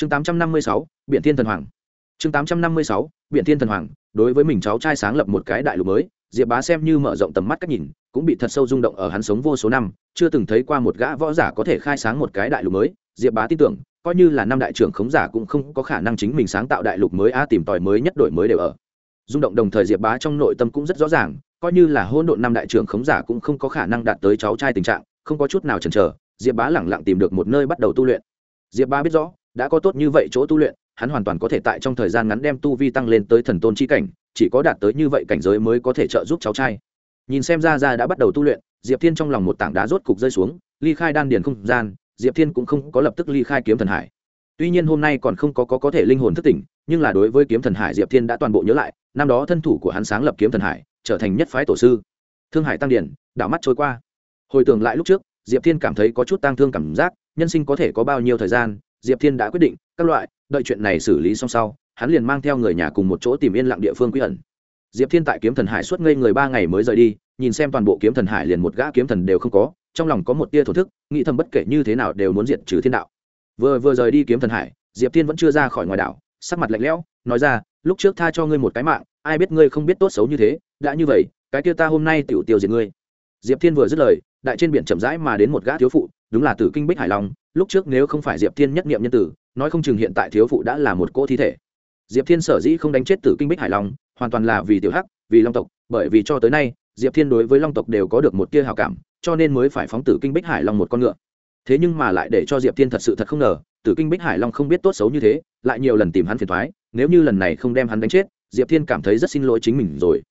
chương tám trăm năm mươi sáu biện thiên thần hoàng. Chương tám trăm năm mươi sáu biện thiên thần hoàng, đối với mình cháu trai sáng lập một cái đại lục mới, diệp bá xem như mở rộng tầm mắt cách nhìn, cũng bị thật sâu rung động ở hắn sống vô số năm, chưa từng thấy qua một gã võ giả có thể khai sáng một cái đại lục mới. Diệp bá tin tưởng, coi như là năm đại trưởng khống giả cũng không có khả năng chính mình sáng tạo đại lục mới a, tìm tòi mới nhất đổi mới đều ở. Rung động đồng thời diệp bá trong nội tâm cũng rất rõ ràng, coi như là hôn độn năm đại trưởng khống giả cũng không có khả năng đạt tới cháu trai tình trạng, không có chút nào chần chờ, diệp bá lẳng lặng tìm được một nơi bắt đầu tu luyện. Diệp bá biết rõ đã có tốt như vậy chỗ tu luyện hắn hoàn toàn có thể tại trong thời gian ngắn đem tu vi tăng lên tới thần tôn chi cảnh chỉ có đạt tới như vậy cảnh giới mới có thể trợ giúp cháu trai. Nhìn xem ra ra đã bắt đầu tu luyện diệp thiên trong lòng một tảng đá rốt cục rơi xuống ly khai đan điền không gian diệp thiên cũng không có lập tức ly khai kiếm thần hải. Tuy nhiên hôm nay còn không có, có có thể linh hồn thất tỉnh nhưng là đối với kiếm thần hải diệp thiên đã toàn bộ nhớ lại năm đó thân thủ của hắn sáng lập kiếm thần hải trở thành nhất phái tổ sư. Thương hải tăng điển đảo mắt trôi qua. Hồi tưởng lại lúc trước diệp thiên cảm thấy có chút tang thương cảm giác nhân sinh có thể có bao nhiêu thời gian diệp thiên đã quyết định, các loại, đợi chuyện này xử lý xong sau, hắn liền mang theo người nhà cùng một chỗ tìm yên lặng địa phương quy ẩn. Diệp thiên tại kiếm thần hải suốt ngây người ba ngày mới rời đi, nhìn xem toàn bộ kiếm thần hải liền một gã kiếm thần đều không có, trong lòng có một tia thổ thức, nghĩ thầm bất kể như thế nào đều muốn diệt trừ thiên đạo. Vừa vừa rời đi kiếm thần hải, diệp thiên vẫn chưa ra khỏi ngoài đảo, sắc mặt lạnh lẽo, nói ra, lúc trước tha cho ngươi một cái mạng, ai biết ngươi không biết tốt xấu như thế, đã như vậy, cái kia ta hôm nay tiểu tiêu diệt ngươi. Diệp thiên vừa dứt lời, đại trên biển chậm rãi mà đến một gã thiếu phụ đúng là tử kinh bích hải long, lúc trước nếu không phải diệp thiên nhất nghiệm nhân tử, nói không chừng hiện tại thiếu phụ đã là một cỗ thi thể. Diệp thiên sở dĩ không đánh chết tử kinh bích hải long, hoàn toàn là vì tiểu hắc, vì long tộc, bởi vì cho tới nay, diệp thiên đối với long tộc đều có được một tia hào cảm, cho nên mới phải phóng tử kinh bích hải long một con ngựa. Thế nhưng mà lại để cho diệp thiên thật sự thật không ngờ, tử kinh bích hải long không biết tốt xấu như thế, lại nhiều lần tìm hắn phiền thoái nếu như lần này không đem hắn đánh chết, diệp thiên cảm thấy rất xin lỗi chính mình rồi.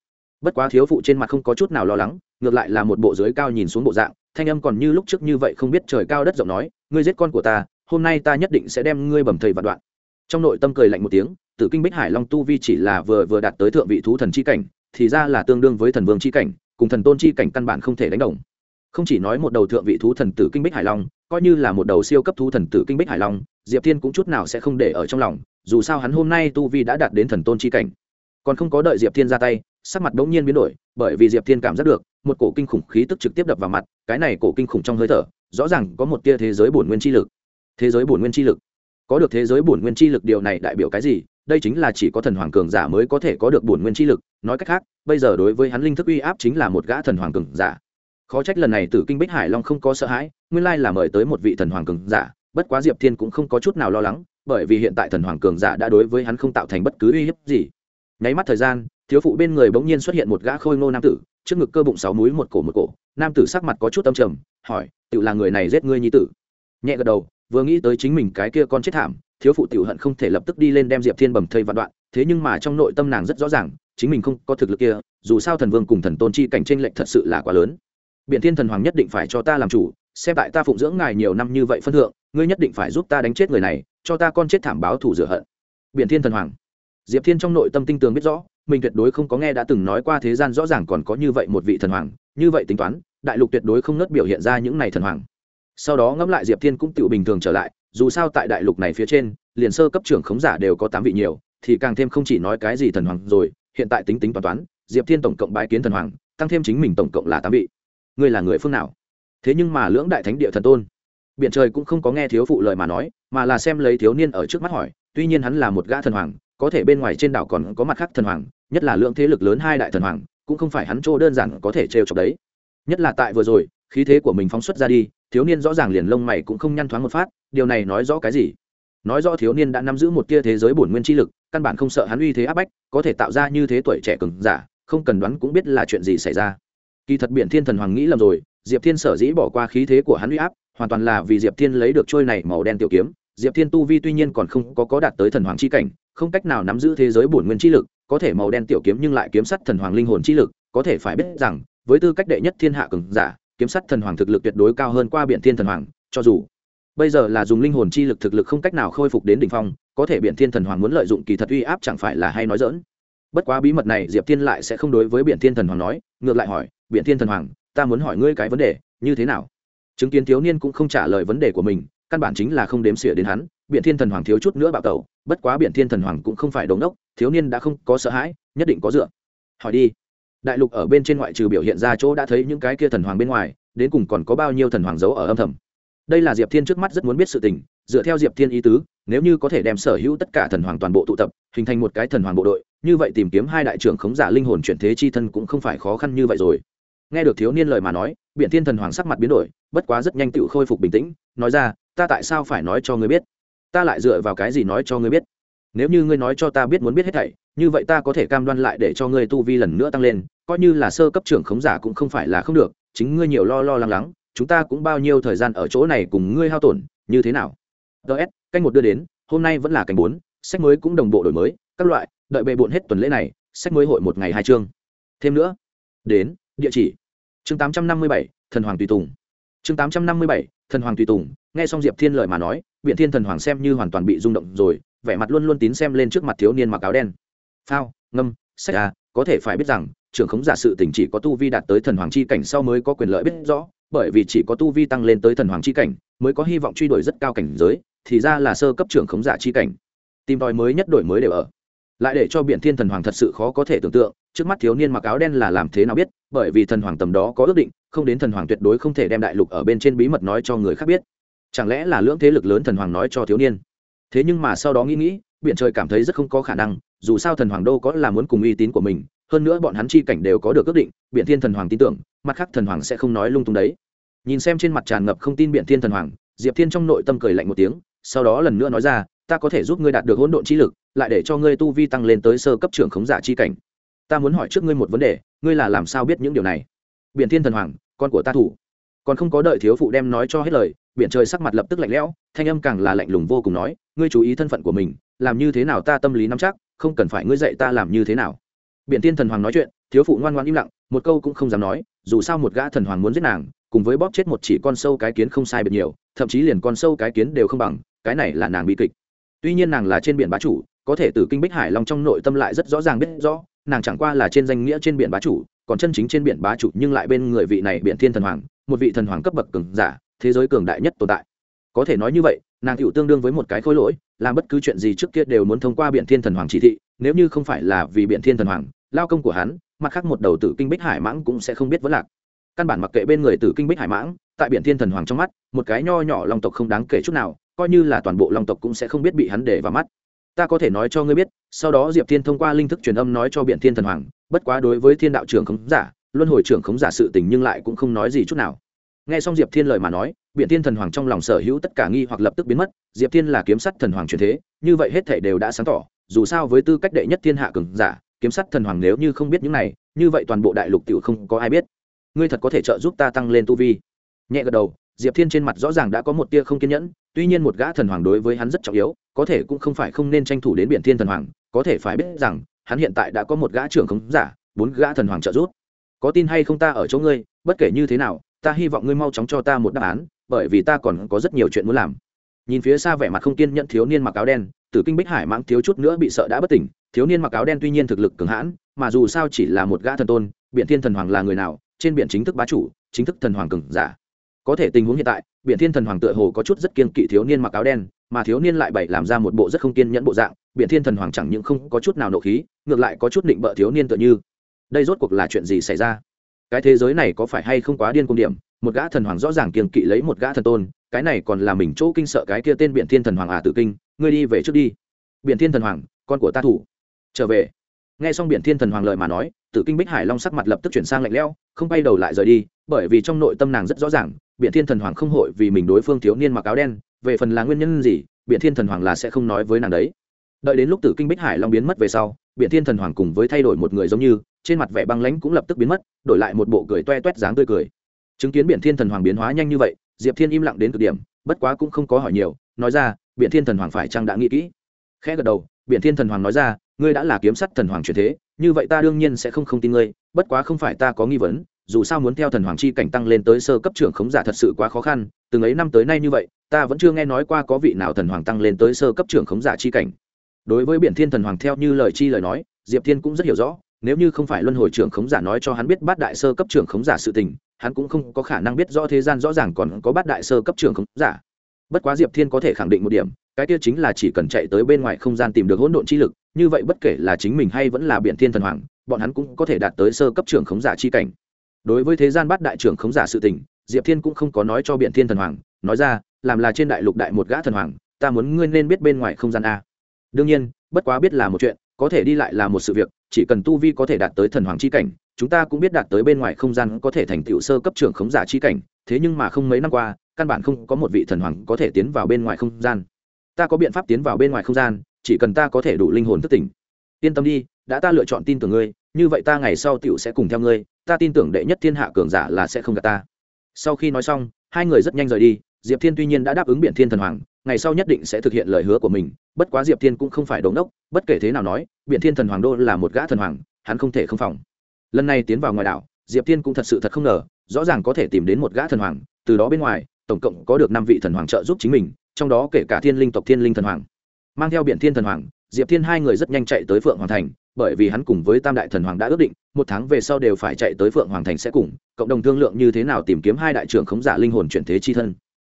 Bất quá thiếu phụ trên mặt không có chút nào lo lắng, ngược lại là một bộ dưới cao nhìn xuống bộ dạng thanh âm còn như lúc trước như vậy không biết trời cao đất rộng nói, ngươi giết con của ta, hôm nay ta nhất định sẽ đem ngươi bầm thầy vạn đoạn. Trong nội tâm cười lạnh một tiếng, tử kinh bích hải long tu vi chỉ là vừa vừa đạt tới thượng vị thú thần chi cảnh, thì ra là tương đương với thần vương chi cảnh, cùng thần tôn chi cảnh căn bản không thể đánh đồng. Không chỉ nói một đầu thượng vị thú thần tử kinh bích hải long, coi như là một đầu siêu cấp thú thần tử kinh bích hải long, diệp thiên cũng chút nào sẽ không để ở trong lòng, dù sao hắn hôm nay tu vi đã đạt đến thần tôn chi cảnh. Còn không có đợi diệp thiên ra tay, sắc mặt bỗng nhiên biến đổi, bởi vì diệp thiên cảm giác được, một cổ kinh khủng khí tức trực tiếp đập vào mặt cái này cổ kinh khủng trong hơi thở, rõ ràng có một tia thế giới bổn nguyên chi lực. Thế giới bổn nguyên chi lực. Có được thế giới bổn nguyên chi lực điều này đại biểu cái gì? Đây chính là chỉ có thần hoàng cường giả mới có thể có được bổn nguyên chi lực. Nói cách khác, bây giờ đối với hắn linh thức uy áp chính là một gã thần hoàng cường giả. Khó trách lần này tử kinh bích hải long không có sợ hãi, nguyên lai là mời tới một vị thần hoàng cường giả. Bất quá diệp thiên cũng không có chút nào lo lắng, bởi vì hiện tại thần hoàng cường giả đã đối với hắn không tạo thành bất cứ uy hiếp gì nháy mắt thời gian, thiếu phụ bên người bỗng nhiên xuất hiện một gã khôi ngô nam tử, trước ngực cơ bụng sáu múi một cổ một cổ, nam tử sắc mặt có chút âm trầm, hỏi tự là người này giết ngươi nhi tử? Nhẹ gật đầu, vừa nghĩ tới chính mình cái kia con chết thảm, thiếu phụ tiểu hận không thể lập tức đi lên đem diệp thiên bầm thây vạn đoạn, thế nhưng mà trong nội tâm nàng rất rõ ràng, chính mình không có thực lực kia, dù sao thần vương cùng thần tôn chi cảnh tranh lệch thật sự là quá lớn. Biện thiên thần hoàng nhất định phải cho ta làm chủ, xem tại ta phụng dưỡng ngài nhiều năm như vậy phân thượng, ngươi nhất định phải giúp ta đánh chết người này, cho ta con chết thảm báo thủ rửa hận. Biện thiên thần hoàng diệp thiên trong nội tâm tinh tường biết rõ, mình tuyệt đối không có nghe đã từng nói qua thế gian rõ ràng còn có như vậy một vị thần hoàng, như vậy tính toán, đại lục tuyệt đối không nớt biểu hiện ra những này thần hoàng. Sau đó ngẫm lại diệp thiên cũng tự bình thường trở lại, dù sao tại đại lục này phía trên, liền sơ cấp trưởng khống giả đều có tám vị nhiều, thì càng thêm không chỉ nói cái gì thần hoàng rồi, hiện tại tính tính toán toán, diệp thiên tổng cộng bái kiến thần hoàng, tăng thêm chính mình tổng cộng là tám vị. Ngươi là người phương nào? Thế nhưng mà lưỡng đại thánh địa thần tôn. Biện trời cũng không có nghe thiếu phụ lời mà nói, mà là xem lấy thiếu niên ở trước mắt hỏi, tuy nhiên hắn là một gã thần hoàng có thể bên ngoài trên đảo còn có mặt khác thần hoàng, nhất là lượng thế lực lớn hai đại thần hoàng, cũng không phải hắn chỗ đơn giản có thể trêu chọc đấy. Nhất là tại vừa rồi, khí thế của mình phóng xuất ra đi, thiếu niên rõ ràng liền lông mày cũng không nhăn thoáng một phát, điều này nói rõ cái gì? Nói rõ thiếu niên đã nắm giữ một tia thế giới bổn nguyên chi lực, căn bản không sợ hắn uy thế áp bách, có thể tạo ra như thế tuổi trẻ cứng giả, không cần đoán cũng biết là chuyện gì xảy ra. Kỳ thật biển thiên thần hoàng nghĩ lầm rồi, diệp thiên sở dĩ bỏ qua khí thế của hắn uy áp, hoàn toàn là vì diệp thiên lấy được trôi này màu đen tiểu kiếm diệp thiên tu vi tuy nhiên còn không có có đạt tới thần hoàng chi cảnh, không cách nào nắm giữ thế giới bổn nguyên chi lực, có thể màu đen tiểu kiếm nhưng lại kiếm sắt thần hoàng linh hồn chi lực, có thể phải biết rằng, với tư cách đệ nhất thiên hạ cường giả, kiếm sắt thần hoàng thực lực tuyệt đối cao hơn qua biển thiên thần hoàng, cho dù bây giờ là dùng linh hồn chi lực thực lực không cách nào khôi phục đến đỉnh phong, có thể biển thiên thần hoàng muốn lợi dụng kỳ thật uy áp chẳng phải là hay nói dỡn bất quá bí mật này diệp thiên lại sẽ không đối với biện thiên thần hoàng nói, ngược lại hỏi biện thiên thần hoàng, ta muốn hỏi ngươi cái vấn đề, như thế nào? Chứng kiến thiếu niên cũng không trả lời vấn đề của mình căn bản chính là không đếm xỉa đến hắn biện thiên thần hoàng thiếu chút nữa bạo tẩu, bất quá biện thiên thần hoàng cũng không phải đống đốc, thiếu niên đã không có sợ hãi, nhất định có dựa. Hỏi đi. Đại lục ở bên trên ngoại trừ biểu hiện ra chỗ đã thấy những cái kia thần hoàng bên ngoài, đến cùng còn có bao nhiêu thần hoàng giấu ở âm thầm? Đây là diệp thiên trước mắt rất muốn biết sự tình, dựa theo diệp thiên ý tứ, nếu như có thể đem sở hữu tất cả thần hoàng toàn bộ tụ tập, hình thành một cái thần hoàng bộ đội, như vậy tìm kiếm hai đại trưởng khống giả linh hồn chuyển thế chi thân cũng không phải khó khăn như vậy rồi. Nghe được thiếu niên lời mà nói biện thiên thần hoàng sắc mặt biến đổi, bất quá rất nhanh tự khôi phục bình tĩnh, nói ra ta tại sao phải nói cho ngươi biết? Ta lại dựa vào cái gì nói cho ngươi biết? Nếu như ngươi nói cho ta biết muốn biết hết thảy, như vậy ta có thể cam đoan lại để cho ngươi tu vi lần nữa tăng lên, coi như là sơ cấp trưởng khống giả cũng không phải là không được, chính ngươi nhiều lo lo lắng lắng, chúng ta cũng bao nhiêu thời gian ở chỗ này cùng ngươi hao tổn, như thế nào? Ts canh một đưa đến, hôm nay vẫn là canh bốn, sách mới cũng đồng bộ đổi mới, các loại, đợi bề bộn hết tuần lễ này, sách mới hội một ngày hai chương. Thêm nữa, đến, địa chỉ. Chương tám trăm năm mươi bảy, thần hoàng tùy tùng. Chương tám trăm năm mươi bảy, thần hoàng tùy tùng nghe xong diệp thiên lời mà nói biện thiên thần hoàng xem như hoàn toàn bị rung động rồi, vẻ mặt luôn luôn tín xem lên trước mặt thiếu niên mặc áo đen. Phao, ngâm, sách à có thể phải biết rằng, trưởng khống giả sự tình chỉ có tu vi đạt tới thần hoàng chi cảnh sau mới có quyền lợi biết rõ, bởi vì chỉ có tu vi tăng lên tới thần hoàng chi cảnh, mới có hy vọng truy đuổi rất cao cảnh giới, thì ra là sơ cấp trưởng khống giả chi cảnh. Tìm tòi mới nhất đổi mới đều ở. Lại để cho biện thiên thần hoàng thật sự khó có thể tưởng tượng, trước mắt thiếu niên mặc áo đen là làm thế nào biết, bởi vì thần hoàng tầm đó có ước định, không đến thần hoàng tuyệt đối không thể đem đại lục ở bên trên bí mật nói cho người khác biết chẳng lẽ là lưỡng thế lực lớn thần hoàng nói cho thiếu niên? Thế nhưng mà sau đó nghĩ nghĩ biện trời cảm thấy rất không có khả năng, dù sao thần hoàng đô có là muốn cùng uy tín của mình, hơn nữa bọn hắn chi cảnh đều có được ước định biện thiên thần hoàng tin tưởng, mặt khác thần hoàng sẽ không nói lung tung đấy. Nhìn xem trên mặt tràn ngập không tin biện thiên thần hoàng, diệp thiên trong nội tâm cười lạnh một tiếng, sau đó lần nữa nói ra, ta có thể giúp ngươi đạt được hỗn độn chi lực, lại để cho ngươi tu vi tăng lên tới sơ cấp trưởng khống giả chi cảnh. Ta muốn hỏi trước ngươi một vấn đề, ngươi là làm sao biết những điều này? Biện thiên thần hoàng, con của ta thủ còn không có đợi thiếu phụ đem nói cho hết lời, biển trời sắc mặt lập tức lạnh lẽo, thanh âm càng là lạnh lùng vô cùng nói, ngươi chú ý thân phận của mình, làm như thế nào ta tâm lý nắm chắc, không cần phải ngươi dạy ta làm như thế nào. Biện thiên thần hoàng nói chuyện, thiếu phụ ngoan ngoan im lặng, một câu cũng không dám nói, dù sao một gã thần hoàng muốn giết nàng, cùng với bóp chết một chỉ con sâu cái kiến không sai biệt nhiều, thậm chí liền con sâu cái kiến đều không bằng, cái này là nàng bi kịch. Tuy nhiên nàng là trên biển bá chủ, có thể từ kinh bích hải long trong nội tâm lại rất rõ ràng biết rõ, nàng chẳng qua là trên danh nghĩa trên biển bá chủ, còn chân chính trên biển bá chủ nhưng lại bên người vị này biện thiên thần hoàng một vị thần hoàng cấp bậc cường giả, thế giới cường đại nhất tồn tại. Có thể nói như vậy, nàng cựu tương đương với một cái khối lỗi, làm bất cứ chuyện gì trước kia đều muốn thông qua biện thiên thần hoàng chỉ thị, nếu như không phải là vì biện thiên thần hoàng, lao công của hắn, mặt khác một đầu tử kinh bích hải mãng cũng sẽ không biết vấn lạc. Căn bản mặc kệ bên người tử kinh bích hải mãng, tại biển thiên thần hoàng trong mắt, một cái nho nhỏ long tộc không đáng kể chút nào, coi như là toàn bộ long tộc cũng sẽ không biết bị hắn để vào mắt. Ta có thể nói cho ngươi biết, sau đó diệp thiên thông qua linh thức truyền âm nói cho biển thiên thần hoàng, bất quá đối với thiên đạo trưởng khống giả luân hồi trưởng khống giả sự tình nhưng lại cũng không nói gì chút nào. Nghe xong diệp thiên lời mà nói biện thiên thần hoàng trong lòng sở hữu tất cả nghi hoặc lập tức biến mất, diệp thiên là kiếm sắt thần hoàng truyền thế, như vậy hết thể đều đã sáng tỏ, dù sao với tư cách đệ nhất thiên hạ cường giả, kiếm sắt thần hoàng nếu như không biết những này, như vậy toàn bộ đại lục tiểu không có ai biết. Ngươi thật có thể trợ giúp ta tăng lên tu vi. Nhẹ gật đầu, diệp thiên trên mặt rõ ràng đã có một tia không kiên nhẫn, tuy nhiên một gã thần hoàng đối với hắn rất trọng yếu, có thể cũng không phải không nên tranh thủ đến biển thiên thần hoàng, có thể phải biết rằng, hắn hiện tại đã có một gã trưởng khống giả, bốn gã thần hoàng trợ giúp có tin hay không ta ở chỗ ngươi, bất kể như thế nào, ta hy vọng ngươi mau chóng cho ta một đáp án, bởi vì ta còn có rất nhiều chuyện muốn làm. Nhìn phía xa vẻ mặt không kiên nhận thiếu niên mặc áo đen, tử kinh bích hải mãng thiếu chút nữa bị sợ đã bất tỉnh. Thiếu niên mặc áo đen tuy nhiên thực lực cường hãn, mà dù sao chỉ là một gã thần tôn biện thiên thần hoàng là người nào, trên biển chính thức bá chủ, chính thức thần hoàng cường giả. Có thể tình huống hiện tại biện thiên thần hoàng tựa hồ có chút rất kiên kỵ thiếu niên mặc áo đen, mà thiếu niên lại bày làm ra một bộ rất không kiên nhẫn bộ dạng. Biện thiên thần hoàng chẳng những không có chút nào nộ khí, ngược lại có chút định bợ thiếu niên tựa như đây rốt cuộc là chuyện gì xảy ra? Cái thế giới này có phải hay không quá điên cung điểm? Một gã thần hoàng rõ ràng kiên kỵ lấy một gã thần tôn, cái này còn là mình chỗ kinh sợ cái kia tên biện thiên thần hoàng à tự kinh, ngươi đi về trước đi. Biện thiên thần hoàng, con của ta thủ. Trở về. Nghe xong biện thiên thần hoàng lời mà nói, tử kinh bích hải long sắc mặt lập tức chuyển sang lạnh lẽo, không bay đầu lại rời đi, bởi vì trong nội tâm nàng rất rõ ràng biện thiên thần hoàng không hội vì mình đối phương thiếu niên mặc áo đen, về phần là nguyên nhân gì biện thiên thần hoàng là sẽ không nói với nàng đấy. Đợi đến lúc tử kinh bích hải long biến mất về sau biện thiên thần hoàng cùng với thay đổi một người giống như trên mặt vẻ băng lãnh cũng lập tức biến mất, đổi lại một bộ cười toe toét dáng tươi cười. Chứng kiến biện thiên thần hoàng biến hóa nhanh như vậy, diệp thiên im lặng đến cực điểm, bất quá cũng không có hỏi nhiều, nói ra biện thiên thần hoàng phải chăng đã nghĩ kỹ? Khẽ gật đầu biện thiên thần hoàng nói ra, ngươi đã là kiếm sắt thần hoàng truyền thế, như vậy ta đương nhiên sẽ không không tin ngươi, bất quá không phải ta có nghi vấn, dù sao muốn theo thần hoàng chi cảnh tăng lên tới sơ cấp trưởng khống giả thật sự quá khó khăn, từng ấy năm tới nay như vậy, ta vẫn chưa nghe nói qua có vị nào thần hoàng tăng lên tới sơ cấp trưởng khống giả chi cảnh. Đối với biển thiên thần hoàng theo như lời chi lời nói, diệp thiên cũng rất hiểu rõ nếu như không phải luân hồi trưởng khống giả nói cho hắn biết bát đại sơ cấp trưởng khống giả sự tình, hắn cũng không có khả năng biết rõ thế gian rõ ràng còn có bát đại sơ cấp trưởng khống giả. Bất quá diệp thiên có thể khẳng định một điểm, cái kia chính là chỉ cần chạy tới bên ngoài không gian tìm được hỗn độn chi lực, như vậy bất kể là chính mình hay vẫn là biển thiên thần hoàng, bọn hắn cũng có thể đạt tới sơ cấp trưởng khống giả chi cảnh. Đối với thế gian bát đại trưởng khống giả sự tình, diệp thiên cũng không có nói cho biện thiên thần hoàng, nói ra, làm là trên đại lục đại một gã thần hoàng, ta muốn ngươi nên biết bên ngoài không gian a. Đương nhiên, bất quá biết là một chuyện, có thể đi lại là một sự việc chỉ cần tu vi có thể đạt tới thần hoàng chi cảnh, chúng ta cũng biết đạt tới bên ngoài không gian có thể thành tựu sơ cấp trưởng khống giả chi cảnh, thế nhưng mà không mấy năm qua, căn bản không có một vị thần hoàng có thể tiến vào bên ngoài không gian. Ta có biện pháp tiến vào bên ngoài không gian, chỉ cần ta có thể đủ linh hồn thức tỉnh. Yên tâm đi, đã ta lựa chọn tin tưởng ngươi, như vậy ta ngày sau tựu sẽ cùng theo ngươi, ta tin tưởng đệ nhất thiên hạ cường giả là sẽ không gặp ta. Sau khi nói xong, hai người rất nhanh rời đi diệp thiên tuy nhiên đã đáp ứng biện thiên thần hoàng, ngày sau nhất định sẽ thực hiện lời hứa của mình, bất quá diệp thiên cũng không phải đống đốc bất kể thế nào nói biện thiên thần hoàng đô là một gã thần hoàng, hắn không thể không phòng. Lần này tiến vào ngoài đảo, diệp thiên cũng thật sự thật không ngờ, rõ ràng có thể tìm đến một gã thần hoàng, từ đó bên ngoài, tổng cộng có được năm vị thần hoàng trợ giúp chính mình, trong đó kể cả thiên linh tộc thiên linh thần hoàng. Mang theo biện thiên thần hoàng, diệp thiên hai người rất nhanh chạy tới phượng hoàng thành, bởi vì hắn cùng với tam đại thần hoàng đã ước định, một tháng về sau đều phải chạy tới phượng hoàng thành sẽ cùng, cộng đồng thương lượng như thế nào tìm kiếm hai đại trưởng khống giả linh hồn chuyển thế chi thân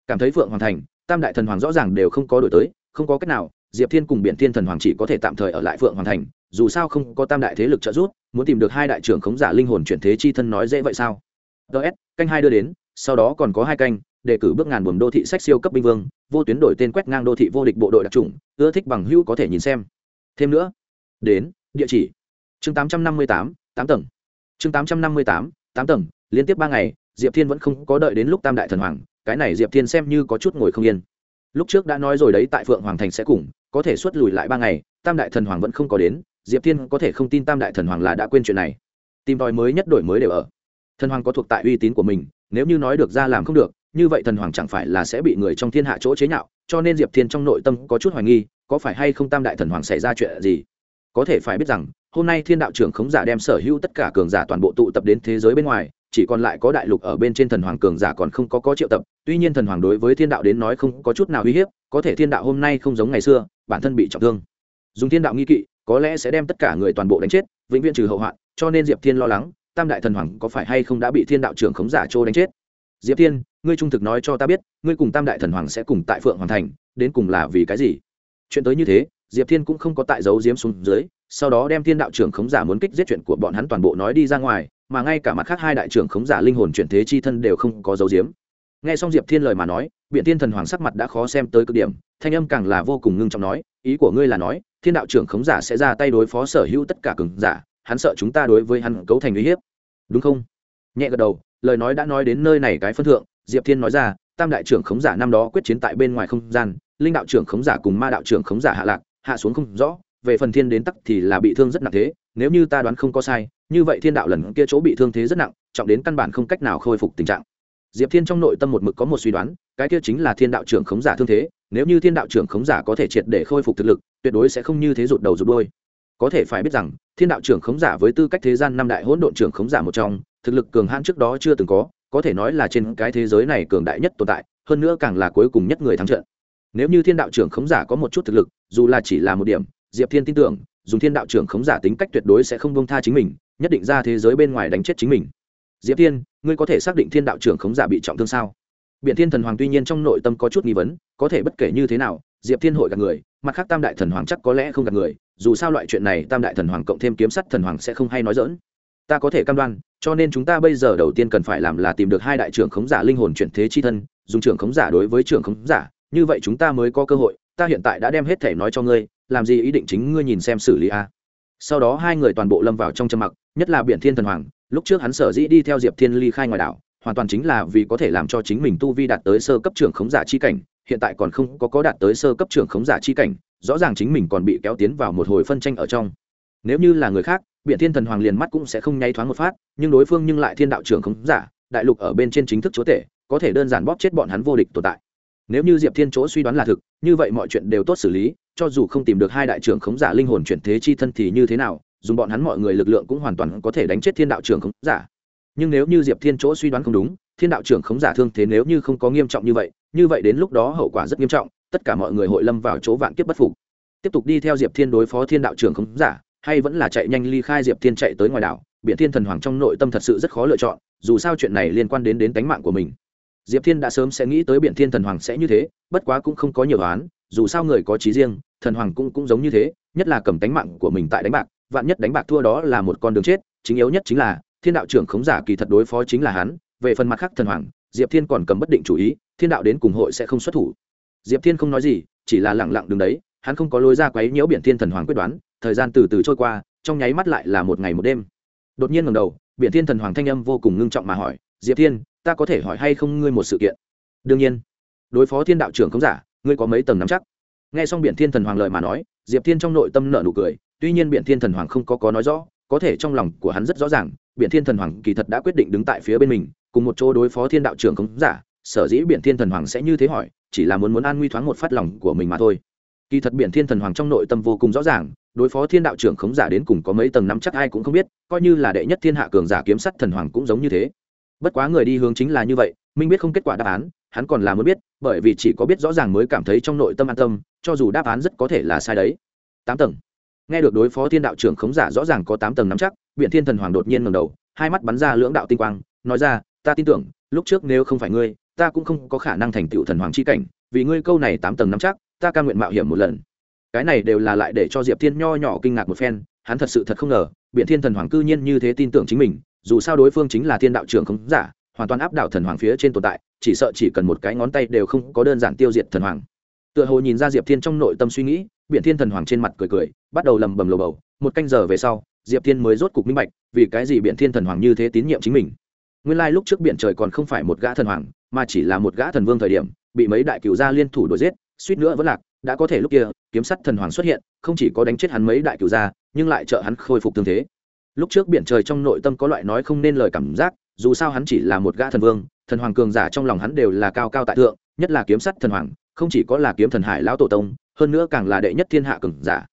cảm thấy phượng hoàng thành, tam đại thần hoàng rõ ràng đều không có đổi tới, không có cách nào, diệp thiên cùng biển thiên thần hoàng chỉ có thể tạm thời ở lại phượng hoàng thành, dù sao không có tam đại thế lực trợ giúp, muốn tìm được hai đại trưởng khống giả linh hồn chuyển thế chi thân nói dễ vậy sao? Ts canh hai đưa đến, sau đó còn có hai canh, đề cử bước ngàn buồm đô thị sách siêu cấp binh vương, vô tuyến đổi tên quét ngang đô thị vô địch bộ đội đặc trùng ưa thích bằng hữu có thể nhìn xem. Thêm nữa, đến, địa chỉ. Chương tám trăm năm mươi tám tám tầng. Chương tám trăm năm mươi tám tám tầng, liên tiếp ba ngày, diệp thiên vẫn không có đợi đến lúc tam đại thần hoàng cái này diệp thiên xem như có chút ngồi không yên. Lúc trước đã nói rồi đấy, tại phượng hoàng thành sẽ cùng, có thể xuất lùi lại ba ngày, tam đại thần hoàng vẫn không có đến, diệp thiên có thể không tin tam đại thần hoàng là đã quên chuyện này. Tìm tòi mới nhất đổi mới đều ở. Thần hoàng có thuộc tại uy tín của mình, nếu như nói được ra làm không được, như vậy thần hoàng chẳng phải là sẽ bị người trong thiên hạ chỗ chế nhạo, cho nên diệp thiên trong nội tâm có chút hoài nghi, có phải hay không tam đại thần hoàng xảy ra chuyện gì? Có thể phải biết rằng, hôm nay thiên đạo trưởng khống giả đem sở hữu tất cả cường giả toàn bộ tụ tập đến thế giới bên ngoài chỉ còn lại có đại lục ở bên trên thần hoàng cường giả còn không có có triệu tập, tuy nhiên thần hoàng đối với thiên đạo đến nói không có chút nào uy hiếp, có thể thiên đạo hôm nay không giống ngày xưa, bản thân bị trọng thương. Dùng thiên đạo nghi kỵ, có lẽ sẽ đem tất cả người toàn bộ đánh chết, vĩnh viễn trừ hậu hoạn, cho nên diệp thiên lo lắng, tam đại thần hoàng có phải hay không đã bị thiên đạo trưởng khống giả trô đánh chết? Diệp thiên, ngươi trung thực nói cho ta biết, ngươi cùng tam đại thần hoàng sẽ cùng tại phượng hoàng thành, đến cùng là vì cái gì? Chuyện tới như thế, diệp thiên cũng không có tại giấu diếm xuống dưới, sau đó đem thiên đạo trưởng khống giả muốn kích giết chuyện của bọn hắn toàn bộ nói đi ra ngoài mà ngay cả mặt khác hai đại trưởng khống giả linh hồn chuyển thế chi thân đều không có dấu diếm. Nghe xong diệp thiên lời mà nói biện thiên thần hoàng sắc mặt đã khó xem tới cực điểm, thanh âm càng là vô cùng ngưng trọng nói, ý của ngươi là nói, thiên đạo trưởng khống giả sẽ ra tay đối phó sở hữu tất cả cường giả, hắn sợ chúng ta đối với hắn cấu thành uy hiếp. Đúng không? Nhẹ gật đầu, lời nói đã nói đến nơi này cái phân thượng, diệp thiên nói ra, tam đại trưởng khống giả năm đó quyết chiến tại bên ngoài không gian, linh đạo trưởng khống giả cùng ma đạo trưởng khống giả hạ lạc, hạ xuống không rõ, về phần thiên đến tắc thì là bị thương rất nặng thế, nếu như ta đoán không có sai như vậy thiên đạo lần kia chỗ bị thương thế rất nặng, trọng đến căn bản không cách nào khôi phục tình trạng. Diệp thiên trong nội tâm một mực có một suy đoán, cái kia chính là thiên đạo trưởng khống giả thương thế, nếu như thiên đạo trưởng khống giả có thể triệt để khôi phục thực lực, tuyệt đối sẽ không như thế rụt đầu rụt đôi có thể phải biết rằng, thiên đạo trưởng khống giả với tư cách thế gian năm đại hỗn độn trưởng khống giả một trong, thực lực cường hãn trước đó chưa từng có có thể nói là trên cái thế giới này cường đại nhất tồn tại, hơn nữa càng là cuối cùng nhất người thắng trận. Nếu như thiên đạo trưởng khống giả có một chút thực lực, dù là chỉ là một điểm, diệp thiên tin tưởng, dùng thiên đạo trưởng khống giả tính cách tuyệt đối sẽ không bông tha chính mình nhất định ra thế giới bên ngoài đánh chết chính mình. Diệp thiên, ngươi có thể xác định thiên đạo trưởng khống giả bị trọng thương sao? Biện thiên thần hoàng tuy nhiên trong nội tâm có chút nghi vấn, có thể bất kể như thế nào, diệp thiên hội gặp người, mặt khác tam đại thần hoàng chắc có lẽ không gặp người, dù sao loại chuyện này tam đại thần hoàng cộng thêm kiếm sắt thần hoàng sẽ không hay nói dỡn ta có thể cam đoan, cho nên chúng ta bây giờ đầu tiên cần phải làm là tìm được hai đại trưởng khống giả linh hồn chuyển thế chi thân, dùng trưởng khống giả đối với trưởng khống giả, như vậy chúng ta mới có cơ hội, ta hiện tại đã đem hết thể nói cho ngươi, làm gì ý định chính ngươi nhìn xem xử lý a? Sau đó hai người toàn bộ lâm vào trong trầm mặc, nhất là biển thiên thần hoàng, lúc trước hắn sở dĩ đi theo diệp thiên ly khai ngoài đảo, hoàn toàn chính là vì có thể làm cho chính mình tu vi đạt tới sơ cấp trưởng khống giả chi cảnh, hiện tại còn không có có đạt tới sơ cấp trưởng khống giả chi cảnh, rõ ràng chính mình còn bị kéo tiến vào một hồi phân tranh ở trong. Nếu như là người khác biện thiên thần hoàng liền mắt cũng sẽ không nháy thoáng một phát, nhưng đối phương nhưng lại thiên đạo trưởng khống giả, đại lục ở bên trên chính thức chúa tể, có thể đơn giản bóp chết bọn hắn vô địch tồn tại. Nếu như diệp thiên chỗ suy đoán là thực, như vậy mọi chuyện đều tốt xử lý cho dù không tìm được hai đại trưởng khống giả linh hồn chuyển thế chi thân thì như thế nào, dùng bọn hắn mọi người lực lượng cũng hoàn toàn có thể đánh chết thiên đạo trưởng khống giả. Nhưng nếu như diệp thiên chỗ suy đoán không đúng, thiên đạo trưởng khống giả thương thế nếu như không có nghiêm trọng như vậy như vậy đến lúc đó hậu quả rất nghiêm trọng, tất cả mọi người hội lâm vào chỗ vạn kiếp bất phục. Tiếp tục đi theo diệp thiên đối phó thiên đạo trưởng khống giả, hay vẫn là chạy nhanh ly khai diệp thiên chạy tới ngoài đảo biện thiên thần hoàng trong nội tâm thật sự rất khó lựa chọn, dù sao chuyện này liên quan đến đến tánh mạng của mình. Diệp thiên đã sớm sẽ nghĩ tới biện thiên thần hoàng sẽ như thế, bất quá cũng không có nhiều đoán dù sao người có trí riêng thần hoàng cũng cũng giống như thế, nhất là cầm tánh mạng của mình tại đánh bạc, vạn nhất đánh bạc thua đó là một con đường chết, chính yếu nhất chính là, thiên đạo trưởng khống giả kỳ thật đối phó chính là hắn, về phần mặt khác thần hoàng, diệp thiên còn cầm bất định chủ ý, thiên đạo đến cùng hội sẽ không xuất thủ. Diệp thiên không nói gì, chỉ là lẳng lặng đứng đấy, hắn không có lối ra quấy nhiễu biển thiên thần hoàng quyết đoán, thời gian từ từ trôi qua, trong nháy mắt lại là một ngày một đêm. Đột nhiên ngầm đầu, biển thiên thần hoàng thanh âm vô cùng ngưng trọng mà hỏi, diệp thiên, ta có thể hỏi hay không ngươi một sự kiện? Đương nhiên. Đối phó thiên đạo trưởng không giả, ngươi có mấy tầng nắm chắc? Nghe xong biển thiên thần hoàng lời mà nói, diệp thiên trong nội tâm nợ nụ cười, tuy nhiên biển thiên thần hoàng không có có nói rõ, có thể trong lòng của hắn rất rõ ràng, biển thiên thần hoàng kỳ thật đã quyết định đứng tại phía bên mình, cùng một chỗ đối phó thiên đạo trưởng khống giả, sở dĩ biển thiên thần hoàng sẽ như thế hỏi, chỉ là muốn muốn an nguy thoáng một phát lòng của mình mà thôi. Kỳ thật biển thiên thần hoàng trong nội tâm vô cùng rõ ràng, đối phó thiên đạo trưởng khống giả đến cùng có mấy tầng nắm chắc ai cũng không biết, coi như là đệ nhất thiên hạ cường giả kiếm sắt thần hoàng cũng giống như thế. Bất quá người đi hướng chính là như vậy, minh biết không kết quả đáp án hắn còn là muốn biết, bởi vì chỉ có biết rõ ràng mới cảm thấy trong nội tâm an tâm, cho dù đáp án rất có thể là sai đấy. Tám tầng. Nghe được đối phó thiên đạo trưởng khống giả rõ ràng có tám tầng nắm chắc biện thiên thần hoàng đột nhiên ngầm đầu, hai mắt bắn ra lưỡng đạo tinh quang, nói ra, ta tin tưởng, lúc trước nếu không phải ngươi, ta cũng không có khả năng thành tựu thần hoàng c h i cảnh, vì ngươi câu này tám tầng nắm chắc, ta ca nguyện mạo hiểm một lần. Cái này đều là lại để cho diệp thiên nho nhỏ kinh ngạc một phen, hắn thật sự thật không ngờ biện thiên thần hoàng cư nhiên như thế tin tưởng chính mình, dù sao đối phương chính là thiên đạo trưởng khống giả hoàn toàn áp đảo thần hoàng phía trên tồn tại, chỉ sợ chỉ cần một cái ngón tay đều không có đơn giản tiêu diệt thần hoàng. Tựa hồ nhìn ra diệp thiên trong nội tâm suy nghĩ biện thiên thần hoàng trên mặt cười cười, bắt đầu lầm bầm lầu bầu. Một canh giờ về sau, diệp thiên mới rốt cục minh bạch, vì cái gì biện thiên thần hoàng như thế tín nhiệm chính mình. Nguyên lai lúc trước biển trời còn không phải một gã thần hoàng, mà chỉ là một gã thần vương thời điểm, bị mấy đại cựu gia liên thủ đuổi giết, suýt nữa vẫn lạc, đã có thể lúc kia, kiếm sắt thần hoàng xuất hiện, không chỉ có đánh chết hắn mấy đại cựu gia, nhưng lại trợ hắn khôi phục tương thế. Lúc trước biển trời trong nội tâm có loại nói không nên lời cảm giác dù sao hắn chỉ là một gã thần vương, thần hoàng cường giả trong lòng hắn đều là cao cao tại thượng, nhất là kiếm sắt thần hoàng, không chỉ có là kiếm thần hải lão tổ tông, hơn nữa càng là đệ nhất thiên hạ cường giả.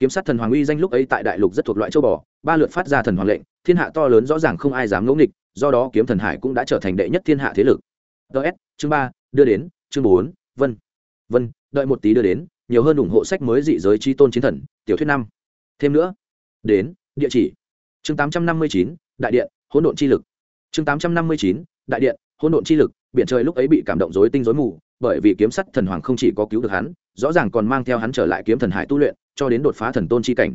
Kiếm sắt thần hoàng uy danh lúc ấy tại đại lục rất thuộc loại châu bò, ba lượt phát ra thần hoàng lệnh, thiên hạ to lớn rõ ràng không ai dám ngẫu nghịch, do đó kiếm thần hải cũng đã trở thành đệ nhất thiên hạ thế lực. Ts chương ba, đưa đến, chương bốn, vân. Vân, đợi một tí đưa đến, nhiều hơn ủng hộ sách mới dị giới chi tôn chiến thần, tiểu thuyết năm. Thêm nữa, đến, địa chỉ. Chương tám trăm năm mươi chín, đại điện, hỗn độn chi lực chương tám trăm năm mươi chín, đại điện, hỗn độn chi lực, biển trời lúc ấy bị cảm động rối tinh rối mù, bởi vì kiếm sắt thần hoàng không chỉ có cứu được hắn, rõ ràng còn mang theo hắn trở lại kiếm thần hải tu luyện, cho đến đột phá thần tôn chi cảnh.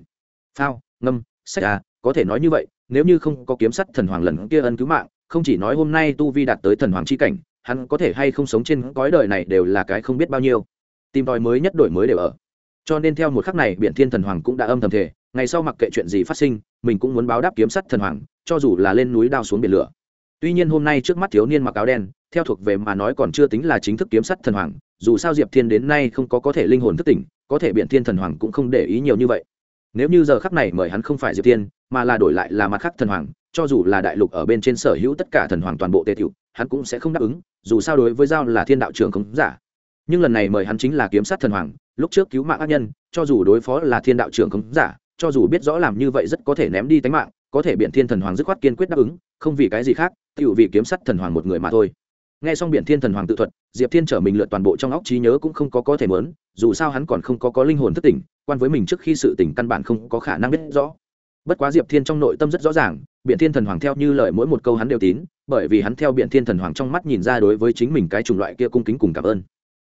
Phao, ngâm, sách à có thể nói như vậy, nếu như không có kiếm sắt thần hoàng lần kia ân cứu mạng, không chỉ nói hôm nay tu vi đạt tới thần hoàng chi cảnh, hắn có thể hay không sống trên cõi đời này đều là cái không biết bao nhiêu. Tìm tòi mới nhất đổi mới đều ở. Cho nên theo một khắc này, biển thiên thần hoàng cũng đã âm thầm thể ngày sau mặc kệ chuyện gì phát sinh, mình cũng muốn báo đáp kiếm sắt thần hoàng, cho dù là lên núi đao xuống biển lửa tuy nhiên hôm nay trước mắt thiếu niên mặc áo đen, theo thuộc về mà nói còn chưa tính là chính thức kiếm sắt thần hoàng, dù sao diệp thiên đến nay không có có thể linh hồn thức tỉnh, có thể biện thiên thần hoàng cũng không để ý nhiều như vậy. Nếu như giờ khắc này mời hắn không phải diệp thiên, mà là đổi lại là mặt khắc thần hoàng, cho dù là đại lục ở bên trên sở hữu tất cả thần hoàng toàn bộ tề tiểu, hắn cũng sẽ không đáp ứng, dù sao đối với giao là thiên đạo trưởng không giả. Nhưng lần này mời hắn chính là kiếm sát thần hoàng, lúc trước cứu mạng ác nhân, cho dù đối phó là thiên đạo trưởng không giả, cho dù biết rõ làm như vậy rất có thể ném đi tánh mạng, có thể biện thiên thần hoàng dứt khoát kiên quyết đáp ứng, không vì cái gì khác tiểu vì kiếm sắt thần hoàng một người mà thôi. Nghe xong biển thiên thần hoàng tự thuật, diệp thiên trở mình lượt toàn bộ trong óc trí nhớ cũng không có có thể mớn, dù sao hắn còn không có có linh hồn thất tỉnh, quan với mình trước khi sự tỉnh căn bản không có khả năng biết rõ. Bất quá diệp thiên trong nội tâm rất rõ ràng, biển thiên thần hoàng theo như lời mỗi một câu hắn đều tín, bởi vì hắn theo biển thiên thần hoàng trong mắt nhìn ra đối với chính mình cái chủng loại kia cung kính cùng cảm ơn.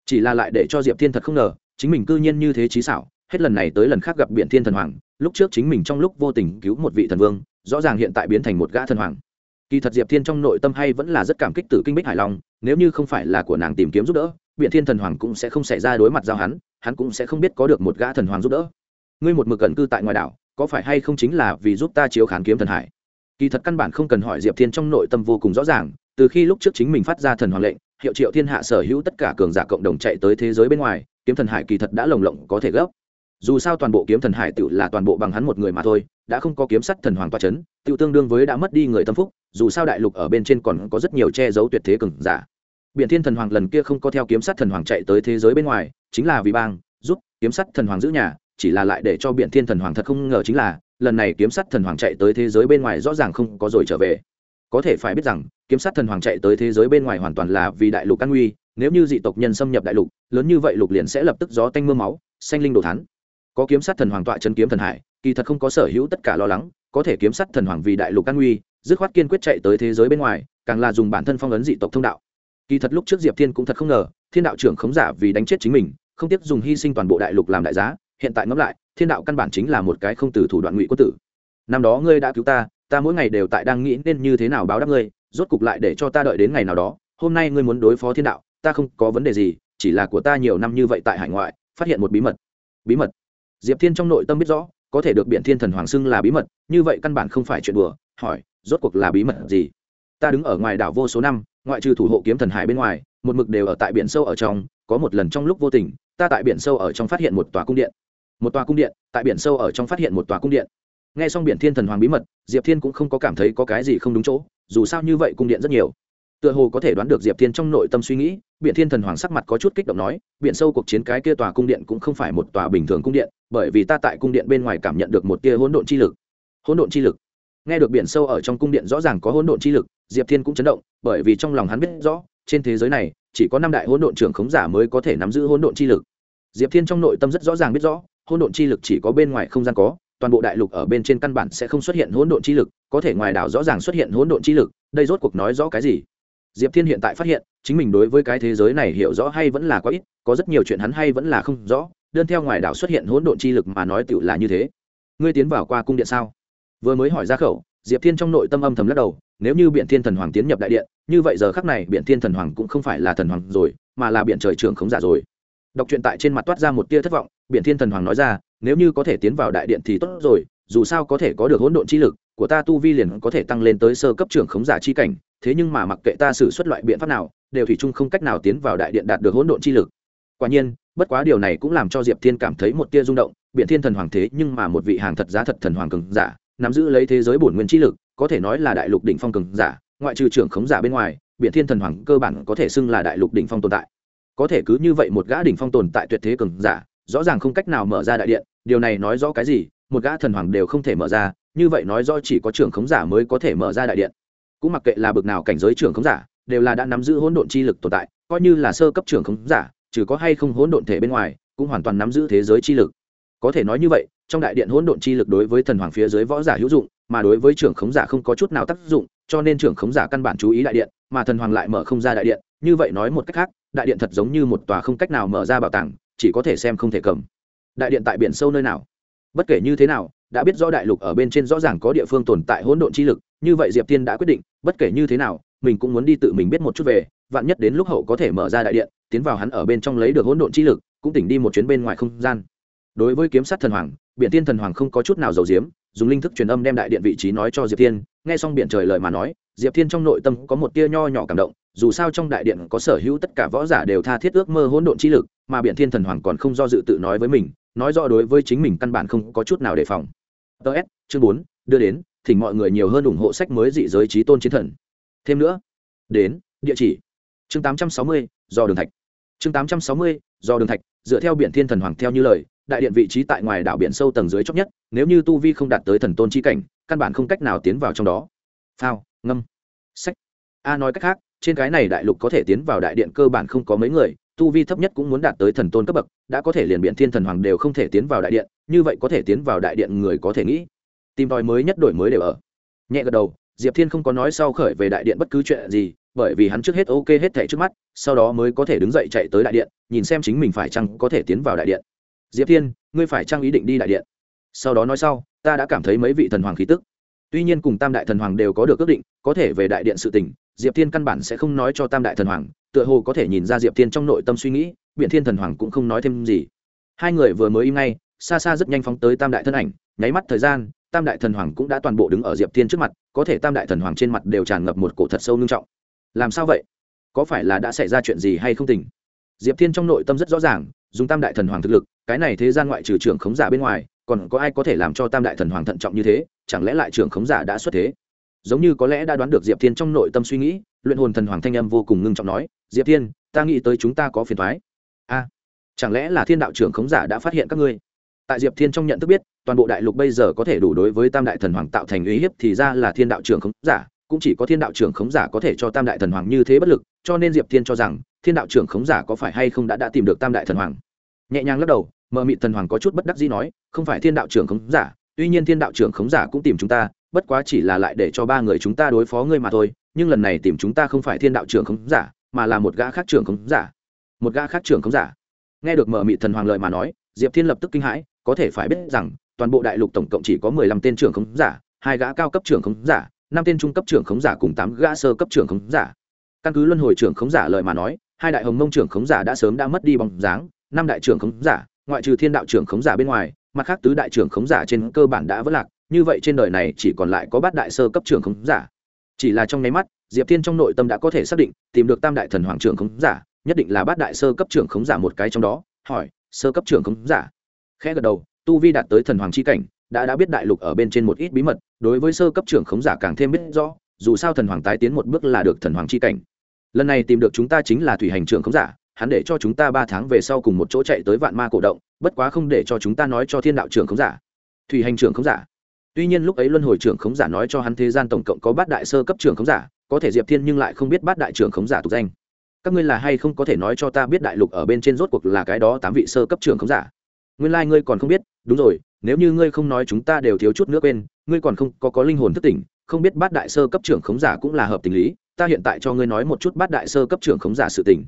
Chỉ là lại để cho diệp thiên thật không ngờ, chính mình cư nhiên như thế trí xảo, hết lần này tới lần khác gặp biển thiên thần hoàng, lúc trước chính mình trong lúc vô tình cứu một vị thần vương, rõ ràng hiện tại biến thành một gã thần hoàng kỳ thật diệp thiên trong nội tâm hay vẫn là rất cảm kích Tử kinh bích hải long, nếu như không phải là của nàng tìm kiếm giúp đỡ biện thiên thần hoàng cũng sẽ không xảy ra đối mặt giao hắn hắn cũng sẽ không biết có được một gã thần hoàng giúp đỡ. Ngươi một mực cẩn cư tại ngoài đảo, có phải hay không chính là vì giúp ta chiếu khán kiếm thần hải? Kỳ thật căn bản không cần hỏi diệp thiên trong nội tâm vô cùng rõ ràng, từ khi lúc trước chính mình phát ra thần hoàng lệnh, hiệu triệu thiên hạ sở hữu tất cả cường giả cộng đồng chạy tới thế giới bên ngoài, kiếm thần hải kỳ thật đã lồng lộng có thể gấp. Dù sao toàn bộ kiếm thần hải tự là toàn bộ bằng hắn một người mà thôi, đã không có kiếm sắt thần hoàng toa c h ấ n tự tương đương với đã mất đi người tâm phúc dù sao đại lục ở bên trên còn có rất nhiều che giấu tuyệt thế cường giả. Biện thiên thần hoàng lần kia không có theo kiếm sát thần hoàng chạy tới thế giới bên ngoài, chính là vì bang, giúp kiếm sát thần hoàng giữ nhà, chỉ là lại để cho biện thiên thần hoàng thật không ngờ chính là, lần này kiếm sát thần hoàng chạy tới thế giới bên ngoài rõ ràng không có rồi trở về. Có thể phải biết rằng, kiếm sát thần hoàng chạy tới thế giới bên ngoài hoàn toàn là vì đại lục căn nguy, nếu như dị tộc nhân xâm nhập đại lục, lớn như vậy lục liền sẽ lập tức gió tanh m ư a máu, xanh linh đồ thắn có kiếm sát thần hoàng tọa chân kiếm thần hải, kỳ thật không có sở hữu tất cả lo lắng, có thể kiếm sát thần hoàng vì đại lục căn nguy dứt khoát kiên quyết chạy tới thế giới bên ngoài, càng là dùng bản thân phong ấn dị tộc thông đạo. Kỳ thật lúc trước diệp thiên cũng thật không ngờ, thiên đạo trưởng khống giả vì đánh chết chính mình, không tiếc dùng hy sinh toàn bộ đại lục làm đại giá, hiện tại ngẫm lại, thiên đạo căn bản chính là một cái không từ thủ đoạn ngụy quân tử. Năm đó ngươi đã cứu ta ta mỗi ngày đều tại đang nghĩ nên như thế nào báo đáp ngươi, rốt cục lại để cho ta đợi đến ngày nào đó, hôm nay ngươi muốn đối phó thiên đạo, ta không có vấn đề gì, chỉ là của ta nhiều năm như vậy tại hải ngoại, phát hiện một bí mật. Bí mật? Diệp thiên trong nội tâm biết rõ, có thể được biện thiên thần hoàng xưng là bí mật, như vậy căn bản không phải chuyện đùa, hỏi rốt cuộc là bí mật gì? Ta đứng ở ngoài đảo vô số năm, ngoại trừ thủ hộ kiếm thần hải bên ngoài, một mực đều ở tại biển sâu ở trong, có một lần trong lúc vô tình, ta tại biển sâu ở trong phát hiện một tòa cung điện. Một tòa cung điện, tại biển sâu ở trong phát hiện một tòa cung điện. Nghe xong biển thiên thần hoàng bí mật, diệp thiên cũng không có cảm thấy có cái gì không đúng chỗ, dù sao như vậy cung điện rất nhiều. Tựa hồ có thể đoán được diệp thiên trong nội tâm suy nghĩ, Biển thiên thần hoàng sắc mặt có chút kích động nói, biển sâu cuộc chiến cái kia tòa cung điện cũng không phải một tòa bình thường cung điện, bởi vì ta tại cung điện bên ngoài cảm nhận được một tia hỗn độn chi lực. Hỗn độn chi lực? Nghe được biển sâu ở trong cung điện rõ ràng có hỗn độn chi lực, diệp thiên cũng chấn động, bởi vì trong lòng hắn biết rõ, trên thế giới này, chỉ có năm đại hỗn độn trưởng khống giả mới có thể nắm giữ hỗn độn chi lực. Diệp thiên trong nội tâm rất rõ ràng biết rõ, hỗn độn chi lực chỉ có bên ngoài không gian có, toàn bộ đại lục ở bên trên căn bản sẽ không xuất hiện hỗn độn chi lực, có thể ngoài đảo rõ ràng xuất hiện hỗn độn chi lực, đây rốt cuộc nói rõ cái gì? Diệp thiên hiện tại phát hiện, chính mình đối với cái thế giới này hiểu rõ hay vẫn là quá ít, có rất nhiều chuyện hắn hay vẫn là không rõ, đơn theo ngoài đảo xuất hiện hỗn độn chi lực mà nói tựu là như thế. Ngươi tiến vào qua cung điện sao? Vừa mới hỏi ra khẩu, diệp thiên trong nội tâm âm thầm lắc đầu, nếu như biện thiên thần hoàng tiến nhập đại điện, như vậy giờ khắc này biện thiên thần hoàng cũng không phải là thần hoàng rồi, mà là biện trời trưởng khống giả rồi. Đọc truyện tại trên mặt toát ra một tia thất vọng biện thiên thần hoàng nói ra, nếu như có thể tiến vào đại điện thì tốt rồi, dù sao có thể có được hỗn độn chi lực, của ta tu vi liền có thể tăng lên tới sơ cấp trưởng khống giả chi cảnh, thế nhưng mà mặc kệ ta xử xuất loại biện pháp nào, đều thủy chung không cách nào tiến vào đại điện đạt được hỗn độn chi lực. Quả nhiên, bất quá điều này cũng làm cho diệp thiên cảm thấy một tia rung động biện thiên thần hoàng thế nhưng mà một vị hàng thật giá thật thần hoàng cường giả nắm giữ lấy thế giới bổn nguyên chi lực, có thể nói là đại lục đỉnh phong cường giả, ngoại trừ trưởng khống giả bên ngoài biện thiên thần hoàng cơ bản có thể xưng là đại lục đỉnh phong tồn tại. Có thể cứ như vậy một gã đỉnh phong tồn tại tuyệt thế cường giả, rõ ràng không cách nào mở ra đại điện, điều này nói rõ cái gì? Một gã thần hoàng đều không thể mở ra, như vậy nói rõ chỉ có trưởng khống giả mới có thể mở ra đại điện. Cũng mặc kệ là bực nào cảnh giới trưởng khống giả, đều là đã nắm giữ hỗn độn chi lực tồn tại, coi như là sơ cấp trưởng khống giả, trừ có hay không hỗn độn thể bên ngoài, cũng hoàn toàn nắm giữ thế giới chi lực. Có thể nói như vậy trong đại điện hỗn độn chi lực đối với thần hoàng phía dưới võ giả hữu dụng, mà đối với trưởng khống giả không có chút nào tác dụng, cho nên trưởng khống giả căn bản chú ý đại điện, mà thần hoàng lại mở không ra đại điện. Như vậy nói một cách khác, đại điện thật giống như một tòa không cách nào mở ra bảo tàng, chỉ có thể xem không thể cầm. Đại điện tại biển sâu nơi nào? Bất kể như thế nào, đã biết rõ đại lục ở bên trên rõ ràng có địa phương tồn tại hỗn độn chi lực, như vậy diệp tiên đã quyết định, bất kể như thế nào, mình cũng muốn đi tự mình biết một chút về, vạn nhất đến lúc hậu có thể mở ra đại điện, tiến vào hắn ở bên trong lấy được hỗn độn chi lực, cũng tỉnh đi một chuyến bên ngoài không gian. Đối với kiếm sát thần hoàng biện tiên thần hoàng không có chút nào giàu diếm dùng linh thức truyền âm đem đại điện vị trí nói cho diệp thiên, nghe xong biện trời lời mà nói, diệp thiên trong nội tâm có một tia nho nhỏ cảm động, dù sao trong đại điện có sở hữu tất cả võ giả đều tha thiết ước mơ hỗn độn chi lực, mà biện thiên thần hoàng còn không do dự tự nói với mình, nói rõ đối với chính mình căn bản không có chút nào đề phòng. Ts chương bốn, đưa đến, thỉnh mọi người nhiều hơn ủng hộ sách mới dị giới trí tôn chiến thần. Thêm nữa, đến, địa chỉ. Chương tám trăm sáu mươi, do đường thạch. Chương tám trăm sáu mươi, do đường thạch, dựa theo biển thiên thần hoàng theo như lời đại điện vị trí tại ngoài đảo biển sâu tầng dưới chót nhất, nếu như tu vi không đạt tới thần tôn chi cảnh, căn bản không cách nào tiến vào trong đó. Phao, ngâm, sách. A nói cách khác, trên cái này đại lục có thể tiến vào đại điện cơ bản không có mấy người, tu vi thấp nhất cũng muốn đạt tới thần tôn cấp bậc, đã có thể liền biện thiên thần hoàng đều không thể tiến vào đại điện, như vậy có thể tiến vào đại điện người có thể nghĩ. Tìm tòi mới nhất đổi mới đều ở. Nhẹ gật đầu, diệp thiên không có nói sau khởi về đại điện bất cứ chuyện gì, bởi vì hắn trước hết ok hết thẻ trước mắt, sau đó mới có thể đứng dậy chạy tới đại điện, nhìn xem chính mình phải chăng có thể tiến vào đại điện diệp thiên, ngươi phải trang ý định đi đại điện. Sau đó nói sau, ta đã cảm thấy mấy vị thần hoàng khí tức. Tuy nhiên cùng tam đại thần hoàng đều có được ước định, có thể về đại điện sự tình, diệp thiên căn bản sẽ không nói cho tam đại thần hoàng, tựa hồ có thể nhìn ra diệp thiên trong nội tâm suy nghĩ biện thiên thần hoàng cũng không nói thêm gì. Hai người vừa mới im ngay, xa xa rất nhanh phóng tới tam đại thân ảnh, nháy mắt thời gian, tam đại thần hoàng cũng đã toàn bộ đứng ở diệp thiên trước mặt, có thể tam đại thần hoàng trên mặt đều tràn ngập một cổ thật sâu nghiêm trọng. Làm sao vậy? Có phải là đã xảy ra chuyện gì hay không tình? Diệp thiên trong nội tâm rất rõ ràng dùng tam đại thần hoàng thực lực, cái này thế gian ngoại trừ trưởng khống giả bên ngoài, còn có ai có thể làm cho tam đại thần hoàng thận trọng như thế, chẳng lẽ lại trưởng khống giả đã xuất thế? Giống như có lẽ đã đoán được diệp thiên trong nội tâm suy nghĩ, luyện hồn thần hoàng thanh âm vô cùng ngưng trọng nói, diệp thiên, ta nghĩ tới chúng ta có phiền thoái a, chẳng lẽ là thiên đạo trưởng khống giả đã phát hiện các ngươi? Tại diệp thiên trong nhận thức biết, toàn bộ đại lục bây giờ có thể đủ đối với tam đại thần hoàng tạo thành uy hiếp thì ra là thiên đạo trưởng khống giả cũng chỉ có thiên đạo trưởng khống giả có thể cho tam đại thần hoàng như thế bất lực, cho nên diệp thiên cho rằng, thiên đạo trưởng khống giả có phải hay không đã đã tìm được tam đại thần hoàng? Nhẹ nhàng lắc đầu, mờ mịt thần hoàng có chút bất đắc dĩ nói, không phải thiên đạo trưởng khống giả, tuy nhiên thiên đạo trưởng khống giả cũng tìm chúng ta, bất quá chỉ là lại để cho ba người chúng ta đối phó ngươi mà thôi, nhưng lần này tìm chúng ta không phải thiên đạo trưởng khống giả, mà là một gã khác trưởng khống giả. Một gã khác trưởng khống giả. Nghe được mờ mịt thần hoàng lợi mà nói, diệp thiên lập tức kinh hãi, có thể phải biết rằng, toàn bộ đại lục tổng cộng chỉ có mười lăm tên trưởng khống giả, hai gã cao cấp trưởng khống giả năm tên trung cấp trưởng khống giả cùng tám gã sơ cấp trưởng khống giả căn cứ luân hồi trưởng khống giả lời mà nói hai đại hồng mông trưởng khống giả đã sớm đã mất đi bóng dáng năm đại trưởng khống giả ngoại trừ thiên đạo trưởng khống giả bên ngoài mặt khác tứ đại trưởng khống giả trên cơ bản đã vỡ lạc như vậy trên đời này chỉ còn lại có bát đại sơ cấp trưởng khống giả chỉ là trong nháy mắt diệp thiên trong nội tâm đã có thể xác định tìm được tam đại thần hoàng trưởng khống giả nhất định là bát đại sơ cấp trưởng khống giả một cái trong đó hỏi sơ cấp trưởng khống giả khẽ gật đầu tu vi đạt tới thần hoàng c h i cảnh đã đã biết đại lục ở bên trên một ít bí mật, đối với sơ cấp trưởng khống giả càng thêm biết rõ, dù sao thần hoàng tái tiến một bước là được thần hoàng c h i cảnh. Lần này tìm được chúng ta chính là thủy hành trưởng khống giả, hắn để cho chúng ta ba tháng về sau cùng một chỗ chạy tới vạn ma cổ động, bất quá không để cho chúng ta nói cho thiên đạo trưởng khống giả. Thủy hành trưởng khống giả. Tuy nhiên lúc ấy luân hồi trưởng khống giả nói cho hắn thế gian tổng cộng có bát đại sơ cấp trưởng khống giả, có thể diệp thiên nhưng lại không biết bát đại trưởng khống giả tục danh. Các ngươi là hay không có thể nói cho ta biết đại lục ở bên trên rốt cuộc là cái đó tám vị sơ cấp trưởng khống giả? Nguyên lai、like、ngươi còn không biết, đúng rồi nếu như ngươi không nói chúng ta đều thiếu chút nữa quên, ngươi còn không có có linh hồn thức tỉnh, không biết bát đại sơ cấp trưởng khống giả cũng là hợp tình lý, ta hiện tại cho ngươi nói một chút bát đại sơ cấp trưởng khống giả sự tình.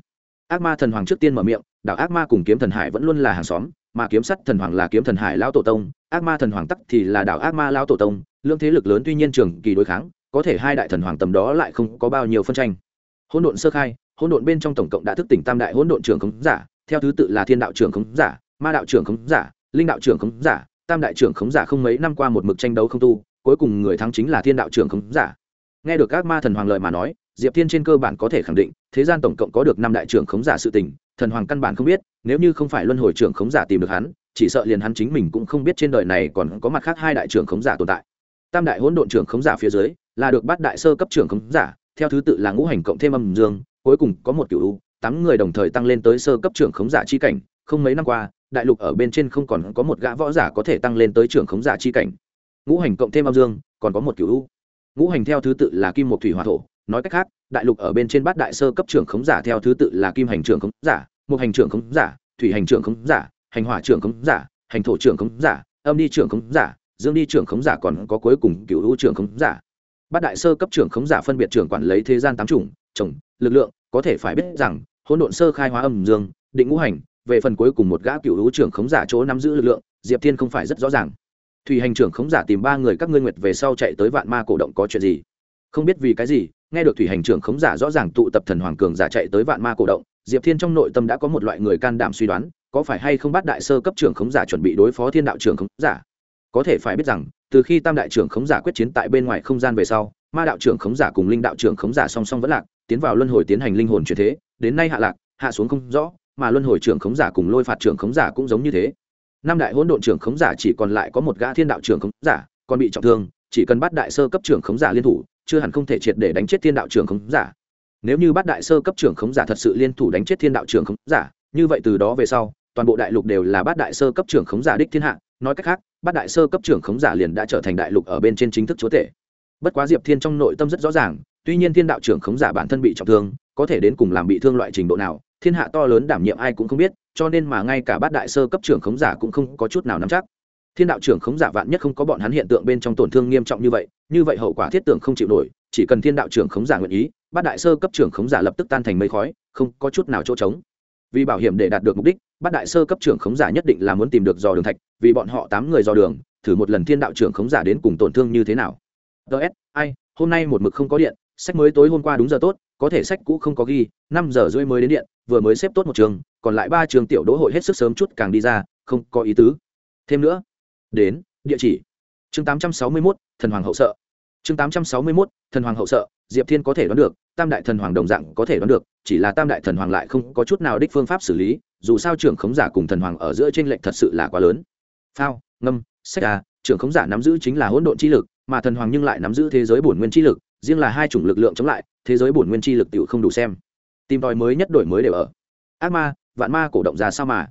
Ác ma thần hoàng trước tiên mở miệng, đảo ác ma cùng kiếm thần hải vẫn luôn là hàng xóm, mà kiếm sắt thần hoàng là kiếm thần hải lao tổ tông, ác ma thần hoàng tắc thì là đảo ác ma lao tổ tông lương thế lực lớn tuy nhiên trường kỳ đối kháng, có thể hai đại thần hoàng tầm đó lại không có bao nhiêu phân tranh. Hỗn độn sơ khai, hỗn độn bên trong tổng cộng đã thức tỉnh tam đại hỗn độn trưởng khống giả, theo thứ tự là thiên đạo trưởng khống giả, ma đạo trưởng khống giả, linh đạo trưởng khống giả tam đại trưởng khống giả không mấy năm qua một mực tranh đấu không tu, cuối cùng người thắng chính là thiên đạo trưởng khống giả. Nghe được các ma thần hoàng lợi mà nói, diệp thiên trên cơ bản có thể khẳng định, thế gian tổng cộng có được năm đại trưởng khống giả sự tình, thần hoàng căn bản không biết, nếu như không phải luân hồi trưởng khống giả tìm được hắn, chỉ sợ liền hắn chính mình cũng không biết trên đời này còn có mặt khác hai đại trưởng khống giả tồn tại. Tam đại hỗn độn trưởng khống giả phía dưới, là được bắt đại sơ cấp trưởng khống giả, theo thứ tự là ngũ hành cộng thêm âm dương, cuối cùng có một cựu tám người đồng thời tăng lên tới sơ cấp trưởng khống giả chi cảnh, không mấy năm qua đại lục ở bên trên không còn có một gã võ giả có thể tăng lên tới trưởng khống giả chi cảnh ngũ hành cộng thêm âm dương còn có một cựu u ngũ hành theo thứ tự là kim một thủy hòa thổ nói cách khác đại lục ở bên trên bát đại sơ cấp trưởng khống giả theo thứ tự là kim hành trưởng khống giả một hành trưởng khống giả thủy hành trưởng khống giả hành hỏa trưởng khống giả hành thổ trưởng khống giả âm đi trưởng khống giả dương đi trưởng khống giả còn có cuối cùng cựu u trưởng khống giả bát đại sơ cấp trưởng khống giả phân biệt trưởng quản lấy thế gian tám chủng chủng lực lượng có thể phải biết rằng hỗn độn sơ khai hóa âm dương định ngũ hành về phần cuối cùng một gã cựu hữu trưởng khống giả chỗ nắm giữ lực lượng, diệp thiên không phải rất rõ ràng. Thủy hành trưởng khống giả tìm ba người các ngươi nguyệt về sau chạy tới vạn ma cổ động có chuyện gì? Không biết vì cái gì, nghe được thủy hành trưởng khống giả rõ ràng tụ tập thần hoàng cường giả chạy tới vạn ma cổ động, diệp thiên trong nội tâm đã có một loại người can đảm suy đoán, có phải hay không bắt đại sơ cấp trưởng khống giả chuẩn bị đối phó thiên đạo trưởng khống giả? Có thể phải biết rằng, từ khi tam đại trưởng khống giả quyết chiến tại bên ngoài không gian về sau, ma đạo trưởng khống giả cùng linh đạo trưởng khống giả song song vẫn lạc, tiến vào luân hồi tiến hành linh hồn chuyển thế, đến nay hạ lạc, hạ xuống không rõ mà luân hồi trưởng khống giả cùng lôi phạt trưởng khống giả cũng giống như thế năm đại hỗn độn trưởng khống giả chỉ còn lại có một gã thiên đạo trưởng khống giả còn bị trọng thương chỉ cần bắt đại sơ cấp trưởng khống giả liên thủ chưa hẳn không thể triệt để đánh chết thiên đạo trưởng khống giả nếu như bắt đại sơ cấp trưởng khống giả thật sự liên thủ đánh chết thiên đạo trưởng khống giả như vậy từ đó về sau toàn bộ đại lục đều là bát đại sơ cấp trưởng khống giả đích thiên hạ nói cách khác bát đại sơ cấp trưởng khống giả liền đã trở thành đại lục ở bên trên chính thức chúa tể bất quá diệp thiên trong nội tâm rất rõ ràng tuy nhiên thiên đạo trưởng khống giả bản thân bị trọng thương có thể đến cùng làm bị thương loại trình độ nào thiên hạ to lớn đảm nhiệm ai cũng không biết, cho nên mà ngay cả bát đại sơ cấp trưởng khống giả cũng không có chút nào nắm chắc. Thiên đạo trưởng khống giả vạn nhất không có bọn hắn hiện tượng bên trong tổn thương nghiêm trọng như vậy như vậy hậu quả thiết tưởng không chịu nổi, chỉ cần thiên đạo trưởng khống giả nguyện ý, bát đại sơ cấp trưởng khống giả lập tức tan thành mây khói, không có chút nào chỗ trống. Vì bảo hiểm để đạt được mục đích, bát đại sơ cấp trưởng khống giả nhất định là muốn tìm được dò đường thạch, vì bọn họ tám người dò đường, thử một lần thiên đạo trưởng khống giả đến cùng tổn thương như thế nào. Ts ai, hôm nay một mực không có điện, sách mới tối hôm qua đúng giờ tốt, có thể sách cũ không có ghi, năm giờ rưỡi mới đến điện vừa mới xếp tốt một trường còn lại ba trường tiểu đỗ hội hết sức sớm chút càng đi ra không có ý tứ. Thêm nữa đến địa chỉ. Chương tám trăm sáu mươi 861, thần hoàng hậu sợ. Chương tám trăm sáu mươi 861, thần hoàng hậu sợ diệp thiên có thể đoán được tam đại thần hoàng đồng dạng có thể đoán được chỉ là tam đại thần hoàng lại không có chút nào đích phương pháp xử lý dù sao trưởng khống giả cùng thần hoàng ở giữa tranh lệch thật sự là quá lớn. Phao ngâm sách à trưởng khống giả nắm giữ chính là hỗn độn chi lực mà thần hoàng nhưng lại nắm giữ thế giới bổn nguyên chi lực riêng là hai chủng lực lượng chống lại thế giới bổn nguyên chi lực tiểu không đủ xem tìm tòi mới nhất đổi mới đều ở. Ác ma, vạn ma cổ động ra sao mà?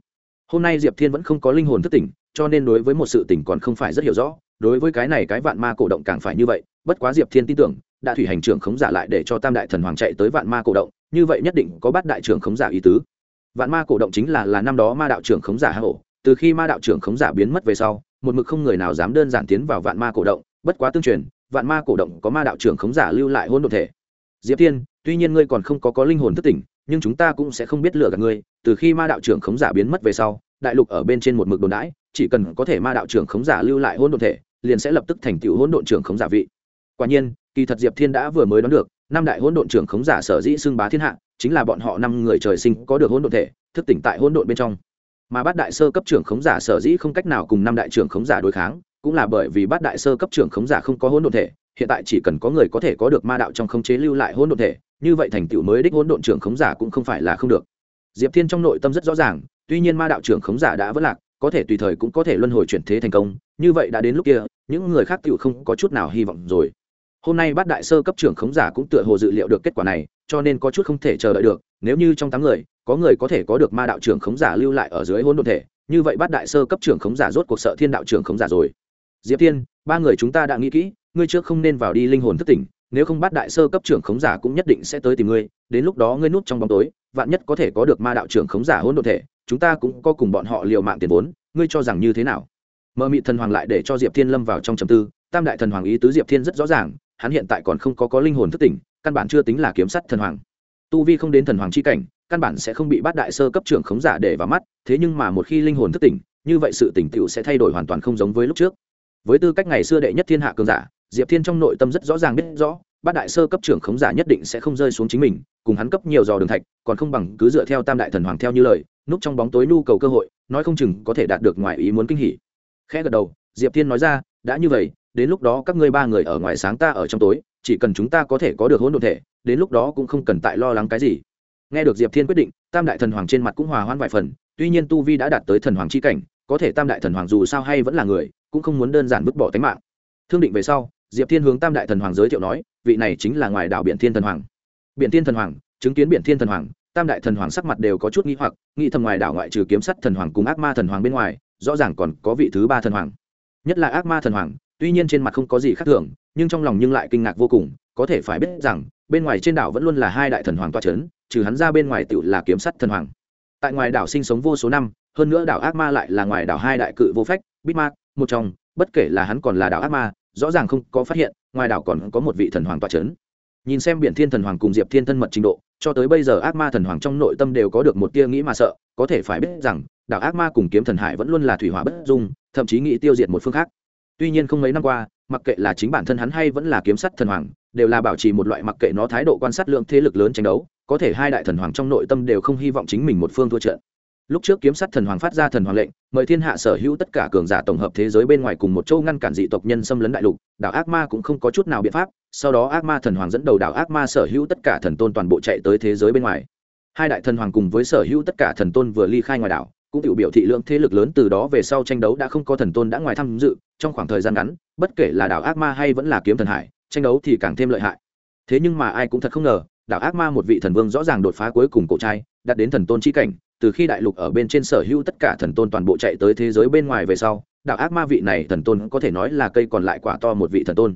Hôm nay diệp thiên vẫn không có linh hồn thức tỉnh, cho nên đối với một sự tỉnh còn không phải rất hiểu rõ. Đối với cái này cái vạn ma cổ động càng phải như vậy, bất quá diệp thiên tin tưởng, đã thủy hành trưởng khống giả lại để cho tam đại thần hoàng chạy tới vạn ma cổ động, như vậy nhất định có bắt đại trưởng khống giả ý tứ. Vạn ma cổ động chính là là năm đó ma đạo trưởng khống giả hà hổ từ khi ma đạo trưởng khống giả biến mất về sau, một mực không người nào dám đơn giản tiến vào vạn ma cổ động. Bất quá tương truyền, vạn ma cổ động có ma đạo trưởng khống giả lưu lại hôn đ ộ thể. Diệp thiên tuy nhiên ngươi còn không có có linh hồn thất tỉnh, nhưng chúng ta cũng sẽ không biết lừa gạt ngươi. Từ khi ma đạo trưởng khống giả biến mất về sau, đại lục ở bên trên một mực đồn đãi, chỉ cần có thể ma đạo trưởng khống giả lưu lại hôn đồn thể, liền sẽ lập tức thành tựu hôn đ trưởng khống giả vị. Quả nhiên, kỳ thật diệp thiên đã vừa mới đoán được, năm đại hôn đ trưởng khống giả sở dĩ xưng bá thiên hạ, chính là bọn họ năm người trời sinh có được hôn đ thể, thức tỉnh tại hôn đ bên trong. Mà bát đại sơ cấp trưởng khống giả sở dĩ không cách nào cùng năm đại trưởng khống giả đối kháng, cũng là bởi vì bát đại sơ cấp trưởng khống giả không có hôn độn thể, hiện tại chỉ cần có người có thể có được ma đạo trong khống chế lưu lại hôn độn thể như vậy thành tựu mới đích hỗn độn trưởng khống giả cũng không phải là không được. Diệp thiên trong nội tâm rất rõ ràng, tuy nhiên ma đạo trưởng khống giả đã vất lạc, có thể tùy thời cũng có thể luân hồi chuyển thế thành công, như vậy đã đến lúc kia, những người khác tựu không có chút nào hy vọng rồi. Hôm nay bát đại sơ cấp trưởng khống giả cũng tựa hồ dự liệu được kết quả này, cho nên có chút không thể chờ đợi được, nếu như trong tám người, có người có thể có được ma đạo trưởng khống giả lưu lại ở dưới hỗn độn thể, như vậy bát đại sơ cấp trưởng khống giả rốt cuộc sợ thiên đạo trưởng khống giả rồi. Diệp thiên, ba người chúng ta đã nghĩ kỹ, ngươi trước không nên vào đi linh hồn thức tỉnh nếu không bắt đại sơ cấp trưởng khống giả cũng nhất định sẽ tới tìm ngươi, đến lúc đó ngươi núp trong bóng tối, vạn nhất có thể có được ma đạo trưởng khống giả hỗn độn thể, chúng ta cũng có cùng bọn họ liều mạng tiền vốn, ngươi cho rằng như thế nào? Mơ mị thần hoàng lại để cho diệp thiên lâm vào trong trầm tư, tam đại thần hoàng ý tứ diệp thiên rất rõ ràng, hắn hiện tại còn không có có linh hồn thức tỉnh, căn bản chưa tính là kiếm sắt thần hoàng. Tu vi không đến thần hoàng c h i cảnh, căn bản sẽ không bị bắt đại sơ cấp trưởng khống giả để vào mắt, thế nhưng mà một khi linh hồn thức tỉnh, như vậy sự tỉnh tựu sẽ thay đổi hoàn toàn không giống với lúc trước. Với tư cách ngày xưa đệ nhất thiên hạ cường giả diệp thiên trong nội tâm rất rõ ràng biết rõ, bát đại sơ cấp trưởng khống giả nhất định sẽ không rơi xuống chính mình, cùng hắn cấp nhiều dò đường thạch, còn không bằng cứ dựa theo tam đại thần hoàng theo như lời, núp trong bóng tối nhu cầu cơ hội, nói không chừng có thể đạt được ngoài ý muốn kinh hỉ. Khẽ gật đầu, diệp thiên nói ra, đã như vậy, đến lúc đó các ngươi ba người ở ngoài sáng ta ở trong tối, chỉ cần chúng ta có thể có được hỗn độn thể, đến lúc đó cũng không cần tại lo lắng cái gì. Nghe được diệp thiên quyết định, tam đại thần hoàng trên mặt cũng hòa hoãn vài phần, tuy nhiên tu vi đã đạt tới thần hoàng c h i cảnh, có thể tam đại thần hoàng dù sao hay vẫn là người, cũng không muốn đơn giản vứt bỏ tính mạng. Thương định về sau diệp thiên hướng tam đại thần hoàng giới thiệu nói, vị này chính là ngoài đảo biện thiên thần hoàng. Biện thiên thần hoàng, chứng kiến biện thiên thần hoàng, tam đại thần hoàng sắc mặt đều có chút nghĩ hoặc, nghĩ thầm ngoài đảo ngoại trừ kiếm sắt thần hoàng cùng ác ma thần hoàng bên ngoài, rõ ràng còn có vị thứ ba thần hoàng. Nhất là ác ma thần hoàng, tuy nhiên trên mặt không có gì khác thường, nhưng trong lòng nhưng lại kinh ngạc vô cùng, có thể phải biết rằng, bên ngoài trên đảo vẫn luôn là hai đại thần hoàng toa c h ấ n trừ hắn ra bên ngoài tự là kiếm sắt thần hoàng. Tại ngoài đảo sinh sống vô số năm, hơn nữa đảo ác ma lại là ngoài đảo hai đại cự vô phách bít ma, một trong, bất kể là hắn còn là đảo ác ma rõ ràng không có phát hiện, ngoài đảo còn có một vị thần hoàng toa c h ấ n nhìn xem biển thiên thần hoàng cùng diệp thiên thân mật trình độ, cho tới bây giờ ác ma thần hoàng trong nội tâm đều có được một tia nghĩ mà sợ, có thể phải biết rằng, đảo ác ma cùng kiếm thần hải vẫn luôn là thủy hỏa bất dung, thậm chí nghĩ tiêu diệt một phương khác. Tuy nhiên không mấy năm qua, mặc kệ là chính bản thân hắn hay vẫn là kiếm sắt thần hoàng, đều là bảo trì một loại mặc kệ nó thái độ quan sát lượng thế lực lớn tranh đấu, có thể hai đại thần hoàng trong nội tâm đều không hy vọng chính mình một phương thua trận lúc trước kiếm sắt thần hoàng phát ra thần hoàng lệnh, mời thiên hạ sở hữu tất cả cường giả tổng hợp thế giới bên ngoài cùng một châu ngăn cản dị tộc nhân xâm lấn đại lục, đảo ác ma cũng không có chút nào biện pháp, sau đó ác ma thần hoàng dẫn đầu đảo ác ma sở hữu tất cả thần tôn toàn bộ chạy tới thế giới bên ngoài. Hai đại thần hoàng cùng với sở hữu tất cả thần tôn vừa ly khai ngoài đảo, cũng tự biểu thị lượng thế lực lớn từ đó về sau tranh đấu đã không có thần tôn đã ngoài tham dự, trong khoảng thời gian ngắn, bất kể là đảo ác ma hay vẫn là kiếm thần hải, tranh đấu thì càng thêm lợi hại. Thế nhưng mà ai cũng thật không ngờ, đảo ác ma một vị thần vương rõ ràng đột phá cuối cùng cổ trai, đạt đến thần tôn chi cảnh từ khi đại lục ở bên trên sở hữu tất cả thần tôn toàn bộ chạy tới thế giới bên ngoài về sau, đạo ác ma vị này thần tôn có thể nói là cây còn lại quả to một vị thần tôn.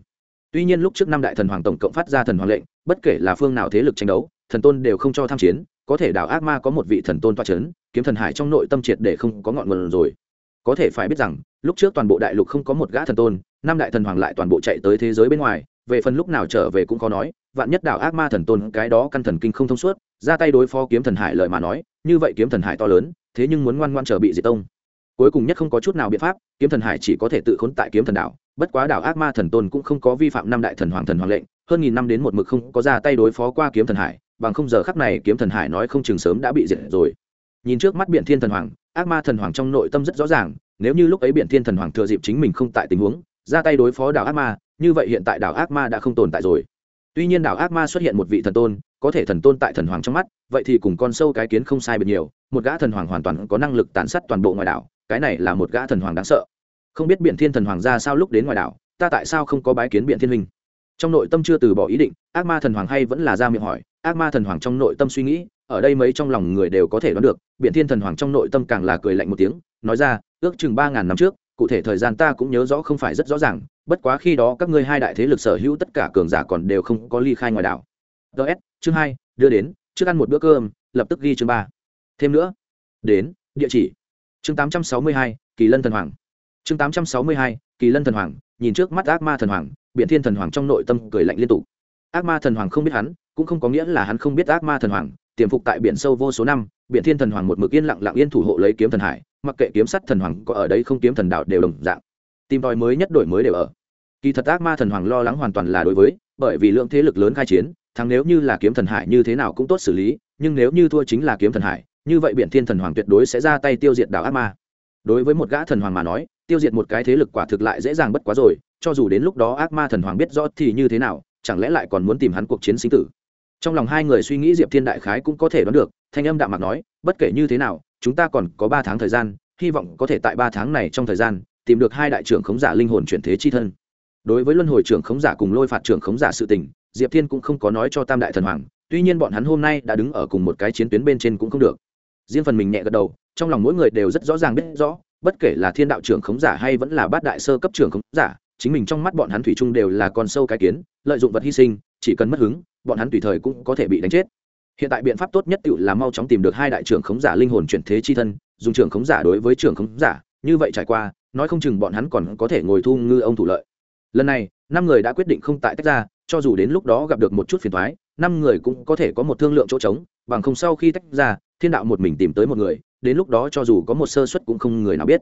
Tuy nhiên lúc trước năm đại thần hoàng tổng cộng phát ra thần hoàng lệnh, bất kể là phương nào thế lực tranh đấu, thần tôn đều không cho tham chiến, có thể đạo ác ma có một vị thần tôn toa c h ấ n kiếm thần hải trong nội tâm triệt để không có ngọn nguồn rồi. Có thể phải biết rằng, lúc trước toàn bộ đại lục không có một gã thần tôn, năm đại thần hoàng lại toàn bộ chạy tới thế giới bên ngoài, về phần lúc nào trở về cũng khó nói vạn nhất đảo ác ma thần tôn cái đó căn thần kinh không thông suốt, ra tay đối phó kiếm thần hải lời mà nói, như vậy kiếm thần hải to lớn, thế nhưng muốn ngoan ngoan trở bị diệt tông. Cuối cùng nhất không có chút nào biện pháp, kiếm thần hải chỉ có thể tự khốn tại kiếm thần đảo, bất quá đảo ác ma thần tôn cũng không có vi phạm năm đại thần hoàng thần hoàng lệnh, hơn nghìn năm đến một mực không có ra tay đối phó qua kiếm thần hải, bằng không giờ khắc này kiếm thần hải nói không chừng sớm đã bị diệt rồi. Nhìn trước mắt biển thiên thần hoàng, ác ma thần hoàng trong nội tâm rất rõ ràng, nếu như lúc ấy biển thiên thần hoàng thừa dịp chính mình không tại tình huống, ra tay đối phó đảo ác ma, như vậy hiện tại đảo ác ma đã không tồn tại rồi tuy nhiên đảo ác ma xuất hiện một vị thần tôn, có thể thần tôn tại thần hoàng trong mắt, vậy thì cùng con sâu cái kiến không sai biệt nhiều, một gã thần hoàng hoàn toàn có năng lực tàn sát toàn bộ ngoài đảo, cái này là một gã thần hoàng đáng sợ. Không biết biển thiên thần hoàng ra sao lúc đến ngoài đảo, ta tại sao không có bái kiến Biện thiên huynh? Trong nội tâm chưa từ bỏ ý định, ác ma thần hoàng hay vẫn là ra miệng hỏi, ác ma thần hoàng trong nội tâm suy nghĩ, ở đây mấy trong lòng người đều có thể đoán được biện thiên thần hoàng trong nội tâm càng là cười lạnh một tiếng, nói ra, ước chừng ba ngàn năm trước, cụ thể thời gian ta cũng nhớ rõ không phải rất rõ ràng bất quá khi đó các ngươi hai đại thế lực sở hữu tất cả cường giả còn đều không có ly khai ngoài đảo. Ts chương hai, đưa đến, trước ăn một bữa cơm, lập tức ghi chương ba. Thêm nữa, đến, địa chỉ. Chương tám trăm sáu mươi hai, kỳ lân thần hoàng. Chương tám trăm sáu mươi hai, kỳ lân thần hoàng, nhìn trước mắt ác ma thần hoàng biện thiên thần hoàng trong nội tâm cười lạnh liên tục. Ác ma thần hoàng không biết hắn, cũng không có nghĩa là hắn không biết ác ma thần hoàng, tiềm phục tại biển sâu vô số năm biện thiên thần hoàng một mực yên lặng lặng yên thủ hộ lấy kiếm thần hải, mặc kệ kiếm sắt thần hoàng có ở đây không kiếm thần đạo đều đồng dạng. Tìm tòi mới nhất đổi mới đều ở kỳ thật ác ma thần hoàng lo lắng hoàn toàn là đối với, bởi vì lượng thế lực lớn khai chiến, thắng nếu như là kiếm thần hải như thế nào cũng tốt xử lý, nhưng nếu như thua chính là kiếm thần hải, như vậy biển thiên thần hoàng tuyệt đối sẽ ra tay tiêu diệt đảo ác ma. Đối với một gã thần hoàng mà nói, tiêu diệt một cái thế lực quả thực lại dễ dàng bất quá rồi, cho dù đến lúc đó ác ma thần hoàng biết rõ thì như thế nào, chẳng lẽ lại còn muốn tìm hắn cuộc chiến sinh tử? Trong lòng hai người suy nghĩ diệp thiên đại khái cũng có thể đoán được, thanh âm đạm mạc nói, bất kể như thế nào, chúng ta còn có ba tháng thời gian, hy vọng có thể tại ba tháng này trong thời gian, tìm được hai đại trưởng khống giả linh hồn chuyển thế chi thân đối với luân hồi trưởng khống giả cùng lôi phạt trưởng khống giả sự tình, diệp thiên cũng không có nói cho tam đại thần hoàng, tuy nhiên bọn hắn hôm nay đã đứng ở cùng một cái chiến tuyến bên trên cũng không được. Riêng phần mình nhẹ gật đầu, trong lòng mỗi người đều rất rõ ràng biết rõ, bất kể là thiên đạo trưởng khống giả hay vẫn là bát đại sơ cấp trưởng khống giả, chính mình trong mắt bọn hắn thủy chung đều là con sâu cái kiến, lợi dụng vật hy sinh, chỉ cần mất hứng, bọn hắn tùy thời cũng có thể bị đánh chết. Hiện tại biện pháp tốt nhất tự là mau chóng tìm được hai đại trưởng khống giả linh hồn chuyển thế chi thân, dùng trưởng khống giả đối với trưởng khống giả, như vậy trải qua, nói không chừng bọn hắn còn có thể ngồi thu ngư ông thủ lợi lần này, năm người đã quyết định không tại tách ra, cho dù đến lúc đó gặp được một chút phiền thoái năm người cũng có thể có một thương lượng chỗ trống, bằng không sau khi tách ra, thiên đạo một mình tìm tới một người, đến lúc đó cho dù có một sơ suất cũng không người nào biết.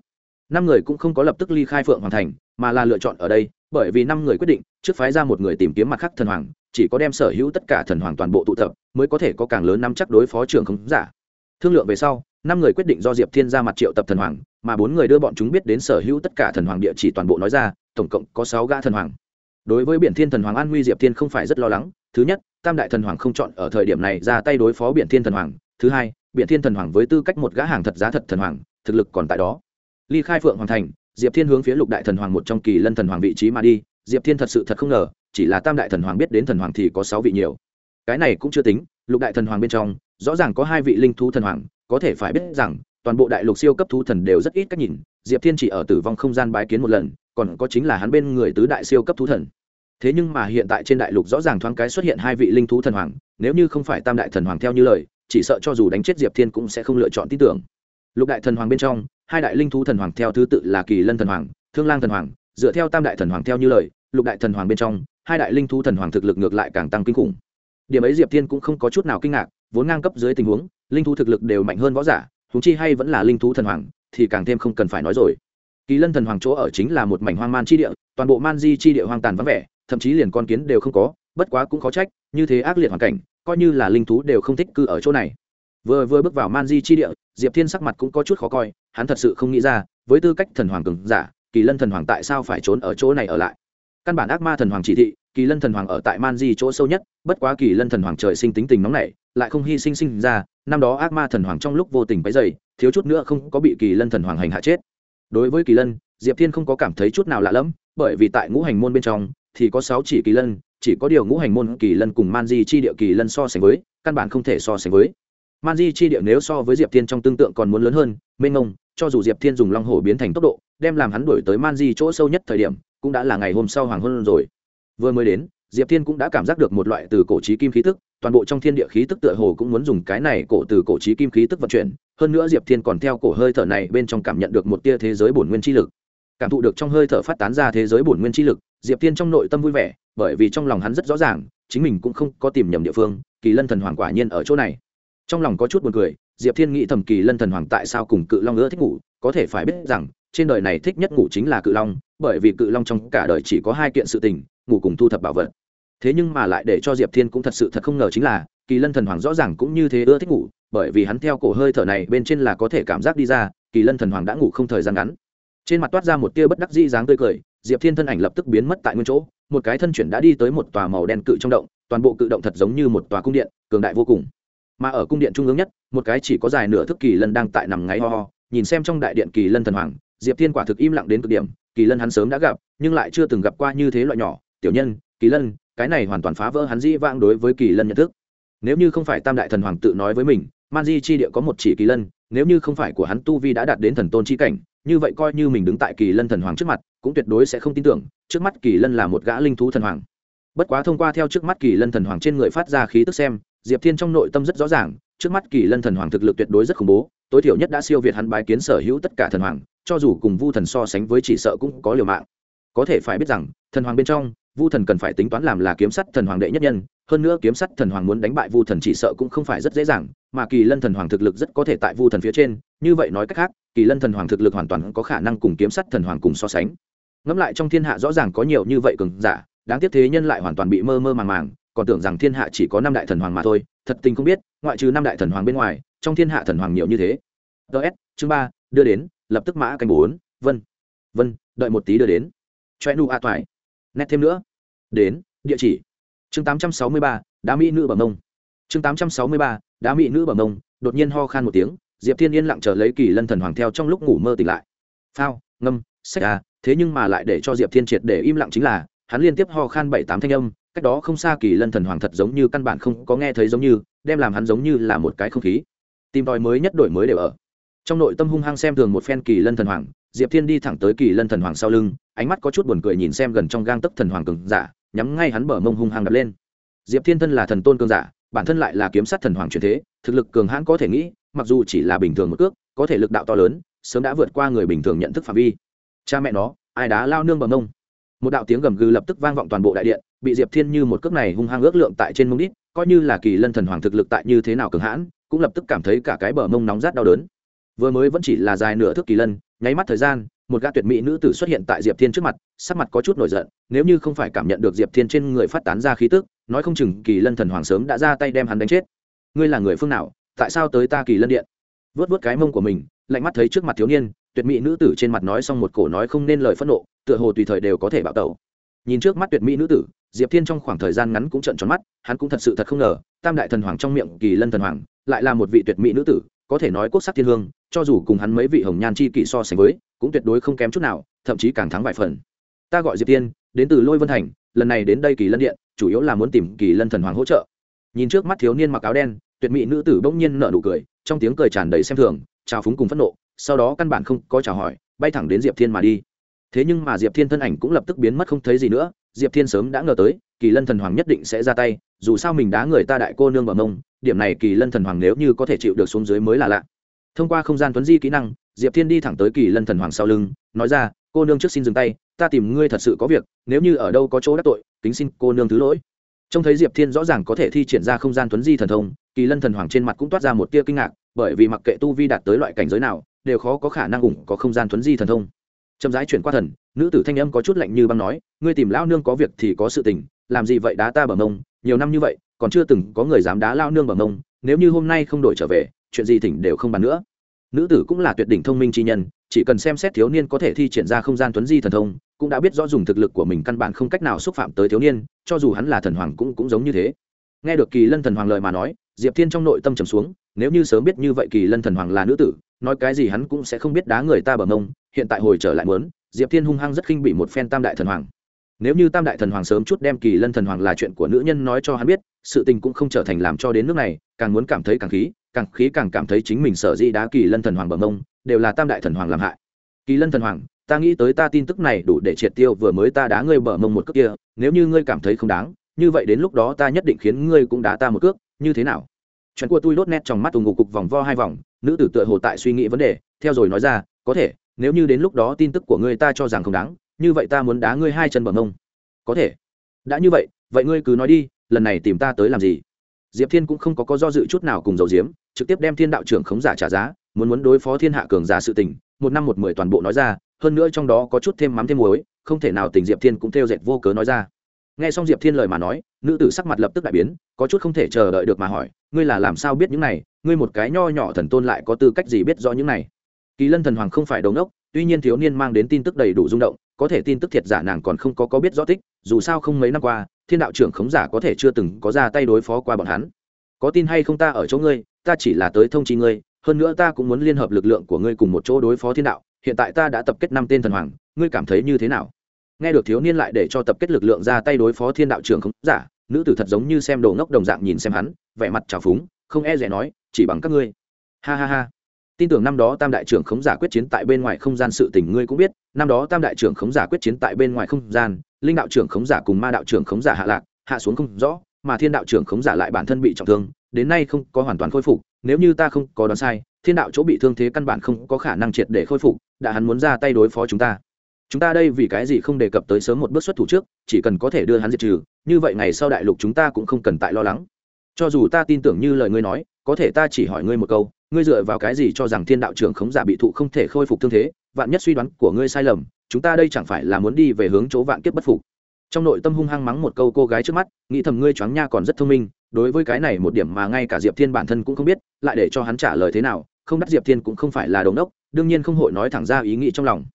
Năm người cũng không có lập tức ly khai phượng hoàn thành, mà là lựa chọn ở đây, bởi vì năm người quyết định, trước phái ra một người tìm kiếm mặt khác thần hoàng, chỉ có đem sở hữu tất cả thần hoàng toàn bộ tụ tập, mới có thể có càng lớn năm chắc đối phó trưởng không giả. Thương lượng về sau năm người quyết định do diệp thiên ra mặt triệu tập thần hoàng, mà bốn người đưa bọn chúng biết đến sở hữu tất cả thần hoàng địa chỉ toàn bộ nói ra, tổng cộng có sáu gã thần hoàng. Đối với biển thiên thần hoàng an nguy, diệp thiên không phải rất lo lắng. Thứ nhất, tam đại thần hoàng không chọn ở thời điểm này ra tay đối phó biển thiên thần hoàng. Thứ hai, biển thiên thần hoàng với tư cách một gã hàng thật giá thật thần hoàng, thực lực còn tại đó. Ly khai phượng hoàng thành, diệp thiên hướng phía lục đại thần hoàng một trong kỳ lân thần hoàng vị trí mà đi. Diệp thiên thật sự thật không ngờ, chỉ là tam đại thần hoàng biết đến thần hoàng thì có sáu vị nhiều. Cái này cũng chưa tính, lục đại thần hoàng bên trong, rõ ràng có hai vị linh thú thần hoàng có thể phải biết rằng, toàn bộ đại lục siêu cấp thú thần đều rất ít cách nhìn. Diệp thiên chỉ ở tử vong không gian bái kiến một lần, còn có chính là hắn bên người tứ đại siêu cấp thú thần. Thế nhưng mà hiện tại trên đại lục rõ ràng thoáng cái xuất hiện hai vị linh thú thần hoàng, nếu như không phải tam đại thần hoàng theo như lời, chỉ sợ cho dù đánh chết diệp thiên cũng sẽ không lựa chọn tin tưởng. Lục đại thần hoàng bên trong, hai đại linh thú thần hoàng theo thứ tự là kỳ lân thần hoàng, thương lang thần hoàng. Dựa theo tam đại thần hoàng theo như lời, lục đại thần hoàng bên trong, hai đại linh thú thần hoàng thực lực ngược lại càng tăng kinh khủng. Điểm ấy diệp thiên cũng không có chút nào kinh ngạc, vốn ngang cấp dưới tình huống linh thú thực lực đều mạnh hơn võ giả húng chi hay vẫn là linh thú thần hoàng, thì càng thêm không cần phải nói rồi. Kỳ lân thần hoàng chỗ ở chính là một mảnh hoang man chi địa, toàn bộ man di chi địa hoang tàn vắng vẻ, thậm chí liền con kiến đều không có, bất quá cũng khó trách, như thế ác liệt hoàn cảnh, coi như là linh thú đều không thích cư ở chỗ này. Vừa vừa bước vào man di chi địa, diệp thiên sắc mặt cũng có chút khó coi, hắn thật sự không nghĩ ra, với tư cách thần hoàng cường giả, kỳ lân thần hoàng tại sao phải trốn ở chỗ này ở lại? Căn bản ác ma thần hoàng chỉ thị, kỳ lân thần hoàng ở tại man di chỗ sâu nhất, bất quá kỳ lân thần hoàng trời sinh tính tình nóng nảy, lại không hy sinh sinh ra năm đó ác ma thần hoàng trong lúc vô tình bấy dày thiếu chút nữa không có bị kỳ lân thần hoàng hành hạ chết. Đối với kỳ lân, diệp thiên không có cảm thấy chút nào lạ lẫm, bởi vì tại ngũ hành môn bên trong, thì có sáu chỉ kỳ lân, chỉ có điều ngũ hành môn kỳ lân cùng man di chi địa kỳ lân so sánh với, căn bản không thể so sánh với. Man di chi địa nếu so với diệp thiên trong tương tượng còn muốn lớn hơn, mênh ngông cho dù diệp thiên dùng long hổ biến thành tốc độ, đem làm hắn đuổi tới man di chỗ sâu nhất thời điểm, cũng đã là ngày hôm sau hoàng hôn rồi. Vừa mới đến, diệp thiên cũng đã cảm giác được một loại từ cổ trí kim khí tức toàn bộ trong thiên địa khí tức tựa hồ cũng muốn dùng cái này cổ từ cổ trí kim khí tức vận chuyển. Hơn nữa diệp thiên còn theo cổ hơi thở này bên trong cảm nhận được một tia thế giới bổn nguyên chi lực. Cảm thụ được trong hơi thở phát tán ra thế giới bổn nguyên chi lực, diệp thiên trong nội tâm vui vẻ, bởi vì trong lòng hắn rất rõ ràng, chính mình cũng không có tìm nhầm địa phương, kỳ lân thần hoàng quả nhiên ở chỗ này. Trong lòng có chút buồn cười, diệp thiên nghĩ thầm kỳ lân thần hoàng tại sao cùng cự long ưa thích ngủ, có thể phải biết rằng, trên đời này thích nhất ngủ chính là cự long, bởi vì cự long trong cả đời chỉ có hai kiện sự tình, ngủ cùng thu thập bảo vật thế nhưng mà lại để cho diệp thiên cũng thật sự thật không ngờ chính là, kỳ lân thần hoàng rõ ràng cũng như thế ưa thích ngủ, bởi vì hắn theo cổ hơi thở này bên trên là có thể cảm giác đi ra, kỳ lân thần hoàng đã ngủ không thời gian ngắn. Trên mặt toát ra một tia bất đắc dĩ dáng tươi cười, diệp thiên thân ảnh lập tức biến mất tại nguyên chỗ, một cái thân chuyển đã đi tới một tòa màu đen cự trong động, toàn bộ cự động thật giống như một tòa cung điện, cường đại vô cùng. Mà ở cung điện trung ương nhất, một cái chỉ có dài nửa thước kỳ lân đang tại nằm ngáy ho ho, nhìn xem trong đại điện kỳ lân thần hoàng, diệp thiên quả thực im lặng đến cực điểm, kỳ lân hắn sớm đã gặp, nhưng lại chưa từng gặp qua như thế loại nhỏ, tiểu nhân, kỳ lân cái này hoàn toàn phá vỡ hắn dĩ vãng đối với kỳ lân nhận thức. Nếu như không phải tam đại thần hoàng tự nói với mình, man di chi địa có một chỉ kỳ lân, nếu như không phải của hắn tu vi đã đạt đến thần tôn chi cảnh, như vậy coi như mình đứng tại kỳ lân thần hoàng trước mặt, cũng tuyệt đối sẽ không tin tưởng, trước mắt kỳ lân là một gã linh thú thần hoàng. Bất quá thông qua theo trước mắt kỳ lân thần hoàng trên người phát ra khí tức xem, diệp thiên trong nội tâm rất rõ ràng, trước mắt kỳ lân thần hoàng thực lực tuyệt đối rất khủng bố, tối thiểu nhất đã siêu việt hắn bái kiến sở hữu tất cả thần hoàng, cho dù cùng vu thần so sánh với chỉ sợ cũng có liều mạng. Có thể phải biết rằng, thần hoàng bên trong vu thần cần phải tính toán làm là kiếm sắt thần hoàng đệ nhất nhân, hơn nữa kiếm sắt thần hoàng muốn đánh bại vu thần chỉ sợ cũng không phải rất dễ dàng, mà kỳ lân thần hoàng thực lực rất có thể tại vu thần phía trên, như vậy nói cách khác, kỳ lân thần hoàng thực lực hoàn toàn có khả năng cùng kiếm sắt thần hoàng cùng so sánh. Ngẫm lại trong thiên hạ rõ ràng có nhiều như vậy cường giả, đáng tiếc thế nhân lại hoàn toàn bị mơ mơ màng màng, còn tưởng rằng thiên hạ chỉ có năm đại thần hoàng mà thôi, thật tình không biết, ngoại trừ năm đại thần hoàng bên ngoài, trong thiên hạ thần hoàng nhiều như thế. Ts chương ba, đưa đến, lập tức mã canh bốn, vân vân, đợi một tí đưa đến. Choe nu a toại nét thêm nữa. Đến, địa chỉ. Chương tám trăm sáu mươi ba, đá mỹ nữ bẩm ông chương tám trăm sáu mươi ba, đá mỹ nữ bẩm ông đột nhiên ho khan một tiếng, diệp thiên yên lặng chờ lấy kỳ lân thần hoàng theo trong lúc ngủ mơ tỉnh lại. Phao, ngâm, sách à thế nhưng mà lại để cho diệp thiên triệt để im lặng chính là, hắn liên tiếp ho khan bảy tám thanh âm, cách đó không xa kỳ lân thần hoàng thật giống như căn bản không có nghe thấy giống như, đem làm hắn giống như là một cái không khí. Tìm tòi mới nhất đổi mới đều ở. Trong nội tâm hung hăng xem thường một phen kỳ lân thần hoàng diệp thiên đi thẳng tới kỳ lân thần hoàng sau lưng, ánh mắt có chút buồn cười nhìn xem gần trong gang tấc thần hoàng cường giả, nhắm ngay hắn bờ mông hung hăng đập lên. Diệp thiên thân là thần tôn cường giả, bản thân lại là kiếm sát thần hoàng truyền thế, thực lực cường hãn có thể nghĩ, mặc dù chỉ là bình thường một cước, có thể lực đạo to lớn, sớm đã vượt qua người bình thường nhận thức phạm vi. Cha mẹ nó, ai đá lao nương bờ mông? Một đạo tiếng gầm gừ lập tức vang vọng toàn bộ đại điện, bị diệp thiên như một cước này hung hăng ước lượng tại trên mông đít, coi như là kỳ lân thần hoàng thực lực tại như thế nào cường hãn, cũng lập tức cảm thấy cả cái bờ mông nóng rát đau đớn. Vừa mới vẫn chỉ là dài nửa thước kỳ lân nháy mắt thời gian, một gã tuyệt mỹ nữ tử xuất hiện tại diệp thiên trước mặt, sắc mặt có chút nổi giận, nếu như không phải cảm nhận được diệp thiên trên người phát tán ra khí tức, nói không chừng kỳ lân thần hoàng sớm đã ra tay đem hắn đánh chết. Ngươi là người phương nào? Tại sao tới ta kỳ lân điện? Vớt vớt cái mông của mình, lạnh mắt thấy trước mặt thiếu niên, tuyệt mỹ nữ tử trên mặt nói xong một cổ nói không nên lời phẫn nộ, tựa hồ tùy thời đều có thể bạo tẩu. Nhìn trước mắt tuyệt mỹ nữ tử, diệp thiên trong khoảng thời gian ngắn cũng trận tròn mắt, hắn cũng thật sự thật không ngờ, tam đại thần hoàng trong miệng kỳ lân thần hoàng lại là một vị tuyệt mỹ nữ tử có thể nói quốc sắc thiên hương, cho dù cùng hắn mấy vị hồng nhan chi kỷ so sánh với, cũng tuyệt đối không kém chút nào, thậm chí càng thắng vài phần. Ta gọi diệp tiên, đến từ lôi vân thành, lần này đến đây kỳ lân điện, chủ yếu là muốn tìm kỳ lân thần hoàng hỗ trợ. Nhìn trước mắt thiếu niên mặc áo đen, tuyệt mỹ nữ tử bỗng nhiên nở nụ cười, trong tiếng cười tràn đầy xem thường, trào phúng cùng phẫn nộ, sau đó căn bản không có chào hỏi, bay thẳng đến diệp thiên mà đi. Thế nhưng mà diệp thiên thân ảnh cũng lập tức biến mất không thấy gì nữa diệp thiên sớm đã ngờ tới, kỳ lân thần hoàng nhất định sẽ ra tay, dù sao mình đá người ta đại cô nương bờ mông điểm này kỳ lân thần hoàng nếu như có thể chịu được xuống dưới mới là lạ. Thông qua không gian tuấn di kỹ năng, diệp thiên đi thẳng tới kỳ lân thần hoàng sau lưng, nói ra, cô nương trước xin dừng tay, ta tìm ngươi thật sự có việc, nếu như ở đâu có chỗ đắc tội, kính xin cô nương thứ lỗi. Trông thấy diệp thiên rõ ràng có thể thi triển ra không gian tuấn di thần thông, kỳ lân thần hoàng trên mặt cũng toát ra một tia kinh ngạc, bởi vì mặc kệ tu vi đạt tới loại cảnh giới nào, đều khó có khả năng ủng có không gian tuấn di thần thông chậm rãi chuyển qua thần, nữ tử thanh âm có chút lạnh như băng nói, ngươi tìm lão nương có việc thì có sự tình, làm gì vậy đá ta bờ mông? Nhiều năm như vậy, còn chưa từng có người dám đá lao nương bờ mông, nếu như hôm nay không đổi trở về, chuyện gì thỉnh đều không bàn nữa. Nữ tử cũng là tuyệt đỉnh thông minh chi nhân, chỉ cần xem xét thiếu niên có thể thi triển ra không gian tuấn di thần thông, cũng đã biết rõ dùng thực lực của mình căn bản không cách nào xúc phạm tới thiếu niên, cho dù hắn là thần hoàng cũng cũng giống như thế. Nghe được kỳ lân thần hoàng lời mà nói, diệp thiên trong nội tâm trầm xuống nếu như sớm biết như vậy kỳ lân thần hoàng là nữ tử, nói cái gì hắn cũng sẽ không biết đá người ta bờ mông, hiện tại hồi trở lại muốn, diệp thiên hung hăng rất khinh bị một phen tam đại thần hoàng. Nếu như tam đại thần hoàng sớm chút đem kỳ lân thần hoàng là chuyện của nữ nhân nói cho hắn biết, sự tình cũng không trở thành làm cho đến nước này, càng muốn cảm thấy càng khí càng khí càng cảm thấy chính mình sở di đá kỳ lân thần hoàng bờ mông, đều là tam đại thần hoàng làm hại. Kỳ lân thần hoàng, ta nghĩ tới ta tin tức này đủ để triệt tiêu vừa mới ta đá ngươi bờ mông một cước kia, nếu như ngươi cảm thấy không đáng, như vậy đến lúc đó ta nhất định khiến ngươi cũng đá ta một cước, như thế nào? Chuyện của tôi đốt nét trong mắt tù ngục cục vòng vo hai vòng, nữ tử tựa hồ tại suy nghĩ vấn đề. Theo rồi nói ra, có thể, nếu như đến lúc đó tin tức của ngươi ta cho rằng không đáng, như vậy ta muốn đá ngươi hai chân bờ mông có thể. Đã như vậy vậy ngươi cứ nói đi, lần này tìm ta tới làm gì? Diệp thiên cũng không có có do dự chút nào cùng dầu diếm, trực tiếp đem thiên đạo trưởng khống giả trả giá, muốn muốn đối phó thiên hạ cường giả sự tình, một năm một mười toàn bộ nói ra, hơn nữa trong đó có chút thêm mắm thêm muối, không thể nào tình diệp thiên cũng theo dệt vô cớ nói ra nghe xong diệp thiên lời mà nói nữ tử sắc mặt lập tức đại biến có chút không thể chờ đợi được mà hỏi ngươi là làm sao biết những này? Ngươi một cái nho nhỏ thần tôn lại có tư cách gì biết rõ những này? Kỳ lân thần hoàng không phải đầu nốc, tuy nhiên thiếu niên mang đến tin tức đầy đủ rung động có thể tin tức thiệt giả nàng còn không có có biết rõ tích dù sao không mấy năm qua thiên đạo trưởng khống giả có thể chưa từng có ra tay đối phó qua bọn hắn. Có tin hay không ta ở chỗ ngươi ta chỉ là tới thông chi ngươi hơn nữa ta cũng muốn liên hợp lực lượng của ngươi cùng một chỗ đối phó thiên đạo hiện tại ta đã tập kết năm tên thần hoàng ngươi cảm thấy như thế nào? Nghe được thiếu niên lại để cho tập kết lực lượng ra tay đối phó thiên đạo trưởng khống giả, nữ tử thật giống như xem đồ ngốc đồng dạng nhìn xem hắn, vẻ mặt trào phúng, không e rẻ nói, chỉ bằng các ngươi. Ha ha ha. Tin tưởng năm đó tam đại trưởng khống giả quyết chiến tại bên ngoài không gian sự tình ngươi cũng biết, năm đó tam đại trưởng khống giả quyết chiến tại bên ngoài không gian, linh đạo trưởng khống giả cùng ma đạo trưởng khống giả hạ lạc, hạ xuống không rõ, mà thiên đạo trưởng khống giả lại bản thân bị trọng thương, đến nay không có hoàn toàn khôi phục, nếu như ta không có đoán sai, thiên đạo chỗ bị thương thế căn bản không có khả năng triệt để khôi phục, đã hắn muốn ra tay đối phó chúng ta chúng ta đây vì cái gì không đề cập tới sớm một bước xuất thủ trước, chỉ cần có thể đưa hắn diệt trừ, như vậy ngày sau đại lục chúng ta cũng không cần tại lo lắng. Cho dù ta tin tưởng như lời ngươi nói, có thể ta chỉ hỏi ngươi một câu, ngươi dựa vào cái gì cho rằng thiên đạo trưởng khống giả bị thụ không thể khôi phục thương thế, vạn nhất suy đoán của ngươi sai lầm, chúng ta đây chẳng phải là muốn đi về hướng chỗ vạn kiếp bất phục. Trong nội tâm hung hăng mắng một câu cô gái trước mắt, nghĩ thầm ngươi choáng nha còn rất thông minh, đối với cái này một điểm mà ngay cả diệp thiên bản thân cũng không biết, lại để cho hắn trả lời thế nào, không đắt diệp thiên cũng không phải là đống đốc, đương nhiên không hội nói thẳng ra ý nghĩ trong lòng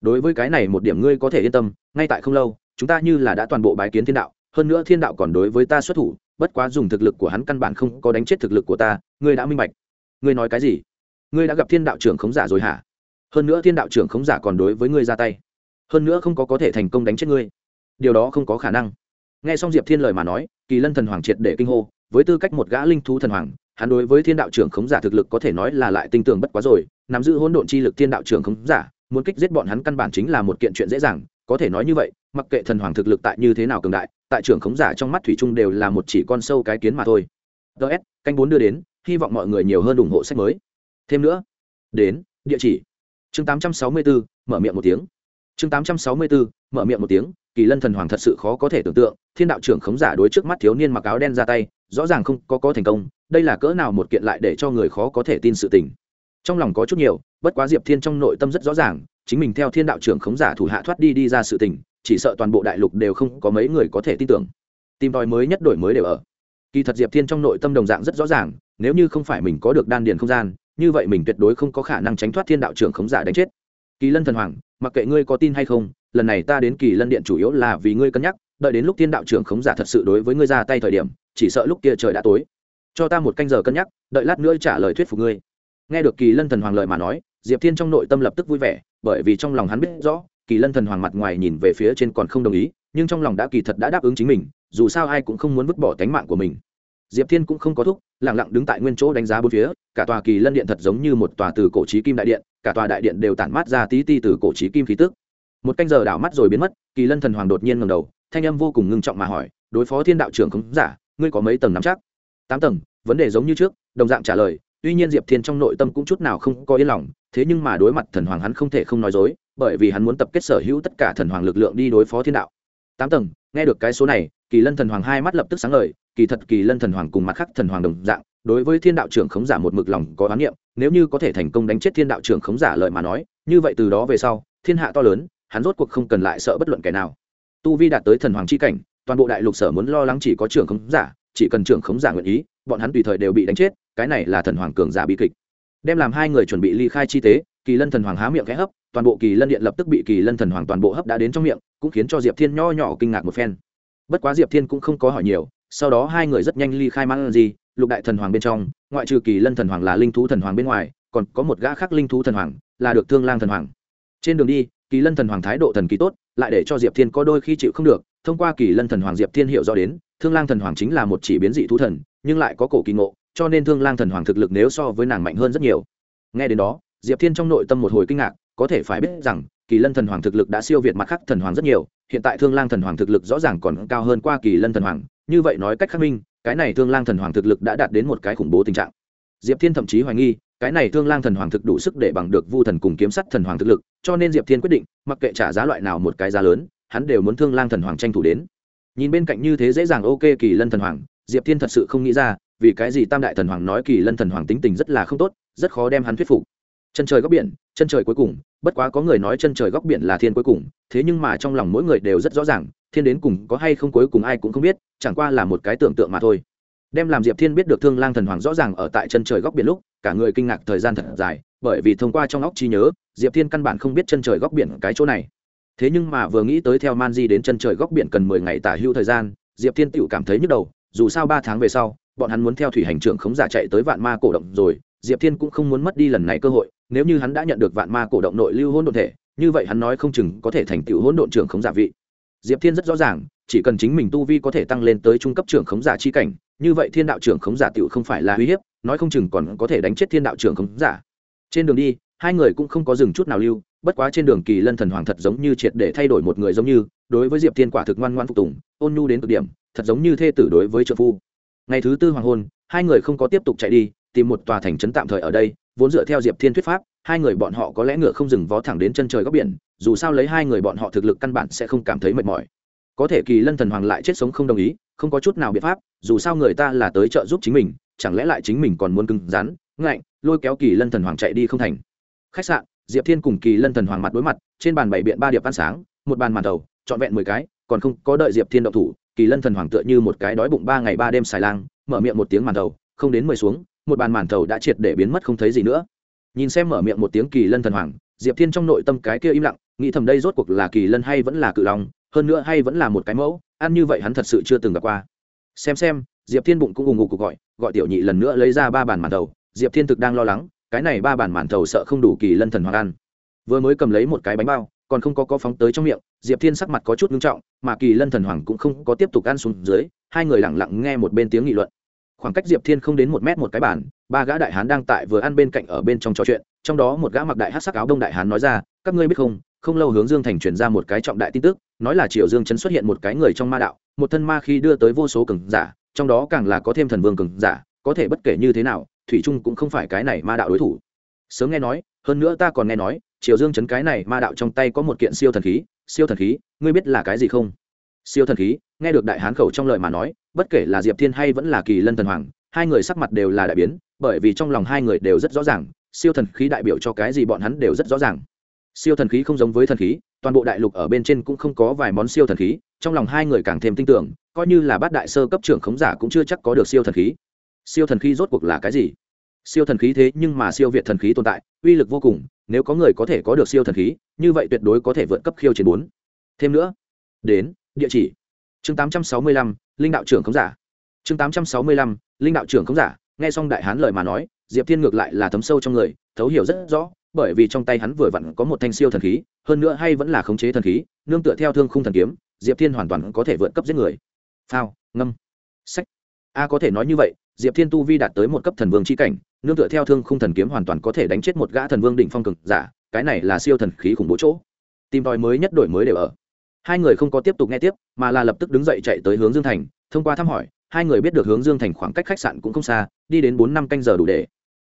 đối với cái này một điểm ngươi có thể yên tâm, ngay tại không lâu, chúng ta như là đã toàn bộ bái kiến thiên đạo, hơn nữa thiên đạo còn đối với ta xuất thủ, bất quá dùng thực lực của hắn căn bản không có đánh chết thực lực của ta, ngươi đã minh bạch. Ngươi nói cái gì? Ngươi đã gặp thiên đạo trưởng khống giả rồi hả? Hơn nữa thiên đạo trưởng khống giả còn đối với ngươi ra tay. Hơn nữa không có có thể thành công đánh chết ngươi. Điều đó không có khả năng. Nghe xong diệp thiên lời mà nói, kỳ lân thần hoàng triệt để kinh hô, với tư cách một gã linh thú thần hoàng, hắn đối với thiên đạo trưởng khống giả thực lực có thể nói là lại tinh tường bất quá rồi, nắm giữ hỗn độn chi lực thiên đạo trưởng khống giả muốn kích giết bọn hắn căn bản chính là một kiện chuyện dễ dàng, có thể nói như vậy, mặc kệ thần hoàng thực lực tại như thế nào cường đại, tại trưởng khống giả trong mắt thủy trung đều là một chỉ con sâu cái kiến mà thôi. Ts canh bốn đưa đến, hy vọng mọi người nhiều hơn ủng hộ sách mới. Thêm nữa, đến, địa chỉ. Chương tám trăm sáu mươi bốn mở miệng một tiếng. Chương tám trăm sáu mươi bốn mở miệng một tiếng, kỳ lân thần hoàng thật sự khó có thể tưởng tượng, thiên đạo trưởng khống giả đối trước mắt thiếu niên mặc áo đen ra tay, rõ ràng không có có thành công, đây là cỡ nào một kiện lại để cho người khó có thể tin sự tình trong lòng có chút nhiều, bất quá diệp thiên trong nội tâm rất rõ ràng, chính mình theo thiên đạo trưởng khống giả thủ hạ thoát đi đi ra sự tình, chỉ sợ toàn bộ đại lục đều không có mấy người có thể tin tưởng. Tìm tòi mới nhất đổi mới đều ở. Kỳ thật diệp thiên trong nội tâm đồng dạng rất rõ ràng, nếu như không phải mình có được đan điền không gian, như vậy mình tuyệt đối không có khả năng tránh thoát thiên đạo trưởng khống giả đánh chết. Kỳ lân thần hoàng, mặc kệ ngươi có tin hay không, lần này ta đến kỳ lân điện chủ yếu là vì ngươi cân nhắc, đợi đến lúc thiên đạo trưởng khống giả thật sự đối với ngươi ra tay thời điểm, chỉ sợ lúc kia trời đã tối. Cho ta một canh giờ cân nhắc, đợi lát nữa trả lời thuyết phục ngươi nghe được kỳ lân thần hoàng lợi mà nói, diệp thiên trong nội tâm lập tức vui vẻ, bởi vì trong lòng hắn biết rõ, kỳ lân thần hoàng mặt ngoài nhìn về phía trên còn không đồng ý, nhưng trong lòng đã kỳ thật đã đáp ứng chính mình, dù sao ai cũng không muốn vứt bỏ tánh mạng của mình. Diệp thiên cũng không có thúc lẳng lặng đứng tại nguyên chỗ đánh giá bốn phía, cả tòa kỳ lân điện thật giống như một tòa từ cổ trí kim đại điện, cả tòa đại điện đều tản mát ra tí ti từ cổ trí kim khí tức. Một canh giờ đảo mắt rồi biến mất, kỳ lân thần hoàng đột nhiên ngầm đầu, thanh âm vô cùng ngưng trọng mà hỏi, đối phó thiên đạo trưởng khống giả, ngươi có mấy tầng nắm chắc? Tám tầng, vấn đề giống như trước, đồng dạng trả lời tuy nhiên diệp thiên trong nội tâm cũng chút nào không có yên lòng, thế nhưng mà đối mặt thần hoàng hắn không thể không nói dối, bởi vì hắn muốn tập kết sở hữu tất cả thần hoàng lực lượng đi đối phó thiên đạo. Tám tầng, nghe được cái số này, kỳ lân thần hoàng hai mắt lập tức sáng lời kỳ thật kỳ lân thần hoàng cùng mặt khác thần hoàng đồng dạng, đối với thiên đạo trưởng khống giả một mực lòng có oán niệm, nếu như có thể thành công đánh chết thiên đạo trưởng khống giả lợi mà nói, như vậy từ đó về sau, thiên hạ to lớn, hắn rốt cuộc không cần lại sợ bất luận kẻ nào. Tu vi đạt tới thần hoàng c h i cảnh, toàn bộ đại lục sở muốn lo lắng chỉ có trưởng khống giả, chỉ cần trưởng khống giả nguyện ý, bọn hắn tùy thời đều bị đánh chết cái này là thần hoàng cường giả bi kịch. Đem làm hai người chuẩn bị ly khai chi tế, kỳ lân thần hoàng há miệng khẽ hấp, toàn bộ kỳ lân điện lập tức bị kỳ lân thần hoàng toàn bộ hấp đã đến trong miệng, cũng khiến cho diệp thiên nho nhỏ kinh ngạc một phen. Bất quá diệp thiên cũng không có hỏi nhiều, sau đó hai người rất nhanh ly khai mang gì, lục đại thần hoàng bên trong, ngoại trừ kỳ lân thần hoàng là linh thú thần hoàng bên ngoài, còn có một gã khác linh thú thần hoàng, là được thương lang thần hoàng. Trên đường đi, kỳ lân thần hoàng thái độ thần kỳ tốt, lại để cho diệp thiên có đôi khi chịu không được, thông qua kỳ lân thần hoàng diệp thiên hiểu rõ đến, thương lang thần hoàng chính là một chỉ biến dị thú thần, nhưng lại có cổ kỳ ngộ cho nên thương lang thần hoàng thực lực nếu so với nàng mạnh hơn rất nhiều. Nghe đến đó, diệp thiên trong nội tâm một hồi kinh ngạc, có thể phải biết rằng, kỳ lân thần hoàng thực lực đã siêu việt mặt khác thần hoàng rất nhiều, hiện tại thương lang thần hoàng thực lực rõ ràng còn cao hơn qua kỳ lân thần hoàng, như vậy nói cách khác minh, cái này thương lang thần hoàng thực lực đã đạt đến một cái khủng bố tình trạng. Diệp thiên thậm chí hoài nghi, cái này thương lang thần hoàng thực đủ sức để bằng được vu thần cùng kiếm sắt thần hoàng thực lực, cho nên diệp thiên quyết định, mặc kệ trả giá loại nào một cái giá lớn, hắn đều muốn thương lang thần hoàng tranh thủ đến. Nhìn bên cạnh như thế dễ dàng ok kỳ lân thần hoàng, diệp thiên thật sự không nghĩ ra vì cái gì tam đại thần hoàng nói kỳ lân thần hoàng tính tình rất là không tốt, rất khó đem hắn thuyết phục. Chân trời góc biển, chân trời cuối cùng, bất quá có người nói chân trời góc biển là thiên cuối cùng, thế nhưng mà trong lòng mỗi người đều rất rõ ràng, thiên đến cùng có hay không cuối cùng ai cũng không biết, chẳng qua là một cái tưởng tượng mà thôi. Đem làm diệp thiên biết được thương lang thần hoàng rõ ràng ở tại chân trời góc biển lúc, cả người kinh ngạc thời gian thật dài, bởi vì thông qua trong óc trí nhớ, diệp thiên căn bản không biết chân trời góc biển cái chỗ này. Thế nhưng mà vừa nghĩ tới theo man di đến chân trời góc biển cần mười ngày tả hưu thời gian, diệp thiên tựu cảm thấy nhức đầu, dù sao ba tháng về sau bọn hắn muốn theo thủy hành trưởng khống giả chạy tới vạn ma cổ động rồi, diệp thiên cũng không muốn mất đi lần này cơ hội, nếu như hắn đã nhận được vạn ma cổ động nội lưu hôn độn thể, như vậy hắn nói không chừng có thể thành tựu hôn độn trưởng khống giả vị. Diệp thiên rất rõ ràng, chỉ cần chính mình tu vi có thể tăng lên tới trung cấp trưởng khống giả chi cảnh, như vậy thiên đạo trưởng khống giả tựu không phải là uy hiếp, nói không chừng còn có thể đánh chết thiên đạo trưởng khống giả. Trên đường đi, hai người cũng không có dừng chút nào lưu, bất quá trên đường kỳ lân thần hoàng thật giống như triệt để thay đổi một người giống như, đối với diệp thiên quả thực ngoan ngoan phục tùng, ôn nhu đến cực điểm, thật giống như thê tử đối với trợ phu ngày thứ tư hoàng hôn, hai người không có tiếp tục chạy đi, tìm một tòa thành trấn tạm thời ở đây, vốn dựa theo diệp thiên thuyết pháp, hai người bọn họ có lẽ ngựa không dừng vó thẳng đến chân trời góc biển, dù sao lấy hai người bọn họ thực lực căn bản sẽ không cảm thấy mệt mỏi. Có thể kỳ lân thần hoàng lại chết sống không đồng ý, không có chút nào biện pháp, dù sao người ta là tới trợ giúp chính mình, chẳng lẽ lại chính mình còn muốn cứng rắn, ngạnh, lôi kéo kỳ lân thần hoàng chạy đi không thành. Khách sạn, diệp thiên cùng kỳ lân thần hoàng mặt đối mặt, trên bàn bày biện ba điệp ăn sáng, một bàn màn đầu, trọn vẹn mười cái, còn không có đợi diệp thiên động thủ kỳ lân thần hoàng tựa như một cái đói bụng ba ngày ba đêm xài lang, mở miệng một tiếng màn thầu, không đến mười xuống, một bàn màn thầu đã triệt để biến mất không thấy gì nữa. Nhìn xem mở miệng một tiếng kỳ lân thần hoàng, diệp thiên trong nội tâm cái kia im lặng, nghĩ thầm đây rốt cuộc là kỳ lân hay vẫn là cự long, hơn nữa hay vẫn là một cái mẫu, ăn như vậy hắn thật sự chưa từng gặp qua. Xem xem, diệp thiên bụng cũng ùng cuộc gọi gọi tiểu nhị lần nữa lấy ra ba bàn màn thầu, diệp thiên thực đang lo lắng, cái này ba bàn màn thầu sợ không đủ kỳ lân thần hoàng ăn. Vừa mới cầm lấy một cái bánh bao còn không có có phóng tới trong miệng, diệp thiên sắc mặt có chút nghiêm trọng, mà kỳ lân thần hoàng cũng không có tiếp tục ăn xuống dưới, hai người lẳng lặng nghe một bên tiếng nghị luận. Khoảng cách diệp thiên không đến một mét một cái bàn, ba gã đại hán đang tại vừa ăn bên cạnh ở bên trong trò chuyện, trong đó một gã mặc đại hát sắc áo đông đại hán nói ra, các ngươi biết không không lâu hướng dương thành truyền ra một cái trọng đại tin tức, nói là triều dương chấn xuất hiện một cái người trong ma đạo, một thân ma khi đưa tới vô số cường giả, trong đó càng là có thêm thần vương cường giả, có thể bất kể như thế nào, thủy trung cũng không phải cái này ma đạo đối thủ. Sớm nghe nói, hơn nữa ta còn nghe nói triều dương chấn cái này ma đạo trong tay có một kiện siêu thần khí, siêu thần khí, ngươi biết là cái gì không? Siêu thần khí, nghe được đại hán khẩu trong lời mà nói, bất kể là diệp thiên hay vẫn là kỳ lân thần hoàng, hai người sắc mặt đều là đại biến, bởi vì trong lòng hai người đều rất rõ ràng, siêu thần khí đại biểu cho cái gì bọn hắn đều rất rõ ràng. Siêu thần khí không giống với thần khí, toàn bộ đại lục ở bên trên cũng không có vài món siêu thần khí, trong lòng hai người càng thêm tin tưởng, coi như là bát đại sơ cấp trưởng khống giả cũng chưa chắc có được siêu thần khí. Siêu thần khí rốt cuộc là cái gì? Siêu thần khí thế nhưng mà siêu việt thần khí tồn tại, uy lực vô cùng nếu có người có thể có được siêu thần khí, như vậy tuyệt đối có thể vượt cấp khiêu chiến bốn. Thêm nữa, đến, địa chỉ. Chương tám trăm sáu mươi lăm, linh đạo trưởng không giả. Chương tám trăm sáu mươi lăm, linh đạo trưởng không giả. Nghe xong đại hán lời mà nói, diệp thiên ngược lại là thấm sâu trong người, thấu hiểu rất rõ, bởi vì trong tay hắn vừa vặn có một thanh siêu thần khí, hơn nữa hay vẫn là khống chế thần khí, nương tựa theo thương khung thần kiếm, diệp thiên hoàn toàn có thể vượt cấp giết người. Phao, ngâm. Sách. A, có thể nói như vậy, diệp thiên tu vi đạt tới một cấp thần vương c h i cảnh nương tựa theo thương khung thần kiếm hoàn toàn có thể đánh chết một gã thần vương đỉnh phong cực giả, cái này là siêu thần khí khủng bố chỗ. Tìm đòi mới nhất đổi mới đều ở. Hai người không có tiếp tục nghe tiếp, mà là lập tức đứng dậy chạy tới hướng dương thành, thông qua thăm hỏi, hai người biết được hướng dương thành khoảng cách khách sạn cũng không xa, đi đến bốn năm canh giờ đủ để.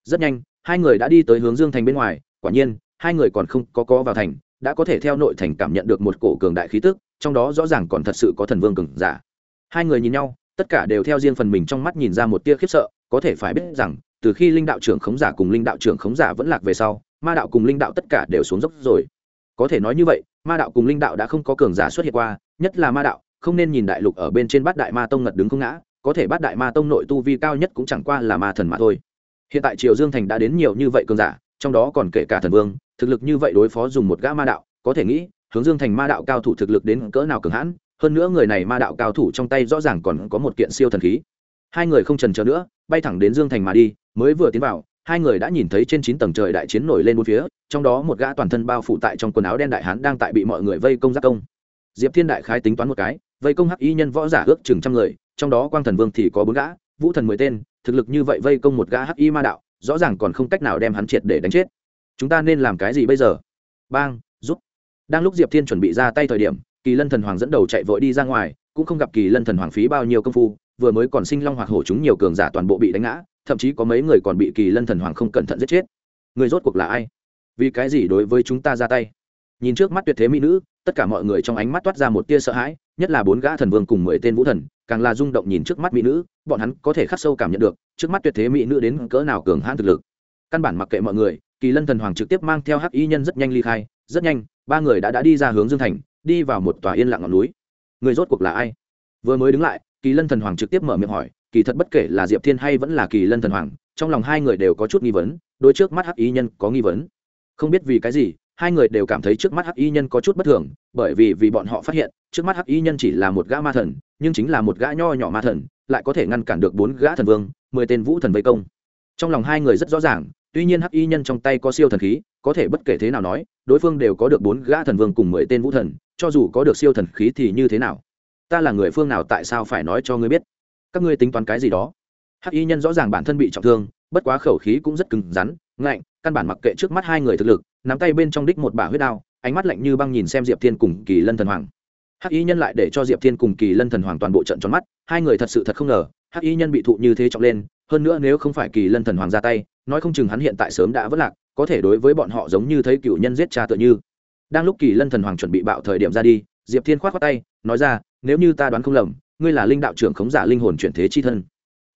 Rất nhanh, hai người đã đi tới hướng dương thành bên ngoài, quả nhiên, hai người còn không có có vào thành, đã có thể theo nội thành cảm nhận được một cổ cường đại khí tức, trong đó rõ ràng còn thật sự có thần vương cường giả. Hai người nhìn nhau, tất cả đều theo riêng phần mình trong mắt nhìn ra một tia khiếp sợ, có thể phải biết rằng từ khi linh đạo trưởng khống giả cùng linh đạo trưởng khống giả vẫn lạc về sau, ma đạo cùng linh đạo tất cả đều xuống dốc rồi. Có thể nói như vậy, ma đạo cùng linh đạo đã không có cường giả xuất hiện qua, nhất là ma đạo, không nên nhìn đại lục ở bên trên bát đại ma tông ngật đứng không ngã, có thể bát đại ma tông nội tu vi cao nhất cũng chẳng qua là ma thần mà thôi. Hiện tại triều dương thành đã đến nhiều như vậy cường giả, trong đó còn kể cả thần vương, thực lực như vậy đối phó dùng một gã ma đạo, có thể nghĩ, hướng dương thành ma đạo cao thủ thực lực đến cỡ nào cường hãn, hơn nữa người này ma đạo cao thủ trong tay rõ ràng còn có một kiện siêu thần khí. Hai người không trần chờ nữa, bay thẳng đến dương thành mà đi mới vừa tiến vào, hai người đã nhìn thấy trên chín tầng trời đại chiến nổi lên bốn phía, trong đó một gã toàn thân bao phủ tại trong quần áo đen đại hán đang tại bị mọi người vây công giác công. Diệp thiên đại khái tính toán một cái, vây công hắc y nhân võ giả ước chừng trăm người, trong đó quang thần vương thì có bốn gã, vũ thần mười tên, thực lực như vậy vây công một gã hắc y ma đạo, rõ ràng còn không cách nào đem hắn triệt để đánh chết. Chúng ta nên làm cái gì bây giờ? Bang, giúp. Đang lúc diệp thiên chuẩn bị ra tay thời điểm, kỳ lân thần hoàng dẫn đầu chạy vội đi ra ngoài, cũng không gặp kỳ lân thần hoàng phí bao nhiêu công phu, vừa mới còn sinh long hoặc hổ chúng nhiều cường giả toàn bộ bị đánh ngã thậm chí có mấy người còn bị kỳ lân thần hoàng không cẩn thận giết chết. Người rốt cuộc là ai? Vì cái gì đối với chúng ta ra tay? Nhìn trước mắt tuyệt thế mỹ nữ, tất cả mọi người trong ánh mắt toát ra một tia sợ hãi, nhất là bốn gã thần vương cùng mười tên vũ thần, càng là rung động nhìn trước mắt mỹ nữ, bọn hắn có thể khắc sâu cảm nhận được, trước mắt tuyệt thế mỹ nữ đến cỡ nào cường hãn thực lực. Căn bản mặc kệ mọi người, kỳ lân thần hoàng trực tiếp mang theo hắc y nhân rất nhanh ly khai, rất nhanh, ba người đã đã đi ra hướng dương thành, đi vào một tòa yên lặng ngọn núi. Người rốt cuộc là ai? Vừa mới đứng lại, kỳ lân thần hoàng trực tiếp mở miệng hỏi kỳ thật bất kể là diệp thiên hay vẫn là kỳ lân thần hoàng, trong lòng hai người đều có chút nghi vấn, đôi trước mắt hắc y nhân có nghi vấn. Không biết vì cái gì, hai người đều cảm thấy trước mắt hắc y nhân có chút bất thường, bởi vì vì bọn họ phát hiện, trước mắt hắc y nhân chỉ là một gã ma thần, nhưng chính là một gã nho nhỏ ma thần, lại có thể ngăn cản được bốn gã thần vương, mười tên vũ thần vây công. Trong lòng hai người rất rõ ràng, tuy nhiên hắc y nhân trong tay có siêu thần khí, có thể bất kể thế nào nói, đối phương đều có được bốn gã thần vương cùng mười tên vũ thần, cho dù có được siêu thần khí thì như thế nào? Ta là người phương nào tại sao phải nói cho ngươi biết? Các ngươi tính toán cái gì đó. Hắc y nhân rõ ràng bản thân bị trọng thương, bất quá khẩu khí cũng rất cứng rắn, ngạnh, căn bản mặc kệ trước mắt hai người thực lực, nắm tay bên trong đích một bả huyết đao, ánh mắt lạnh như băng nhìn xem diệp thiên cùng kỳ lân thần hoàng. Hắc y nhân lại để cho diệp thiên cùng kỳ lân thần hoàng toàn bộ trận tròn mắt, hai người thật sự thật không ngờ, hắc y nhân bị thụ như thế trọng lên, hơn nữa nếu không phải kỳ lân thần hoàng ra tay, nói không chừng hắn hiện tại sớm đã vất lạc, có thể đối với bọn họ giống như thấy cựu nhân giết cha tựa như. Đang lúc kỳ lân thần hoàng chuẩn bị bạo thời điểm ra đi, diệp thiên k h o á t khoác tay, nói ra, nếu như ta đoán không lầm ngươi là linh đạo trưởng khống giả linh hồn chuyển thế chi thân.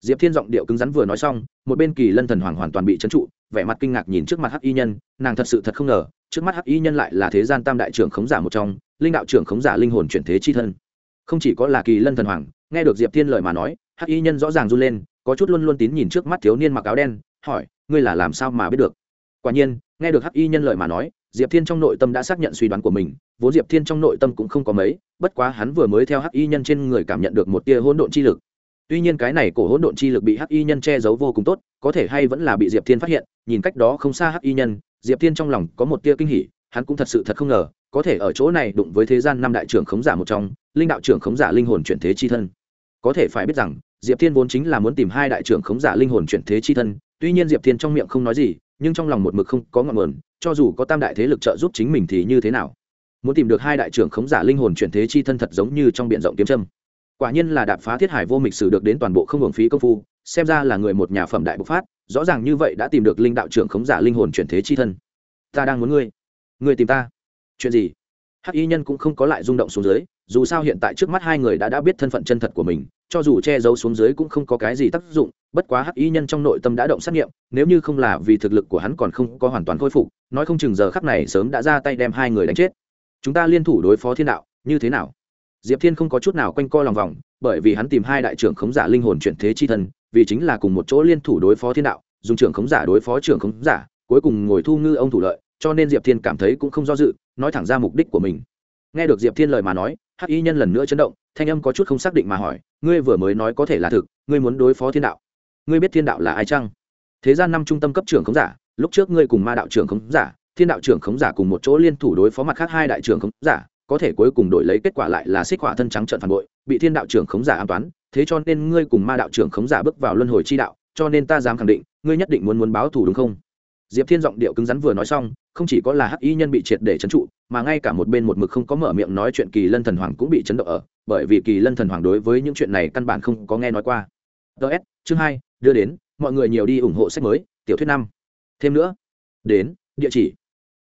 Diệp thiên giọng điệu cứng rắn vừa nói xong, một bên kỳ lân thần hoàng hoàn toàn bị trấn trụ, vẻ mặt kinh ngạc nhìn trước mặt hắc y nhân, nàng thật sự thật không ngờ, trước mắt hắc y nhân lại là thế gian tam đại trưởng khống giả một trong, linh đạo trưởng khống giả linh hồn chuyển thế chi thân. Không chỉ có là kỳ lân thần hoàng, nghe được diệp thiên lời mà nói, hắc y nhân rõ ràng run lên, có chút luôn luôn tín nhìn trước mắt thiếu niên mặc áo đen, hỏi, ngươi là làm sao mà biết được? Quả nhiên, nghe được hắc y nhân lời mà nói diệp thiên trong nội tâm đã xác nhận suy đoán của mình, vốn diệp thiên trong nội tâm cũng không có mấy, bất quá hắn vừa mới theo hắc y nhân trên người cảm nhận được một tia hỗn độn chi lực. Tuy nhiên cái này cổ hỗn độn chi lực bị hắc y nhân che giấu vô cùng tốt, có thể hay vẫn là bị diệp thiên phát hiện, nhìn cách đó không xa hắc y nhân, diệp thiên trong lòng có một tia kinh hỉ, hắn cũng thật sự thật không ngờ, có thể ở chỗ này đụng với thế gian năm đại trưởng khống giả một trong, linh đạo trưởng khống giả linh hồn chuyển thế chi thân. Có thể phải biết rằng, diệp thiên vốn chính là muốn tìm hai đại trưởng khống giả linh hồn chuyển thế chi thân, tuy nhiên diệp thiên trong miệng không nói gì, nhưng trong lòng một mực không có ngọn nguồn cho dù có tam đại thế lực trợ giúp chính mình thì như thế nào? Muốn tìm được hai đại trưởng khống giả linh hồn chuyển thế chi thân thật giống như trong b i ể n rộng kiếm trâm quả nhiên là đạp phá thiết hải vô mịch sử được đến toàn bộ không hưởng phí công phu, xem ra là người một nhà phẩm đại bộc phát, rõ ràng như vậy đã tìm được linh đạo trưởng khống giả linh hồn chuyển thế chi thân. Ta đang muốn ngươi. Ngươi tìm ta. Chuyện gì? Hắc y nhân cũng không có lại rung động xuống dưới, dù sao hiện tại trước mắt hai người đã đã biết thân phận chân thật của mình cho dù che giấu xuống dưới cũng không có cái gì tác dụng, bất quá hắc y nhân trong nội tâm đã động xét nghiệm, nếu như không là vì thực lực của hắn còn không có hoàn toàn khôi phục, nói không chừng giờ khắc này sớm đã ra tay đem hai người đánh chết. Chúng ta liên thủ đối phó thiên đạo, như thế nào? Diệp thiên không có chút nào quanh co lòng vòng, bởi vì hắn tìm hai đại trưởng khống giả linh hồn chuyển thế chi thân, vì chính là cùng một chỗ liên thủ đối phó thiên đạo, dùng trưởng khống giả đối phó trưởng khống giả, cuối cùng ngồi thu ngư ông thủ lợi, cho nên diệp thiên cảm thấy cũng không do dự, nói thẳng ra mục đích của mình. Nghe được diệp thiên lời mà nói, hắc y nhân lần nữa chấn động thanh âm có chút không xác định mà hỏi, ngươi vừa mới nói có thể là thực, ngươi muốn đối phó thiên đạo. Ngươi biết thiên đạo là ai chăng? Thế gian năm trung tâm cấp trưởng khống giả, lúc trước ngươi cùng ma đạo trưởng khống giả, thiên đạo trưởng khống giả cùng một chỗ liên thủ đối phó mặt khác hai đại trưởng khống giả, có thể cuối cùng đổi lấy kết quả lại là xích hỏa thân trắng trận phản bội, bị thiên đạo trưởng khống giả an toán, thế cho nên ngươi cùng ma đạo trưởng khống giả bước vào luân hồi chi đạo, cho nên ta dám khẳng định, ngươi nhất định muốn muốn báo thù đúng không? Diệp thiên giọng điệu cứng rắn vừa nói xong, không chỉ có là hắc y nhân bị triệt để trấn trụ, mà ngay cả một bên một mực không có mở miệng nói chuyện kỳ lân thần hoàng cũng bị chấn động ở, bởi vì kỳ lân thần hoàng đối với những chuyện này căn bản không có nghe nói qua. Ts chương hai, đưa đến, mọi người nhiều đi ủng hộ sách mới, tiểu thuyết năm. Thêm nữa, đến, địa chỉ.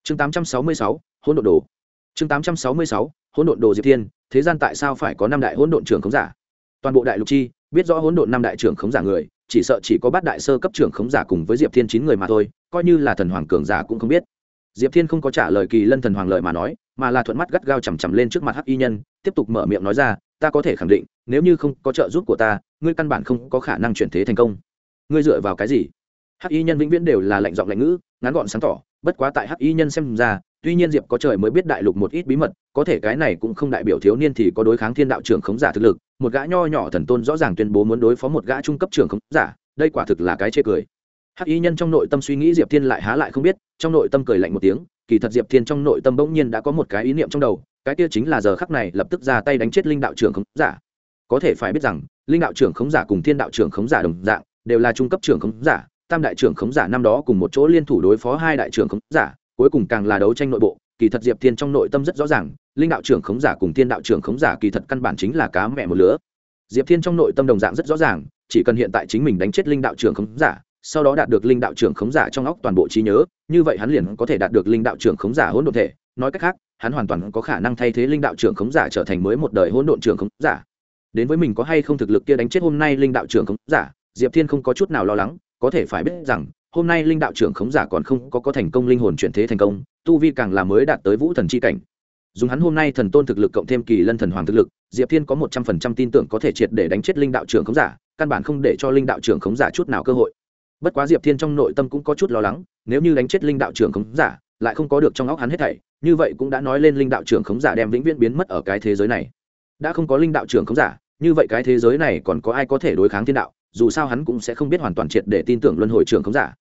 Chương tám trăm sáu mươi sáu, hỗn độn đồ. Chương tám trăm sáu mươi sáu, hỗn độn đồ diệp thiên, thế gian tại sao phải có năm đại hỗn độn trưởng khống giả? Toàn bộ đại lục chi, biết rõ hỗn độn năm đại trưởng khống giả người, chỉ sợ chỉ có bát đại sơ cấp trưởng khống giả cùng với diệp thiên chín người mà thôi coi như là thần hoàng cường giả cũng không biết. Diệp thiên không có trả lời kỳ lân thần hoàng lợi mà nói, mà là thuận mắt gắt gao chằm chằm lên trước mặt hắc y nhân, tiếp tục mở miệng nói ra, ta có thể khẳng định, nếu như không có trợ giúp của ta, ngươi căn bản không có khả năng chuyển thế thành công. Ngươi dựa vào cái gì? Hắc y nhân vĩnh viễn đều là lạnh giọng lạnh ngữ, ngắn gọn sáng tỏ, bất quá tại hắc y nhân xem ra, tuy nhiên diệp có trời mới biết đại lục một ít bí mật, có thể cái này cũng không đại biểu thiếu niên thì có đối kháng thiên đạo trưởng khống giả thực lực, một gã nho nhỏ thần tôn rõ ràng tuyên bố muốn đối phó một gã trung cấp trưởng khống giả, đây quả thực là cái chê cười hắc y nhân trong nội tâm suy nghĩ diệp thiên lại há lại không biết, trong nội tâm cười lạnh một tiếng, kỳ thật diệp thiên trong nội tâm bỗng nhiên đã có một cái ý niệm trong đầu, cái kia chính là giờ khắc này lập tức ra tay đánh chết linh đạo trưởng khống giả. Có thể phải biết rằng, linh đạo trưởng khống giả cùng thiên đạo trưởng khống giả đồng dạng, đều là trung cấp trưởng khống giả, tam đại trưởng khống giả năm đó cùng một chỗ liên thủ đối phó hai đại trưởng khống giả, cuối cùng càng là đấu tranh nội bộ, kỳ thật diệp thiên trong nội tâm rất rõ ràng, linh đạo trưởng khống giả cùng thiên đạo trưởng khống giả kỳ thật căn bản chính là cá mẹ một lứa. Diệp thiên trong nội tâm đồng dạng rất rõ ràng, chỉ cần hiện tại chính mình đánh chết linh đạo trưởng khống giả sau đó đạt được linh đạo trưởng khống giả trong óc toàn bộ trí nhớ, như vậy hắn liền có thể đạt được linh đạo trưởng khống giả hỗn độn thể. Nói cách khác, hắn hoàn toàn có khả năng thay thế linh đạo trưởng khống giả trở thành mới một đời hỗn độn trưởng khống giả. Đến với mình có hay không thực lực kia đánh chết hôm nay linh đạo trưởng khống giả, diệp thiên không có chút nào lo lắng, có thể phải biết rằng, hôm nay linh đạo trưởng khống giả còn không có có thành công linh hồn chuyển thế thành công, tu vi càng là mới đạt tới vũ thần c h i cảnh. Dùng hắn hôm nay thần tôn thực lực cộng thêm kỳ lân thần hoàng thực lực, diệp thiên có một trăm phần trăm tin tưởng có thể triệt để đánh chết linh đạo trưởng khống giả, căn bản không để cho linh đạo trưởng khống giả chút nào cơ hội bất quá diệp thiên trong nội tâm cũng có chút lo lắng, nếu như đánh chết linh đạo trưởng khống giả, lại không có được trong óc hắn hết thảy, như vậy cũng đã nói lên linh đạo trưởng khống giả đem vĩnh viễn biến mất ở cái thế giới này. Đã không có linh đạo trưởng khống giả, như vậy cái thế giới này còn có ai có thể đối kháng thiên đạo, dù sao hắn cũng sẽ không biết hoàn toàn triệt để tin tưởng luân hồi trưởng khống giả.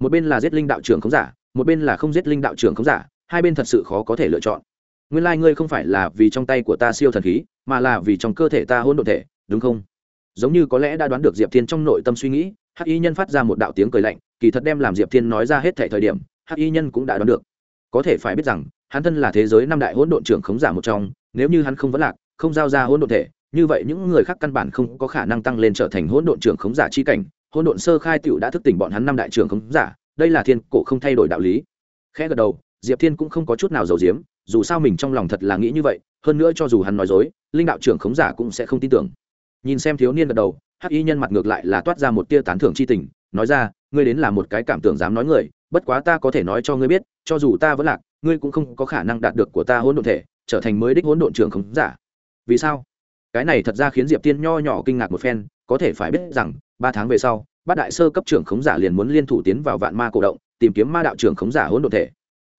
Một bên là giết linh đạo trưởng khống giả, một bên là không giết linh đạo trưởng khống giả, hai bên thật sự khó có thể lựa chọn. Nguyên lai、like、ngươi không phải là vì trong tay của ta siêu thần khí, mà là vì trong cơ thể ta hôn đ ộ thể, đúng không? Giống như có lẽ đã đoán được diệp thiên trong nội tâm suy nghĩ hắc y nhân phát ra một đạo tiếng cười lạnh, kỳ thật đem làm diệp thiên nói ra hết thể thời điểm, hắc y nhân cũng đã đoán được. Có thể phải biết rằng, hắn thân là thế giới năm đại hỗn độn trưởng khống giả một trong, nếu như hắn không vấn lạc, không giao ra hỗn độn thể, như vậy những người khác căn bản không có khả năng tăng lên trở thành hỗn độn trưởng khống giả chi cảnh. Hỗn độn sơ khai tựu đã thức tỉnh bọn hắn năm đại trưởng khống giả, đây là thiên cổ không thay đổi đạo lý. Khẽ gật đầu, diệp thiên cũng không có chút nào giàu diếm dù sao mình trong lòng thật là nghĩ như vậy, hơn nữa cho dù hắn nói dối, linh đạo trưởng khống giả cũng sẽ không tin tưởng. Nhìn xem thiếu niên gật đầu hắc y nhân mặt ngược lại là toát ra một tia tán thưởng c h i tình, nói ra, ngươi đến là một cái cảm tưởng dám nói người, bất quá ta có thể nói cho ngươi biết, cho dù ta vẫn lạc, ngươi cũng không có khả năng đạt được của ta hỗn độn thể, trở thành mới đích hỗn độn trưởng khống giả. Vì sao? Cái này thật ra khiến diệp thiên nho nhỏ kinh ngạc một phen, có thể phải biết rằng, ba tháng về sau, bát đại sơ cấp trưởng khống giả liền muốn liên thủ tiến vào vạn ma cổ động, tìm kiếm ma đạo trưởng khống giả hỗn độn thể.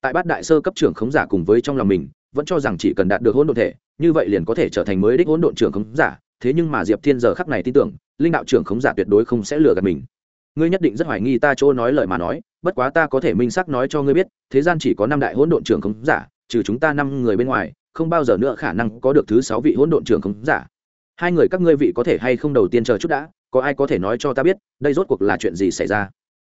Tại bát đại sơ cấp trưởng khống giả cùng với trong lòng mình, vẫn cho rằng chỉ cần đạt được hỗn độn thể như vậy liền có thể trở thành mới đích hỗn độn trưởng khống giả, thế nhưng mà diệp thiên giờ khắc này tin tưởng, linh đạo trưởng khống giả tuyệt đối không sẽ lừa gạt mình. Ngươi nhất định rất hoài nghi ta chỗ nói lời mà nói, bất quá ta có thể minh xác nói cho ngươi biết, thế gian chỉ có năm đại hỗn độn trưởng khống giả, trừ chúng ta năm người bên ngoài, không bao giờ nữa khả năng có được thứ sáu vị hỗn độn trưởng khống giả. Hai người các ngươi vị có thể hay không đầu tiên chờ chút đã, có ai có thể nói cho ta biết, đây rốt cuộc là chuyện gì xảy ra?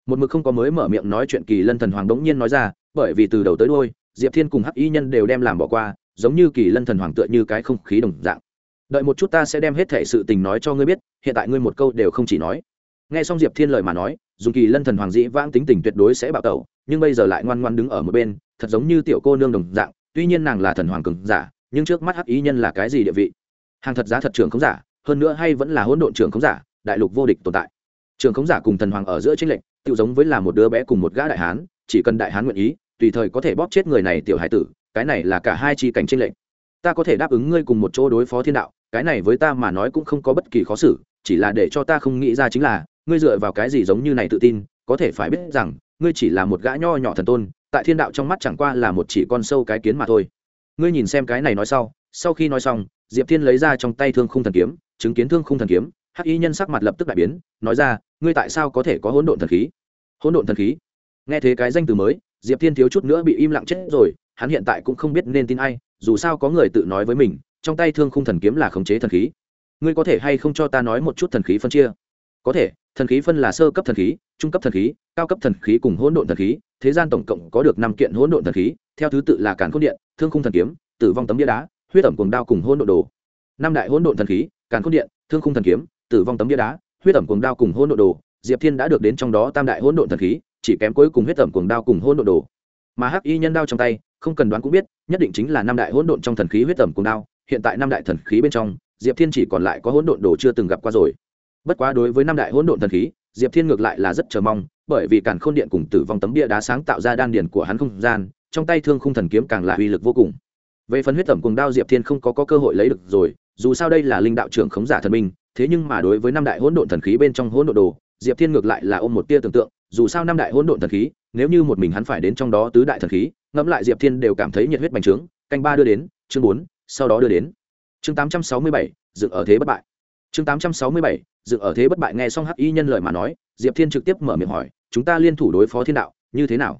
Một mực không có mới mở miệng nói chuyện kỳ lân thần hoàng đống nhiên nói ra, bởi vì từ đầu tới đôi diệp thiên cùng hắc y nhân đều đem làm bỏ qua giống như kỳ lân thần hoàng tựa như cái không khí đồng dạng. Đợi một chút ta sẽ đem hết thể sự tình nói cho ngươi biết, hiện tại ngươi một câu đều không chỉ nói. Nghe xong diệp thiên lời mà nói, dùng kỳ lân thần hoàng dĩ vãng tính tình tuyệt đối sẽ bạo tẩu, nhưng bây giờ lại ngoan ngoan đứng ở một bên, thật giống như tiểu cô nương đồng dạng, tuy nhiên nàng là thần hoàng cường giả, nhưng trước mắt hắc ý nhân là cái gì địa vị? Hàng thật giá thật trưởng không giả, hơn nữa hay vẫn là hỗn độn trưởng không giả, đại lục vô địch tồn tại. Trường không giả cùng thần hoàng ở giữa chính lệnh tự giống với là một đứa bé cùng một gã đại hán, chỉ cần đại hán nguyện ý, tùy thời có thể bóp chết người này tiểu hải tử cái này là cả hai chi cảnh trên lệnh ta có thể đáp ứng ngươi cùng một chỗ đối phó thiên đạo, cái này với ta mà nói cũng không có bất kỳ khó xử, chỉ là để cho ta không nghĩ ra chính là, ngươi dựa vào cái gì giống như này tự tin, có thể phải biết rằng, ngươi chỉ là một gã nho nhỏ thần tôn, tại thiên đạo trong mắt chẳng qua là một chỉ con sâu cái kiến mà thôi. Ngươi nhìn xem cái này nói sau sau khi nói xong, diệp thiên lấy ra trong tay thương khung thần kiếm, chứng kiến thương khung thần kiếm, hắc y nhân sắc mặt lập tức đại biến, nói ra, ngươi tại sao có thể có hỗn độn thần khí? Hỗn độn thần khí? Nghe thế cái danh từ mới, diệp thiên thiếu chút nữa bị im lặng chết rồi hắn hiện tại cũng không biết nên tin ai, dù sao có người tự nói với mình, trong tay thương khung thần kiếm là khống chế thần khí. Ngươi có thể hay không cho ta nói một chút thần khí phân chia? Có thể, thần khí phân là sơ cấp thần khí, trung cấp thần khí, cao cấp thần khí cùng hỗn độn thần khí, thế gian tổng cộng có được năm kiện hỗn độn thần khí, theo thứ tự là càn khôn điện, thương khung thần kiếm, tử vong tấm bia đá, huyết ẩm cuồng đao cùng hỗn độn đồ. Năm đại hỗn độn thần khí, càn khôn điện, thương khung thần kiếm, tử vong tấm bia đá, huyết ẩm cuồng đao cùng hỗn độn đồ. Diệp thiên đã được đến trong đó tam đại hỗn độn thần khí, chỉ kém cuối cùng huyết ẩm cuồng đao cùng hỗn độn đồ. Mà hắc y nhân đao trong tay không cần đoán cũng biết nhất định chính là năm đại hỗn độn trong thần khí huyết ẩm cùng đao hiện tại năm đại thần khí bên trong diệp thiên chỉ còn lại có hỗn độn đồ chưa từng gặp qua rồi. Bất quá đối với năm đại hỗn độn thần khí diệp thiên ngược lại là rất chờ mong bởi vì càn khôn điện cùng tử vong tấm bia đá sáng tạo ra đan điển của hắn không gian trong tay thương khung thần kiếm càng là uy lực vô cùng. Về phần huyết tẩm cùng đao diệp thiên không có, có cơ hội lấy được rồi dù sao đây là linh đạo trưởng khống giả thần minh thế nhưng mà đối với năm đại hỗn độn thần khí bên trong hỗn độn đồ diệp thiên ngược lại là ôm một tia tưởng tượng dù sao năm đại hỗn độn thần khí nếu như một mình hắn phải đến trong đó tứ đại thần khí ngẫm lại diệp thiên đều cảm thấy nhiệt huyết bành trướng, canh ba đưa đến, chương bốn, sau đó đưa đến. Chương tám trăm sáu mươi bảy, dựng ở thế bất bại. Chương tám trăm sáu mươi bảy, dựng ở thế bất bại nghe xong hắc y nhân lời mà nói, diệp thiên trực tiếp mở miệng hỏi, chúng ta liên thủ đối phó thiên đạo, như thế nào?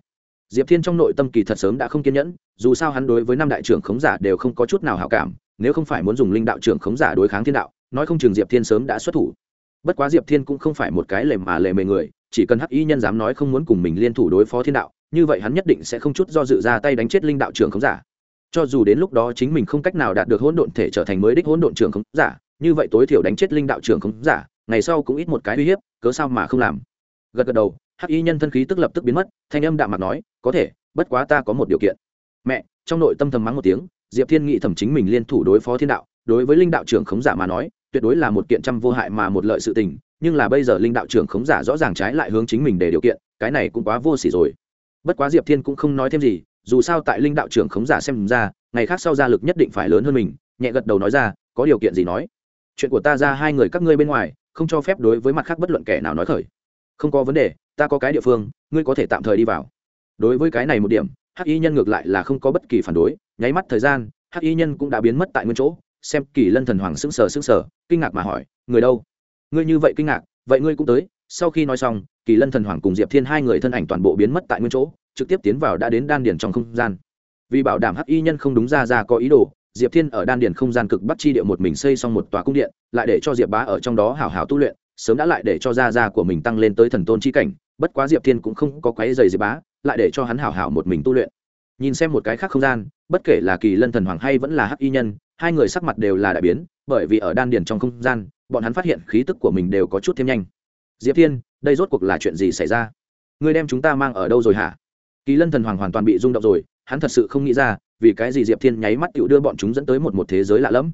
Diệp thiên trong nội tâm kỳ thật sớm đã không kiên nhẫn, dù sao hắn đối với năm đại trưởng khống giả đều không có chút nào hảo cảm, nếu không phải muốn dùng linh đạo trưởng khống giả đối kháng thiên đạo, nói không chừng diệp thiên sớm đã xuất thủ. Bất quá diệp thiên cũng không phải một cái lề mà lề mề người, chỉ cần hắc y nhân dám nói không muốn cùng mình liên thủ đối phó thiên đạo như vậy hắn nhất định sẽ không chút do dự ra tay đánh chết linh đạo trưởng khống giả. Cho dù đến lúc đó chính mình không cách nào đạt được hỗn độn thể trở thành mới đích hỗn độn trưởng khống giả, như vậy tối thiểu đánh chết linh đạo trưởng khống giả, ngày sau cũng ít một cái uy hiếp, cớ sao mà không làm? Gật gật đầu, hắc y nhân thân khí tức lập tức biến mất, thanh âm đạm mặt nói, có thể, bất quá ta có một điều kiện. Mẹ. Trong nội tâm thầm mắng một tiếng, diệp thiên Nghị thẩm chính mình liên thủ đối phó thiên đạo, đối với linh đạo trưởng khống giả mà nói, tuyệt đối là một kiện trăm vô hại mà một lợi sự tình, nhưng là bây giờ linh đạo trưởng khống giả rõ ràng trái lại hướng chính mình để điều kiện, cái này cũng quá vô s ỉ rồi bất quá diệp thiên cũng không nói thêm gì, dù sao tại linh đạo trưởng khống giả xem ra, ngày khác sau gia lực nhất định phải lớn hơn mình, nhẹ gật đầu nói ra, có điều kiện gì nói? Chuyện của ta ra hai người các ngươi bên ngoài, không cho phép đối với mặt khác bất luận kẻ nào nói khởi. Không có vấn đề, ta có cái địa phương, ngươi có thể tạm thời đi vào. Đối với cái này một điểm, hắc y nhân ngược lại là không có bất kỳ phản đối, nháy mắt thời gian, hắc y nhân cũng đã biến mất tại nguyên chỗ, xem kỳ lân thần hoàng sững sờ sững sờ, kinh ngạc mà hỏi, người đâu? Ngươi như vậy kinh ngạc, vậy ngươi cũng tới, sau khi nói xong kỳ lân thần hoàng cùng diệp thiên hai người thân ảnh toàn bộ biến mất tại nguyên chỗ, trực tiếp tiến vào đã đến đan điền trong không gian. Vì bảo đảm hắc y nhân không đúng ra ra có ý đồ, diệp thiên ở đan điền không gian cực bắt chi địa một mình xây xong một tòa cung điện, lại để cho diệp bá ở trong đó hảo hảo tu luyện, sớm đã lại để cho Ra Ra của mình tăng lên tới thần tôn chi cảnh, bất quá diệp thiên cũng không có quấy dày diệp bá, lại để cho hắn hảo hảo một mình tu luyện. Nhìn xem một cái khác không gian, bất kể là kỳ lân thần hoàng hay vẫn là hắc y nhân, hai người sắc mặt đều là đại biến, bởi vì ở đan điền trong không gian, bọn hắn phát hiện khí tức của mình đều có chút thêm nhanh. Diệp thiên đây rốt cuộc là chuyện gì xảy ra? Ngươi đem chúng ta mang ở đâu rồi hả? Kỳ lân thần hoàng hoàn toàn bị rung động rồi, hắn thật sự không nghĩ ra, vì cái gì diệp thiên nháy mắt tự đưa bọn chúng dẫn tới một một thế giới lạ lẫm.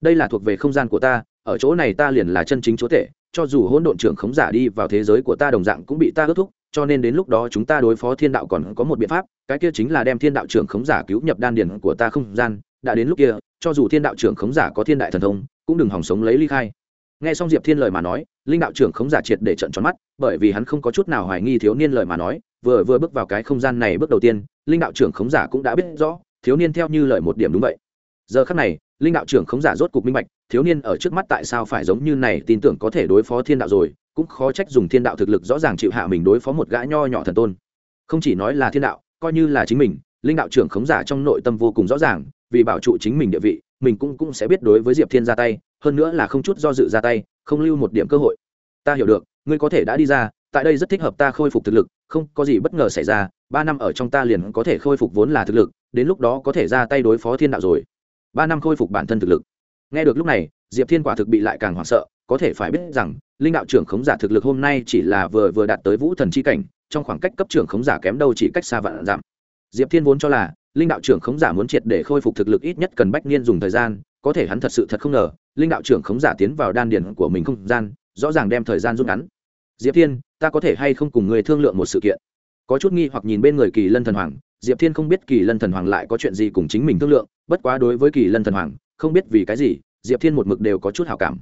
Đây là thuộc về không gian của ta, ở chỗ này ta liền là chân chính chúa tể, cho dù hỗn độn trưởng khống giả đi vào thế giới của ta đồng dạng cũng bị ta ước thúc, cho nên đến lúc đó chúng ta đối phó thiên đạo còn có một biện pháp, cái kia chính là đem thiên đạo trưởng khống giả cứu nhập đan điền của ta không gian, đã đến lúc kia, cho dù thiên đạo trưởng khống giả có thiên đại thần thông, cũng đừng hòng sống lấy ly khai. Nghe xong diệp thiên lời mà nói linh đạo trưởng không giả triệt để trận tròn mắt, bởi vì hắn không có chút nào hoài nghi thiếu niên lời mà nói, vừa vừa bước vào cái không gian này bước đầu tiên, linh đạo trưởng khống giả cũng đã biết rõ, thiếu niên theo như lời một điểm đúng vậy. Giờ khắc này, linh đạo trưởng khống giả rốt cục minh bạch, thiếu niên ở trước mắt tại sao phải giống như này, tin tưởng có thể đối phó thiên đạo rồi, cũng khó trách dùng thiên đạo thực lực rõ ràng chịu hạ mình đối phó một gã nho nhỏ thần tôn. Không chỉ nói là thiên đạo, coi như là chính mình, linh đạo trưởng khống giả trong nội tâm vô cùng rõ ràng, vì bảo trụ chính mình địa vị, mình cũng cũng sẽ biết đối với diệp thiên ra tay, hơn nữa là không chút do dự ra tay không lưu một điểm cơ hội. Ta hiểu được, ngươi có thể đã đi ra, tại đây rất thích hợp ta khôi phục thực lực, không có gì bất ngờ xảy ra, ba năm ở trong ta liền có thể khôi phục vốn là thực lực, đến lúc đó có thể ra tay đối phó thiên đạo rồi. Ba năm khôi phục bản thân thực lực. Nghe được lúc này, diệp thiên quả thực bị lại càng hoảng sợ, có thể phải biết rằng, linh đạo trưởng khống giả thực lực hôm nay chỉ là vừa vừa đạt tới vũ thần c h i cảnh, trong khoảng cách cấp trưởng khống giả kém đâu chỉ cách xa vạn giảm diệp thiên vốn cho là, linh đạo trưởng khống giả muốn triệt để khôi phục thực lực ít nhất cần bách niên dùng thời gian, có thể hắn thật sự thật không ngờ linh đạo trưởng khống giả tiến vào đan điển của mình không gian, rõ ràng đem thời gian rút ngắn. Diệp thiên, ta có thể hay không cùng người thương lượng một sự kiện? Có chút nghi hoặc nhìn bên người kỳ lân thần hoàng, diệp thiên không biết kỳ lân thần hoàng lại có chuyện gì cùng chính mình thương lượng, bất quá đối với kỳ lân thần hoàng, không biết vì cái gì, diệp thiên một mực đều có chút hảo cảm.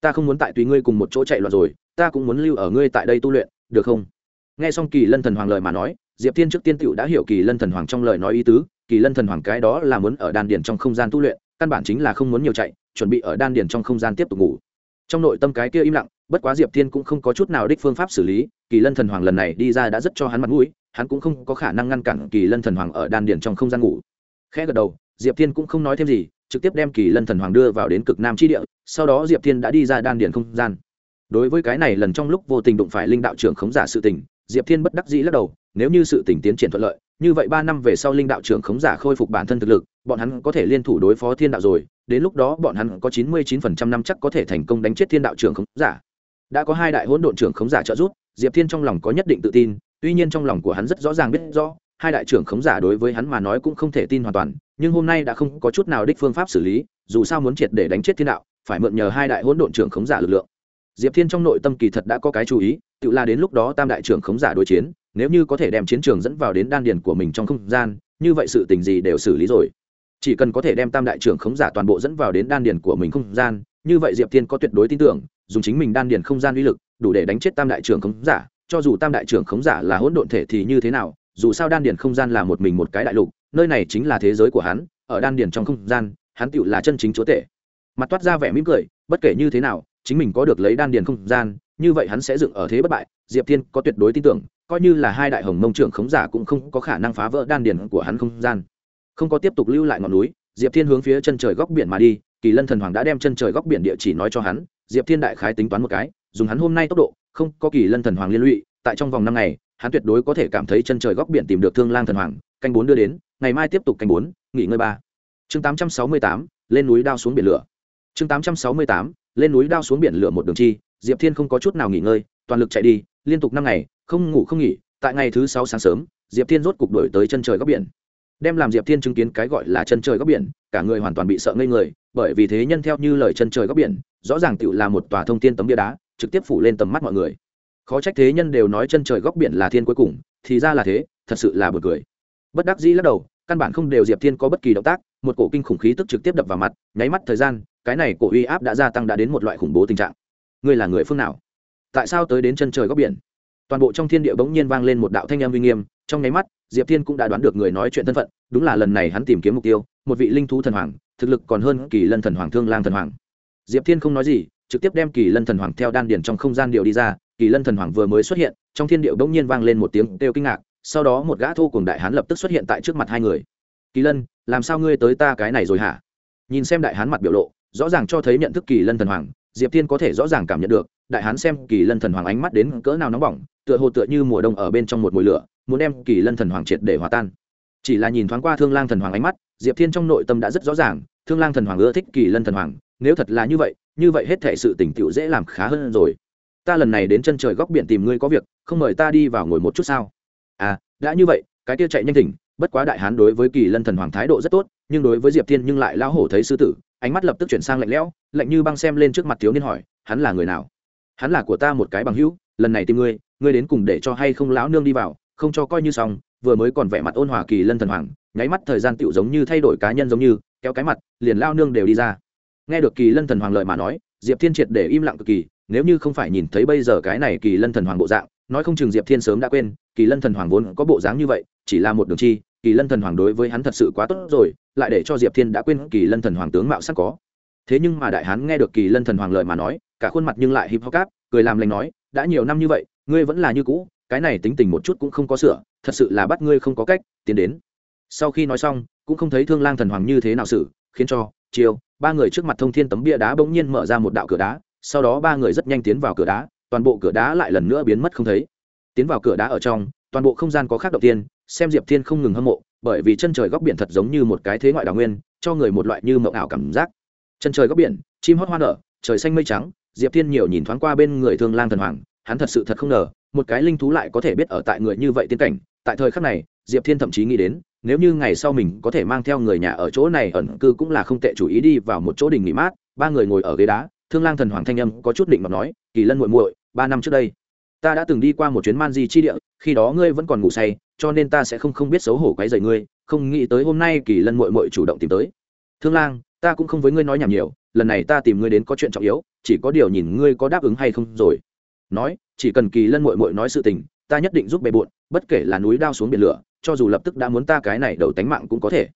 Ta không muốn tại tùy ngươi cùng một chỗ chạy loạn rồi, ta cũng muốn lưu ở ngươi tại đây tu luyện, được không? Nghe xong kỳ lân thần hoàng lời mà nói, diệp thiên trước tiên tựu đã hiểu kỳ lân thần hoàng trong lời nói ý tứ, kỳ lân thần hoàng cái đó là muốn ở đan điền trong không gian tu luyện căn bản chính là không muốn nhiều chạy, chuẩn bị ở đan điền trong không gian tiếp tục ngủ. Trong nội tâm cái kia im lặng, bất quá diệp thiên cũng không có chút nào đích phương pháp xử lý, kỳ lân thần hoàng lần này đi ra đã rất cho hắn mặt mũi, hắn cũng không có khả năng ngăn cản kỳ lân thần hoàng ở đan điền trong không gian ngủ. Khẽ gật đầu, diệp thiên cũng không nói thêm gì, trực tiếp đem kỳ lân thần hoàng đưa vào đến cực nam tri địa, sau đó diệp thiên đã đi ra đan điền không gian. Đối với cái này lần trong lúc vô tình đụng phải linh đạo trưởng khống giả sự tình, diệp thiên bất đắc dĩ lắc đầu, nếu như sự tình tiến triển thuận lợi như vậy ba năm về sau linh đạo trưởng khống giả khôi phục bản thân thực lực, bọn hắn có thể liên thủ đối phó thiên đạo rồi, đến lúc đó bọn hắn có chín mươi chín phần trăm năm chắc có thể thành công đánh chết thiên đạo trưởng khống giả. Đã có hai đại hỗn độn trưởng khống giả trợ giúp, diệp thiên trong lòng có nhất định tự tin, tuy nhiên trong lòng của hắn rất rõ ràng biết rõ, hai đại trưởng khống giả đối với hắn mà nói cũng không thể tin hoàn toàn, nhưng hôm nay đã không có chút nào đích phương pháp xử lý, dù sao muốn triệt để đánh chết thiên đạo, phải mượn nhờ hai đại hỗn độn trưởng khống giả lực lượng. Diệp thiên trong nội tâm kỳ thật đã có cái chú ý tự là đến lúc đó tam đại trưởng khống giả đối chiến, nếu như có thể đem chiến trường dẫn vào đến đan điền của mình trong không gian, như vậy sự tình gì đều xử lý rồi. Chỉ cần có thể đem tam đại trưởng khống giả toàn bộ dẫn vào đến đan điền của mình không gian, như vậy diệp thiên có tuyệt đối tin tưởng, dùng chính mình đan điền không gian uy lực, đủ để đánh chết tam đại trưởng khống giả, cho dù tam đại trưởng khống giả là hỗn độn thể thì như thế nào, dù sao đan điền không gian là một mình một cái đại lục, nơi này chính là thế giới của hắn, ở đan điền trong không gian, hắn tựu là chân chính chúa tể. Mặt toát ra vẻ mỉm cười, bất kể như thế nào, chính mình có được lấy đan điền không gian như vậy hắn sẽ dựng ở thế bất bại, diệp thiên có tuyệt đối tin tưởng, coi như là hai đại hồng mông trưởng khống giả cũng không có khả năng phá vỡ đan điền của hắn không gian. Không có tiếp tục lưu lại ngọn núi, diệp thiên hướng phía chân trời góc biển mà đi, kỳ lân thần hoàng đã đem chân trời góc biển địa chỉ nói cho hắn, diệp thiên đại khái tính toán một cái, dùng hắn hôm nay tốc độ, không có kỳ lân thần hoàng liên lụy, tại trong vòng năm ngày, hắn tuyệt đối có thể cảm thấy chân trời góc biển tìm được thương lang thần hoàng, canh bốn đưa đến, ngày mai tiếp tục canh bốn, nghỉ ngơi ba. Chương tám trăm sáu mươi tám, lên núi đao xuống biển lửa. Chương tám trăm sáu mươi tám, lên núi đao xuống biển lửa một đường chi diệp thiên không có chút nào nghỉ ngơi, toàn lực chạy đi, liên tục năm ngày, không ngủ không nghỉ, tại ngày thứ sáu sáng sớm, diệp thiên rốt cục đổi tới chân trời góc biển. Đem làm diệp thiên chứng kiến cái gọi là chân trời góc biển, cả người hoàn toàn bị sợ ngây người, bởi vì thế nhân theo như lời chân trời góc biển, rõ ràng tựu là một tòa thông tin tấm bia đá, trực tiếp phủ lên tầm mắt mọi người. Khó trách thế nhân đều nói chân trời góc biển là thiên cuối cùng, thì ra là thế, thật sự là bực cười. Bất đắc dĩ lắc đầu, căn bản không đều diệp thiên có bất kỳ động tác, một cổ kinh khủng khí tức trực tiếp đập vào mặt, nháy mắt thời gian, cái này cổ uy áp đã gia tăng đã đến một loại khủng bố tình trạng ngươi là người phương nào? Tại sao tới đến chân trời góc biển? Toàn bộ trong thiên địa bỗng nhiên vang lên một đạo thanh âm uy nghiêm, trong nháy mắt, diệp thiên cũng đã đoán được người nói chuyện thân phận, đúng là lần này hắn tìm kiếm mục tiêu, một vị linh thú thần hoàng, thực lực còn hơn kỳ lân thần hoàng thương lang thần hoàng. Diệp thiên không nói gì, trực tiếp đem kỳ lân thần hoàng theo đan điền trong không gian điệu đi ra, kỳ lân thần hoàng vừa mới xuất hiện, trong thiên điệu bỗng nhiên vang lên một tiếng kêu kinh ngạc, sau đó một gã thô cùng đại hán lập tức xuất hiện tại trước mặt hai người. Kỳ lân, làm sao ngươi tới ta cái này rồi hả? Nhìn xem đại hán mặt biểu lộ, rõ ràng cho thấy nhận thức kỳ lân thần hoàng diệp thiên có thể rõ ràng cảm nhận được, đại hán xem kỳ lân thần hoàng ánh mắt đến cỡ nào nóng bỏng, tựa hồ tựa như mùa đông ở bên trong một mùi lửa, muốn đem kỳ lân thần hoàng triệt để hòa tan. Chỉ là nhìn thoáng qua thương lang thần hoàng ánh mắt, diệp thiên trong nội tâm đã rất rõ ràng, thương lang thần hoàng ưa thích kỳ lân thần hoàng, nếu thật là như vậy như vậy hết thể sự tỉnh tựu dễ làm khá hơn rồi. Ta lần này đến chân trời góc biển tìm ngươi có việc, không mời ta đi vào ngồi một chút sao? À đã như vậy, cái kia chạy nhanh thỉnh, bất quá đại hán đối với kỳ lân thần hoàng thái độ rất tốt, nhưng đối với diệp thiên nhưng lại lão hổ thấy sư tử ánh mắt lập tức chuyển sang lạnh lẽo, lạnh như băng xem lên trước mặt thiếu niên hỏi, hắn là người nào? Hắn là của ta một cái bằng hữu, lần này tìm ngươi ngươi đến cùng để cho hay không lão nương đi vào, không cho coi như xong, vừa mới còn vẻ mặt ôn hòa kỳ lân thần hoàng, nháy mắt thời gian tựu giống như thay đổi cá nhân giống như, kéo cái mặt, liền lao nương đều đi ra. Nghe được kỳ lân thần hoàng lợi mà nói, diệp thiên triệt để im lặng cực kỳ, nếu như không phải nhìn thấy bây giờ cái này kỳ lân thần hoàng bộ dạng, nói không chừng diệp thiên sớm đã quên, kỳ lân thần hoàng vốn có bộ dáng như vậy, chỉ là một đường chi, kỳ lân thần hoàng đối với hắn thật sự quá tốt rồi lại để cho diệp thiên đã quên kỳ lân thần hoàng tướng mạo sắc có. Thế nhưng mà đại hán nghe được kỳ lân thần hoàng lợi mà nói, cả khuôn mặt nhưng lại hip hop cáp cười làm lành nói, đã nhiều năm như vậy, ngươi vẫn là như cũ, cái này tính tình một chút cũng không có sửa, thật sự là bắt ngươi không có cách, tiến đến. Sau khi nói xong, cũng không thấy thương lang thần hoàng như thế nào xử, khiến cho chiều ba người trước mặt thông thiên tấm bia đá bỗng nhiên mở ra một đạo cửa đá, sau đó ba người rất nhanh tiến vào cửa đá, toàn bộ cửa đá lại lần nữa biến mất không thấy. Tiến vào cửa đá ở trong, toàn bộ không gian có khác đầu tiên, xem diệp thiên không ngừng hâm mộ bởi vì chân trời góc biển thật giống như một cái thế ngoại đào nguyên, cho người một loại như mộng ảo cảm giác. Chân trời góc biển, chim hót hoa nở, trời xanh mây trắng, diệp thiên nhiều nhìn thoáng qua bên người thương lang thần hoàng, hắn thật sự thật không ngờ, một cái linh thú lại có thể biết ở tại người như vậy tiên cảnh. Tại thời khắc này, diệp thiên thậm chí nghĩ đến, nếu như ngày sau mình có thể mang theo người nhà ở chỗ này ẩn cư cũng là không tệ, chủ ý đi vào một chỗ đình nghỉ mát, ba người ngồi ở ghế đá, thương lang thần hoàng thanh âm có chút định mà nói, kỳ lân muội muội, ba năm trước đây, ta đã từng đi qua một chuyến man di chi địa, khi đó ngươi vẫn còn ngủ say cho nên ta sẽ không không biết xấu hổ quấy rầy ngươi, không nghĩ tới hôm nay kỳ lân muội muội chủ động tìm tới. Thương lang, ta cũng không với ngươi nói nhảm nhiều, lần này ta tìm ngươi đến có chuyện trọng yếu, chỉ có điều nhìn ngươi có đáp ứng hay không rồi. Nói, chỉ cần kỳ lân muội muội nói sự tình, ta nhất định giúp bề bộn, bất kể là núi đao xuống biển lửa, cho dù lập tức đã muốn ta cái này đầu tánh mạng cũng có thể.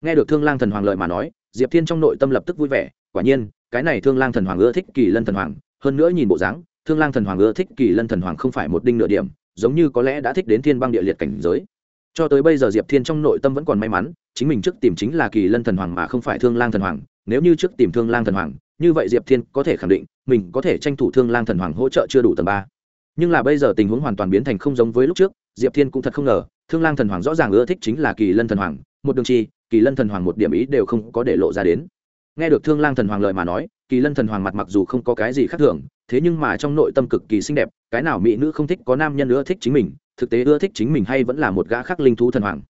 Nghe được thương lang thần hoàng lợi mà nói, diệp thiên trong nội tâm lập tức vui vẻ, quả nhiên, cái này thương lang thần hoàng ưa thích kỳ lân thần hoàng, hơn nữa nhìn bộ dáng, thương lang thần hoàng ưa thích kỳ lân thần hoàng không phải một đinh nửa điểm giống như có lẽ đã thích đến thiên băng địa liệt cảnh giới. Cho tới bây giờ diệp thiên trong nội tâm vẫn còn may mắn, chính mình trước tìm chính là kỳ lân thần hoàng mà không phải thương lang thần hoàng. Nếu như trước tìm thương lang thần hoàng, như vậy diệp thiên có thể khẳng định, mình có thể tranh thủ thương lang thần hoàng hỗ trợ chưa đủ tầng ba. Nhưng là bây giờ tình huống hoàn toàn biến thành không giống với lúc trước, diệp thiên cũng thật không ngờ, thương lang thần hoàng rõ ràng ưa thích chính là kỳ lân thần hoàng. Một đường chi, kỳ lân thần hoàng một điểm ý đều không có để lộ ra đến. Nghe được thương lang thần hoàng lời mà nói kỳ lân thần hoàng mặt mặc dù không có cái gì khác thường, thế nhưng mà trong nội tâm cực kỳ xinh đẹp, cái nào mỹ nữ không thích có nam nhân ưa thích chính mình, thực tế ưa thích chính mình hay vẫn là một gã khác linh thú thần hoàng.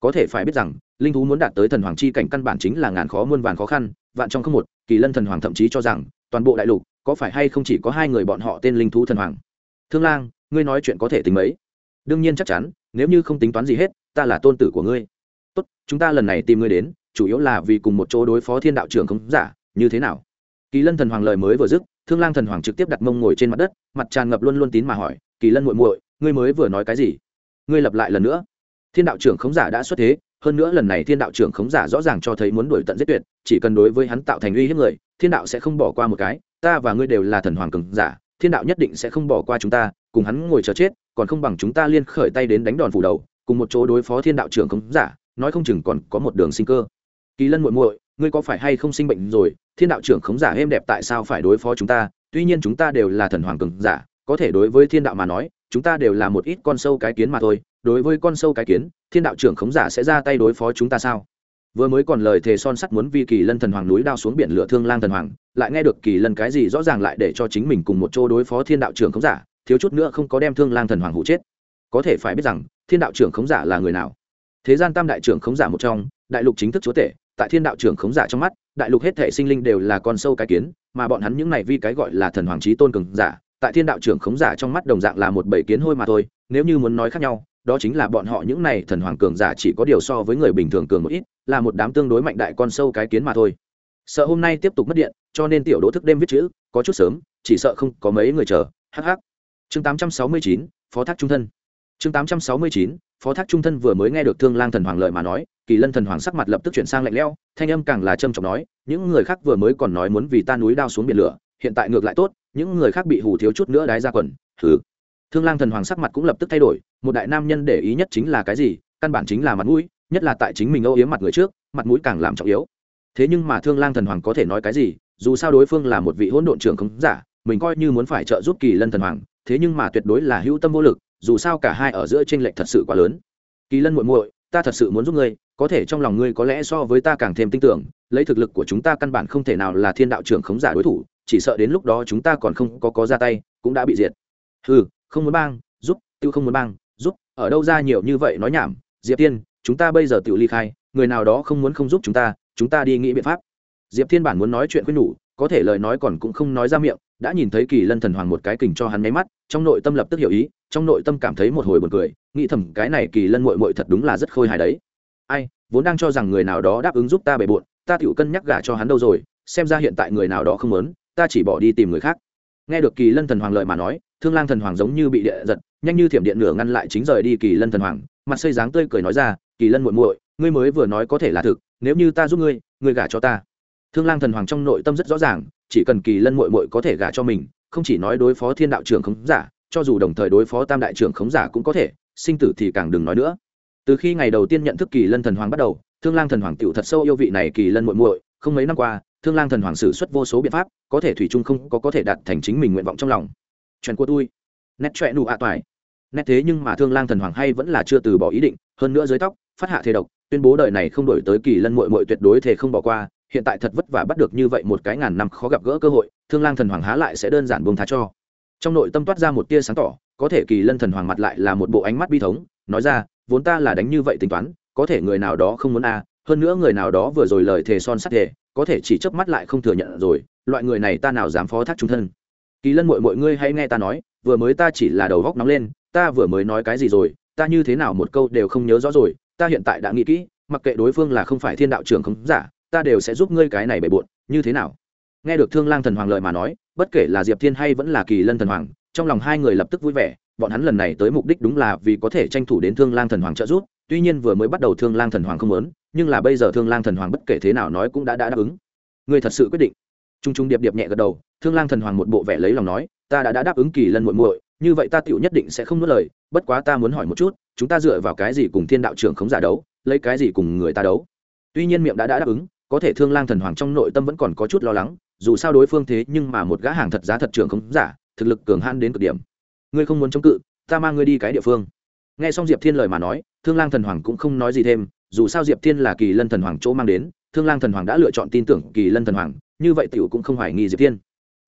Có thể phải biết rằng, linh thú muốn đạt tới thần hoàng chi cảnh căn bản chính là ngàn khó muôn vàn khó khăn, vạn trong không một, kỳ lân thần hoàng thậm chí cho rằng, toàn bộ đại lục, có phải hay không chỉ có hai người bọn họ tên linh thú thần hoàng? Thương lang, ngươi nói chuyện có thể tính mấy? Đương nhiên chắc chắn, nếu như không tính toán gì hết, ta là tôn tử của ngươi. Tốt, chúng ta lần này tìm ngươi đến, chủ yếu là vì cùng một chỗ đối phó thiên đạo trưởng không giả, như thế nào? Kỳ lân thần hoàng lời mới vừa dứt, thương lang thần hoàng trực tiếp đặt mông ngồi trên mặt đất, mặt tràn ngập luôn luôn tín mà hỏi, kỳ lân muội muội, ngươi mới vừa nói cái gì? Ngươi lặp lại lần nữa. Thiên đạo trưởng khống giả đã xuất thế, hơn nữa lần này thiên đạo trưởng khống giả rõ ràng cho thấy muốn đuổi tận giết tuyệt, chỉ cần đối với hắn tạo thành uy hiếp người, thiên đạo sẽ không bỏ qua một cái, ta và ngươi đều là thần hoàng cường giả, thiên đạo nhất định sẽ không bỏ qua chúng ta, cùng hắn ngồi chờ chết, còn không bằng chúng ta liên khởi tay đến đánh đòn phủ đầu, cùng một chỗ đối phó thiên đạo trưởng khống giả, nói không chừng còn có một đường sinh cơ. Kỳ lân muội muội ngươi có phải hay không sinh bệnh rồi? Thiên đạo trưởng khống giả êm đẹp tại sao phải đối phó chúng ta? Tuy nhiên chúng ta đều là thần hoàng cường giả, có thể đối với thiên đạo mà nói, chúng ta đều là một ít con sâu cái kiến mà thôi. Đối với con sâu cái kiến, thiên đạo trưởng khống giả sẽ ra tay đối phó chúng ta sao? Vừa mới còn lời thề son sắt muốn vì kỳ lân thần hoàng núi đao xuống biển lửa thương lang thần hoàng, lại nghe được kỳ lân cái gì rõ ràng lại để cho chính mình cùng một chỗ đối phó thiên đạo trưởng khống giả, thiếu chút nữa không có đem thương lang thần hoàng hụ chết. Có thể phải biết rằng, thiên đạo trưởng khống giả là người nào? Thế gian tam đại trưởng khống giả một trong, đại lục chính thức chúa tể tại thiên đạo trưởng khống giả trong mắt đại lục hết thể sinh linh đều là con sâu cái kiến mà bọn hắn những này vì cái gọi là thần hoàng trí tôn cường giả tại thiên đạo trưởng khống giả trong mắt đồng dạng là một bảy kiến hôi mà thôi nếu như muốn nói khác nhau đó chính là bọn họ những này thần hoàng cường giả chỉ có điều so với người bình thường cường một ít là một đám tương đối mạnh đại con sâu cái kiến mà thôi. Sợ hôm nay tiếp tục mất điện cho nên tiểu đỗ thức đêm viết chữ có chút sớm chỉ sợ không có mấy người chờ hh chương 869, phó thác trung thân. Chương 869, phó thác trung thân vừa mới nghe được thương lang thần hoàng lợi mà nói, kỳ lân thần hoàng sắc mặt lập tức chuyển sang lạnh lẽo, thanh âm càng là trâm trọng nói, những người khác vừa mới còn nói muốn vì ta núi đao xuống biển lửa, hiện tại ngược lại tốt, những người khác bị hù thiếu chút nữa đái ra quần. Thử thương lang thần hoàng sắc mặt cũng lập tức thay đổi, một đại nam nhân để ý nhất chính là cái gì? Căn bản chính là mặt mũi, nhất là tại chính mình âu yếm mặt người trước, mặt mũi càng làm trọng yếu. Thế nhưng mà thương lang thần hoàng có thể nói cái gì? Dù sao đối phương là một vị hỗn độn trưởng không giả, mình coi như muốn phải trợ giúp kỳ lân thần hoàng, thế nhưng mà tuyệt đối là hữu tâm vô lực dù sao cả hai ở giữa tranh lệch thật sự quá lớn. Kỳ lân muội muội, ta thật sự muốn giúp ngươi, có thể trong lòng ngươi có lẽ so với ta càng thêm tin tưởng, lấy thực lực của chúng ta căn bản không thể nào là thiên đạo trưởng khống giả đối thủ, chỉ sợ đến lúc đó chúng ta còn không có có ra tay, cũng đã bị diệt. Ừ không muốn bang, giúp, tiêu không muốn bang, giúp, ở đâu ra nhiều như vậy nói nhảm. Diệp tiên chúng ta bây giờ tự ly khai, người nào đó không muốn không giúp chúng ta chúng ta đi nghĩ biện pháp. Diệp thiên bản muốn nói chuyện khuyên nhủ, có thể lời nói còn cũng không nói ra miệng đã nhìn thấy kỳ lân thần hoàng một cái kình cho hắn nháy mắt, trong nội tâm lập tức hiểu ý, trong nội tâm cảm thấy một hồi buồn cười, nghĩ thầm cái này kỳ lân mội mội thật đúng là rất khôi hài đấy. Ai, vốn đang cho rằng người nào đó đáp ứng giúp ta bề bộn, ta tựu cân nhắc gả cho hắn đâu rồi, xem ra hiện tại người nào đó không muốn, ta chỉ bỏ đi tìm người khác. Nghe được kỳ lân thần hoàng lợi mà nói, thương lang thần hoàng giống như bị địa giật, nhanh như thiểm điện nửa ngăn lại chính rời đi kỳ lân thần hoàng, mặt xây dáng tươi cười nói ra, kỳ lân muội muội, ngươi mới vừa nói có thể là thực, nếu như ta giúp ngươi ngươi gả cho ta. Thương lang thần hoàng trong nội tâm rất rõ ràng chỉ cần kỳ lân muội muội có thể gả cho mình, không chỉ nói đối phó thiên đạo trưởng khống giả, cho dù đồng thời đối phó tam đại trưởng khống giả cũng có thể, sinh tử thì càng đừng nói nữa. Từ khi ngày đầu tiên nhận thức kỳ lân thần hoàng bắt đầu, thương lang thần hoàng tựu thật sâu yêu vị này kỳ lân muội muội, không mấy năm qua, thương lang thần hoàng sử xuất vô số biện pháp, có thể thủy chung không có có thể đạt thành chính mình nguyện vọng trong lòng. Chuyện của tôi. Nét trọe nụ ạ toại nét thế nhưng mà thương lang thần hoàng hay vẫn là chưa từ bỏ ý định, hơn nữa dưới tóc, phát hạ thế độc, tuyên bố đời này không đổi tới kỳ lân muội muội tuyệt đối thể không bỏ qua hiện tại thật vất vả bắt được như vậy một cái ngàn năm khó gặp gỡ cơ hội, thương lang thần hoàng há lại sẽ đơn giản buông tha cho. Trong nội tâm toát ra một tia sáng tỏ, có thể kỳ lân thần hoàng mặt lại là một bộ ánh mắt bi thống, nói ra, vốn ta là đánh như vậy tính toán, có thể người nào đó không muốn a, hơn nữa người nào đó vừa rồi lời thề son sắt thề, có thể chỉ chớp mắt lại không thừa nhận rồi, loại người này ta nào dám phó thác trung thân? Kỳ lân muội mọi ngươi hãy nghe ta nói, vừa mới ta chỉ là đầu góc nóng lên, ta vừa mới nói cái gì rồi, ta như thế nào một câu đều không nhớ rõ rồi, ta hiện tại đã nghĩ kỹ, mặc kệ đối phương là không phải thiên đạo trưởng không giả ta đều sẽ giúp ngươi cái này bề bộn như thế nào? Nghe được thương lang thần hoàng lời mà nói bất kể là diệp thiên hay vẫn là kỳ lân thần hoàng trong lòng hai người lập tức vui vẻ bọn hắn lần này tới mục đích đúng là vì có thể tranh thủ đến thương lang thần hoàng trợ giúp tuy nhiên vừa mới bắt đầu thương lang thần hoàng không lớn nhưng là bây giờ thương lang thần hoàng bất kể thế nào nói cũng đã, đã đáp ứng. Ngươi thật sự quyết định. T r u n g t r u n g điệp điệp nhẹ gật đầu thương lang thần hoàng một bộ vẻ lấy lòng nói ta đã, đã đáp ứng kỳ lân muội muội như vậy ta tựu nhất định sẽ không nuốt lời bất quá ta muốn hỏi một chút chúng ta dựa vào cái gì cùng thiên đạo trưởng khống giả đấu lấy cái gì cùng người ta đấu? Tuy nhiên miệng đã, đã đáp ứng có thể thương lang thần hoàng trong nội tâm vẫn còn có chút lo lắng, dù sao đối phương thế nhưng mà một gã hàng thật giá thật trưởng không giả, thực lực cường hãn đến cực điểm. Ngươi không muốn chống cự, ta mang ngươi đi cái địa phương. Nghe xong diệp thiên lời mà nói, thương lang thần hoàng cũng không nói gì thêm, dù sao diệp thiên là kỳ lân thần hoàng chỗ mang đến, thương lang thần hoàng đã lựa chọn tin tưởng kỳ lân thần hoàng, như vậy t i ể u cũng không hoài nghi diệp thiên.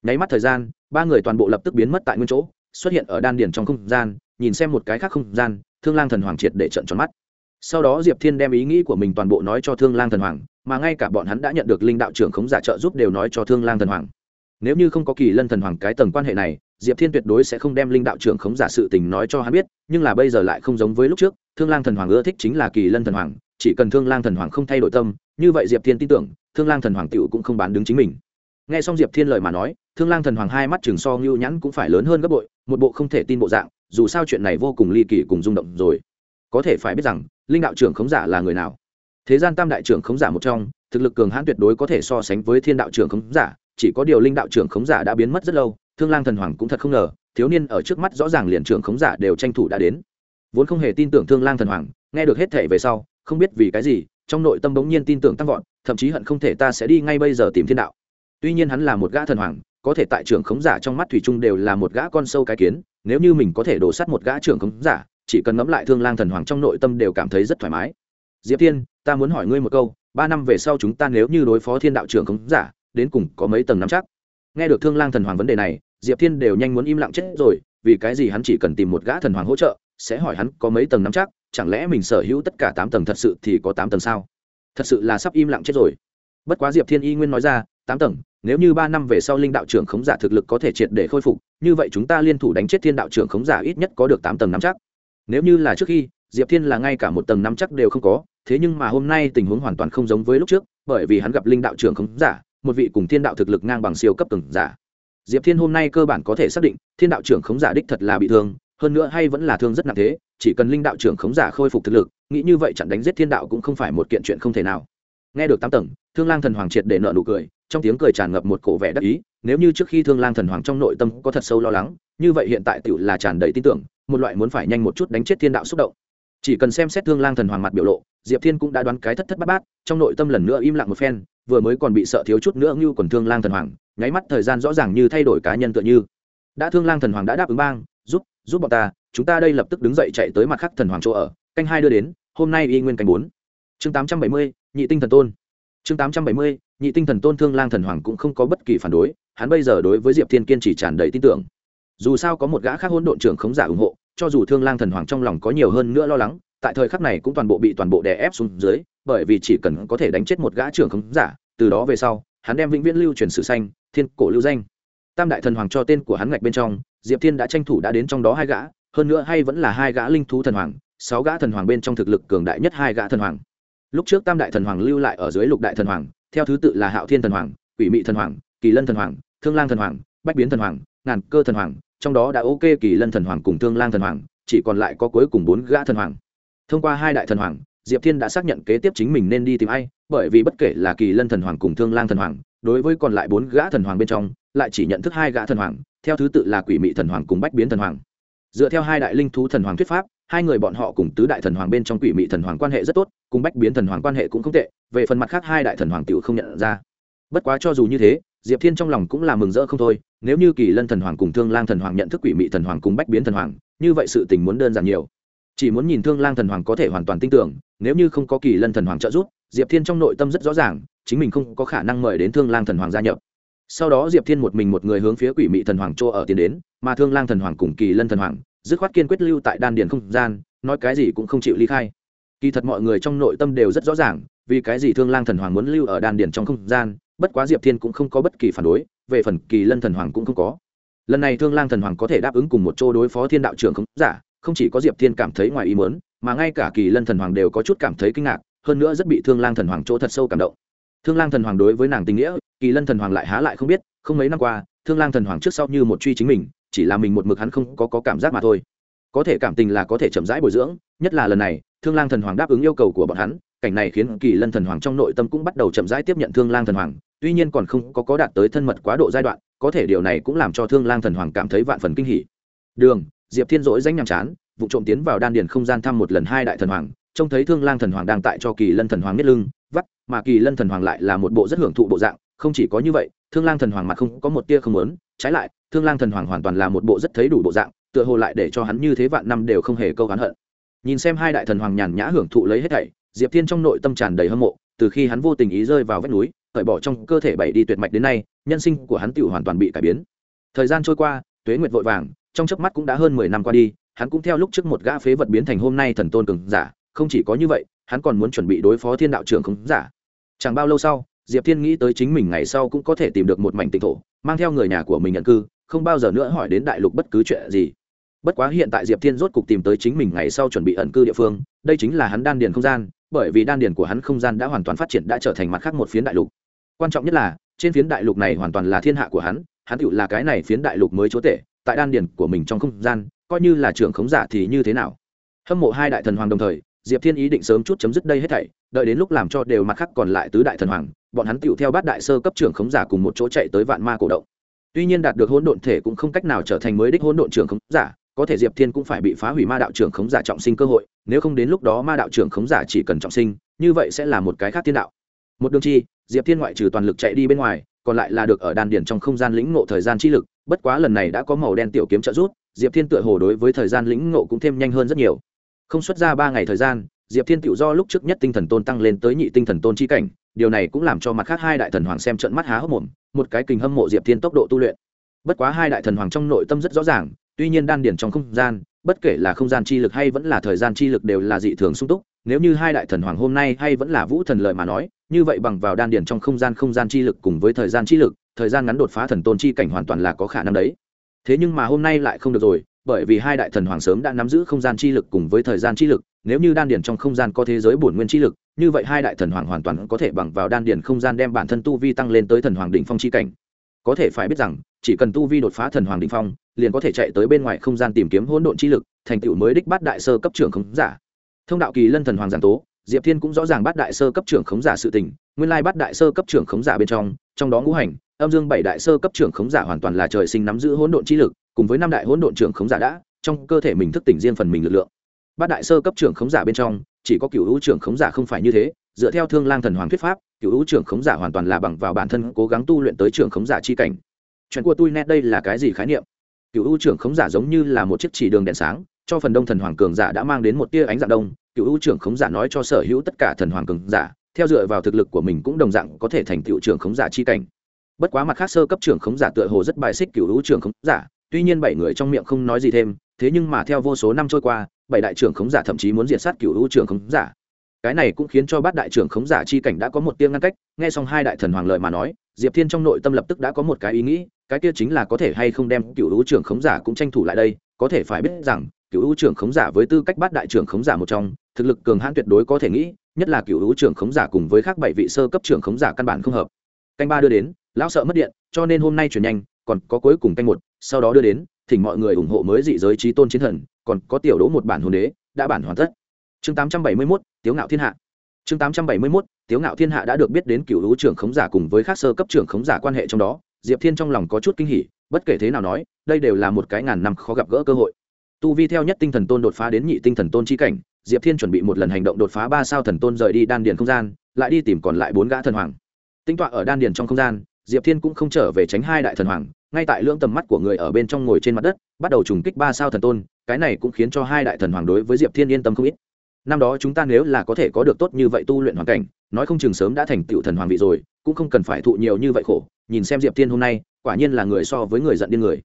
Nháy mắt thời gian, ba người toàn bộ lập tức biến mất tại nguyên chỗ, xuất hiện ở đan điền trong không gian, nhìn xem một cái khác không gian, thương lang thần hoàng triệt để trận tròn mắt. Sau đó diệp thiên đem ý nghĩ của mình toàn bộ nói cho thương lang thần hoàng mà ngay cả bọn hắn đã nhận được linh đạo trưởng khống giả trợ giúp đều nói cho thương lang thần hoàng. Nếu như không có kỳ lân thần hoàng cái tầng quan hệ này, diệp thiên tuyệt đối sẽ không đem linh đạo trưởng khống giả sự tình nói cho hắn biết, nhưng là bây giờ lại không giống với lúc trước, thương lang thần hoàng ưa thích chính là kỳ lân thần hoàng, chỉ cần thương lang thần hoàng không thay đổi tâm, như vậy diệp thiên tin tưởng, thương lang thần hoàng t cũng không bán đứng chính mình. N g h e xong diệp thiên lời mà nói, thương lang thần hoàng hai mắt chừng so ngưu nhãn cũng phải lớn hơn gấp bội, một bộ không thể tin bộ dạng, dù sao chuyện này vô cùng ly kỳ cùng rung động rồi. Có thể phải biết rằng, linh đạo trưởng khống giả là người nào? Thế gian tam đại trưởng khống giả một trong, thực lực cường hãn tuyệt đối có thể so sánh với thiên đạo trưởng khống giả, chỉ có điều linh đạo trưởng khống giả đã biến mất rất lâu, thương lang thần hoàng cũng thật không ngờ, thiếu niên ở trước mắt rõ ràng liền trưởng khống giả đều tranh thủ đã đến. Vốn không hề tin tưởng thương lang thần hoàng, nghe được hết thể về sau, không biết vì cái gì, trong nội tâm bỗng nhiên tin tưởng tăng vọt, thậm chí hận không thể ta sẽ đi ngay bây giờ tìm thiên đạo. Tuy nhiên hắn là một gã thần hoàng, có thể tại trưởng khống giả trong mắt thủy trung đều là một gã con sâu cái kiến, nếu như mình có thể đổ sát một gã trưởng khống giả, chỉ cần ngẫm lại thương lang thần hoàng trong nội tâm đều cảm thấy rất thoải mái diệp thiên, ta muốn hỏi ngươi một câu, ba năm về sau chúng ta nếu như đối phó thiên đạo trưởng khống giả, đến cùng có mấy tầng nắm chắc? Nghe được thương lang thần hoàng vấn đề này, diệp thiên đều nhanh muốn im lặng chết rồi, vì cái gì hắn chỉ cần tìm một gã thần hoàng hỗ trợ, sẽ hỏi hắn có mấy tầng nắm chắc, chẳng lẽ mình sở hữu tất cả tám tầng thật sự thì có tám tầng sao? Thật sự là sắp im lặng chết rồi. Bất quá diệp thiên y nguyên nói ra, tám tầng, nếu như ba năm về sau linh đạo trưởng khống giả thực lực có thể triệt để khôi phục, như vậy chúng ta liên thủ đánh chết thiên đạo trưởng khống giả ít nhất có được tám tầng nắm chắc. Nếu như là trước khi diệp thiên là ngay cả một tầng nắm chắc đều không có, thế nhưng mà hôm nay tình huống hoàn toàn không giống với lúc trước, bởi vì hắn gặp linh đạo trưởng khống giả, một vị cùng thiên đạo thực lực ngang bằng siêu cấp từng giả. Diệp thiên hôm nay cơ bản có thể xác định, thiên đạo trưởng khống giả đích thật là bị thương, hơn nữa hay vẫn là thương rất nặng thế, chỉ cần linh đạo trưởng khống giả khôi phục thực lực, nghĩ như vậy chặn đánh giết thiên đạo cũng không phải một kiện chuyện không thể nào. Nghe được tám tầng, thương lang thần hoàng triệt để nợ nụ cười, trong tiếng cười tràn ngập một cổ vẻ đắc ý, nếu như trước khi thương lang thần hoàng trong nội tâm có thật sâu lo lắng, như vậy hiện tại tựu là tràn đầy tin tưởng, một loại muốn phải nhanh một chút đánh chết thiên đạo xúc động chỉ cần xem xét thương lang thần hoàng mặt biểu lộ, diệp thiên cũng đã đoán cái thất thất bát bát, trong nội tâm lần nữa im lặng một phen, vừa mới còn bị sợ thiếu chút nữa như còn thương lang thần hoàng, nháy mắt thời gian rõ ràng như thay đổi cá nhân tựa như. Đã thương lang thần hoàng đã đáp ứng bang, giúp giúp bọn ta, chúng ta đây lập tức đứng dậy chạy tới mặt khắc thần hoàng chỗ ở, canh hai đưa đến, hôm nay y nguyên canh bốn. Chương tám trăm bảy mươi, nhị tinh thần tôn. Chương tám trăm bảy mươi, nhị tinh thần tôn thương lang thần hoàng cũng không có bất kỳ phản đối, hắn bây giờ đối với diệp thiên kiên chỉ tràn đầy tin tưởng. Dù sao có một gã khác hôn độn trưởng khống giả ủng hộ cho dù thương lang thần hoàng trong lòng có nhiều hơn nữa lo lắng, tại thời khắc này cũng toàn bộ bị toàn bộ đè ép xuống dưới, bởi vì chỉ cần có thể đánh chết một gã trưởng khống giả, từ đó về sau, hắn đem vĩnh viễn lưu truyền sử xanh thiên cổ lưu danh. Tam đại thần hoàng cho tên của hắn ngạch bên trong, diệp thiên đã tranh thủ đã đến trong đó hai gã, hơn nữa hay vẫn là hai gã linh thú thần hoàng, sáu gã thần hoàng bên trong thực lực cường đại nhất hai gã thần hoàng. Lúc trước tam đại thần hoàng lưu lại ở dưới lục đại thần hoàng, theo thứ tự là hạo thiên thần hoàng, quỷ mị thần hoàng, kỳ lân thần hoàng, thương lang thần hoàng, bách biến thần hoàng, ngàn cơ thần hoàng trong đó đã ok kỳ lân thần hoàng cùng thương lang thần hoàng, chỉ còn lại có cuối cùng bốn gã thần hoàng. Thông qua hai đại thần hoàng, diệp thiên đã xác nhận kế tiếp chính mình nên đi tìm ai, bởi vì bất kể là kỳ lân thần hoàng cùng thương lang thần hoàng, đối với còn lại bốn gã thần hoàng bên trong, lại chỉ nhận thức hai gã thần hoàng, theo thứ tự là quỷ mị thần hoàng cùng bách biến thần hoàng. Dựa theo hai đại linh thú thần hoàng thuyết pháp, hai người bọn họ cùng tứ đại thần hoàng bên trong quỷ mị thần hoàng quan hệ rất tốt, cùng bách biến thần hoàng quan hệ cũng không tệ, về phần mặt khác hai đại thần hoàng t không nhận ra. Bất quá cho dù như thế, diệp thiên trong lòng cũng là mừng rỡ không thôi nếu như kỳ lân thần hoàng cùng thương lang thần hoàng nhận thức quỷ mị thần hoàng cùng bách biến thần hoàng như vậy sự tình muốn đơn giản nhiều chỉ muốn nhìn thương lang thần hoàng có thể hoàn toàn tin tưởng nếu như không có kỳ lân thần hoàng trợ giúp diệp thiên trong nội tâm rất rõ ràng chính mình không có khả năng mời đến thương lang thần hoàng gia nhập sau đó diệp thiên một mình một người hướng phía quỷ mị thần hoàng chỗ ở tiến đến mà thương lang thần hoàng cùng kỳ lân thần hoàng dứt khoát kiên quyết lưu tại đan điền không gian nói cái gì cũng không chịu ly khai kỳ thật mọi người trong nội tâm đều rất rõ ràng vì cái gì thương lang thần hoàng muốn lưu ở đan điền trong không gian bất quá diệp thiên cũng không có bất kỳ phản đối về phần kỳ lân thần hoàng cũng không có. Lần này thương lang thần hoàng có thể đáp ứng cùng một chỗ đối phó thiên đạo trưởng không? Giả không chỉ có diệp thiên cảm thấy ngoài ý mớn mà ngay cả kỳ lân thần hoàng đều có chút cảm thấy kinh ngạc hơn nữa rất bị thương lang thần hoàng chỗ thật sâu cảm động. Thương lang thần hoàng đối với nàng tình nghĩa kỳ lân thần hoàng lại há lại không biết không mấy năm qua thương lang thần hoàng trước sau như một truy chính mình chỉ là mình một mực hắn không có, có cảm giác mà thôi. Có thể cảm tình là có thể chậm rãi bồi dưỡng nhất là lần này thương lang thần hoàng đáp ứng yêu cầu của bọn hắn cảnh này khiến kỳ lân thần hoàng trong nội tâm cũng bắt đầu chậm rãi tiếp nhận thương lang thần hoàng tuy nhiên còn không có, có đạt tới thân mật quá độ giai đoạn có thể điều này cũng làm cho thương lang thần hoàng cảm thấy vạn phần kinh hỉ. Đường diệp thiên dỗi danh nhàm chán vụ trộm tiến vào đan điền không gian thăm một lần hai đại thần hoàng trông thấy thương lang thần hoàng đang tại cho kỳ lân thần hoàng biết lưng vắt mà kỳ lân thần hoàng lại là một bộ rất hưởng thụ bộ dạng không chỉ có như vậy thương lang thần hoàng mặt không có một tia không lớn trái lại thương lang thần hoàng hoàn toàn là một bộ rất thấy đủ bộ dạng tựa hồ lại để cho hắn như thế vạn năm đều không hề câu hắn hận. Nhìn xem hai đại thần hoàng nhàn nhã hưởng thụ lấy hết thảy diệp thiên trong nội tâm tràn đầy hâm mộ từ khi hắn vô tình ý rơi vào vách núi cởi bỏ trong cơ thể bảy đi tuyệt mạch đến nay, nhân sinh của hắn tiểu hoàn toàn bị cải biến. Thời gian trôi qua, tuế nguyệt vội vàng, trong chớp mắt cũng đã hơn mười năm qua đi, hắn cũng theo lúc trước một gã phế vật biến thành hôm nay thần tôn cường giả, không chỉ có như vậy, hắn còn muốn chuẩn bị đối phó thiên đạo trưởng khống giả. Chẳng bao lâu sau, diệp thiên nghĩ tới chính mình ngày sau cũng có thể tìm được một mảnh tịnh thổ, mang theo người nhà của mình nhận cư, không bao giờ nữa hỏi đến đại lục bất cứ chuyện gì. Bất quá hiện tại diệp thiên rốt cục tìm tới chính mình ngày sau chuẩn bị ẩn cư địa phương, đây chính là hắn đan điền không gian bởi vì đan điền của hắn không gian đã hoàn toàn phát triển đã trở thành mặt khác một phiến đại lục. Quan trọng nhất là, trên phiến đại lục này hoàn toàn là thiên hạ của hắn hắn tựu là cái này phiến đại lục mới chúa tể, tại đan điền của mình trong không gian, coi như là trưởng khống giả thì như thế nào? Hâm mộ hai đại thần hoàng đồng thời, diệp thiên ý định sớm chút chấm dứt đây hết thảy, đợi đến lúc làm cho đều mặt khác còn lại tứ đại thần hoàng, bọn hắn tựu theo bát đại sơ cấp trưởng khống giả cùng một chỗ chạy tới vạn ma cổ động. Tuy nhiên đạt được hỗn độn thể cũng không cách nào trở thành mới đích hỗn độn trưởng khống giả có thể diệp thiên cũng phải bị phá hủy ma đạo trưởng khống giả trọng sinh cơ hội, nếu không đến lúc đó ma đạo trưởng khống giả chỉ cần trọng sinh, như vậy sẽ là một cái khác thiên đạo. Một đường chi, diệp thiên ngoại trừ toàn lực chạy đi bên ngoài, còn lại là được ở đan điền trong không gian lĩnh ngộ thời gian chi lực, bất quá lần này đã có màu đen tiểu kiếm trợ rút diệp thiên tựa hồ đối với thời gian lĩnh ngộ cũng thêm nhanh hơn rất nhiều. Không xuất ra ba ngày thời gian, diệp thiên tự do lúc trước nhất tinh thần tôn tăng lên tới nhị tinh thần tôn chi cảnh, điều này cũng làm cho mặt khác hai đại thần hoàng xem trận mắt há hốc mồm, một cái kình hâm mộ diệp thiên tốc độ tu luyện. Bất quá hai đại thần hoàng trong nội tâm rất rõ ràng tuy nhiên đan điển trong không gian, bất kể là không gian chi lực hay vẫn là thời gian chi lực đều là dị thường sung túc, nếu như hai đại thần hoàng hôm nay hay vẫn là vũ thần lợi mà nói, như vậy bằng vào đan điển trong không gian không gian chi lực cùng với thời gian chi lực, thời gian ngắn đột phá thần tôn chi cảnh hoàn toàn là có khả năng đấy. Thế nhưng mà hôm nay lại không được rồi, bởi vì hai đại thần hoàng sớm đã nắm giữ không gian chi lực cùng với thời gian chi lực, nếu như đan điển trong không gian có thế giới bổn nguyên chi lực, như vậy hai đại thần hoàng hoàn toàn có thể bằng vào đan điển không gian đem bản thân tu vi tăng lên tới thần hoàng đỉnh phong chi cảnh. Có thể phải biết rằng, chỉ cần tu vi đột phá thần hoàng đỉnh phong liền có thể chạy tới bên ngoài không gian tìm kiếm hỗn độn chi lực, thành tựu mới đích bát đại sơ cấp trưởng khống giả. Thông đạo kỳ lân thần hoàng giảng tố, diệp thiên cũng rõ ràng bát đại sơ cấp trưởng khống giả sự tình, nguyên lai bát đại sơ cấp trưởng khống giả bên trong trong đó ngũ hành, âm dương bảy đại sơ cấp trưởng khống giả hoàn toàn là trời sinh nắm giữ hỗn độn chi lực, cùng với năm đại hỗn độn trưởng khống giả đã, trong cơ thể mình thức tỉnh riêng phần mình lực lượng. Bát đại sơ cấp trưởng khống giả bên trong, chỉ có cựu hữu trưởng khống giả không phải như thế, dựa theo thương lang thần hoàng thuyết pháp, cựu hữu trưởng khống giả hoàn toàn là bằng vào bản thân cố gắng tu luyện tới trưởng khống giả chi cảnh. Chuyện của tôi nét đây là cái gì khái niệm? Cựu u trưởng khống giả giống như là một chiếc chỉ đường đèn sáng, cho phần đông thần hoàng cường giả đã mang đến một tia ánh dạng đông. Cựu u trưởng khống giả nói cho sở hữu tất cả thần hoàng cường giả, theo dựa vào thực lực của mình cũng đồng dạng có thể thành cựu trưởng khống giả chi cảnh. Bất quá mặt khác sơ cấp trưởng khống giả tựa hồ rất bài xích cựu u trưởng khống giả, tuy nhiên bảy người trong miệng không nói gì thêm, thế nhưng mà theo vô số năm trôi qua, bảy đại trưởng khống giả thậm chí muốn diệt sát cựu u trưởng khống giả. Cái này cũng khiến cho bát đại trưởng khống giả chi cảnh đã có một tiếng ngăn cách. Nghe xong hai đại thần hoàng lợi mà nói, diệp thiên trong nội tâm lập tức đã có một cái ý nghĩ cái kia chính là có thể hay không đem cựu hữu trưởng khống giả cũng tranh thủ lại đây có thể phải biết rằng cựu hữu trưởng khống giả với tư cách bát đại trưởng khống giả một trong thực lực cường hãn tuyệt đối có thể nghĩ nhất là cựu hữu trưởng khống giả cùng với khác bảy vị sơ cấp trưởng khống giả căn bản không hợp. Canh ba đưa đến lão sợ mất điện cho nên hôm nay chuyển nhanh còn có cuối cùng canh một sau đó đưa đến thỉnh mọi người ủng hộ mới dị giới trí tôn chiến thần còn có tiểu đỗ một bản hồn đế đã bản hoàn tất. Chương 871, tiếu ngạo thiên hạ. Chương 871, tiếu ngạo thiên hạ đã được biết đến cựu hữu trưởng khống giả cùng với các sơ cấp trưởng khống giả quan hệ trong đó diệp thiên trong lòng có chút kinh hỉ, bất kể thế nào nói, đây đều là một cái ngàn năm khó gặp gỡ cơ hội. Tu vi theo nhất tinh thần tôn đột phá đến nhị tinh thần tôn chi cảnh, diệp thiên chuẩn bị một lần hành động đột phá ba sao thần tôn rời đi đan điền không gian, lại đi tìm còn lại bốn gã thần hoàng. Tinh tọa ở đan điền trong không gian, diệp thiên cũng không trở về tránh hai đại thần hoàng, ngay tại lưỡng tầm mắt của người ở bên trong ngồi trên mặt đất, bắt đầu trùng kích ba sao thần tôn, cái này cũng khiến cho hai đại thần hoàng đối với diệp thiên yên tâm không ít. Năm đó chúng ta nếu là có thể có được tốt như vậy tu luyện hoàn cảnh, nói không chừng sớm đã thành tựu thần hoàng vị rồi, cũng không cần phải thụ nhiều như vậy khổ nhìn xem diệp thiên hôm nay, quả nhiên là người so với người giận điên người.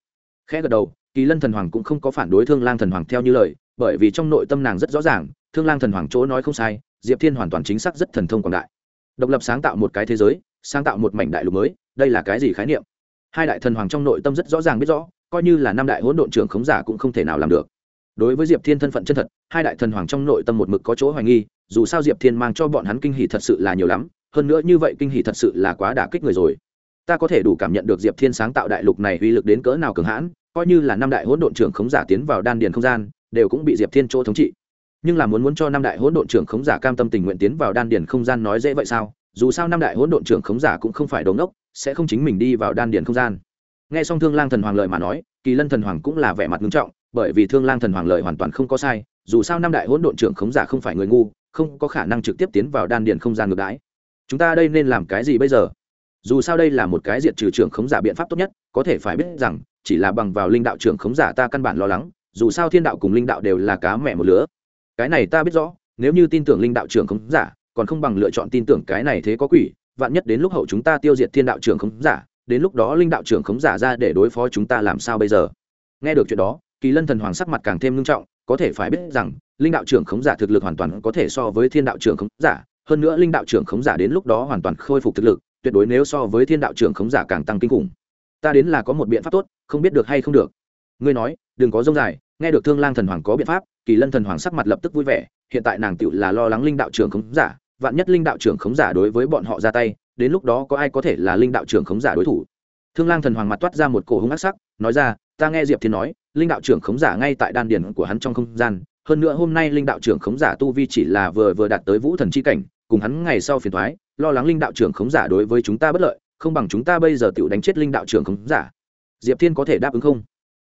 Khẽ gật đầu, kỳ lân thần hoàng cũng không có phản đối thương lang thần hoàng theo như lời, bởi vì trong nội tâm nàng rất rõ ràng, thương lang thần hoàng chỗ nói không sai, diệp thiên hoàn toàn chính xác rất thần thông quảng đại. Độc lập sáng tạo một cái thế giới, sáng tạo một mảnh đại lục mới, đây là cái gì khái niệm? Hai đại thần hoàng trong nội tâm rất rõ ràng biết rõ, coi như là năm đại hỗn độn trưởng khống giả cũng không thể nào làm được. Đối với diệp thiên thân phận chân thật, hai đại thần hoàng trong nội tâm một mực có chỗ hoài nghi, dù sao diệp thiên mang cho bọn hắn kinh hỷ thật sự là nhiều lắm, hơn nữa như vậy kinh hỷ thật sự là quá đả kích người rồi ta có thể đủ cảm nhận được diệp thiên sáng tạo đại lục này uy lực đến cỡ nào cường hãn, coi như là năm đại hỗn độn trưởng khống giả tiến vào đan điền không gian, đều cũng bị diệp thiên chỗ thống trị. Nhưng là muốn muốn cho năm đại hỗn độn trưởng khống giả cam tâm tình nguyện tiến vào đan điền không gian nói dễ vậy sao? Dù sao năm đại hỗn độn trưởng khống giả cũng không phải đống ốc sẽ không chính mình đi vào đan điền không gian. Nghe xong thương lang thần hoàng lợi mà nói, kỳ lân thần hoàng cũng là vẻ mặt nghiêm trọng, bởi vì thương lang thần hoàng lợi hoàn toàn không có sai, dù sao năm đại hỗn độn trưởng khống giả không phải người ngu, không có khả năng trực tiếp tiến vào đan điền không gian ngược đãi. Chúng ta đây nên làm cái gì bây giờ? Dù sao đây là một cái diệt trừ trưởng khống giả biện pháp tốt nhất, có thể phải biết rằng, chỉ là bằng vào linh đạo trưởng khống giả ta căn bản lo lắng, dù sao thiên đạo cùng linh đạo đều là cá mẹ một lứa. Cái này ta biết rõ, nếu như tin tưởng linh đạo trưởng khống giả, còn không bằng lựa chọn tin tưởng cái này thế có quỷ, vạn nhất đến lúc hậu chúng ta tiêu diệt thiên đạo trưởng khống giả, đến lúc đó linh đạo trưởng khống giả ra để đối phó chúng ta làm sao bây giờ? Nghe được chuyện đó, kỳ lân thần hoàng sắc mặt càng thêm nghiêm trọng, có thể phải biết rằng, linh đạo trưởng khống giả thực lực hoàn toàn có thể so với thiên đạo trưởng khống giả, hơn nữa linh đạo trưởng khống giả đến lúc đó hoàn toàn khôi phục thực lực tuyệt đối nếu so với thiên đạo trưởng khống giả càng tăng kinh khủng. Ta đến là có một biện pháp tốt, không biết được hay không được. Ngươi nói, đừng có dông dài, nghe được thương lang thần hoàng có biện pháp, kỳ lân thần hoàng sắc mặt lập tức vui vẻ, hiện tại nàng tựu là lo lắng linh đạo trưởng khống giả, vạn nhất linh đạo trưởng khống giả đối với bọn họ ra tay, đến lúc đó có ai có thể là linh đạo trưởng khống giả đối thủ? Thương lang thần hoàng mặt toát ra một cổ hung ác sắc, nói ra, ta nghe diệp thiên nói, linh đạo trưởng khống giả ngay tại đan điền của hắn trong không gian, hơn nữa hôm nay linh đạo trưởng khống giả tu vi chỉ là vừa vừa đạt tới vũ thần chi cảnh cùng hắn ngày sau phiền thoái, lo lắng linh đạo trưởng khống giả đối với chúng ta bất lợi, không bằng chúng ta bây giờ tự đánh chết linh đạo trưởng khống giả. Diệp thiên có thể đáp ứng không?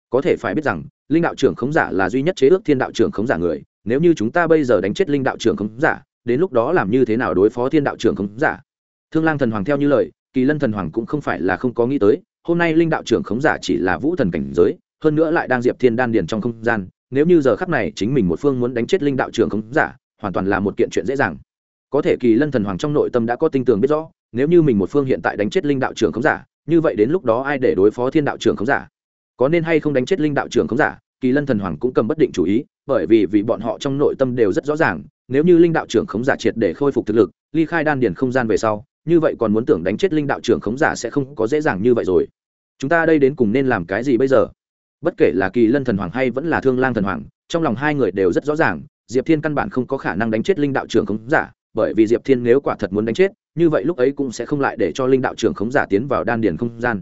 Có thể phải biết rằng, linh đạo trưởng khống giả là duy nhất chế ước thiên đạo trưởng khống giả người, nếu như chúng ta bây giờ đánh chết linh đạo trưởng khống giả, đến lúc đó làm như thế nào đối phó thiên đạo trưởng khống giả? Thương lang thần hoàng theo như lời, kỳ lân thần hoàng cũng không phải là không có nghĩ tới, hôm nay linh đạo trưởng khống giả chỉ là vũ thần cảnh giới, hơn nữa lại đang diệp thiên đan điền trong không gian, nếu như giờ khắc này chính mình một phương muốn đánh chết linh đạo trưởng khống giả, hoàn toàn là một kiện chuyện dễ dàng có thể kỳ lân thần hoàng trong nội tâm đã có tinh tường biết rõ, nếu như mình một phương hiện tại đánh chết linh đạo trưởng khống giả, như vậy đến lúc đó ai để đối phó thiên đạo trưởng khống giả? Có nên hay không đánh chết linh đạo trưởng khống giả? Kỳ lân thần hoàng cũng cầm bất định chủ ý, bởi vì vì bọn họ trong nội tâm đều rất rõ ràng, nếu như linh đạo trưởng khống giả triệt để khôi phục thực lực, ly khai đan điền không gian về sau, như vậy còn muốn tưởng đánh chết linh đạo trưởng khống giả sẽ không có dễ dàng như vậy rồi. Chúng ta đây đến cùng nên làm cái gì bây giờ? Bất kể là kỳ lân thần hoàng hay vẫn là thương lang thần hoàng, trong lòng hai người đều rất rõ ràng, diệp thiên căn bản không có khả năng đánh chết linh đạo trưởng khống giả bởi vì diệp thiên nếu quả thật muốn đánh chết, như vậy lúc ấy cũng sẽ không lại để cho linh đạo trưởng khống giả tiến vào đan điền không gian.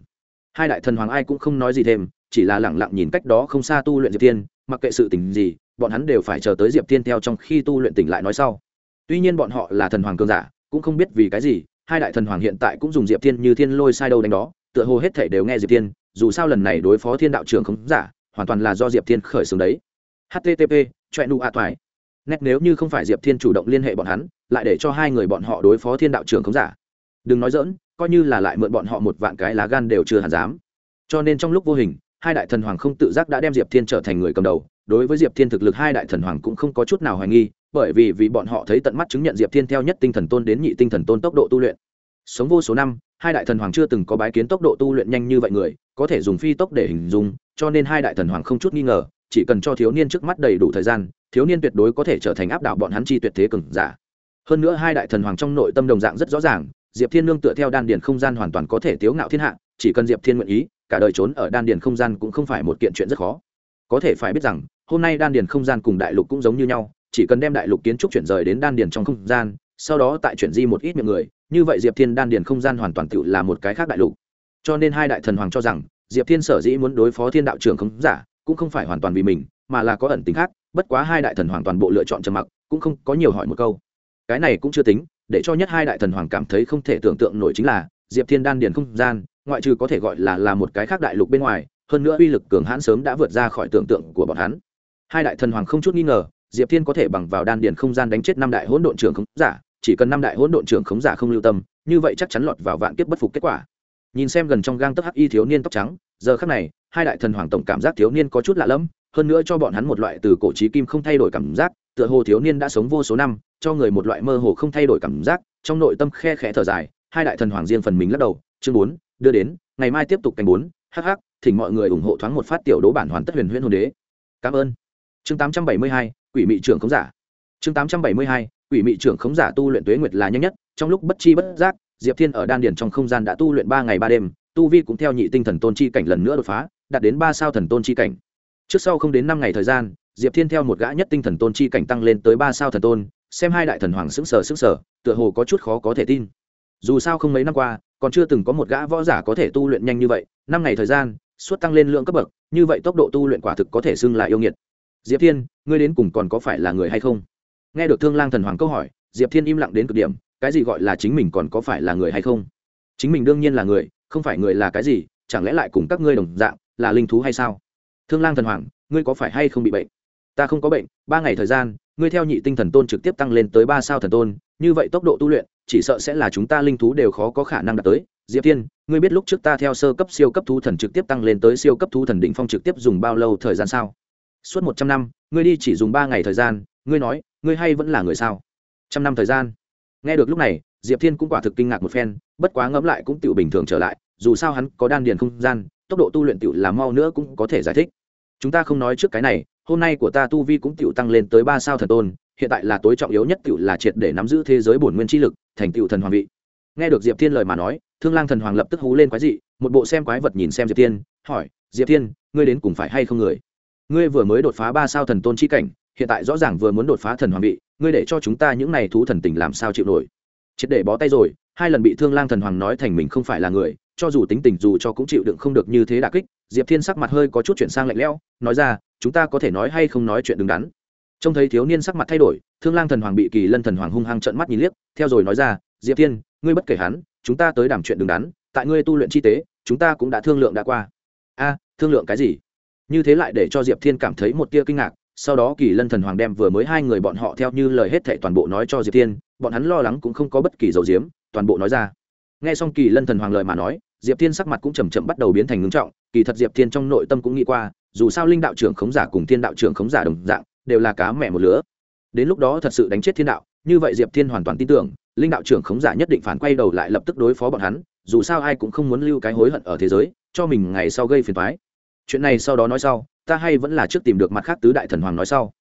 Hai đại thần hoàng ai cũng không nói gì thêm, chỉ là lẳng lặng nhìn cách đó không xa tu luyện diệp thiên, mặc kệ sự tình gì, bọn hắn đều phải chờ tới diệp thiên theo trong khi tu luyện tỉnh lại nói sau. Tuy nhiên bọn họ là thần hoàng cường giả, cũng không biết vì cái gì, hai đại thần hoàng hiện tại cũng dùng diệp thiên như thiên lôi sai đâu đánh đó, tựa hồ hết thể đều nghe diệp thiên, dù sao lần này đối phó thiên đạo trưởng khống giả, hoàn toàn là do diệp thiên khởi xướng đấy. Http choẹ nụ a toài nét nếu như không phải diệp thiên chủ động liên hệ bọn hắn lại để cho hai người bọn họ đối phó thiên đạo trưởng không giả. Đừng nói dỡn coi như là lại mượn bọn họ một vạn cái lá gan đều chưa hẳn dám. Cho nên trong lúc vô hình, hai đại thần hoàng không tự giác đã đem diệp thiên trở thành người cầm đầu. Đối với diệp thiên thực lực, hai đại thần hoàng cũng không có chút nào hoài nghi, bởi vì vì bọn họ thấy tận mắt chứng nhận diệp thiên theo nhất tinh thần tôn đến nhị tinh thần tôn tốc độ tu luyện. Sống vô số năm, hai đại thần hoàng chưa từng có bái kiến tốc độ tu luyện nhanh như vậy người, có thể dùng phi tốc để hình dung, cho nên hai đại thần hoàng không chút nghi ngờ, chỉ cần cho thiếu niên trước mắt đầy đủ thời gian, thiếu niên tuyệt đối có thể trở thành áp đảo bọn hắn chi tuyệt thế cường giả hơn nữa hai đại thần hoàng trong nội tâm đồng dạng rất rõ ràng, diệp thiên nương tựa theo đan điền không gian hoàn toàn có thể tiếu ngạo thiên hạ, chỉ cần diệp thiên nguyện ý, cả đời trốn ở đan điền không gian cũng không phải một kiện chuyện rất khó. Có thể phải biết rằng, hôm nay đan điền không gian cùng đại lục cũng giống như nhau, chỉ cần đem đại lục kiến trúc chuyển rời đến đan điền trong không gian, sau đó tại chuyển di một ít miệng người, như vậy diệp thiên đan điền không gian hoàn toàn tự là một cái khác đại lục. Cho nên hai đại thần hoàng cho rằng, diệp thiên sở dĩ muốn đối phó thiên đạo trưởng không giả, cũng không phải hoàn toàn vì mình, mà là có ẩn tính khác, bất quá hai đại thần hoàng toàn bộ lựa chọn trầm mặc, cũng không có nhiều hỏi một câu cái này cũng chưa tính, để cho nhất hai đại thần hoàng cảm thấy không thể tưởng tượng nổi chính là, diệp thiên đan điền không gian, ngoại trừ có thể gọi là là một cái khác đại lục bên ngoài, hơn nữa uy lực cường hãn sớm đã vượt ra khỏi tưởng tượng của bọn hắn. Hai đại thần hoàng không chút nghi ngờ, diệp thiên có thể bằng vào đan điền không gian đánh chết năm đại hỗn độn trưởng khống giả, chỉ cần năm đại hỗn độn trưởng khống giả không lưu tâm, như vậy chắc chắn lọt vào vạn kiếp bất phục kết quả. Nhìn xem gần trong gang tấc hắc y thiếu niên tóc trắng, giờ khắc này, hai đại thần hoàng tổng cảm giác thiếu niên có chút lạ lẫm, hơn nữa cho bọn hắn một loại từ cổ trí kim không thay đổi cảm giác tựa hồ thiếu niên đã sống vô số năm, cho người một loại mơ hồ không thay đổi cảm giác, trong nội tâm khe khẽ thở dài, hai đại thần hoàng riêng phần mình lắc đầu, chương bốn, đưa đến, ngày mai tiếp tục canh bốn hh thỉnh mọi người ủng hộ thoáng một phát tiểu đố bản hoàn tất huyền huyễn hồn đế. Cảm ơn. Chương tám trăm bảy mươi hai, quỷ mị trưởng khống giả. Chương tám trăm bảy mươi hai, quỷ mị trưởng khống giả tu luyện tuế nguyệt là nhanh nhất, trong lúc bất chi bất giác, diệp thiên ở đan điền trong không gian đã tu luyện ba ngày ba đêm, tu vi cũng theo nhị tinh thần tôn chi cảnh lần nữa đột phá, đạt đến ba sao thần tôn chi cảnh. Trước sau không đến năm ngày thời gian diệp thiên theo một gã nhất tinh thần tôn chi cảnh tăng lên tới ba sao thần tôn, xem hai đại thần hoàng sững sờ sững sờ, tựa hồ có chút khó có thể tin. Dù sao không mấy năm qua, còn chưa từng có một gã võ giả có thể tu luyện nhanh như vậy, năm ngày thời gian suốt tăng lên lượng cấp bậc, như vậy tốc độ tu luyện quả thực có thể xưng là yêu nghiệt. Diệp thiên, ngươi đến cùng còn có phải là người hay không? Nghe được thương lang thần hoàng câu hỏi, diệp thiên im lặng đến cực điểm, cái gì gọi là chính mình còn có phải là người hay không? Chính mình đương nhiên là người, không phải người là cái gì, chẳng lẽ lại cùng các ngươi đồng dạng là linh thú hay sao? Thương lang thần hoàng, ngươi có phải hay không bị bệnh? Ta không có bệnh, ba ngày thời gian, ngươi theo nhị tinh thần tôn trực tiếp tăng lên tới ba sao thần tôn, như vậy tốc độ tu luyện, chỉ sợ sẽ là chúng ta linh thú đều khó có khả năng đạt tới. Diệp thiên, ngươi biết lúc trước ta theo sơ cấp siêu cấp thú thần trực tiếp tăng lên tới siêu cấp thú thần đỉnh phong trực tiếp dùng bao lâu thời gian sao? Suốt một trăm năm, ngươi đi chỉ dùng ba ngày thời gian, ngươi nói, ngươi hay vẫn là người sao? Trăm năm thời gian. Nghe được lúc này, diệp thiên cũng quả thực kinh ngạc một phen, bất quá ngẫm lại cũng tự bình thường trở lại, dù sao hắn có đan điền không gian, tốc độ tu luyện tự làm mau nữa cũng có thể giải thích. Chúng ta không nói trước cái này hôm nay của ta tu vi cũng tiểu tăng lên tới ba sao thần tôn, hiện tại là tối trọng yếu nhất tiểu là triệt để nắm giữ thế giới bổn nguyên chi lực, thành tựu thần hoàng vị. Nghe được diệp thiên lời mà nói, thương lang thần hoàng lập tức hú lên quái dị, một bộ xem quái vật nhìn xem diệp thiên, hỏi, diệp thiên, ngươi đến cùng phải hay không người? Ngươi vừa mới đột phá ba sao thần tôn chi cảnh, hiện tại rõ ràng vừa muốn đột phá thần hoàng vị, ngươi để cho chúng ta những này thú thần tình làm sao chịu nổi? Triệt để bó tay rồi, hai lần bị thương lang thần hoàng nói thành mình không phải là người cho dù tính tình dù cho cũng chịu đựng không được như thế đả kích, diệp thiên sắc mặt hơi có chút chuyển sang lạnh lẽo, nói ra, chúng ta có thể nói hay không nói chuyện đứng đắn. Trông thấy thiếu niên sắc mặt thay đổi, thương lang thần hoàng bị kỳ lân thần hoàng hung hăng trận mắt nhìn liếc, theo rồi nói ra, diệp thiên, ngươi bất kể hắn, chúng ta tới đàm chuyện đứng đắn, tại ngươi tu luyện chi tế, chúng ta cũng đã thương lượng đã qua. A, thương lượng cái gì? Như thế lại để cho diệp thiên cảm thấy một tia kinh ngạc, sau đó kỳ lân thần hoàng đem vừa mới hai người bọn họ theo như lời hết thệ toàn bộ nói cho diệp thiên, bọn hắn lo lắng cũng không có bất kỳ dầu diếm, toàn bộ nói ra. Nghe xong kỳ lân thần hoàng lời mà nói diệp thiên sắc mặt cũng chầm chậm bắt đầu biến thành ngưng trọng, kỳ thật diệp thiên trong nội tâm cũng nghĩ qua, dù sao linh đạo trưởng khống giả cùng thiên đạo trưởng khống giả đồng dạng, đều là cá mẹ một lứa. Đến lúc đó thật sự đánh chết thiên đạo, như vậy diệp thiên hoàn toàn tin tưởng, linh đạo trưởng khống giả nhất định phản quay đầu lại lập tức đối phó bọn hắn, dù sao ai cũng không muốn lưu cái hối hận ở thế giới, cho mình ngày sau gây phiền thoái chuyện này sau đó nói sau, ta hay vẫn là trước tìm được mặt khác tứ đại thần hoàng nói sau.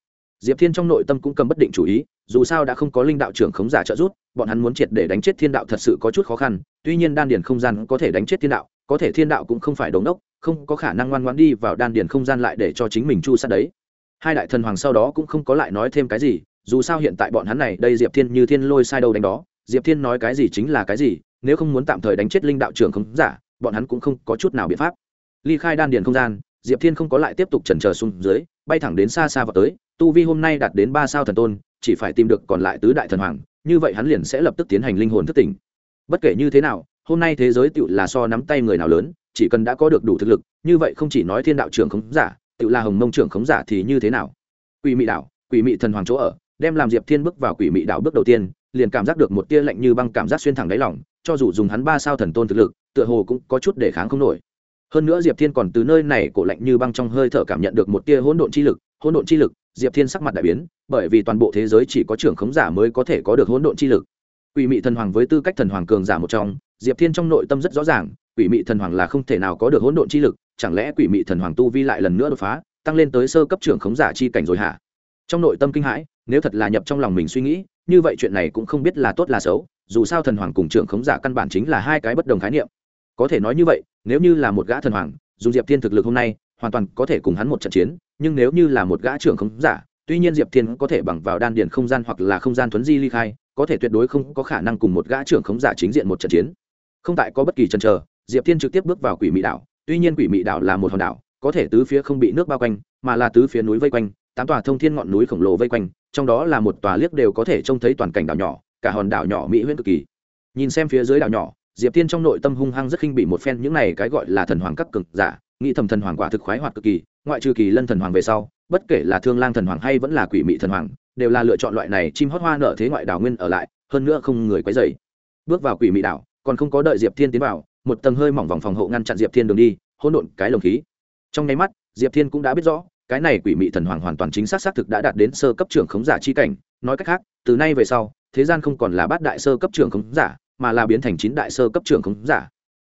Diệp thiên trong nội tâm cũng cầm bất định chủ ý, dù sao đã không có linh đạo trưởng khống giả trợ giúp, bọn hắn muốn triệt để đánh chết thiên đạo thật sự có chút khó khăn tuy nhiên đan điền không gian có thể đánh chết thiên đạo, có thể thiên đạo cũng không phải đống đốc, không có khả năng ngoan ngoãn đi vào đan điền không gian lại để cho chính mình chu sát đấy. Hai đại thần hoàng sau đó cũng không có lại nói thêm cái gì, dù sao hiện tại bọn hắn này, đây diệp thiên như thiên lôi sai đâu đánh đó. Diệp thiên nói cái gì chính là cái gì, nếu không muốn tạm thời đánh chết linh đạo trưởng không giả, bọn hắn cũng không có chút nào biện pháp. Ly khai đan điền không gian, diệp thiên không có lại tiếp tục chần chờ xuống dưới, bay thẳng đến xa xa vào tới. Tu vi hôm nay đạt đến ba sao thần tôn, chỉ phải tìm được còn lại tứ đại thần hoàng, như vậy hắn liền sẽ lập tức tiến hành linh hồn thức tỉnh bất kể như thế nào, hôm nay thế giới tựu là so nắm tay người nào lớn, chỉ cần đã có được đủ thực lực, như vậy không chỉ nói thiên đạo trưởng khống giả, tựu là hồng mông trưởng khống giả thì như thế nào? Quỷ mị đảo, quỷ mị thần hoàng chỗ ở, đem làm diệp thiên bước vào quỷ mị đảo bước đầu tiên, liền cảm giác được một tia lạnh như băng cảm giác xuyên thẳng đáy lòng, cho dù dùng hắn ba sao thần tôn thực lực, tựa hồ cũng có chút để kháng không nổi. Hơn nữa diệp thiên còn từ nơi này cổ lạnh như băng trong hơi thở cảm nhận được một tia hỗn độn chi lực, hỗn độn chi lực, diệp thiên sắc mặt đại biến, bởi vì toàn bộ thế giới chỉ có trưởng khống giả mới có thể có được hỗn độn chi lực quỷ mị thần hoàng với tư cách thần hoàng cường giả một trong, diệp thiên trong nội tâm rất rõ ràng, quỷ mị thần hoàng là không thể nào có được hỗn độn chi lực, chẳng lẽ quỷ mị thần hoàng tu vi lại lần nữa đột phá, tăng lên tới sơ cấp trưởng khống giả chi cảnh rồi hả? Trong nội tâm kinh hãi, nếu thật là nhập trong lòng mình suy nghĩ, như vậy chuyện này cũng không biết là tốt là xấu, dù sao thần hoàng cùng trưởng khống giả căn bản chính là hai cái bất đồng khái niệm. Có thể nói như vậy, nếu như là một gã thần hoàng dùng diệp thiên thực lực hôm nay hoàn toàn có thể cùng hắn một trận chiến, nhưng nếu như là một gã trưởng khống giả, tuy nhiên diệp thiên có thể bằng vào đan điền không gian hoặc là không gian thuấn di ly khai có thể tuyệt đối không có khả năng cùng một gã trưởng khống giả chính diện một trận chiến. Không tại có bất kỳ chần chờ, diệp thiên trực tiếp bước vào quỷ mị đảo. Tuy nhiên quỷ mị đảo là một hòn đảo, có thể tứ phía không bị nước bao quanh, mà là tứ phía núi vây quanh, tám tòa thông thiên ngọn núi khổng lồ vây quanh, trong đó là một tòa liếc đều có thể trông thấy toàn cảnh đảo nhỏ, cả hòn đảo nhỏ mỹ huyễn cực kỳ. Nhìn xem phía dưới đảo nhỏ, diệp thiên trong nội tâm hung hăng rất khinh bị một phen, những này cái gọi là thần hoàng cấp cực giả, nghĩ thầm thần hoàng quả thực khoái hoạt cực kỳ, ngoại trừ kỳ lân thần hoàng về sau, bất kể là thương lang thần hoàng hay vẫn là quỷ mị thần hoàng đều là lựa chọn loại này chim hót hoa nở thế ngoại đảo nguyên ở lại, hơn nữa không người quấy dày bước vào quỷ mị đảo, còn không có đợi diệp thiên tiến vào, một tầng hơi mỏng vòng phòng hộ ngăn chặn diệp thiên đường đi, hỗn độn cái lồng khí. Trong nháy mắt, diệp thiên cũng đã biết rõ, cái này quỷ mị thần hoàng hoàn toàn chính xác xác thực đã đạt đến sơ cấp trưởng khống giả chi cảnh. Nói cách khác, từ nay về sau, thế gian không còn là bát đại sơ cấp trưởng khống giả, mà là biến thành chín đại sơ cấp trưởng khống giả.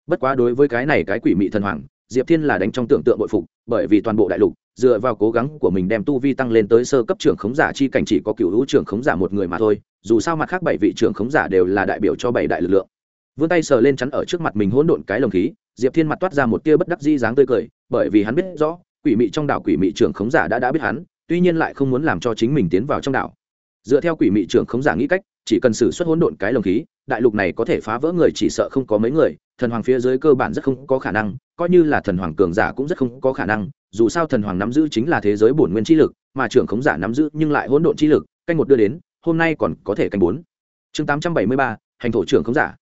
Bất quá đối với cái này cái quỷ mị thần hoàng diệp thiên là đánh trong tưởng tượng bội phục, bởi vì toàn bộ đại lục, dựa vào cố gắng của mình đem tu vi tăng lên tới sơ cấp trưởng khống giả chi cảnh chỉ có cựu hữu trưởng khống giả một người mà thôi, dù sao mặt khác bảy vị trưởng khống giả đều là đại biểu cho bảy đại lực lượng. Vươn tay sờ lên chắn ở trước mặt mình hỗn độn cái lồng khí, diệp thiên mặt toát ra một tia bất đắc di dáng tươi cười, bởi vì hắn biết rõ, quỷ mị trong đảo quỷ mị trưởng khống giả đã đã biết hắn, tuy nhiên lại không muốn làm cho chính mình tiến vào trong đảo. Dựa theo quỷ mị trưởng khống giả nghĩ cách, chỉ cần xử suất hỗn độn cái lồng khí, đại lục này có thể phá vỡ người chỉ sợ không có mấy người, thần hoàng phía dưới cơ bản rất không có khả năng coi như là thần hoàng cường giả cũng rất không có khả năng, dù sao thần hoàng nắm giữ chính là thế giới bổn nguyên chi lực, mà trưởng khống giả nắm giữ nhưng lại hỗn độn chi lực, canh một đưa đến, hôm nay còn có thể canh bốn. Chương tám trăm bảy mươi ba, hành thổ trưởng khống giả.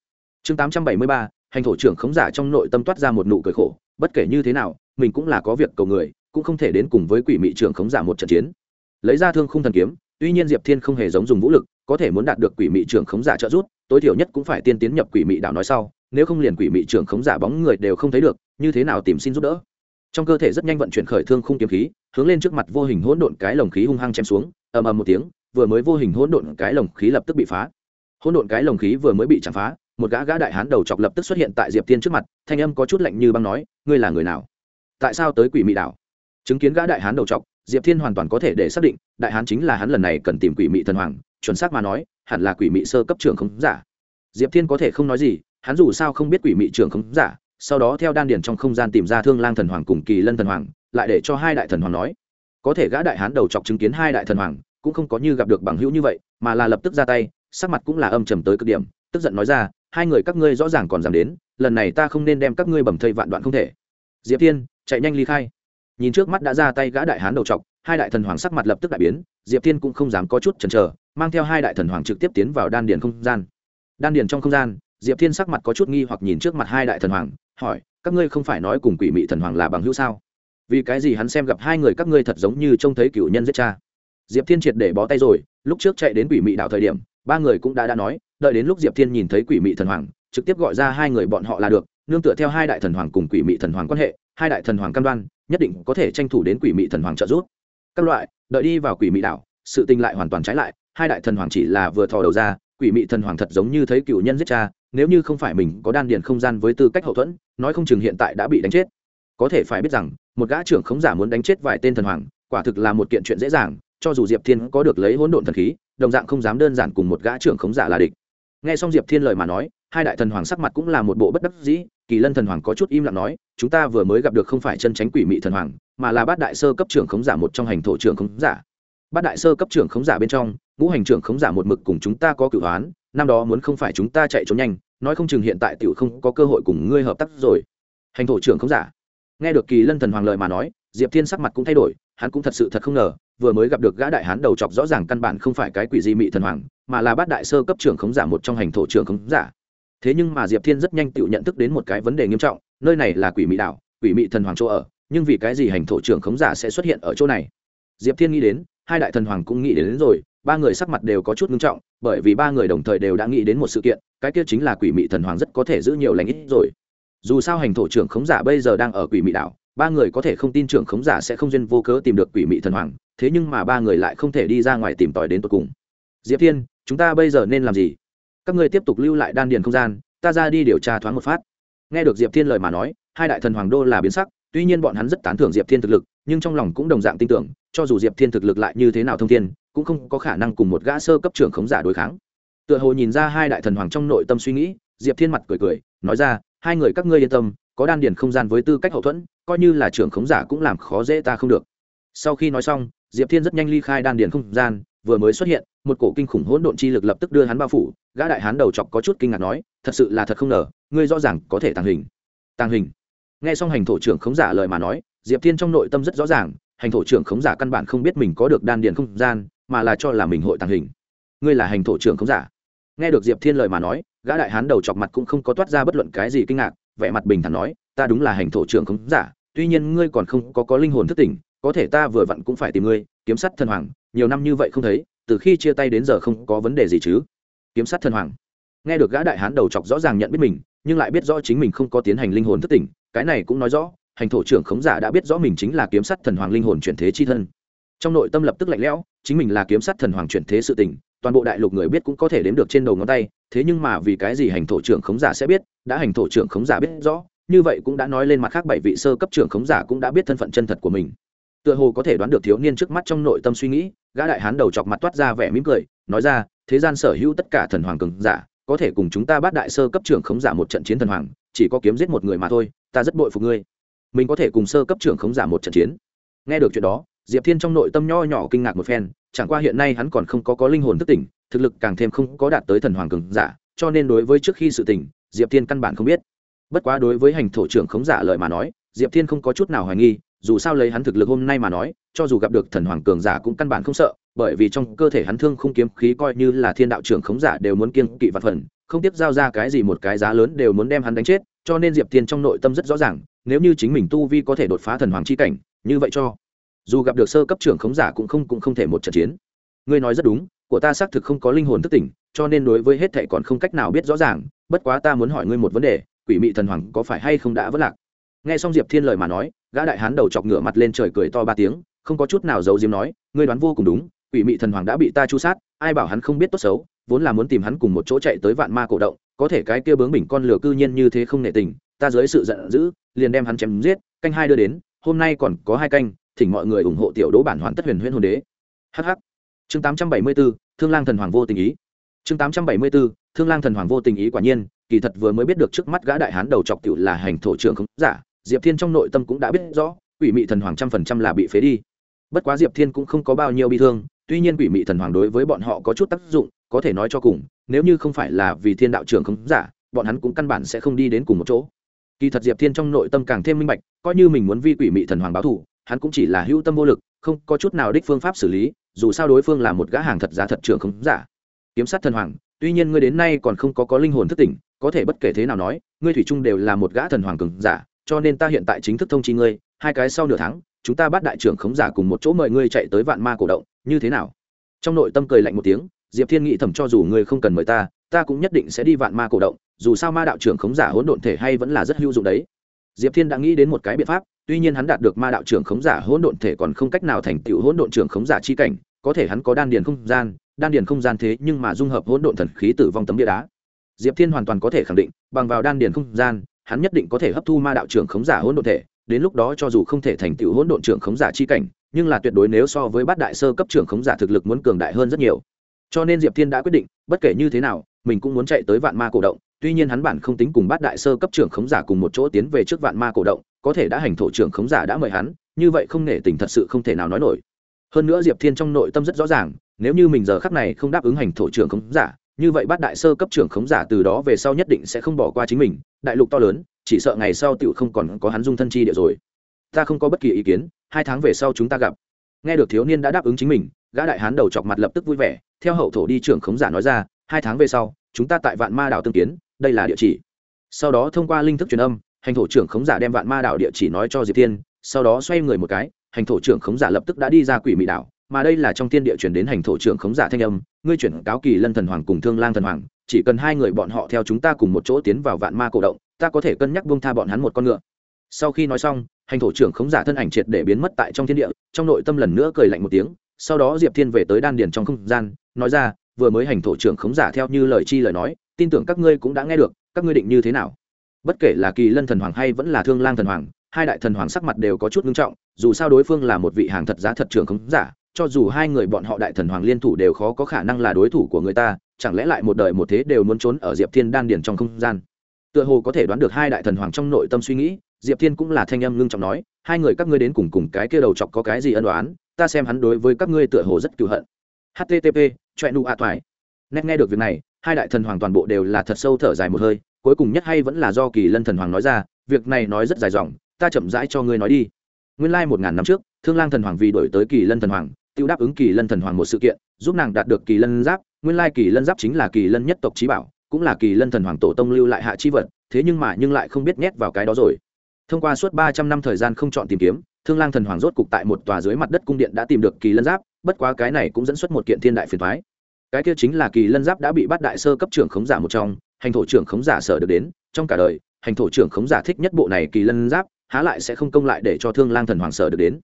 Chương tám trăm bảy mươi ba, hành thổ trưởng khống giả trong nội tâm toát ra một nụ cười khổ, bất kể như thế nào, mình cũng là có việc cầu người, cũng không thể đến cùng với quỷ mị trưởng khống giả một trận chiến. Lấy ra thương khung thần kiếm, tuy nhiên diệp thiên không hề giống dùng vũ lực, có thể muốn đạt được quỷ mị trưởng khống giả trợ giúp, tối thiểu nhất cũng phải tiên tiến nhập quỷ mị đảo nói sau, nếu không liền quỷ mị trưởng khống giả bóng người đều không thấy được như thế nào tìm xin giúp đỡ? Trong cơ thể rất nhanh vận chuyển khởi thương khung kiếm khí, hướng lên trước mặt vô hình hỗn độn cái lồng khí hung hăng chém xuống, ầm ầm một tiếng, vừa mới vô hình hỗn độn cái lồng khí lập tức bị phá. Hỗn độn cái lồng khí vừa mới bị chạm phá, một gã gã đại hán đầu chọc lập tức xuất hiện tại diệp tiên trước mặt, thanh âm có chút lạnh như băng nói, ngươi là người nào? Tại sao tới quỷ mị đảo? Chứng kiến gã đại hán đầu chọc, diệp thiên hoàn toàn có thể để xác định, đại hán chính là hắn lần này cần tìm quỷ mị thần hoàng, chuẩn xác mà nói, hẳn là quỷ mị sơ cấp trưởng không giả. Diệp thiên có thể không nói gì, hắn dù sao không biết quỷ mị trưởng không giả sau đó theo đan điền trong không gian tìm ra thương lang thần hoàng cùng kỳ lân thần hoàng, lại để cho hai đại thần hoàng nói. Có thể gã đại hán đầu chọc chứng kiến hai đại thần hoàng, cũng không có như gặp được bằng hữu như vậy, mà là lập tức ra tay, sắc mặt cũng là âm trầm tới cực điểm, tức giận nói ra, hai người các ngươi rõ ràng còn dám đến, lần này ta không nên đem các ngươi bầm thây vạn đoạn không thể. Diệp thiên, chạy nhanh ly khai. Nhìn trước mắt đã ra tay gã đại hán đầu chọc, hai đại thần hoàng sắc mặt lập tức đại biến, diệp thiên cũng không dám có chút chần chờ, mang theo hai đại thần hoàng trực tiếp tiến vào đan điền không gian. Đan điền trong không gian diệp thiên sắc mặt có chút nghi hoặc nhìn trước mặt hai đại thần hoàng, hỏi, các ngươi không phải nói cùng quỷ mị thần hoàng là bằng hữu sao? Vì cái gì hắn xem gặp hai người các ngươi thật giống như trông thấy cựu nhân giết cha? Diệp thiên triệt để bó tay rồi, lúc trước chạy đến quỷ mị đảo thời điểm, ba người cũng đã đã nói, đợi đến lúc diệp thiên nhìn thấy quỷ mị thần hoàng, trực tiếp gọi ra hai người bọn họ là được, nương tựa theo hai đại thần hoàng cùng quỷ mị thần hoàng quan hệ, hai đại thần hoàng cam đoan, nhất định có thể tranh thủ đến quỷ mị thần hoàng trợ giúp. Các loại, đợi đi vào quỷ mị đảo, sự tình lại hoàn toàn trái lại, hai đại thần hoàng chỉ là vừa thò đầu ra, quỷ mị thần hoàng thật giống như thấy cựu nhân giết cha nếu như không phải mình có đan điền không gian với tư cách hậu thuẫn, nói không chừng hiện tại đã bị đánh chết. Có thể phải biết rằng, một gã trưởng khống giả muốn đánh chết vài tên thần hoàng, quả thực là một kiện chuyện dễ dàng, cho dù diệp thiên có được lấy hỗn độn thần khí, đồng dạng không dám đơn giản cùng một gã trưởng khống giả là địch. Nghe xong diệp thiên lời mà nói, hai đại thần hoàng sắc mặt cũng là một bộ bất đắc dĩ, kỳ lân thần hoàng có chút im lặng nói, chúng ta vừa mới gặp được không phải chân tránh quỷ mị thần hoàng, mà là bát đại sơ cấp trưởng khống giả một trong hành thổ trưởng khống giả. Bát đại sơ cấp trưởng khống giả bên trong, ngũ hành trưởng khống giả một mực cùng chúng ta có cửu hoán, năm đó muốn không phải chúng ta chạy trốn nhanh nói không chừng hiện tại tiểu không có cơ hội cùng ngươi hợp tác rồi. Hành thổ trưởng khống giả. Nghe được kỳ lân thần hoàng lời mà nói diệp thiên sắc mặt cũng thay đổi hắn cũng thật sự thật không ngờ vừa mới gặp được gã đại hán đầu chọc rõ ràng căn bản không phải cái quỷ di mị thần hoàng mà là bát đại sơ cấp trưởng khống giả một trong hành thổ trưởng khống giả. Thế nhưng mà diệp thiên rất nhanh tự nhận thức đến một cái vấn đề nghiêm trọng nơi này là quỷ mị đảo quỷ mị thần hoàng chỗ ở nhưng vì cái gì hành thổ trưởng khống giả sẽ xuất hiện ở chỗ này? Diệp thiên nghĩ đến hai đại thần hoàng cũng nghĩ đến, đến rồi ba người sắc mặt đều có chút nghiêm trọng, bởi vì ba người đồng thời đều đã nghĩ đến một sự kiện, cái kia chính là quỷ mị thần hoàng rất có thể giữ nhiều lành ít rồi. Dù sao hành thổ trưởng khống giả bây giờ đang ở quỷ mị đảo, ba người có thể không tin trưởng khống giả sẽ không duyên vô cớ tìm được quỷ mị thần hoàng, thế nhưng mà ba người lại không thể đi ra ngoài tìm tòi đến tột cùng. Diệp thiên, chúng ta bây giờ nên làm gì? Các ngươi tiếp tục lưu lại đan điền không gian, ta ra đi điều tra thoáng một phát. Nghe được diệp thiên lời mà nói, hai đại thần hoàng đô là biến sắc, tuy nhiên bọn hắn rất tán thưởng diệp thiên thực lực, nhưng trong lòng cũng đồng dạng tin tưởng, cho dù diệp thiên thực lực lại như thế nào thông thiên cũng không có khả năng cùng một gã sơ cấp trưởng khống giả đối kháng. Tựa hồ nhìn ra hai đại thần hoàng trong nội tâm suy nghĩ, diệp thiên mặt cười cười, nói ra, hai người các ngươi yên tâm, có đan điền không gian với tư cách hậu thuẫn, coi như là trưởng khống giả cũng làm khó dễ ta không được. Sau khi nói xong, diệp thiên rất nhanh ly khai đan điền không gian, vừa mới xuất hiện, một cổ kinh khủng hỗn độn chi lực lập tức đưa hắn bao phủ, gã đại hán đầu chọc có chút kinh ngạc nói, thật sự là thật không ngờ, ngươi rõ ràng có thể tàng hình. Tàng hình. Nghe xong hành thổ trưởng khống giả lời mà nói, diệp thiên trong nội tâm rất rõ ràng, hành thổ trưởng khống giả căn bản không biết mình có được đan điền không gian mà là cho là mình hội tàng hình. Ngươi là hành thổ trưởng khống giả. Nghe được diệp thiên lời mà nói, gã đại hán đầu chọc mặt cũng không có toát ra bất luận cái gì kinh ngạc, vẻ mặt bình thản nói, ta đúng là hành thổ trưởng khống giả, tuy nhiên ngươi còn không có có linh hồn thất tỉnh, có thể ta vừa vặn cũng phải tìm ngươi, kiếm sắt thần hoàng, nhiều năm như vậy không thấy, từ khi chia tay đến giờ không có vấn đề gì chứ. Kiếm sắt thần hoàng. Nghe được gã đại hán đầu chọc rõ ràng nhận biết mình, nhưng lại biết rõ chính mình không có tiến hành linh hồn thất tỉnh, cái này cũng nói rõ, hành thổ trưởng khống giả đã biết rõ mình chính là kiếm sắt thần hoàng linh hồn chuyển thế chi thân. Trong nội tâm lập tức lạnh lẽo chính mình là kiếm sát thần hoàng chuyển thế sự tình, toàn bộ đại lục người biết cũng có thể đếm được trên đầu ngón tay, thế nhưng mà vì cái gì hành thổ trưởng khống giả sẽ biết, đã hành thổ trưởng khống giả biết rõ, như vậy cũng đã nói lên mặt khác bảy vị sơ cấp trưởng khống giả cũng đã biết thân phận chân thật của mình. Tựa hồ có thể đoán được thiếu niên trước mắt trong nội tâm suy nghĩ, gã đại hán đầu chọc mặt toát ra vẻ mỉm cười, nói ra, thế gian sở hữu tất cả thần hoàng cường giả, có thể cùng chúng ta bắt đại sơ cấp trưởng khống giả một trận chiến thần hoàng, chỉ có kiếm giết một người mà thôi, ta rất bội phục ngươi. Mình có thể cùng sơ cấp trưởng khống giả một trận chiến. Nghe được chuyện đó diệp thiên trong nội tâm nho nhỏ kinh ngạc một phen, chẳng qua hiện nay hắn còn không có có linh hồn thức tỉnh, thực lực càng thêm không có đạt tới thần hoàng cường giả, cho nên đối với trước khi sự tỉnh, diệp thiên căn bản không biết. Bất quá đối với hành thổ trưởng khống giả lợi mà nói, diệp thiên không có chút nào hoài nghi, dù sao lấy hắn thực lực hôm nay mà nói, cho dù gặp được thần hoàng cường giả cũng căn bản không sợ, bởi vì trong cơ thể hắn thương không kiếm khí coi như là thiên đạo trưởng khống giả đều muốn kiên kỵ vật phần, không tiếp giao ra cái gì một cái giá lớn đều muốn đem hắn đánh chết, cho nên diệp thiên trong nội tâm rất rõ ràng, nếu như chính mình tu vi có thể đột phá thần hoàng c h i cảnh, như vậy cho dù gặp được sơ cấp trưởng khống giả cũng không cũng không thể một trận chiến. Ngươi nói rất đúng, của ta xác thực không có linh hồn thức tỉnh, cho nên đối với hết thệ còn không cách nào biết rõ ràng, bất quá ta muốn hỏi ngươi một vấn đề, quỷ mị thần hoàng có phải hay không đã vất lạc? Nghe xong diệp thiên lời mà nói, gã đại hán đầu chọc ngửa mặt lên trời cười to ba tiếng, không có chút nào giấu diếm nói, ngươi đoán vô cùng đúng, quỷ mị thần hoàng đã bị ta chu sát, ai bảo hắn không biết tốt xấu, vốn là muốn tìm hắn cùng một chỗ chạy tới vạn ma cổ động, có thể cái kia bướng bỉnh con lửa cư nhiên như thế không nệ tình, ta dưới sự giận dữ, liền đem hắn chém giết, canh hai đưa đến, hôm nay còn có hai canh thỉnh mọi người ủng hộ tiểu đỗ bản hoàn tất huyền huyễn hồn đế. Hh chương tám trăm bảy mươi bốn thương lang thần hoàng vô tình ý. Chương tám trăm bảy mươi bốn thương lang thần hoàng vô tình ý quả nhiên, kỳ thật vừa mới biết được trước mắt gã đại hán đầu chọc tiểu là hành thổ trưởng không giả, diệp thiên trong nội tâm cũng đã biết rõ, quỷ mị thần hoàng trăm phần trăm là bị phế đi. Bất quá diệp thiên cũng không có bao nhiêu bi thương, tuy nhiên quỷ mị thần hoàng đối với bọn họ có chút tác dụng, có thể nói cho cùng, nếu như không phải là vì thiên đạo trưởng không giả, bọn hắn cũng căn bản sẽ không đi đến cùng một chỗ. Kỳ thật diệp thiên trong nội tâm càng thêm minh bạch, coi như mình muốn vi quỷ mị thần hoàng báo thủ hắn cũng chỉ là hữu tâm vô lực, không có chút nào đích phương pháp xử lý, dù sao đối phương là một gã hàng thật giá thật trưởng không giả. Kiếm sát thần hoàng, tuy nhiên ngươi đến nay còn không có có linh hồn thức tỉnh, có thể bất kể thế nào nói, ngươi thủy trung đều là một gã thần hoàng cường giả, cho nên ta hiện tại chính thức thông chi ngươi, hai cái sau nửa tháng, chúng ta bắt đại trưởng khống giả cùng một chỗ mời ngươi chạy tới vạn ma cổ động, như thế nào? Trong nội tâm cười lạnh một tiếng, diệp thiên nghĩ thầm cho dù ngươi không cần mời ta ta cũng nhất định sẽ đi vạn ma cổ động, dù sao ma đạo trưởng khống giả hỗn độn thể hay vẫn là rất hữu dụng đấy diệp thiên đã nghĩ đến một cái biện pháp, tuy nhiên hắn đạt được ma đạo trưởng khống giả hỗn độn thể còn không cách nào thành tựu hỗn độn trưởng khống giả chi cảnh, có thể hắn có đan điền không gian, đan điền không gian thế nhưng mà dung hợp hỗn độn thần khí tử vong tấm địa đá. Diệp thiên hoàn toàn có thể khẳng định, bằng vào đan điền không gian, hắn nhất định có thể hấp thu ma đạo trưởng khống giả hỗn độn thể, đến lúc đó cho dù không thể thành tựu hỗn độn trưởng khống giả chi cảnh, nhưng là tuyệt đối nếu so với bát đại sơ cấp trưởng khống giả thực lực muốn cường đại hơn rất nhiều. Cho nên diệp thiên đã quyết định, bất kể như thế nào, mình cũng muốn chạy tới vạn ma cổ động tuy nhiên hắn bản không tính cùng bát đại sơ cấp trưởng khống giả cùng một chỗ tiến về trước vạn ma cổ động, có thể đã hành thổ trưởng khống giả đã mời hắn, như vậy không nể tình thật sự không thể nào nói nổi. Hơn nữa diệp thiên trong nội tâm rất rõ ràng, nếu như mình giờ khắc này không đáp ứng hành thổ trưởng khống giả, như vậy bát đại sơ cấp trưởng khống giả từ đó về sau nhất định sẽ không bỏ qua chính mình, đại lục to lớn, chỉ sợ ngày sau tựu không còn có hắn dung thân chi địa rồi. Ta không có bất kỳ ý kiến, hai tháng về sau chúng ta gặp. Nghe được thiếu niên đã đáp ứng chính mình, gã đại hán đầu chọc mặt lập tức vui vẻ, theo hậu thổ đi trưởng khống giả nói ra, hai tháng về sau, chúng ta tại vạn ma đảo tương kiến đây là địa chỉ. Sau đó thông qua linh thức truyền âm, hành thổ trưởng khống giả đem vạn ma đảo địa chỉ nói cho diệp thiên, sau đó xoay người một cái, hành thổ trưởng khống giả lập tức đã đi ra quỷ mị đảo mà đây là trong thiên địa chuyển đến hành thổ trưởng khống giả thanh âm, ngươi chuyển cáo kỳ lân thần hoàng cùng thương lang thần hoàng, chỉ cần hai người bọn họ theo chúng ta cùng một chỗ tiến vào vạn ma cổ động, ta có thể cân nhắc buông tha bọn hắn một con ngựa. Sau khi nói xong, hành thổ trưởng khống giả thân ảnh triệt để biến mất tại trong thiên địa, trong nội tâm lần nữa cười lạnh một tiếng, sau đó diệp thiên về tới đan điền trong không gian, nói ra, vừa mới hành thổ trưởng khống giả theo như lời chi lời nói tin tưởng các ngươi cũng đã nghe được, các ngươi định như thế nào? Bất kể là kỳ lân thần hoàng hay vẫn là thương lang thần hoàng, hai đại thần hoàng sắc mặt đều có chút ngưng trọng, dù sao đối phương là một vị hàng thật giá thật trưởng khống giả, cho dù hai người bọn họ đại thần hoàng liên thủ đều khó có khả năng là đối thủ của người ta, chẳng lẽ lại một đời một thế đều muốn trốn ở diệp thiên đan điền trong không gian? Tựa hồ có thể đoán được hai đại thần hoàng trong nội tâm suy nghĩ, diệp thiên cũng là thanh âm ngưng trọng nói, hai người các ngươi đến cùng cùng cái kia đầu chọc có cái gì ân đoán ta xem hắn đối với các ngươi tựa hồ rất cựu hận. Http choẹ nụ a toài nét nghe được việc này, hai đại thần hoàng toàn bộ đều là thật sâu thở dài một hơi, cuối cùng nhất hay vẫn là do kỳ lân thần hoàng nói ra, việc này nói rất dài dòng, ta chậm rãi cho ngươi nói đi. Nguyên lai một ngàn năm trước, thương lang thần hoàng vì đổi tới kỳ lân thần hoàng, tiêu đáp ứng kỳ lân thần hoàng một sự kiện, giúp nàng đạt được kỳ lân giáp, nguyên lai kỳ lân giáp chính là kỳ lân nhất tộc trí bảo, cũng là kỳ lân thần hoàng tổ tông lưu lại hạ chi vật, thế nhưng mà nhưng lại không biết nhét vào cái đó rồi. Thông qua suốt ba trăm năm thời gian không chọn tìm kiếm, thương lang thần hoàng rốt cục tại một tòa dưới mặt đất cung điện đã tìm được kỳ lân giáp, bất quá cái này cũng dẫn xuất một kiện thiên đại phiền thoái cái kia chính là kỳ lân giáp đã bị bắt đại sơ cấp trưởng khống giả một trong, hành thổ trưởng khống giả sở được đến, trong cả đời, hành thổ trưởng khống giả thích nhất bộ này kỳ lân giáp, há lại sẽ không công lại để cho thương lang thần hoàng sở được đến.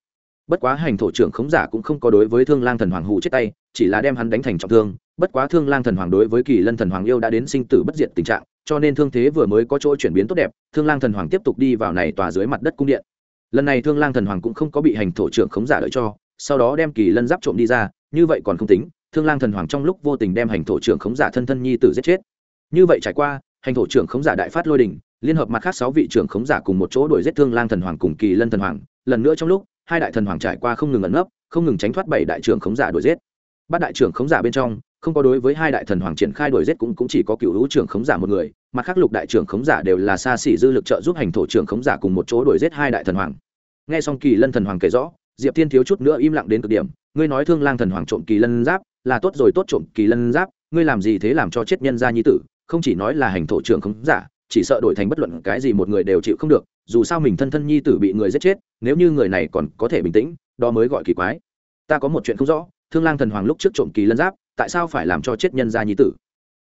Bất quá hành thổ trưởng khống giả cũng không có đối với thương lang thần hoàng hụ chết tay, chỉ là đem hắn đánh thành trọng thương. Bất quá thương lang thần hoàng đối với kỳ lân thần hoàng yêu đã đến sinh tử bất diệt tình trạng, cho nên thương thế vừa mới có chỗ chuyển biến tốt đẹp, thương lang thần hoàng tiếp tục đi vào này tòa dưới mặt đất cung điện. Lần này thương lang thần hoàng cũng không có bị hành thổ trưởng khống giả đợi cho, sau đó đem kỳ lân giáp trộm đi ra, như vậy còn không tính thương lang thần hoàng trong lúc vô tình đem hành thổ trưởng khống giả thân thân nhi tử giết chết. Như vậy trải qua hành thổ trưởng khống giả đại phát lôi đình liên hợp mặt khác sáu vị trưởng khống giả cùng một chỗ đuổi giết thương lang thần hoàng cùng kỳ lân thần hoàng. Lần nữa trong lúc hai đại thần hoàng trải qua không ngừng ẩn nấp không ngừng tránh thoát bảy đại trưởng khống giả đuổi giết. Bát đại trưởng khống giả bên trong không có đối với hai đại thần hoàng triển khai đuổi giết cũng, cũng chỉ có cựu hữu trưởng khống giả một người mặt khác lục đại trưởng khống giả đều là xa xỉ dư lực trợ giúp hành thổ trưởng khống giả cùng một chỗ đuổi giết hai đại thần hoàng. Nghe xong kỳ lân thần hoàng kể rõ diệp thiên thiếu chút nữa im lặng đến cực điểm ngươi nói thương lang thần hoàng trộm kỳ lân giáp là tốt rồi tốt trộm kỳ lân giáp, ngươi làm gì thế làm cho chết nhân gia nhi tử, không chỉ nói là hành thổ trưởng không giả, chỉ sợ đổi thành bất luận cái gì một người đều chịu không được, dù sao mình thân thân nhi tử bị người giết chết, nếu như người này còn có thể bình tĩnh, đó mới gọi kỳ quái. Ta có một chuyện không rõ, thương lang thần hoàng lúc trước trộm kỳ lân giáp, tại sao phải làm cho chết nhân gia nhi tử?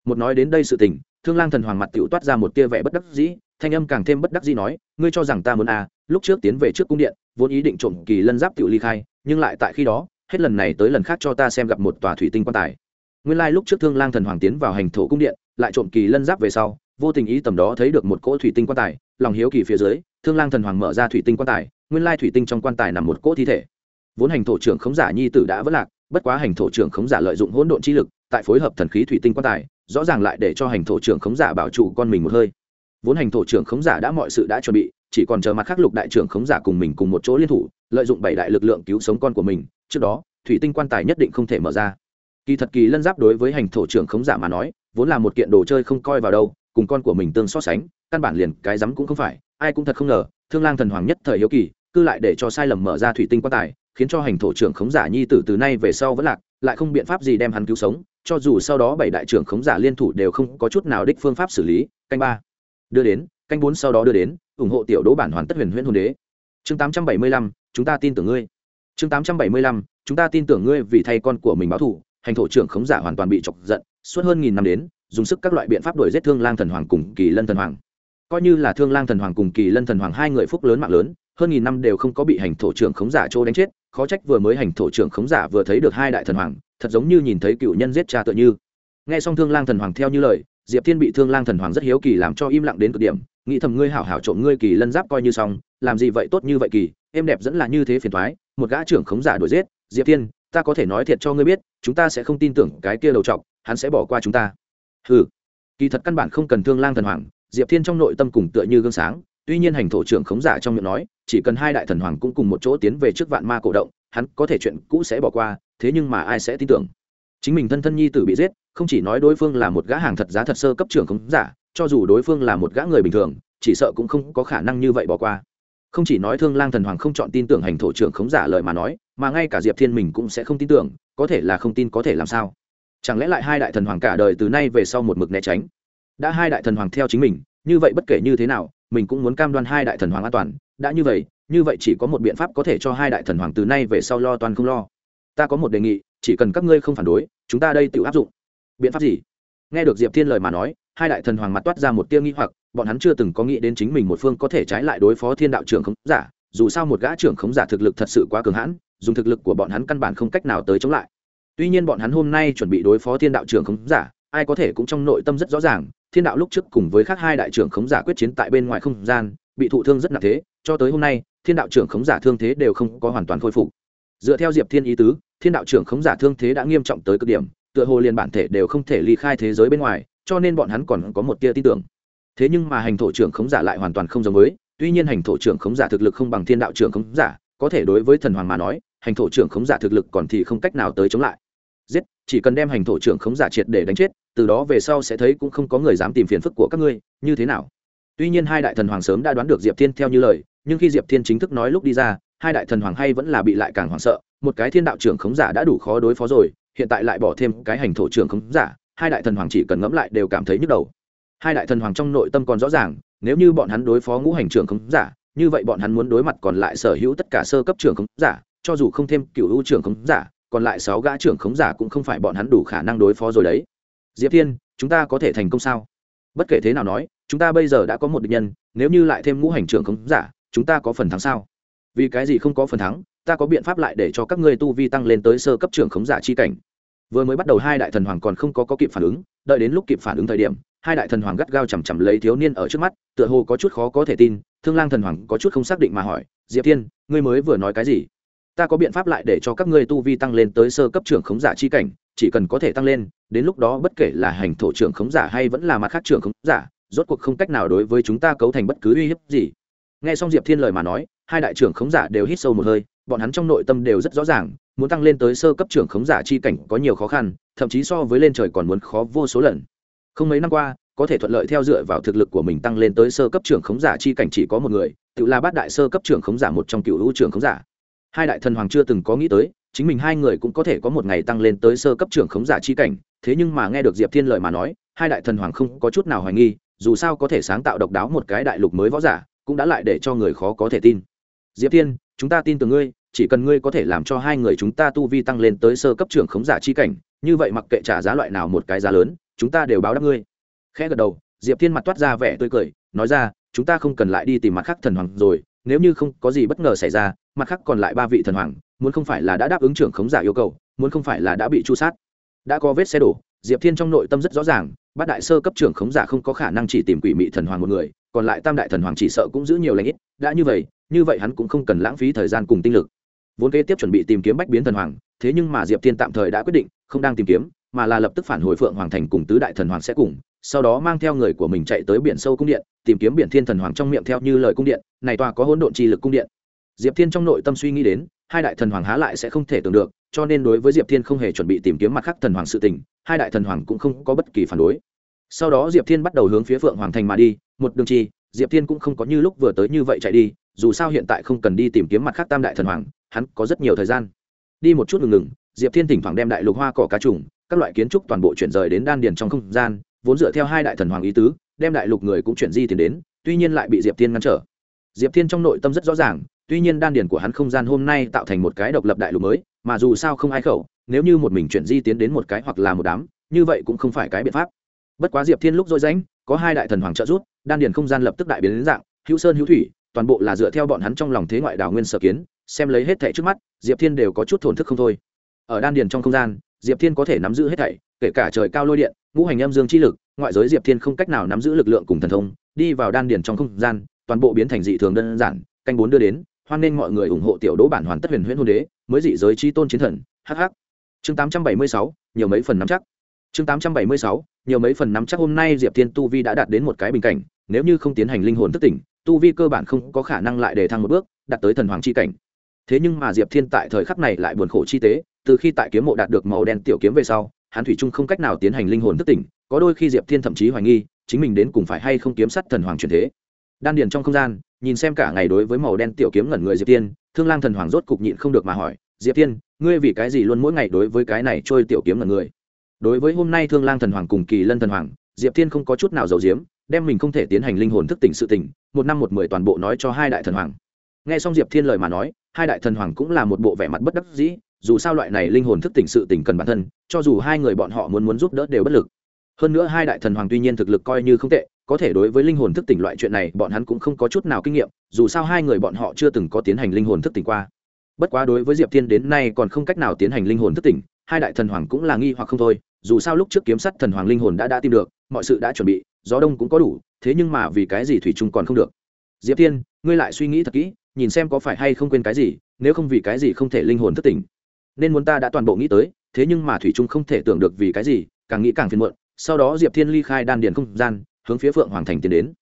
Một nói đến đây sự tình, thương lang thần hoàng mặt tựu toát ra một tia vẻ bất đắc dĩ, thanh âm càng thêm bất đắc dĩ nói, ngươi cho rằng ta muốn à lúc trước tiến về trước cung điện, vốn ý định trộm kỳ lân giáp tựu ly khai, nhưng lại tại khi đó hết lần này tới lần khác cho ta xem gặp một tòa thủy tinh quan tài. Nguyên lai lúc trước thương lang thần hoàng tiến vào hành thổ cung điện, lại trộm kỳ lân giáp về sau, vô tình ý tầm đó thấy được một cỗ thủy tinh quan tài, lòng hiếu kỳ phía dưới, thương lang thần hoàng mở ra thủy tinh quan tài, nguyên lai thủy tinh trong quan tài nằm một cỗ thi thể. Vốn hành thổ trưởng khống giả nhi tử đã vất lạc, bất quá hành thổ trưởng khống giả lợi dụng hỗn độn chi lực, tại phối hợp thần khí thủy tinh quan tài, rõ ràng lại để cho hành thổ trưởng khống giả bảo trụ con mình một hơi. Vốn hành thổ trưởng khống giả đã mọi sự đã chuẩn bị, chỉ còn chờ mặt khắc lục đại trưởng khống giả cùng mình cùng một chỗ liên thủ, lợi dụng bảy đại lực lượng cứu sống con của mình trước đó, thủy tinh quan tài nhất định không thể mở ra. Kỳ thật kỳ lân giáp đối với hành thổ trưởng khống giả mà nói, vốn là một kiện đồ chơi không coi vào đâu, cùng con của mình tương so sánh, căn bản liền cái rắm cũng không phải, ai cũng thật không ngờ, thương lang thần hoàng nhất thời hiếu kỳ cư lại để cho sai lầm mở ra thủy tinh quan tài, khiến cho hành thổ trưởng khống giả nhi tử từ nay về sau vẫn lạc, lại không biện pháp gì đem hắn cứu sống, cho dù sau đó bảy đại trưởng khống giả liên thủ đều không có chút nào đích phương pháp xử lý. Canh ba. Đưa đến, canh bốn sau đó đưa đến, ủng hộ tiểu đỗ bản hoàn tất huyền huyễn hồn đế. Chương tám trăm bảy mươi lăm, chúng ta tin tưởng ngươi chương tám trăm bảy mươi lăm, chúng ta tin tưởng ngươi vì thay con của mình báo thù, hành thổ trưởng khống giả hoàn toàn bị chọc giận, suốt hơn nghìn năm đến, dùng sức các loại biện pháp đuổi giết thương lang thần hoàng cùng kỳ lân thần hoàng. Coi như là thương lang thần hoàng cùng kỳ lân thần hoàng hai người phúc lớn mạng lớn, hơn nghìn năm đều không có bị hành thổ trưởng khống giả trô đánh chết, khó trách vừa mới hành thổ trưởng khống giả vừa thấy được hai đại thần hoàng, thật giống như nhìn thấy cựu nhân giết cha tựa như. Nghe xong thương lang thần hoàng theo như lời, diệp thiên bị thương lang thần hoàng rất hiếu kỳ làm cho im lặng đến cực điểm nghĩ thầm ngươi hảo hảo trộm ngươi kỳ lân giáp coi như xong, làm gì vậy tốt như vậy kỳ, em đẹp dẫn là như thế phiền thoái, một gã trưởng khống giả đuổi giết. Diệp thiên, ta có thể nói thiệt cho ngươi biết, chúng ta sẽ không tin tưởng cái kia đầu trọc, hắn sẽ bỏ qua chúng ta. Ừ kỳ thật căn bản không cần thương lang thần hoàng, diệp thiên trong nội tâm cùng tựa như gương sáng, tuy nhiên hành thổ trưởng khống giả trong miệng nói, chỉ cần hai đại thần hoàng cũng cùng một chỗ tiến về trước vạn ma cổ động, hắn có thể chuyện cũ sẽ bỏ qua, thế nhưng mà ai sẽ tin tưởng? Chính mình thân thân nhi tử bị giết, không chỉ nói đối phương là một gã hàng thật giá thật sơ cấp trưởng khống giả cho dù đối phương là một gã người bình thường, chỉ sợ cũng không có khả năng như vậy bỏ qua. Không chỉ nói thương lang thần hoàng không chọn tin tưởng hành thổ trưởng khống giả lời mà nói, mà ngay cả diệp thiên mình cũng sẽ không tin tưởng, có thể là không tin có thể làm sao. Chẳng lẽ lại hai đại thần hoàng cả đời từ nay về sau một mực né tránh? Đã hai đại thần hoàng theo chính mình, như vậy bất kể như thế nào, mình cũng muốn cam đoan hai đại thần hoàng an toàn. Đã như vậy như vậy chỉ có một biện pháp có thể cho hai đại thần hoàng từ nay về sau lo toàn không lo. Ta có một đề nghị, chỉ cần các ngươi không phản đối, chúng ta đây tự áp dụng. Biện pháp gì? Nghe được diệp thiên lời mà nói hai đại thần hoàng mặt toát ra một tia nghi hoặc, bọn hắn chưa từng có nghĩ đến chính mình một phương có thể trái lại đối phó thiên đạo trưởng khống giả, dù sao một gã trưởng khống giả thực lực thật sự quá cường hãn, dùng thực lực của bọn hắn căn bản không cách nào tới chống lại. Tuy nhiên bọn hắn hôm nay chuẩn bị đối phó thiên đạo trưởng khống giả, ai có thể cũng trong nội tâm rất rõ ràng, thiên đạo lúc trước cùng với các hai đại trưởng khống giả quyết chiến tại bên ngoài không gian, bị thụ thương rất nặng thế, cho tới hôm nay, thiên đạo trưởng khống giả thương thế đều không có hoàn toàn khôi phục. Dựa theo diệp thiên ý tứ, thiên đạo trưởng khống giả thương thế đã nghiêm trọng tới cực điểm, tựa hồ liền bản thể đều không thể ly khai thế giới bên ngoài cho nên bọn hắn còn có một tia tin tưởng. Thế nhưng mà hành thổ trưởng khống giả lại hoàn toàn không giống với, tuy nhiên hành thổ trưởng khống giả thực lực không bằng thiên đạo trưởng khống giả, có thể đối với thần hoàng mà nói, hành thổ trưởng khống giả thực lực còn thì không cách nào tới chống lại. Giết, chỉ cần đem hành thổ trưởng khống giả triệt để đánh chết, từ đó về sau sẽ thấy cũng không có người dám tìm phiền phức của các ngươi, như thế nào? Tuy nhiên hai đại thần hoàng sớm đã đoán được diệp thiên theo như lời, nhưng khi diệp thiên chính thức nói lúc đi ra, hai đại thần hoàng hay vẫn là bị lại càng hoảng sợ, một cái thiên đạo trưởng khống giả đã đủ khó đối phó rồi, hiện tại lại bỏ thêm cái hành thổ trưởng khống giả hai đại thần hoàng chỉ cần ngẫm lại đều cảm thấy nhức đầu. Hai đại thần hoàng trong nội tâm còn rõ ràng, nếu như bọn hắn đối phó ngũ hành trưởng khống giả, như vậy bọn hắn muốn đối mặt còn lại sở hữu tất cả sơ cấp trưởng khống giả, cho dù không thêm cựu ưu trưởng khống giả, còn lại sáu gã trưởng khống giả cũng không phải bọn hắn đủ khả năng đối phó rồi đấy. Diệp thiên, chúng ta có thể thành công sao? Bất kể thế nào nói, chúng ta bây giờ đã có một địch nhân, nếu như lại thêm ngũ hành trưởng khống giả, chúng ta có phần thắng sao? Vì cái gì không có phần thắng, ta có biện pháp lại để cho các ngươi tu vi tăng lên tới sơ cấp trưởng khống giả chi cảnh vừa mới bắt đầu hai đại thần hoàng còn không có, có kịp phản ứng đợi đến lúc kịp phản ứng thời điểm hai đại thần hoàng gắt gao chằm chằm lấy thiếu niên ở trước mắt tựa hồ có chút khó có thể tin thương lang thần hoàng có chút không xác định mà hỏi diệp thiên ngươi mới vừa nói cái gì? Ta có biện pháp lại để cho các ngươi tu vi tăng lên tới sơ cấp trưởng khống giả chi cảnh chỉ cần có thể tăng lên đến lúc đó bất kể là hành thổ trưởng khống giả hay vẫn là mặt khác trưởng khống giả rốt cuộc không cách nào đối với chúng ta cấu thành bất cứ uy hiếp gì. Nghe xong diệp thiên lời mà nói hai đại trưởng khống giả đều hít sâu một hơi bọn hắn trong nội tâm đều rất rõ ràng muốn tăng lên tới sơ cấp trưởng khống giả chi cảnh có nhiều khó khăn, thậm chí so với lên trời còn muốn khó vô số lần. Không mấy năm qua, có thể thuận lợi theo dựa vào thực lực của mình tăng lên tới sơ cấp trưởng khống giả chi cảnh chỉ có một người, tự là bát đại sơ cấp trưởng khống giả một trong cựu hữu trưởng khống giả. Hai đại thần hoàng chưa từng có nghĩ tới, chính mình hai người cũng có thể có một ngày tăng lên tới sơ cấp trưởng khống giả chi cảnh, thế nhưng mà nghe được diệp thiên lợi mà nói, hai đại thần hoàng không có chút nào hoài nghi, dù sao có thể sáng tạo độc đáo một cái đại lục mới võ giả, cũng đã lại để cho người khó có thể tin. Diệp thiên, chúng ta tin tưởng ngươi chỉ cần ngươi có thể làm cho hai người chúng ta tu vi tăng lên tới sơ cấp trưởng khống giả chi cảnh, như vậy mặc kệ trả giá loại nào một cái giá lớn, chúng ta đều báo đáp ngươi. Khẽ gật đầu, diệp thiên mặt toát ra vẻ tươi cười, nói ra, chúng ta không cần lại đi tìm mặt khác thần hoàng rồi, nếu như không có gì bất ngờ xảy ra, mặt khác còn lại ba vị thần hoàng, muốn không phải là đã đáp ứng trưởng khống giả yêu cầu, muốn không phải là đã bị chu sát. Đã có vết xe đổ, diệp thiên trong nội tâm rất rõ ràng, bát đại sơ cấp trưởng khống giả không có khả năng chỉ tìm quỷ mị thần hoàng một người, còn lại tam đại thần hoàng chỉ sợ cũng giữ nhiều lãnh ít, đã như vậy như vậy hắn cũng không cần lãng phí thời gian cùng tinh lực vốn kế tiếp chuẩn bị tìm kiếm bách biến thần hoàng, thế nhưng mà diệp thiên tạm thời đã quyết định, không đang tìm kiếm, mà là lập tức phản hồi phượng hoàng thành cùng tứ đại thần hoàng sẽ cùng, sau đó mang theo người của mình chạy tới biển sâu cung điện, tìm kiếm biển thiên thần hoàng trong miệng theo như lời cung điện, này tòa có hỗn độn chi lực cung điện. Diệp thiên trong nội tâm suy nghĩ đến, hai đại thần hoàng há lại sẽ không thể tưởng được, cho nên đối với diệp thiên không hề chuẩn bị tìm kiếm mặt khác thần hoàng sự tình, hai đại thần hoàng cũng không có bất kỳ phản đối. Sau đó diệp thiên bắt đầu hướng phía phượng hoàng thành mà đi, một đường chi, diệp thiên cũng không có như lúc vừa tới như vậy chạy đi, dù sao hiện tại không cần đi tìm kiếm mặt khác tam đại thần hoàng hắn có rất nhiều thời gian. Đi một chút ngừng ngừng, diệp thiên thỉnh thoảng đem đại lục hoa cỏ cá trùng, các loại kiến trúc toàn bộ chuyển rời đến đan điền trong không gian, vốn dựa theo hai đại thần hoàng ý tứ, đem đại lục người cũng chuyển di tiền đến, tuy nhiên lại bị diệp thiên ngăn trở. Diệp thiên trong nội tâm rất rõ ràng, tuy nhiên đan điền của hắn không gian hôm nay tạo thành một cái độc lập đại lục mới, mà dù sao không ai khẩu, nếu như một mình chuyển di tiến đến một cái hoặc là một đám, như vậy cũng không phải cái biện pháp. Bất quá diệp thiên lúc dội rãnh, có hai đại thần hoàng trợ giúp, đan điền không gian lập tức đại biến đến dạng, hữu sơn hữu thủy toàn bộ là dựa theo bọn hắn trong lòng thế ngoại đảo nguyên sở kiến, xem lấy hết thảy trước mắt, diệp thiên đều có chút thổn thức không thôi. Ở đan điền trong không gian, diệp thiên có thể nắm giữ hết thảy, kể cả trời cao lôi điện, ngũ hành âm dương chi lực, ngoại giới diệp thiên không cách nào nắm giữ lực lượng cùng thần thông, đi vào đan điền trong không gian, toàn bộ biến thành dị thường đơn giản, canh bốn đưa đến, hoan nên mọi người ủng hộ tiểu đỗ bản hoàn tất huyền huyễn hôn đế, mới dị giới chi tôn chiến thần hh chương tám trăm bảy mươi sáu, nhiều mấy phần nắm chắc. Chương tám trăm bảy mươi sáu, nhiều mấy phần nắm chắc hôm nay diệp thiên tu vi đã đạt đến một cái bình cảnh, nếu như không tiến hành linh hồn thức tỉnh tu vi cơ bản không có khả năng lại để thăng một bước, đạt tới thần hoàng chi cảnh. Thế nhưng mà diệp thiên tại thời khắc này lại buồn khổ chi tế, từ khi tại kiếm mộ đạt được màu đen tiểu kiếm về sau, hắn thủy trung không cách nào tiến hành linh hồn thức tỉnh, có đôi khi diệp thiên thậm chí hoài nghi, chính mình đến cùng phải hay không kiếm sắt thần hoàng truyền thế. Đan điền trong không gian, nhìn xem cả ngày đối với màu đen tiểu kiếm ngẩn người diệp tiên thương lang thần hoàng rốt cục nhịn không được mà hỏi, diệp tiên ngươi vì cái gì luôn mỗi ngày đối với cái này trôi tiểu kiếm ngẩn người? Đối với hôm nay thương lang thần hoàng cùng kỳ lân thần hoàng, diệp tiên không có chút nào giấu diếm đem mình không thể tiến hành linh hồn thức tỉnh sự tỉnh, một năm một mười toàn bộ nói cho hai đại thần hoàng. Nghe xong diệp thiên lời mà nói, hai đại thần hoàng cũng là một bộ vẻ mặt bất đắc dĩ, dù sao loại này linh hồn thức tỉnh sự tỉnh cần bản thân, cho dù hai người bọn họ muốn muốn giúp đỡ đều bất lực. Hơn nữa hai đại thần hoàng tuy nhiên thực lực coi như không tệ, có thể đối với linh hồn thức tỉnh loại chuyện này, bọn hắn cũng không có chút nào kinh nghiệm, dù sao hai người bọn họ chưa từng có tiến hành linh hồn thức tỉnh qua. Bất quá đối với diệp thiên đến nay còn không cách nào tiến hành linh hồn thức tỉnh, hai đại thần hoàng cũng là nghi hoặc không thôi, dù sao lúc trước kiếm sắt thần hoàng linh hồn đã đã tìm được, mọi sự đã chuẩn bị gió đông cũng có đủ, thế nhưng mà vì cái gì thủy chung còn không được? Diệp thiên, ngươi lại suy nghĩ thật kỹ, nhìn xem có phải hay không quên cái gì, nếu không vì cái gì không thể linh hồn thức tỉnh. Nên muốn ta đã toàn bộ nghĩ tới, thế nhưng mà thủy trung không thể tưởng được vì cái gì, càng nghĩ càng phiền muộn. Sau đó diệp thiên ly khai đan điền không gian, hướng phía phượng hoàng thành tiến đến.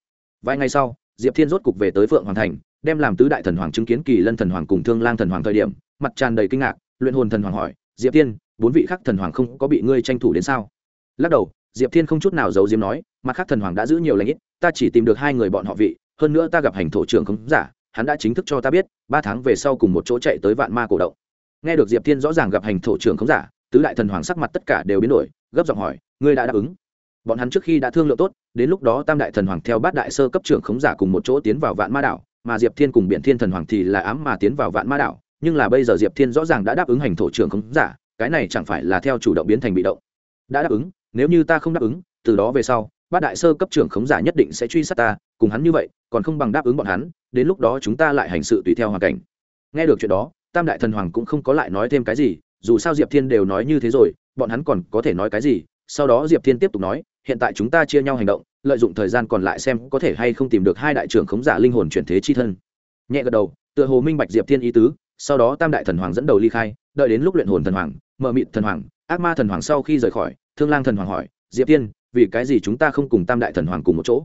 Vài ngày sau, diệp thiên rốt cục về tới phượng hoàng thành, đem làm tứ đại thần hoàng chứng kiến kỳ lân thần hoàng cùng thương lang thần hoàng thời điểm, mặt tràn đầy kinh ngạc, luyện hồn thần hoàng hỏi, diệp thiên, bốn vị khác thần hoàng không có bị ngươi tranh thủ đến sao? Lắc đầu diệp thiên không chút nào giấu diếm nói, mặt khác thần hoàng đã giữ nhiều lãnh ít, ta chỉ tìm được hai người bọn họ vị, hơn nữa ta gặp hành thổ trưởng không giả, hắn đã chính thức cho ta biết, ba tháng về sau cùng một chỗ chạy tới vạn ma cổ động. Nghe được diệp thiên rõ ràng gặp hành thổ trưởng không giả, tứ đại thần hoàng sắc mặt tất cả đều biến đổi, gấp giọng hỏi, ngươi đã đáp ứng? Bọn hắn trước khi đã thương lượng tốt, đến lúc đó tam đại thần hoàng theo bát đại sơ cấp trưởng khống giả cùng một chỗ tiến vào vạn ma đảo, mà diệp thiên cùng biện thiên thần hoàng thì là ám mà tiến vào vạn ma đảo, nhưng là bây giờ diệp thiên rõ ràng đã đáp ứng hành thổ trưởng khống giả, cái này chẳng phải là theo chủ động biến thành bị động. Đã đáp ứng nếu như ta không đáp ứng, từ đó về sau, bát đại sơ cấp trưởng khống giả nhất định sẽ truy sát ta, cùng hắn như vậy, còn không bằng đáp ứng bọn hắn, đến lúc đó chúng ta lại hành sự tùy theo hoàn cảnh. Nghe được chuyện đó, tam đại thần hoàng cũng không có lại nói thêm cái gì, dù sao diệp thiên đều nói như thế rồi, bọn hắn còn có thể nói cái gì? Sau đó diệp thiên tiếp tục nói, hiện tại chúng ta chia nhau hành động, lợi dụng thời gian còn lại xem có thể hay không tìm được hai đại trưởng khống giả linh hồn chuyển thế chi thân. Nhẹ gật đầu, tựa hồ minh bạch diệp thiên ý tứ, sau đó tam đại thần hoàng dẫn đầu ly khai, đợi đến lúc luyện hồn thần hoàng, mờ mịt thần hoàng, ác ma thần hoàng sau khi rời khỏi thương lang thần hoàng hỏi, diệp thiên vì cái gì chúng ta không cùng tam đại thần hoàng cùng một chỗ?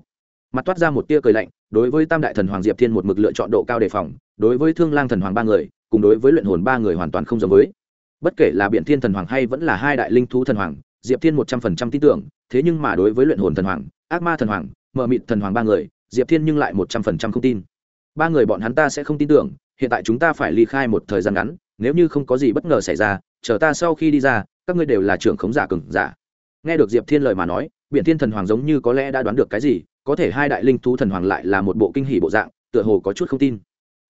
Mặt toát ra một tia cười lạnh, đối với tam đại thần hoàng diệp thiên một mực lựa chọn độ cao đề phòng, đối với thương lang thần hoàng ba người, cùng đối với luyện hồn ba người hoàn toàn không giống với. Bất kể là biện thiên thần hoàng hay vẫn là hai đại linh thú thần hoàng, diệp thiên một trăm phần trăm tin tưởng, thế nhưng mà đối với luyện hồn thần hoàng, ác ma thần hoàng, mờ mịt thần hoàng ba người, diệp thiên nhưng lại một trăm phần trăm không tin. Ba người bọn hắn ta sẽ không tin tưởng, hiện tại chúng ta phải ly khai một thời gian ngắn, nếu như không có gì bất ngờ xảy ra, chờ ta sau khi đi ra, các ngươi đều là trưởng khống giả cừng giả nghe được diệp thiên lời mà nói biện thiên thần hoàng giống như có lẽ đã đoán được cái gì, có thể hai đại linh thú thần hoàng lại là một bộ kinh hỷ bộ dạng, tựa hồ có chút không tin.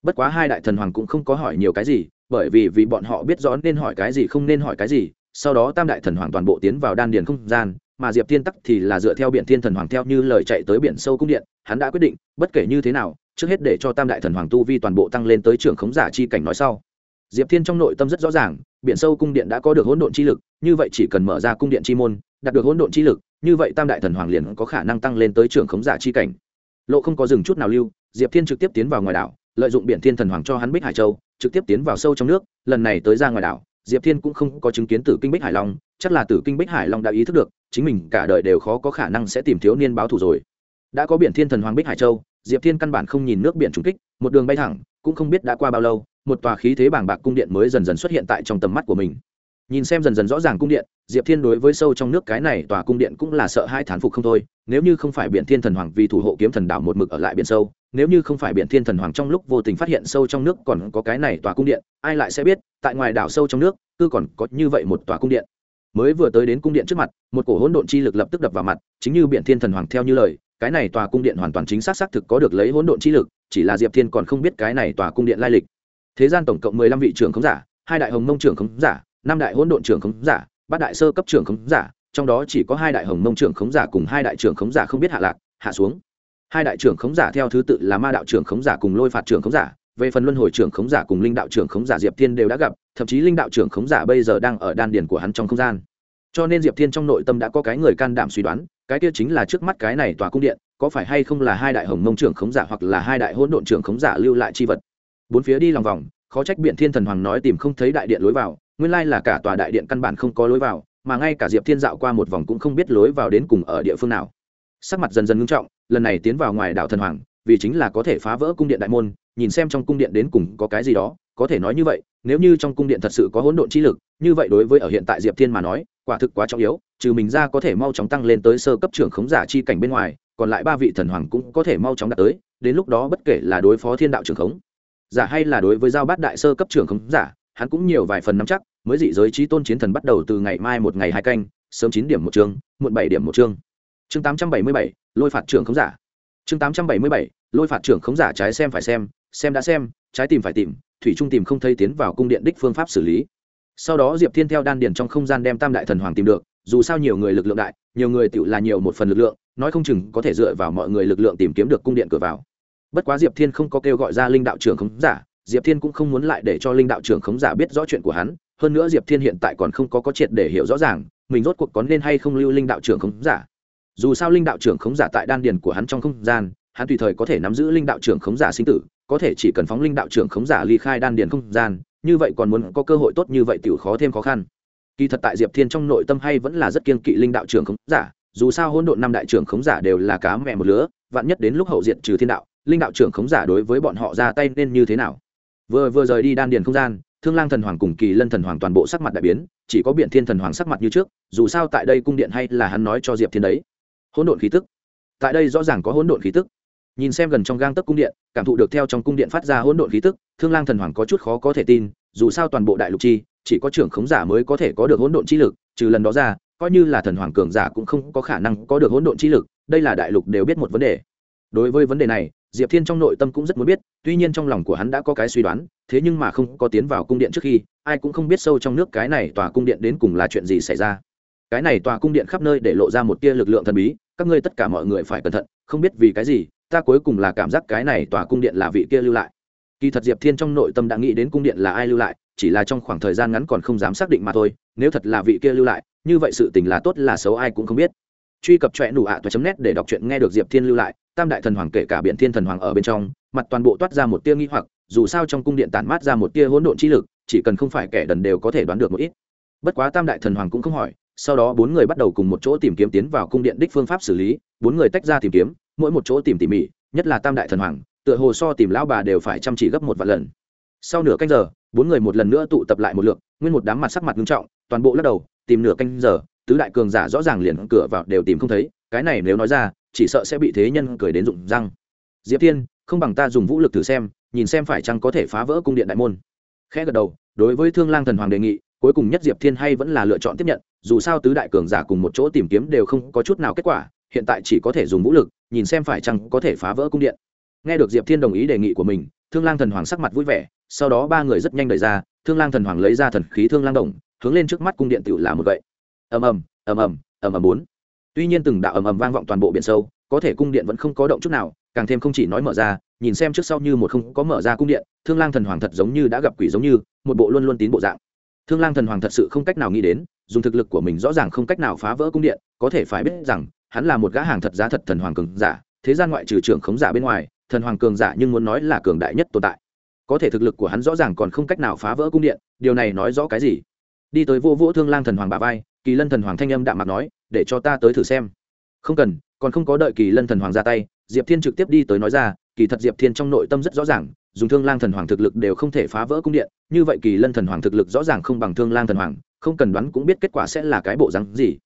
Bất quá hai đại thần hoàng cũng không có hỏi nhiều cái gì, bởi vì vì bọn họ biết rõ nên hỏi cái gì không nên hỏi cái gì, sau đó tam đại thần hoàng toàn bộ tiến vào đan điền không gian, mà diệp thiên tắc thì là dựa theo biện thiên thần hoàng theo như lời chạy tới biển sâu cung điện, hắn đã quyết định, bất kể như thế nào, trước hết để cho tam đại thần hoàng tu vi toàn bộ tăng lên tới trưởng khống giả chi cảnh nói sau. Diệp thiên trong nội tâm rất rõ ràng, biển sâu cung điện đã có được hỗn độn chi lực, như vậy chỉ cần mở ra cung điện chi môn đạt được hỗn độn chi lực, như vậy tam đại thần hoàng liền có khả năng tăng lên tới trưởng khống giả chi cảnh. Lộ không có dừng chút nào lưu, diệp thiên trực tiếp tiến vào ngoài đảo, lợi dụng biển thiên thần hoàng cho hắn bích hải châu, trực tiếp tiến vào sâu trong nước, lần này tới ra ngoài đảo, diệp thiên cũng không có chứng kiến tử kinh bích hải long, chắc là tử kinh bích hải long đã ý thức được, chính mình cả đời đều khó có khả năng sẽ tìm thiếu niên báo thù rồi. Đã có biển thiên thần hoàng bích hải châu, diệp thiên căn bản không nhìn nước biển trùng kích, một đường bay thẳng, cũng không biết đã qua bao lâu, một tòa khí thế bàng bạc cung điện mới dần dần xuất hiện tại trong tầm mắt của mình nhìn xem dần dần rõ ràng cung điện, diệp thiên đối với sâu trong nước cái này tòa cung điện cũng là sợ hai thán phục không thôi, nếu như không phải biển thiên thần hoàng vì thủ hộ kiếm thần đảo một mực ở lại biển sâu, nếu như không phải biển thiên thần hoàng trong lúc vô tình phát hiện sâu trong nước còn có cái này tòa cung điện, ai lại sẽ biết, tại ngoài đảo sâu trong nước, cứ còn có như vậy một tòa cung điện. Mới vừa tới đến cung điện trước mặt, một cổ hỗn độn chi lực lập tức đập vào mặt, chính như biển thiên thần hoàng theo như lời, cái này tòa cung điện hoàn toàn chính xác xác thực có được lấy hỗn độn chi lực, chỉ là diệp thiên còn không biết cái này tòa cung điện lai lịch. Thế gian tổng cộng mười lăm vị trưởng khống giả, hai đại hồng mông trưởng khống giả năm đại hỗn độn trưởng khống giả bát đại sơ cấp trưởng khống giả trong đó chỉ có hai đại hồng mông trưởng khống giả cùng hai đại trưởng khống giả không biết hạ lạc hạ xuống hai đại trưởng khống giả theo thứ tự là ma đạo trưởng khống giả cùng lôi phạt trưởng khống giả về phần luân hồi trưởng khống giả cùng linh đạo trưởng khống giả diệp thiên đều đã gặp thậm chí linh đạo trưởng khống giả bây giờ đang ở đan điền của hắn trong không gian cho nên diệp thiên trong nội tâm đã có cái người can đảm suy đoán cái kia chính là trước mắt cái này tòa cung điện có phải hay không là hai đại hồng mông trưởng khống giả hoặc là hai đại hỗn độn trưởng khống giả lưu lại chi vật bốn phía đi lòng vòng khó trách biện thiên thần hoàng nói tìm không thấy đại điện lối vào nguyên lai là cả tòa đại điện căn bản không có lối vào, mà ngay cả diệp thiên dạo qua một vòng cũng không biết lối vào đến cùng ở địa phương nào. Sắc mặt dần dần ngưng trọng, lần này tiến vào ngoài đảo thần hoàng, vì chính là có thể phá vỡ cung điện đại môn, nhìn xem trong cung điện đến cùng có cái gì đó, có thể nói như vậy, nếu như trong cung điện thật sự có hỗn độn chi lực, như vậy đối với ở hiện tại diệp thiên mà nói, quả thực quá trọng yếu, trừ mình ra có thể mau chóng tăng lên tới sơ cấp trưởng khống giả chi cảnh bên ngoài, còn lại ba vị thần hoàng cũng có thể mau chóng đạt tới, đến lúc đó bất kể là đối phó thiên đạo trưởng khống, giả hay là đối với giao bát đại sơ cấp trưởng khống giả hắn cũng nhiều vài phần nắm chắc, mới dị giới trí tôn chiến thần bắt đầu từ ngày mai một ngày hai canh, sớm chín điểm một chương, muộn bảy điểm một chương. Chương tám trăm bảy mươi bảy, lôi phạt trưởng khống giả. Chương tám trăm bảy mươi bảy, lôi phạt trưởng khống giả trái xem phải xem xem đã xem, trái tìm phải tìm, thủy trung tìm không thấy tiến vào cung điện đích phương pháp xử lý. Sau đó diệp thiên theo đan điền trong không gian đem tam đại thần hoàng tìm được, dù sao nhiều người lực lượng đại, nhiều người tự là nhiều một phần lực lượng, nói không chừng có thể dựa vào mọi người lực lượng tìm kiếm được cung điện cửa vào. Bất quá diệp thiên không có kêu gọi ra linh đạo trưởng khống giả diệp thiên cũng không muốn lại để cho linh đạo trưởng khống giả biết rõ chuyện của hắn, hơn nữa diệp thiên hiện tại còn không có có triệt để hiểu rõ ràng, mình rốt cuộc có nên hay không lưu linh đạo trưởng khống giả. Dù sao linh đạo trưởng khống giả tại đan điền của hắn trong không gian, hắn tùy thời có thể nắm giữ linh đạo trưởng khống giả sinh tử, có thể chỉ cần phóng linh đạo trưởng khống giả ly khai đan điền không gian, như vậy còn muốn có cơ hội tốt như vậy tiểu khó thêm khó khăn. Kỳ thật tại diệp thiên trong nội tâm hay vẫn là rất kiên kỵ linh đạo trưởng khống giả, dù sao hôn độn năm đại trưởng khống giả đều là cá mẹ một lứa, vạn nhất đến lúc hậu diện trừ thiên đạo, linh đạo trưởng khống giả đối với bọn họ ra tay nên như thế nào? Vừa vừa rời đi đan điền không gian, thương lang thần hoàng cùng kỳ lân thần hoàng toàn bộ sắc mặt đại biến, chỉ có biện thiên thần hoàng sắc mặt như trước, dù sao tại đây cung điện hay là hắn nói cho diệp thiên đấy. Hỗn độn khí tức. Tại đây rõ ràng có hỗn độn khí tức. Nhìn xem gần trong gang tấc cung điện, cảm thụ được theo trong cung điện phát ra hỗn độn khí tức, thương lang thần hoàng có chút khó có thể tin, dù sao toàn bộ đại lục chi, chỉ có trưởng khống giả mới có thể có được hỗn độn chi lực, trừ lần đó ra, coi như là thần hoàng cường giả cũng không có khả năng có được hỗn độn chi lực, đây là đại lục đều biết một vấn đề. Đối với vấn đề này diệp thiên trong nội tâm cũng rất muốn biết, tuy nhiên trong lòng của hắn đã có cái suy đoán, thế nhưng mà không có tiến vào cung điện trước khi, ai cũng không biết sâu trong nước cái này tòa cung điện đến cùng là chuyện gì xảy ra. Cái này tòa cung điện khắp nơi để lộ ra một tia lực lượng thần bí, các ngươi tất cả mọi người phải cẩn thận, không biết vì cái gì, ta cuối cùng là cảm giác cái này tòa cung điện là vị kia lưu lại. Kỳ thật diệp thiên trong nội tâm đã nghĩ đến cung điện là ai lưu lại, chỉ là trong khoảng thời gian ngắn còn không dám xác định mà thôi, nếu thật là vị kia lưu lại, như vậy sự tình là tốt là xấu ai cũng không biết. Truy cập trọe nụ ạ toa chấm nét để đọc truyện nghe được diệp thiên lưu lại tam đại thần hoàng kể cả biện thiên thần hoàng ở bên trong, mặt toàn bộ toát ra một tia nghi hoặc, dù sao trong cung điện tản mát ra một tia hỗn độn chi lực, chỉ cần không phải kẻ đần đều có thể đoán được một ít. Bất quá tam đại thần hoàng cũng không hỏi, sau đó bốn người bắt đầu cùng một chỗ tìm kiếm tiến vào cung điện đích phương pháp xử lý, bốn người tách ra tìm kiếm, mỗi một chỗ tìm tỉ mỉ, nhất là tam đại thần hoàng, tựa hồ so tìm lão bà đều phải chăm chỉ gấp một vạn lần. Sau nửa canh giờ, bốn người một lần nữa tụ tập lại một lượng, nguyên một đám mặt sắc mặt nghiêm trọng, toàn bộ lắc đầu, tìm nửa canh giờ, tứ đại cường giả rõ ràng liền cửa vào đều tìm không thấy cái này nếu nói ra, chỉ sợ sẽ bị thế nhân cười đến rụng răng. Diệp thiên, không bằng ta dùng vũ lực thử xem, nhìn xem phải chăng có thể phá vỡ cung điện đại môn. Khẽ gật đầu, đối với thương lang thần hoàng đề nghị, cuối cùng nhất diệp thiên hay vẫn là lựa chọn tiếp nhận, dù sao tứ đại cường giả cùng một chỗ tìm kiếm đều không có chút nào kết quả, hiện tại chỉ có thể dùng vũ lực, nhìn xem phải chăng có thể phá vỡ cung điện. Nghe được diệp thiên đồng ý đề nghị của mình, thương lang thần hoàng sắc mặt vui vẻ, sau đó ba người rất nhanh đẩy ra, thương lang thần hoàng lấy ra thần khí thương lang đồng, hướng lên trước mắt cung điện tự là một vậy ầm ầm ầm ầm ầm ầm bốn tuy nhiên từng đạo ầm ầm vang vọng toàn bộ biển sâu, có thể cung điện vẫn không có động chút nào, càng thêm không chỉ nói mở ra, nhìn xem trước sau như một không có mở ra cung điện, thương lang thần hoàng thật giống như đã gặp quỷ giống như, một bộ luôn luôn tín bộ dạng. Thương lang thần hoàng thật sự không cách nào nghĩ đến, dùng thực lực của mình rõ ràng không cách nào phá vỡ cung điện, có thể phải biết rằng, hắn là một gã hàng thật giá thật thần hoàng cường giả, thế gian ngoại trừ trưởng khống giả bên ngoài, thần hoàng cường giả nhưng muốn nói là cường đại nhất tồn tại. Có thể thực lực của hắn rõ ràng còn không cách nào phá vỡ cung điện, điều này nói rõ cái gì? Đi tới vô vũ thương lang thần hoàng bà vai, kỳ lân thần hoàng thanh âm đạm mặt nói để cho ta tới thử xem. Không cần, còn không có đợi kỳ lân thần hoàng ra tay, diệp thiên trực tiếp đi tới nói ra, kỳ thật diệp thiên trong nội tâm rất rõ ràng, dùng thương lang thần hoàng thực lực đều không thể phá vỡ cung điện, như vậy kỳ lân thần hoàng thực lực rõ ràng không bằng thương lang thần hoàng, không cần đoán cũng biết kết quả sẽ là cái bộ rắn gì.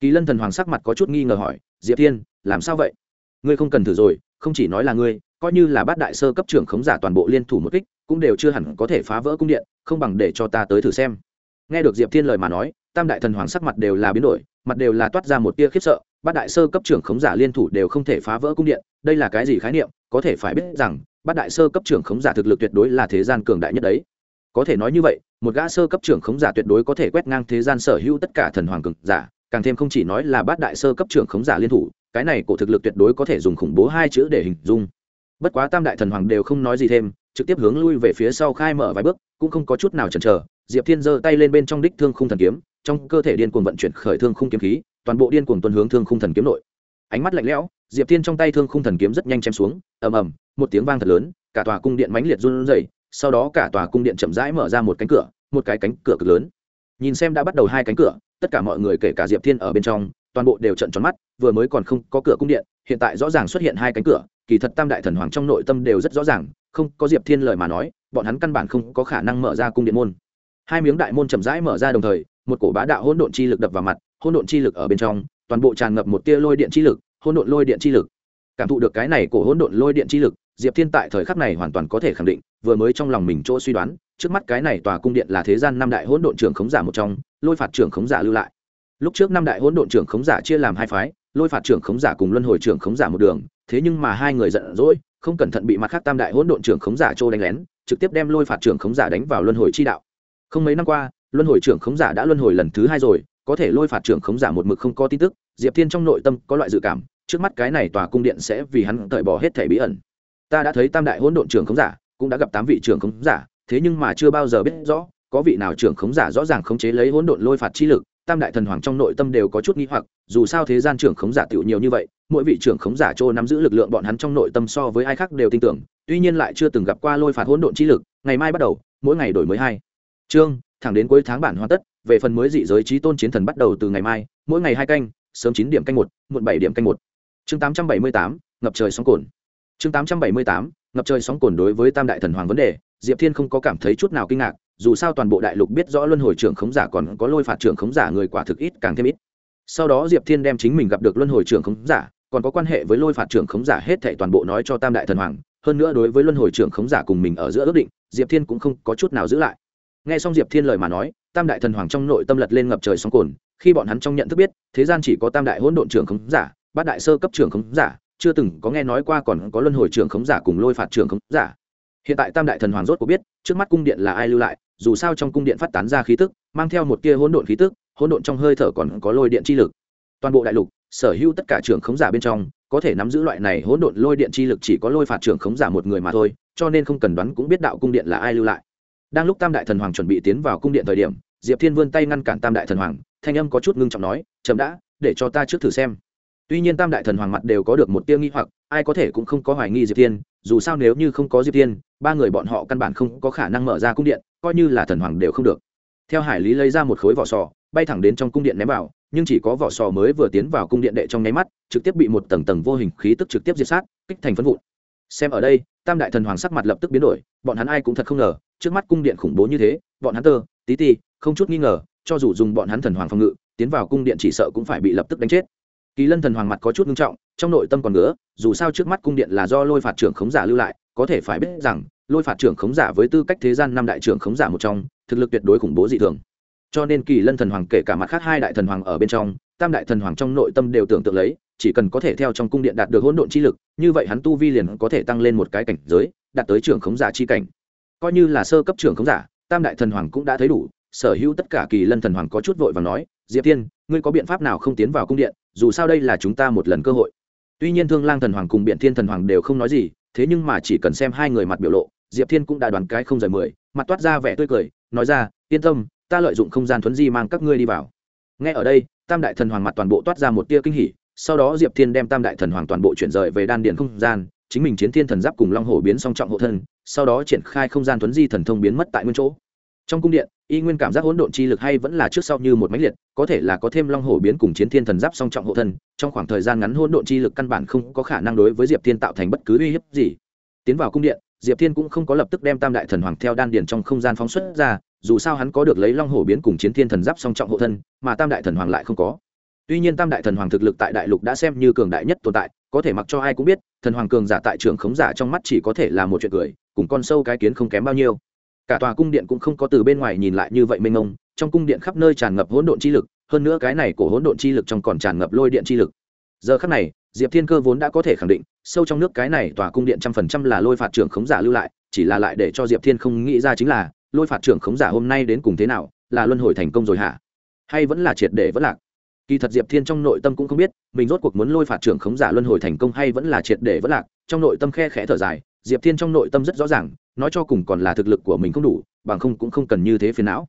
Kỳ lân thần hoàng sắc mặt có chút nghi ngờ hỏi, diệp thiên, làm sao vậy? Ngươi không cần thử rồi, không chỉ nói là ngươi, coi như là bát đại sơ cấp trưởng khống giả toàn bộ liên thủ một kích, cũng đều chưa hẳn có thể phá vỡ cung điện, không bằng để cho ta tới thử xem. Nghe được diệp thiên lời mà nói, tam đại thần hoàng sắc mặt đều là biến đổi mặt đều là toát ra một tia khiếp sợ, bát đại sơ cấp trưởng khống giả liên thủ đều không thể phá vỡ cung điện, đây là cái gì khái niệm, có thể phải biết rằng, bát đại sơ cấp trưởng khống giả thực lực tuyệt đối là thế gian cường đại nhất đấy. Có thể nói như vậy, một gã sơ cấp trưởng khống giả tuyệt đối có thể quét ngang thế gian sở hữu tất cả thần hoàng cường giả, càng thêm không chỉ nói là bát đại sơ cấp trưởng khống giả liên thủ, cái này cổ thực lực tuyệt đối có thể dùng khủng bố hai chữ để hình dung. Bất quá tam đại thần hoàng đều không nói gì thêm, trực tiếp hướng lui về phía sau khai mở vài bước, cũng không có chút nào chần chờ, diệp thiên giơ tay lên bên trong đích thương khung thần kiếm trong cơ thể điên cuồng vận chuyển khởi thương khung kiếm khí, toàn bộ điên cuồng tuần hướng thương khung thần kiếm nội. Ánh mắt lạnh lẽo, diệp thiên trong tay thương khung thần kiếm rất nhanh chém xuống, ầm ầm, một tiếng vang thật lớn, cả tòa cung điện mãnh liệt run rẩy, sau đó cả tòa cung điện chậm rãi mở ra một cánh cửa, một cái cánh cửa cực lớn. Nhìn xem đã bắt đầu hai cánh cửa, tất cả mọi người kể cả diệp thiên ở bên trong, toàn bộ đều trận tròn mắt, vừa mới còn không có cửa cung điện, hiện tại rõ ràng xuất hiện hai cánh cửa, kỳ thật tam đại thần hoàng trong nội tâm đều rất rõ ràng, không có diệp thiên lời mà nói, bọn hắn căn bản không có khả năng mở ra cung điện môn. Hai miếng đại môn chậm rãi mở ra đồng thời một cổ bá đạo hỗn độn chi lực đập vào mặt, hỗn độn chi lực ở bên trong, toàn bộ tràn ngập một tia lôi điện chi lực, hỗn độn lôi điện chi lực. Cảm thụ được cái này của hỗn độn lôi điện chi lực, diệp thiên tại thời khắc này hoàn toàn có thể khẳng định, vừa mới trong lòng mình chỗ suy đoán, trước mắt cái này tòa cung điện là thế gian năm đại hỗn độn trưởng khống giả một trong, lôi phạt trưởng khống giả lưu lại. Lúc trước năm đại hỗn độn trưởng khống giả chia làm hai phái, lôi phạt trưởng khống giả cùng luân hồi trưởng khống giả một đường, thế nhưng mà hai người giận dỗi, không cẩn thận bị mặt khác tam đại hỗn độn trưởng khống giả trô đánh lén, trực tiếp đem lôi phạt trưởng khống giả đánh vào luân hồi chi đạo. Không mấy năm qua luân hồi trưởng khống giả đã luân hồi lần thứ hai rồi, có thể lôi phạt trưởng khống giả một mực không có tin tức, diệp thiên trong nội tâm có loại dự cảm, trước mắt cái này tòa cung điện sẽ vì hắn cởi bỏ hết thể bí ẩn. Ta đã thấy tam đại hỗn độn trưởng khống giả, cũng đã gặp tám vị trưởng khống giả, thế nhưng mà chưa bao giờ biết rõ, có vị nào trưởng khống giả rõ ràng khống chế lấy hỗn độn lôi phạt chi lực, tam đại thần hoàng trong nội tâm đều có chút nghi hoặc, dù sao thế gian trưởng khống giả tiểu nhiều như vậy, mỗi vị trưởng khống giả trô nắm giữ lực lượng bọn hắn trong nội tâm so với ai khác đều tin tưởng, tuy nhiên lại chưa từng gặp qua lôi phạt hỗn độn chi lực, ngày mai bắt đầu, mỗi ngày đổi mới hai. Chương thẳng đến cuối tháng bản hoàn tất, về phần mới dị giới trí tôn chiến thần bắt đầu từ ngày mai, mỗi ngày hai canh, sớm chín điểm canh một, muộn bảy điểm canh một. Chương tám trăm bảy mươi tám, ngập trời sóng cồn. Chương tám trăm bảy mươi tám, ngập trời sóng cồn đối với tam đại thần hoàng vấn đề, diệp thiên không có cảm thấy chút nào kinh ngạc, dù sao toàn bộ đại lục biết rõ luân hồi trưởng khống giả còn có lôi phạt trưởng khống giả người quả thực ít càng thêm ít. Sau đó diệp thiên đem chính mình gặp được luân hồi trưởng khống giả, còn có quan hệ với lôi phạt trưởng khống giả hết thảy toàn bộ nói cho tam đại thần hoàng, hơn nữa đối với luân hồi trưởng khống giả cùng mình ở giữa ước định, diệp thiên cũng không có chút nào giữ lại nghe xong diệp thiên lời mà nói, tam đại thần hoàng trong nội tâm lật lên ngập trời sóng cồn khi bọn hắn trong nhận thức biết, thế gian chỉ có tam đại hỗn độn trưởng khống giả, bát đại sơ cấp trưởng khống giả, chưa từng có nghe nói qua còn có luân hồi trưởng khống giả cùng lôi phạt trưởng khống giả. Hiện tại tam đại thần hoàng rốt có biết, trước mắt cung điện là ai lưu lại, dù sao trong cung điện phát tán ra khí tức, mang theo một tia hỗn độn khí tức, hỗn độn trong hơi thở còn có lôi điện chi lực. Toàn bộ đại lục, sở hữu tất cả trưởng khống giả bên trong, có thể nắm giữ loại này hỗn độn lôi điện chi lực chỉ có lôi phạt trưởng khống giả một người mà thôi, cho nên không cần đoán cũng biết đạo cung điện là ai lưu lại đang lúc tam đại thần hoàng chuẩn bị tiến vào cung điện thời điểm, diệp thiên vươn tay ngăn cản tam đại thần hoàng, thanh âm có chút ngưng trọng nói, chậm đã, để cho ta trước thử xem. Tuy nhiên tam đại thần hoàng mặt đều có được một tia nghi hoặc, ai có thể cũng không có hoài nghi diệp thiên, dù sao nếu như không có diệp thiên, ba người bọn họ căn bản không có khả năng mở ra cung điện, coi như là thần hoàng đều không được. Theo hải lý lấy ra một khối vỏ sò, bay thẳng đến trong cung điện ném vào, nhưng chỉ có vỏ sò mới vừa tiến vào cung điện đệ trong nháy mắt, trực tiếp bị một tầng tầng vô hình khí tức trực tiếp diệt sát, kích thành phân vụn. Xem ở đây, tam đại thần hoàng sắc mặt lập tức biến đổi, bọn hắn ai cũng thật không ngờ trước mắt cung điện khủng bố như thế, bọn hắn tơ, tí ti, không chút nghi ngờ, cho dù dùng bọn hắn thần hoàng phòng ngự, tiến vào cung điện chỉ sợ cũng phải bị lập tức đánh chết. Kỳ lân thần hoàng mặt có chút nghiêm trọng, trong nội tâm còn nữa dù sao trước mắt cung điện là do lôi phạt trưởng khống giả lưu lại, có thể phải biết rằng, lôi phạt trưởng khống giả với tư cách thế gian năm đại trưởng khống giả một trong, thực lực tuyệt đối khủng bố dị thường. Cho nên kỳ lân thần hoàng kể cả mặt khác hai đại thần hoàng ở bên trong, tam đại thần hoàng trong nội tâm đều tưởng tượng lấy, chỉ cần có thể theo trong cung điện đạt được hỗn độn chi lực, như vậy hắn tu vi liền có thể tăng lên một cái cảnh giới, đạt tới trưởng khống giả chi cảnh coi như là sơ cấp trưởng không giả, tam đại thần hoàng cũng đã thấy đủ, sở hữu tất cả kỳ lân thần hoàng có chút vội và nói, diệp tiên ngươi có biện pháp nào không tiến vào cung điện, dù sao đây là chúng ta một lần cơ hội. Tuy nhiên thương lang thần hoàng cùng biện thiên thần hoàng đều không nói gì, thế nhưng mà chỉ cần xem hai người mặt biểu lộ, diệp thiên cũng đã đoán cái không rời mười, mặt toát ra vẻ tươi cười, nói ra, yên tâm, ta lợi dụng không gian thuấn di mang các ngươi đi vào. Ngay ở đây, tam đại thần hoàng mặt toàn bộ toát ra một tia kinh hỉ, sau đó diệp thiên đem tam đại thần hoàng toàn bộ chuyển rời về đan điện không gian chính mình chiến thiên thần giáp cùng long hổ biến song trọng hộ thân, sau đó triển khai không gian thuấn di thần thông biến mất tại nguyên chỗ. Trong cung điện, y nguyên cảm giác hỗn độn chi lực hay vẫn là trước sau như một máy liệt, có thể là có thêm long hổ biến cùng chiến thiên thần giáp song trọng hộ thân, trong khoảng thời gian ngắn hỗn độn chi lực căn bản không có khả năng đối với diệp thiên tạo thành bất cứ uy hiếp gì. Tiến vào cung điện, diệp thiên cũng không có lập tức đem tam đại thần hoàng theo đan điền trong không gian phóng xuất ra, dù sao hắn có được lấy long hổ biến cùng chiến thiên thần giáp song trọng hộ thân, mà tam đại thần hoàng lại không có. Tuy nhiên tam đại thần hoàng thực lực tại đại lục đã xem như cường đại nhất tồn tại có thể mặc cho ai cũng biết, thần hoàng cường giả tại trường khống giả trong mắt chỉ có thể là một chuyện cười, cùng con sâu cái kiến không kém bao nhiêu. Cả tòa cung điện cũng không có từ bên ngoài nhìn lại như vậy mênh mông, trong cung điện khắp nơi tràn ngập hỗn độn chi lực, hơn nữa cái này của hỗn độn chi lực trong còn tràn ngập lôi điện chi lực. Giờ khắc này, diệp thiên cơ vốn đã có thể khẳng định, sâu trong nước cái này tòa cung điện trăm phần trăm là lôi phạt trưởng khống giả lưu lại, chỉ là lại để cho diệp thiên không nghĩ ra chính là, lôi phạt trưởng khống giả hôm nay đến cùng thế nào, là luân hồi thành công rồi hả? Hay vẫn là triệt để vẫn lạc? Kỳ thật diệp thiên trong nội tâm cũng không biết, mình rốt cuộc muốn lôi phạt trưởng khống giả luân hồi thành công hay vẫn là triệt để vẫn lạc, trong nội tâm khe khẽ thở dài, diệp thiên trong nội tâm rất rõ ràng, nói cho cùng còn là thực lực của mình không đủ, bằng không cũng không cần như thế phiền não.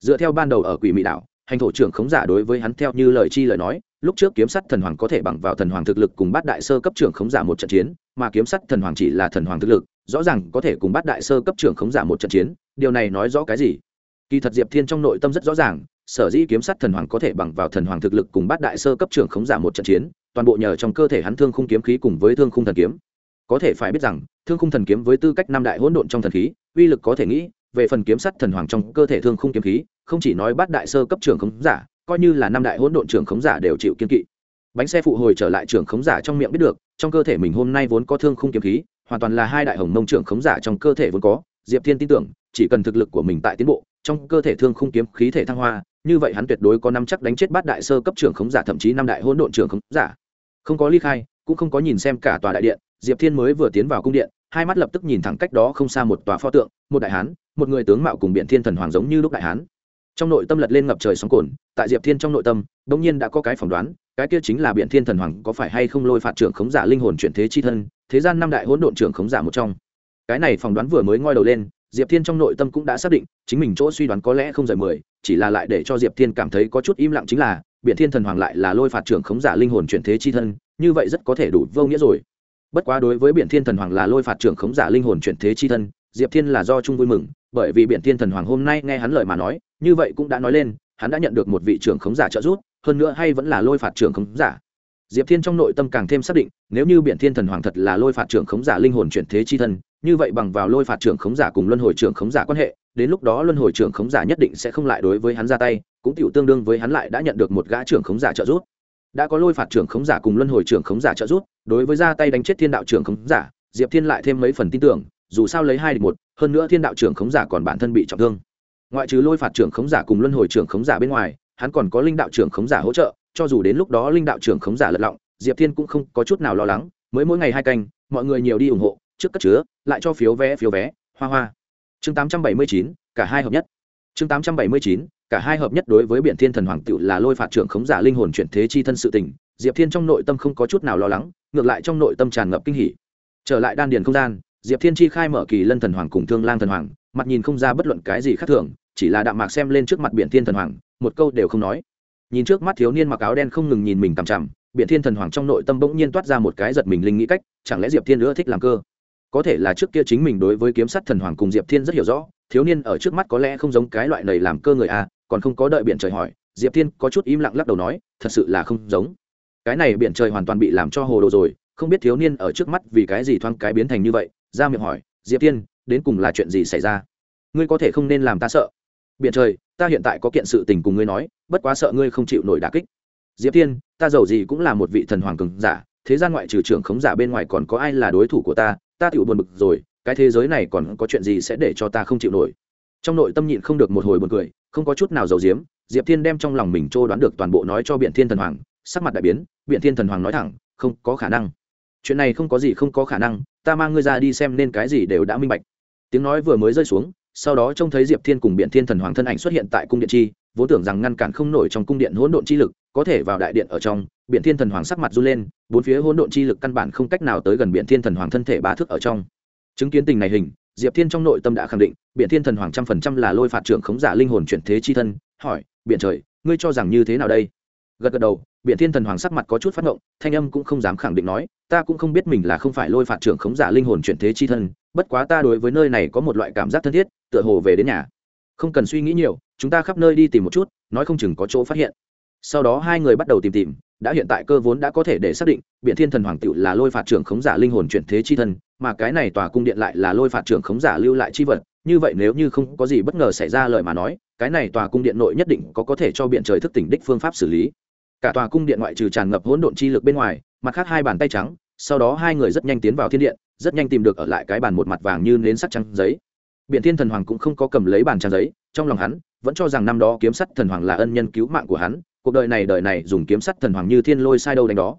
Dựa theo ban đầu ở quỷ mỹ Đạo, hành thổ trưởng khống giả đối với hắn theo như lời chi lời nói, lúc trước kiếm sắt thần hoàng có thể bằng vào thần hoàng thực lực cùng bát đại sơ cấp trưởng khống giả một trận chiến, mà kiếm sắt thần hoàng chỉ là thần hoàng thực lực, rõ ràng có thể cùng bát đại sơ cấp trưởng khống giả một trận chiến, điều này nói rõ cái gì? Kỳ thật diệp thiên trong nội tâm rất rõ ràng sở dĩ kiếm sắt thần hoàng có thể bằng vào thần hoàng thực lực cùng bát đại sơ cấp trưởng khống giả một trận chiến, toàn bộ nhờ trong cơ thể hắn thương khung kiếm khí cùng với thương khung thần kiếm. Có thể phải biết rằng, thương khung thần kiếm với tư cách năm đại hỗn độn trong thần khí, uy lực có thể nghĩ, về phần kiếm sắt thần hoàng trong cơ thể thương khung kiếm khí, không chỉ nói bát đại sơ cấp trưởng khống giả, coi như là năm đại hỗn độn trưởng khống giả đều chịu kiên kỵ. Bánh xe phụ hồi trở lại trưởng khống giả trong miệng biết được, trong cơ thể mình hôm nay vốn có thương khung kiếm khí, hoàn toàn là hai đại hồng mông trưởng khống giả trong cơ thể vốn có. Diệp thiên tin tưởng, chỉ cần thực lực của mình tại tiến bộ, trong cơ thể thương khung kiếm khí thể thăng hoa như vậy hắn tuyệt đối có năm chắc đánh chết bát đại sơ cấp trưởng khống giả, thậm chí năm đại hỗn độn trưởng khống giả. Không có ly khai, cũng không có nhìn xem cả tòa đại điện, diệp thiên mới vừa tiến vào cung điện, hai mắt lập tức nhìn thẳng cách đó không xa một tòa pho tượng, một đại hán, một người tướng mạo cùng biện thiên thần hoàng giống như lúc đại hán. Trong nội tâm lật lên ngập trời sóng cồn, tại diệp thiên trong nội tâm đ ỗ n g nhiên đã có cái phỏng đoán, cái kia chính là biện thiên thần hoàng có phải hay không lôi phạt trưởng khống giả linh hồn chuyển thế chi thân, thế gian năm đại hỗn độn trưởng khống giả một trong. Cái này phỏng đoán vừa mới ngoi đầu lên, diệp thiên trong nội tâm cũng đã xác định, chính mình chỗ suy đoán có lẽ không rời mười chỉ là lại để cho diệp thiên cảm thấy có chút im lặng chính là biện thiên thần hoàng lại là lôi phạt trưởng khống giả linh hồn chuyển thế chi thân, như vậy rất có thể đủ vô nghĩa rồi. Bất quá đối với biện thiên thần hoàng là lôi phạt trưởng khống giả linh hồn chuyển thế chi thân, diệp thiên là do chung vui mừng, bởi vì biện thiên thần hoàng hôm nay nghe hắn lời mà nói, như vậy cũng đã nói lên, hắn đã nhận được một vị trưởng khống giả trợ giúp, hơn nữa hay vẫn là lôi phạt trưởng khống giả. Diệp thiên trong nội tâm càng thêm xác định, nếu như biện thiên thần hoàng thật là lôi phạt trưởng khống giả linh hồn chuyển thế chi thân, như vậy bằng vào lôi phạt trưởng khống giả cùng luân hồi trưởng khống giả quan hệ đến lúc đó luân hồi trưởng khống giả nhất định sẽ không lại đối với hắn ra tay cũng tiểu tương đương với hắn lại đã nhận được một gã trưởng khống giả trợ giúp đã có lôi phạt trưởng khống giả cùng luân hồi trưởng khống giả trợ giúp đối với ra tay đánh chết thiên đạo trưởng khống giả diệp thiên lại thêm mấy phần tin tưởng dù sao lấy hai địch một hơn nữa thiên đạo trưởng khống giả còn bản thân bị trọng thương ngoại trừ lôi phạt trưởng khống giả cùng luân hồi trưởng khống giả bên ngoài hắn còn có linh đạo trưởng khống giả hỗ trợ cho dù đến lúc đó linh đạo trưởng khống giả lật lọng diệp thiên cũng không có chút nào lo lắng mới mỗi ngày hai canh mọi người nhiều đi ủng hộ trước cất chứa lại cho phiếu vé phiếu vé hoa hoa chương tám trăm bảy mươi chín, cả hai hợp nhất. Chương tám trăm bảy mươi chín, cả hai hợp nhất đối với biển thiên thần hoàng tựu là lôi phạt trưởng khống giả linh hồn chuyển thế chi thân sự tình, diệp thiên trong nội tâm không có chút nào lo lắng, ngược lại trong nội tâm tràn ngập kinh hỉ. Trở lại đan điền không gian, diệp thiên chi khai mở kỳ lân thần hoàng cùng thương lang thần hoàng, mặt nhìn không ra bất luận cái gì khác thường, chỉ là đạm mạc xem lên trước mặt biển thiên thần hoàng, một câu đều không nói. Nhìn trước mắt thiếu niên mặc áo đen không ngừng nhìn mình tằm chằm, biển thiên thần hoàng trong nội tâm bỗng nhiên toát ra một cái giật mình linh nghĩ cách, chẳng lẽ diệp thiên nữa thích làm cơ? Có thể là trước kia chính mình đối với kiếm sắt thần hoàng cùng diệp thiên rất hiểu rõ, thiếu niên ở trước mắt có lẽ không giống cái loại này làm cơ người a còn không có đợi biển trời hỏi, diệp thiên có chút im lặng lắc đầu nói, thật sự là không giống. Cái này biển trời hoàn toàn bị làm cho hồ đồ rồi, không biết thiếu niên ở trước mắt vì cái gì thoáng cái biến thành như vậy. Ra miệng hỏi, diệp thiên, đến cùng là chuyện gì xảy ra? Ngươi có thể không nên làm ta sợ. Biển trời, ta hiện tại có kiện sự tình cùng ngươi nói, bất quá sợ ngươi không chịu nổi đà kích. Diệp thiên, ta giàu gì cũng là một vị thần hoàng cường giả, thế gian ngoại trừ trưởng khống giả bên ngoài còn có ai là đối thủ của ta ta tiểu buồn bực rồi, cái thế giới này còn có chuyện gì sẽ để cho ta không chịu nổi? Trong nội tâm nhịn không được một hồi buồn cười, không có chút nào giàu diếm diệp thiên đem trong lòng mình trô đoán được toàn bộ nói cho biện thiên thần hoàng, sắc mặt đại biến, biện thiên thần hoàng nói thẳng, không có khả năng. Chuyện này không có gì không có khả năng, ta mang ngươi ra đi xem nên cái gì đều đã minh bạch. Tiếng nói vừa mới rơi xuống, sau đó trông thấy diệp thiên cùng biện thiên thần hoàng thân ảnh xuất hiện tại cung điện chi, vốn tưởng rằng ngăn cản không nổi trong cung điện hỗn độn chi lực có thể vào đại điện ở trong biện thiên thần hoàng sắc mặt run lên, bốn phía hỗn độn chi lực căn bản không cách nào tới gần biện thiên thần hoàng thân thể ba thước ở trong. Chứng kiến tình này hình, diệp thiên trong nội tâm đã khẳng định biện thiên thần hoàng trăm phần trăm là lôi phạt trưởng khống giả linh hồn chuyển thế chi thân, hỏi biện trời, ngươi cho rằng như thế nào đây? Gật gật đầu biện thiên thần hoàng sắc mặt có chút phát ngộng, thanh âm cũng không dám khẳng định nói, ta cũng không biết mình là không phải lôi phạt trưởng khống giả linh hồn chuyển thế chi thân, bất quá ta đối với nơi này có một loại cảm giác thân thiết, tựa hồ về đến nhà. Không cần suy nghĩ nhiều, chúng ta khắp nơi đi tìm một chút, nói không chừng có chỗ phát hiện sau đó hai người bắt đầu tìm tìm, đã hiện tại cơ vốn đã có thể để xác định biện thiên thần hoàng tựu là lôi phạt trưởng khống giả linh hồn chuyển thế chi thân, mà cái này tòa cung điện lại là lôi phạt trưởng khống giả lưu lại chi vật. Như vậy nếu như không có gì bất ngờ xảy ra lời mà nói, cái này tòa cung điện nội nhất định có có thể cho biện trời thức tỉnh đích phương pháp xử lý. Cả tòa cung điện ngoại trừ tràn ngập hỗn độn chi lực bên ngoài, mặt khác hai bàn tay trắng, sau đó hai người rất nhanh tiến vào thiên điện, rất nhanh tìm được ở lại cái bàn một mặt vàng như nến sắt trắng giấy. Biện thiên thần hoàng cũng không có cầm lấy bàn trang giấy, trong lòng hắn, vẫn cho rằng năm đó kiếm sắt thần hoàng là ân nhân cứu mạng của hắn cuộc đời này đời này dùng kiếm sắt thần hoàng như thiên lôi sai đâu đánh đó.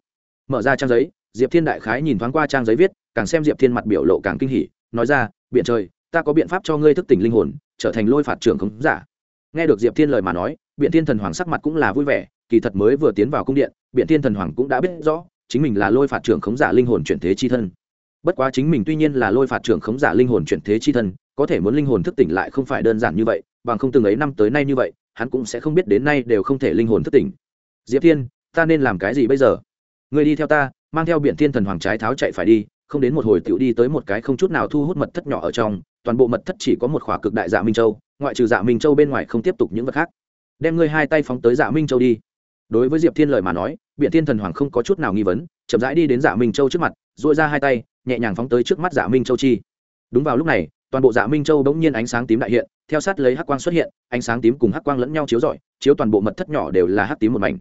Mở ra trang giấy, diệp thiên đại khái nhìn thoáng qua trang giấy viết, càng xem diệp thiên mặt biểu lộ càng kinh hỉ, nói ra, biện trời, ta có biện pháp cho ngươi thức tỉnh linh hồn, trở thành lôi phạt trưởng khống giả. Nghe được diệp thiên lời mà nói, biện thiên thần hoàng sắc mặt cũng là vui vẻ, kỳ thật mới vừa tiến vào cung điện, biện thiên thần hoàng cũng đã biết rõ, chính mình là lôi phạt trưởng khống giả linh hồn chuyển thế chi thân. Bất quá chính mình tuy nhiên là lôi phạt trưởng khống giả linh hồn chuyển thế chi thân, có thể muốn linh hồn thức tỉnh lại không phải đơn giản như vậy, bằng không từng ấy năm tới nay như vậy hắn cũng sẽ không biết đến nay đều không thể linh hồn thức tỉnh. Diệp thiên, ta nên làm cái gì bây giờ? Người đi theo ta, mang theo biển thiên thần hoàng trái tháo chạy phải đi, không đến một hồi tiểu đi tới một cái không chút nào thu hút mật thất nhỏ ở trong, toàn bộ mật thất chỉ có một khỏa cực đại dạ minh châu, ngoại trừ dạ minh châu bên ngoài không tiếp tục những vật khác. Đem ngươi hai tay phóng tới dạ minh châu đi. Đối với diệp thiên lời mà nói biện thiên thần hoàng không có chút nào nghi vấn, chậm rãi đi đến dạ minh châu trước mặt dội ra hai tay, nhẹ nhàng phóng tới trước mắt dạ minh châu chi. Đúng vào lúc này toàn bộ dạ minh châu bỗng nhiên ánh sáng tím đại hiện, theo sát lấy hắc quang xuất hiện, ánh sáng tím cùng hắc quang lẫn nhau chiếu rọi, chiếu toàn bộ mật thất nhỏ đều là hắc tím một mảnh.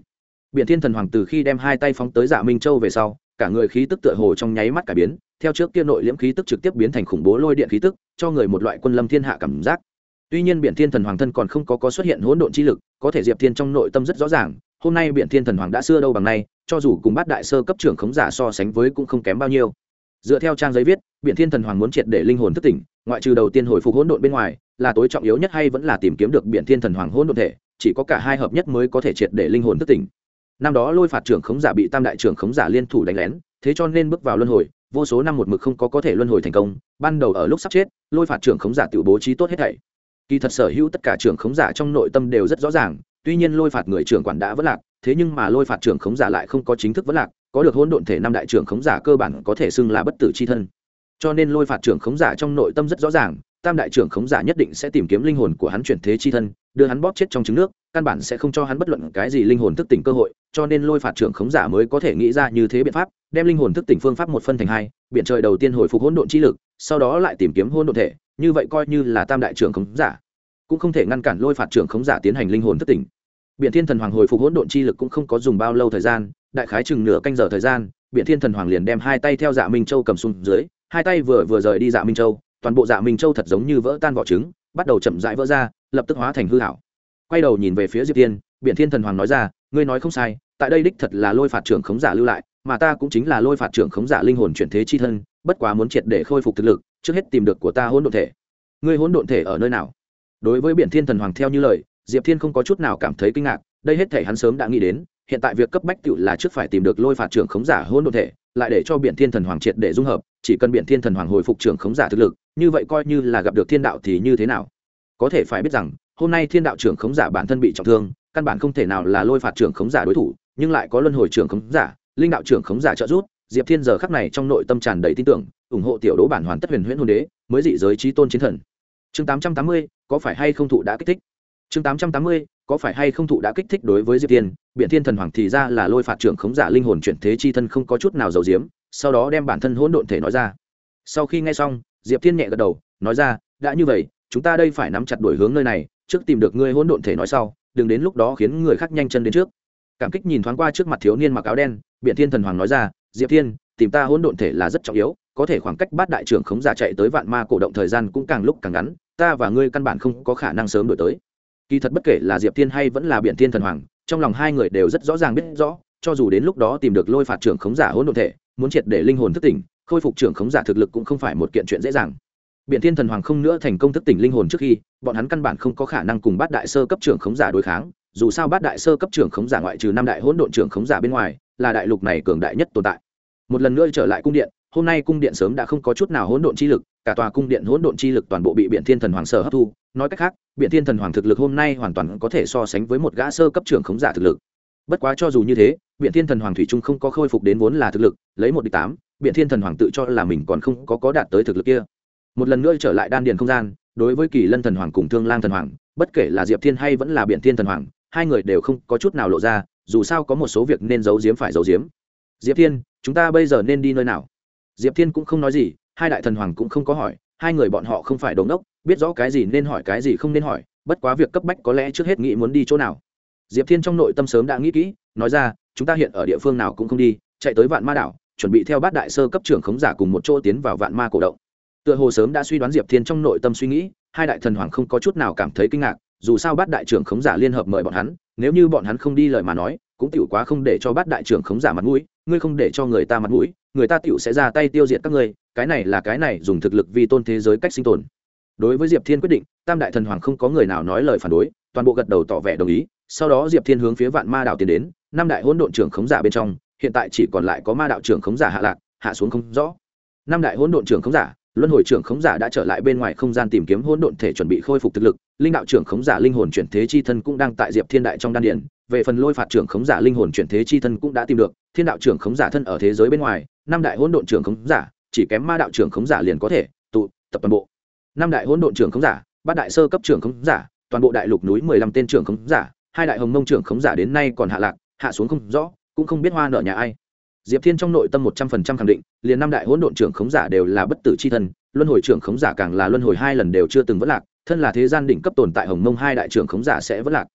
Biện thiên thần hoàng từ khi đem hai tay phóng tới dạ minh châu về sau, cả người khí tức tựa hồ trong nháy mắt cả biến, theo trước kia nội liễm khí tức trực tiếp biến thành khủng bố lôi điện khí tức, cho người một loại quân lâm thiên hạ cảm giác. Tuy nhiên biện thiên thần hoàng thân còn không có có xuất hiện hỗn độn chi lực, có thể diệp thiên trong nội tâm rất rõ ràng, hôm nay biện thiên thần hoàng đã xưa đâu bằng nay, cho dù cùng bát đại sơ cấp trưởng khống giả so sánh với cũng không kém bao nhiêu. Dựa theo trang giấy viết biện thiên thần hoàng muốn triệt để linh hồn thức tỉnh ngoại trừ đầu tiên hồi phục hỗn độn bên ngoài, là tối trọng yếu nhất hay vẫn là tìm kiếm được biện thiên thần hoàng hỗn độn thể, chỉ có cả hai hợp nhất mới có thể triệt để linh hồn thức tỉnh. Năm đó lôi phạt trưởng khống giả bị tam đại trưởng khống giả liên thủ đánh lén, thế cho nên bước vào luân hồi, vô số năm một mực không có có thể luân hồi thành công, ban đầu ở lúc sắp chết, lôi phạt trưởng khống giả tự bố trí tốt hết thảy. Kỳ thật sở hữu tất cả trưởng khống giả trong nội tâm đều rất rõ ràng, tuy nhiên lôi phạt người trưởng quản đã vất lạc, thế nhưng mà lôi phạt trưởng khống giả lại không có chính thức vất lạc, có được hỗn độn thể năm đại trưởng khống giả cơ bản có thể xưng là bất tử chi thân cho nên lôi phạt trưởng khống giả trong nội tâm rất rõ ràng, tam đại trưởng khống giả nhất định sẽ tìm kiếm linh hồn của hắn chuyển thế chi thân, đưa hắn bóp chết trong trứng nước, căn bản sẽ không cho hắn bất luận cái gì linh hồn thức tỉnh cơ hội, cho nên lôi phạt trưởng khống giả mới có thể nghĩ ra như thế biện pháp, đem linh hồn thức tỉnh phương pháp một phân thành hai biện trời đầu tiên hồi phục hỗn độn chi lực, sau đó lại tìm kiếm hỗn độn thể, như vậy coi như là tam đại trưởng khống giả cũng không thể ngăn cản lôi phạt trưởng khống giả tiến hành linh hồn thức tỉnh. Biện thiên thần hoàng hồi phục hỗn độn chi lực cũng không có dùng bao lâu thời gian, đại khái chừng nửa canh giờ thời gian biện thiên thần hoàng liền đem hai tay theo dạ minh châu cầm xuống dưới hai tay vừa vừa rời đi dạ minh châu, toàn bộ dạ minh châu thật giống như vỡ tan vỏ trứng, bắt đầu chậm rãi vỡ ra, lập tức hóa thành hư hảo quay đầu nhìn về phía diệp tiên biện thiên thần hoàng nói ra, ngươi nói không sai, tại đây đích thật là lôi phạt trưởng khống giả lưu lại, mà ta cũng chính là lôi phạt trưởng khống giả linh hồn chuyển thế chi thân, bất quá muốn triệt để khôi phục thực lực, trước hết tìm được của ta hỗn độn thể. Ngươi hỗn độn thể ở nơi nào? Đối với biện thiên thần hoàng theo như lời, diệp thiên không có chút nào cảm thấy kinh ngạc, đây hết thể hắn sớm đã nghĩ đến, hiện tại việc cấp bách tự là trước phải tìm được lôi phạt trưởng khống giả hỗn độn thể, lại để cho biện thiên thần hoàng triệt để dung hợp chỉ cần biện thiên thần hoàng hồi phục trưởng khống giả thực lực, như vậy coi như là gặp được thiên đạo thì như thế nào? Có thể phải biết rằng, hôm nay thiên đạo trưởng khống giả bản thân bị trọng thương, căn bản không thể nào là lôi phạt trưởng khống giả đối thủ, nhưng lại có luân hồi trưởng khống giả, linh đạo trưởng khống giả trợ giúp, diệp thiên giờ khắc này trong nội tâm tràn đầy tin tưởng, ủng hộ tiểu đỗ bản hoàn tất huyền huyễn hôn đế, mới dị giới trí tôn chiến thần. Chương tám trăm tám mươi, có phải hay không thụ đã kích thích? Chương tám trăm tám mươi, có phải hay không thụ đã kích thích đối với diệp tiên biện thiên thần hoàng thì ra là lôi phạt trưởng khống giả linh hồn chuyển thế chi thân không có chút nào giàu diếm sau đó đem bản thân hỗn độn thể nói ra. Sau khi nghe xong, diệp thiên nhẹ gật đầu, nói ra, đã như vậy, chúng ta đây phải nắm chặt đổi hướng nơi này, trước tìm được ngươi hỗn độn thể nói sau, đừng đến lúc đó khiến người khác nhanh chân đến trước. Cảm kích nhìn thoáng qua trước mặt thiếu niên mặc áo đen, biện thiên thần hoàng nói ra, diệp thiên, tìm ta hỗn độn thể là rất trọng yếu, có thể khoảng cách bát đại trưởng khống giả chạy tới vạn ma cổ động thời gian cũng càng lúc càng ngắn, ta và ngươi căn bản không có khả năng sớm đổi tới. Kỳ thật bất kể là diệp thiên hay vẫn là biện thiên thần hoàng, trong lòng hai người đều rất rõ ràng biết rõ cho dù đến lúc đó tìm được lôi phạt trưởng khống giả hỗn độn thể, muốn triệt để linh hồn thức tỉnh, khôi phục trưởng khống giả thực lực cũng không phải một kiện chuyện dễ dàng. Biện thiên thần hoàng không nữa thành công thức tỉnh linh hồn trước khi, bọn hắn căn bản không có khả năng cùng bát đại sơ cấp trưởng khống giả đối kháng, dù sao bát đại sơ cấp trưởng khống giả ngoại trừ năm đại hỗn độn trưởng khống giả bên ngoài, là đại lục này cường đại nhất tồn tại. Một lần nữa trở lại cung điện, hôm nay cung điện sớm đã không có chút nào hỗn độn chi lực, cả tòa cung điện hỗn độn chi lực toàn bộ bị biện thiên thần hoàng sở hấp thu. Nói cách khác, biện thiên thần hoàng thực lực hôm nay hoàn toàn có thể so sánh với một gã sơ cấp trưởng khống giả thực lực bất quá cho dù như thế, biện thiên thần hoàng thủy trung không có khôi phục đến vốn là thực lực, lấy một địch tám, biện thiên thần hoàng tự cho là mình còn không có có đạt tới thực lực kia. Một lần nữa trở lại đan điền không gian, đối với kỳ lân thần hoàng cùng thương lang thần hoàng, bất kể là diệp thiên hay vẫn là biện thiên thần hoàng, hai người đều không có chút nào lộ ra, dù sao có một số việc nên giấu giếm phải giấu giếm. Diệp thiên, chúng ta bây giờ nên đi nơi nào? Diệp thiên cũng không nói gì, hai đại thần hoàng cũng không có hỏi, hai người bọn họ không phải đống đốc, biết rõ cái gì nên hỏi cái gì không nên hỏi, bất quá việc cấp bách có lẽ trước hết nghĩ muốn đi chỗ nào diệp thiên trong nội tâm sớm đã nghĩ kỹ, nói ra, chúng ta hiện ở địa phương nào cũng không đi, chạy tới vạn ma đảo, chuẩn bị theo bát đại sơ cấp trưởng khống giả cùng một chỗ tiến vào vạn ma cổ động. Tựa hồ sớm đã suy đoán diệp thiên trong nội tâm suy nghĩ, hai đại thần hoàng không có chút nào cảm thấy kinh ngạc, dù sao bát đại trưởng khống giả liên hợp mời bọn hắn, nếu như bọn hắn không đi lời mà nói, cũng tiểu quá không để cho bát đại trưởng khống giả mặt mũi, ngươi không để cho người ta mặt mũi, người ta tiểu sẽ ra tay tiêu diệt các ngươi, cái này là cái này, dùng thực lực vi tôn thế giới cách sinh tồn. Đối với diệp thiên quyết định, tam đại thần hoàng không có người nào nói lời phản đối, toàn bộ gật đầu tỏ vẻ đồng ý sau đó diệp thiên hướng phía vạn ma đạo tiến đến năm đại hỗn độn trưởng khống giả bên trong hiện tại chỉ còn lại có ma đạo trưởng khống giả hạ lạc hạ xuống không rõ năm đại hỗn độn trưởng khống giả luân hồi trưởng khống giả đã trở lại bên ngoài không gian tìm kiếm hỗn độn thể chuẩn bị khôi phục thực lực linh đạo trưởng khống giả linh hồn chuyển thế chi thân cũng đang tại diệp thiên đại trong đan điển về phần lôi phạt trưởng khống giả linh hồn chuyển thế chi thân cũng đã tìm được thiên đạo trưởng khống giả thân ở thế giới bên ngoài năm đại hỗn độn trưởng khống giả chỉ kém ma đạo trưởng khống giả liền có thể tụ tập toàn bộ năm đại hỗn độn trưởng khống giả bát đại sơ cấp trưởng khống giả toàn bộ đại lục núi mười lăm tên trưởng khống giả hai đại hồng mông trưởng khống giả đến nay còn hạ lạc, hạ xuống không rõ, cũng không biết hoa nợ nhà ai. Diệp thiên trong nội tâm một trăm phần trăm khẳng định, liền năm đại hỗn độn trưởng khống giả đều là bất tử c h i thân, luân hồi trưởng khống giả càng là luân hồi hai lần đều chưa từng vất lạc, thân là thế gian đỉnh cấp tồn tại hồng mông hai đại trưởng khống giả sẽ vất lạc.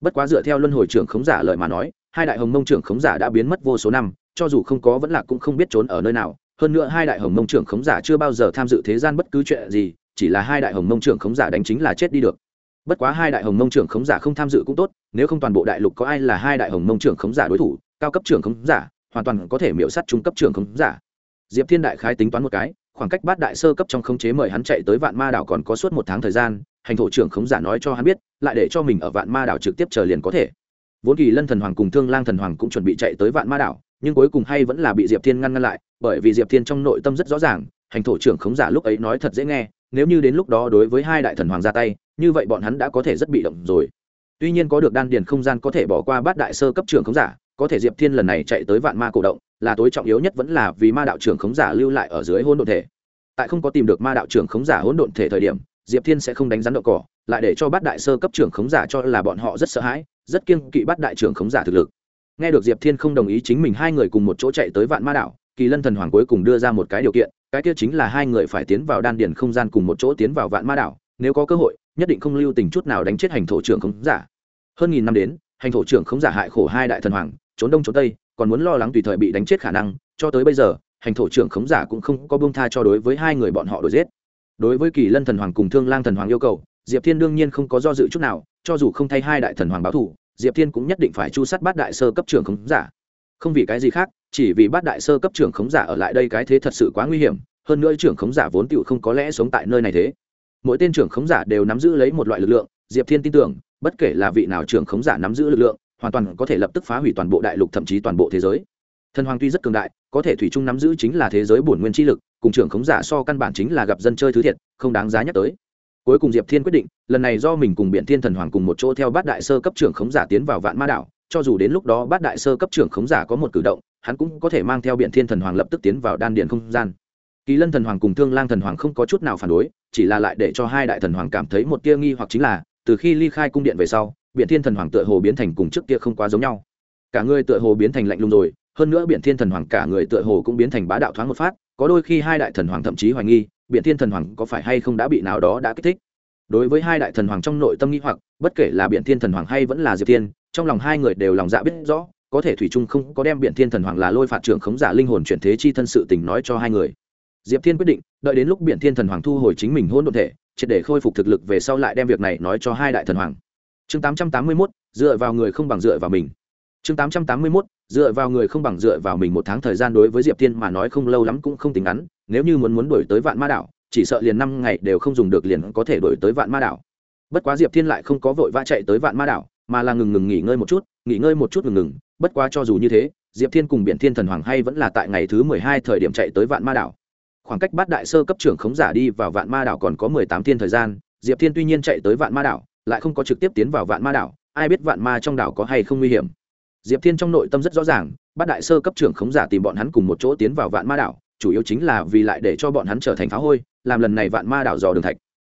Bất quá dựa theo luân hồi trưởng khống giả lợi mà nói, hai đại hồng mông trưởng khống giả đã biến mất vô số năm, cho dù không có vẫn lạc cũng không biết trốn ở nơi nào. Hơn nữa hai đại hồng mông trưởng khống giả chưa bao giờ tham dự thế gian bất cứ chuyện gì, chỉ là hai đại hồng mông trưởng khống giả đánh chính là chết đi được bất quá hai đại hồng mông trưởng khống giả không tham dự cũng tốt, nếu không toàn bộ đại lục có ai là hai đại hồng mông trưởng khống giả đối thủ, cao cấp trưởng khống giả, hoàn toàn có thể miễu sát trung cấp trưởng khống giả. Diệp thiên đại khái tính toán một cái, khoảng cách bát đại sơ cấp trong khống chế mời hắn chạy tới vạn ma đảo còn có suốt một tháng thời gian, hành thổ trưởng khống giả nói cho hắn biết, lại để cho mình ở vạn ma đảo trực tiếp chờ liền có thể. Vốn kỳ lân thần hoàng cùng thương lang thần hoàng cũng chuẩn bị chạy tới vạn ma đảo, nhưng cuối cùng hay vẫn là bị diệp thiên ngăn ngăn lại, bởi vì diệp thiên trong nội tâm rất rõ ràng, hành thổ trưởng khống giả lúc ấy nói thật dễ nghe nếu như đến lúc đó đối với hai đại thần hoàng ra tay, như vậy bọn hắn đã có thể rất bị động rồi. Tuy nhiên có được đan điền không gian có thể bỏ qua bát đại sơ cấp trưởng khống giả, có thể diệp thiên lần này chạy tới vạn ma cổ động, là tối trọng yếu nhất vẫn là vì ma đạo trưởng khống giả lưu lại ở dưới hôn độn thể. Tại không có tìm được ma đạo trưởng khống giả hỗn độn thể thời điểm, diệp thiên sẽ không đánh rắn đậu cỏ, lại để cho bát đại sơ cấp trưởng khống giả cho là bọn họ rất sợ hãi, rất kiêng kỵ bát đại trưởng khống giả thực lực. Nghe được diệp thiên không đồng ý chính mình hai người cùng một chỗ chạy tới vạn ma đảo kỳ lân thần hoàng cuối cùng đưa ra một cái điều kiện, cái kia chính là hai người phải tiến vào đan điền không gian cùng một chỗ tiến vào vạn ma đảo, nếu có cơ hội, nhất định không lưu tình chút nào đánh chết hành thổ trưởng khống giả. Hơn nghìn năm đến, hành thổ trưởng khống giả hại khổ hai đại thần hoàng, trốn đông trốn tây, còn muốn lo lắng tùy thời bị đánh chết khả năng, cho tới bây giờ, hành thổ trưởng khống giả cũng không có bông tha cho đối với hai người bọn họ đổi giết. Đối với kỳ lân thần hoàng cùng thương lang thần hoàng yêu cầu, diệp thiên đương nhiên không có do dự chút nào, cho dù không thay hai đại thần hoàng báo thủ diệp thiên cũng nhất định phải chu sát bát đại sơ cấp trưởng khống giả không vì cái gì khác, chỉ vì bát đại sơ cấp trưởng khống giả ở lại đây cái thế thật sự quá nguy hiểm, hơn nữa trưởng khống giả vốn tựu không có lẽ sống tại nơi này thế. Mỗi tên trưởng khống giả đều nắm giữ lấy một loại lực lượng, diệp thiên tin tưởng, bất kể là vị nào trưởng khống giả nắm giữ lực lượng, hoàn toàn có thể lập tức phá hủy toàn bộ đại lục thậm chí toàn bộ thế giới. Thần hoàng tuy rất cường đại, có thể thủy chung nắm giữ chính là thế giới bổn nguyên chi lực, cùng trưởng khống giả so căn bản chính là gặp dân chơi thứ thiệt, không đáng giá nhắc tới. Cuối cùng diệp thiên quyết định, lần này do mình cùng biện thiên thần hoàng cùng một chỗ theo bát đại sơ cấp trưởng khống giả tiến vào vạn ma đảo cho dù đến lúc đó bát đại sơ cấp trưởng khống giả có một cử động hắn cũng có thể mang theo biện thiên thần hoàng lập tức tiến vào đan điện không gian kỳ lân thần hoàng cùng thương lang thần hoàng không có chút nào phản đối chỉ là lại để cho hai đại thần hoàng cảm thấy một tia nghi hoặc chính là từ khi ly khai cung điện về sau biện thiên thần hoàng tựa hồ biến thành cùng trước kia không quá giống nhau cả người tựa hồ biến thành lạnh lùng rồi hơn nữa biện thiên thần hoàng cả người tựa hồ cũng biến thành bá đạo thoáng một phát có đôi khi hai đại thần hoàng thậm chí hoài nghi biện thiên thần hoàng có phải hay không đã bị nào đó đã kích thích đối với hai đại thần hoàng trong nội tâm nghi hoặc bất kể là biện thiên thần hoàng hay vẫn là diệp thiên trong lòng hai người đều lòng dạ biết rõ, có thể thủy trung không có đem biện thiên thần hoàng là lôi phạt trưởng khống giả linh hồn chuyển thế chi thân sự tình nói cho hai người. Diệp thiên quyết định, đợi đến lúc biện thiên thần hoàng thu hồi chính mình hôn đ ộ thể, triệt để khôi phục thực lực về sau lại đem việc này nói cho hai đại thần hoàng. Chương tám trăm tám mươi mốt, dựa vào người không bằng dựa vào mình. Chương tám trăm tám mươi mốt, dựa vào người không bằng dựa vào mình một tháng thời gian đối với diệp thiên mà nói không lâu lắm cũng không tính ngắn, nếu như muốn muốn đổi tới vạn ma đảo, chỉ sợ liền năm ngày đều không dùng được liền có thể đổi tới vạn ma đảo. Bất quá diệp thiên lại không có vội vã chạy tới vạn ma đảo mà là ngừng ngừng nghỉ ngơi một chút, nghỉ ngơi một chút ngừng ngừng, bất quá cho dù như thế, diệp thiên cùng biển thiên thần hoàng hay vẫn là tại ngày thứ mười hai thời điểm chạy tới vạn ma đảo. Khoảng cách bát đại sơ cấp trưởng khống giả đi vào vạn ma đảo còn có mười tám thiên thời gian, diệp thiên tuy nhiên chạy tới vạn ma đảo, lại không có trực tiếp tiến vào vạn ma đảo, ai biết vạn ma trong đảo có hay không nguy hiểm. Diệp thiên trong nội tâm rất rõ ràng, bát đại sơ cấp trưởng khống giả tìm bọn hắn cùng một chỗ tiến vào vạn ma đảo, chủ yếu chính là vì lại để cho bọn hắn trở thành phá hôi, làm lần này vạn ma đảo dò đường thạch.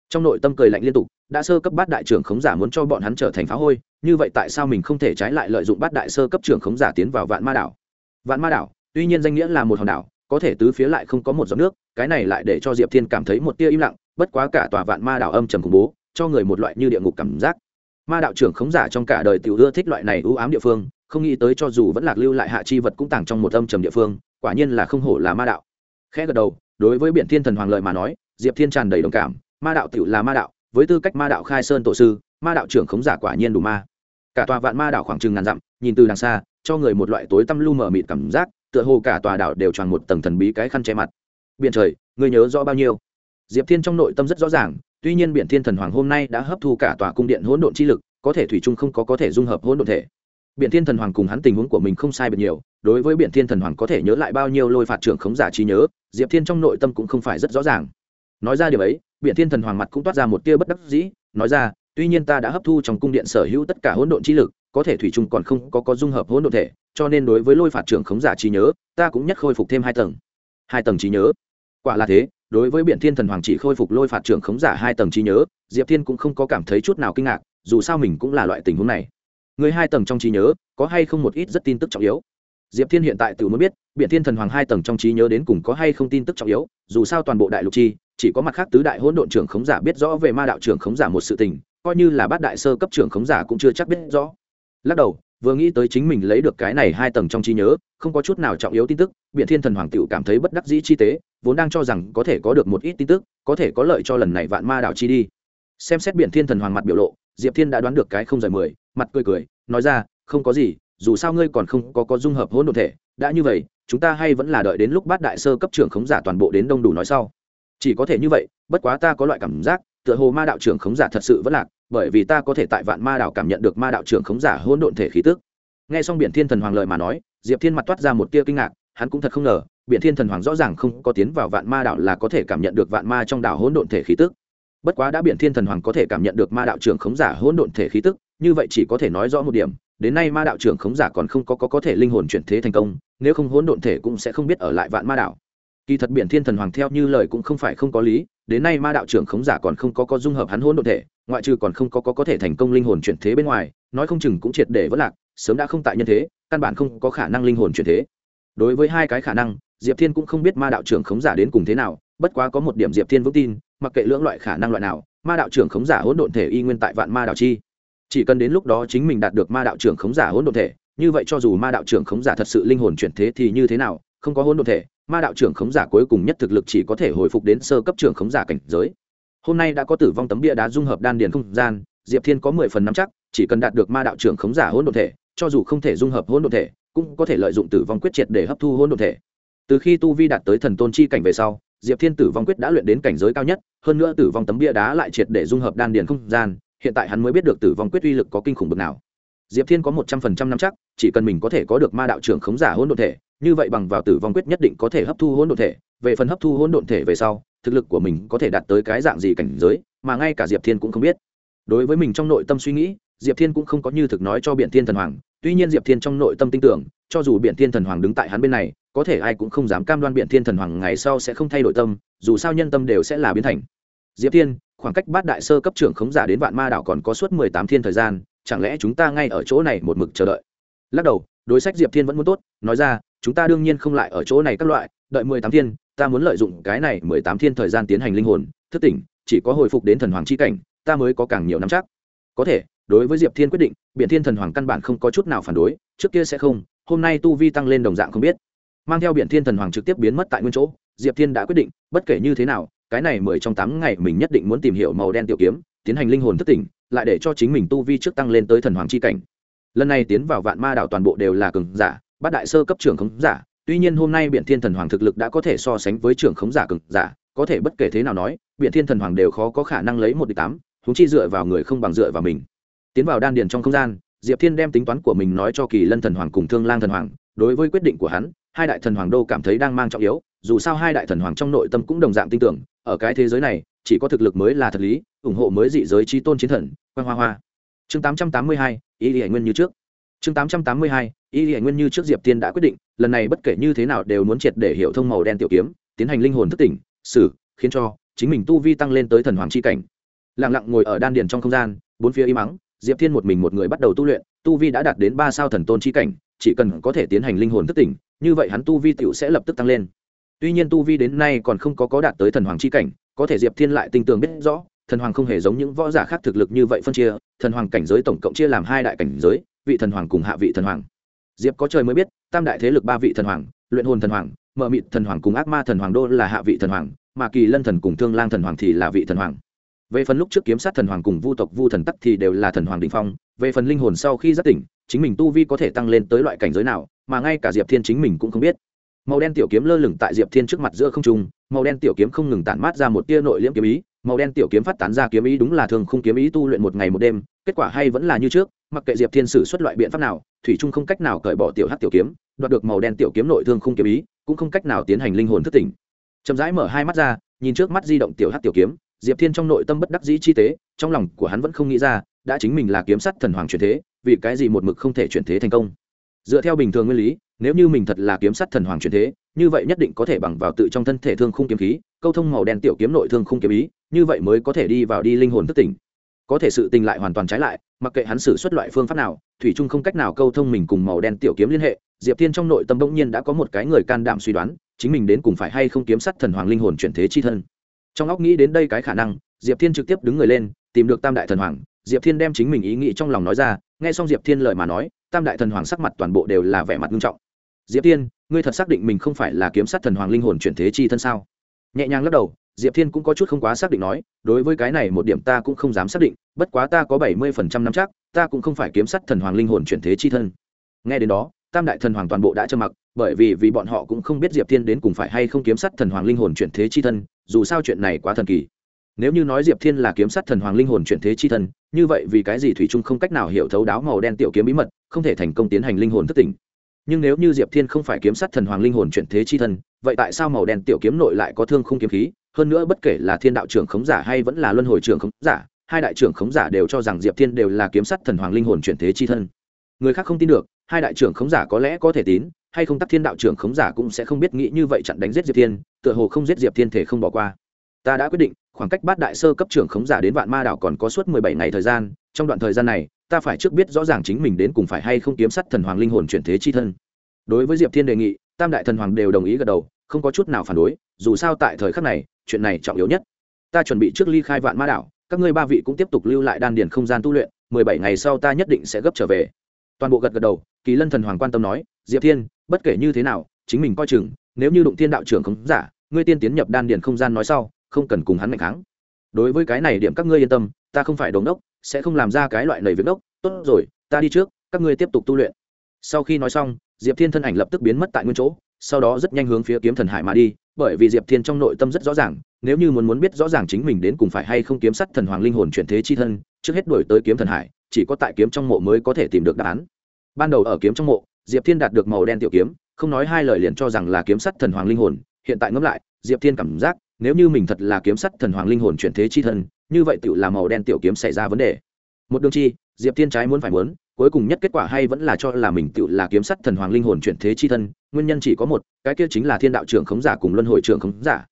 Trong nội tâm cười lạnh liên tục đã sơ cấp bát đại trưởng khống giả muốn cho bọn hắn trở thành phá hôi, như vậy tại sao mình không thể trái lại lợi dụng bát đại sơ cấp trưởng khống giả tiến vào vạn ma đảo? Vạn ma đảo, tuy nhiên danh nghĩa là một hòn đảo, có thể tứ phía lại không có một giọt nước, cái này lại để cho diệp thiên cảm thấy một tia im lặng, bất quá cả tòa vạn ma đảo âm trầm khủng bố, cho người một loại như địa ngục cảm giác. Ma đạo trưởng khống giả trong cả đời tiểu ưa thích loại này ưu ám địa phương, không nghĩ tới cho dù vẫn lạc lưu lại hạ chi vật cũng tàng trong một âm trầm địa phương, quả nhiên là không hổ là ma đạo. Khẽ gật đầu, đối với biển thiên thần hoàng lợi mà nói, diệp thiên tràn đầy đồng cảm, ma đạo tiểu là ma đạo với tư cách ma đạo khai sơn tổ sư, ma đạo trưởng khống giả quả nhiên đủ ma. Cả tòa vạn ma đảo khoảng chừng ngàn dặm, nhìn từ đằng xa, cho người một loại tối tăm lu mờ mịt cảm giác, tựa hồ cả tòa đảo đều tròn một tầng thần bí cái khăn che mặt. Biển trời người nhớ rõ bao nhiêu? Diệp thiên trong nội tâm rất rõ ràng, tuy nhiên biển thiên thần hoàng hôm nay đã hấp thu cả tòa cung điện hỗn độn chi lực, có thể thủy chung không có có thể dung hợp hỗn độn thể. Biển thiên thần hoàng cùng hắn tình huống của mình không sai biệt nhiều, đối với biển thiên thần hoàng có thể nhớ lại bao nhiêu lôi phạt trưởng khống giả trí nhớ, diệp thiên trong nội tâm cũng không phải rất rõ ràng nói ra điều ấy biện thiên thần hoàng mặt cũng toát ra một tia bất đắc dĩ, nói ra, tuy nhiên ta đã hấp thu trong cung điện sở hữu tất cả hỗn độn chi lực, có thể thủy chung còn không có có dung hợp hỗn độn thể, cho nên đối với lôi phạt trưởng khống giả trí nhớ, ta cũng nhất khôi phục thêm hai tầng. Hai tầng trí nhớ. Quả là thế, đối với biện thiên thần hoàng chỉ khôi phục lôi phạt trưởng khống giả hai tầng trí nhớ, diệp thiên cũng không có cảm thấy chút nào kinh ngạc, dù sao mình cũng là loại tình huống này. Người hai tầng trong trí nhớ, có hay không một ít rất tin tức trọng yếu? Diệp thiên hiện tại tự mới biết biện thiên thần hoàng hai tầng trong trí nhớ đến cùng có hay không tin tức trọng yếu, dù sao toàn bộ đại lục chi chỉ có mặt khác tứ đại hỗn độn trưởng khống giả biết rõ về ma đạo trưởng khống giả một sự tình, coi như là bát đại sơ cấp trưởng khống giả cũng chưa chắc biết rõ. Lắc đầu, vừa nghĩ tới chính mình lấy được cái này hai tầng trong trí nhớ, không có chút nào trọng yếu tin tức biện thiên thần hoàng tựu cảm thấy bất đắc dĩ chi tế, vốn đang cho rằng có thể có được một ít tin tức, có thể có lợi cho lần này vạn ma đạo chi đi. Xem xét biện thiên thần hoàng mặt biểu lộ, diệp thiên đã đoán được cái không rời mười, mặt cười cười, nói ra, không có gì, dù sao ngươi còn không có có dung hợp hỗn độn thể, đã như vậy, chúng ta hay vẫn là đợi đến lúc bát đại sơ cấp trưởng khống giả toàn bộ đến đông đủ nói sau chỉ có thể như vậy bất quá ta có loại cảm giác tựa hồ ma đạo trưởng khống giả thật sự vẫn lạc bởi vì ta có thể tại vạn ma đạo cảm nhận được ma đạo trưởng khống giả hỗn độn thể khí tức. Nghe xong biển thiên thần hoàng lời mà nói diệp thiên mặt toát ra một tia kinh ngạc hắn cũng thật không ngờ biển thiên thần hoàng rõ ràng không có tiến vào vạn ma đạo là có thể cảm nhận được vạn ma trong đảo hỗn độn thể khí tức. Bất quá đã biển thiên thần hoàng có thể cảm nhận được ma đạo trưởng khống giả hỗn độn thể khí tức như vậy chỉ có thể nói rõ một điểm đến nay ma đạo trưởng khống giả còn không có, có có thể linh hồn chuyển thế thành công nếu không hỗn độn thể cũng sẽ không biết ở lại vạn ma đảo kỳ thật biển thiên thần hoàng theo như lời cũng không phải không có lý, đến nay ma đạo trưởng khống giả còn không có có dung hợp hắn hỗn độn thể, ngoại trừ còn không có có có thể thành công linh hồn chuyển thế bên ngoài, nói không chừng cũng triệt để vất lạc, sớm đã không tại nhân thế, căn bản không có khả năng linh hồn chuyển thế. Đối với hai cái khả năng, diệp thiên cũng không biết ma đạo trưởng khống giả đến cùng thế nào, bất quá có một điểm diệp thiên vững tin, mặc kệ lưỡng loại khả năng loại nào, ma đạo trưởng khống giả hỗn độn thể y nguyên tại vạn ma đạo chi. Chỉ cần đến lúc đó chính mình đạt được ma đạo trưởng khống giả hỗn độn thể, như vậy cho dù ma đạo trưởng khống giả thật sự linh hồn chuyển thế thì như thế nào, không có hỗn độn thể ma đạo trưởng khống giả cuối cùng nhất thực lực chỉ có thể hồi phục đến sơ cấp trưởng khống giả cảnh giới. Hôm nay đã có tử vong tấm bia đá dung hợp đan điền không gian, diệp thiên có mười phần nắm chắc, chỉ cần đạt được ma đạo trưởng khống giả hỗn độn thể, cho dù không thể dung hợp hỗn độn thể, cũng có thể lợi dụng tử vong quyết triệt để hấp thu hỗn độn thể. Từ khi tu vi đạt tới thần tôn chi cảnh về sau, diệp thiên tử vong quyết đã luyện đến cảnh giới cao nhất, hơn nữa tử vong tấm bia đá lại triệt để dung hợp đan điền không gian, hiện tại hắn mới biết được tử vong quyết uy lực có kinh khủng bực nào. Diệp thiên có một trăm phần trăm năm chắc, chỉ cần mình có thể có được ma đạo trưởng khống giả hỗn độn thể như vậy bằng vào tử vong quyết nhất định có thể hấp thu hỗn độn thể, về phần hấp thu hỗn độn thể về sau, thực lực của mình có thể đạt tới cái dạng gì cảnh giới, mà ngay cả diệp thiên cũng không biết. Đối với mình trong nội tâm suy nghĩ, diệp thiên cũng không có như thực nói cho biện thiên thần hoàng, tuy nhiên diệp thiên trong nội tâm tin tưởng, cho dù biện thiên thần hoàng đứng tại hắn bên này, có thể ai cũng không dám cam đoan biện thiên thần hoàng ngày sau sẽ không thay đổi tâm, dù sao nhân tâm đều sẽ là biến thành. Diệp thiên, khoảng cách bát đại sơ cấp trưởng khống giả đến vạn ma đảo còn có suốt mười tám thiên thời gian, chẳng lẽ chúng ta ngay ở chỗ này một mực chờ đợi? Lắc đầu, đối sách diệp thiên vẫn muốn tốt, nói ra chúng ta đương nhiên không lại ở chỗ này các loại, đợi mười tám thiên, ta muốn lợi dụng cái này mười tám thiên thời gian tiến hành linh hồn, thức tỉnh, chỉ có hồi phục đến thần hoàng c h i cảnh, ta mới có càng nhiều năm chắc. Có thể, đối với diệp thiên quyết định biện thiên thần hoàng căn bản không có chút nào phản đối, trước kia sẽ không, hôm nay tu vi tăng lên đồng dạng không biết. Mang theo biện thiên thần hoàng trực tiếp biến mất tại nguyên chỗ, diệp thiên đã quyết định, bất kể như thế nào, cái này mười trong tám ngày mình nhất định muốn tìm hiểu màu đen tiểu kiếm, tiến hành linh hồn thức tỉnh, lại để cho chính mình tu vi trước tăng lên tới thần hoàng c h i cảnh. Lần này tiến vào vạn ma đảo toàn bộ đều là cường giả bát đại sơ cấp trưởng khống giả tuy nhiên hôm nay biện thiên thần hoàng thực lực đã có thể so sánh với trưởng khống giả cực giả có thể bất kể thế nào nói biện thiên thần hoàng đều khó có khả năng lấy một địch tám thúng chi dựa vào người không bằng dựa vào mình. Tiến vào đan điền trong không gian diệp thiên đem tính toán của mình nói cho kỳ lân thần hoàng cùng thương lang thần hoàng đối với quyết định của hắn hai đại thần hoàng đô cảm thấy đang mang trọng yếu dù sao hai đại thần hoàng trong nội tâm cũng đồng dạng tin tưởng ở cái thế giới này chỉ có thực lực mới là thật lý ủng hộ mới dị giới chi tôn chiến thần Quang hoa hoa. Chương 882, ý ý hải nguyên như trước. Chương 882, y hải nguyên như trước diệp tiên đã quyết định, lần này bất kể như thế nào đều muốn triệt để hiểu thông màu đen tiểu kiếm, tiến hành linh hồn thức tỉnh, xử, khiến cho chính mình tu vi tăng lên tới thần hoàng c h i cảnh. Lẳng lặng ngồi ở đan điền trong không gian, bốn phía y mắng, diệp thiên một mình một người bắt đầu tu luyện, tu vi đã đạt đến ba sao thần tôn c h i cảnh, chỉ cần có thể tiến hành linh hồn thức tỉnh, như vậy hắn tu vi t i ể u sẽ lập tức tăng lên. Tuy nhiên tu vi đến nay còn không có có đạt tới thần hoàng c h i cảnh, có thể diệp thiên lại tinh tường biết rõ, thần hoàng không hề giống những võ giả khác thực lực như vậy phân chia, thần hoàng cảnh giới tổng cộng chia làm hai đại cảnh giới, vị thần hoàng cùng hạ vị thần hoàng diệp có trời mới biết, tam đại thế lực ba vị thần hoàng, luyện hồn thần hoàng mợ mịt thần hoàng cùng ác ma thần hoàng đô là hạ vị thần hoàng, mà kỳ lân thần cùng thương lang thần hoàng thì là vị thần hoàng. Về phần lúc trước kiếm sát thần hoàng cùng vu tộc vu thần tắc thì đều là thần hoàng đình phong, về phần linh hồn sau khi giác tỉnh, chính mình tu vi có thể tăng lên tới loại cảnh giới nào, mà ngay cả diệp thiên chính mình cũng không biết. Màu đen tiểu kiếm lơ lửng tại diệp thiên trước mặt giữa không trung, màu đen tiểu kiếm không ngừng tản mát ra một tia nội liễm kiếm ý, màu đen tiểu kiếm phát tán ra kiếm ý đúng là thường không kiếm ý tu luyện một ngày một đêm, kết quả hay vẫn là như trước mặc kệ diệp thiên sử xuất loại biện pháp nào thủy trung không cách nào cởi bỏ tiểu hát tiểu kiếm đoạt được màu đen tiểu kiếm nội thương không kiếm ý cũng không cách nào tiến hành linh hồn thất tỉnh chậm rãi mở hai mắt ra nhìn trước mắt di động tiểu hát tiểu kiếm diệp thiên trong nội tâm bất đắc dĩ chi tế trong lòng của hắn vẫn không nghĩ ra đã chính mình là kiếm sắt thần hoàng chuyển thế vì cái gì một mực không thể chuyển thế thành công dựa theo bình thường nguyên lý nếu như mình thật là kiếm sắt thần hoàng chuyển thế như vậy nhất định có thể bằng vào tự trong thân thể thương khung kiếm khí câu thông màu đen tiểu kiếm nội thương khung kiếm ý như vậy mới có thể đi vào đi linh hồn thức tỉnh có thể sự tình lại hoàn toàn trái lại, mặc kệ hắn xử xuất loại phương pháp nào, thủy trung không cách nào câu thông mình cùng màu đen tiểu kiếm liên hệ, diệp thiên trong nội tâm bỗng nhiên đã có một cái người can đảm suy đoán, chính mình đến cùng phải hay không kiếm sắt thần hoàng linh hồn chuyển thế chi thân. Trong óc nghĩ đến đây cái khả năng, diệp thiên trực tiếp đứng người lên, tìm được tam đại thần hoàng. Diệp thiên đem chính mình ý nghĩ trong lòng nói ra, nghe xong diệp thiên lời mà nói, tam đại thần hoàng sắc mặt toàn bộ đều là vẻ mặt nghiêm trọng. Diệp thiên, ngươi thật xác định mình không phải là kiếm sát thần hoàng linh hồn chuyển thế chi thân sao? Nhẹ nhàng lắc đầu diệp thiên cũng có chút không quá xác định nói, đối với cái này một điểm ta cũng không dám xác định, bất quá ta có bảy mươi phần trăm năm chắc, ta cũng không phải kiếm sắt thần hoàng linh hồn chuyển thế chi thân. Nghe đến đó, tam đại thần hoàng toàn bộ đã trơ mặc, bởi vì vì bọn họ cũng không biết diệp thiên đến cùng phải hay không kiếm sắt thần hoàng linh hồn chuyển thế chi thân, dù sao chuyện này quá thần kỳ. Nếu như nói diệp thiên là kiếm sắt thần hoàng linh hồn chuyển thế chi thân, như vậy vì cái gì thủy trung không cách nào hiểu thấu đáo màu đen tiểu kiếm bí mật, không thể thành công tiến hành linh hồn thất tỉnh? Nhưng nếu như diệp thiên không phải kiếm sắt thần hoàng linh hồn chuyển thế chi thân, vậy tại sao màu đen tiểu kiếm nội lại có thương không kiếm khí hơn nữa bất kể là thiên đạo trưởng khống giả hay vẫn là luân hồi trưởng khống giả, hai đại trưởng khống giả đều cho rằng diệp thiên đều là kiếm sát thần hoàng linh hồn chuyển thế chi thân. Người khác không tin được, hai đại trưởng khống giả có lẽ có thể tín, hay không tắc thiên đạo trưởng khống giả cũng sẽ không biết nghĩ như vậy chặn đánh giết diệp thiên, tựa hồ không giết diệp thiên thể không bỏ qua. Ta đã quyết định, khoảng cách bát đại sơ cấp trưởng khống giả đến vạn ma đảo còn có suốt mười bảy ngày thời gian, trong đoạn thời gian này, ta phải trước biết rõ ràng chính mình đến cùng phải hay không kiếm sắt thần hoàng linh hồn chuyển thế chi thân. Đối với diệp thiên đề nghị, tam đại thần hoàng đều đồng ý gật đầu, không có chút nào phản đối, dù sao tại thời khắc này chuyện này trọng yếu nhất. Ta chuẩn bị trước ly khai vạn ma đảo, các ngươi ba vị cũng tiếp tục lưu lại đan điền không gian tu luyện, mười bảy ngày sau ta nhất định sẽ gấp trở về. Toàn bộ gật gật đầu, kỳ lân thần hoàng quan tâm nói, diệp thiên, bất kể như thế nào, chính mình coi chừng, nếu như đụng thiên đạo trưởng không giả, ngươi tiên tiến nhập đan điền không gian nói sau, không cần cùng hắn mạnh kháng. Đối với cái này điểm các ngươi yên tâm, ta không phải đồn đốc sẽ không làm ra cái loại lầy việc đốc tốt rồi, ta đi trước, các ngươi tiếp tục tu luyện. Sau khi nói xong, diệp thiên thân ảnh lập tức biến mất tại nguyên chỗ, sau đó rất nhanh hướng phía kiếm thần hải mà đi bởi vì diệp thiên trong nội tâm rất rõ ràng, nếu như muốn muốn biết rõ ràng chính mình đến cùng phải hay không kiếm sắt thần hoàng linh hồn chuyển thế chi thân, trước hết đổi tới kiếm thần hải, chỉ có tại kiếm trong mộ mới có thể tìm được đáp án. Ban đầu ở kiếm trong mộ, diệp thiên đạt được màu đen tiểu kiếm, không nói hai lời liền cho rằng là kiếm sắt thần hoàng linh hồn, hiện tại ngẫm lại, diệp thiên cảm giác, nếu như mình thật là kiếm sắt thần hoàng linh hồn chuyển thế chi thân, như vậy tự là màu đen tiểu kiếm xảy ra vấn đề. Một đường chi diệp thiên trái muốn phải muốn, cuối cùng nhất kết quả hay vẫn là cho là mình tự là kiếm sắt thần hoàng linh hồn chuyển thế chi thân, nguyên nhân chỉ có một, cái kia chính là thiên đạo trưởng khống giả cùng luân hồi trưởng khống giả.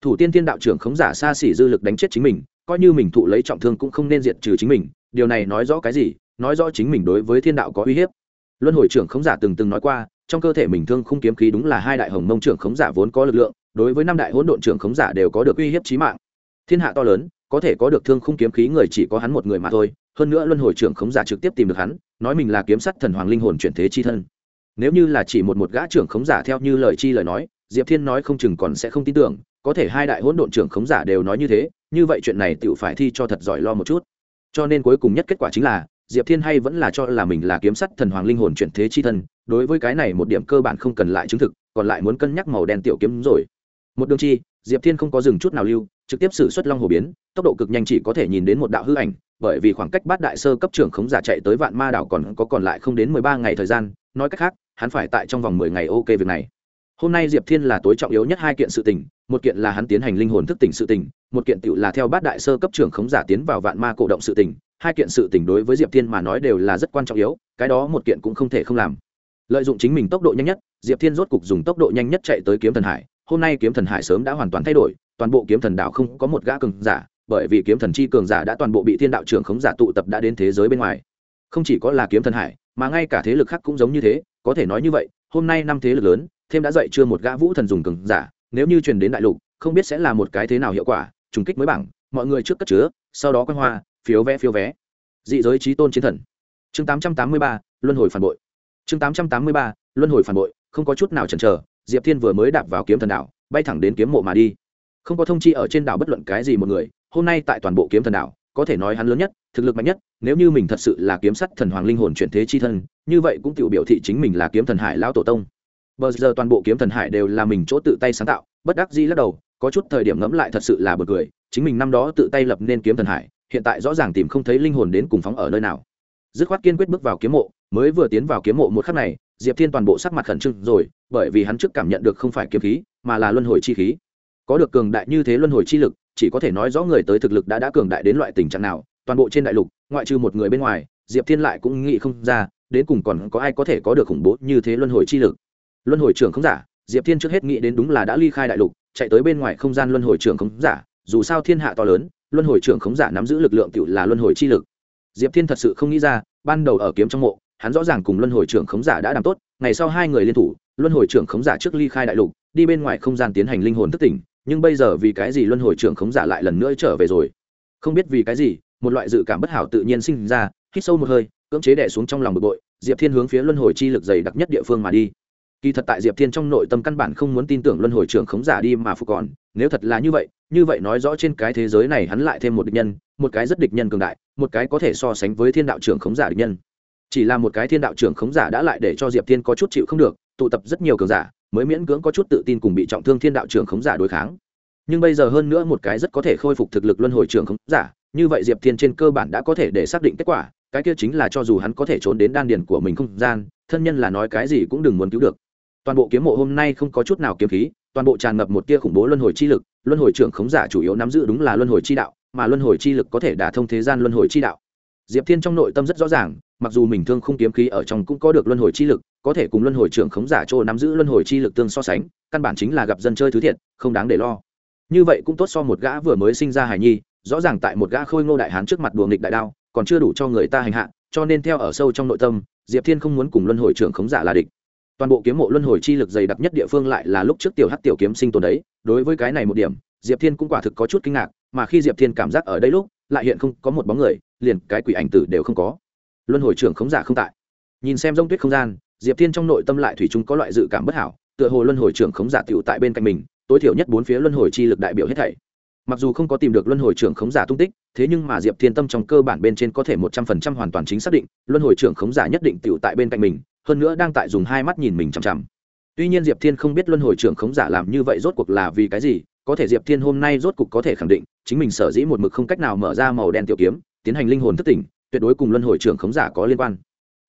Thủ tiên thiên đạo trưởng khống giả xa xỉ dư lực đánh chết chính mình, coi như mình thụ lấy trọng thương cũng không nên diệt trừ chính mình, điều này nói rõ cái gì? Nói rõ chính mình đối với thiên đạo có uy hiếp. Luân hồi trưởng khống giả từng từng nói qua, trong cơ thể mình thương không kiếm khí đúng là hai đại hồng mông trưởng khống giả vốn có lực lượng, đối với năm đại hỗn độn trưởng khống giả đều có được uy hiếp chí mạng. Thiên hạ to lớn có thể có được thương không kiếm khí người chỉ có hắn một người mà thôi, hơn nữa luân hồi trưởng khống giả trực tiếp tìm được hắn, nói mình là kiếm sắt thần hoàng linh hồn chuyển thế chi thân. Nếu như là chỉ một một gã trưởng khống giả theo như lời chi lời nói, diệp thiên nói không chừng còn sẽ không tin tưởng, có thể hai đại hỗn độn trưởng khống giả đều nói như thế, như vậy chuyện này tựu phải thi cho thật giỏi lo một chút. Cho nên cuối cùng nhất kết quả chính là, diệp thiên hay vẫn là cho là mình là kiếm sắt thần hoàng linh hồn chuyển thế chi thân, đối với cái này một điểm cơ bản không cần lại chứng thực, còn lại muốn cân nhắc màu đen tiểu kiếm rồi. Một đường chi diệp thiên không có dừng chút nào lưu, trực tiếp xử xuất long hồ biến, tốc độ cực nhanh chỉ có thể nhìn đến một đạo hư ảnh, bởi vì khoảng cách bát đại sơ cấp trưởng khống giả chạy tới vạn ma đảo còn có còn lại không đến mười ba ngày thời gian, nói cách khác, hắn phải tại trong vòng mười ngày ok việc này. Hôm nay diệp thiên là tối trọng yếu nhất hai kiện sự tình, một kiện là hắn tiến hành linh hồn thức tỉnh sự tình, một kiện tựu là theo bát đại sơ cấp trưởng khống giả tiến vào vạn ma cổ động sự tình, hai kiện sự tình đối với diệp thiên mà nói đều là rất quan trọng yếu, cái đó một kiện cũng không thể không làm. Lợi dụng chính mình tốc độ nhanh nhất, diệp thiên rốt cục dùng tốc độ nhanh nhất chạy tới kiếm thần hải hôm nay kiếm thần hải sớm đã hoàn toàn thay đổi, toàn bộ kiếm thần đạo không có một gã cường giả, bởi vì kiếm thần chi cường giả đã toàn bộ bị thiên đạo trưởng khống giả tụ tập đã đến thế giới bên ngoài. Không chỉ có là kiếm thần hải, mà ngay cả thế lực khác cũng giống như thế, có thể nói như vậy, hôm nay năm thế lực lớn, thêm đã dậy chưa một gã vũ thần dùng cường giả, nếu như truyền đến đại lục, không biết sẽ là một cái thế nào hiệu quả, trùng kích mới bảng mọi người trước cất chứa, sau đó quan hoa, phiếu vé phiếu vé. Dị giới trí tôn chiến thần. Chương tám trăm tám mươi ba, luân hồi phản bội. Chương tám trăm tám mươi ba, luân hồi phản bội, không có chút nào chần chờ diệp thiên vừa mới đạp vào kiếm thần đảo, bay thẳng đến kiếm mộ mà đi. Không có thông chi ở trên đảo bất luận cái gì một người, hôm nay tại toàn bộ kiếm thần đảo, có thể nói hắn lớn nhất, thực lực mạnh nhất, nếu như mình thật sự là kiếm sắt thần hoàng linh hồn chuyển thế chi thân, như vậy cũng tự biểu thị chính mình là kiếm thần hải lão tổ tông. Bờ giờ toàn bộ kiếm thần hải đều là mình chỗ tự tay sáng tạo, bất đắc dĩ lắc đầu, có chút thời điểm ngẫm lại thật sự là bật cười, chính mình năm đó tự tay lập nên kiếm thần hải, hiện tại rõ ràng tìm không thấy linh hồn đến cùng phóng ở nơi nào. Dứt khoát kiên quyết bước vào kiếm mộ, mới vừa tiến vào kiếm mộ một khắc này diệp thiên toàn bộ sắc mặt khẩn trương rồi, bởi vì hắn trước cảm nhận được không phải kiếm khí, mà là luân hồi chi khí. Có được cường đại như thế luân hồi chi lực, chỉ có thể nói rõ người tới thực lực đã đã cường đại đến loại tình trạng nào, toàn bộ trên đại lục, ngoại trừ một người bên ngoài, diệp thiên lại cũng nghĩ không ra, đến cùng còn có ai có thể có được khủng bố như thế luân hồi chi lực. Luân hồi trưởng không giả, diệp thiên trước hết nghĩ đến đúng là đã ly khai đại lục, chạy tới bên ngoài không gian luân hồi trưởng không giả, dù sao thiên hạ to lớn, luân hồi trưởng khống giả nắm giữ lực lượng tiểu là luân hồi chi lực. Diệp thiên thật sự không nghĩ ra, ban đầu ở kiếm trong mộ hắn rõ ràng cùng luân hồi trưởng khống giả đã đàm tốt, ngày sau hai người liên thủ, luân hồi trưởng khống giả trước ly khai đại lục, đi bên ngoài không gian tiến hành linh hồn thức tỉnh, nhưng bây giờ vì cái gì luân hồi trưởng khống giả lại lần nữa trở về rồi? Không biết vì cái gì, một loại dự cảm bất hảo tự nhiên sinh ra, hít sâu một hơi, cưỡng chế đẻ xuống trong lòng bực bội, diệp thiên hướng phía luân hồi chi lực dày đặc nhất địa phương mà đi. Kỳ thật tại diệp thiên trong nội tâm căn bản không muốn tin tưởng luân hồi trưởng khống giả đi mà phục còn, nếu thật là như vậy như vậy nói rõ trên cái thế giới này hắn lại thêm một địch nhân, một cái rất địch nhân cường đại, một cái có thể so sánh với thiên đạo trưởng khống giả địch nhân chỉ là một cái thiên đạo trưởng khống giả đã lại để cho diệp thiên có chút chịu không được, tụ tập rất nhiều cường giả, mới miễn cưỡng có chút tự tin cùng bị trọng thương thiên đạo trưởng khống giả đối kháng. Nhưng bây giờ hơn nữa một cái rất có thể khôi phục thực lực luân hồi trưởng khống giả, như vậy diệp thiên trên cơ bản đã có thể để xác định kết quả, cái kia chính là cho dù hắn có thể trốn đến đan điền của mình không gian, thân nhân là nói cái gì cũng đừng muốn cứu được. Toàn bộ kiếm mộ hôm nay không có chút nào kiếm khí, toàn bộ tràn ngập một tia khủng bố luân hồi chi lực, luân hồi trưởng khống giả chủ yếu nắm giữ đúng là luân hồi chi đạo, mà luân hồi chi lực có thể đả thông thế gian luân hồi chi đạo. Diệp thiên trong nội tâm rất rõ ràng mặc dù mình thương không kiếm khí ở trong cũng có được luân hồi chi lực, có thể cùng luân hồi trưởng khống giả chỗ nắm giữ luân hồi chi lực tương so sánh, căn bản chính là gặp dân chơi thứ thiệt, không đáng để lo. Như vậy cũng tốt so một gã vừa mới sinh ra hải nhi, rõ ràng tại một gã khôi ngô đại hán trước mặt đùa nghịch đại đao, còn chưa đủ cho người ta hành hạ, cho nên theo ở sâu trong nội tâm, diệp thiên không muốn cùng luân hồi trưởng khống giả là địch. Toàn bộ kiếm mộ luân hồi chi lực dày đặc nhất địa phương lại là lúc trước tiểu hắc tiểu kiếm sinh tồn đấy, đối với cái này một điểm, diệp thiên cũng quả thực có chút kinh ngạc, mà khi diệp thiên cảm giác ở đây lúc, lại hiện không có một bóng người, liền cái quỷ ảnh tử đều không có luân hồi trưởng khống giả không tại. Nhìn xem rông tuyết không gian, diệp thiên trong nội tâm lại thủy chung có loại dự cảm bất hảo, tựa hồ luân hồi trưởng khống giả tựu tại bên cạnh mình, tối thiểu nhất bốn phía luân hồi chi lực đại biểu hết thảy. Mặc dù không có tìm được luân hồi trưởng khống giả tung tích, thế nhưng mà diệp thiên tâm trong cơ bản bên trên có thể một trăm phần trăm hoàn toàn chính xác định, luân hồi trưởng khống giả nhất định tựu tại bên cạnh mình, hơn nữa đang tại dùng hai mắt nhìn mình chằm chằm. Tuy nhiên diệp thiên không biết luân hồi trưởng khống giả làm như vậy rốt cuộc là vì cái gì, có thể diệp thiên hôm nay rốt cuộc có thể khẳng định, chính mình sở dĩ một mực không cách nào mở ra màu đen tiểu kiếm, tiến hành linh hồn thức tỉnh tuyệt đối cùng luân hồi trưởng khống giả có liên quan.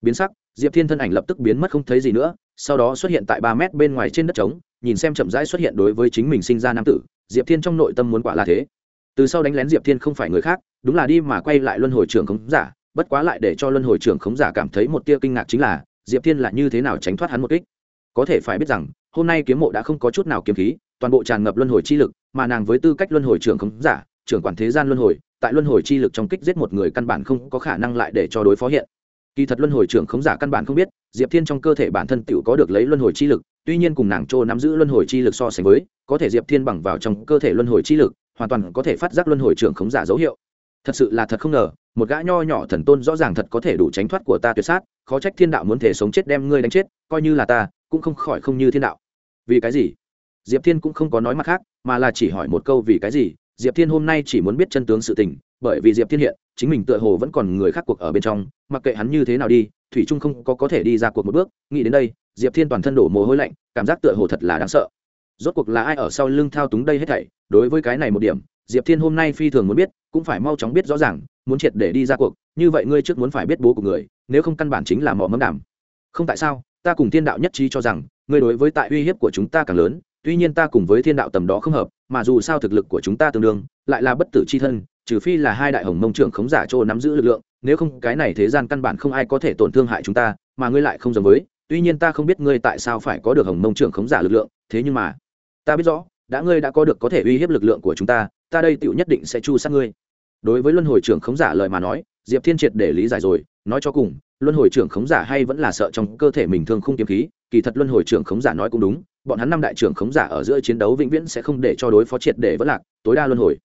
Biến sắc, diệp thiên thân ảnh lập tức biến mất không thấy gì nữa, sau đó xuất hiện tại ba mét bên ngoài trên đất trống, nhìn xem chậm rãi xuất hiện đối với chính mình sinh ra nam tử, diệp thiên trong nội tâm muốn quả là thế. Từ sau đánh lén diệp thiên không phải người khác, đúng là đi mà quay lại luân hồi trưởng khống giả, bất quá lại để cho luân hồi trưởng khống giả cảm thấy một tia kinh ngạc chính là, diệp thiên là như thế nào tránh thoát hắn một kích. Có thể phải biết rằng, hôm nay kiếm mộ đã không có chút nào kiếm khí, toàn bộ tràn ngập luân hồi chi lực, mà nàng với tư cách luân hồi trưởng khống giả, trưởng quản thế gian luân hồi tại luân hồi chi lực trong kích giết một người căn bản không có khả năng lại để cho đối phó hiện. Kỳ thật luân hồi trưởng khống giả căn bản không biết, diệp thiên trong cơ thể bản thân tự có được lấy luân hồi chi lực, tuy nhiên cùng nàng trô nắm giữ luân hồi chi lực so sánh với, có thể diệp thiên bằng vào trong cơ thể luân hồi chi lực, hoàn toàn có thể phát giác luân hồi trưởng khống giả dấu hiệu. Thật sự là thật không ngờ, một gã nho nhỏ thần tôn rõ ràng thật có thể đủ tránh thoát của ta tuyệt sát, khó trách thiên đạo muốn thể sống chết đem ngươi đánh chết, coi như là ta, cũng không khỏi không như thiên đạo. Vì cái gì? Diệp thiên cũng không có nói mặt khác, mà là chỉ hỏi một câu vì cái gì diệp thiên hôm nay chỉ muốn biết chân tướng sự tình, bởi vì diệp thiên hiện, chính mình tựa hồ vẫn còn người khác cuộc ở bên trong, mặc kệ hắn như thế nào đi, thủy trung không có có thể đi ra cuộc một bước, nghĩ đến đây, diệp thiên toàn thân đổ mồ hôi lạnh, cảm giác tựa hồ thật là đáng sợ. Rốt cuộc là ai ở sau lưng thao túng đây hết thảy? Đối với cái này một điểm, diệp thiên hôm nay phi thường muốn biết, cũng phải mau chóng biết rõ ràng, muốn triệt để đi ra cuộc, như vậy ngươi trước muốn phải biết bố của người, nếu không căn bản chính là mỏ mẫm đảm không tại sao, ta cùng thiên đạo nhất trí cho rằng, ngươi đối với tại uy hiếp của chúng ta càng lớn tuy nhiên ta cùng với thiên đạo tầm đó không hợp, mà dù sao thực lực của chúng ta tương đương, lại là bất tử c h i thân, trừ phi là hai đại hồng mông trưởng khống giả chỗ nắm giữ lực lượng, nếu không cái này thế gian căn bản không ai có thể tổn thương hại chúng ta, mà ngươi lại không giống với. Tuy nhiên ta không biết ngươi tại sao phải có được hồng mông trưởng khống giả lực lượng, thế nhưng mà, ta biết rõ, đã ngươi đã có được có thể uy hiếp lực lượng của chúng ta ta đây tựu nhất định sẽ chu sát ngươi. Đối với luân hồi trưởng khống giả lời mà nói, diệp thiên triệt để lý giải rồi, nói cho cùng, luân hồi trưởng khống giả hay vẫn là sợ trong cơ thể mình thương không kiếm khí, kỳ thật luân hồi trưởng khống giả nói cũng đúng bọn hắn năm đại trưởng khống giả ở giữa chiến đấu vĩnh viễn sẽ không để cho đối phó triệt để vỡ lạc, tối đa luân hồi.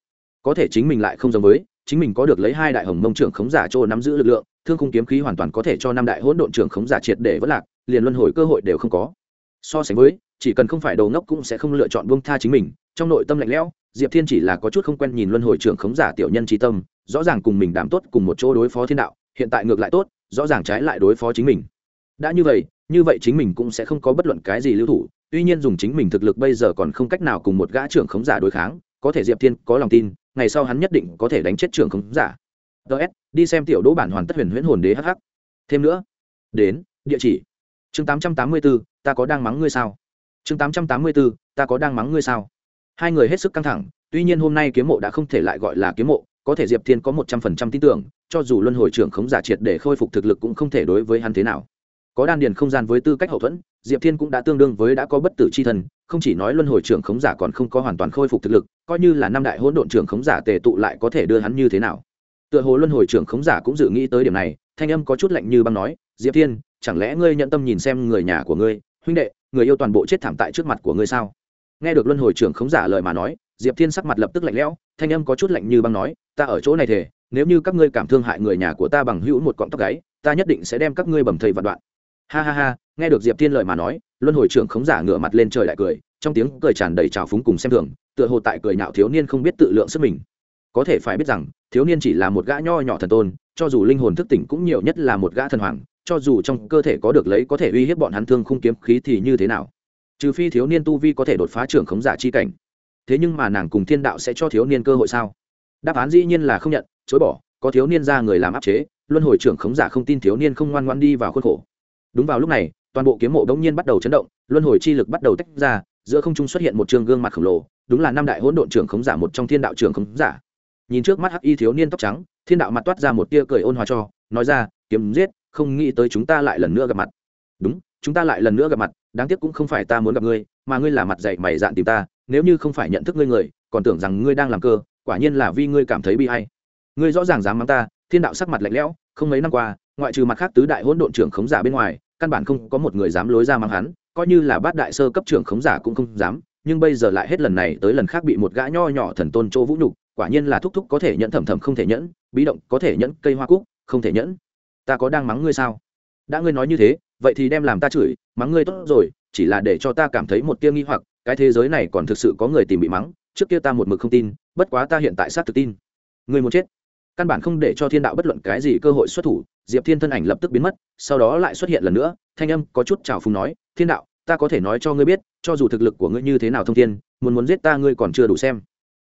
Có thể chính mình lại không giống với, chính mình có được lấy hai đại hồng mông trưởng khống giả chỗ nắm giữ lực lượng, thương khung kiếm khí hoàn toàn có thể cho năm đại hỗn độn trưởng khống giả triệt để vỡ lạc, liền luân hồi cơ hội đều không có. So sánh với, chỉ cần không phải đầu ngốc cũng sẽ không lựa chọn buông tha chính mình, trong nội tâm lạnh lẽo, diệp thiên chỉ là có chút không quen nhìn luân hồi trưởng khống giả tiểu nhân trí tâm, rõ ràng cùng mình đảm tốt cùng một chỗ đối phó thiên đạo, hiện tại ngược lại tốt, rõ ràng trái lại đối phó chính mình. Đã như vậy như vậy chính mình cũng sẽ không có bất luận cái gì lưu thủ tuy nhiên dùng chính mình thực lực bây giờ còn không cách nào cùng một gã trưởng khống giả đối kháng, có thể diệp thiên có lòng tin, ngày sau hắn nhất định có thể đánh chết trưởng khống giả. Ts đi xem tiểu đỗ bản hoàn tất huyền huyễn hồn đế hh thêm nữa, đến, địa chỉ. Chương tám trăm tám mươi bốn ta có đang mắng ngươi sao? Chương tám trăm tám mươi bốn ta có đang mắng ngươi sao? Hai người hết sức căng thẳng, tuy nhiên hôm nay kiếm mộ đã không thể lại gọi là kiếm mộ, có thể diệp thiên có một trăm phần trăm tin tưởng, cho dù luân hồi trưởng khống giả triệt để khôi phục thực lực cũng không thể đối với hắn thế nào. Có đan điền không gian với tư cách hậu thuẫn diệp thiên cũng đã tương đương với đã có bất tử c h i thân, không chỉ nói luân hồi trưởng khống giả còn không có hoàn toàn khôi phục thực lực, coi như là năm đại hỗn độn trưởng khống giả tề tụ lại có thể đưa hắn như thế nào. Tựa hồ luân hồi trưởng khống giả cũng dự nghĩ tới điểm này, thanh âm có chút lạnh như băng nói, diệp thiên, chẳng lẽ ngươi nhận tâm nhìn xem người nhà của ngươi? Huynh đệ, người yêu toàn bộ chết thảm tại trước mặt của ngươi sao? Nghe được luân hồi trưởng khống giả lời mà nói, diệp thiên sắc mặt lập tức lạnh lẽo, thanh âm có chút lạnh như băng nói, ta ở chỗ này thể nếu như các ngươi cảm thương hại người nhà của ta bằng hữu một cọng tóc gáy, ta nhất định sẽ đem các ngươi bầm thầy vạn đoạn ha ha ha, nghe được diệp thiên lời mà nói, luân hồi trưởng khống giả ngửa mặt lên trời đại cười, trong tiếng cười tràn đầy trào phúng cùng xem thường, tựa hồ tại cười nhạo thiếu niên không biết tự lượng sức mình. Có thể phải biết rằng, thiếu niên chỉ là một gã nho nhỏ thần tôn, cho dù linh hồn thức tỉnh cũng nhiều nhất là một gã thần hoàng, cho dù trong cơ thể có được lấy có thể uy hiếp bọn hắn thương không kiếm khí thì như thế nào? Trừ phi thiếu niên tu vi có thể đột phá trưởng khống giả chi cảnh. Thế nhưng mà nàng cùng thiên đạo sẽ cho thiếu niên cơ hội sao? Đáp án dĩ nhiên là không nhận, chối bỏ, có thiếu niên ra người làm áp chế, luân hồi trưởng khống giả không tin thiếu niên không ngoan ngoan đi vào khuôn khổ đúng vào lúc này, toàn bộ kiếm mộ đống nhiên bắt đầu chấn động, luân hồi chi lực bắt đầu tách ra, giữa không trung xuất hiện một trường gương mặt khổng lồ, đúng là năm đại hỗn độn trưởng khống giả một trong thiên đạo trưởng khống giả. Nhìn trước mắt hắc y thiếu niên tóc trắng, thiên đạo mặt toát ra một tia cười ôn hòa cho, nói ra, kiếm giết, không nghĩ tới chúng ta lại lần nữa gặp mặt. Đúng, chúng ta lại lần nữa gặp mặt, đáng tiếc cũng không phải ta muốn gặp ngươi, mà ngươi là mặt dạy mày dạn tìm ta, nếu như không phải nhận thức ngươi người, còn tưởng rằng ngươi đang làm cơ, quả nhiên là vì ngươi cảm thấy bi hay ngươi rõ ràng dám mắng ta, thiên đạo sắc mặt lạnh lẽo, không mấy năm qua, ngoại trừ mặt khác tứ đại hỗn độn trưởng khống giả bên ngoài căn bản không có một người dám lối ra mang hắn, coi như là bát đại sơ cấp trưởng khống giả cũng không dám, nhưng bây giờ lại hết lần này tới lần khác bị một gã nho nhỏ thần tôn chỗ vũ nhục, quả nhiên là thúc thúc có thể nhẫn thầm thầm không thể nhẫn, bí động có thể nhẫn, cây hoa cúc không thể nhẫn. Ta có đang mắng ngươi sao? Đã ngươi nói như thế, vậy thì đem làm ta chửi, mắng ngươi tốt rồi, chỉ là để cho ta cảm thấy một tia nghi hoặc, cái thế giới này còn thực sự có người tìm bị mắng, trước kia ta một mực không tin, bất quá ta hiện tại xác thực tin. Ngươi muốn chết. Căn bản không để cho thiên đạo bất luận cái gì cơ hội xuất thủ diệp thiên thân ảnh lập tức biến mất, sau đó lại xuất hiện lần nữa, thanh âm có chút trào phúng nói, thiên đạo, ta có thể nói cho ngươi biết, cho dù thực lực của ngươi như thế nào thông thiên, muốn muốn giết ta ngươi còn chưa đủ xem.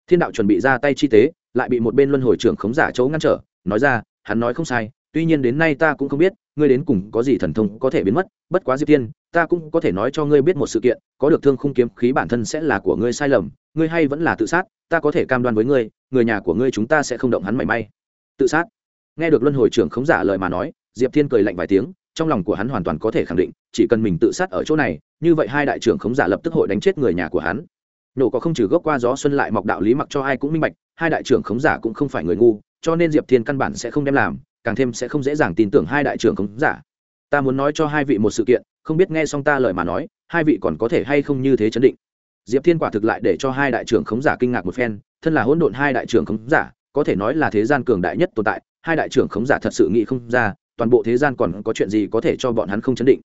Thiên đạo chuẩn bị ra tay chi tế, lại bị một bên luân hồi trưởng khống giả chỗ ngăn trở, nói ra, hắn nói không sai, tuy nhiên đến nay ta cũng không biết, ngươi đến cùng có gì thần thông có thể biến mất, bất quá diệp tiên ta cũng có thể nói cho ngươi biết một sự kiện, có được thương khung kiếm khí bản thân sẽ là của ngươi sai lầm, ngươi hay vẫn là tự sát, ta có thể cam đoan với ngươi, người nhà của ngươi chúng ta sẽ không động hắn mảy may. Tự sát nghe được luân hồi trưởng khống giả lời mà nói, diệp thiên cười lạnh vài tiếng, trong lòng của hắn hoàn toàn có thể khẳng định, chỉ cần mình tự sát ở chỗ này, như vậy hai đại trưởng khống giả lập tức hội đánh chết người nhà của hắn. Nổ có không trừ gốc qua gió xuân lại mọc đạo lý mặc cho ai cũng minh bạch, hai đại trưởng khống giả cũng không phải người ngu, cho nên diệp thiên căn bản sẽ không đem làm, càng thêm sẽ không dễ dàng tin tưởng hai đại trưởng khống giả. Ta muốn nói cho hai vị một sự kiện, không biết nghe xong ta lời mà nói, hai vị còn có thể hay không như thế chấn định? Diệp thiên quả thực lại để cho hai đại trưởng khống giả kinh ngạc một phen, thân là hỗn độn hai đại trưởng khống giả có thể nói là thế gian cường đại nhất tồn tại, hai đại trưởng khống giả thật sự nghĩ không ra, toàn bộ thế gian còn có chuyện gì có thể cho bọn hắn không chấn định.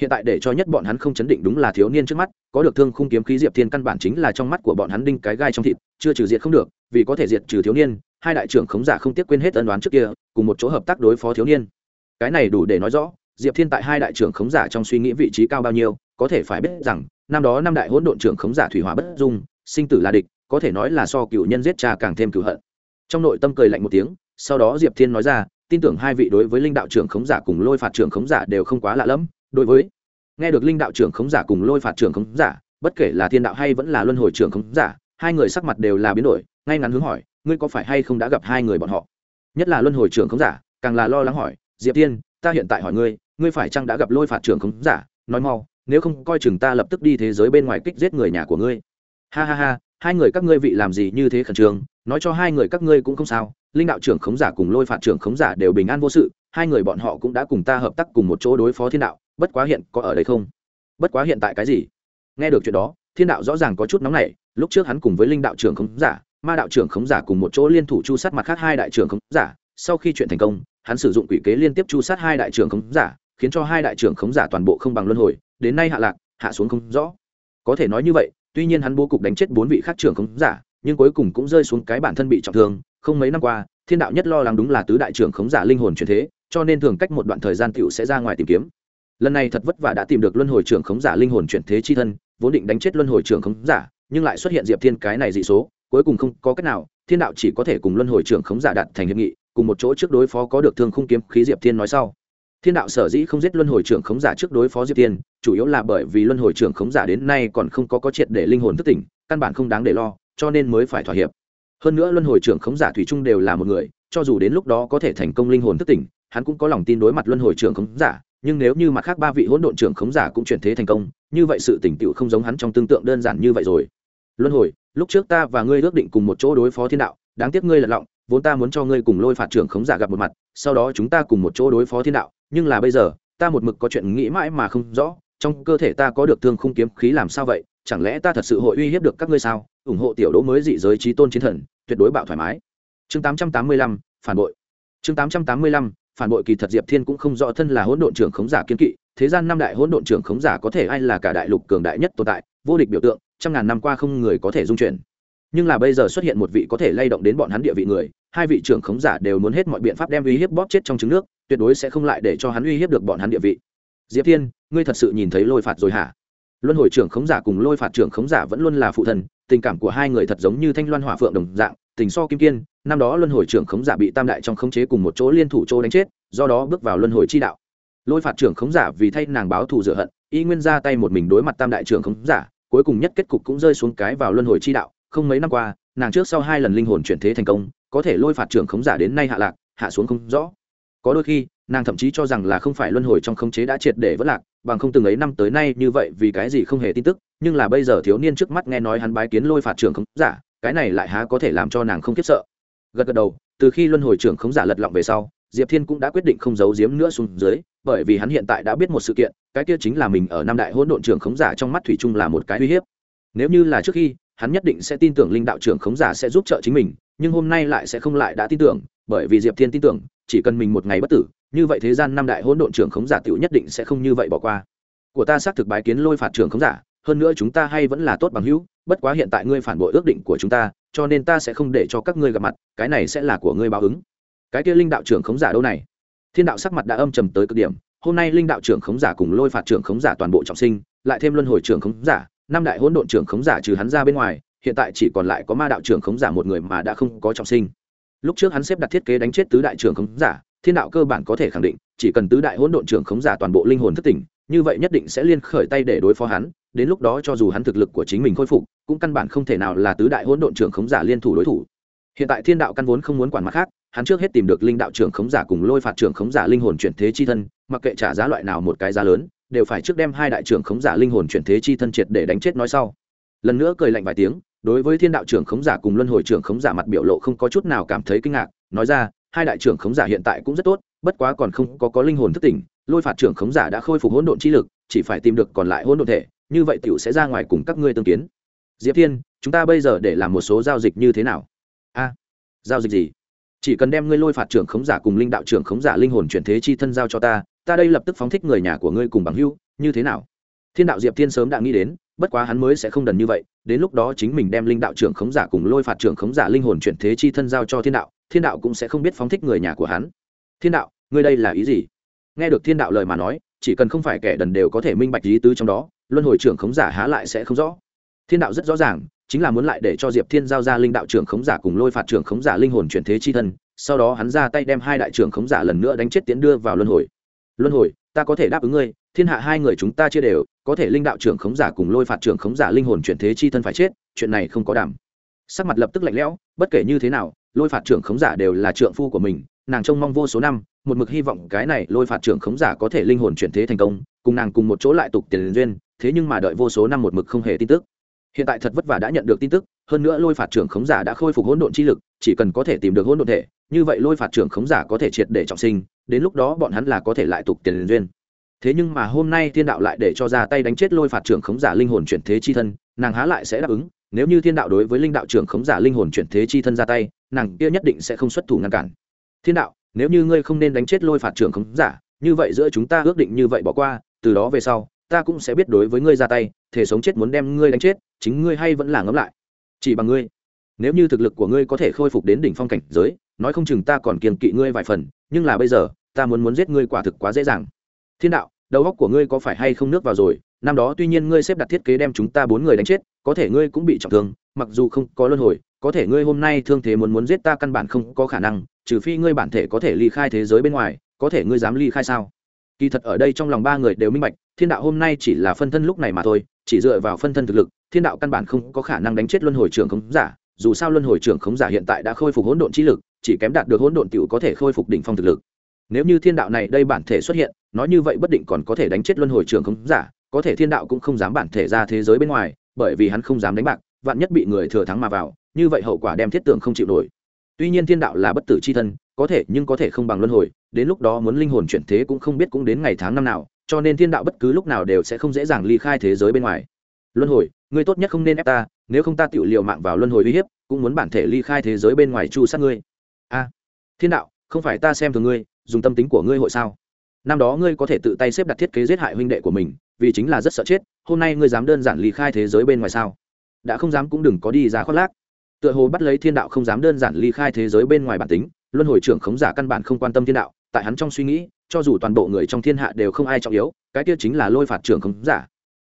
Hiện tại để cho nhất bọn hắn không chấn định đúng là thiếu niên trước mắt, có được thương khung kiếm khí diệp thiên căn bản chính là trong mắt của bọn hắn đinh cái gai trong thịt, chưa trừ diệt không được, vì có thể diệt trừ thiếu niên, hai đại trưởng khống giả không tiếc quên hết ân đoán trước kia, cùng một chỗ hợp tác đối phó thiếu niên. Cái này đủ để nói rõ, diệp thiên tại hai đại trưởng khống giả trong suy nghĩ vị trí cao bao nhiêu, có thể phải biết rằng, năm đó năm đại hỗn độn trưởng khống giả thủy hỏa bất dung, sinh tử là địch, có thể nói là so cựu nhân giết cha càng thêm cựu hận trong nội tâm cười lạnh một tiếng, sau đó diệp thiên nói ra, tin tưởng hai vị đối với linh đạo trưởng khống giả cùng lôi phạt trưởng khống giả đều không quá lạ lẫm, đối với, nghe được linh đạo trưởng khống giả cùng lôi phạt trưởng khống giả, bất kể là thiên đạo hay vẫn là luân hồi trưởng khống giả, hai người sắc mặt đều là biến đổi, ngay ngắn hướng hỏi, ngươi có phải hay không đã gặp hai người bọn họ? Nhất là luân hồi trưởng khống giả, càng là lo lắng hỏi, diệp tiên ta hiện tại hỏi ngươi ngươi phải chăng đã gặp lôi phạt trưởng khống giả? Nói mau, nếu không coi chừng ta lập tức đi thế giới bên ngoài kích giết người nhà của ngươi. Ha ha ha, hai người các ngươi vị làm gì như thế khẩn trương nói cho hai người các ngươi cũng không sao, linh đạo trưởng khống giả cùng lôi phạt trưởng khống giả đều bình an vô sự, hai người bọn họ cũng đã cùng ta hợp tác cùng một chỗ đối phó thiên đạo, bất quá hiện có ở đây không? Bất quá hiện tại cái gì? Nghe được chuyện đó, thiên đạo rõ ràng có chút nóng nảy, lúc trước hắn cùng với linh đạo trưởng khống giả, ma đạo trưởng khống giả cùng một chỗ liên thủ chu sát mặt khác hai đại trưởng khống giả, sau khi chuyện thành công, hắn sử dụng quỷ kế liên tiếp chu sát hai đại trưởng khống giả, khiến cho hai đại trưởng khống giả toàn bộ không bằng luân hồi, đến nay hạ lạc, hạ xuống không rõ. Có thể nói như vậy, tuy nhiên hắn bố cục đánh chết bốn vị khác trưởng khống giả nhưng cuối cùng cũng rơi xuống cái bản thân bị trọng thương. Không mấy năm qua, thiên đạo nhất lo lắng đúng là tứ đại trưởng khống giả linh hồn chuyển thế, cho nên thường cách một đoạn thời gian t sẽ ra ngoài tìm kiếm. Lần này thật vất vả đã tìm được luân hồi trưởng khống giả linh hồn chuyển thế chi thân, vốn định đánh chết luân hồi trưởng khống giả, nhưng lại xuất hiện diệp thiên cái này dị số, cuối cùng không có cách nào, thiên đạo chỉ có thể cùng luân hồi trưởng khống giả đạt thành hiệp nghị, cùng một chỗ trước đối phó có được thương không kiếm khí diệp thiên nói sau. Thiên đạo sở dĩ không giết luân hồi trưởng khống giả trước đối phó diệp thiên, chủ yếu là bởi vì luân hồi trưởng khống giả đến nay còn không có có triệt để linh hồn thức tỉnh, căn bản không đáng để lo cho nên mới phải thỏa hiệp. Hơn nữa luân hồi trưởng khống giả thủy chung đều là một người, cho dù đến lúc đó có thể thành công linh hồn thức tỉnh, hắn cũng có lòng tin đối mặt luân hồi trưởng khống giả, nhưng nếu như mặt khác ba vị hỗn độn trưởng khống giả cũng chuyển thế thành công, như vậy sự tỉnh tựu không giống hắn trong tương tượng đơn giản như vậy rồi. Luân hồi, lúc trước ta và ngươi ước định cùng một chỗ đối phó thiên đạo, đáng tiếc ngươi lật lọng, vốn ta muốn cho ngươi cùng lôi phạt trưởng khống giả gặp một mặt, sau đó chúng ta cùng một chỗ đối phó thiên đạo, nhưng là bây giờ, ta một mực có chuyện nghĩ mãi mà không rõ, trong cơ thể ta có được thương khung kiếm khí làm sao vậy chẳng lẽ ta thật sự hội uy hiếp được các ngươi sao? Ủng hộ tiểu đỗ mới dị giới trí tôn chiến thần, tuyệt đối bạo thoải mái. Chương tám trăm tám mươi lăm, phản bội. Chương tám trăm tám mươi lăm, phản bội kỳ thật diệp thiên cũng không rõ thân là hỗn độn trưởng khống giả kiên kỵ, thế gian năm đại hỗn độn trưởng khống giả có thể ai là cả đại lục cường đại nhất tồn tại, vô địch biểu tượng, trăm ngàn năm qua không người có thể dung chuyển. Nhưng là bây giờ xuất hiện một vị có thể lay động đến bọn hắn địa vị người, hai vị trưởng khống giả đều muốn hết mọi biện pháp đem uy hiếp bóp chết trong trứng nước, tuyệt đối sẽ không lại để cho hắn uy hiếp được bọn hắn địa vị. Diệp thiên, ngươi thật sự nhìn thấy lôi phạt rồi hả? Luân hồi trưởng khống giả cùng lôi phạt trưởng khống giả vẫn luôn là phụ thần, tình cảm của hai người thật giống như thanh loan hỏa phượng đồng dạng, tình so kim kiên, năm đó luân hồi trưởng khống giả bị tam đại trong khống chế cùng một chỗ liên thủ chỗ đánh chết, do đó bước vào luân hồi chi đạo. Lôi phạt trưởng khống giả vì thay nàng báo thù rửa hận, y nguyên ra tay một mình đối mặt tam đại trưởng khống giả, cuối cùng nhất kết cục cũng rơi xuống cái vào luân hồi chi đạo. Không mấy năm qua, nàng trước sau hai lần linh hồn chuyển thế thành công, có thể lôi phạt trưởng khống giả đến nay hạ lạc, hạ xuống không rõ. Có đôi khi, nàng thậm chí cho rằng là không phải luân hồi trong khống chế đã triệt để vỡ lạc bằng không từng ấy năm tới nay như vậy vì cái gì không hề tin tức, nhưng là bây giờ thiếu niên trước mắt nghe nói hắn bái kiến lôi phạt trưởng khống giả, cái này lại há có thể làm cho nàng không khiếp sợ. Gật gật đầu, từ khi luân hồi trưởng khống giả lật lọng về sau, diệp thiên cũng đã quyết định không giấu giếm nữa xuống dưới, bởi vì hắn hiện tại đã biết một sự kiện, cái kia chính là mình ở năm đại hỗn độn trưởng khống giả trong mắt thủy chung là một cái uy hiếp. Nếu như là trước khi, hắn nhất định sẽ tin tưởng linh đạo trưởng khống giả sẽ giúp trợ chính mình, nhưng hôm nay lại sẽ không lại đã tin tưởng, bởi vì diệp thiên tin tưởng, chỉ cần mình một ngày bất tử như vậy thế gian năm đại hỗn độn trưởng khống giả tiểu nhất định sẽ không như vậy bỏ qua. Của ta xác thực bái kiến lôi phạt trưởng khống giả, hơn nữa chúng ta hay vẫn là tốt bằng hữu, bất quá hiện tại ngươi phản bội ước định của chúng ta, cho nên ta sẽ không để cho các ngươi gặp mặt, cái này sẽ là của ngươi báo ứng. Cái kia linh đạo trưởng khống giả đâu này? Thiên đạo sắc mặt đã âm trầm tới cực điểm, hôm nay linh đạo trưởng khống giả cùng lôi phạt trưởng khống giả toàn bộ trọng sinh, lại thêm luân hồi trưởng khống giả, năm đại hỗn độn trưởng khống giả trừ hắn ra bên ngoài, hiện tại chỉ còn lại có ma đạo trưởng khống giả một người mà đã không có trọng sinh. Lúc trước hắn xếp đặt thiết kế đánh chết tứ đại trưởng khống giả thiên đạo cơ bản có thể khẳng định, chỉ cần tứ đại hỗn độn trưởng khống giả toàn bộ linh hồn thất tỉnh, như vậy nhất định sẽ liên khởi tay để đối phó hắn, đến lúc đó cho dù hắn thực lực của chính mình khôi phục, cũng căn bản không thể nào là tứ đại hỗn độn trưởng khống giả liên thủ đối thủ. Hiện tại thiên đạo căn vốn không muốn quản mặt khác, hắn trước hết tìm được linh đạo trưởng khống giả cùng lôi phạt trưởng khống giả linh hồn chuyển thế chi thân, mặc kệ trả giá loại nào một cái giá lớn, đều phải trước đem hai đại trưởng khống giả linh hồn chuyển thế chi thân triệt để đánh chết nói sau. Lần nữa cười lạnh vài tiếng, đối với thiên đạo trưởng khống giả cùng luân hồi trưởng khống giả mặt biểu lộ không có chút nào cảm thấy kinh ngạc, nói ra hai đại trưởng khống giả hiện tại cũng rất tốt, bất quá còn không có có linh hồn thức tỉnh, lôi phạt trưởng khống giả đã khôi phục hỗn độn chi lực, chỉ phải tìm được còn lại hỗn độn thể, như vậy tiểu sẽ ra ngoài cùng các ngươi tương kiến. Diệp thiên, chúng ta bây giờ để làm một số giao dịch như thế nào? A, giao dịch gì? Chỉ cần đem ngươi lôi phạt trưởng khống giả cùng linh đạo trưởng khống giả linh hồn chuyển thế chi thân giao cho ta ta đây lập tức phóng thích người nhà của ngươi cùng bằng hưu như thế nào? Thiên đạo diệp thiên sớm đã nghĩ đến bất quá hắn mới sẽ không đần như vậy, đến lúc đó chính mình đem linh đạo trưởng khống giả cùng lôi phạt trưởng khống giả linh hồn chuyển thế chi thân giao cho thiên đạo thiên đạo cũng sẽ không biết phóng thích người nhà của hắn. Thiên đạo, ngươi đây là ý gì? Nghe được thiên đạo lời mà nói, chỉ cần không phải kẻ đần đều có thể minh bạch lý tứ trong đó, luân hồi trưởng khống giả há lại sẽ không rõ. Thiên đạo rất rõ ràng, chính là muốn lại để cho diệp thiên giao ra linh đạo trưởng khống giả cùng lôi phạt trưởng khống giả linh hồn chuyển thế chi thân, sau đó hắn ra tay đem hai đại trưởng khống giả lần nữa đánh chết tiến đưa vào luân hồi. Luân hồi, ta có thể đáp ứng ngươi thiên hạ hai người chúng ta chia đều, có thể linh đạo trưởng khống giả cùng lôi phạt trưởng khống giả linh hồn chuyển thế chi thân phải chết, chuyện này không có đảm. Sắc mặt lập tức lạnh lẽo, bất kể như thế nào, lôi phạt trưởng khống giả đều là trượng phu của mình, nàng trông mong vô số năm, một mực hy vọng cái này lôi phạt trưởng khống giả có thể linh hồn chuyển thế thành công, cùng nàng cùng một chỗ lại tục tiền duyên, thế nhưng mà đợi vô số năm một mực không hề tin tức. Hiện tại thật vất vả đã nhận được tin tức, hơn nữa lôi phạt trưởng khống giả đã khôi phục hỗn độn chi lực, chỉ cần có thể tìm được hỗn độn thể, như vậy lôi phạt trưởng khống giả có thể triệt để trọng sinh, đến lúc đó bọn hắn là có thể lại tục tiền duyên thế nhưng mà hôm nay thiên đạo lại để cho ra tay đánh chết lôi phạt trưởng khống giả linh hồn chuyển thế chi thân, nàng há lại sẽ đáp ứng, nếu như thiên đạo đối với linh đạo trưởng khống giả linh hồn chuyển thế chi thân ra tay, nàng kia nhất định sẽ không xuất thủ ngăn cản. Thiên đạo, nếu như ngươi không nên đánh chết lôi phạt trưởng khống giả, như vậy giữa chúng ta ước định như vậy bỏ qua, từ đó về sau, ta cũng sẽ biết đối với ngươi ra tay, thể sống chết muốn đem ngươi đánh chết, chính ngươi hay vẫn là ngẫm lại. Chỉ bằng ngươi. Nếu như thực lực của ngươi có thể khôi phục đến đỉnh phong cảnh giới, nói không chừng ta còn kiềm kỵ ngươi vài phần, nhưng là bây giờ, ta muốn muốn giết ngươi quả thực quá dễ dàng thiên đạo, đầu óc của ngươi có phải hay không nước vào rồi? Năm đó tuy nhiên ngươi xếp đặt thiết kế đem chúng ta bốn người đánh chết, có thể ngươi cũng bị trọng thương, mặc dù không có luân hồi, có thể ngươi hôm nay thương thế muốn muốn giết ta căn bản không có khả năng, trừ phi ngươi bản thể có thể ly khai thế giới bên ngoài, có thể ngươi dám ly khai sao? Kỳ thật ở đây trong lòng ba người đều minh bạch, thiên đạo hôm nay chỉ là phân thân lúc này mà thôi, chỉ dựa vào phân thân thực lực, thiên đạo căn bản không có khả năng đánh chết luân hồi trưởng khống giả, dù sao luân hồi trưởng khống giả hiện tại đã khôi phục hỗn độn trí lực, chỉ kém đạt được hỗn độn t có thể khôi phục đỉnh phong thực lực nếu như thiên đạo này đây bản thể xuất hiện, nói như vậy bất định còn có thể đánh chết luân hồi trưởng không giả, có thể thiên đạo cũng không dám bản thể ra thế giới bên ngoài, bởi vì hắn không dám đánh bạc, vạn nhất bị người thừa thắng mà vào, như vậy hậu quả đem thiết tưởng không chịu nổi. Tuy nhiên thiên đạo là bất tử c h i thân, có thể nhưng có thể không bằng luân hồi, đến lúc đó muốn linh hồn chuyển thế cũng không biết cũng đến ngày tháng năm nào, cho nên thiên đạo bất cứ lúc nào đều sẽ không dễ dàng ly khai thế giới bên ngoài. Luân hồi, ngươi tốt nhất không nên ép ta, nếu không ta tự liệu mạng vào luân hồi uy hiếp, cũng muốn bản thể ly khai thế giới bên ngoài chu sát ngươi. A, thiên đạo, không phải ta xem thường ngươi dùng tâm tính của ngươi hội sao? Năm đó ngươi có thể tự tay xếp đặt thiết kế giết hại huynh đệ của mình, vì chính là rất sợ chết, hôm nay ngươi dám đơn giản ly khai thế giới bên ngoài sao? Đã không dám cũng đừng có đi ra khoác lác. Tựa hồ bắt lấy thiên đạo không dám đơn giản ly khai thế giới bên ngoài bản tính, luân hồi trưởng khống giả căn bản không quan tâm thiên đạo, tại hắn trong suy nghĩ, cho dù toàn bộ người trong thiên hạ đều không ai trọng yếu, cái kia chính là lôi phạt trưởng khống giả.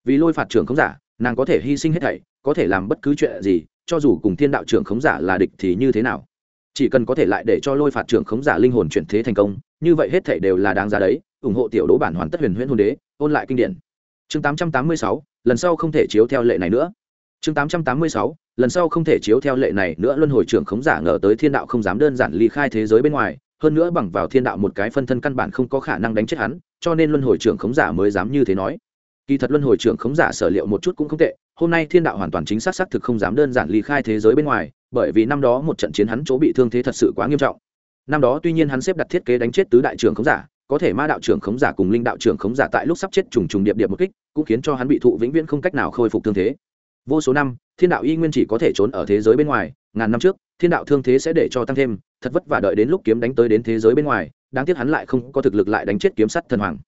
Vì lôi phạt trưởng khống giả, nàng có thể hy sinh hết thảy, có thể làm bất cứ chuyện gì, cho dù cùng thiên đạo trưởng khống giả là địch thì như thế nào? Chỉ cần có thể lại để cho lôi phạt trưởng khống giả linh hồn chuyển thế thành công như vậy hết thảy đều là đáng giá đấy ủng hộ tiểu đố bản hoàn tất huyền huyễn hôn đế ôn lại kinh điển. Chương 886, lần sau không thể chiếu theo lệ này nữa. Chương 886, lần sau không thể chiếu theo lệ này nữa luân hồi trưởng khống giả ngờ tới thiên đạo không dám đơn giản ly khai thế giới bên ngoài hơn nữa bằng vào thiên đạo một cái phân thân căn bản không có khả năng đánh chết hắn cho nên luân hồi trưởng khống giả mới dám như thế nói. Kỳ thật luân hồi trưởng khống giả sở liệu một chút cũng không tệ hôm nay thiên đạo hoàn toàn chính xác xác thực không dám đơn giản ly khai thế giới bên ngoài bởi vì năm đó một trận chiến hắn chỗ bị thương thế thật sự quá nghiêm trọng năm đó tuy nhiên hắn xếp đặt thiết kế đánh chết tứ đại trưởng khống giả, có thể ma đạo trưởng khống giả cùng linh đạo trưởng khống giả tại lúc sắp chết trùng trùng điệp điệp một kích, cũng khiến cho hắn bị thụ vĩnh viễn không cách nào khôi phục thương thế. Vô số năm, thiên đạo y nguyên chỉ có thể trốn ở thế giới bên ngoài, ngàn năm trước, thiên đạo thương thế sẽ để cho tăng thêm, thật vất vả đợi đến lúc kiếm đánh tới đến thế giới bên ngoài, đáng tiếc hắn lại không có thực lực lại đánh chết kiếm sắt thần hoàng.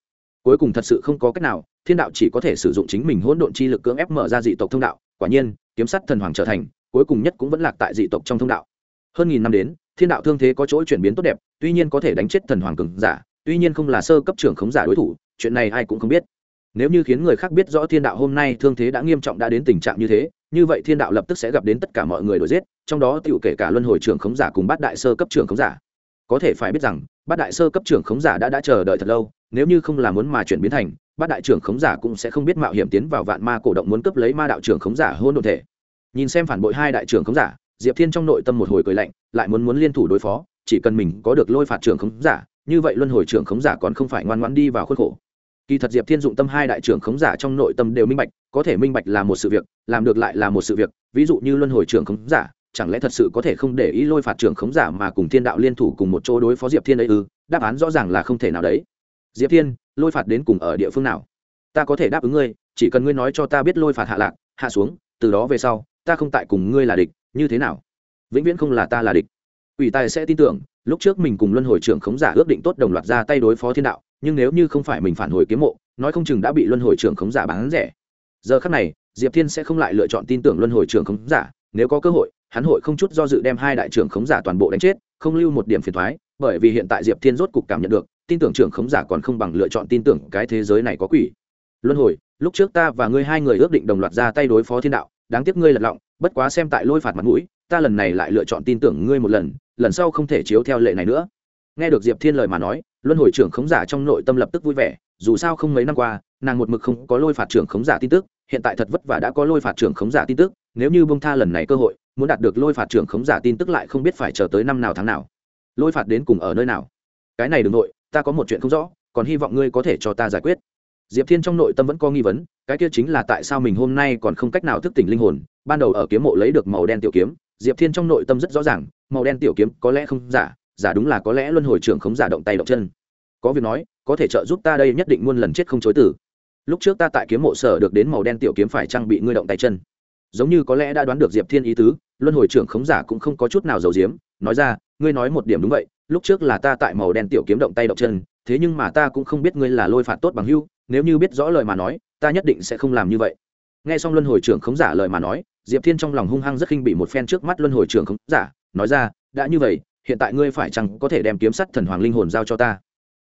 Cuối cùng thật sự không có cách nào, thiên đạo chỉ có thể sử dụng chính mình hỗn độn chi lực cưỡng ép mở ra dị tộc thông đạo, quả nhiên, kiếm sắt thần hoàng trở thành, cuối cùng nhất cũng vẫn lạc tại dị tộc trong thông đạo. Hơn nghìn năm đến thiên đạo thương thế có chỗ chuyển biến tốt đẹp, tuy nhiên có thể đánh chết thần hoàng cường giả, tuy nhiên không là sơ cấp trưởng khống giả đối thủ, chuyện này ai cũng không biết. Nếu như khiến người khác biết rõ thiên đạo hôm nay thương thế đã nghiêm trọng đã đến tình trạng như thế, như vậy thiên đạo lập tức sẽ gặp đến tất cả mọi người đổi giết, trong đó tựu kể cả luân hồi trưởng khống giả cùng bát đại sơ cấp trưởng khống giả. Có thể phải biết rằng, bát đại sơ cấp trưởng khống giả đã đã chờ đợi thật lâu, nếu như không là muốn mà chuyển biến thành, bát đại trưởng khống giả cũng sẽ không biết mạo hiểm tiến vào vạn ma cổ động muốn cướp lấy ma đạo trưởng khống giả hôn đồn thể. Nhìn xem phản bội hai đại trưởng khống giả diệp thiên trong nội tâm một hồi cười lạnh, lại muốn muốn liên thủ đối phó, chỉ cần mình có được lôi phạt trưởng khống giả, như vậy luân hồi trưởng khống giả còn không phải ngoan ngoãn đi vào khuôn khổ. Kỳ thật diệp thiên dụng tâm hai đại trưởng khống giả trong nội tâm đều minh bạch, có thể minh bạch là một sự việc, làm được lại là một sự việc, ví dụ như luân hồi trưởng khống giả, chẳng lẽ thật sự có thể không để ý lôi phạt trưởng khống giả mà cùng thiên đạo liên thủ cùng một chỗ đối phó diệp thiên ấy ư? Đáp án rõ ràng là không thể nào đấy. Diệp thiên, lôi phạt đến cùng ở địa phương nào? Ta có thể đáp ứng ngươi, chỉ cần ngươi nói cho ta biết lôi phạt hạ lạc, hạ xuống, từ đó về sau, ta không tại cùng ngươi là địch như thế nào? Vĩnh viễn không là ta là địch. Ủy tài sẽ tin tưởng, lúc trước mình cùng luân hồi trưởng khống giả ước định tốt đồng loạt ra tay đối phó thiên đạo, nhưng nếu như không phải mình phản hồi kiếm mộ, nói không chừng đã bị luân hồi trưởng khống giả bán rẻ. Giờ khắc này, diệp thiên sẽ không lại lựa chọn tin tưởng luân hồi trưởng khống giả, nếu có cơ hội, hắn hội không chút do dự đem hai đại trưởng khống giả toàn bộ đánh chết, không lưu một điểm phiền thoái bởi vì hiện tại diệp thiên rốt cục cảm nhận được, tin tưởng trưởng khống giả còn không bằng lựa chọn tin tưởng cái thế giới này có quỷ. Luân hồi, lúc trước ta và ngươi hai người ước định đồng loạt ra tay đối phó thiên đạo, đáng tiếc ngươi lật lọng bất quá xem tại lôi phạt mặt mũi, ta lần này lại lựa chọn tin tưởng ngươi một lần lần sau không thể chiếu theo lệ này nữa. Nghe được diệp thiên lời mà nói, luân hồi trưởng khống giả trong nội tâm lập tức vui vẻ, dù sao không mấy năm qua, nàng một mực không có lôi phạt trưởng khống giả tin tức, hiện tại thật vất vả đã có lôi phạt trưởng khống giả tin tức, nếu như bông tha lần này cơ hội, muốn đạt được lôi phạt trưởng khống giả tin tức lại không biết phải chờ tới năm nào tháng nào. Lôi phạt đến cùng ở nơi nào? Cái này đ ừ n g nội, ta có một chuyện không rõ, còn hy vọng ngươi có thể cho ta giải quyết diệp thiên trong nội tâm vẫn có nghi vấn, cái kia chính là tại sao mình hôm nay còn không cách nào thức tỉnh linh hồn, ban đầu ở kiếm mộ lấy được màu đen tiểu kiếm, diệp thiên trong nội tâm rất rõ ràng, màu đen tiểu kiếm có lẽ không giả giả đúng là có lẽ luân hồi trưởng khống giả động tay động chân. Có việc nói, có thể trợ giúp ta đây nhất định muôn lần chết không chối tử lúc trước ta tại kiếm mộ sở được đến màu đen tiểu kiếm phải trang bị ngươi động tay chân? Giống như có lẽ đã đoán được diệp thiên ý tứ, luân hồi trưởng khống giả cũng không có chút nào giấu diếm nói ra, ngươi nói một điểm đúng vậy, lúc trước là ta tại màu đen tiểu kiếm động tay động chân, thế nhưng mà ta cũng không biết ngươi là lôi phạt tốt bằng hưu nếu như biết rõ lời mà nói, ta nhất định sẽ không làm như vậy. Nghe xong luân hồi trưởng khống giả lời mà nói, diệp thiên trong lòng hung hăng rất khinh bị một phen trước mắt luân hồi trưởng khống giả, nói ra, đã như vậy, hiện tại ngươi phải chăng có thể đem kiếm sắt thần hoàng linh hồn giao cho ta?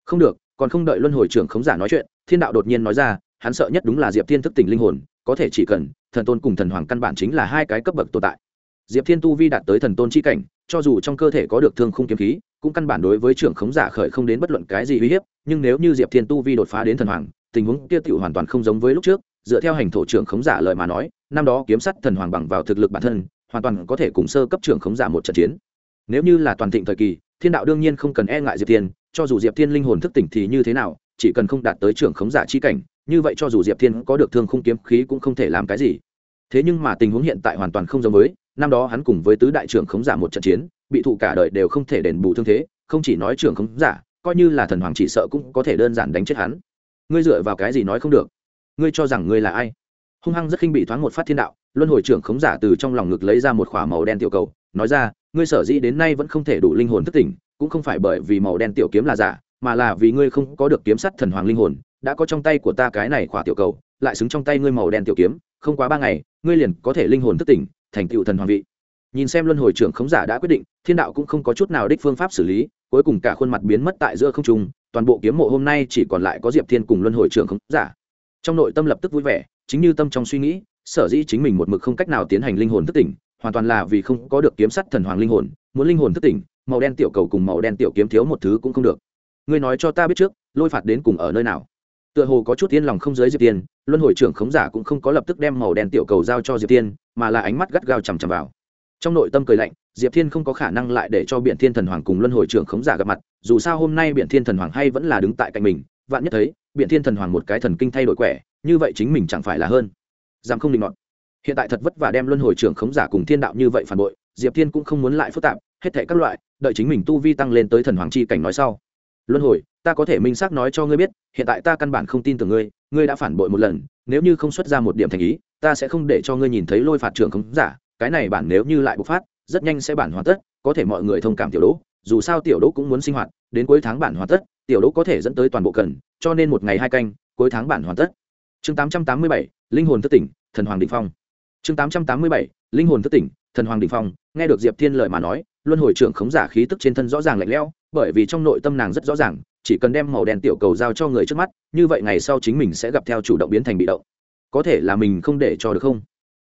Không được, còn không đợi luân hồi trưởng khống giả nói chuyện, thiên đạo đột nhiên nói ra, hắn sợ nhất đúng là diệp thiên thức tỉnh linh hồn, có thể chỉ cần, thần tôn cùng thần hoàng căn bản chính là hai cái cấp bậc tồn tại. Diệp thiên tu vi đạt tới thần tôn chi cảnh, cho dù trong cơ thể có được thương khung kiếm khí, cũng căn bản đối với trưởng khống giả khởi không đến bất luận cái gì uy hiếp, nhưng nếu như diệp thiên tu vi đột phá đến thần hoàng tình huống kia tiểu hoàn toàn không giống với lúc trước, dựa theo hành thổ trưởng khống giả lời mà nói, năm đó kiếm sắt thần hoàng bằng vào thực lực bản thân, hoàn toàn có thể cùng sơ cấp trưởng khống giả một trận chiến. Nếu như là toàn thịnh thời kỳ, thiên đạo đương nhiên không cần e ngại diệp thiên, cho dù diệp thiên linh hồn thức tỉnh thì như thế nào, chỉ cần không đạt tới trưởng khống giả chi cảnh, như vậy cho dù diệp thiên có được thương khung kiếm khí cũng không thể làm cái gì. Thế nhưng mà tình huống hiện tại hoàn toàn không giống với, năm đó hắn cùng với tứ đại trưởng khống giả một trận chiến, bị thụ cả đời đều không thể đền bù thương thế, không chỉ nói trưởng khống giả, coi như là thần hoàng chỉ sợ cũng có thể đơn giản đánh chết hắn ngươi dựa vào cái gì nói không được? Ngươi cho rằng ngươi là ai? Hung hăng rất khinh bị thoáng một phát thiên đạo, luân hồi trưởng khống giả từ trong lòng ngực lấy ra một khỏa màu đen tiểu cầu, nói ra, ngươi sở dĩ đến nay vẫn không thể đủ linh hồn thất tỉnh, cũng không phải bởi vì màu đen tiểu kiếm là giả, mà là vì ngươi không có được kiếm sắt thần hoàng linh hồn, đã có trong tay của ta cái này khỏa tiểu cầu, lại xứng trong tay ngươi màu đen tiểu kiếm, không quá ba ngày, ngươi liền có thể linh hồn thất tỉnh, thành tựu thần hoàng vị nhìn xem luân hồi trưởng khống giả đã quyết định, thiên đạo cũng không có chút nào đích phương pháp xử lý, cuối cùng cả khuôn mặt biến mất tại giữa không trung, toàn bộ kiếm mộ hôm nay chỉ còn lại có diệp thiên cùng luân hồi trưởng khống giả. Trong nội tâm lập tức vui vẻ, chính như tâm trong suy nghĩ, sở dĩ chính mình một mực không cách nào tiến hành linh hồn thức tỉnh, hoàn toàn là vì không có được kiếm sắt thần hoàng linh hồn, muốn linh hồn thức tỉnh, màu đen tiểu cầu cùng màu đen tiểu kiếm thiếu một thứ cũng không được. Ngươi nói cho ta biết trước, lôi phạt đến cùng ở nơi nào? Tựa hồ có chút yên lòng không giới diệp tiên luân hồi trưởng khống giả cũng không có lập tức đem màu đen tiểu cầu giao cho diệp tiên mà là ánh mắt gắt gao chằm chằm vào trong nội tâm cười lạnh, diệp thiên không có khả năng lại để cho biện thiên thần hoàng cùng luân hồi trưởng khống giả gặp mặt, dù sao hôm nay biện thiên thần hoàng hay vẫn là đứng tại cạnh mình, vạn nhất thấy biện thiên thần hoàng một cái thần kinh thay đổi quẻ, như vậy chính mình chẳng phải là hơn. Dám không định ngọn hiện tại thật vất vả đem luân hồi trưởng khống giả cùng thiên đạo như vậy phản bội, diệp thiên cũng không muốn lại phức tạp, hết thệ các loại, đợi chính mình tu vi tăng lên tới thần hoàng chi cảnh nói sau. Luân hồi, ta có thể minh xác nói cho ngươi biết, hiện tại ta căn bản không tin tưởng ngươi ngươi đã phản bội một lần, nếu như không xuất ra một điểm thành ý, ta sẽ không để cho ngươi nhìn thấy lôi phạt trưởng khống giả cái này bản nếu như lại bộc phát, rất nhanh sẽ bản hoàn tất, có thể mọi người thông cảm tiểu đỗ, dù sao tiểu đỗ cũng muốn sinh hoạt, đến cuối tháng bản hoàn tất, tiểu đỗ có thể dẫn tới toàn bộ cần cho nên một ngày hai canh, cuối tháng bản hoàn tất. Chương tám trăm tám mươi bảy, linh hồn thất tỉnh, thần hoàng đình phong. Chương tám trăm tám mươi bảy, linh hồn thất tỉnh, thần hoàng đình phong. Nghe được diệp thiên lời mà nói, luân hồi trưởng khống giả khí tức trên thân rõ ràng lạnh lẽo, bởi vì trong nội tâm nàng rất rõ ràng, chỉ cần đem màu đen tiểu cầu giao cho người trước mắt, như vậy ngày sau chính mình sẽ gặp theo chủ động biến thành bị động. Có thể là mình không để cho được không?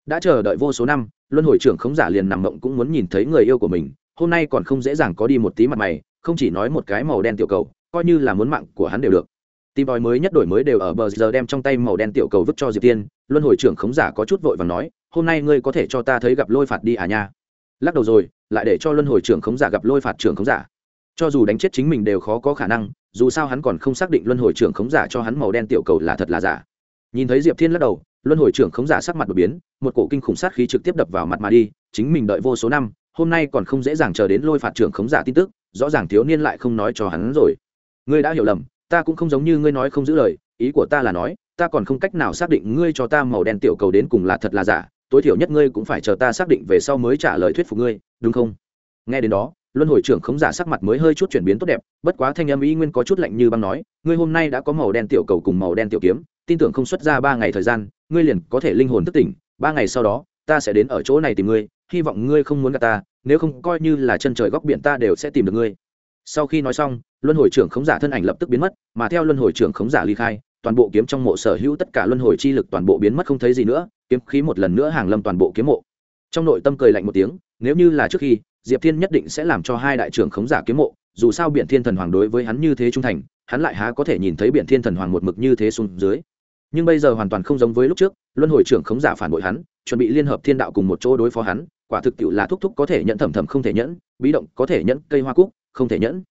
Đã chờ đợi vô số năm, luân hồi trưởng khống giả liền nằm mộng cũng muốn nhìn thấy người yêu của mình, hôm nay còn không dễ dàng có đi một tí mặt mày, không chỉ nói một cái màu đen tiểu cầu, coi như là muốn mạng của hắn đều được. Tìm bòi mới nhất đổi mới đều ở bờ giờ đem trong tay màu đen tiểu cầu vứt cho diệp tiên, luân hồi trưởng khống giả có chút vội và nói, hôm nay ngươi có thể cho ta thấy gặp lôi phạt đi à nha. Lắc đầu rồi, lại để cho luân hồi trưởng khống giả gặp lôi phạt trưởng khống giả. Cho dù đánh chết chính mình đều khó có khả năng, dù sao hắn còn không xác định luân hồi trưởng khống giả cho hắn màu đen tiểu cầu là thật là giả. Nhìn thấy diệp thiên lắc đầu luân hồi trưởng khống giả sắc mặt đột biến, một cổ kinh khủng sát khí trực tiếp đập vào mặt mà đi, chính mình đợi vô số năm, hôm nay còn không dễ dàng chờ đến lôi phạt trưởng khống giả tin tức, rõ ràng thiếu niên lại không nói cho hắn rồi. Ngươi đã hiểu lầm, ta cũng không giống như ngươi nói không giữ lời, ý của ta là nói, ta còn không cách nào xác định ngươi cho ta màu đen tiểu cầu đến cùng là thật là giả, tối thiểu nhất ngươi cũng phải chờ ta xác định về sau mới trả lời thuyết phục ngươi, đúng không? Nghe đến đó, luân hồi trưởng khống giả sắc mặt mới hơi chút chuyển biến tốt đẹp, bất quá thanh âm ý nguyên có chút lạnh như băng nói, ngươi hôm nay đã có màu đen tiểu cầu cùng màu đen tiểu kiếm tin tưởng không xuất ra ba ngày thời gian, ngươi liền có thể linh hồn thức tỉnh, ba ngày sau đó, ta sẽ đến ở chỗ này tìm ngươi, hy vọng ngươi không muốn gặp ta, nếu không coi như là chân trời góc biển ta đều sẽ tìm được ngươi. Sau khi nói xong, luân hồi trưởng khống giả thân ảnh lập tức biến mất, mà theo luân hồi trưởng khống giả ly khai, toàn bộ kiếm trong mộ sở hữu tất cả luân hồi chi lực toàn bộ biến mất không thấy gì nữa, kiếm khí một lần nữa hàng lâm toàn bộ kiếm mộ. Trong nội tâm cười lạnh một tiếng, nếu như là trước khi, diệp thiên nhất định sẽ làm cho hai đại trưởng khống giả kiếm mộ, dù sao biện thiên thần hoàng đối với hắn như thế trung thành, hắn lại há có thể nhìn thấy biện thiên thần hoàng một mực như thế xuống dưới nhưng bây giờ hoàn toàn không giống với lúc trước, luân hồi trưởng khống giả phản bội hắn, chuẩn bị liên hợp thiên đạo cùng một chỗ đối phó hắn, quả thực tiệu là thúc thúc có thể nhẫn thầm thầm không thể nhẫn, bí động có thể nhẫn, cây hoa cúc, không thể nhẫn.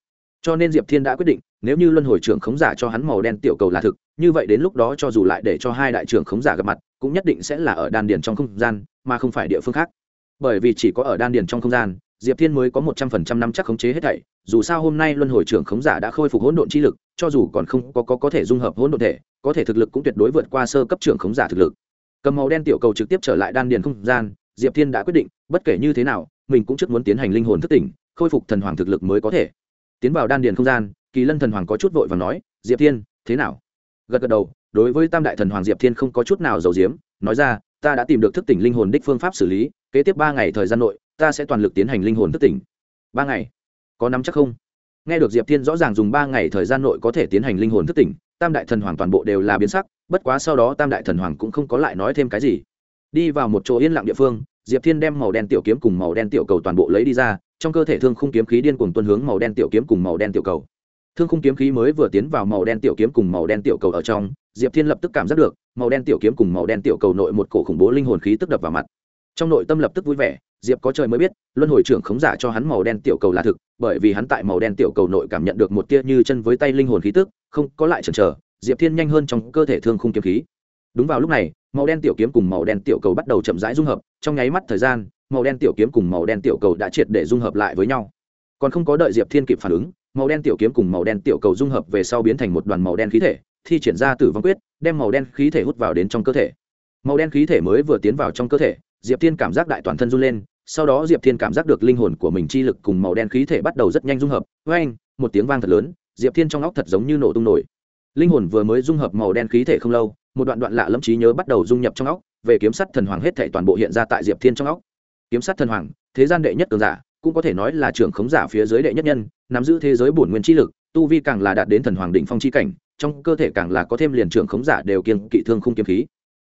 Cho nên diệp thiên đã quyết định, nếu như luân hồi trưởng khống giả cho hắn màu đen tiểu cầu là thực, như vậy đến lúc đó cho dù lại để cho hai đại trưởng khống giả gặp mặt, cũng nhất định sẽ là ở đan điền trong không gian, mà không phải địa phương khác. Bởi vì chỉ có ở đan điền trong không gian diệp thiên mới có một trăm phần trăm năm chắc khống chế hết thảy dù sao hôm nay luân hồi trưởng khống giả đã khôi phục hỗn độn chi lực cho dù còn không có, có có thể dung hợp hỗn độn thể có thể thực lực cũng tuyệt đối vượt qua sơ cấp trưởng khống giả thực lực. Cầm màu đen tiểu cầu trực tiếp trở lại đan điền không gian diệp thiên đã quyết định bất kể như thế nào mình cũng trước muốn tiến hành linh hồn thức tỉnh khôi phục thần hoàng thực lực mới có thể. Tiến vào đan điền không gian kỳ lân thần hoàng có chút vội và nói diệp thiên thế nào? Gật gật đầu đối với tam đại thần hoàng diệp thiên không có chút nào giàu diếm nói ra ta đã tìm được thức tỉnh linh hồn đích phương pháp xử lý, kế tiếp ba ngày thời gian nội, ta sẽ toàn lực tiến hành linh hồn thức tỉnh. Ba ngày? Có nắm chắc không? Nghe được diệp thiên rõ ràng dùng ba ngày thời gian nội có thể tiến hành linh hồn thức tỉnh, tam đại thần hoàng toàn bộ đều là biến sắc, bất quá sau đó tam đại thần hoàng cũng không có lại nói thêm cái gì. Đi vào một chỗ yên lặng địa phương, diệp thiên đem màu đen tiểu kiếm cùng màu đen tiểu cầu toàn bộ lấy đi ra, trong cơ thể thương khung kiếm khí điên cuồng tuân hướng màu đen tiểu kiếm cùng màu đen tiểu cầu. Thương khung kiếm khí mới vừa tiến vào màu đen tiểu kiếm cùng màu đen tiểu cầu ở trong diệp thiên lập tức cảm giác được màu đen tiểu kiếm cùng màu đen tiểu cầu nội một cổ khủng bố linh hồn khí tức đập vào mặt trong nội tâm lập tức vui vẻ diệp có trời mới biết luân hồi trưởng khống giả cho hắn màu đen tiểu cầu là thực bởi vì hắn tại màu đen tiểu cầu nội cảm nhận được một tia như chân với tay linh hồn khí tức không có lại chần chờ diệp thiên nhanh hơn trong cơ thể thương khung kiếm khí đúng vào lúc này màu đen tiểu kiếm cùng màu đen tiểu cầu bắt đầu chậm rãi dung hợp trong nháy mắt thời gian màu đen tiểu kiếm cùng màu đen tiểu cầu đã triệt để dung hợp lại với nhau còn không có đợi diệp thiên kịp phản ứng màu đen tiểu kiếm cùng màu đen tiểu cầu dung hợp về sau biến thành một đoàn màu đen khí thể thi triển ra tử vong quyết, đem màu đen khí thể hút vào đến trong cơ thể. Màu đen khí thể mới vừa tiến vào trong cơ thể, diệp thiên cảm giác đại toàn thân run lên, sau đó diệp thiên cảm giác được linh hồn của mình chi lực cùng màu đen khí thể bắt đầu rất nhanh dung hợp. Với anh một tiếng vang thật lớn, diệp thiên trong óc thật giống như nổ tung nổi. Linh hồn vừa mới dung hợp màu đen khí thể không lâu, một đoạn đoạn lạ lâm trí nhớ bắt đầu dung nhập trong óc, về kiếm sắt thần hoàng hết thể toàn bộ hiện ra tại diệp thiên trong óc. Kiếm sắt thần hoàng, thế gian đệ nhất cường giả, cũng có thể nói là trưởng khống giả phía dưới đệ nhất nhân, nắm giữ thế giới bổn nguyên chi lực, tu vi càng là đạt đến thần hoàng đỉnh phong chi cảnh trong cơ thể càng là có thêm liền trưởng khống giả đều kiên kỵ thương khung kiếm khí.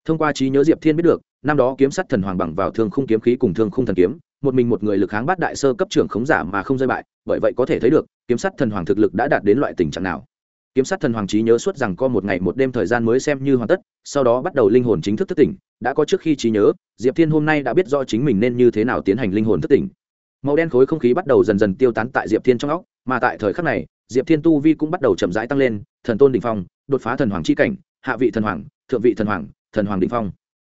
Thông qua trí nhớ diệp thiên biết được, năm đó kiếm sắt thần hoàng bằng vào thương khung kiếm khí cùng thương khung thần kiếm, một mình một người lực kháng bát đại sơ cấp trưởng khống giả mà không rơi bại, bởi vậy có thể thấy được, kiếm sắt thần hoàng thực lực đã đạt đến loại tình trạng nào. Kiếm sát thần hoàng trí nhớ suốt rằng có một ngày một đêm thời gian mới xem như hoàn tất, sau đó bắt đầu linh hồn chính thức thức tỉnh, đã có trước khi trí nhớ, diệp thiên hôm nay đã biết rõ chính mình nên như thế nào tiến hành linh hồn thức tỉnh. Màu đen khối không khí bắt đầu dần dần tiêu tán tại diệp thiên trong óc, mà tại thời khắc này diệp thiên tu vi cũng bắt đầu chậm rãi tăng lên, thần tôn đình phong, đột phá thần hoàng c h i cảnh, hạ vị thần hoàng, thượng vị thần hoàng thần hoàng đình phong.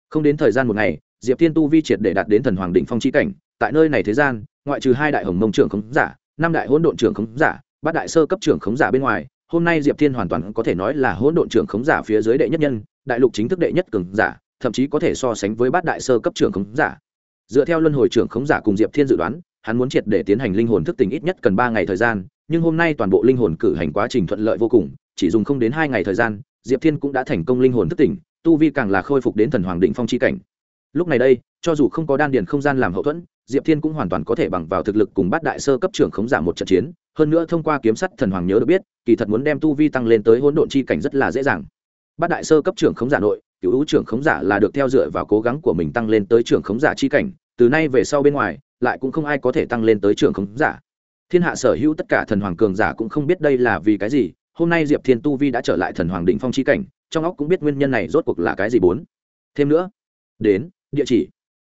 Không đến thời gian một ngày, diệp thiên tu vi triệt để đạt đến thần hoàng đ ỉ n h phong c h i cảnh. Tại nơi này thế gian, ngoại trừ hai đại hồng mông trưởng khống giả, năm đại hỗn độn trưởng khống giả, bát đại sơ cấp trưởng khống giả bên ngoài, hôm nay diệp thiên hoàn toàn có thể nói là hỗn độn trưởng khống giả phía dưới đệ nhất nhân, đại lục chính thức đệ nhất cường giả, thậm chí có thể so sánh với bát đại sơ cấp trưởng khống giả. Dựa theo luân hồi trưởng khống giả cùng diệp thiên dự đoán, hắn muốn triệt để tiến hành linh hồn thức tỉnh ít nhất cần ba ngày thời gian nhưng hôm nay toàn bộ linh hồn cử hành quá trình thuận lợi vô cùng, chỉ dùng không đến hai ngày thời gian, diệp thiên cũng đã thành công linh hồn thức tỉnh, tu vi càng là khôi phục đến thần hoàng định phong c h i cảnh. Lúc này đây, cho dù không có đan điền không gian làm hậu thuẫn, diệp thiên cũng hoàn toàn có thể bằng vào thực lực cùng bắt đại sơ cấp trưởng khống giả một trận chiến, hơn nữa thông qua kiếm sắt thần hoàng nhớ được biết, kỳ thật muốn đem tu vi tăng lên tới hỗn độn chi cảnh rất là dễ dàng. Bắt đại sơ cấp trưởng khống giả nội, cựu hữu trưởng khống giả là được theo dựa vào cố gắng của mình tăng lên tới trưởng khống giả chi cảnh, từ nay về sau bên ngoài, lại cũng không ai có thể tăng lên tới trưởng khống giả thiên hạ sở hữu tất cả thần hoàng cường giả cũng không biết đây là vì cái gì, hôm nay diệp thiên tu vi đã trở lại thần hoàng Đỉnh phong chi cảnh, trong óc cũng biết nguyên nhân này rốt cuộc là cái gì bốn. Thêm nữa, đến, địa chỉ.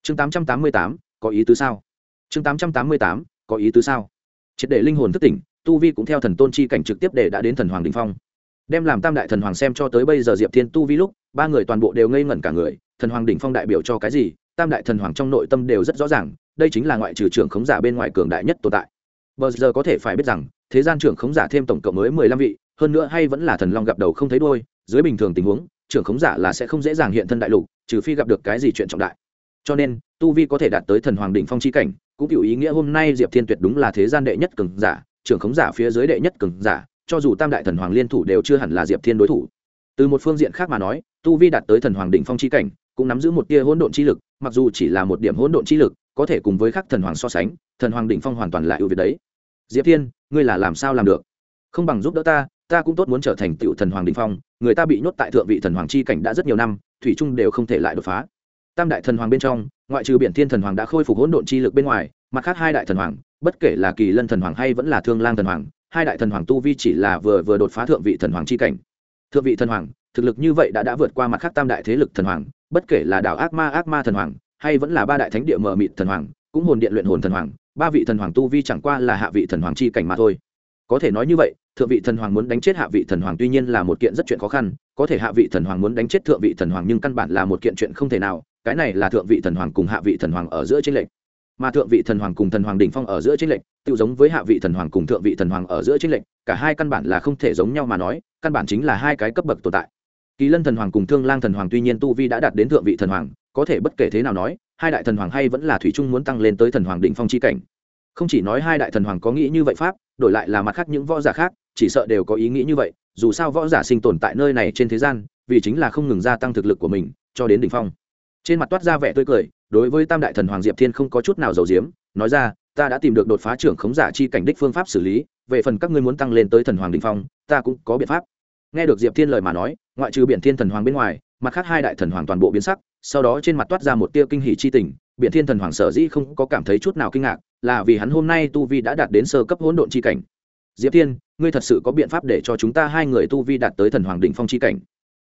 Chương tám trăm tám mươi tám, có ý tứ sao? Chương tám trăm tám mươi tám, có ý tứ sao? Triệt để linh hồn thức tỉnh, tu vi cũng theo thần tôn chi cảnh trực tiếp để đã đến thần hoàng đình phong. Đem làm tam đại thần hoàng xem cho tới bây giờ diệp thiên tu vi lúc, ba người toàn bộ đều ngây ngẩn cả người, thần hoàng đỉnh phong đại biểu cho cái gì? Tam đại thần hoàng trong nội tâm đều rất rõ ràng, đây chính là ngoại trừ trưởng khống giả bên ngoài cường đại nhất tồn tại bờ giờ có thể phải biết rằng, thế gian trưởng khống giả thêm tổng cộng mới mười lăm vị, hơn nữa hay vẫn là thần long gặp đầu không thấy đôi dưới bình thường tình huống, trưởng khống giả là sẽ không dễ dàng hiện thân đại lục, trừ phi gặp được cái gì chuyện trọng đại. Cho nên, tu vi có thể đạt tới thần hoàng đỉnh phong chi cảnh, cũng hữu ý nghĩa hôm nay diệp thiên tuyệt đúng là thế gian đệ nhất cường giả, trưởng khống giả phía dưới đệ nhất cường giả, cho dù tam đại thần hoàng liên thủ đều chưa hẳn là diệp thiên đối thủ. Từ một phương diện khác mà nói, tu vi đạt tới thần hoàng đỉnh phong chi cảnh, cũng nắm giữ một tia hỗn độn chi lực, mặc dù chỉ là một điểm hỗn độn chi lực có thể cùng với các thần hoàng so sánh, thần hoàng đỉnh phong hoàn toàn là ưu việt đấy. Diệp thiên, ngươi là làm sao làm được? Không bằng giúp đỡ ta ta cũng tốt muốn trở thành tựu thần hoàng đỉnh phong, người ta bị nhốt tại thượng vị thần hoàng chi cảnh đã rất nhiều năm, thủy trung đều không thể lại đột phá. Tam đại thần hoàng bên trong, ngoại trừ biển thiên thần hoàng đã khôi phục hỗn độn chi lực bên ngoài, mặt khác hai đại thần hoàng, bất kể là kỳ lân thần hoàng hay vẫn là thương lang thần hoàng, hai đại thần hoàng tu vi chỉ là vừa vừa đột phá thượng vị thần hoàng chi cảnh. Thượng vị thần hoàng, thực lực như vậy đã đã vượt qua mặt khác tam đại thế lực thần hoàng, bất kể là đảo ác ma ác ma thần hoàng hay vẫn là ba đại thánh địa mờ mịt thần hoàng cũng hồn điện luyện hồn thần hoàng ba vị thần hoàng tu vi chẳng qua là hạ vị thần hoàng chi cảnh mà thôi có thể nói như vậy thượng vị thần hoàng muốn đánh chết hạ vị thần hoàng tuy nhiên là một kiện rất chuyện khó khăn có thể hạ vị thần hoàng muốn đánh chết thượng vị thần hoàng nhưng căn bản là một kiện chuyện không thể nào cái này là thượng vị thần hoàng cùng hạ vị thần hoàng ở giữa tranh lệch mà thượng vị thần hoàng cùng thần hoàng đỉnh phong ở giữa tranh lệch tự giống với hạ vị thần hoàng cùng thượng vị thần hoàng ở giữa tranh lệch cả hai căn bản là không thể giống nhau mà nói căn bản chính là hai cái cấp bậc tồn tại kỳ lân thần hoàng cùng thương lang thần hoàng tuy nhiên tu vi đã đạt đến thượng vị thần hoàng có thể bất kể thế nào nói, hai đại thần hoàng hay vẫn là thủy trung muốn tăng lên tới thần hoàng đỉnh phong chi cảnh. Không chỉ nói hai đại thần hoàng có nghĩ như vậy pháp, đổi lại là mặt khác những võ giả khác, chỉ sợ đều có ý nghĩ như vậy, dù sao võ giả sinh tồn tại nơi này trên thế gian, vì chính là không ngừng gia tăng thực lực của mình, cho đến đỉnh phong. Trên mặt toát ra vẻ tươi cười, đối với tam đại thần hoàng diệp thiên không có chút nào giàu diếm nói ra, ta đã tìm được đột phá trưởng khống giả chi cảnh đích phương pháp xử lý, về phần các ngươi muốn tăng lên tới thần hoàng đỉnh phong, ta cũng có biện pháp nghe được diệp thiên lời mà nói, ngoại trừ biện thiên thần hoàng bên ngoài, mặt khác hai đại thần hoàng toàn bộ biến sắc, sau đó trên mặt toát ra một tia kinh hỷ chi tình biện thiên thần hoàng sở dĩ không có cảm thấy chút nào kinh ngạc, là vì hắn hôm nay tu vi đã đạt đến sơ cấp hỗn độn chi cảnh. Diệp thiên, ngươi thật sự có biện pháp để cho chúng ta hai người tu vi đạt tới thần hoàng đỉnh phong chi cảnh?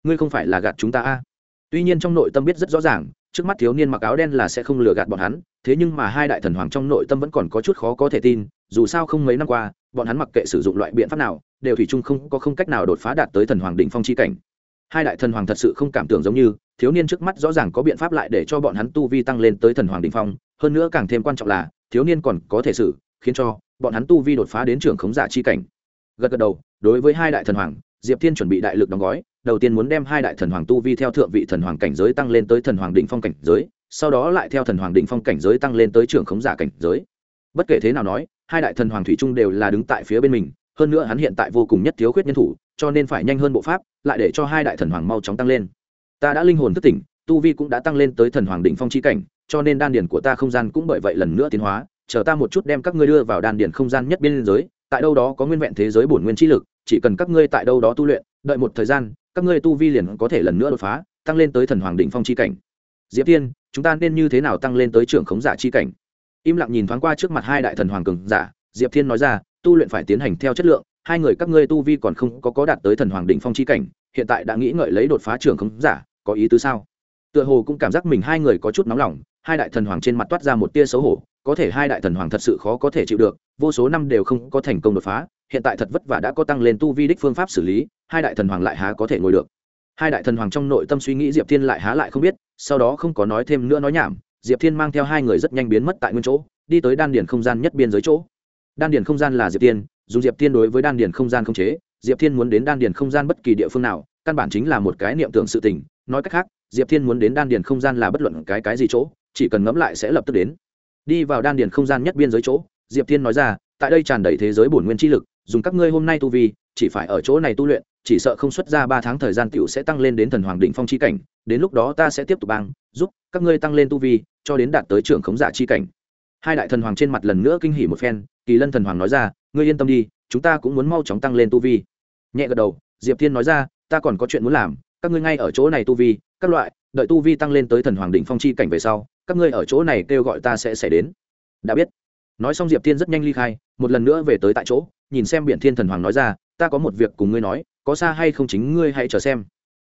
Ngươi không phải là gạt chúng ta a? Tuy nhiên trong nội tâm biết rất rõ ràng, trước mắt thiếu niên mặc áo đen là sẽ không lừa gạt bọn hắn, thế nhưng mà hai đại thần hoàng trong nội tâm vẫn còn có chút khó có thể tin, dù sao không mấy năm qua bọn hắn mặc kệ sử dụng loại biện pháp nào, đều thủy chung không, có không cách nào đột phá đạt tới thần hoàng đỉnh phong chi cảnh. Hai đại thần hoàng thật sự không cảm tưởng giống như, thiếu niên trước mắt rõ ràng có biện pháp lại để cho bọn hắn tu vi tăng lên tới thần hoàng đỉnh phong, hơn nữa càng thêm quan trọng là, thiếu niên còn có thể xử, khiến cho bọn hắn tu vi đột phá đến trường khống giả chi cảnh. Gật gật đầu, đối với hai đại thần hoàng, diệp thiên chuẩn bị đại lực đóng gói, đầu tiên muốn đem hai đại thần hoàng tu vi theo thượng vị thần hoàng cảnh giới tăng lên tới thần hoàng đỉnh phong cảnh giới, sau đó lại theo thần hoàng đỉnh phong cảnh giới tăng lên tới trường khống giả cảnh giới. Bất kể thế nào nói hai đại thần hoàng thủy trung đều là đứng tại phía bên mình, hơn nữa hắn hiện tại vô cùng nhất thiếu khuyết nhân thủ, cho nên phải nhanh hơn bộ pháp, lại để cho hai đại thần hoàng mau chóng tăng lên. Ta đã linh hồn thức tỉnh, tu vi cũng đã tăng lên tới thần hoàng đỉnh phong chi cảnh, cho nên đan điển của ta không gian cũng bởi vậy lần nữa tiến hóa. Chờ ta một chút đem các ngươi đưa vào đan điển không gian nhất biên giới, tại đâu đó có nguyên vẹn thế giới bổn nguyên chi lực, chỉ cần các ngươi tại đâu đó tu luyện, đợi một thời gian, các ngươi tu vi liền có thể lần nữa đột phá, tăng lên tới thần hoàng đỉnh phong chi cảnh. Diệp tiên chúng ta nên như thế nào tăng lên tới trưởng khống giả chi cảnh? Im lặng nhìn thoáng qua trước mặt hai đại thần hoàng cường giả, diệp thiên nói ra, tu luyện phải tiến hành theo chất lượng, hai người các ngươi tu vi còn không có có đạt tới thần hoàng đỉnh phong chi cảnh, hiện tại đã nghĩ ngợi lấy đột phá trưởng không giả, có ý tứ sao? Tựa hồ cũng cảm giác mình hai người có chút nóng lòng, hai đại thần hoàng trên mặt toát ra một tia xấu hổ, có thể hai đại thần hoàng thật sự khó có thể chịu được, vô số năm đều không có thành công đột phá, hiện tại thật vất vả đã có tăng lên tu vi đích phương pháp xử lý, hai đại thần hoàng lại há có thể ngồi được. Hai đại thần hoàng trong nội tâm suy nghĩ diệp thiên lại há lại không biết, sau đó không có nói thêm nữa nói nhảm diệp thiên mang theo hai người rất nhanh biến mất tại nguyên chỗ, đi tới đan điền không gian nhất biên giới chỗ. Đan điền không gian là diệp tiên dùng diệp tiên đối với đan điền không gian không chế, diệp thiên muốn đến đan điền không gian bất kỳ địa phương nào, căn bản chính là một cái niệm tưởng sự tình. Nói cách khác, diệp thiên muốn đến đan điền không gian là bất luận cái cái gì chỗ, chỉ cần ngẫm lại sẽ lập tức đến. Đi vào đan điền không gian nhất biên giới chỗ, diệp thiên nói ra, tại đây tràn đầy thế giới bổn nguyên chi lực, dùng các ngươi hôm nay tu vi, chỉ phải ở chỗ này tu luyện, chỉ sợ không xuất ra ba tháng thời gian tiểu sẽ tăng lên đến thần hoàng định phong chi cảnh, đến lúc đó ta sẽ tiếp tục bang, giúp các ngươi tăng lên tu vi cho đến đạt tới trưởng khống giả chi cảnh. Hai đại thần hoàng trên mặt lần nữa kinh hỉ một phen, kỳ lân thần hoàng nói ra, ngươi yên tâm đi, chúng ta cũng muốn mau chóng tăng lên tu vi. Nhẹ gật đầu, diệp thiên nói ra, ta còn có chuyện muốn làm, các ngươi ngay ở chỗ này tu vi, các loại, đợi tu vi tăng lên tới thần hoàng đỉnh phong chi cảnh về sau, các ngươi ở chỗ này kêu gọi ta sẽ xảy đến. Đã biết. Nói xong diệp thiên rất nhanh ly khai, một lần nữa về tới tại chỗ, nhìn xem biển thiên thần hoàng nói ra, ta có một việc cùng ngươi nói, có xa hay không chính ngươi hãy chờ xem.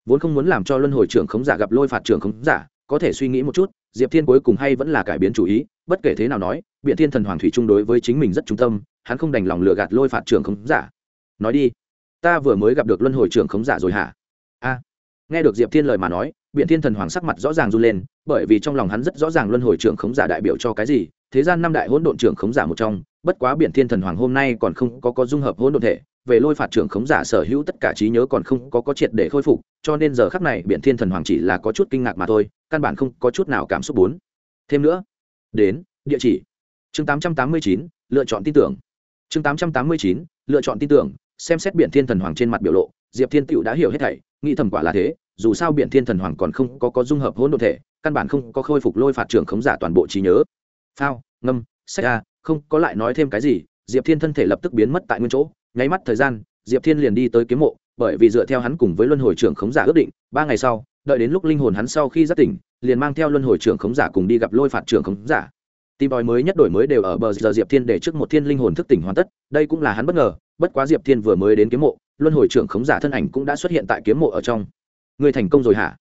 Vốn không muốn làm cho luân hồi trưởng khống giả gặp lôi phạt trưởng khống giả, có thể suy nghĩ một chút diệp thiên cuối cùng hay vẫn là cải biến chủ ý, bất kể thế nào nói, biện thiên thần hoàng thủy chung đối với chính mình rất trung tâm, hắn không đành lòng lừa gạt lôi phạt trưởng khống giả. Nói đi, ta vừa mới gặp được luân hồi trưởng khống giả rồi hả? A. Nghe được diệp thiên lời mà nói, biện thiên thần hoàng sắc mặt rõ ràng run lên, bởi vì trong lòng hắn rất rõ ràng luân hồi trưởng khống giả đại biểu cho cái gì, thế gian năm đại hỗn độn trưởng khống giả một trong, bất quá biện thiên thần hoàng hôm nay còn không có có dung hợp hỗn độn thể về lôi phạt trưởng khống giả sở hữu tất cả trí nhớ còn không có có triệt để khôi phục, cho nên giờ khắc này biện thiên thần hoàng chỉ là có chút kinh ngạc mà thôi, căn bản không có chút nào cảm xúc bốn. Thêm nữa, đến, địa chỉ. Chương tám trăm tám mươi chín, lựa chọn tin tưởng. Chương tám trăm tám mươi chín, lựa chọn tin tưởng, xem xét biện thiên thần hoàng trên mặt biểu lộ, diệp thiên tựu đã hiểu hết thảy, nghĩ thầm quả là thế, dù sao biện thiên thần hoàng còn không có có dung hợp hỗn độn thể, căn bản không có khôi phục lôi phạt trưởng khống giả toàn bộ trí nhớ. Phao, ngâm, sách a không, có lại nói thêm cái gì, diệp thiên thân thể lập tức biến mất tại nguyên chỗ nháy mắt thời gian, diệp thiên liền đi tới kiếm mộ, bởi vì dựa theo hắn cùng với luân hồi trưởng khống giả ước định, ba ngày sau, đợi đến lúc linh hồn hắn sau khi giác tỉnh, liền mang theo luân hồi trưởng khống giả cùng đi gặp lôi phạt trưởng khống giả. Tìm bòi mới nhất đổi mới đều ở bờ giờ diệp thiên để trước một thiên linh hồn thức tỉnh hoàn tất, đây cũng là hắn bất ngờ, bất quá diệp thiên vừa mới đến kiếm mộ, luân hồi trưởng khống giả thân ảnh cũng đã xuất hiện tại kiếm mộ ở trong. Người thành công rồi hả?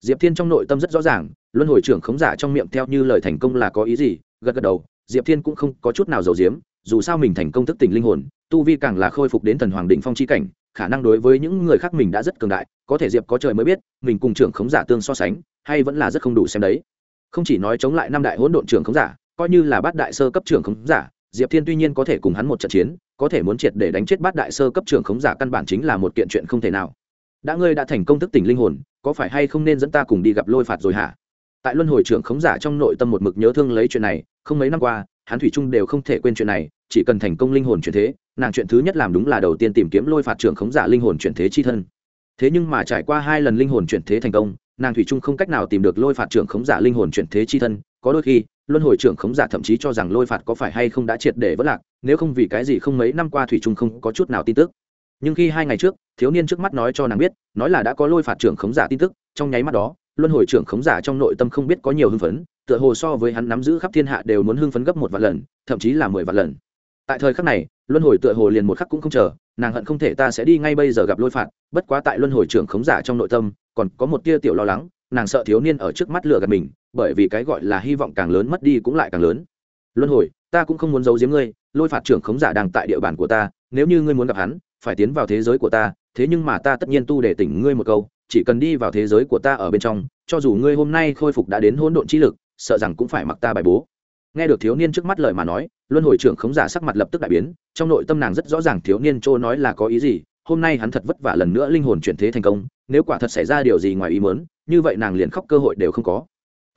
Diệp thiên trong nội tâm rất rõ ràng, luân hồi trưởng khống giả trong miệng theo như lời thành công là có ý gì, gật gật đầu diệp thiên cũng không có chút nào giàu diếm dù sao mình thành công thức tỉnh linh hồn, tu vi càng là khôi phục đến thần hoàng định phong c h i cảnh, khả năng đối với những người khác mình đã rất cường đại, có thể diệp có trời mới biết, mình cùng trưởng khống giả tương so sánh, hay vẫn là rất không đủ xem đấy. Không chỉ nói chống lại năm đại hỗn độn trưởng khống giả, coi như là bát đại sơ cấp trưởng khống giả, diệp thiên tuy nhiên có thể cùng hắn một trận chiến, có thể muốn triệt để đánh chết bát đại sơ cấp trưởng khống giả căn bản chính là một kiện chuyện không thể nào. Đã ngươi đã thành công thức tỉnh linh hồn, có phải hay không nên dẫn ta cùng đi gặp lôi phạt rồi hả? Tại luân hồi trưởng khống giả trong nội tâm một mực nhớ thương lấy chuyện này, không mấy năm qua, hắn thủy trung đều không thể quên chuyện này, chỉ cần thành công linh hồn chuyển thế, nàng chuyện thứ nhất làm đúng là đầu tiên tìm kiếm lôi phạt trưởng khống giả linh hồn chuyển thế chi thân. Thế nhưng mà trải qua hai lần linh hồn chuyển thế thành công, nàng thủy trung không cách nào tìm được lôi phạt trưởng khống giả linh hồn chuyển thế chi thân, có đôi khi, luân hồi trưởng khống giả thậm chí cho rằng lôi phạt có phải hay không đã triệt để vất lạc, nếu không vì cái gì không mấy năm qua thủy trung không có chút nào tin tức. Nhưng khi hai ngày trước, thiếu niên trước mắt nói cho nàng biết, nói là đã có lôi phạt trưởng khống giả tin tức, trong nháy mắt đó luân hồi trưởng khống giả trong nội tâm không biết có nhiều hưng phấn, tựa hồ so với hắn nắm giữ khắp thiên hạ đều muốn hưng phấn gấp một vạn lần, thậm chí là mười vạn lần. Tại thời khắc này, luân hồi tựa hồ liền một khắc cũng không chờ, nàng hận không thể ta sẽ đi ngay bây giờ gặp lôi phạt, bất quá tại luân hồi trưởng khống giả trong nội tâm, còn có một tia tiểu lo lắng, nàng sợ thiếu niên ở trước mắt lừa gạt mình, bởi vì cái gọi là hy vọng càng lớn mất đi cũng lại càng lớn. Luân hồi, ta cũng không muốn giấu giếm ngươi, lôi phạt trưởng khống giả đang tại địa bàn của ta, nếu như ngươi muốn gặp hắn, phải tiến vào thế giới của ta, thế nhưng mà ta tất nhiên tu để tỉnh ngươi một câu chỉ cần đi vào thế giới của ta ở bên trong, cho dù ngươi hôm nay khôi phục đã đến hỗn độn trí lực, sợ rằng cũng phải mặc ta bài bố. Nghe được thiếu niên trước mắt lời mà nói, luân hồi trưởng khống giả sắc mặt lập tức đại biến, trong nội tâm nàng rất rõ ràng thiếu niên châu nói là có ý gì, hôm nay hắn thật vất vả lần nữa linh hồn chuyển thế thành công, nếu quả thật xảy ra điều gì ngoài ý mớn như vậy nàng liền khóc cơ hội đều không có.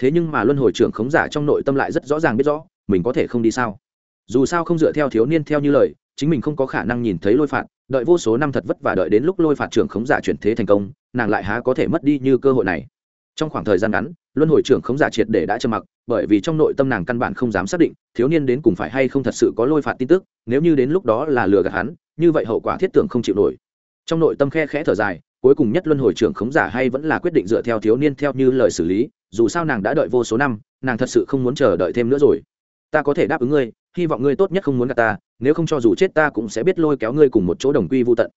Thế nhưng mà luân hồi trưởng khống giả trong nội tâm lại rất rõ ràng biết rõ, mình có thể không đi sao? Dù sao không dựa theo thiếu niên theo như lời, chính mình không có khả năng nhìn thấy lôi phạt đợi vô số năm thật vất vả đợi đến lúc lôi phạt trưởng khống giả chuyển thế thành công, nàng lại há có thể mất đi như cơ hội này. Trong khoảng thời gian ngắn, luân hồi trưởng khống giả triệt để đã trầm mặc, bởi vì trong nội tâm nàng căn bản không dám xác định, thiếu niên đến cùng phải hay không thật sự có lôi phạt tin tức, nếu như đến lúc đó là lừa gạt hắn, như vậy hậu quả thiết tưởng không chịu nổi. Trong nội tâm khe khẽ thở dài, cuối cùng nhất luân hồi trưởng khống giả hay vẫn là quyết định dựa theo thiếu niên theo như lời xử lý, dù sao nàng đã đợi vô số năm, nàng thật sự không muốn chờ đợi thêm nữa rồi. Ta có thể đáp ứng ngươi hy vọng ngươi tốt nhất không muốn gặp ta, nếu không cho dù chết ta cũng sẽ biết lôi kéo ngươi cùng một chỗ đồng quy vô tận.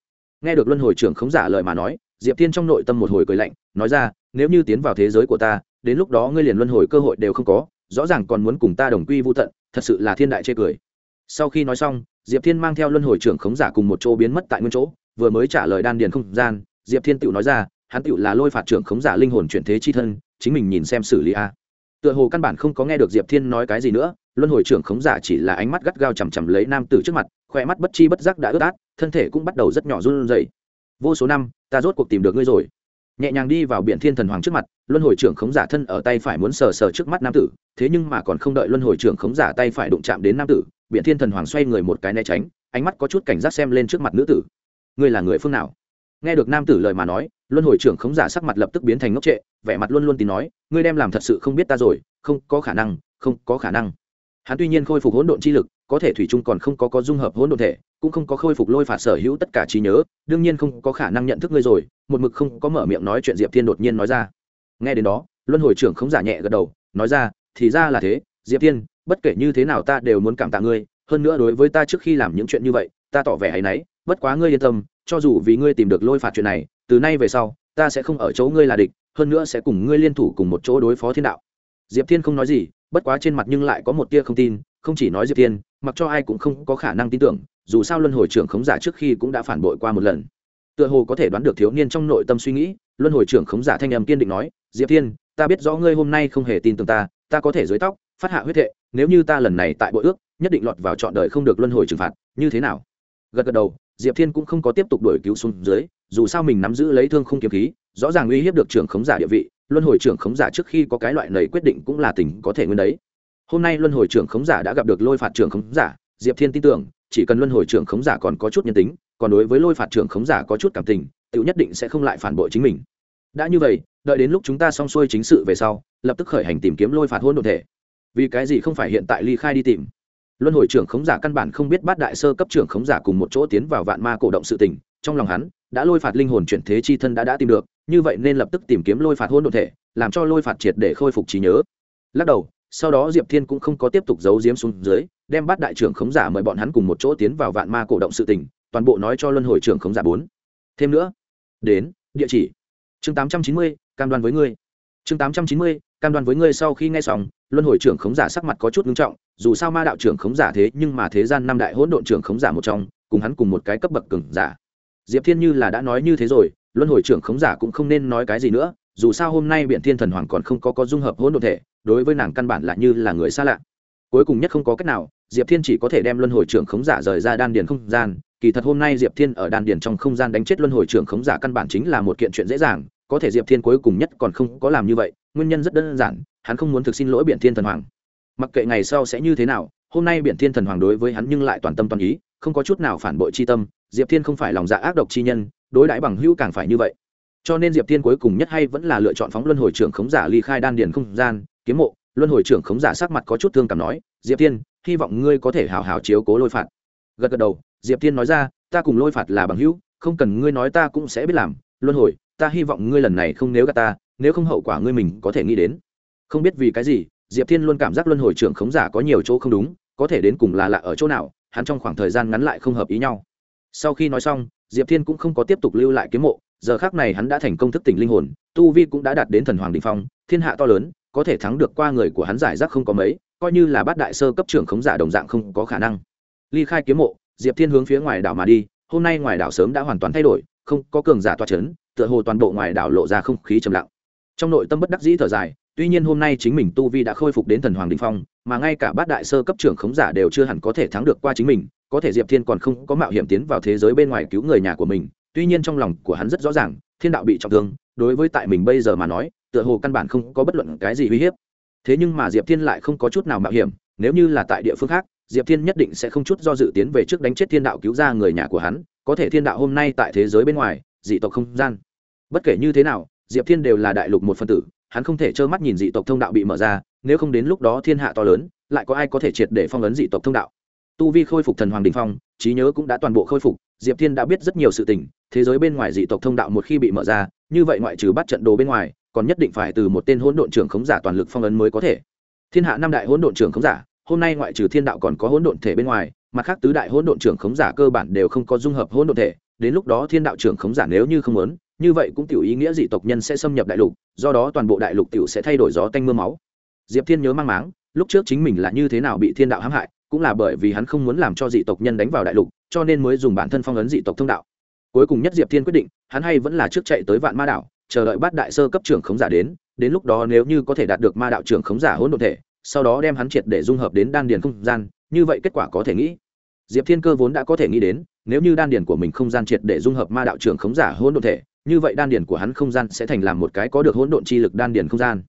Nghe được luân hồi trưởng khống giả lời mà nói, diệp thiên trong nội tâm một hồi cười lạnh, nói ra, nếu như tiến vào thế giới của ta, đến lúc đó ngươi liền luân hồi cơ hội đều không có, rõ ràng còn muốn cùng ta đồng quy vô tận, thật sự là thiên đại chê cười. Sau khi nói xong, diệp thiên mang theo luân hồi trưởng khống giả cùng một chỗ biến mất tại nguyên chỗ, vừa mới trả lời đan điền không gian, diệp thiên tự nói ra, hắn tự là lôi phạt trưởng khống giả linh hồn chuyển thế chi thân, chính mình nhìn xem xử lý a tựa hồ căn bản không có nghe được diệp thiên nói cái gì nữa, luân hồi trưởng khống giả chỉ là ánh mắt gắt gao chằm chằm lấy nam tử trước mặt khoe mắt bất chi bất giác đã ướt át, thân thể cũng bắt đầu rất nhỏ run rẩy. Vô số năm, ta rốt cuộc tìm được ngươi rồi. Nhẹ nhàng đi vào biển thiên thần hoàng trước mặt, luân hồi trưởng khống giả thân ở tay phải muốn sờ sờ trước mắt nam tử, thế nhưng mà còn không đợi luân hồi trưởng khống giả tay phải đụng chạm đến nam tử, biển thiên thần hoàng xoay người một cái né tránh, ánh mắt có chút cảnh giác xem lên trước mặt nữ tử. Ngươi là người phương nào? Nghe được nam tử lời mà nói, luân hồi trưởng khống giả sắc mặt lập tức biến thành ngốc trệ, vẻ mặt luôn luôn tin nói, ngươi đem làm thật sự không biết ta rồi, không có khả năng, không có khả năng. Hắn tuy nhiên khôi phục hỗn độn chi lực, có thể thủy chung còn không có có dung hợp hỗn độn thể, cũng không có khôi phục lôi phạt sở hữu tất cả trí nhớ, đương nhiên không có khả năng nhận thức ngươi rồi, một mực không có mở miệng nói chuyện diệp thiên đột nhiên nói ra. Nghe đến đó, luân hồi trưởng khống giả nhẹ gật đầu, nói ra, thì ra là thế, diệp thiên, bất kể như thế nào ta đều muốn cảm tạ ngươi, hơn nữa đối với ta trước khi làm những chuyện như vậy, ta tỏ vẻ hay náy, bất quá ngươi yên tâm cho dù vì ngươi tìm được lôi phạt chuyện này, từ nay về sau, ta sẽ không ở chỗ ngươi là địch, hơn nữa sẽ cùng ngươi liên thủ cùng một chỗ đối phó thiên đạo. Diệp thiên không nói gì, bất quá trên mặt nhưng lại có một tia không tin, không chỉ nói diệp thiên, mặc cho ai cũng không có khả năng tin tưởng, dù sao luân hồi trưởng khống giả trước khi cũng đã phản bội qua một lần. Tựa hồ có thể đoán được thiếu niên trong nội tâm suy nghĩ, luân hồi trưởng khống giả thanh âm kiên định nói, diệp thiên, ta biết rõ ngươi hôm nay không hề tin tưởng ta ta có thể dưới tóc, phát hạ huyết thệ nếu như ta lần này tại bội ước, nhất định lọt vào trọn đời không được luân hồi trừng phạt, như thế nào? Gật gật đầu diệp thiên cũng không có tiếp tục đổi cứu xuống dưới, dù sao mình nắm giữ lấy thương không kiếm khí, rõ ràng uy hiếp được trưởng khống giả địa vị, luân hồi trưởng khống giả trước khi có cái loại này quyết định cũng là tình có thể nguyên đấy. Hôm nay luân hồi trưởng khống giả đã gặp được lôi phạt trưởng khống giả, diệp thiên tin tưởng, chỉ cần luân hồi trưởng khống giả còn có chút nhân tính, còn đối với lôi phạt trưởng khống giả có chút cảm tình tự nhất định sẽ không lại phản bội chính mình. Đã như vậy, đợi đến lúc chúng ta xong xuôi chính sự về sau, lập tức khởi hành tìm kiếm lôi phạt hôn đ thể. Vì cái gì không phải hiện tại ly khai đi tìm? Luân hồi trưởng khống giả căn bản không biết bát đại sơ cấp trưởng khống giả cùng một chỗ tiến vào vạn ma cổ động sự tình, trong lòng hắn, đã lôi phạt linh hồn chuyển thế chi thân đã đã tìm được, như vậy nên lập tức tìm kiếm lôi phạt hôn đ thể, làm cho lôi phạt triệt để khôi phục trí nhớ. Lắc đầu, sau đó diệp thiên cũng không có tiếp tục giấu giếm xuống dưới, đem bắt đại trưởng khống giả mời bọn hắn cùng một chỗ tiến vào vạn ma cổ động sự tình, toàn bộ nói cho luân hồi trưởng khống giả bốn. Thêm nữa, đến, địa chỉ. Chương tám trăm chín mươi, cam đoan với ngươi chương tám trăm chín mươi, cam đoan với ngươi sau khi nghe xong, luân hồi trưởng khống giả sắc mặt có chút nghiêm trọng, dù sao ma đạo trưởng khống giả thế nhưng mà thế gian năm đại hỗn độn trưởng khống giả một trong, cùng hắn cùng một cái cấp bậc cường giả. Diệp thiên như là đã nói như thế rồi, luân hồi trưởng khống giả cũng không nên nói cái gì nữa, dù sao hôm nay biện thiên thần hoàng còn không có có dung hợp hỗn độn thể, đối với nàng căn bản là như là người xa lạ. Cuối cùng nhất không có cách nào, diệp thiên chỉ có thể đem luân hồi trưởng khống giả rời ra đan điền không gian, kỳ thật hôm nay diệp thiên ở đan điền trong không gian đánh chết luân hồi trưởng khống giả căn bản chính là một kiện chuyện dễ dàng có thể diệp thiên cuối cùng nhất còn không có làm như vậy nguyên nhân rất đơn giản hắn không muốn thực xin lỗi biện thiên thần hoàng mặc kệ ngày sau sẽ như thế nào hôm nay biện thiên thần hoàng đối với hắn nhưng lại toàn tâm toàn ý không có chút nào phản bội chi tâm diệp thiên không phải lòng dạ ác độc chi nhân đối đãi bằng hữu càng phải như vậy cho nên diệp thiên cuối cùng nhất hay vẫn là lựa chọn phóng luân hồi trưởng khống giả ly khai đan điền không gian kiếm mộ luân hồi trưởng khống giả sắc mặt có chút thương cảm nói diệp thiên hy vọng ngươi có thể hào hào chiếu cố lôi phạt gật gật đầu diệp thiên nói ra ta cùng lôi phạt là bằng hữu không cần ngươi nói ta cũng sẽ biết làm luân hồi ta hy vọng ngươi lần này không nếu gạt ta, nếu không hậu quả ngươi mình có thể nghĩ đến. Không biết vì cái gì, diệp thiên luôn cảm giác luân hồi trưởng khống giả có nhiều chỗ không đúng, có thể đến cùng là lạ ở chỗ nào, hắn trong khoảng thời gian ngắn lại không hợp ý nhau. Sau khi nói xong, diệp thiên cũng không có tiếp tục lưu lại kiếm mộ, giờ khác này hắn đã thành công thức tỉnh linh hồn, tu vi cũng đã đạt đến thần hoàng đình phong, thiên hạ to lớn, có thể thắng được qua người của hắn giải rác không có mấy, coi như là bát đại sơ cấp trưởng khống giả đồng dạng không có khả năng. Ly khai kiếm mộ, diệp thiên hướng phía ngoài đảo mà đi, hôm nay ngoài đảo sớm đã hoàn toàn thay đổi, không có cường giả toa c h ấ n tựa hồ toàn bộ ngoài đảo lộ ra không khí trầm lặng. Trong nội tâm bất đắc dĩ thở dài, tuy nhiên hôm nay chính mình tu vi đã khôi phục đến thần hoàng đình phong, mà ngay cả bát đại sơ cấp trưởng khống giả đều chưa hẳn có thể thắng được qua chính mình, có thể diệp thiên còn không có mạo hiểm tiến vào thế giới bên ngoài cứu người nhà của mình, tuy nhiên trong lòng của hắn rất rõ ràng, thiên đạo bị trọng thương, đối với tại mình bây giờ mà nói, tựa hồ căn bản không có bất luận cái gì uy hiếp. Thế nhưng mà diệp thiên lại không có chút nào mạo hiểm, nếu như là tại địa phương khác, diệp thiên nhất định sẽ không chút do dự tiến về trước đánh chết thiên đạo cứu ra người nhà của hắn, có thể thiên đạo hôm nay tại thế giới bên ngoài dị tộc không gian. Bất kể như thế nào, diệp thiên đều là đại lục một phân tử, hắn không thể trơ mắt nhìn dị tộc thông đạo bị mở ra, nếu không đến lúc đó thiên hạ to lớn, lại có ai có thể triệt để phong ấn dị tộc thông đạo. Tu vi khôi phục thần hoàng đình phong, trí nhớ cũng đã toàn bộ khôi phục, diệp thiên đã biết rất nhiều sự tình, thế giới bên ngoài dị tộc thông đạo một khi bị mở ra, như vậy ngoại trừ bắt trận đồ bên ngoài, còn nhất định phải từ một tên hỗn độn trưởng khống giả toàn lực phong ấn mới có thể. Thiên hạ năm đại hỗn độn trưởng khống giả, hôm nay ngoại trừ thiên đạo còn có hỗn độn thể bên ngoài, mặt khác tứ đại hỗn độn trưởng khống giả cơ bản đều không có dung hợp hỗn độn thể đến lúc đó thiên đạo trưởng khống giả nếu như không muốn, như vậy cũng tiểu ý nghĩa dị tộc nhân sẽ xâm nhập đại lục, do đó toàn bộ đại lục tiểu sẽ thay đổi gió tanh mưa máu. Diệp thiên nhớ mang máng, lúc trước chính mình là như thế nào bị thiên đạo hãm hại, cũng là bởi vì hắn không muốn làm cho dị tộc nhân đánh vào đại lục, cho nên mới dùng bản thân phong ấn dị tộc thông đạo. Cuối cùng nhất diệp thiên quyết định, hắn hay vẫn là trước chạy tới vạn ma đảo, chờ đợi bát đại sơ cấp trưởng khống giả đến đến lúc đó nếu như có thể đạt được ma đạo trưởng khống giả hỗn độn thể, sau đó đem hắn triệt để dung hợp đến đan điền không gian, như vậy kết quả có thể nghĩ diệp thiên cơ vốn đã có thể nghĩ đến, nếu như đan điền của mình không gian triệt để dung hợp ma đạo trưởng khống giả hỗn độn thể, như vậy đan điền của hắn không gian sẽ thành làm một cái có được hỗn độn chi lực đan điền không gian.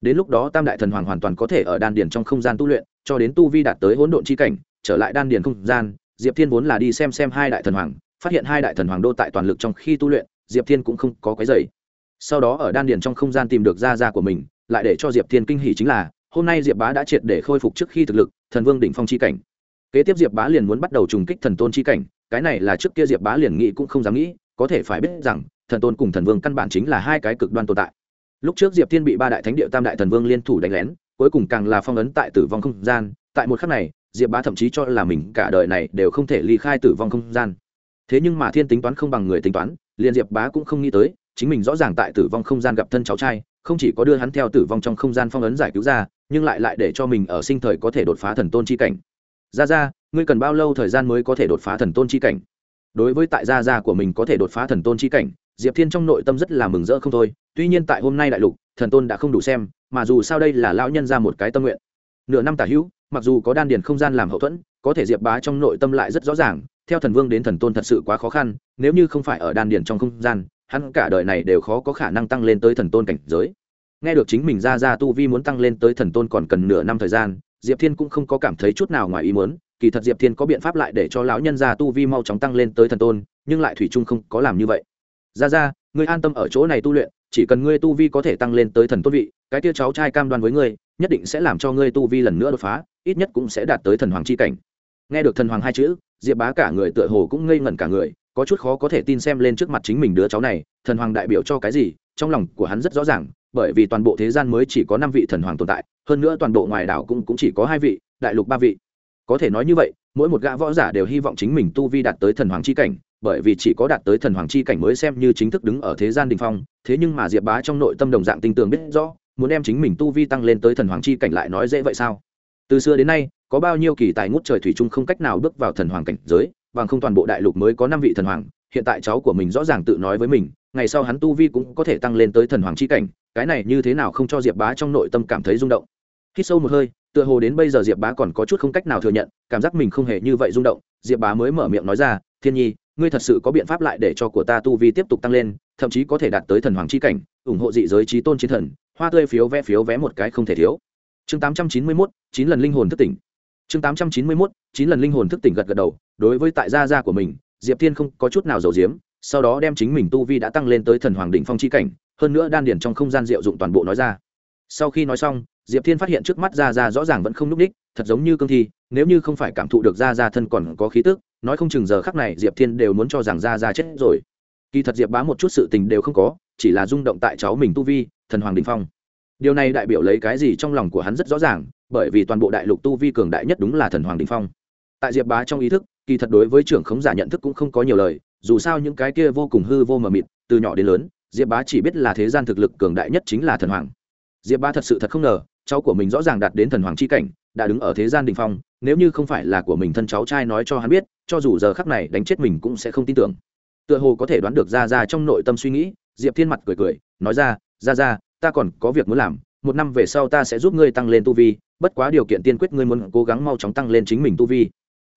Đến lúc đó tam đại thần hoàng hoàn toàn có thể ở đan điền trong không gian tu luyện, cho đến tu vi đạt tới hỗn độn chi cảnh, trở lại đan điền không gian, diệp thiên vốn là đi xem xem hai đại thần hoàng, phát hiện hai đại thần hoàng đô tại toàn lực trong khi tu luyện, diệp thiên cũng không có quấy dày sau đó ở đan điền trong không gian tìm được gia gia của mình, lại để cho diệp thiên kinh hỉ chính là, hôm nay diệp bá đã triệt để khôi phục trước khi thực lực, thần vương đỉnh phong chi cảnh kế tiếp diệp bá liền muốn bắt đầu trùng kích thần tôn chi cảnh, cái này là trước kia diệp bá liền nghĩ cũng không dám nghĩ, có thể phải biết rằng, thần tôn cùng thần vương căn bản chính là hai cái cực đoan tồn tại. Lúc trước diệp thiên bị ba đại thánh địa tam đại thần vương liên thủ đánh lén, cuối cùng càng là phong ấn tại tử vong không gian, tại một khắc này, diệp bá thậm chí cho là mình cả đời này đều không thể ly khai tử vong không gian. Thế nhưng mà thiên tính toán không bằng người tính toán, liền diệp bá cũng không nghĩ tới, chính mình rõ ràng tại tử vong không gian gặp thân cháu trai, không chỉ có đưa hắn theo tử vong trong không gian phong ấn giải cứu ra, nhưng lại lại để cho mình ở sinh thời có thể đột phá thần tôn chi cảnh ra ra ngươi cần bao lâu thời gian mới có thể đột phá thần tôn chi cảnh? Đối với tại gia gia của mình có thể đột phá thần tôn chi cảnh, diệp thiên trong nội tâm rất là mừng rỡ không thôi, tuy nhiên tại hôm nay đại lục, thần tôn đã không đủ xem, mà dù sao đây là lão nhân ra một cái tâm nguyện. Nửa năm tả hữu, mặc dù có đan điền không gian làm hậu thuẫn, có thể diệp bá trong nội tâm lại rất rõ ràng, theo thần vương đến thần tôn thật sự quá khó khăn, nếu như không phải ở đan điền trong không gian, hắn cả đời này đều khó có khả năng tăng lên tới thần tôn cảnh giới. Nghe được chính mình ra ra tu vi muốn tăng lên tới thần tôn còn cần nửa năm thời gian diệp thiên cũng không có cảm thấy chút nào ngoài ý muốn, kỳ thật diệp thiên có biện pháp lại để cho lão nhân ra tu vi mau chóng tăng lên tới thần tôn, nhưng lại thủy trung không có làm như vậy. Ra ra ngươi an tâm ở chỗ này tu luyện, chỉ cần ngươi tu vi có thể tăng lên tới thần tôn vị, cái tia cháu trai cam đoan với ngươi, nhất định sẽ làm cho ngươi tu vi lần nữa đột phá, ít nhất cũng sẽ đạt tới thần hoàng c h i cảnh. Nghe được thần hoàng hai chữ, diệp bá cả người tựa hồ cũng ngây ngẩn cả người, có chút khó có thể tin xem lên trước mặt chính mình đứa cháu này, thần hoàng đại biểu cho cái gì, trong lòng của hắn rất rõ ràng, bởi vì toàn bộ thế gian mới chỉ có năm vị thần hoàng tồn tại hơn nữa toàn bộ ngoài đảo cũng, cũng chỉ có hai vị đại lục ba vị. Có thể nói như vậy mỗi một gã võ giả đều hy vọng chính mình tu vi đạt tới thần hoàng c h i cảnh bởi vì chỉ có đạt tới thần hoàng c h i cảnh mới xem như chính thức đứng ở thế gian đình phong. Thế nhưng mà diệp bá trong nội tâm đồng dạng tinh tường biết rõ muốn đem chính mình tu vi tăng lên tới thần hoàng c h i cảnh lại nói dễ vậy sao? Từ xưa đến nay có bao nhiêu kỳ tài ngút trời thủy chung không cách nào bước vào thần hoàng cảnh giới bằng không toàn bộ đại lục mới có năm vị thần hoàng hiện tại cháu của mình rõ ràng tự nói với mình ngày sau hắn tu vi cũng có thể tăng lên tới thần hoàng c h i cảnh cái này như thế nào không cho diệp bá trong nội tâm cảm thấy rung động hít sâu một hơi, tựa hồ đến bây giờ diệp bá còn có chút không cách nào thừa nhận, cảm giác mình không hề như vậy rung động, diệp bá mới mở miệng nói ra, thiên nhi, ngươi thật sự có biện pháp lại để cho của ta tu vi tiếp tục tăng lên, thậm chí có thể đạt tới thần hoàng c h i cảnh, ủng hộ dị giới trí tôn chiến thần, hoa tươi phiếu vé phiếu vé một cái không thể thiếu. Chương tám trăm chín mươi mốt, chín lần linh hồn thức tỉnh. Chương tám trăm chín mươi mốt, chín lần linh hồn thức tỉnh gật gật đầu, đối với tại gia gia của mình, diệp thiên không có chút nào giàu diếm sau đó đem chính mình tu vi đã tăng lên tới thần hoàng đ ỉ n h phong c h i cảnh, hơn nữa đan điển trong không gian diệu dụng toàn bộ nói ra sau khi nói xong, diệp thiên phát hiện trước mắt ra ra rõ ràng vẫn không n ú c ních, thật giống như cương thi, nếu như không phải cảm thụ được ra ra thân còn có khí tức, nói không chừng giờ khắc này diệp thiên đều muốn cho rằng ra ra chết rồi. Kỳ thật diệp bá một chút sự tình đều không có, chỉ là rung động tại cháu mình tu vi, thần hoàng đình phong. Điều này đại biểu lấy cái gì trong lòng của hắn rất rõ ràng, bởi vì toàn bộ đại lục tu vi cường đại nhất đúng là thần hoàng đình phong. Tại diệp bá trong ý thức, kỳ thật đối với trưởng khống giả nhận thức cũng không có nhiều lời, dù sao những cái kia vô cùng hư vô mờ mịt, từ nhỏ đến lớn, diệp bá chỉ biết là thế gian thực lực cường đại nhất chính là thần hoàng diệp Ba thật sự thật không ngờ, cháu của mình rõ ràng đạt đến thần hoàng c h i cảnh, đã đứng ở thế gian đình phong, nếu như không phải là của mình thân cháu trai nói cho hắn biết, cho dù giờ khắc này đánh chết mình cũng sẽ không tin tưởng. Tựa hồ có thể đoán được ra ra trong nội tâm suy nghĩ, diệp thiên mặt cười cười, nói ra ra ra ta còn có việc muốn làm, một năm về sau ta sẽ giúp ngươi tăng lên tu vi, bất quá điều kiện tiên quyết ngươi muốn cố gắng mau chóng tăng lên chính mình tu vi.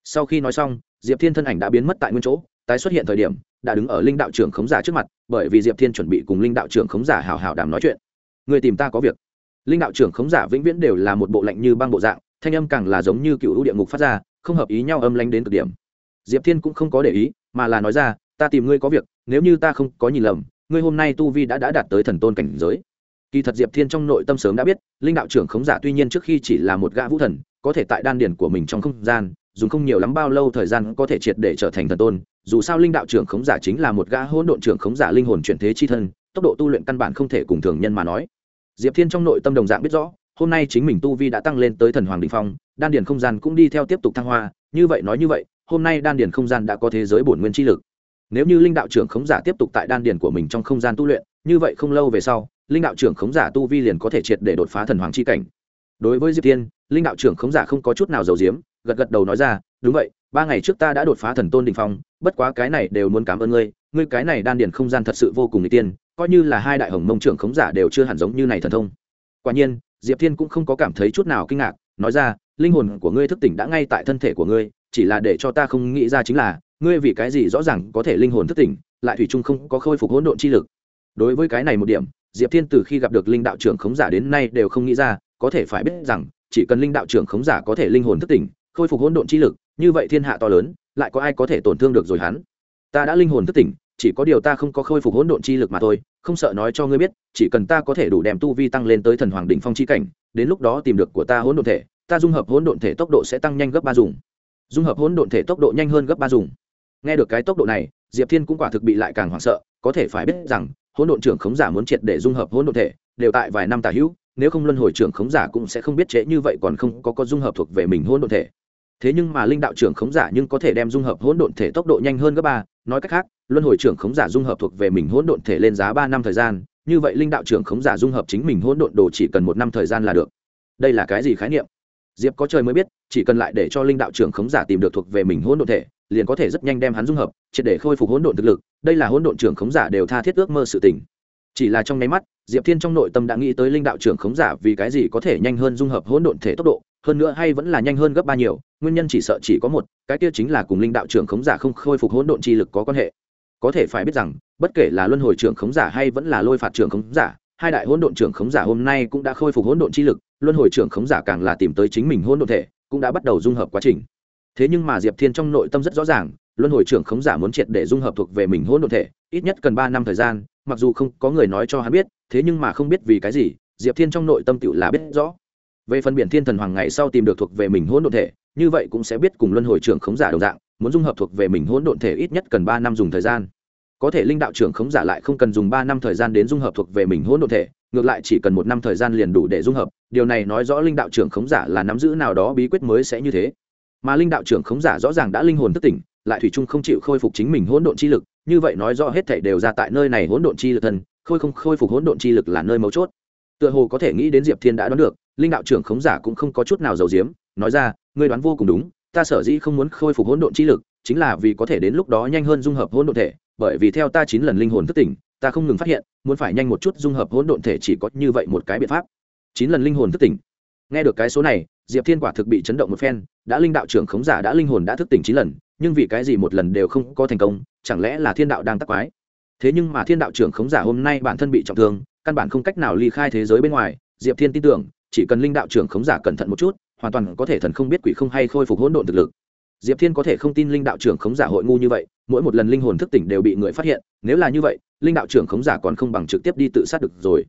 Sau khi nói xong, diệp thiên thân ảnh đã biến mất tại nguyên chỗ, tái xuất hiện thời điểm, đã đứng ở linh đạo trưởng khống giả trước mặt, bởi vì diệp thiên chuẩn bị cùng linh đạo trưởng khống giả hào hào đàm nói chuyện người tìm ta có việc. Linh đạo trưởng khống giả vĩnh viễn đều là một bộ lạnh như băng bộ dạng thanh âm càng là giống như cựu ưu địa ngục phát ra không hợp ý nhau âm lanh đến cực điểm. Diệp thiên cũng không có để ý mà là nói ra ta tìm ngươi có việc nếu như ta không có nhìn lầm ngươi hôm nay tu vi đã, đã đạt tới thần tôn cảnh giới. Kỳ thật diệp thiên trong nội tâm sớm đã biết linh đạo trưởng khống giả tuy nhiên trước khi chỉ là một gã vũ thần có thể tại đan điển của mình trong không gian dùng không nhiều lắm bao lâu thời gian có thể triệt để trở thành thần tôn dù sao linh đạo trưởng khống giả chính là một gã hỗn độn trưởng khống giả linh hồn chuyển thế chi thân tốc độ tu luyện căn bản không thể cùng thường nhân mà nói. Diệp thiên trong nội tâm đồng dạng biết rõ, hôm nay chính mình tu vi đã tăng lên tới thần hoàng đình phong, đan điền không gian cũng đi theo tiếp tục thăng hoa, như vậy nói như vậy, hôm nay đan điền không gian đã có thế giới bổn nguyên chi lực. Nếu như linh đạo trưởng khống giả tiếp tục tại đan điền của mình trong không gian tu luyện, như vậy không lâu về sau, linh đạo trưởng khống giả tu vi liền có thể triệt để đột phá thần hoàng chi cảnh. Đối với diệp thiên, linh đạo trưởng khống giả không có chút nào giàu diếm gật gật đầu nói ra, đúng vậy, ba ngày trước ta đã đột phá thần tôn đình phong, bất quá cái này đều muốn cảm ơn ngươi ngươi cái này đan điền không gian thật sự vô cùng n tiên coi như là hai đại hồng mông trưởng khống giả đều chưa hẳn giống như này thần thông. Quả nhiên, diệp thiên cũng không có cảm thấy chút nào kinh ngạc, nói ra, linh hồn của ngươi thức tỉnh đã ngay tại thân thể của ngươi, chỉ là để cho ta không nghĩ ra chính là, ngươi vì cái gì rõ ràng có thể linh hồn thức tỉnh, lại thủy chung không có khôi phục hỗn độn chi lực. Đối với cái này một điểm, diệp thiên từ khi gặp được linh đạo trưởng khống giả đến nay đều không nghĩ ra, có thể phải biết rằng, chỉ cần linh đạo trưởng khống giả có thể linh hồn thức tỉnh, khôi phục hỗn độn chi lực, như vậy thiên hạ to lớn, lại có ai có thể tổn thương được rồi hắn? Ta đã linh hồn thức tỉnh chỉ có điều ta không có khôi phục hỗn độn chi lực mà thôi, không sợ nói cho ngươi biết, chỉ cần ta có thể đủ đem tu vi tăng lên tới thần hoàng đỉnh phong chi cảnh, đến lúc đó tìm được của ta hỗn độn thể, ta dung hợp hỗn độn thể tốc độ sẽ tăng nhanh gấp ba dùng. Dung hợp hỗn độn thể tốc độ nhanh hơn gấp ba dùng. Nghe được cái tốc độ này, diệp thiên cũng quả thực bị lại càng hoảng sợ, có thể phải biết rằng, hỗn độn trưởng khống giả muốn triệt để dung hợp hỗn độn thể, đều tại vài năm tả hữu, nếu không luân hồi trưởng khống giả cũng sẽ không biết trễ như vậy còn không có có dung hợp thuộc về mình hỗn độn thể. Thế nhưng mà linh đạo trưởng khống giả nhưng có thể đem dung hợp hỗn độn thể tốc độ nhanh hơn gấp ba, nói cách khác luân hồi trưởng khống giả dung hợp thuộc về mình hỗn độn thể lên giá ba năm thời gian, như vậy linh đạo trưởng khống giả dung hợp chính mình hỗn độn đồ chỉ cần một năm thời gian là được. Đây là cái gì khái niệm? Diệp có trời mới biết, chỉ cần lại để cho linh đạo trưởng khống giả tìm được thuộc về mình hỗn độn thể, liền có thể rất nhanh đem hắn dung hợp, triệt để khôi phục hỗn độn thực lực, đây là hỗn độn trưởng khống giả đều tha thiết ước mơ sự tình. Chỉ là trong nháy mắt, diệp thiên trong nội tâm đã nghĩ tới linh đạo trưởng khống giả vì cái gì có thể nhanh hơn dung hợp hỗn độn thể tốc độ, hơn nữa hay vẫn là nhanh hơn gấp ba nhiều, nguyên nhân chỉ sợ chỉ có một, cái kia chính là cùng linh đạo trưởng khống giả không khôi phục hỗn độn chi lực có quan hệ có thể phải biết rằng, bất kể là luân hồi trưởng khống giả hay vẫn là lôi phạt trưởng khống giả, hai đại hỗn độn trưởng khống giả hôm nay cũng đã khôi phục hỗn độn chi lực, luân hồi trưởng khống giả càng là tìm tới chính mình hỗn độn thể, cũng đã bắt đầu dung hợp quá trình. Thế nhưng mà diệp thiên trong nội tâm rất rõ ràng, luân hồi trưởng khống giả muốn triệt để dung hợp thuộc về mình hỗn độn thể, ít nhất cần ba năm thời gian, mặc dù không có người nói cho hắn biết, thế nhưng mà không biết vì cái gì, diệp thiên trong nội tâm tựu là biết rõ. Về phần biển thiên thần hoàng ngày sau tìm được thuộc về mình hỗn độn thể, như vậy cũng sẽ biết cùng luân hồi trưởng khống giả đồng dạng muốn dung hợp thuộc về mình hỗn độn thể ít nhất cần ba năm dùng thời gian. Có thể linh đạo trưởng khống giả lại không cần dùng ba năm thời gian đến dung hợp thuộc về mình hỗn độn thể, ngược lại chỉ cần một năm thời gian liền đủ để dung hợp. Điều này nói rõ linh đạo trưởng khống giả là nắm giữ nào đó bí quyết mới sẽ như thế. Mà linh đạo trưởng khống giả rõ ràng đã linh hồn thức tỉnh, lại thủy chung không chịu khôi phục chính mình hỗn độn chi lực, như vậy nói rõ hết thảy đều ra tại nơi này hỗn độn chi lực thân, khôi không khôi phục hỗn độn chi lực là nơi mấu chốt. Tựa hồ có thể nghĩ đến diệp thiên đã đoán được, linh đạo trưởng khống giả cũng không có chút nào giàu diếm nói ra, ngươi đoán vô cùng đúng ta sở dĩ không muốn khôi phục hỗn độn chi lực, chính là vì có thể đến lúc đó nhanh hơn dung hợp hỗn độn thể, bởi vì theo ta chín lần linh hồn thức tỉnh, ta không ngừng phát hiện, muốn phải nhanh một chút dung hợp hỗn độn thể chỉ có như vậy một cái biện pháp. Chín lần linh hồn thức tỉnh. Nghe được cái số này, diệp thiên quả thực bị chấn động một phen, đã linh đạo trưởng khống giả đã linh hồn đã thức tỉnh chín lần, nhưng vì cái gì một lần đều không có thành công, chẳng lẽ là thiên đạo đang tắc quái? Thế nhưng mà thiên đạo trưởng khống giả hôm nay bản thân bị trọng thương, căn bản không cách nào ly khai thế giới bên ngoài, diệp thiên tin tưởng, chỉ cần linh đạo trưởng khống giả cẩn thận một chút hoàn toàn có thể thần không biết quỷ không hay khôi phục hỗn độn thực lực. Diệp thiên có thể không tin linh đạo trưởng khống giả hội ngu như vậy, mỗi một lần linh hồn thức tỉnh đều bị người phát hiện, nếu là như vậy, linh đạo trưởng khống giả còn không bằng trực tiếp đi tự sát được rồi.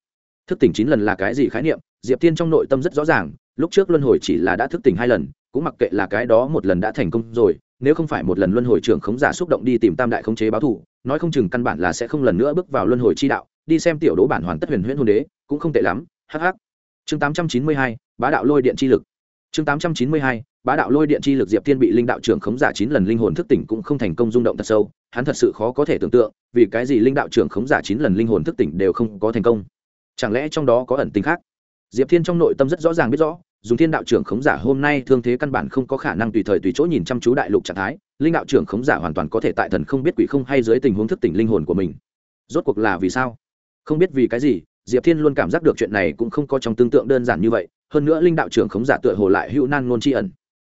Thức tỉnh chín lần là cái gì khái niệm, diệp thiên trong nội tâm rất rõ ràng, lúc trước luân hồi chỉ là đã thức tỉnh hai lần, cũng mặc kệ là cái đó một lần đã thành công rồi, nếu không phải một lần luân hồi trưởng khống giả xúc động đi tìm tam đại khống chế báo thù, nói không chừng căn bản là sẽ không lần nữa bước vào luân hồi chi đạo, đi xem tiểu đỗ bản hoàn tất huyền huyễn hồn đế, cũng không tệ lắm hh chương tám trăm chín mươi hai, bá đạo lôi điện chi lực chương tám trăm chín mươi hai, bá đạo lôi điện chi lực diệp thiên bị linh đạo trưởng khống giả chín lần linh hồn thức tỉnh cũng không thành công rung động thật sâu, hắn thật sự khó có thể tưởng tượng, vì cái gì linh đạo trưởng khống giả chín lần linh hồn thức tỉnh đều không có thành công. Chẳng lẽ trong đó có ẩn tính khác? Diệp thiên trong nội tâm rất rõ ràng biết rõ, dùng thiên đạo trưởng khống giả hôm nay thương thế căn bản không có khả năng tùy thời tùy chỗ nhìn chăm chú đại lục trạng thái, linh đạo trưởng khống giả hoàn toàn có thể tại thần không biết quỷ không hay dưới tình huống thức tỉnh linh hồn của mình. Rốt cuộc là vì sao? Không biết vì cái gì, diệp thiên luôn cảm giác được chuyện này cũng không có trong tương tượng đơn giản như vậy hơn nữa linh đạo trưởng khống giả tựa hồ lại hữu nan nôn tri ẩn.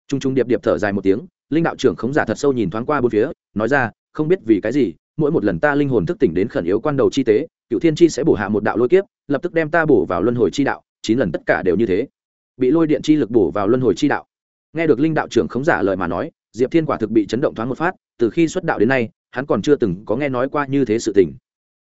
T r u n g t r u n g điệp điệp thở dài một tiếng, linh đạo trưởng khống giả thật sâu nhìn thoáng qua bốn phía, nói ra, không biết vì cái gì, mỗi một lần ta linh hồn thức tỉnh đến khẩn yếu quan đầu chi tế, cựu thiên chi sẽ bổ hạ một đạo lôi kiếp, lập tức đem ta bổ vào luân hồi chi đạo, chín lần tất cả đều như thế. Bị lôi điện chi lực bổ vào luân hồi chi đạo. Nghe được linh đạo trưởng khống giả lời mà nói, diệp thiên quả thực bị chấn động thoáng một phát, từ khi xuất đạo đến nay, hắn còn chưa từng có nghe nói qua như thế sự tình.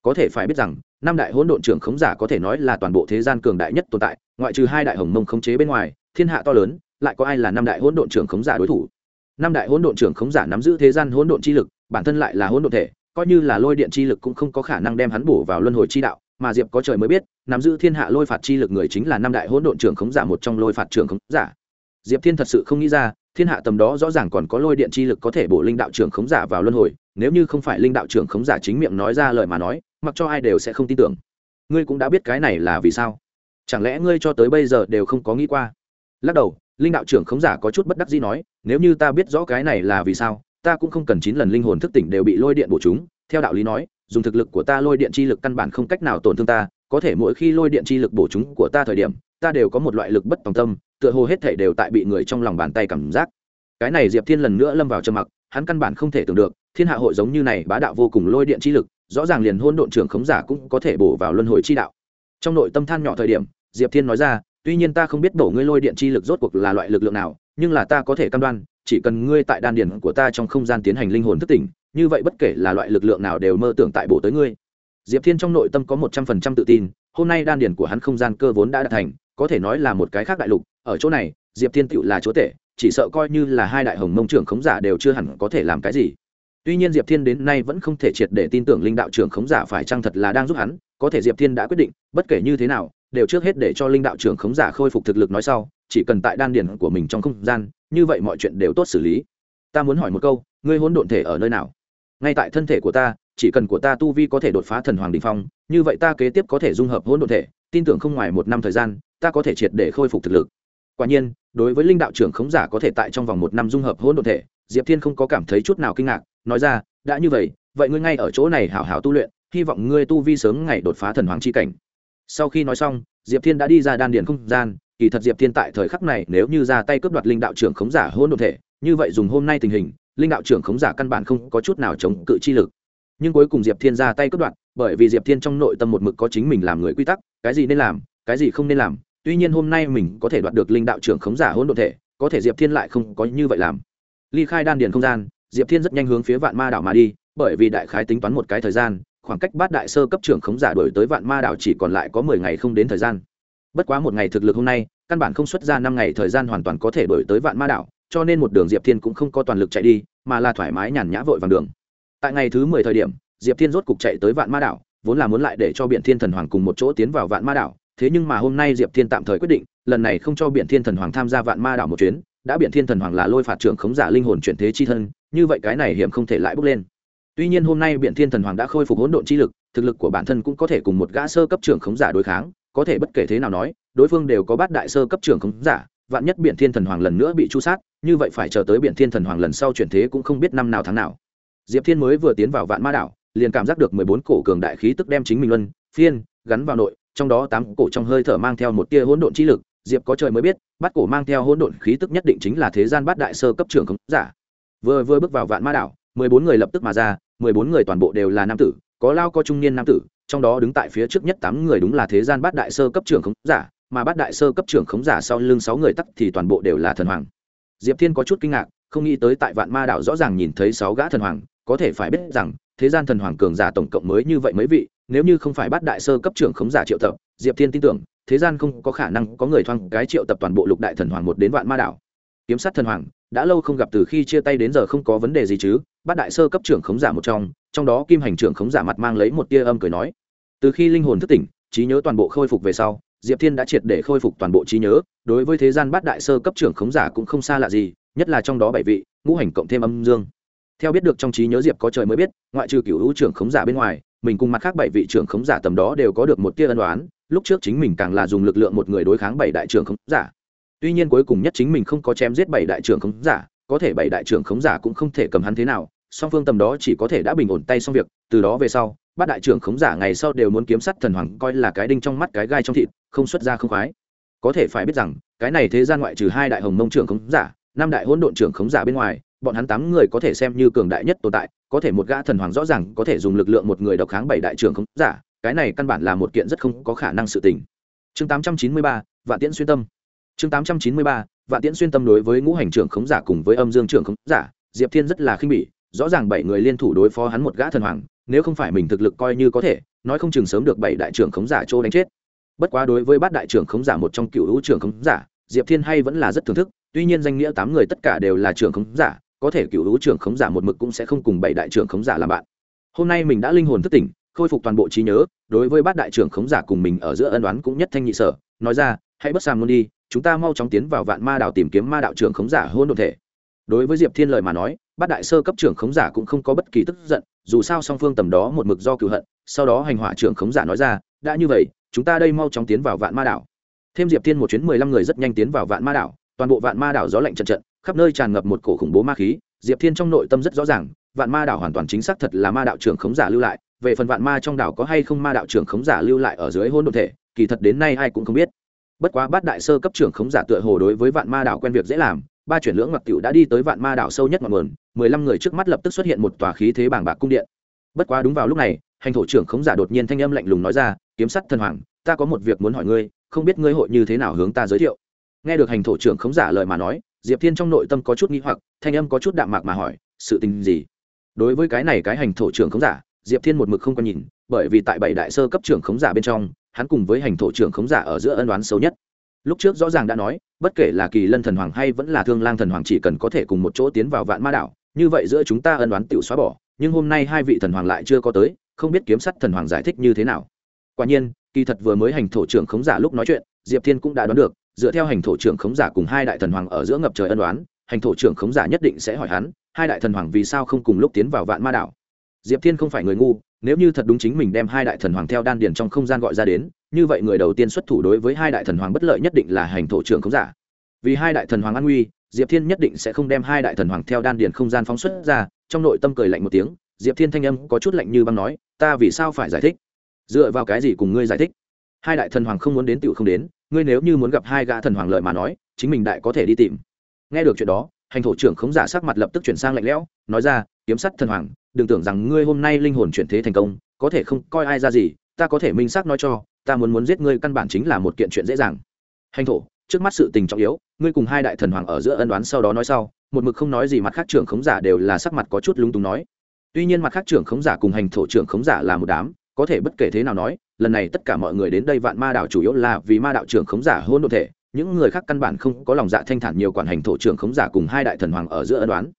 Có thể phải biết rằng, năm đại hỗn độn trưởng khống giả có thể nói là toàn bộ thế gian cường đại nhất tồn tại ngoại trừ hai đại hồng mông khống chế bên ngoài, thiên hạ to lớn, lại có ai là năm đại hỗn độn trưởng khống giả đối thủ? Năm đại hỗn độn trưởng khống giả nắm giữ thế gian hỗn độn chi lực, bản thân lại là hỗn độn thể, coi như là lôi điện chi lực cũng không có khả năng đem hắn bổ vào luân hồi chi đạo, mà diệp có trời mới biết, nắm giữ thiên hạ lôi phạt chi lực người chính là năm đại hỗn độn trưởng khống giả một trong lôi phạt trưởng khống giả. Diệp thiên thật sự không nghĩ ra, thiên hạ tầm đó rõ ràng còn có lôi điện chi lực có thể bổ linh đạo trưởng khống giả vào luân hồi, nếu như không phải linh đạo trưởng khống giả chính miệng nói ra lời mà nói, mặc cho ai đều sẽ không tin tưởng. Ngươi cũng đã biết cái này là vì sao chẳng lẽ ngươi cho tới bây giờ đều không có nghĩ qua? Lắc đầu, linh đạo trưởng khống giả có chút bất đắc dĩ nói, nếu như ta biết rõ cái này là vì sao, ta cũng không cần chín lần linh hồn thức tỉnh đều bị lôi điện bổ chúng. Theo đạo lý nói, dùng thực lực của ta lôi điện chi lực căn bản không cách nào tổn thương ta, có thể mỗi khi lôi điện chi lực bổ chúng của ta thời điểm, ta đều có một loại lực bất tòng tâm, tựa hồ hết thể đều tại bị người trong lòng bàn tay cảm giác. Cái này diệp thiên lần nữa lâm vào trầm mặc, hắn căn bản không thể tưởng được, thiên hạ hội giống như này bá đạo vô cùng lôi điện chi lực, rõ ràng liền hôn độn trưởng khống giả cũng có thể bổ vào luân hồi chi đạo trong nội tâm than nhỏ thời điểm, diệp thiên nói ra, tuy nhiên ta không biết đổ ngươi lôi điện chi lực rốt cuộc là loại lực lượng nào, nhưng là ta có thể cam đoan, chỉ cần ngươi tại đan điển của ta trong không gian tiến hành linh hồn thức tỉnh, như vậy bất kể là loại lực lượng nào đều mơ tưởng tại bổ tới ngươi. Diệp thiên trong nội tâm có một trăm phần trăm tự tin, hôm nay đan điển của hắn không gian cơ vốn đã đạt thành, có thể nói là một cái khác đại lục, ở chỗ này, diệp thiên tựu là chúa tể, chỉ sợ coi như là hai đại hồng mông trưởng khống giả đều chưa hẳn có thể làm cái gì tuy nhiên diệp thiên đến nay vẫn không thể triệt để tin tưởng linh đạo trưởng khống giả phải chăng thật là đang giúp hắn, có thể diệp thiên đã quyết định, bất kể như thế nào, đều trước hết để cho linh đạo trưởng khống giả khôi phục thực lực nói sau, chỉ cần tại đan điển của mình trong không gian, như vậy mọi chuyện đều tốt xử lý. Ta muốn hỏi một câu, ngươi hỗn độn thể ở nơi nào? Ngay tại thân thể của ta, chỉ cần của ta tu vi có thể đột phá thần hoàng đình phong, như vậy ta kế tiếp có thể dung hợp hỗn độn thể, tin tưởng không ngoài một năm thời gian, ta có thể triệt để khôi phục thực lực. Quả nhiên, đối với linh đạo trưởng khống giả có thể tại trong vòng một năm dung hợp hỗn độn thể, diệp thiên không có cảm thấy chút nào kinh ngạc nói ra, đã như vậy vậy ngươi ngay ở chỗ này hảo hảo tu luyện, hy vọng ngươi tu vi sớm ngày đột phá thần hoàng c h i cảnh. Sau khi nói xong, diệp thiên đã đi ra đan điền không gian, kỳ thật diệp thiên tại thời khắc này nếu như ra tay cướp đoạt linh đạo trưởng khống giả hôn đ ộ thể, như vậy dùng hôm nay tình hình, linh đạo trưởng khống giả căn bản không có chút nào chống cự chi lực. Nhưng cuối cùng diệp thiên ra tay cướp đoạt, bởi vì diệp thiên trong nội tâm một mực có chính mình làm người quy tắc, cái gì nên làm, cái gì không nên làm, tuy nhiên hôm nay mình có thể đoạt được linh đạo trưởng khống giả hôn đ ộ thể, có thể diệp thiên lại không có như vậy làm. Ly khai đan điền không gian diệp thiên rất nhanh hướng phía vạn ma đảo mà đi, bởi vì đại khái tính toán một cái thời gian, khoảng cách bát đại sơ cấp trưởng khống giả đổi tới vạn ma đảo chỉ còn lại có mười ngày không đến thời gian. Bất quá một ngày thực lực hôm nay, căn bản không xuất ra năm ngày thời gian hoàn toàn có thể đổi tới vạn ma đảo, cho nên một đường diệp thiên cũng không có toàn lực chạy đi, mà là thoải mái nhàn nhã vội vàng đường. Tại ngày thứ mười thời điểm, diệp thiên rốt cục chạy tới vạn ma đảo, vốn là muốn lại để cho biện thiên thần hoàng cùng một chỗ tiến vào vạn ma đảo, thế nhưng mà hôm nay diệp thiên tạm thời quyết định, lần này không cho biện thiên thần hoàng tham gia vạn ma đảo một chuyến đã biện thiên thần hoàng là lôi phạt trưởng khống giả linh hồn chuyển thế chi thân, như vậy cái này hiểm không thể lại bước lên. Tuy nhiên hôm nay biện thiên thần hoàng đã khôi phục hỗn độn chi lực, thực lực của bản thân cũng có thể cùng một gã sơ cấp trưởng khống giả đối kháng, có thể bất kể thế nào nói, đối phương đều có bát đại sơ cấp trưởng khống giả, vạn nhất biện thiên thần hoàng lần nữa bị chu sát, như vậy phải chờ tới biện thiên thần hoàng lần sau chuyển thế cũng không biết năm nào tháng nào. Diệp thiên mới vừa tiến vào vạn ma đảo, liền cảm giác được mười bốn cổ cường đại khí tức đem chính mình luân phiên gắn vào nội, trong đó tám cổ trong hơi thở mang theo một tia hỗn độn chi lực diệp có trời mới biết bắt cổ mang theo hỗn độn khí tức nhất định chính là thế gian bát đại sơ cấp trưởng khống giả. Vừa vừa bước vào vạn ma đảo, mười bốn người lập tức mà ra, mười bốn người toàn bộ đều là nam tử, có lao có trung niên nam tử, trong đó đứng tại phía trước nhất tám người đúng là thế gian bát đại sơ cấp trưởng khống giả, mà bát đại sơ cấp trưởng khống giả sau lưng sáu người tắc thì toàn bộ đều là thần hoàng. Diệp thiên có chút kinh ngạc, không nghĩ tới tại vạn ma đảo rõ ràng nhìn thấy sáu gã thần hoàng, có thể phải biết rằng, thế gian thần hoàng cường giả tổng cộng mới như vậy mấy vị, nếu như không phải bát đại sơ cấp trưởng khống giả triệu tập, diệp thiên tin tưởng thế gian không có khả năng có người thoang cái triệu tập toàn bộ lục đại thần hoàng một đến vạn ma đảo kiếm sát thần hoàng, đã lâu không gặp từ khi chia tay đến giờ không có vấn đề gì chứ, bát đại sơ cấp trưởng khống giả một trong trong đó kim hành trưởng khống giả mặt mang lấy một tia âm cười nói. Từ khi linh hồn thức tỉnh, trí nhớ toàn bộ khôi phục về sau, diệp thiên đã triệt để khôi phục toàn bộ trí nhớ, đối với thế gian bát đại sơ cấp trưởng khống giả cũng không xa lạ gì, nhất là trong đó bảy vị, ngũ hành cộng thêm âm dương. Theo biết được trong trí nhớ diệp có trời mới biết, ngoại trừ cựu hữu trưởng khống giả bên ngoài, mình cùng mặt khác bảy vị trưởng khống giả tầm đó đều có được một tia ân đoán lúc trước chính mình càng là dùng lực lượng một người đối kháng bảy đại trưởng khống giả. Tuy nhiên cuối cùng nhất chính mình không có chém giết bảy đại trưởng khống giả, có thể bảy đại trưởng khống giả cũng không thể cầm hắn thế nào, song phương tầm đó chỉ có thể đã bình ổn tay xong việc, từ đó về sau, bát đại trưởng khống giả ngày sau đều muốn kiếm sắt thần hoàng coi là cái đinh trong mắt cái gai trong thịt, không xuất ra không khoái. Có thể phải biết rằng, cái này thế gian ngoại trừ hai đại hồng mông trưởng khống giả, năm đại hỗn độn trưởng khống giả bên ngoài, bọn hắn tám người có thể xem như cường đại nhất tồn tại, có thể một gã thần hoàng rõ ràng có thể dùng lực lượng một người độc kháng bảy đại trưởng khống giả cái này căn bản là một kiện rất không có khả năng sự tình. Chương tám trăm chín mươi ba, vạn tiễn xuyên tâm. Chương tám trăm chín mươi ba, vạn tiễn xuyên tâm đối với ngũ hành trưởng khống giả cùng với âm dương trưởng khống giả, diệp thiên rất là khinh bỉ, rõ ràng bảy người liên thủ đối phó hắn một gã thần hoàng, nếu không phải mình thực lực coi như có thể, nói không chừng sớm được bảy đại trưởng khống giả chỗ đánh chết. Bất quá đối với bát đại trưởng khống giả một trong cựu hữu trưởng khống giả, diệp thiên hay vẫn là rất thưởng thức, tuy nhiên danh nghĩa tám người tất cả đều là trưởng khống giả, có thể cựu hữu trưởng khống giả một mực cũng sẽ không cùng bảy đại trưởng khống giả làm bạn. Hôm nay mình đã linh hồn thức tỉnh khôi phục toàn bộ trí nhớ, đối với bát đại trưởng khống giả cùng mình ở giữa ân đoán cũng nhất thanh nhị sở, nói ra, hãy bất sàm luôn đi, chúng ta mau chóng tiến vào vạn ma đảo tìm kiếm ma đạo trưởng khống giả hôn đồn thể. Đối với diệp thiên lời mà nói, bát đại sơ cấp trưởng khống giả cũng không có bất kỳ tức giận, dù sao song phương tầm đó một mực do cựu hận, sau đó hành hỏa trưởng khống giả nói ra, đã như vậy, chúng ta đây mau chóng tiến vào vạn ma đảo. Thêm diệp thiên một chuyến mười lăm người rất nhanh tiến vào vạn ma đảo, toàn bộ vạn ma đảo gió lạnh trận trận, khắp nơi tràn ngập một cổ khủng bố ma khí. Diệp thiên trong nội tâm rất rõ ràng, vạn ma đảo hoàn toàn chính xác thật là ma đạo trưởng khống giả lưu lại về phần vạn ma trong đảo có hay không ma đạo trưởng khống giả lưu lại ở dưới hôn đồn thể, kỳ thật đến nay ai cũng không biết. Bất quá bát đại sơ cấp trưởng khống giả tựa hồ đối với vạn ma đảo quen việc dễ làm, ba chuyển lưỡng mặc tiểu đã đi tới vạn ma đảo sâu nhất ngọn nguồn, mười lăm người trước mắt lập tức xuất hiện một tòa khí thế bảng bạc cung điện. Bất quá đúng vào lúc này, hành thổ trưởng khống giả đột nhiên thanh âm lạnh lùng nói ra, kiếm sắt thần hoàng, ta có một việc muốn hỏi ngươi, không biết ngươi hội như thế nào hướng ta giới thiệu? Nghe được hành thổ trưởng khống giả lời mà nói, diệp thiên trong nội tâm có chút nghi hoặc, thanh âm có chút đạm mạc mà hỏi, sự tình gì? Đối với cái này cái hành thổ trưởng khống giả diệp thiên một mực không còn nhìn, bởi vì tại bảy đại sơ cấp trưởng khống giả bên trong, hắn cùng với hành thổ trưởng khống giả ở giữa ân đoán xấu nhất. Lúc trước rõ ràng đã nói, bất kể là kỳ lân thần hoàng hay vẫn là thương lang thần hoàng chỉ cần có thể cùng một chỗ tiến vào vạn ma đảo, như vậy giữa chúng ta ân đoán tự xóa bỏ, nhưng hôm nay hai vị thần hoàng lại chưa có tới, không biết kiếm sắt thần hoàng giải thích như thế nào. Quả nhiên, kỳ thật vừa mới hành thổ trưởng khống giả lúc nói chuyện, diệp thiên cũng đã đoán được, dựa theo hành thổ trưởng khống giả cùng hai đại thần hoàng ở giữa ngập trời ân đoán hành thổ trưởng khống giả nhất định sẽ hỏi hắn, hai đại thần hoàng vì sao không cùng lúc tiến vào vạn ma đảo? Diệp thiên không phải người ngu, nếu như thật đúng chính mình đem hai đại thần hoàng theo đan điền trong không gian gọi ra đến, như vậy người đầu tiên xuất thủ đối với hai đại thần hoàng bất lợi nhất định là hành thổ trưởng khống giả. Vì hai đại thần hoàng an nguy, diệp thiên nhất định sẽ không đem hai đại thần hoàng theo đan điền không gian phóng xuất ra, trong nội tâm cười lạnh một tiếng, diệp thiên thanh âm có chút lạnh như băng nói, ta vì sao phải giải thích? Dựa vào cái gì cùng ngươi giải thích? Hai đại thần hoàng không muốn đến tựu không đến, ngươi nếu như muốn gặp hai gã thần hoàng lợi mà nói, chính mình đại có thể đi tìm. Nghe được chuyện đó, hành thổ trưởng khống giả sắc mặt lập tức chuyển sang lạnh lẽo, nói ra, kiếm sắt thần hoàng đừng tưởng rằng ngươi hôm nay linh hồn chuyển thế thành công, có thể không coi ai ra gì, ta có thể minh xác nói cho, ta muốn muốn giết ngươi căn bản chính là một kiện chuyện dễ dàng. Hành thổ, trước mắt sự tình trọng yếu, ngươi cùng hai đại thần hoàng ở giữa ân đoán sau đó nói sau, một mực không nói gì mặt khác trưởng khống giả đều là sắc mặt có chút lúng túng nói. Tuy nhiên mặt khác trưởng khống giả cùng hành thổ trưởng khống giả là một đám, có thể bất kể thế nào nói, lần này tất cả mọi người đến đây vạn ma đảo chủ yếu là vì ma đạo trưởng khống giả hôn đ ộ thể, những người khác căn bản không có lòng dạ thanh thản nhiều quản hành thổ trưởng khống giả cùng hai đại thần hoàng ở giữa ân đoán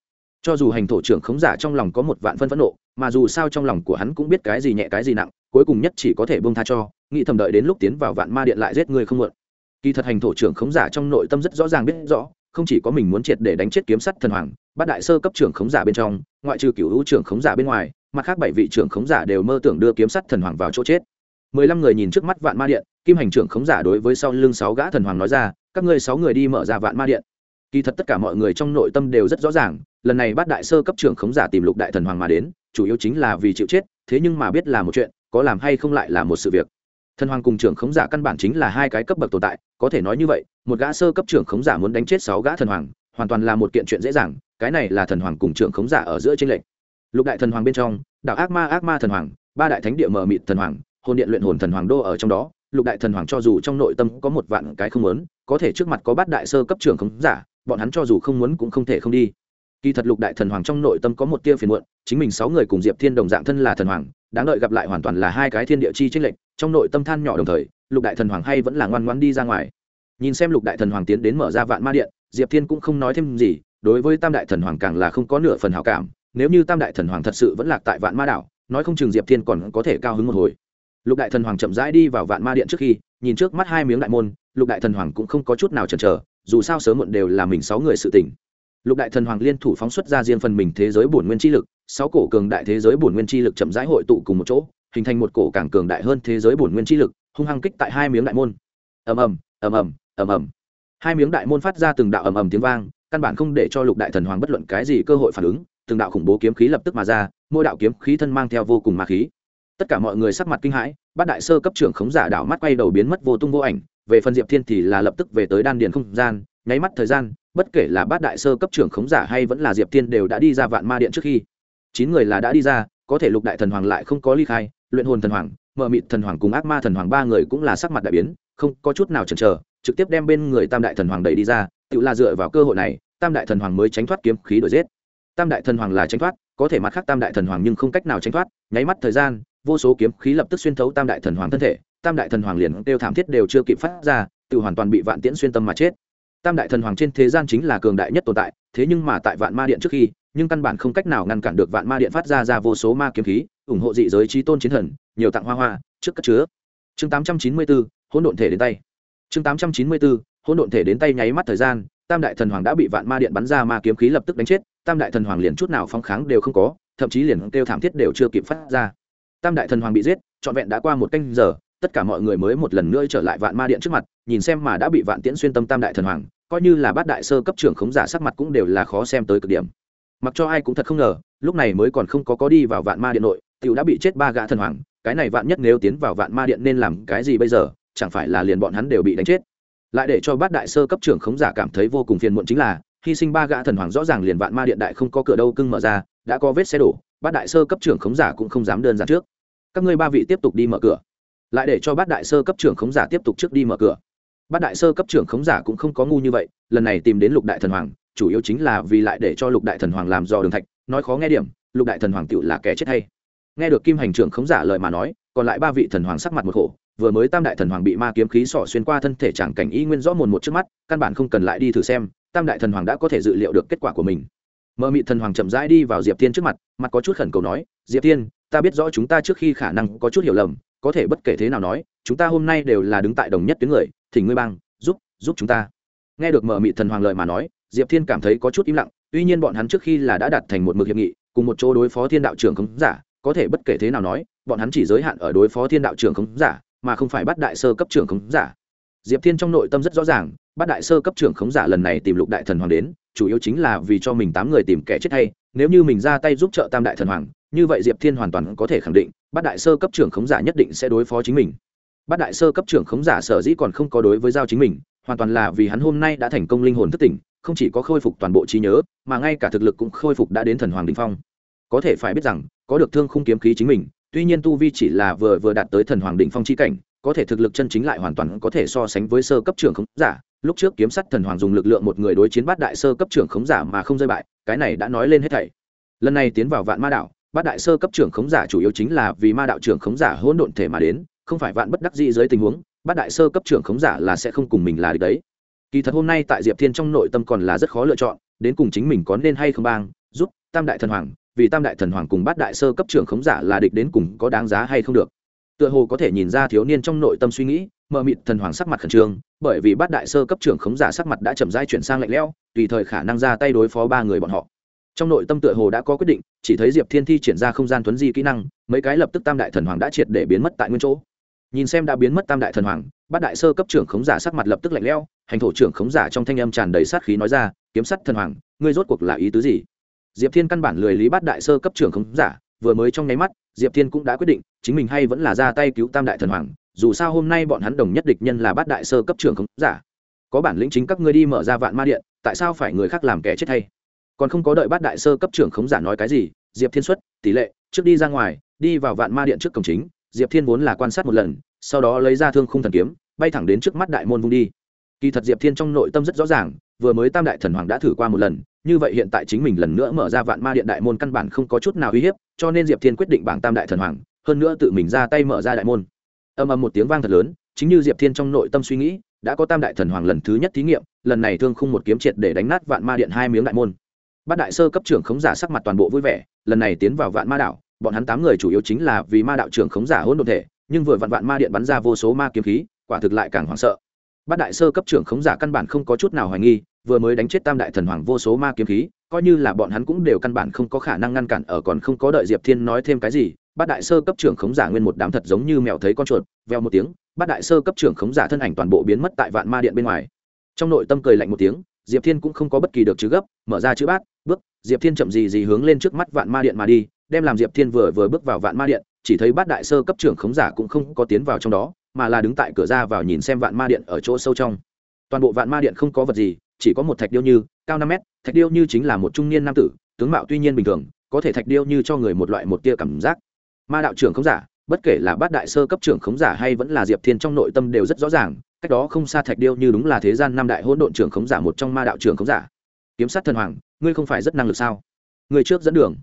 cho dù hành thổ trưởng khống giả trong lòng có một vạn phân phẫn nộ, mà dù sao trong lòng của hắn cũng biết cái gì nhẹ cái gì nặng, cuối cùng nhất chỉ có thể bông tha cho, nghĩ thầm đợi đến lúc tiến vào vạn ma điện lại giết người không mượn kỳ thật hành thổ trưởng khống giả trong nội tâm rất rõ ràng biết rõ, không chỉ có mình muốn triệt để đánh chết kiếm sắt thần hoàng, bát đại sơ cấp trưởng khống giả bên trong, ngoại trừ cựu hữu trưởng khống giả bên ngoài, mặt khác bảy vị trưởng khống giả đều mơ tưởng đưa kiếm sắt thần hoàng vào chỗ chết. Mười lăm người nhìn trước mắt vạn ma điện, kim hành trưởng khống giả đối với sau lưng sáu gã thần hoàng nói ra, các ngươi sáu người đi mở ra vạn ma điện. Kỳ thật tất cả mọi người trong nội tâm đều rất rõ ràng lần này bát đại sơ cấp trưởng khống giả tìm lục đại thần hoàng mà đến, chủ yếu chính là vì chịu chết, thế nhưng mà biết là một chuyện, có làm hay không lại là một sự việc. Thần hoàng cùng trưởng khống giả căn bản chính là hai cái cấp bậc tồn tại, có thể nói như vậy, một gã sơ cấp trưởng khống giả muốn đánh chết sáu gã thần hoàng, hoàn toàn là một kiện chuyện dễ dàng, cái này là thần hoàng cùng trưởng khống giả ở giữa trên lệnh lục đại thần hoàng bên trong, đạo ác ma ác ma thần hoàng, ba đại thánh địa mờ mịt thần hoàng, hồn điện luyện hồn thần hoàng đô ở trong đó, lục đại thần hoàng cho dù trong nội tâm có một vạn cái không muốn, có thể trước mặt có bát đại sơ cấp trưởng khống giả, bọn hắn cho dù không muốn cũng không thể không đi kỳ thật lục đại thần hoàng trong nội tâm có một tia phiền muộn, chính mình sáu người cùng diệp thiên đồng dạng thân là thần hoàng, đáng đợi gặp lại hoàn toàn là hai cái thiên địa chi trích lệnh trong nội tâm than nhỏ đồng thời, lục đại thần hoàng hay vẫn là ngoan ngoan đi ra ngoài. Nhìn xem lục đại thần hoàng tiến đến mở ra vạn ma điện, diệp thiên cũng không nói thêm gì, đối với tam đại thần hoàng càng là không có nửa phần hảo cảm, nếu như tam đại thần hoàng thật sự vẫn lạc tại vạn ma đảo, nói không chừng diệp thiên còn có thể cao hứng một hồi. Lục đại thần hoàng chậm rãi đi vào vạn ma điện trước khi, nhìn trước mắt hai miếng đại môn, lục đại thần hoàng cũng không có chút nào chần chờ, dù sao sớm muộn đều là mình sáu người sự tỉnh lục đại thần hoàng liên thủ phóng xuất ra riêng phần mình thế giới bổn nguyên chi lực, sáu cổ cường đại thế giới bổn nguyên chi lực chậm rãi hội tụ cùng một chỗ, hình thành một cổ càng cường đại hơn thế giới bổn nguyên chi lực, hung hăng kích tại hai miếng đại môn. Ầm ầm ầm ầm ầm ầm. Hai miếng đại môn phát ra từng đạo ầm ầm tiếng vang, căn bản không để cho lục đại thần hoàng bất luận cái gì cơ hội phản ứng, từng đạo khủng bố kiếm khí lập tức mà ra, mỗi đạo kiếm khí thân mang theo vô cùng ma khí. Tất cả mọi người sắc mặt kinh hãi, bát đại sơ cấp trưởng khống giả đảo mắt quay đầu biến mất vô tung vô ảnh, về phần diệp thiên thì là lập tức về tới đan điền không gian, nháy mắt thời gian bất kể là bát đại sơ cấp trưởng khống giả hay vẫn là diệp thiên đều đã đi ra vạn ma điện trước khi. Chín người là đã đi ra, có thể lục đại thần hoàng lại không có ly khai, luyện hồn thần hoàng mờ mịt thần hoàng cùng ác ma thần hoàng ba người cũng là sắc mặt đại biến, không có chút nào chần chờ, trực tiếp đem bên người tam đại thần hoàng đẩy đi ra, tự là dựa vào cơ hội này, tam đại thần hoàng mới tránh thoát kiếm khí đổi giết. Tam đại thần hoàng là tránh thoát, có thể mặt khác tam đại thần hoàng nhưng không cách nào tránh thoát, nháy mắt thời gian, vô số kiếm khí lập tức xuyên thấu tam đại thần hoàng thân thể, tam đại thần hoàng liền đều thảm thiết đều chưa kịp phát ra, tự hoàn toàn bị vạn tiễn xuyên tâm mà chết tam đại thần hoàng trên thế gian chính là cường đại nhất tồn tại, thế nhưng mà tại vạn ma điện trước khi, nhưng căn bản không cách nào ngăn cản được vạn ma điện phát ra ra vô số ma kiếm khí, ủng hộ dị giới trí tôn chiến thần, nhiều tặng hoa hoa, trước cất chứa. Chương tám trăm chín mươi bốn hỗn độn thể đến tay. Chương tám trăm chín mươi bốn hỗn độn thể đến tay nháy mắt thời gian, tam đại thần hoàng đã bị vạn ma điện bắn ra ma kiếm khí lập tức đánh chết, tam đại thần hoàng liền chút nào phóng kháng đều không có, thậm chí liền kêu thảm thiết đều chưa kịp phát ra. Tam đại thần hoàng bị giết, trọn vẹn đã qua một canh giờ, tất cả mọi người mới một lần nữa trở lại vạn ma điện trước mặt, nhìn xem mà đã bị vạn tiễn xuyên tâm tam đại thần hoàng coi như là bát đại sơ cấp trưởng khống giả sắc mặt cũng đều là khó xem tới cực điểm. Mặc cho ai cũng thật không ngờ, lúc này mới còn không có có đi vào vạn ma điện nội t i ể u đã bị chết ba gã thần hoàng, cái này vạn nhất nếu tiến vào vạn ma điện nên làm cái gì bây giờ, chẳng phải là liền bọn hắn đều bị đánh chết. Lại để cho bát đại sơ cấp trưởng khống giả cảm thấy vô cùng phiền muộn chính là, hy sinh ba gã thần hoàng rõ ràng liền vạn ma điện đại không có cửa đâu cưng mở ra, đã có vết xe đổ, bát đại sơ cấp trưởng khống giả cũng không dám đơn giản trước. Các ngươi ba vị tiếp tục đi mở cửa. Lại để cho bát đại sơ cấp trưởng khống giả tiếp tục trước đi mở cửa bát đại sơ cấp trưởng khống giả cũng không có ngu như vậy, lần này tìm đến lục đại thần hoàng, chủ yếu chính là vì lại để cho lục đại thần hoàng làm dò đường thạch, nói khó nghe điểm, lục đại thần hoàng tựu là kẻ chết hay. Nghe được kim hành trưởng khống giả lời mà nói, còn lại ba vị thần hoàng sắc mặt một khổ vừa mới tam đại thần hoàng bị ma kiếm khí sỏ xuyên qua thân thể chẳng cảnh y nguyên rõ mồn một trước mắt, căn bản không cần lại đi thử xem, tam đại thần hoàng đã có thể dự liệu được kết quả của mình. Mơ mị thần hoàng chậm rãi đi vào diệp thiên trước mặt mặt có chút khẩn cầu nói, diệp thiên, ta biết rõ chúng ta trước khi khả năng có chút hiểu lầm, có thể bất kể thế nào nói, chúng ta hôm nay đều là đứng tại đồng nhất tuyến người thỉnh ngươi bang, giúp giúp chúng ta. Nghe được mở mị thần hoàng lời mà nói, diệp thiên cảm thấy có chút im lặng, tuy nhiên bọn hắn trước khi là đã đạt thành một mực hiệp nghị, cùng một chỗ đối phó thiên đạo trưởng khống giả, có thể bất kể thế nào nói, bọn hắn chỉ giới hạn ở đối phó thiên đạo trưởng khống giả, mà không phải bắt đại sơ cấp trưởng khống giả. Diệp thiên trong nội tâm rất rõ ràng, bắt đại sơ cấp trưởng khống giả lần này tìm lục đại thần hoàng đến, chủ yếu chính là vì cho mình tám người tìm kẻ chết hay, nếu như mình ra tay giúp trợ tam đại thần hoàng, như vậy diệp thiên hoàn toàn có thể khẳng định, bắt đại sơ cấp trưởng khống giả nhất định sẽ đối phó chính mình. Bát đại sơ cấp trưởng khống giả sở dĩ còn không có đối với giao chính mình, hoàn toàn là vì hắn hôm nay đã thành công linh hồn thất tỉnh, không chỉ có khôi phục toàn bộ trí nhớ, mà ngay cả thực lực cũng khôi phục đã đến thần hoàng đình phong. Có thể phải biết rằng, có được thương khung kiếm khí chính mình, tuy nhiên tu vi chỉ là vừa vừa đạt tới thần hoàng đỉnh phong chi cảnh, có thể thực lực chân chính lại hoàn toàn có thể so sánh với sơ cấp trưởng khống giả. Lúc trước kiếm sắt thần hoàng dùng lực lượng một người đối chiến bát đại sơ cấp trưởng khống giả mà không rơi bại, cái này đã nói lên hết thảy. Lần này tiến vào vạn ma đạo, bát đại sơ cấp trưởng khống giả chủ yếu chính là vì ma đạo trưởng khống giả hỗn độn thể mà đến không phải vạn bất đắc dĩ dưới tình huống, bát đại sơ cấp trưởng khống giả là sẽ không cùng mình là địch đấy. Kỳ thật hôm nay tại diệp thiên trong nội tâm còn là rất khó lựa chọn, đến cùng chính mình có nên hay không bang, giúp tam đại thần hoàng, vì tam đại thần hoàng cùng bát đại sơ cấp trưởng khống giả là địch đến cùng có đáng giá hay không được. Tựa hồ có thể nhìn ra thiếu niên trong nội tâm suy nghĩ, mờ mịt thần hoàng sắc mặt khẩn trương, bởi vì bát đại sơ cấp trưởng khống giả sắc mặt đã chậm rãi chuyển sang lạnh lẽo, tùy thời khả năng ra tay đối phó ba người bọn họ. Trong nội tâm tựa hồ đã có quyết định, chỉ thấy diệp thiên thi triển ra không gian tuấn di kỹ năng, mấy cái lập tức tam đại thần hoàng đã triệt để biến mất tại nguyên chỗ nhìn xem đã biến mất tam đại thần hoàng, bát đại sơ cấp trưởng khống giả sắc mặt lập tức lạnh lẽo, hành thổ trưởng khống giả trong thanh âm tràn đầy sát khí nói ra, kiếm sắt thần hoàng, ngươi rốt cuộc là ý tứ gì? Diệp thiên căn bản lười lý bát đại sơ cấp trưởng khống giả, vừa mới trong nháy mắt, diệp thiên cũng đã quyết định, chính mình hay vẫn là ra tay cứu tam đại thần hoàng, dù sao hôm nay bọn hắn đồng nhất địch nhân là bát đại sơ cấp trưởng khống giả. Có bản lĩnh chính các ngươi đi mở ra vạn ma điện, tại sao phải người khác làm kẻ chết hay còn không có đợi bát đại sơ cấp trưởng khống giả nói cái gì, diệp thiên xuất, tỷ lệ, trước đi ra ngoài, đi vào vạn ma điện trước cổng chính diệp thiên vốn là quan sát một lần, sau đó lấy ra thương khung thần kiếm, bay thẳng đến trước mắt đại môn vung đi. Kỳ thật diệp thiên trong nội tâm rất rõ ràng, vừa mới tam đại thần hoàng đã thử qua một lần, như vậy hiện tại chính mình lần nữa mở ra vạn ma điện đại môn căn bản không có chút nào uy hiếp, cho nên diệp thiên quyết định bảng tam đại thần hoàng, hơn nữa tự mình ra tay mở ra đại môn. Âm âm một tiếng vang thật lớn, chính như diệp thiên trong nội tâm suy nghĩ, đã có tam đại thần hoàng lần thứ nhất thí nghiệm, lần này thương khung một kiếm triệt để đánh nát vạn ma điện hai miếng đại môn. Bát đại sơ cấp trưởng khống giả sắc mặt toàn bộ vui vẻ, lần này tiến vào vạn ma đảo bọn hắn tám người chủ yếu chính là vì ma đạo trưởng khống giả hỗn độn thể, nhưng vừa vạn vạn ma điện bắn ra vô số ma kiếm khí, quả thực lại càng hoảng sợ. Bát đại sơ cấp trưởng khống giả căn bản không có chút nào hoài nghi, vừa mới đánh chết tam đại thần hoàng vô số ma kiếm khí, coi như là bọn hắn cũng đều căn bản không có khả năng ngăn cản ở còn không có đợi diệp thiên nói thêm cái gì, bát đại sơ cấp trưởng khống giả nguyên một đám thật giống như mèo thấy con chuột, veo một tiếng, bát đại sơ cấp trưởng khống giả thân ảnh toàn bộ biến mất tại vạn ma điện bên ngoài. Trong nội tâm cười lạnh một tiếng, diệp thiên cũng không có bất kỳ được chữ gấp, mở ra chữ bát, bước, diệp thiên chậm gì gì hướng lên trước mắt vạn ma điện mà đi đem làm diệp thiên vừa vừa bước vào vạn ma điện, chỉ thấy bát đại sơ cấp trưởng khống giả cũng không có tiến vào trong đó, mà là đứng tại cửa ra vào nhìn xem vạn ma điện ở chỗ sâu trong. Toàn bộ vạn ma điện không có vật gì, chỉ có một thạch điêu như, cao năm mét, thạch điêu như chính là một trung niên nam tử, tướng mạo tuy nhiên bình thường, có thể thạch điêu như cho người một loại một tia cảm giác. Ma đạo trưởng khống giả, bất kể là bát đại sơ cấp trưởng khống giả hay vẫn là diệp thiên trong nội tâm đều rất rõ ràng, cách đó không xa thạch điêu như đúng là thế gian năm đại hỗn độn trưởng khống giả một trong ma đạo trưởng khống giả. Kiếm sát thần hoàng, ngươi không phải rất năng lực sao? Người trước dẫn đường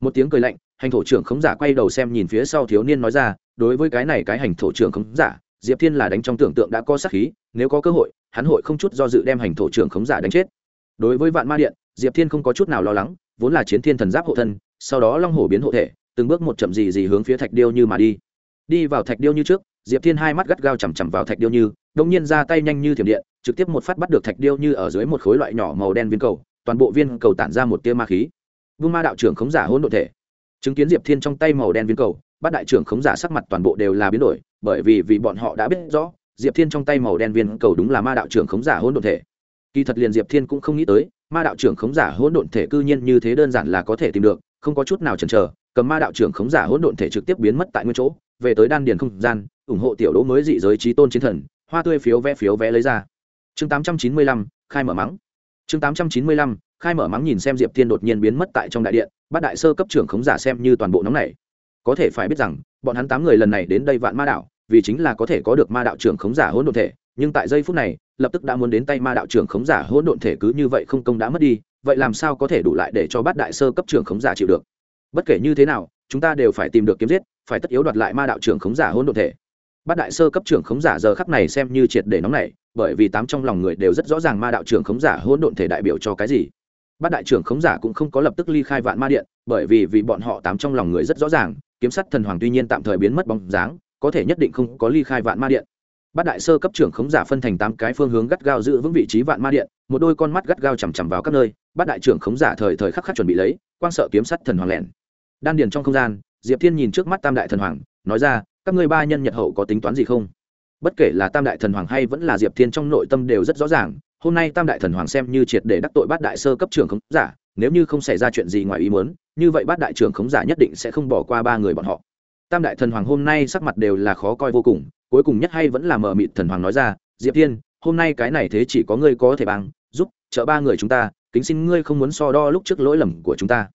một tiếng cười lạnh, hành thổ trưởng khống giả quay đầu xem nhìn phía sau thiếu niên nói ra, đối với cái này cái hành thổ trưởng khống giả, diệp thiên là đánh trong tưởng tượng đã có sát khí, nếu có cơ hội, hắn hội không chút do dự đem hành thổ trưởng khống giả đánh chết. Đối với vạn ma điện, diệp thiên không có chút nào lo lắng, vốn là chiến thiên thần giáp hộ thân, sau đó long hổ biến hộ thể, từng bước một chậm gì gì hướng phía thạch điêu như mà đi. Đi vào thạch điêu như trước, diệp thiên hai mắt gắt gao chằm chằm vào thạch điêu như đông nhiên ra tay nhanh như thiểm điện, trực tiếp một phát bắt được thạch điêu như ở dưới một khối loại nhỏ màu đen viên cầu, toàn bộ viên cầu tản ra một tia ma khí vương ma đạo trưởng khống giả hỗn độn thể. Chứng kiến diệp thiên trong tay màu đen viên cầu bát đại trưởng khống giả sắc mặt toàn bộ đều là biến đổi bởi vì vì bọn họ đã biết rõ diệp thiên trong tay màu đen viên cầu đúng là ma đạo trưởng khống giả hỗn độn thể. Kỳ thật liền diệp thiên cũng không nghĩ tới ma đạo trưởng khống giả hỗn độn thể cư nhiên như thế đơn giản là có thể tìm được không có chút nào chần chờ cầm ma đạo trưởng khống giả hỗn độn thể trực tiếp biến mất tại nguyên chỗ về tới đan điền không gian ủng hộ tiểu đỗ mới dị giới trí tôn chiến thần hoa tươi phiếu vẽ phiếu vẽ lấy ra. Chương 895, khai mở mắng. Chương 895, khai mở mắng nhìn xem diệp thiên đột nhiên biến mất tại trong đại điện bát đại sơ cấp trưởng khống giả xem như toàn bộ nóng này có thể phải biết rằng, bọn hắn tám người lần này đến đây vạn ma đạo, vì chính là có thể có được ma đạo trưởng khống giả hỗn độn thể, nhưng tại giây phút này, lập tức đã muốn đến tay ma đạo trưởng khống giả hỗn độn thể cứ như vậy không công đã mất đi, vậy làm sao có thể đủ lại để cho bát đại sơ cấp trưởng khống giả chịu được? Bất kể như thế nào, chúng ta đều phải tìm được kiếm giết, phải tất yếu đoạt lại ma đạo trưởng khống giả hỗn độn thể. Bát đại sơ cấp trưởng khống giả giờ khắc này xem như triệt để nóng này bởi vì tám trong lòng người đều rất rõ ràng ma đạo trưởng khống giả hỗn độn thể đại biểu cho cái gì bát đại trưởng khống giả cũng không có lập tức ly khai vạn ma điện, bởi vì vì bọn họ tám trong lòng người rất rõ ràng, kiếm sắt thần hoàng tuy nhiên tạm thời biến mất bóng dáng, có thể nhất định không có ly khai vạn ma điện. Bát đại sơ cấp trưởng khống giả phân thành tám cái phương hướng gắt gao giữ vững vị trí vạn ma điện, một đôi con mắt gắt gao chằm chằm vào các nơi, bát đại trưởng khống giả thời thời khắc khắc chuẩn bị lấy, quang sợ kiếm sắt thần hoàng lẻn đan điền trong không gian, diệp thiên nhìn trước mắt tam đại thần hoàng, nói ra, các ngươi ba nhân nhật hậu có tính toán gì không? Bất kể là tam đại thần hoàng hay vẫn là diệp thiên trong nội tâm đều rất rõ ràng hôm nay tam đại thần hoàng xem như triệt để đắc tội bát đại sơ cấp trưởng khống giả, nếu như không xảy ra chuyện gì ngoài ý muốn, như vậy bát đại trưởng khống giả nhất định sẽ không bỏ qua ba người bọn họ. Tam đại thần hoàng hôm nay sắc mặt đều là khó coi vô cùng, cuối cùng nhất hay vẫn là mờ mịt thần hoàng nói ra, diệp thiên, hôm nay cái này thế chỉ có ngươi có thể bằng, giúp trợ ba người chúng ta, kính xin ngươi không muốn so đo lúc trước lỗi lầm của chúng ta.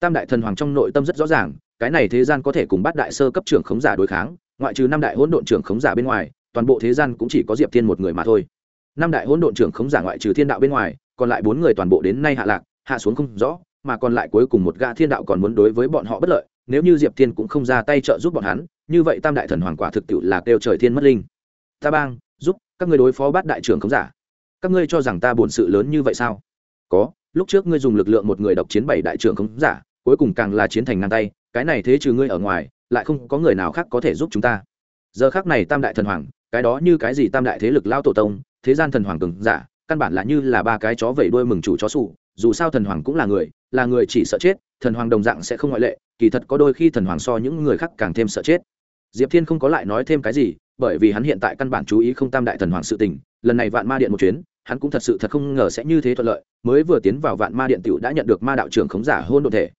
Tam đại thần hoàng trong nội tâm rất rõ ràng, cái này thế gian có thể cùng bát đại sơ cấp trưởng khống giả đối kháng, ngoại trừ năm đại hỗn độn trưởng khống giả bên ngoài, toàn bộ thế gian cũng chỉ có diệp thiên một người mà thôi năm đại hỗn độn trưởng khống giả ngoại trừ thiên đạo bên ngoài, còn lại bốn người toàn bộ đến nay hạ lạc, hạ xuống không rõ, mà còn lại cuối cùng một gã thiên đạo còn muốn đối với bọn họ bất lợi, nếu như diệp thiên cũng không ra tay trợ giúp bọn hắn, như vậy tam đại thần hoàng quả thực tiệu là kêu trời thiên mất linh. Ta bang, giúp, các ngươi đối phó bát đại trưởng khống giả. Các ngươi cho rằng ta buồn sự lớn như vậy sao? Có, lúc trước ngươi dùng lực lượng một người độc chiến bảy đại trưởng khống giả, cuối cùng càng là chiến thành ngang tay, cái này thế trừ ngươi ở ngoài, lại không có người nào khác có thể giúp chúng ta. Giờ khác này tam đại thần hoàng cái đó như cái gì tam đại thế lực lao tổ tông, thế gian thần hoàng cường giả, căn bản là như là ba cái chó vẩy đuôi mừng chủ chó sủ, dù sao thần hoàng cũng là người là người chỉ sợ chết, thần hoàng đồng dạng sẽ không ngoại lệ, kỳ thật có đôi khi thần hoàng so những người khác càng thêm sợ chết. Diệp thiên không có lại nói thêm cái gì, bởi vì hắn hiện tại căn bản chú ý không tam đại thần hoàng sự tình, lần này vạn ma điện một chuyến, hắn cũng thật sự thật không ngờ sẽ như thế thuận lợi, mới vừa tiến vào vạn ma điện t đã nhận được ma đạo trưởng khống giả hôn đ ộ thể.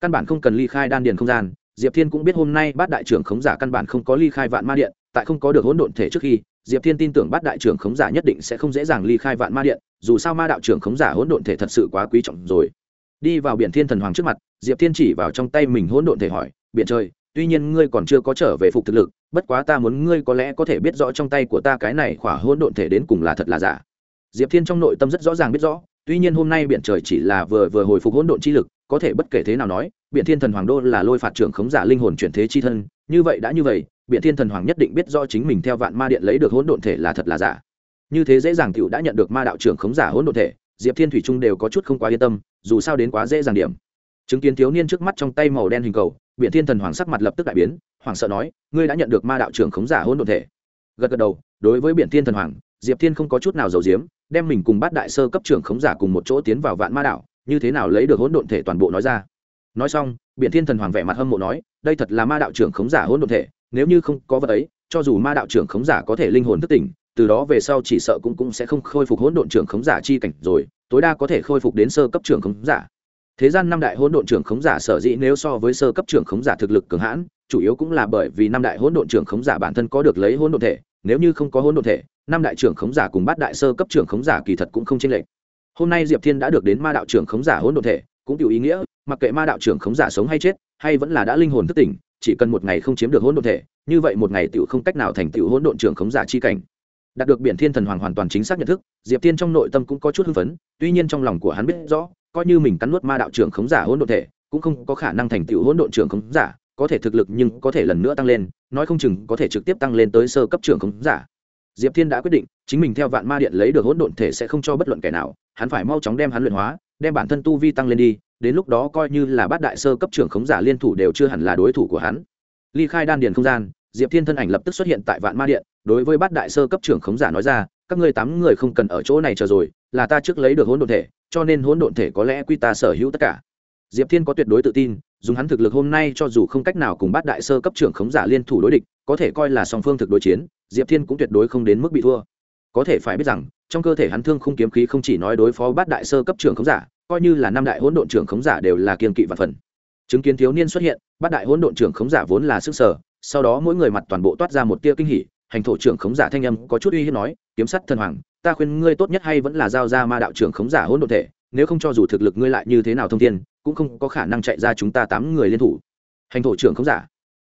Căn bản không cần ly khai đan điền không gian, diệp thiên cũng biết hôm nay bát đại trưởng khống giả căn bản không có ly khai vạn ma điện tại không có được hỗn độn thể trước khi, diệp thiên tin tưởng bát đại trưởng khống giả nhất định sẽ không dễ dàng ly khai vạn ma điện, dù sao ma đạo trưởng khống giả hỗn độn thể thật sự quá quý trọng rồi. Đi vào biển thiên thần hoàng trước mặt, diệp thiên chỉ vào trong tay mình hỗn độn thể hỏi, biển trời, tuy nhiên ngươi còn chưa có trở về phục thực lực, bất quá ta muốn ngươi có lẽ có thể biết rõ trong tay của ta cái này khỏa hỗn độn thể đến cùng là thật là giả. Diệp thiên trong nội tâm rất rõ ràng biết rõ, tuy nhiên hôm nay biển trời chỉ là vừa vừa hồi phục hỗn độn chi lực, có thể bất kể thế nào nói, Biển thiên thần hoàng đô là lôi phạt trưởng khống giả linh hồn chuyển thế chi thân, như vậy đã như vậy biện thiên thần hoàng nhất định biết do chính mình theo vạn ma điện lấy được hỗn độn thể là thật là giả. Như thế dễ dàng t đã nhận được ma đạo trưởng khống giả hỗn độn thể, diệp thiên thủy trung đều có chút không quá yên tâm, dù sao đến quá dễ dàng điểm. Chứng kiến thiếu niên trước mắt trong tay màu đen hình cầu biện thiên thần hoàng sắc mặt lập tức đại biến hoàng sợ nói, ngươi đã nhận được ma đạo trưởng khống giả hỗn độn thể. Gật gật đầu, đối với biện thiên thần hoàng, diệp thiên không có chút nào giàu diếm đem mình cùng bát đại sơ cấp trưởng khống giả cùng một chỗ tiến vào vạn ma đạo, như thế nào lấy được hỗn độn thể toàn bộ nói ra. Nói xong biện thiên thần hoàng vẻ mặt hâm mộ nói, đây thật là ma đạo trưởng khống giả hỗn độn thể nếu như không có vật ấy cho dù ma đạo trưởng khống giả có thể linh hồn thức tỉnh từ đó về sau chỉ sợ cũng cũng sẽ không khôi phục hỗn độn trưởng khống giả chi cảnh rồi tối đa có thể khôi phục đến sơ cấp trưởng khống giả thế gian năm đại hỗn độn trưởng khống giả sở dĩ nếu so với sơ cấp trưởng khống giả thực lực cường hãn chủ yếu cũng là bởi vì năm đại hỗn độn trưởng khống giả bản thân có được lấy hỗn độn thể nếu như không có hỗn độn thể năm đại trưởng khống giả cùng bát đại sơ cấp trưởng khống giả kỳ thật cũng không chênh lệch hôm nay diệp thiên đã được đến ma đạo trưởng khống giả hỗn độn thể cũng tiểu ý nghĩa mặc kệ ma đạo trưởng khống giả sống hay chết hay vẫn là đã linh hồn thức tỉnh chỉ cần một ngày không chiếm được hỗn độn thể, như vậy một ngày tiểu không cách nào thành tiểu hỗn độn trưởng khống giả chi cảnh. Đạt được biển thiên thần hoàng hoàn toàn chính xác nhận thức, diệp thiên trong nội tâm cũng có chút hưng phấn, tuy nhiên trong lòng của hắn biết rõ, coi như mình cắn nuốt ma đạo trưởng khống giả hỗn độn thể, cũng không có khả năng thành tiểu hỗn độn trưởng khống giả, có thể thực lực nhưng có thể lần nữa tăng lên, nói không chừng có thể trực tiếp tăng lên tới sơ cấp trưởng khống giả. Diệp thiên đã quyết định, chính mình theo vạn ma điện lấy được hỗn độn thể sẽ không cho bất luận kẻ nào, hắn phải mau chóng đem hắn luyện hóa, đem bản thân tu vi tăng lên đi đến lúc đó coi như là bát đại sơ cấp trưởng khống giả liên thủ đều chưa hẳn là đối thủ của hắn. Ly khai đan điền không gian, diệp thiên thân ảnh lập tức xuất hiện tại vạn ma điện, đối với bát đại sơ cấp trưởng khống giả nói ra, các ngươi tám người không cần ở chỗ này chờ rồi, là ta trước lấy được hỗn độn thể, cho nên hỗn độn thể có lẽ quy ta sở hữu tất cả. Diệp thiên có tuyệt đối tự tin, dùng hắn thực lực hôm nay cho dù không cách nào cùng bát đại sơ cấp trưởng khống giả liên thủ đối địch, có thể coi là song phương thực đối chiến, diệp thiên cũng tuyệt đối không đến mức bị thua. Có thể phải biết rằng trong cơ thể hắn thương không kiếm khí không chỉ nói đối phó bát đại sơ cấp trưởng khống giả, coi như là năm đại hỗn độn trưởng khống giả đều là kiên kỵ và phần. Chứng kiến thiếu niên xuất hiện, bát đại hỗn độn trưởng khống giả vốn là sức sở, sau đó mỗi người mặt toàn bộ toát ra một tia kinh hỉ, hành thổ trưởng khống giả thanh âm có chút uy hiếp nói, kiếm sắt thần hoàng, ta khuyên ngươi tốt nhất hay vẫn là giao ra ma đạo trưởng khống giả hỗn độn thể, nếu không cho dù thực lực ngươi lại như thế nào thông thiên, cũng không có khả năng chạy ra chúng ta tám người liên thủ. Hành thổ trưởng khống giả,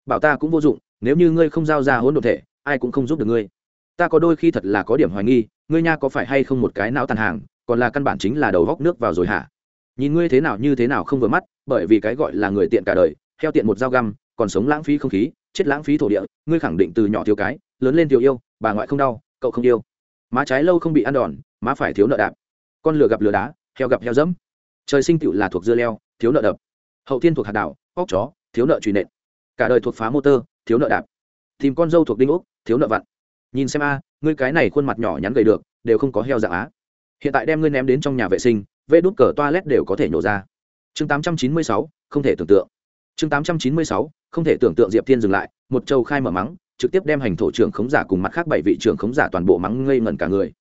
bảo ta cũng vô dụng, nếu như ngươi không giao ra hỗn độn thể, ai cũng không giúp được ngươi ta có đôi khi thật là có điểm hoài nghi, ngươi nha có phải hay không một cái não tàn hàng, còn là căn bản chính là đầu góc nước vào rồi hả? Nhìn ngươi thế nào như thế nào không vừa mắt, bởi vì cái gọi là người tiện cả đời theo tiện một dao găm, còn sống lãng phí không khí, chết lãng phí thổ địa, ngươi khẳng định từ nhỏ thiếu cái, lớn lên thiếu yêu, bà ngoại không đau, cậu không yêu. Má trái lâu không bị ăn đòn, má phải thiếu nợ đạp. Con lừa gặp lừa đá, heo gặp heo dẫm. Trời sinh tựu là thuộc dưa leo, thiếu nợ đập. Hậu thiên thuộc hạt đảo, óc chó, thiếu nợ truy nện. Cả đời thuộc phá motor thiếu nợ đạp. Tìm con dâu thuộc đinh ốc, thiếu nợ vặn nhìn xem a, ngươi cái này khuôn mặt nhỏ nhắn gầy được, đều không có heo dạng á. Hiện tại đem ngươi ném đến trong nhà vệ sinh vê đút cờ toilet đều có thể nhổ ra. Chương tám trăm chín mươi sáu, không thể tưởng tượng. Chương tám trăm chín mươi sáu, không thể tưởng tượng diệp thiên dừng lại, một châu khai mở mắng, trực tiếp đem hành thổ trưởng khống giả cùng mặt khác bảy vị trưởng khống giả toàn bộ mắng ngây ngẩn cả người.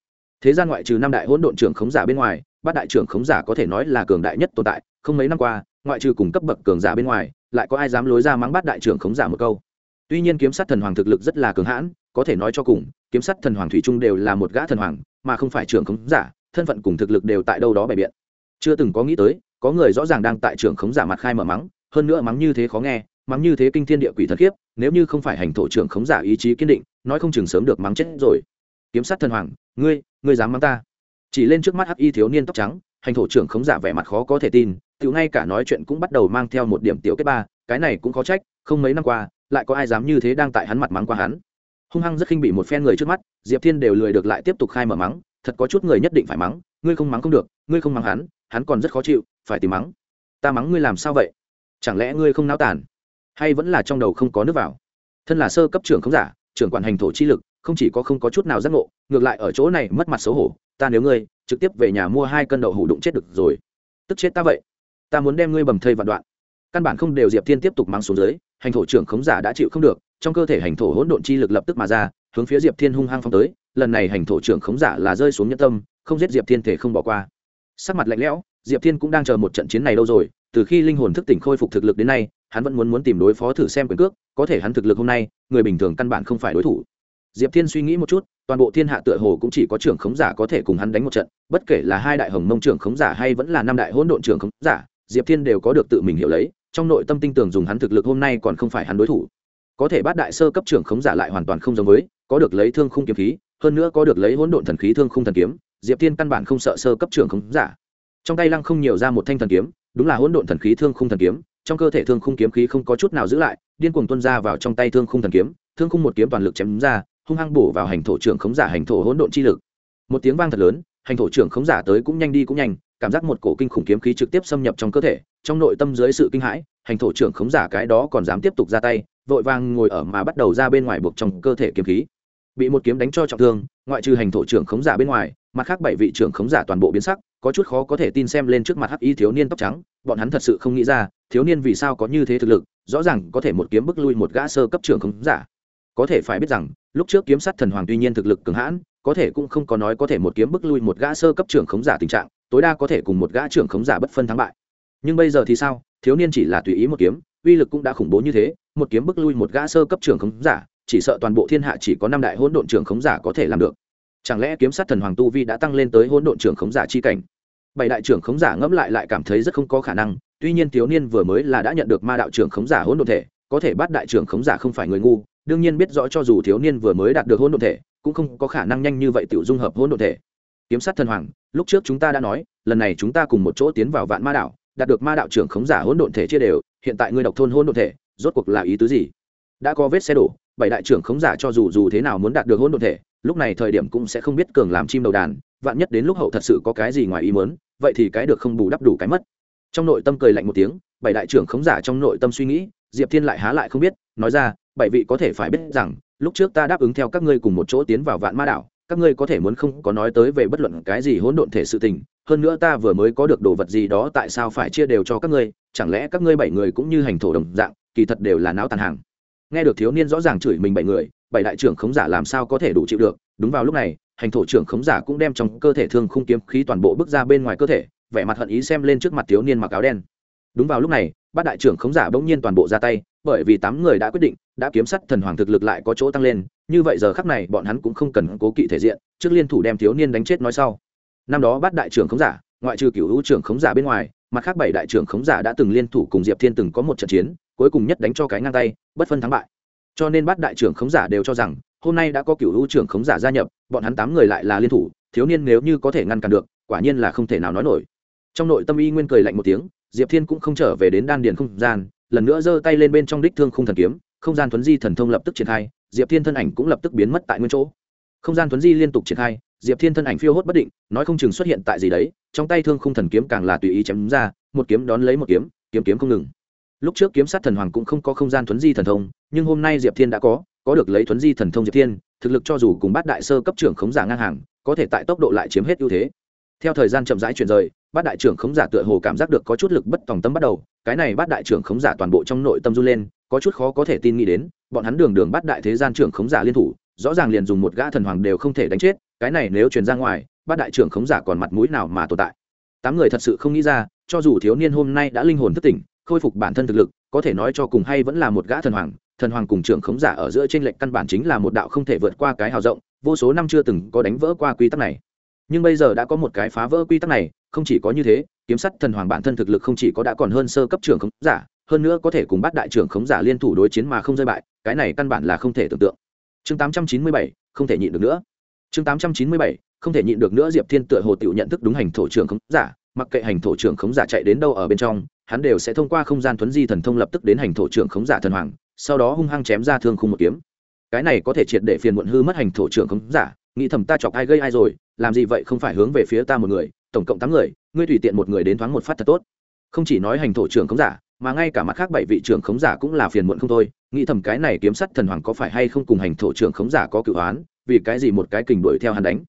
Thế gian ngoại trừ năm đại hỗn độn trưởng khống giả bên ngoài, bát đại trưởng khống giả có thể nói là cường đại nhất tồn tại, không mấy năm qua, ngoại trừ cùng cấp bậc cường giả bên ngoài, lại có ai dám lối ra mắng bát đại trưởng khống giả một câu. Tuy nhiên kiếm sát thần hoàng thực lực rất là cường hãn có thể nói cho cùng, kiếm sát thần hoàng thủy trung đều là một gã thần hoàng, mà không phải trưởng khống giả, thân phận cùng thực lực đều tại đâu đó bày biện. Chưa từng có nghĩ tới, có người rõ ràng đang tại trưởng khống giả mặt khai mở mắng, hơn nữa mắng như thế khó nghe, mắng như thế kinh thiên địa quỷ thần khiếp, nếu như không phải hành thổ trưởng khống giả ý chí kiên định, nói không chừng sớm được mắng chết rồi. Kiếm sát thần hoàng, ngươi ngươi dám mắng ta? Chỉ lên trước mắt hắc y thiếu niên tóc trắng, hành thổ trưởng khống giả vẻ mặt khó có thể tin, tự ngay cả nói chuyện cũng bắt đầu mang theo một điểm tiểu kết ba, cái này cũng khó trách, không mấy năm qua, lại có ai dám như thế đang tại hắn mặt mắng qua hắn hung hăng rất khinh bị một phen người trước mắt, diệp thiên đều lười được lại tiếp tục khai mở mắng, thật có chút người nhất định phải mắng, ngươi không mắng không được, ngươi không mắng hắn hắn còn rất khó chịu, phải tìm mắng. Ta mắng ngươi làm sao vậy? Chẳng lẽ ngươi không náo tàn? Hay vẫn là trong đầu không có nước vào? Thân là sơ cấp trưởng không giả, trưởng quản hành thổ chi lực, không chỉ có không có chút nào giác ngộ, ngược lại ở chỗ này mất mặt xấu hổ, ta nếu ngươi, trực tiếp về nhà mua hai cân đậu hủ đụng chết được rồi. Tức chết ta vậy. Ta muốn đem ngươi bầm thây vạn đoạn. Căn bản không đều diệp thiên tiếp tục mang xuống dưới, hành thổ trưởng khống giả đã chịu không được trong cơ thể hành thổ hỗn độn chi lực lập tức mà ra, hướng phía diệp thiên hung hăng phong tới, lần này hành thổ trưởng khống giả là rơi xuống nhân tâm, không giết diệp thiên thể không bỏ qua. Sắc mặt lạnh lẽo, diệp thiên cũng đang chờ một trận chiến này đâu rồi, từ khi linh hồn thức tỉnh khôi phục thực lực đến nay, hắn vẫn muốn muốn tìm đối phó thử xem quyền cước, có thể hắn thực lực hôm nay, người bình thường căn bản không phải đối thủ. Diệp thiên suy nghĩ một chút, toàn bộ thiên hạ tựa hồ cũng chỉ có trưởng khống giả có thể cùng hắn đánh một trận, bất kể là hai đại hồng mông trưởng khống giả hay vẫn là năm đại hỗn độn trưởng khống giả, diệp thiên đều có được tự mình hiểu lấy, trong nội tâm tin tưởng dùng hắn thực lực hôm nay còn không phải hắn đối thủ có thể bắt đại sơ cấp trưởng khống giả lại hoàn toàn không giống với, có được lấy thương khung kiếm khí, hơn nữa có được lấy hỗn độn thần khí thương khung thần kiếm, diệp thiên căn bản không sợ sơ cấp trưởng khống giả. Trong tay lăng không nhiều ra một thanh thần kiếm, đúng là hỗn độn thần khí thương khung thần kiếm, trong cơ thể thương khung kiếm khí không có chút nào giữ lại, điên cuồng tuôn ra vào trong tay thương khung thần kiếm, thương khung một kiếm toàn lực chém ra, hung hăng bổ vào hành thổ trưởng khống giả hành thổ hỗn độn chi lực. Một tiếng vang thật lớn, hành thổ trưởng khống giả tới cũng nhanh đi cũng nhanh, cảm giác một cổ kinh khủng kiếm khí trực tiếp xâm nhập trong cơ thể, trong nội tâm dưới sự kinh hãi, hành thổ trưởng khống giả cái đó còn dám tiếp tục ra tay vội vàng ngồi ở mà bắt đầu ra bên ngoài buộc trong cơ thể kiếm khí. Bị một kiếm đánh cho trọng thương, ngoại trừ hành thổ trưởng khống giả bên ngoài, mặt khác bảy vị trưởng khống giả toàn bộ biến sắc, có chút khó có thể tin xem lên trước mặt hắc y thiếu niên tóc trắng, bọn hắn thật sự không nghĩ ra, thiếu niên vì sao có như thế thực lực, rõ ràng có thể một kiếm bức lui một gã sơ cấp trưởng khống giả. Có thể phải biết rằng, lúc trước kiếm sát thần hoàng tuy nhiên thực lực cường hãn, có thể cũng không có nói có thể một kiếm bức lui một gã sơ cấp trưởng khống giả tình trạng, tối đa có thể cùng một gã trưởng khống giả bất phân thắng bại. Nhưng bây giờ thì sao? Thiếu niên chỉ là tùy ý một kiếm, uy lực cũng đã khủng bố như thế một kiếm bức lui một gã sơ cấp trưởng khống giả, chỉ sợ toàn bộ thiên hạ chỉ có năm đại hỗn độn trưởng khống giả có thể làm được. Chẳng lẽ kiếm sát thần hoàng tu vi đã tăng lên tới hỗn độn trưởng khống giả chi cảnh? Bảy đại trưởng khống giả ngẫm lại lại cảm thấy rất không có khả năng, tuy nhiên thiếu niên vừa mới là đã nhận được ma đạo trưởng khống giả hỗn độn thể, có thể bắt đại trưởng khống giả không phải người ngu, đương nhiên biết rõ cho dù thiếu niên vừa mới đạt được hỗn độn thể, cũng không có khả năng nhanh như vậy tự dung hợp hỗn độn thể. Kiếm sát thần hoàng, lúc trước chúng ta đã nói, lần này chúng ta cùng một chỗ tiến vào vạn ma đạo, đạt được ma đạo trưởng khống giả hỗn độn thể chia đều, hiện tại ngươi độc thôn hỗn độn thể rốt cuộc là ý tứ gì? Đã có vết xe đổ, bảy đại trưởng khống giả cho dù dù thế nào muốn đạt được hỗn độn thể, lúc này thời điểm cũng sẽ không biết cường làm chim đầu đàn, vạn nhất đến lúc hậu thật sự có cái gì ngoài ý muốn, vậy thì cái được không bù đắp đủ cái mất. Trong nội tâm cười lạnh một tiếng, bảy đại trưởng khống giả trong nội tâm suy nghĩ, diệp thiên lại há lại không biết, nói ra, bảy vị có thể phải biết rằng, lúc trước ta đáp ứng theo các ngươi cùng một chỗ tiến vào vạn ma đảo, các ngươi có thể muốn không có nói tới về bất luận cái gì hỗn độn thể sự tình, hơn nữa ta vừa mới có được đồ vật gì đó tại sao phải chia đều cho các ngươi, chẳng lẽ các ngươi bảy người cũng như hành thổ đồng dạng kỳ thật đều là não tàn hàng. Nghe được thiếu niên rõ ràng chửi mình bảy người, bảy đại trưởng khống giả làm sao có thể đủ chịu được, đúng vào lúc này, hành thổ trưởng khống giả cũng đem trong cơ thể thương khung kiếm khí toàn bộ bước ra bên ngoài cơ thể, vẻ mặt hận ý xem lên trước mặt thiếu niên mặc áo đen. Đúng vào lúc này, bát đại trưởng khống giả bỗng nhiên toàn bộ ra tay, bởi vì tám người đã quyết định, đã kiếm sắt thần hoàng thực lực lại có chỗ tăng lên, như vậy giờ khắc này bọn hắn cũng không cần cố kỵ thể diện, trước liên thủ đem thiếu niên đánh chết nói sau. Năm đó bát đại trưởng khống giả, ngoại trừ cựu hữu trưởng khống giả bên ngoài, mặt khác bảy đại trưởng khống giả đã từng liên thủ cùng diệp thiên từng có một trận chiến cuối cùng nhất đánh cho cái ngang tay, bất phân thắng bại. Cho nên bát đại trưởng khống giả đều cho rằng, hôm nay đã có cựu hữu trưởng khống giả gia nhập, bọn hắn tám người lại là liên thủ, thiếu niên nếu như có thể ngăn cản được, quả nhiên là không thể nào nói nổi. Trong nội tâm y nguyên cười lạnh một tiếng, diệp thiên cũng không trở về đến đan điền không gian, lần nữa giơ tay lên bên trong đích thương không thần kiếm, không gian thuấn di thần thông lập tức triển khai, diệp thiên thân ảnh cũng lập tức biến mất tại nguyên chỗ. Không gian thuấn di liên tục triển khai, diệp thiên thân ảnh phiêu hốt bất định, nói không chừng xuất hiện tại gì đấy, trong tay thương không thần kiếm càng là tùy ý chém ra, một kiếm đón lấy một kiếm kiếm kiếm không ngừng lúc trước kiếm sát thần hoàng cũng không có không gian thuấn di thần thông, nhưng hôm nay diệp thiên đã có có được lấy thuấn di thần thông diệp thiên, thực lực cho dù cùng bát đại sơ cấp trưởng khống giả ngang hàng, có thể tại tốc độ lại chiếm hết ưu thế. Theo thời gian chậm rãi chuyển rời, bát đại trưởng khống giả tựa hồ cảm giác được có chút lực bất tòng tâm bắt đầu, cái này bát đại trưởng khống giả toàn bộ trong nội tâm run lên, có chút khó có thể tin nghĩ đến, bọn hắn đường đường bát đại thế gian trưởng khống giả liên thủ, rõ ràng liền dùng một gã thần hoàng đều không thể đánh chết, cái này nếu truyền ra ngoài, bát đại trưởng khống giả còn mặt mũi nào mà tồn tại? Tám người thật sự không nghĩ ra, cho dù thiếu niên hôm nay đã linh hồn thất tỉnh khôi phục bản thân thực lực có thể nói cho cùng hay vẫn là một gã thần hoàng thần hoàng cùng trưởng khống giả ở giữa trên lệnh căn bản chính là một đạo không thể vượt qua cái hào rộng vô số năm chưa từng có đánh vỡ qua quy tắc này. Nhưng bây giờ đã có một cái phá vỡ quy tắc này không chỉ có như thế kiếm sắt thần hoàng bản thân thực lực không chỉ có đã còn hơn sơ cấp trưởng khống giả hơn nữa có thể cùng bắt đại trưởng khống giả liên thủ đối chiến mà không rơi bại cái này căn bản là không thể tưởng tượng. Chương 897, không thể nhịn được nữa. Chương 897, không thể nhịn được nữa diệp thiên tựa hồ tiểu nhận thức đúng hành thổ trưởng khống giả mặc kệ hành thổ trưởng khống giả chạy đến đâu ở bên trong hắn đều sẽ thông qua không gian thuấn di thần thông lập tức đến hành thổ trưởng khống giả thần hoàng, sau đó hung hăng chém ra thương khung một kiếm. Cái này có thể triệt để phiền muộn hư mất hành thổ trưởng khống giả, nghĩ thầm ta chọc ai gây ai rồi, làm gì vậy không phải hướng về phía ta một người, tổng cộng tám người, ngươi tùy tiện một người đến thoáng một phát thật tốt. Không chỉ nói hành thổ trưởng khống giả, mà ngay cả mặt khác bảy vị trưởng khống giả cũng là phiền muộn không thôi, nghĩ thầm cái này kiếm sắt thần hoàng có phải hay không cùng hành thổ trưởng khống giả có cựu án vì cái gì một cái kình đuổi theo hắn đánh.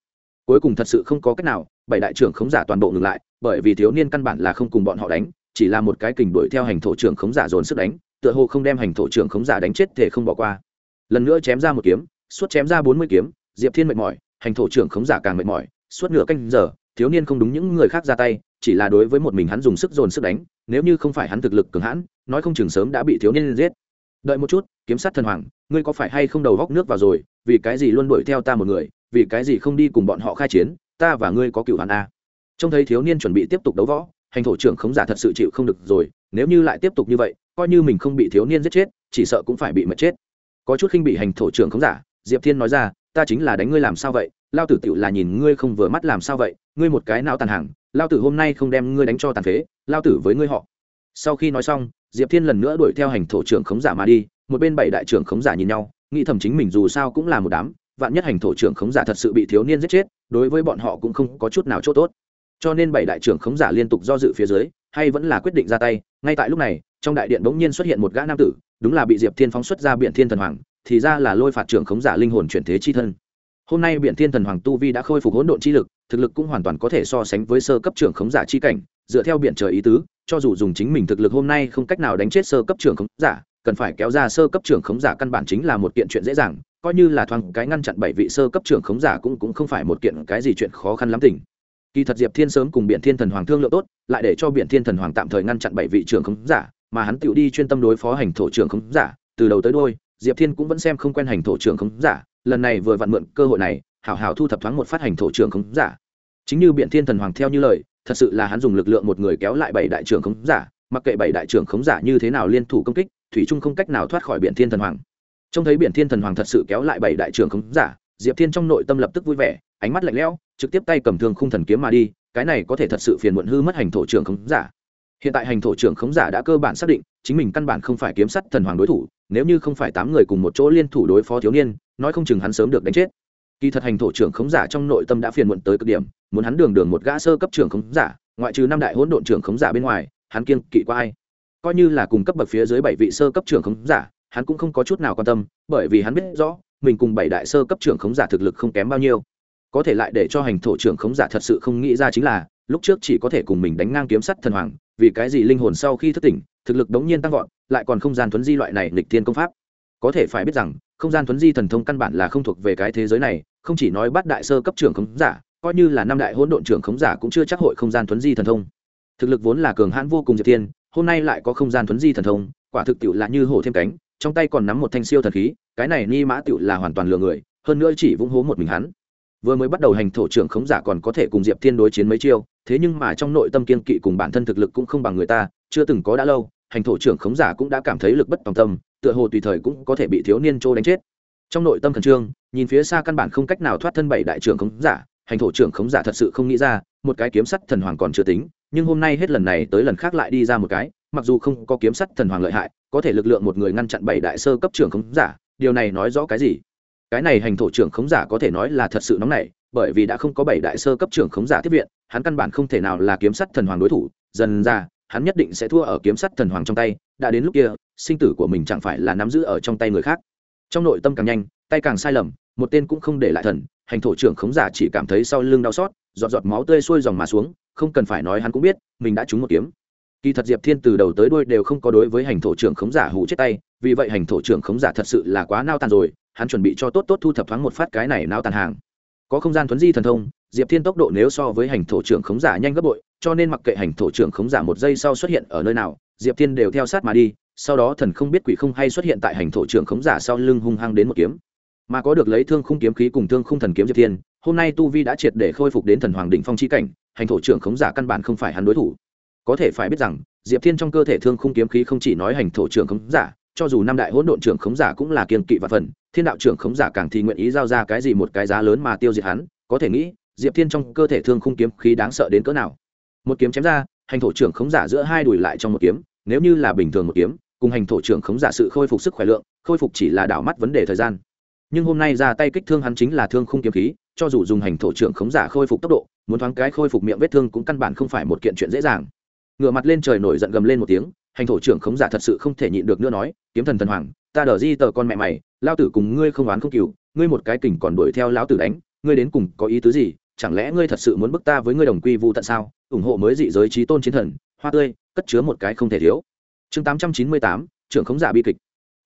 Cuối cùng thật sự không có cách nào, bảy đại trưởng khống giả toàn bộ ngừng lại, bởi vì thiếu niên căn bản là không cùng bọn họ đánh chỉ là một cái kình đuổi theo hành thổ trưởng khống giả dồn sức đánh, tựa hồ không đem hành thổ trưởng khống giả đánh chết thể không bỏ qua. Lần nữa chém ra một kiếm, suốt chém ra bốn mươi kiếm, diệp thiên mệt mỏi, hành thổ trưởng khống giả càng mệt mỏi, suốt nửa canh giờ, thiếu niên không đúng những người khác ra tay, chỉ là đối với một mình hắn dùng sức dồn sức đánh, nếu như không phải hắn thực lực cường hãn, nói không chừng sớm đã bị thiếu niên giết. Đợi một chút, kiếm sát thần hoàng, ngươi có phải hay không đầu góc nước vào rồi, vì cái gì luôn đuổi theo ta một người, vì cái gì không đi cùng bọn họ khai chiến, ta và ngươi có cựu hắn a. Trông thấy thiếu niên chuẩn bị tiếp tục đấu võ hành thổ trưởng khống giả thật sự chịu không được rồi, nếu như lại tiếp tục như vậy, coi như mình không bị thiếu niên giết chết, chỉ sợ cũng phải bị mất chết. Có chút khinh bị hành thổ trưởng khống giả, diệp thiên nói ra, ta chính là đánh ngươi làm sao vậy? Lao tử tựu là nhìn ngươi không vừa mắt làm sao vậy? Ngươi một cái não tàn hàng lao tử hôm nay không đem ngươi đánh cho tàn phế, lao tử với ngươi họ. Sau khi nói xong, diệp thiên lần nữa đuổi theo hành thổ trưởng khống giả mà đi, một bên bảy đại trưởng khống giả nhìn nhau, nghĩ thầm chính mình dù sao cũng là một đám, vạn nhất hành thổ trưởng khống giả thật sự bị thiếu niên giết chết, đối với bọn họ cũng không có chút nào chỗ tốt cho nên bảy đại trưởng khống giả liên tục do dự phía dưới, hay vẫn là quyết định ra tay. Ngay tại lúc này, trong đại điện bỗng nhiên xuất hiện một gã nam tử, đúng là bị diệp thiên phóng xuất ra biện thiên thần hoàng, thì ra là lôi phạt trưởng khống giả linh hồn chuyển thế chi thân. Hôm nay biện thiên thần hoàng tu vi đã khôi phục hỗn độn chi lực, thực lực cũng hoàn toàn có thể so sánh với sơ cấp trưởng khống giả chi cảnh, dựa theo biện trời ý tứ, cho dù dùng chính mình thực lực hôm nay không cách nào đánh chết sơ cấp trưởng khống giả, cần phải kéo ra sơ cấp trưởng khống giả căn bản chính là một kiện chuyện dễ dàng, coi như là thoáng cái ngăn chặn bảy vị sơ cấp trưởng khống giả cũng cũng không phải một kiện cái gì chuyện khó khăn lắm tỉnh kỳ thật diệp thiên sớm cùng biện thiên thần hoàng thương lượng tốt, lại để cho biện thiên thần hoàng tạm thời ngăn chặn bảy vị trưởng khống giả, mà hắn tự đi chuyên tâm đối phó hành thổ trưởng khống giả, từ đầu tới đôi diệp thiên cũng vẫn xem không quen hành thổ trưởng khống giả, lần này vừa vặn mượn cơ hội này, hảo hảo thu thập thoáng một phát hành thổ trưởng khống giả. Chính như biện thiên thần hoàng theo như lời, thật sự là hắn dùng lực lượng một người kéo lại bảy đại trưởng khống giả, mặc kệ bảy đại trưởng khống giả như thế nào liên thủ công kích, thủy trung không cách nào thoát khỏi biện thiên thần hoàng. Trông thấy biện thiên thần hoàng thật sự kéo lại bảy đại trưởng khống giả, diệp thiên trong nội tâm lập tức vui vẻ ánh mắt lạnh lẽo, trực tiếp tay cầm thương khung thần kiếm mà đi, cái này có thể thật sự phiền muộn hư mất hành thổ trưởng khống giả. Hiện tại hành thổ trưởng khống giả đã cơ bản xác định, chính mình căn bản không phải kiếm sắt thần hoàng đối thủ, nếu như không phải tám người cùng một chỗ liên thủ đối phó thiếu niên, nói không chừng hắn sớm được đánh chết. Kỳ thật hành thổ trưởng khống giả trong nội tâm đã phiền muộn tới cực điểm, muốn hắn đường đường một gã sơ cấp trưởng khống giả, ngoại trừ năm đại hỗn độn trưởng khống giả bên ngoài, hắn kiêng kỵ qua ai? Coi như là cùng cấp bậc phía dưới bảy vị sơ cấp trưởng khống giả, hắn cũng không có chút nào quan tâm, bởi vì hắn biết rõ, mình cùng bảy đại sơ cấp trưởng khống giả thực lực không kém bao nhiêu có thể lại để cho hành thổ trưởng khống giả thật sự không nghĩ ra chính là, lúc trước chỉ có thể cùng mình đánh ngang kiếm sắt thần hoàng, vì cái gì linh hồn sau khi thức tỉnh, thực lực đống nhiên tăng vọt, lại còn không gian thuấn di loại này lịch thiên công pháp. Có thể phải biết rằng, không gian thuấn di thần thông căn bản là không thuộc về cái thế giới này, không chỉ nói bắt đại sơ cấp trưởng khống giả, coi như là năm đại hỗn độn trưởng khống giả cũng chưa chắc hội không gian thuấn di thần thông. Thực lực vốn là cường hãn vô cùng diệp tiên hôm nay lại có không gian thuấn di thần thông, quả thực tiệu là như hổ thêm cánh, trong tay còn nắm một thanh siêu thần khí, cái này ni mã tiệu là hoàn toàn lừa người, hơn nữa chỉ vung hố một mình hắn vừa mới bắt đầu hành thổ trưởng khống giả còn có thể cùng diệp thiên đối chiến mấy chiêu, thế nhưng mà trong nội tâm kiên kỵ cùng bản thân thực lực cũng không bằng người ta, chưa từng có đã lâu, hành thổ trưởng khống giả cũng đã cảm thấy lực bất tòng tâm, tựa hồ tùy thời cũng có thể bị thiếu niên trô đánh chết. Trong nội tâm khẩn trương, nhìn phía xa căn bản không cách nào thoát thân bảy đại trưởng khống giả, hành thổ trưởng khống giả thật sự không nghĩ ra, một cái kiếm sắt thần hoàng còn chưa tính, nhưng hôm nay hết lần này tới lần khác lại đi ra một cái, mặc dù không có kiếm sắt thần hoàng lợi hại, có thể lực lượng một người ngăn chặn bảy đại sơ cấp trưởng khống giả, điều này nói rõ cái gì? Cái này hành thổ trưởng khống giả có thể nói là thật sự nóng nảy, bởi vì đã không có bảy đại sơ cấp trưởng khống giả tiếp viện, hắn căn bản không thể nào là kiếm sắt thần hoàng đối thủ, dần ra, hắn nhất định sẽ thua ở kiếm sắt thần hoàng trong tay, đã đến lúc kia, sinh tử của mình chẳng phải là nắm giữ ở trong tay người khác. Trong nội tâm càng nhanh, tay càng sai lầm, một tên cũng không để lại thần, hành thổ trưởng khống giả chỉ cảm thấy sau lưng đau xót, giọt giọt máu tươi xuôi dòng mà xuống, không cần phải nói hắn cũng biết, mình đã trúng một kiếm. Kỳ thật diệp thiên từ đầu tới đuôi đều không có đối với hành thổ trưởng khống giả hụ chết tay, vì vậy hành thổ trưởng khống giả thật sự là quá nao tàn rồi hắn chuẩn bị cho tốt tốt thu thập thoáng một phát cái này nao tàn hàng. Có không gian thuấn di thần thông, diệp thiên tốc độ nếu so với hành thổ trưởng khống giả nhanh gấp bội, cho nên mặc kệ hành thổ trưởng khống giả một giây sau xuất hiện ở nơi nào, diệp thiên đều theo sát mà đi, sau đó thần không biết quỷ không hay xuất hiện tại hành thổ trưởng khống giả sau lưng hung hăng đến một kiếm. Mà có được lấy thương khung kiếm khí cùng thương khung thần kiếm diệp thiên, hôm nay tu vi đã triệt để khôi phục đến thần hoàng đỉnh phong chi cảnh, hành thổ trưởng khống giả căn bản không phải hắn đối thủ. Có thể phải biết rằng, diệp thiên trong cơ thể thương khung kiếm khí không chỉ nói hành thổ trưởng khống giả cho dù năm đại hỗn độn trưởng khống giả cũng là kiên kỵ và phần, thiên đạo trưởng khống giả càng thì nguyện ý giao ra cái gì một cái giá lớn mà tiêu diệt hắn, có thể nghĩ, diệp thiên trong cơ thể thương khung kiếm khí đáng sợ đến cỡ nào. Một kiếm chém ra, hành thổ trưởng khống giả giữa hai đùi lại trong một kiếm, nếu như là bình thường một kiếm, cùng hành thổ trưởng khống giả sự khôi phục sức khỏe lượng, khôi phục chỉ là đảo mắt vấn đề thời gian. Nhưng hôm nay ra tay kích thương hắn chính là thương khung kiếm khí, cho dù dùng hành thổ trưởng khống giả khôi phục tốc độ, muốn thoáng cái khôi phục miệng vết thương cũng căn bản không phải một kiện chuyện dễ dàng. Ngựa mặt lên trời nổi giận gầm lên một tiếng hành thổ trưởng khống giả thật sự không thể nhịn được nữa nói, kiếm thần thần hoàng, ta đờ di tờ con mẹ mày, lao tử cùng ngươi không oán không cừu, ngươi một cái kình còn đuổi theo lão tử đánh, ngươi đến cùng có ý tứ gì? Chẳng lẽ ngươi thật sự muốn bức ta với ngươi đồng quy vu tận sao? Ủng hộ mới dị giới trí tôn chiến thần, hoa tươi, cất chứa một cái không thể thiếu. Chương tám trăm chín mươi tám, trưởng khống giả bi kịch.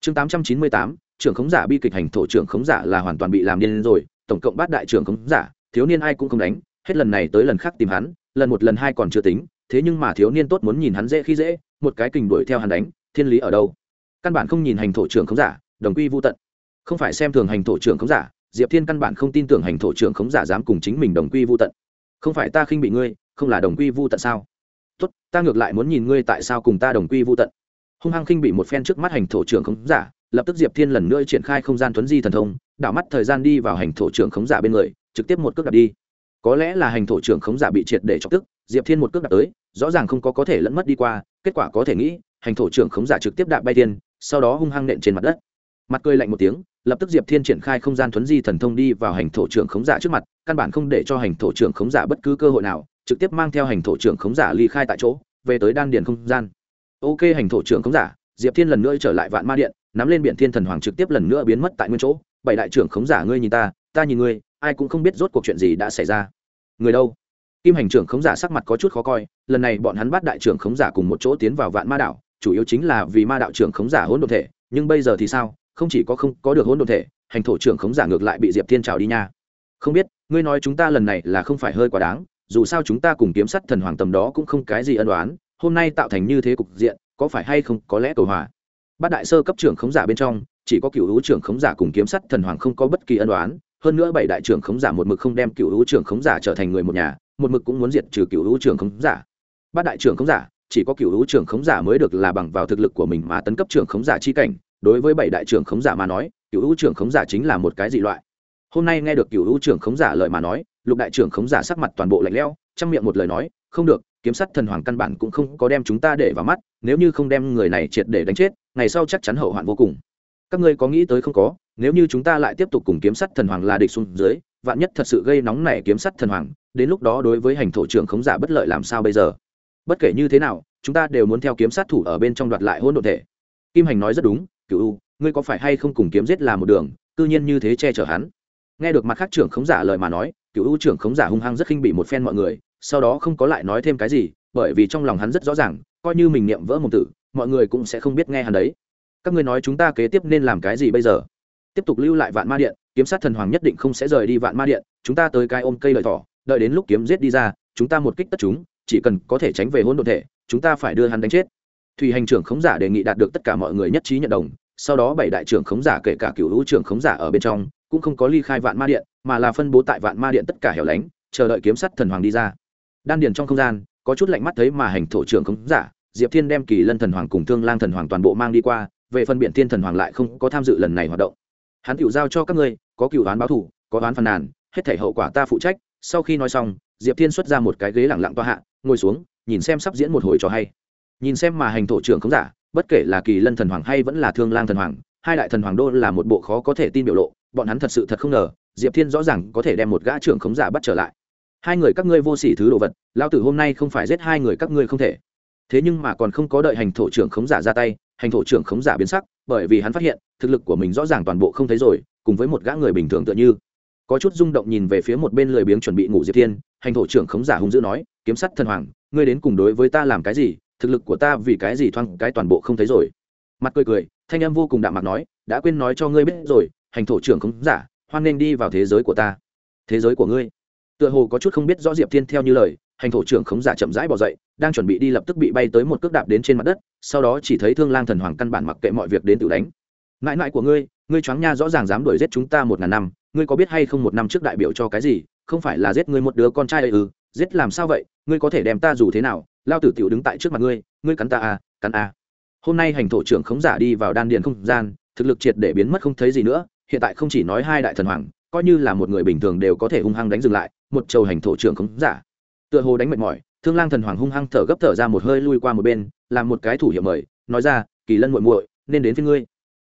Chương tám trăm chín mươi tám, trưởng khống giả bi kịch hành thổ trưởng khống giả là hoàn toàn bị làm điên rồi, tổng cộng bát đại trưởng khống giả, thiếu niên ai cũng không đánh, hết lần này tới lần khác tìm hắn, lần một lần hai còn chưa tính, thế nhưng mà thiếu niên tốt muốn nhìn hắn dễ khi dễ một cái kình đuổi theo hắn đánh, thiên lý ở đâu? Căn bản không nhìn hành thổ trưởng khống giả, đồng quy vô tận. Không phải xem thường hành thổ trưởng khống giả, diệp thiên căn bản không tin tưởng hành thổ trưởng khống giả dám cùng chính mình đồng quy vô tận. Không phải ta khinh bị ngươi, không là đồng quy vô tận sao? Tốt, ta ngược lại muốn nhìn ngươi tại sao cùng ta đồng quy vô tận. Hung hăng khinh bị một phen trước mắt hành thổ trưởng khống giả, lập tức diệp thiên lần nữa triển khai không gian tuấn di thần thông, đảo mắt thời gian đi vào hành thổ trưởng khống giả bên người, trực tiếp một cước đạp đi. Có lẽ là hành thổ trưởng khống giả bị triệt để chọc tức, diệp thiên một cước đạp tới, rõ ràng không có có thể lẫn mất đi qua kết quả có thể nghĩ, hành thổ trưởng khống giả trực tiếp đạp bay thiên, sau đó hung hăng nện trên mặt đất. Mặt cười lạnh một tiếng, lập tức diệp thiên triển khai không gian thuấn di thần thông đi vào hành thổ trưởng khống giả trước mặt, căn bản không để cho hành thổ trưởng khống giả bất cứ cơ hội nào, trực tiếp mang theo hành thổ trưởng khống giả ly khai tại chỗ, về tới đan điền không gian. Ok, hành thổ trưởng khống giả, diệp thiên lần nữa trở lại vạn ma điện, nắm lên biển thiên thần hoàng trực tiếp lần nữa biến mất tại nguyên chỗ. Bảy đại trưởng khống giả ngươi nhìn ta ta nhìn ngươi, ai cũng không biết rốt cuộc chuyện gì đã xảy ra. Người đâu? Kim hành trưởng khống giả sắc mặt có chút khó coi, lần này bọn hắn bắt đại trưởng khống giả cùng một chỗ tiến vào vạn ma đảo chủ yếu chính là vì ma đạo trưởng khống giả hỗn độn thể, nhưng bây giờ thì sao? Không chỉ có không có được hỗn độn thể, hành thổ trưởng khống giả ngược lại bị diệp thiên trào đi nha. Không biết, ngươi nói chúng ta lần này là không phải hơi quá đáng, dù sao chúng ta cùng kiếm sắt thần hoàng tầm đó cũng không cái gì ân đoán hôm nay tạo thành như thế cục diện, có phải hay không có lẽ cầu hòa? Bát đại sơ cấp trưởng khống giả bên trong, chỉ có cựu hữu trưởng khống giả cùng kiếm sắt thần hoàng không có bất kỳ ân đoán hơn nữa bảy đại trưởng khống giả một mực không đem cựu hữu trưởng khống giả trở thành người một nhà một mực cũng muốn diệt trừ cựu hữu trưởng khống giả. Bát đại trưởng khống giả, chỉ có cựu hữu trưởng khống giả mới được là bằng vào thực lực của mình mà tấn cấp trưởng khống giả chi cảnh. Đối với bảy đại trưởng khống giả mà nói, cựu hữu trưởng khống giả chính là một cái dị loại. Hôm nay nghe được cựu hữu trưởng khống giả lời mà nói, lục đại trưởng khống giả sắc mặt toàn bộ lạnh lẽo, trong miệng một lời nói, không được, kiếm sắt thần hoàng căn bản cũng không có đem chúng ta để vào mắt, nếu như không đem người này triệt để đánh chết, ngày sau chắc chắn hậu hoạn vô cùng. Các ngươi có nghĩ tới không có, nếu như chúng ta lại tiếp tục cùng kiếm sắt thần hoàng là địch xuống dưới, vạn nhất thật sự gây nóng này kiếm sắt thần hoàng đến lúc đó đối với hành thổ trưởng khống giả bất lợi làm sao bây giờ? Bất kể như thế nào, chúng ta đều muốn theo kiếm sát thủ ở bên trong đoạt lại hôn đ ộ thể. Kim hành nói rất đúng cựu ngươi có phải hay không cùng kiếm giết là một đường, cư nhiên như thế che chở hắn? Nghe được mặt khác trưởng khống giả lời mà nói cựu ưu trưởng khống giả hung hăng rất khinh bị một phen mọi người, sau đó không có lại nói thêm cái gì, bởi vì trong lòng hắn rất rõ ràng, coi như mình niệm vỡ mồm tử, mọi người cũng sẽ không biết nghe hắn đấy. Các ngươi nói chúng ta kế tiếp nên làm cái gì bây giờ? Tiếp tục lưu lại vạn ma điện, kiếm sát thần hoàng nhất định không sẽ rời đi vạn ma điện, chúng ta tới cái ôm cây lợi thỏ đợi đến lúc kiếm giết đi ra, chúng ta một kích tất chúng, chỉ cần có thể tránh về hỗn độn thể, chúng ta phải đưa hắn đánh chết. Thủy hành trưởng khống giả đề nghị đạt được tất cả mọi người nhất trí nhận đồng, sau đó bảy đại trưởng khống giả kể cả cựu hữu trưởng khống giả ở bên trong, cũng không có ly khai vạn ma điện, mà là phân bố tại vạn ma điện tất cả hẻo lánh, chờ đợi kiếm sắt thần hoàng đi ra. Đan điền trong không gian, có chút lạnh mắt thấy mà hành thổ trưởng khống giả, diệp thiên đem kỳ lân thần hoàng cùng thương lang thần hoàng toàn bộ mang đi qua, về phân biện thiên thần hoàng lại không có tham dự lần này hoạt động. Hắn Tiểu giao cho các ngươi, có cựu đoán báo thủ, có đoán phàn nàn, hết thể hậu quả ta phụ trách sau khi nói xong, diệp thiên xuất ra một cái ghế lẳng lặng toa hạ, ngồi xuống, nhìn xem sắp diễn một hồi trò hay. Nhìn xem mà hành thổ trưởng khống giả, bất kể là kỳ lân thần hoàng hay vẫn là thương lang thần hoàng, hai đại thần hoàng đô là một bộ khó có thể tin biểu lộ, bọn hắn thật sự thật không ngờ, diệp thiên rõ ràng có thể đem một gã trưởng khống giả bắt trở lại. Hai người các ngươi vô s ỉ thứ đồ vật lao tử hôm nay không phải giết hai người các ngươi không thể. Thế nhưng mà còn không có đợi hành thổ trưởng khống giả ra tay, hành thổ trưởng khống giả biến sắc, bởi vì hắn phát hiện, thực lực của mình rõ ràng toàn bộ không thấy rồi, cùng với một gã người bình thường tựa như có chút rung động nhìn về phía một bên lười biếng chuẩn bị ngủ diệp thiên, hành thổ trưởng khống giả hung dữ nói, kiếm sắt thần hoàng, ngươi đến cùng đối với ta làm cái gì? Thực lực của ta vì cái gì thoang cái toàn bộ không thấy rồi? Mặt cười cười, thanh em vô cùng đạm mặt nói, đã quên nói cho ngươi biết rồi, hành thổ trưởng khống giả, hoan nên đi vào thế giới của ta. Thế giới của ngươi? Tựa hồ có chút không biết rõ diệp thiên theo như lời, hành thổ trưởng khống giả chậm rãi bỏ dậy, đang chuẩn bị đi lập tức bị bay tới một cước đạp đến trên mặt đất, sau đó chỉ thấy thương lang thần hoàng căn bản mặc kệ mọi việc đến tự đánh. Mãi mãi của ngươi ngươi choáng nha rõ ràng dám đuổi giết chúng ta một ngàn năm, ngươi có biết hay không một năm trước đại biểu cho cái gì? Không phải là giết ngươi một đứa con trai ấy ư? Giết làm sao vậy? Ngươi có thể đem ta dù thế nào? Lao tử tiểu đứng tại trước mặt ngươi ngươi cắn ta à cắn à. Hôm nay hành thổ trưởng khống giả đi vào đan điền không gian, thực lực triệt để biến mất không thấy gì nữa, hiện tại không chỉ nói hai đại thần hoàng, coi như là một người bình thường đều có thể hung hăng đánh dừng lại, một trầu hành thổ trưởng khống giả. Tựa hồ đánh mệt mỏi, thương lang thần hoàng hung hăng thở gấp thở ra một hơi lui qua một bên, làm một cái thủ hiệu mời, nói ra, kỳ lân muội muội, nên đến với ngươi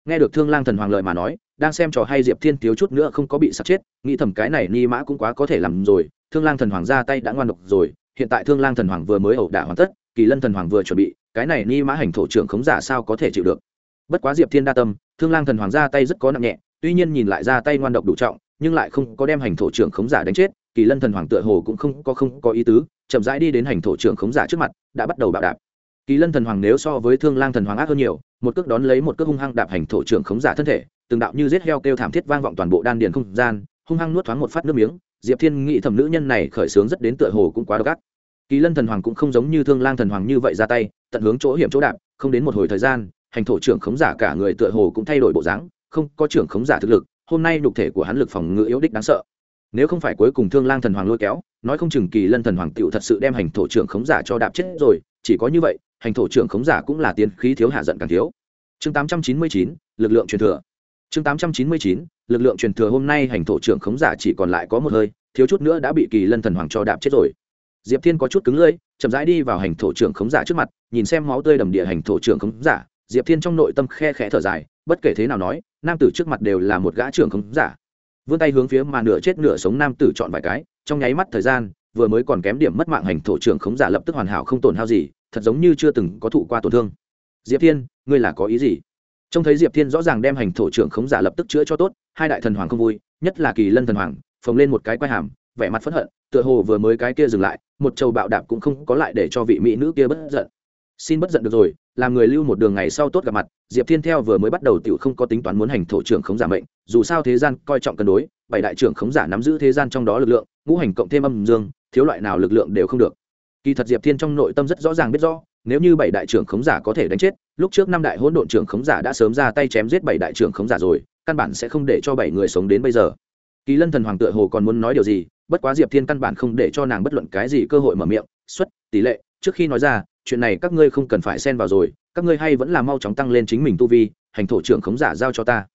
nghe được thương lang thần hoàng lời mà nói, đang xem trò hay diệp thiên thiếu chút nữa không có bị sặc chết, nghĩ thầm cái này ni mã cũng quá có thể làm rồi, thương lang thần hoàng ra tay đã ngoan độc rồi, hiện tại thương lang thần hoàng vừa mới ẩu đả hoàn tất, kỳ lân thần hoàng vừa chuẩn bị, cái này ni mã hành thổ trưởng khống giả sao có thể chịu được? Bất quá diệp thiên đa tâm, thương lang thần hoàng ra tay rất có nặng nhẹ, tuy nhiên nhìn lại ra tay ngoan độc đủ trọng, nhưng lại không có đem hành thổ trưởng khống giả đánh chết, kỳ lân thần hoàng tựa hồ cũng không có không có ý tứ, chậm rãi đi đến hành thổ trưởng khống giả trước mặt, đã bắt đầu bạo đạp. Kỳ lân thần hoàng nếu so với thương lang thần hoàng ác hơn nhiều một cước đón lấy một cước hung hăng đạp hành thổ trưởng khống giả thân thể, từng đạo như giết heo kêu thảm thiết vang vọng toàn bộ đan điền không gian, hung hăng nuốt thoáng một phát nước miếng. Diệp thiên nghĩ thầm nữ nhân này khởi sướng rất đến tựa hồ cũng quá độc ác. Kỳ lân thần hoàng cũng không giống như thương lang thần hoàng như vậy ra tay, tận hướng chỗ hiểm chỗ đạp, không đến một hồi thời gian, hành thổ trưởng khống giả cả người tựa hồ cũng thay đổi bộ dáng, không có trưởng khống giả thực lực, hôm nay nhục thể của hắn lực phòng ngự yếu đích đáng sợ. Nếu không phải cuối cùng thương lang thần hoàng lôi kéo, nói không chừng kỳ lân thần hoàng tựu thật sự đem hành thổ trưởng khống giả cho đạp chết rồi chỉ có như vậy hành thổ trưởng khống giả cũng là tiến khí thiếu hạ giận càng thiếu. Chương 899, lực lượng truyền thừa. Chương 899, lực lượng truyền thừa hôm nay hành thổ trưởng khống giả chỉ còn lại có một hơi thiếu chút nữa đã bị kỳ lân thần hoàng cho đạp chết rồi. Diệp thiên có chút cứng lưỡi chậm rãi đi vào hành thổ trưởng khống giả trước mặt nhìn xem máu tươi đầm địa hành thổ trưởng khống giả. Diệp thiên trong nội tâm khe khẽ thở dài bất kể thế nào nói nam tử trước mặt đều là một gã trưởng khống giả. Vươn tay hướng phía mà nửa chết nửa sống nam tử chọn vài cái trong nháy mắt thời gian vừa mới còn kém điểm mất mạng hành thổ trưởng khống giả lập tức hoàn hảo không tổn hao gì, thật giống như chưa từng có thụ qua tổn thương. Diệp thiên, ngươi là có ý gì? Trông thấy diệp thiên rõ ràng đem hành thổ trưởng khống giả lập tức chữa cho tốt, hai đại thần hoàng không vui, nhất là kỳ lân thần hoàng, phồng lên một cái quai hàm, vẻ mặt phẫn hận, tựa hồ vừa mới cái kia dừng lại, một trầu bạo đạp cũng không có lại để cho vị mỹ nữ kia bất giận. Xin bất giận được rồi, làm người lưu một đường ngày sau tốt gặp mặt, diệp thiên theo vừa mới bắt đầu tiểu không có tính toán muốn hành thổ trưởng khống giả mệnh, dù sao thế gian coi trọng cân đối, bảy đại trưởng khống giả nắm giữ thế gian trong đó lực lượng, ngũ hành cộng thêm âm dương thiếu loại nào lực lượng đều không được. Kỳ thật diệp thiên trong nội tâm rất rõ ràng biết rõ, nếu như bảy đại trưởng khống giả có thể đánh chết, lúc trước năm đại hỗn độn trưởng khống giả đã sớm ra tay chém giết bảy đại trưởng khống giả rồi, căn bản sẽ không để cho bảy người sống đến bây giờ. Kỳ lân thần hoàng tựa hồ còn muốn nói điều gì, bất quá diệp thiên căn bản không để cho nàng bất luận cái gì cơ hội mở miệng, xuất, tỷ lệ, trước khi nói ra, chuyện này các ngươi không cần phải xen vào rồi, các ngươi hay vẫn là mau chóng tăng lên chính mình tu vi, hành thổ trưởng khống giả giao cho ta.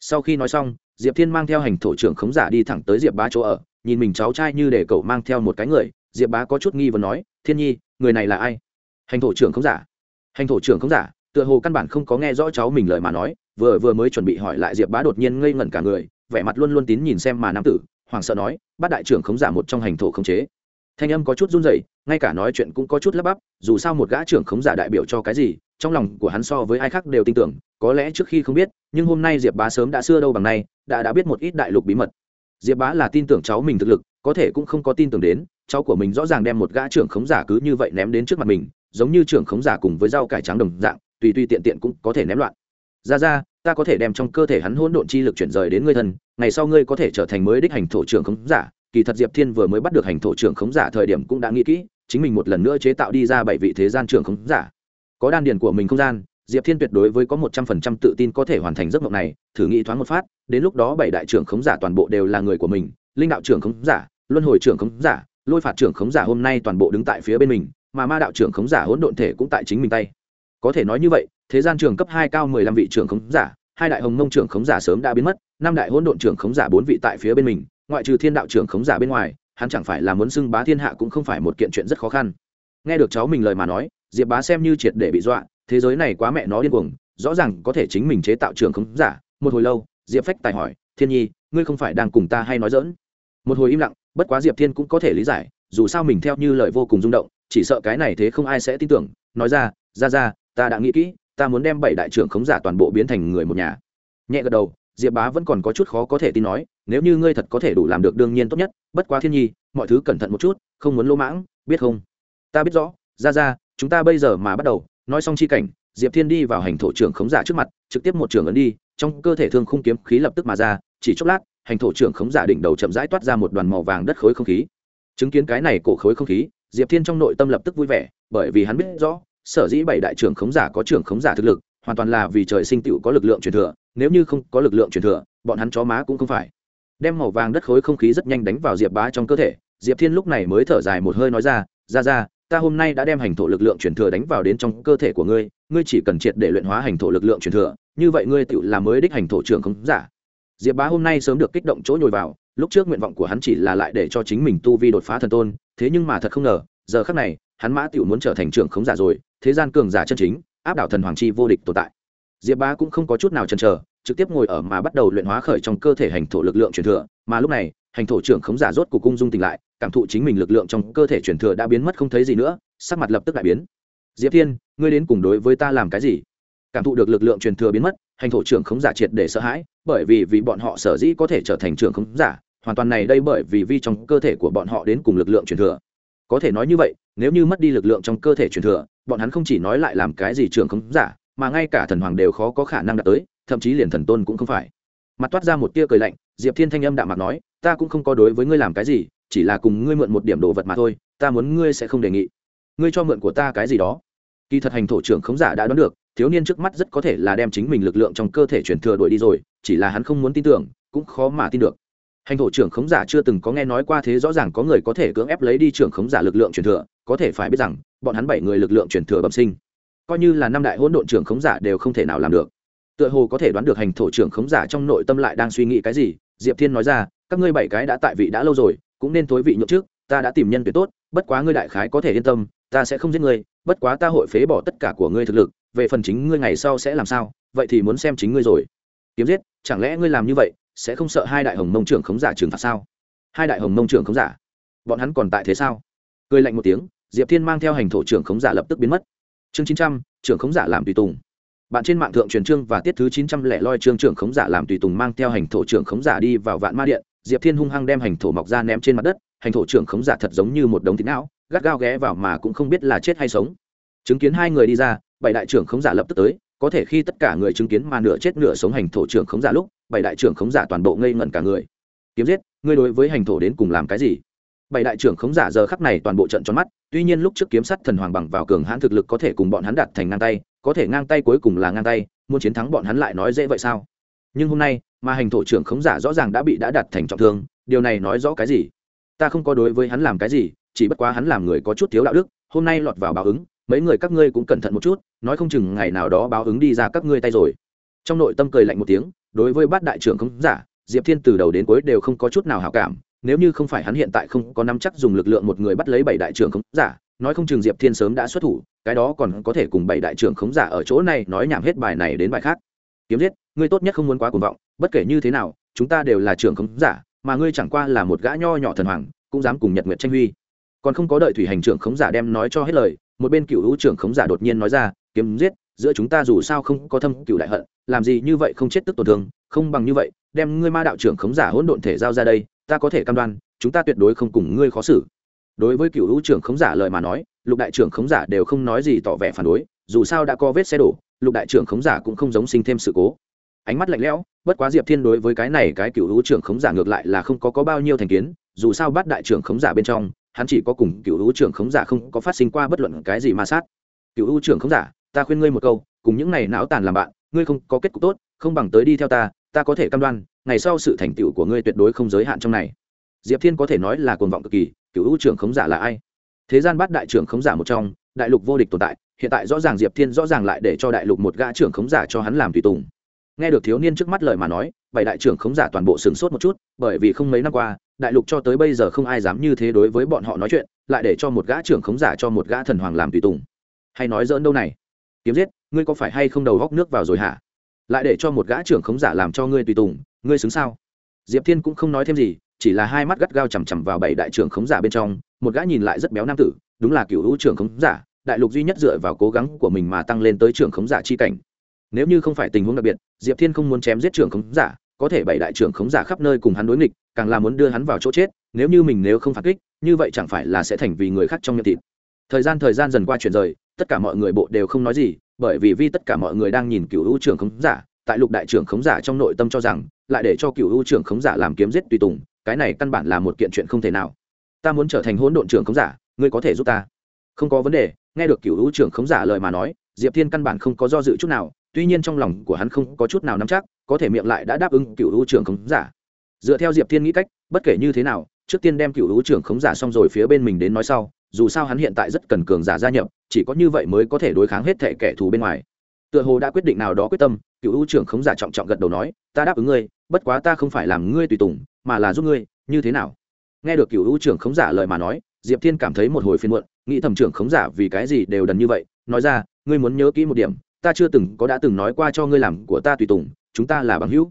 Sau khi nói xong, diệp thiên mang theo hành thổ trưởng khống giả đi thẳng tới diệp bá chỗ ở nhìn mình cháu trai như để cậu mang theo một cái người, diệp bá có chút nghi và nói, thiên nhi, người này là ai? Hành thổ trưởng không giả. Hành thổ trưởng không giả? Tựa hồ căn bản không có nghe rõ cháu mình lời mà nói, vừa vừa mới chuẩn bị hỏi lại diệp bá đột nhiên ngây ngẩn cả người, vẻ mặt luôn luôn tín nhìn xem mà nam tử hoàng sợ nói, bát đại trưởng khống giả một trong hành thổ khống chế. Thanh âm có chút run rẩy, ngay cả nói chuyện cũng có chút lắp bắp, dù sao một gã trưởng khống giả đại biểu cho cái gì, trong lòng của hắn so với ai khác đều tin tưởng, có lẽ trước khi không biết, nhưng hôm nay diệp bá sớm đã xưa đâu bằng nay, đã đã biết một ít đại lục bí mật diệp bá là tin tưởng cháu mình thực lực, có thể cũng không có tin tưởng đến, cháu của mình rõ ràng đem một gã trưởng khống giả cứ như vậy ném đến trước mặt mình, giống như trưởng khống giả cùng với rau cải trắng đồng dạng, tùy tùy tiện tiện cũng có thể ném loạn. Ra ra, ta có thể đem trong cơ thể hắn hỗn độn chi lực chuyển rời đến ngươi thân, ngày sau ngươi có thể trở thành mới đích hành thổ trưởng khống giả. Kỳ thật diệp thiên vừa mới bắt được hành thổ trưởng khống giả thời điểm cũng đã nghĩ kỹ, chính mình một lần nữa chế tạo đi ra bảy vị thế gian trưởng khống giả. Có đan điền của mình không gian, diệp thiên tuyệt đối với có một trăm phần trăm tự tin có thể hoàn thành giấc mộng này, thử nghĩ thoáng một phát đến lúc đó bảy đại trưởng khống giả toàn bộ đều là người của mình linh đạo trưởng khống giả luân hồi trưởng khống giả lôi phạt trưởng khống giả hôm nay toàn bộ đứng tại phía bên mình mà ma đạo trưởng khống giả hỗn độn thể cũng tại chính mình tay có thể nói như vậy thế gian trường cấp hai cao mười lăm vị trưởng khống giả hai đại hồng mông trưởng khống giả sớm đã biến mất năm đại hỗn độn trưởng khống giả bốn vị tại phía bên mình ngoại trừ thiên đạo trưởng khống giả bên ngoài hắn chẳng phải là muốn xưng bá thiên hạ cũng không phải một kiện chuyện rất khó khăn nghe được cháu mình lời mà nói diệp bá xem như triệt để bị dọa thế giới này quá mẹ nó điên cuồng rõ ràng có thể chính mình chế tạo trường khống giả một hồi lâu diệp phách tài hỏi, thiên nhi, ngươi không phải đang cùng ta hay nói dỡn một hồi im lặng, bất quá diệp thiên cũng có thể lý giải, dù sao mình theo như lời vô cùng rung động, chỉ sợ cái này thế không ai sẽ tin tưởng. Nói ra ra ra, ta đã nghĩ kỹ, ta muốn đem bảy đại trưởng khống giả toàn bộ biến thành người một nhà. Nhẹ gật đầu, diệp bá vẫn còn có chút khó có thể tin nói, nếu như ngươi thật có thể đủ làm được đương nhiên tốt nhất, bất quá thiên nhi, mọi thứ cẩn thận một chút, không muốn lỗ mãng, biết không? Ta biết rõ, ra ra, chúng ta bây giờ mà bắt đầu, nói xong chi cảnh diệp thiên đi vào hành thổ trưởng khống giả trước mặt, trực tiếp một trường ấn đi, trong cơ thể thương khung kiếm khí lập tức mà ra, chỉ chốc lát, hành thổ trưởng khống giả đỉnh đầu chậm rãi toát ra một đoàn màu vàng đất khối không khí. Chứng kiến cái này cổ khối không khí, diệp thiên trong nội tâm lập tức vui vẻ, bởi vì hắn biết rõ, sở dĩ bảy đại trưởng khống giả có trưởng khống giả thực lực, hoàn toàn là vì trời sinh tựu có lực lượng truyền thừa, nếu như không có lực lượng truyền thừa, bọn hắn chó má cũng không phải. Đem màu vàng đất khối không khí rất nhanh đánh vào diệp bá trong cơ thể, diệp thiên lúc này mới thở dài một hơi nói ra ra ra ta hôm nay đã đem hành thổ lực lượng truyền thừa đánh vào đến trong cơ thể của ngươi ngươi chỉ cần triệt để luyện hóa hành thổ lực lượng truyền thừa, như vậy ngươi tự làm mới đích hành thổ trưởng không giả. Diệp bá hôm nay sớm được kích động chỗ nhồi vào, lúc trước nguyện vọng của hắn chỉ là lại để cho chính mình tu vi đột phá thần tôn, thế nhưng mà thật không ngờ, giờ khắc này, hắn mã tiểu muốn trở thành trưởng khống giả rồi, thế gian cường giả chân chính, áp đảo thần hoàng chi vô địch tồn tại. Diệp bá cũng không có chút nào chần chờ, trực tiếp ngồi ở mà bắt đầu luyện hóa khởi trong cơ thể hành thổ lực lượng truyền thừa, mà lúc này, hành thổ trưởng khống giả rốt cục cung dung tỉnh lại cảm thụ chính mình lực lượng trong cơ thể truyền thừa đã biến mất không thấy gì nữa, sắc mặt lập tức đại biến. Diệp thiên, ngươi đến cùng đối với ta làm cái gì? Cảm thụ được lực lượng truyền thừa biến mất, hành thổ trưởng khống giả triệt để sợ hãi, bởi vì vì bọn họ sở dĩ có thể trở thành trưởng khống giả, hoàn toàn này đây bởi vì vi trong cơ thể của bọn họ đến cùng lực lượng truyền thừa. Có thể nói như vậy, nếu như mất đi lực lượng trong cơ thể truyền thừa, bọn hắn không chỉ nói lại làm cái gì trưởng khống giả, mà ngay cả thần hoàng đều khó có khả năng đạt tới, thậm chí liền thần tôn cũng không phải. Mặt toát ra một tia cười lạnh, diệp thiên thanh âm đạm mặt nói, ta cũng không có đối với ngươi làm cái gì chỉ là cùng ngươi mượn một điểm đồ vật mà thôi, ta muốn ngươi sẽ không đề nghị. Ngươi cho mượn của ta cái gì đó. Kỳ thật hành thổ trưởng khống giả đã đoán được, thiếu niên trước mắt rất có thể là đem chính mình lực lượng trong cơ thể chuyển thừa đuổi đi rồi, chỉ là hắn không muốn tin tưởng, cũng khó mà tin được. Hành thổ trưởng khống giả chưa từng có nghe nói qua thế rõ ràng có người có thể cưỡng ép lấy đi trưởng khống giả lực lượng truyền thừa, có thể phải biết rằng, bọn hắn bảy người lực lượng truyền thừa bẩm sinh, coi như là năm đại hỗn độn trưởng khống giả đều không thể nào làm được. Tựa hồ có thể đoán được hành thổ trưởng khống giả trong nội tâm lại đang suy nghĩ cái gì, diệp thiên nói ra, các ngươi bảy cái đã tại vị đã lâu rồi cũng nên thối vị nhượng trước, ta đã tìm nhân tuyệt tốt, bất quá ngươi đại khái có thể yên tâm, ta sẽ không giết ngươi, bất quá ta hội phế bỏ tất cả của ngươi thực lực, về phần chính ngươi ngày sau sẽ làm sao, vậy thì muốn xem chính ngươi rồi. Kiếm giết, chẳng lẽ ngươi làm như vậy, sẽ không sợ hai đại hồng mông trưởng khống giả trừng phạt sao? Hai đại hồng mông trưởng khống giả? Bọn hắn còn tại thế sao? Cười lạnh một tiếng, diệp thiên mang theo hành thổ trưởng khống giả lập tức biến mất. Chương chín trăm, trưởng khống giả làm tùy tùng. Bạn trên mạng thượng truyền trương và tiết thứ chín trăm lẻ loi trương trưởng khống giả làm tùy tùng mang theo hành thổ trưởng khống giả đi vào vạn ma điện diệp thiên hung hăng đem hành thổ mọc ra ném trên mặt đất, hành thổ trưởng khống giả thật giống như một đống thịt não, gắt gao ghé vào mà cũng không biết là chết hay sống. Chứng kiến hai người đi ra, bảy đại trưởng khống giả lập tức tới, có thể khi tất cả người chứng kiến mà nửa chết nửa sống hành thổ trưởng khống giả lúc, bảy đại trưởng khống giả toàn bộ ngây ngẩn cả người. Kiếm giết, ngươi đối với hành thổ đến cùng làm cái gì? Bảy đại trưởng khống giả giờ khắc này toàn bộ trận tròn mắt, tuy nhiên lúc trước kiếm sắt thần hoàng bằng vào cường hãn thực lực có thể cùng bọn hắn đặt thành ngang tay, có thể ngang tay cuối cùng là ngang tay, muốn chiến thắng bọn hắn lại nói dễ vậy sao? Nhưng hôm nay mà hành thổ trưởng khống giả rõ ràng đã bị đã đặt thành trọng thương, điều này nói rõ cái gì? Ta không có đối với hắn làm cái gì, chỉ bất quá hắn làm người có chút thiếu đạo đức, hôm nay lọt vào báo ứng, mấy người các ngươi cũng cẩn thận một chút, nói không chừng ngày nào đó báo ứng đi ra các ngươi tay rồi. Trong nội tâm cười lạnh một tiếng, đối với bát đại trưởng khống giả, diệp thiên từ đầu đến cuối đều không có chút nào hảo cảm, nếu như không phải hắn hiện tại không có nắm chắc dùng lực lượng một người bắt lấy bảy đại trưởng khống giả, nói không chừng diệp thiên sớm đã xuất thủ, cái đó còn có thể cùng bảy đại trưởng khống giả ở chỗ này nói nhảm hết bài này đến bài khác. Kiếm giết, ngươi tốt nhất không muốn quá cuồng vọng bất kể như thế nào, chúng ta đều là trưởng khống giả, mà ngươi chẳng qua là một gã nho nhỏ thần hoàng, cũng dám cùng nhật nguyệt tranh huy. Còn không có đợi thủy hành trưởng khống giả đem nói cho hết lời, một bên cựu hữu trưởng khống giả đột nhiên nói ra, kiếm giết, giữa chúng ta dù sao không có thâm cựu đại hận, làm gì như vậy không chết tức tổn thương, không bằng như vậy, đem ngươi ma đạo trưởng khống giả hỗn độn thể giao ra đây, ta có thể cam đoan, chúng ta tuyệt đối không cùng ngươi khó xử. Đối với cựu hữu trưởng khống giả lời mà nói, lục đại trưởng khống giả đều không nói gì tỏ vẻ phản đối, dù sao đã có vết xe đổ, lục đại trưởng khống giả cũng không giống sinh thêm sự cố ánh mắt lạnh lẽo bất quá diệp thiên đối với cái này cái cựu hữu trưởng khống giả ngược lại là không có, có bao nhiêu thành kiến dù sao bắt đại trưởng khống giả bên trong hắn chỉ có cùng cựu hữu trưởng khống giả không có phát sinh qua bất luận cái gì ma sát. Cựu hữu trưởng khống giả ta khuyên ngươi một câu cùng những này não tàn làm bạn ngươi không có kết cục tốt không bằng tới đi theo ta ta có thể cam đoan ngày sau sự thành tựu của ngươi tuyệt đối không giới hạn trong này. Diệp thiên có thể nói là cuồng vọng cực kỳ cựu hữu trưởng khống giả là ai? Thế gian bắt đại trưởng khống giả một trong đại lục vô địch tồn tại hiện tại rõ ràng diệp thiên rõ ràng lại để cho đại lục một gã trưởng khống giả cho hắn làm tùy tùng nghe được thiếu niên trước mắt lời mà nói, bảy đại trưởng khống giả toàn bộ sửng sốt một chút, bởi vì không mấy năm qua, đại lục cho tới bây giờ không ai dám như thế đối với bọn họ nói chuyện, lại để cho một gã trưởng khống giả cho một gã thần hoàng làm tùy tùng. Hay nói dỡn đâu này? Kiếm giết, ngươi có phải hay không đầu góc nước vào rồi hả? Lại để cho một gã trưởng khống giả làm cho ngươi tùy tùng, ngươi xứng sao? Diệp thiên cũng không nói thêm gì, chỉ là hai mắt gắt gao chằm chằm vào bảy đại trưởng khống giả bên trong, một gã nhìn lại rất béo nam tử, đúng là cựu hữu trưởng khống giả, đại lục duy nhất dựa vào cố gắng của mình mà tăng lên tới trưởng khống giả chi cảnh nếu như không phải tình huống đặc biệt, diệp thiên không muốn chém giết trưởng khống giả, có thể bảy đại trưởng khống giả khắp nơi cùng hắn đối nghịch, càng là muốn đưa hắn vào chỗ chết, nếu như mình nếu không phản kích, như vậy chẳng phải là sẽ thành vì người khác trong nhận thịt. Thời gian thời gian dần qua chuyển rời, tất cả mọi người bộ đều không nói gì, bởi vì vì tất cả mọi người đang nhìn cựu hữu trưởng khống giả, tại lục đại trưởng khống giả trong nội tâm cho rằng, lại để cho cựu hữu trưởng khống giả làm kiếm giết tùy tùng, cái này căn bản là một kiện chuyện không thể nào. Ta muốn trở thành hỗn độn trưởng khống giả, ngươi có thể giúp ta. Không có vấn đề, nghe được cựu hữu trưởng khống giả lời mà nói, diệp thiên căn bản không có do dự chút nào tuy nhiên trong lòng của hắn không có chút nào nắm chắc, có thể miệng lại đã đáp ứng cựu hữu trưởng khống giả. Dựa theo diệp thiên nghĩ cách, bất kể như thế nào, trước tiên đem cựu hữu trưởng khống giả xong rồi phía bên mình đến nói sau, dù sao hắn hiện tại rất cần cường giả gia nhập, chỉ có như vậy mới có thể đối kháng hết thệ kẻ thù bên ngoài. Tựa hồ đã quyết định nào đó quyết tâm, cựu hữu trưởng khống giả trọng trọng gật đầu nói, ta đáp ứng ngươi, bất quá ta không phải làm ngươi tùy tùng, mà là giúp ngươi, như thế nào? Nghe được cựu hữu trưởng khống giả lời mà nói, diệp thiên cảm thấy một hồi phiên muộn, nghĩ thầm trưởng khống giả vì cái gì đều đần như vậy, nói ra, ngươi muốn nhớ kỹ một điểm ta chưa từng có đã từng nói qua cho ngươi làm của ta tùy tùng, chúng ta là bằng hữu.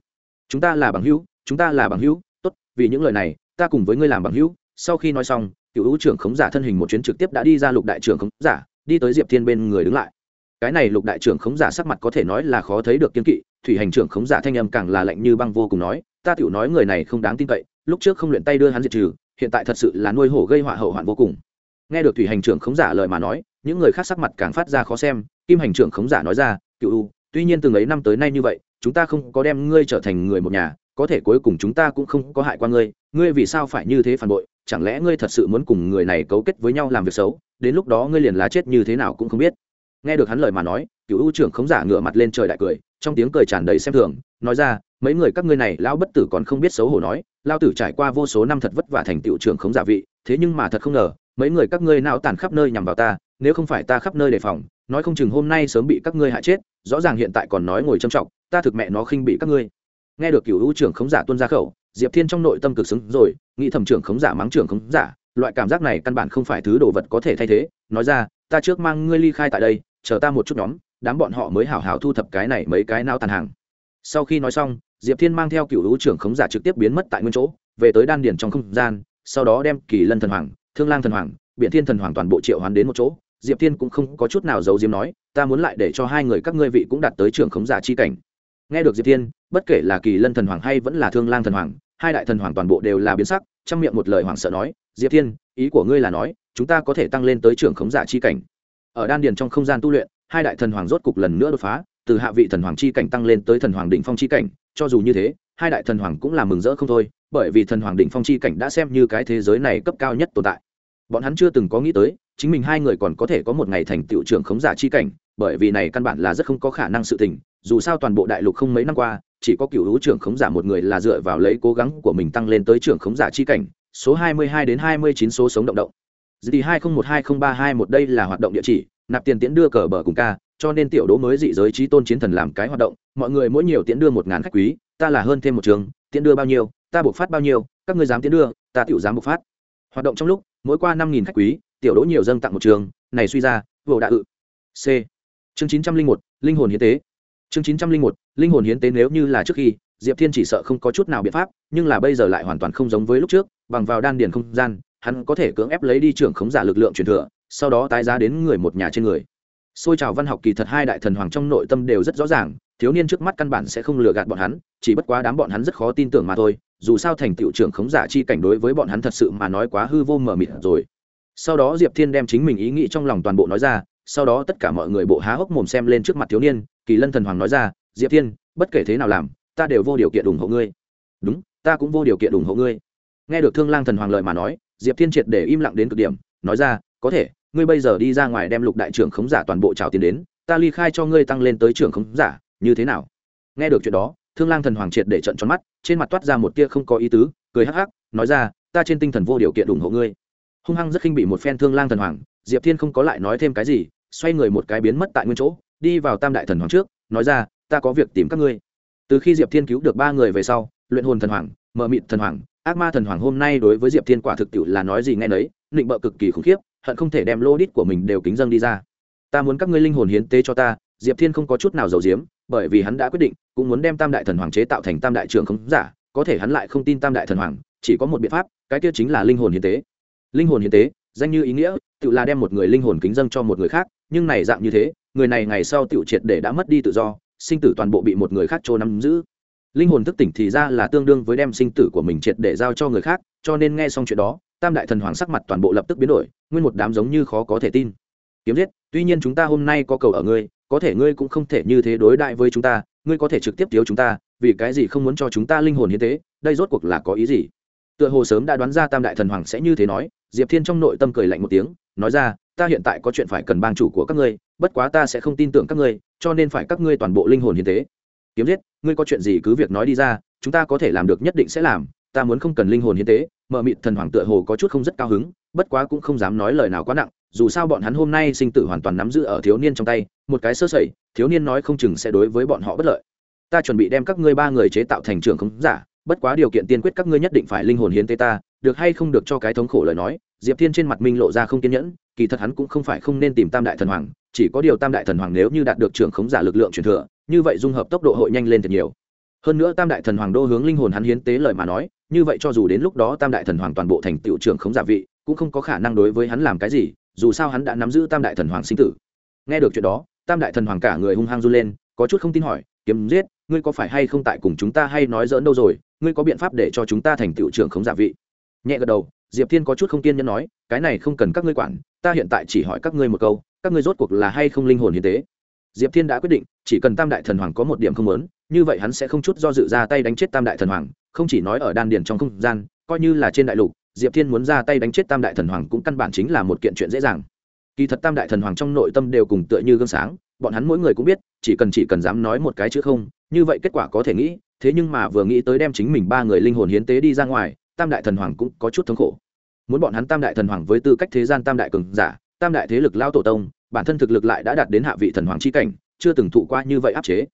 Chúng ta là bằng hữu, chúng ta là bằng hữu. Tốt, vì những lời này, ta cùng với ngươi làm bằng hữu. Sau khi nói xong, cựu hữu trưởng khống giả thân hình một chuyến trực tiếp đã đi ra lục đại trưởng khống giả, đi tới diệp thiên bên người đứng lại. Cái này lục đại trưởng khống giả sắc mặt có thể nói là khó thấy được kiên kỵ, thủy hành trưởng khống giả thanh âm càng là lạnh như băng vô cùng nói, ta tiểu nói người này không đáng tin cậy, lúc trước không luyện tay đưa hắn diệt trừ, hiện tại thật sự là nuôi hổ gây họa hậu hoạn vô cùng. Nghe được thủy hành trưởng khống giả lời mà nói những người khác sắc mặt càng phát ra khó xem, kim hành trưởng khống giả nói ra, cựu tuy nhiên từng ấy năm tới nay như vậy, chúng ta không có đem ngươi trở thành người một nhà, có thể cuối cùng chúng ta cũng không có hại qua ngươi ngươi vì sao phải như thế phản bội, chẳng lẽ ngươi thật sự muốn cùng người này cấu kết với nhau làm việc xấu, đến lúc đó ngươi liền lá chết như thế nào cũng không biết. Nghe được hắn lời mà nói, cựu U trưởng khống giả ngửa mặt lên trời đại cười, trong tiếng cười tràn đầy xem thường, nói ra, mấy người các ngươi này, lão bất tử còn không biết xấu hổ nói lao tử trải qua vô số năm thật vất vả thành Tiểu trưởng khống giả vị, thế nhưng mà thật không ngờ, mấy người các ngươi nào tàn khắp nơi nhằm vào ta nếu không phải ta khắp nơi đề phòng, nói không chừng hôm nay sớm bị các ngươi hại chết, rõ ràng hiện tại còn nói ngồi trầm trọng ta thực mẹ nó khinh bị các ngươi. Nghe được cựu hữu trưởng khống giả tuân ra khẩu, diệp thiên trong nội tâm cực xứng rồi, nghĩ thầm trưởng khống giả mắng trưởng khống giả, loại cảm giác này căn bản không phải thứ đồ vật có thể thay thế, nói ra, ta trước mang ngươi ly khai tại đây, chờ ta một chút nhóm, đám bọn họ mới hảo hảo thu thập cái này mấy cái nao tàn hàng. Sau khi nói xong, diệp thiên mang theo cựu hữu trưởng khống giả trực tiếp biến mất tại nguyên chỗ, về tới đan điển trong không gian, sau đó đem kỳ lân thần hoàng, thương lang thần hoàng biện thiên thần hoàng toàn bộ triệu hoán đến một chỗ diệp thiên cũng không có chút nào giấu diếm nói, ta muốn lại để cho hai người các ngươi vị cũng đạt tới trường khống giả chi cảnh. Nghe được diệp thiên, bất kể là kỳ lân thần hoàng hay vẫn là thương lang thần hoàng, hai đại thần hoàng toàn bộ đều là biến sắc, trong miệng một lời hoàng sợ nói, diệp thiên, ý của ngươi là nói, chúng ta có thể tăng lên tới trường khống giả chi cảnh. Ở đan điền trong không gian tu luyện, hai đại thần hoàng rốt cục lần nữa đột phá, từ hạ vị thần hoàng chi cảnh tăng lên tới thần hoàng đỉnh phong chi cảnh, cho dù như thế, hai đại thần hoàng cũng là mừng rỡ không thôi, bởi vì thần hoàng đỉnh phong chi cảnh đã xem như cái thế giới này cấp cao nhất tồn tại. Bọn hắn chưa từng có nghĩ tới chính mình hai người còn có thể có một ngày thành tựu trưởng khống giả chi cảnh, bởi vì này căn bản là rất không có khả năng sự tình, dù sao toàn bộ đại lục không mấy năm qua, chỉ có cựu hữu trưởng khống giả một người là dựa vào lấy cố gắng của mình tăng lên tới trưởng khống giả chi cảnh, số 22 đến 29 số sống động động. GD 20120321 đây là hoạt động địa chỉ, nạp tiền tiễn đưa cờ bờ cùng ca, cho nên tiểu đố mới dị giới trí tôn chiến thần làm cái hoạt động, mọi người mỗi nhiều tiễn đưa một ngàn khách quý, ta là hơn thêm một trường, tiễn đưa bao nhiêu, ta buộc phát bao nhiêu, các người dám tiễn đưa, ta tiểu dám buộc phát. Hoạt động trong lúc, mỗi qua năm nghìn khách quý tiểu đỗ nhiều dâng tặng một trường, này suy ra, vô đại ự. C. Chương chín trăm linh một, linh hồn hiến tế. Chương chín trăm linh một, linh hồn hiến tế nếu như là trước khi, diệp thiên chỉ sợ không có chút nào biện pháp, nhưng là bây giờ lại hoàn toàn không giống với lúc trước, bằng vào đan điền không gian, hắn có thể cưỡng ép lấy đi trưởng khống giả lực lượng truyền thừa, sau đó tái giá đến người một nhà trên người. Xôi trào văn học kỳ thật hai đại thần hoàng trong nội tâm đều rất rõ ràng, thiếu niên trước mắt căn bản sẽ không lừa gạt bọn hắn, chỉ bất quá đám bọn hắn rất khó tin tưởng mà thôi, dù sao thành tựu trưởng khống giả chi cảnh đối với bọn hắn thật sự mà nói quá hư vô mờ mịt rồi sau đó diệp thiên đem chính mình ý nghĩ trong lòng toàn bộ nói ra, sau đó tất cả mọi người bộ há hốc mồm xem lên trước mặt thiếu niên, kỳ lân thần hoàng nói ra, diệp thiên, bất kể thế nào làm, ta đều vô điều kiện ủng hộ ngươi. Đúng, ta cũng vô điều kiện ủng hộ ngươi. Nghe được thương lang thần hoàng lời mà nói, diệp thiên triệt để im lặng đến cực điểm, nói ra, có thể, ngươi bây giờ đi ra ngoài đem lục đại trưởng khống giả toàn bộ trào tiền đến, ta ly khai cho ngươi tăng lên tới trưởng khống giả, như thế nào? Nghe được chuyện đó, thương lang thần hoàng triệt để trận tròn mắt, trên mặt toát ra một tia không có ý tứ, cười hắc hắc, nói ra, ta trên tinh thần vô điều kiện ủng hộ ngươi hung hăng rất khinh bị một phen thương lang thần hoàng, diệp thiên không có lại nói thêm cái gì, xoay người một cái biến mất tại nguyên chỗ, đi vào tam đại thần hoàng trước, nói ra, ta có việc tìm các ngươi. Từ khi diệp thiên cứu được ba người về sau, luyện hồn thần hoàng mờ mịt thần hoàng, ác ma thần hoàng hôm nay đối với diệp thiên quả thực tiệu là nói gì nghe nấy định bợ cực kỳ khủng khiếp, hận không thể đem lô đít của mình đều kính dâng đi ra. Ta muốn các ngươi linh hồn hiến tế cho ta. Diệp thiên không có chút nào giàu diếm bởi vì hắn đã quyết định, cũng muốn đem tam đại thần hoàng chế tạo thành tam đại trường không giả, có thể hắn lại không tin tam đại thần hoàng, chỉ có một biện pháp, cái kia chính là linh hồn hiến tế linh hồn hiến tế, danh như ý nghĩa tự là đem một người linh hồn kính dâng cho một người khác, nhưng này dạng như thế, người này ngày sau tự triệt để đã mất đi tự do, sinh tử toàn bộ bị một người khác trô nắm giữ. Linh hồn thức tỉnh thì ra là tương đương với đem sinh tử của mình triệt để giao cho người khác, cho nên nghe xong chuyện đó, tam đại thần hoàng sắc mặt toàn bộ lập tức biến đổi, nguyên một đám giống như khó có thể tin. Kiếm giết, tuy nhiên chúng ta hôm nay có cầu ở ngươi, có thể ngươi cũng không thể như thế đối đại với chúng ta, ngươi có thể trực tiếp thiếu chúng ta, vì cái gì không muốn cho chúng ta linh hồn hiến tế, đây rốt cuộc là có ý gì? Tựa hồ sớm đã đoán ra tam đại thần hoàng sẽ như thế nói diệp thiên trong nội tâm cười lạnh một tiếng, nói ra, ta hiện tại có chuyện phải cần bang chủ của các ngươi, bất quá ta sẽ không tin tưởng các ngươi, cho nên phải các ngươi toàn bộ linh hồn hiến tế. Kiếm giết, ngươi có chuyện gì cứ việc nói đi ra, chúng ta có thể làm được nhất định sẽ làm, ta muốn không cần linh hồn hiến tế. Mở mịt thần hoàng tựa hồ có chút không rất cao hứng, bất quá cũng không dám nói lời nào quá nặng, dù sao bọn hắn hôm nay sinh tử hoàn toàn nắm giữ ở thiếu niên trong tay, một cái sơ sẩy, thiếu niên nói không chừng sẽ đối với bọn họ bất lợi. Ta chuẩn bị đem các ngươi ba người chế tạo thành trường không giả bất quá điều kiện tiên quyết các ngươi nhất định phải linh hồn hiến tế ta, được hay không được cho cái thống khổ lời nói, diệp thiên trên mặt minh lộ ra không kiên nhẫn, kỳ thật hắn cũng không phải không nên tìm tam đại thần hoàng, chỉ có điều tam đại thần hoàng nếu như đạt được trường khống giả lực lượng truyền thừa, như vậy dung hợp tốc độ hội nhanh lên thật nhiều. Hơn nữa tam đại thần hoàng đô hướng linh hồn hắn hiến tế lời mà nói, như vậy cho dù đến lúc đó tam đại thần hoàng toàn bộ thành tựu trưởng khống giả vị, cũng không có khả năng đối với hắn làm cái gì, dù sao hắn đã nắm giữ tam đại thần hoàng sinh tử. Nghe được chuyện đó, tam đại thần hoàng cả người hung hăng run lên, có chút không tin hỏi, kiếm giết, ngươi có phải hay không tại cùng chúng ta hay nói dỡn đâu rồi? Ngươi có biện pháp để cho chúng ta thành tựu trưởng khống giả vị? Nhẹ gật đầu, diệp thiên có chút không kiên nhẫn nói, cái này không cần các ngươi quản, ta hiện tại chỉ hỏi các ngươi một câu, các ngươi rốt cuộc là hay không linh hồn hiến tế? Diệp thiên đã quyết định, chỉ cần tam đại thần hoàng có một điểm không lớn như vậy hắn sẽ không chút do dự ra tay đánh chết tam đại thần hoàng, không chỉ nói ở đan điền trong không gian, coi như là trên đại lục, diệp thiên muốn ra tay đánh chết tam đại thần hoàng cũng căn bản chính là một kiện chuyện dễ dàng. Kỳ thật tam đại thần hoàng trong nội tâm đều cùng tựa như gương sáng, bọn hắn mỗi người cũng biết, chỉ cần chỉ cần dám nói một cái chữ không, như vậy kết quả có thể nghĩ thế nhưng mà vừa nghĩ tới đem chính mình ba người linh hồn hiến tế đi ra ngoài, tam đại thần hoàng cũng có chút thống khổ. Muốn bọn hắn tam đại thần hoàng với tư cách thế gian tam đại cường giả, tam đại thế lực lao tổ tông, bản thân thực lực lại đã đạt đến hạ vị thần hoàng c h i cảnh, chưa từng thụ qua như vậy áp chế.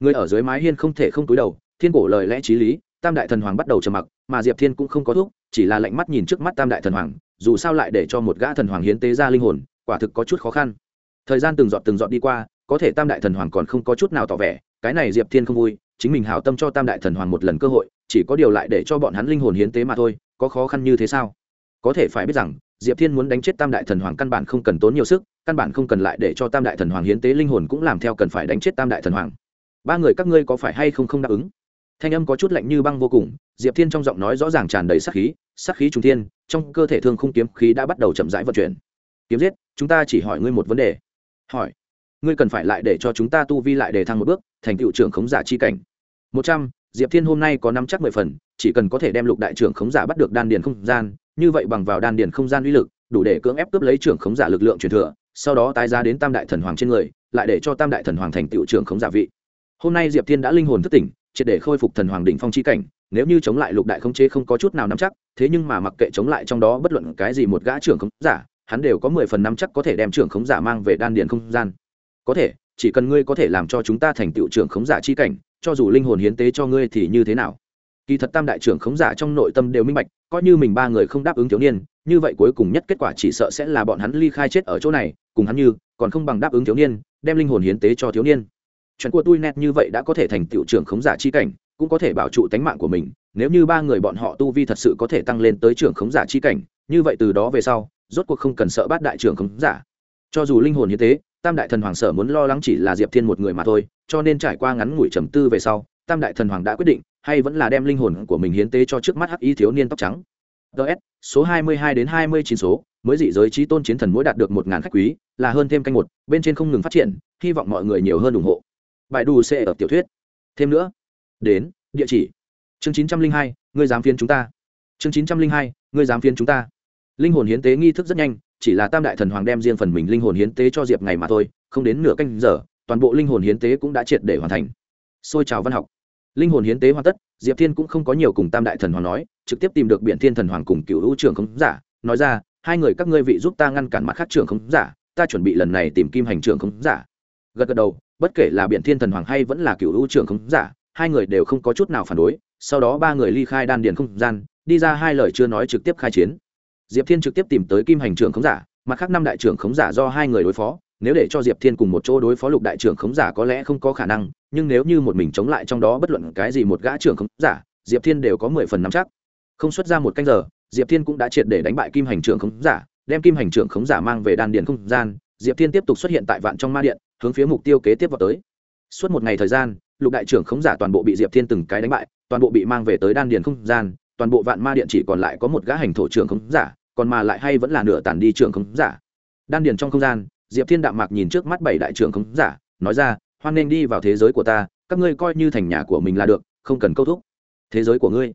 Người ở dưới mái hiên không thể không túi đầu, thiên cổ lời lẽ t r í lý, tam đại thần hoàng bắt đầu trầm mặc, mà diệp thiên cũng không có thuốc, chỉ là lạnh mắt nhìn trước mắt tam đại thần hoàng, dù sao lại để cho một gã thần hoàng hiến tế ra linh hồn, quả thực có chút khó khăn. Thời gian từng dọn từng dọn đi qua, có thể tam đại thần hoàng còn không có chút nào tỏ vẻ, cái này diệp thiên không vui chính mình hảo tâm cho tam đại thần hoàng một lần cơ hội, chỉ có điều lại để cho bọn hắn linh hồn hiến tế mà thôi, có khó khăn như thế sao? Có thể phải biết rằng, diệp thiên muốn đánh chết tam đại thần hoàng căn bản không cần tốn nhiều sức, căn bản không cần lại để cho tam đại thần hoàng hiến tế linh hồn cũng làm theo cần phải đánh chết tam đại thần hoàng. Ba người các ngươi có phải hay không không đáp ứng? Thanh âm có chút lạnh như băng vô cùng, diệp thiên trong giọng nói rõ ràng tràn đầy sắc khí sắc khí trung thiên, trong cơ thể thương không kiếm khí đã bắt đầu chậm rãi vận chuyển. Kiếm giết, chúng ta chỉ hỏi ngươi một vấn đề. Hỏi? Ngươi cần phải lại để cho chúng ta tu vi lại để thăng một bước, thành tựu trưởng khống giả chi cảnh. Một trăm, diệp thiên hôm nay có năm chắc mười phần, chỉ cần có thể đem lục đại trưởng khống giả bắt được đan điền không gian, như vậy bằng vào đan điền không gian uy lực, đủ để cưỡng ép cướp lấy trưởng khống giả lực lượng truyền thừa, sau đó tái ra đến tam đại thần hoàng trên người, lại để cho tam đại thần hoàng thành tựu trưởng khống giả vị. Hôm nay diệp thiên đã linh hồn thức tỉnh, triệt để khôi phục thần hoàng đỉnh phong chi cảnh, nếu như chống lại lục đại khống chế không có chút nào nắm chắc, thế nhưng mà mặc kệ chống lại trong đó bất luận cái gì một gã trưởng khống giả, hắn đều có mười phần nắm chắc có thể đem trưởng khống giả mang về đan điền không gian có thể, chỉ cần ngươi có thể làm cho chúng ta thành tựu trưởng khống giả chi cảnh, cho dù linh hồn hiến tế cho ngươi thì như thế nào? Kỳ thật tam đại trưởng khống giả trong nội tâm đều minh bạch, coi như mình ba người không đáp ứng thiếu niên, như vậy cuối cùng nhất kết quả chỉ sợ sẽ là bọn hắn ly khai chết ở chỗ này, cùng hắn như, còn không bằng đáp ứng thiếu niên, đem linh hồn hiến tế cho thiếu niên. Chuyện của tôi net như vậy đã có thể thành tựu trưởng khống giả chi cảnh, cũng có thể bảo trụ tánh mạng của mình, nếu như ba người bọn họ tu vi thật sự có thể tăng lên tới trưởng khống giả chi cảnh, như vậy từ đó về sau, rốt cuộc không cần sợ bát đại trưởng khống giả. Cho dù linh hồn hiến tế tam đại thần hoàng sở muốn lo lắng chỉ là diệp thiên một người mà thôi cho nên trải qua ngắn ngủi trầm tư về sau tam đại thần hoàng đã quyết định hay vẫn là đem linh hồn của mình hiến tế cho trước mắt hắc y thiếu niên tóc trắng. Ts số 22 đến 29 số mới dị giới trí tôn chiến thần mỗi đạt được một ngàn khách quý là hơn thêm canh một bên trên không ngừng phát triển hy vọng mọi người nhiều hơn ủng hộ. Bài đủ sẽ ở tiểu thuyết. Thêm nữa đến địa chỉ. Chương 902, ngươi dám phiến chúng ta. Chương 902, ngươi dám phiến chúng ta. Linh hồn hiến tế nghi thức rất nhanh chỉ là tam đại thần hoàng đem riêng phần mình linh hồn hiến tế cho diệp ngày mà thôi, không đến nửa canh giờ, toàn bộ linh hồn hiến tế cũng đã triệt để hoàn thành. Xôi trào văn học. Linh hồn hiến tế hoàn tất, diệp thiên cũng không có nhiều cùng tam đại thần hoàng nói, trực tiếp tìm được biện thiên thần hoàng cùng cựu hữu trưởng khống giả, nói ra, hai người các ngươi vị giúp ta ngăn cản mặt khác trưởng khống giả, ta chuẩn bị lần này tìm kim hành trưởng khống giả. Gật gật đầu, bất kể là biện thiên thần hoàng hay vẫn là cựu hữu trưởng khống giả, hai người đều không có chút nào phản đối, sau đó ba người ly khai đan điền không gian, đi ra hai lời chưa nói trực tiếp khai chiến diệp thiên trực tiếp tìm tới kim hành trưởng khống giả, mặt khác năm đại trưởng khống giả do hai người đối phó, nếu để cho diệp thiên cùng một chỗ đối phó lục đại trưởng khống giả có lẽ không có khả năng, nhưng nếu như một mình chống lại trong đó bất luận cái gì một gã trưởng khống giả, diệp thiên đều có mười phần nắm chắc. Không xuất ra một canh giờ, diệp thiên cũng đã triệt để đánh bại kim hành trưởng khống giả, đem kim hành trưởng khống giả mang về đan điện không gian, diệp thiên tiếp tục xuất hiện tại vạn trong ma điện, hướng phía mục tiêu kế tiếp vào tới. Suốt một ngày thời gian, lục đại trưởng khống giả toàn bộ bị diệp thiên từng cái đánh bại, toàn bộ bị mang về tới đan điền không gian toàn bộ vạn ma điện chỉ còn lại có một gã hành thổ trưởng khống giả, còn mà lại hay vẫn là nửa tàn đi trưởng khống giả. Đan điền trong không gian, diệp thiên đạm mạc nhìn trước mắt bảy đại trưởng khống giả, nói ra, hoan nên đi vào thế giới của ta, các ngươi coi như thành nhà của mình là được, không cần câu thúc. Thế giới của ngươi,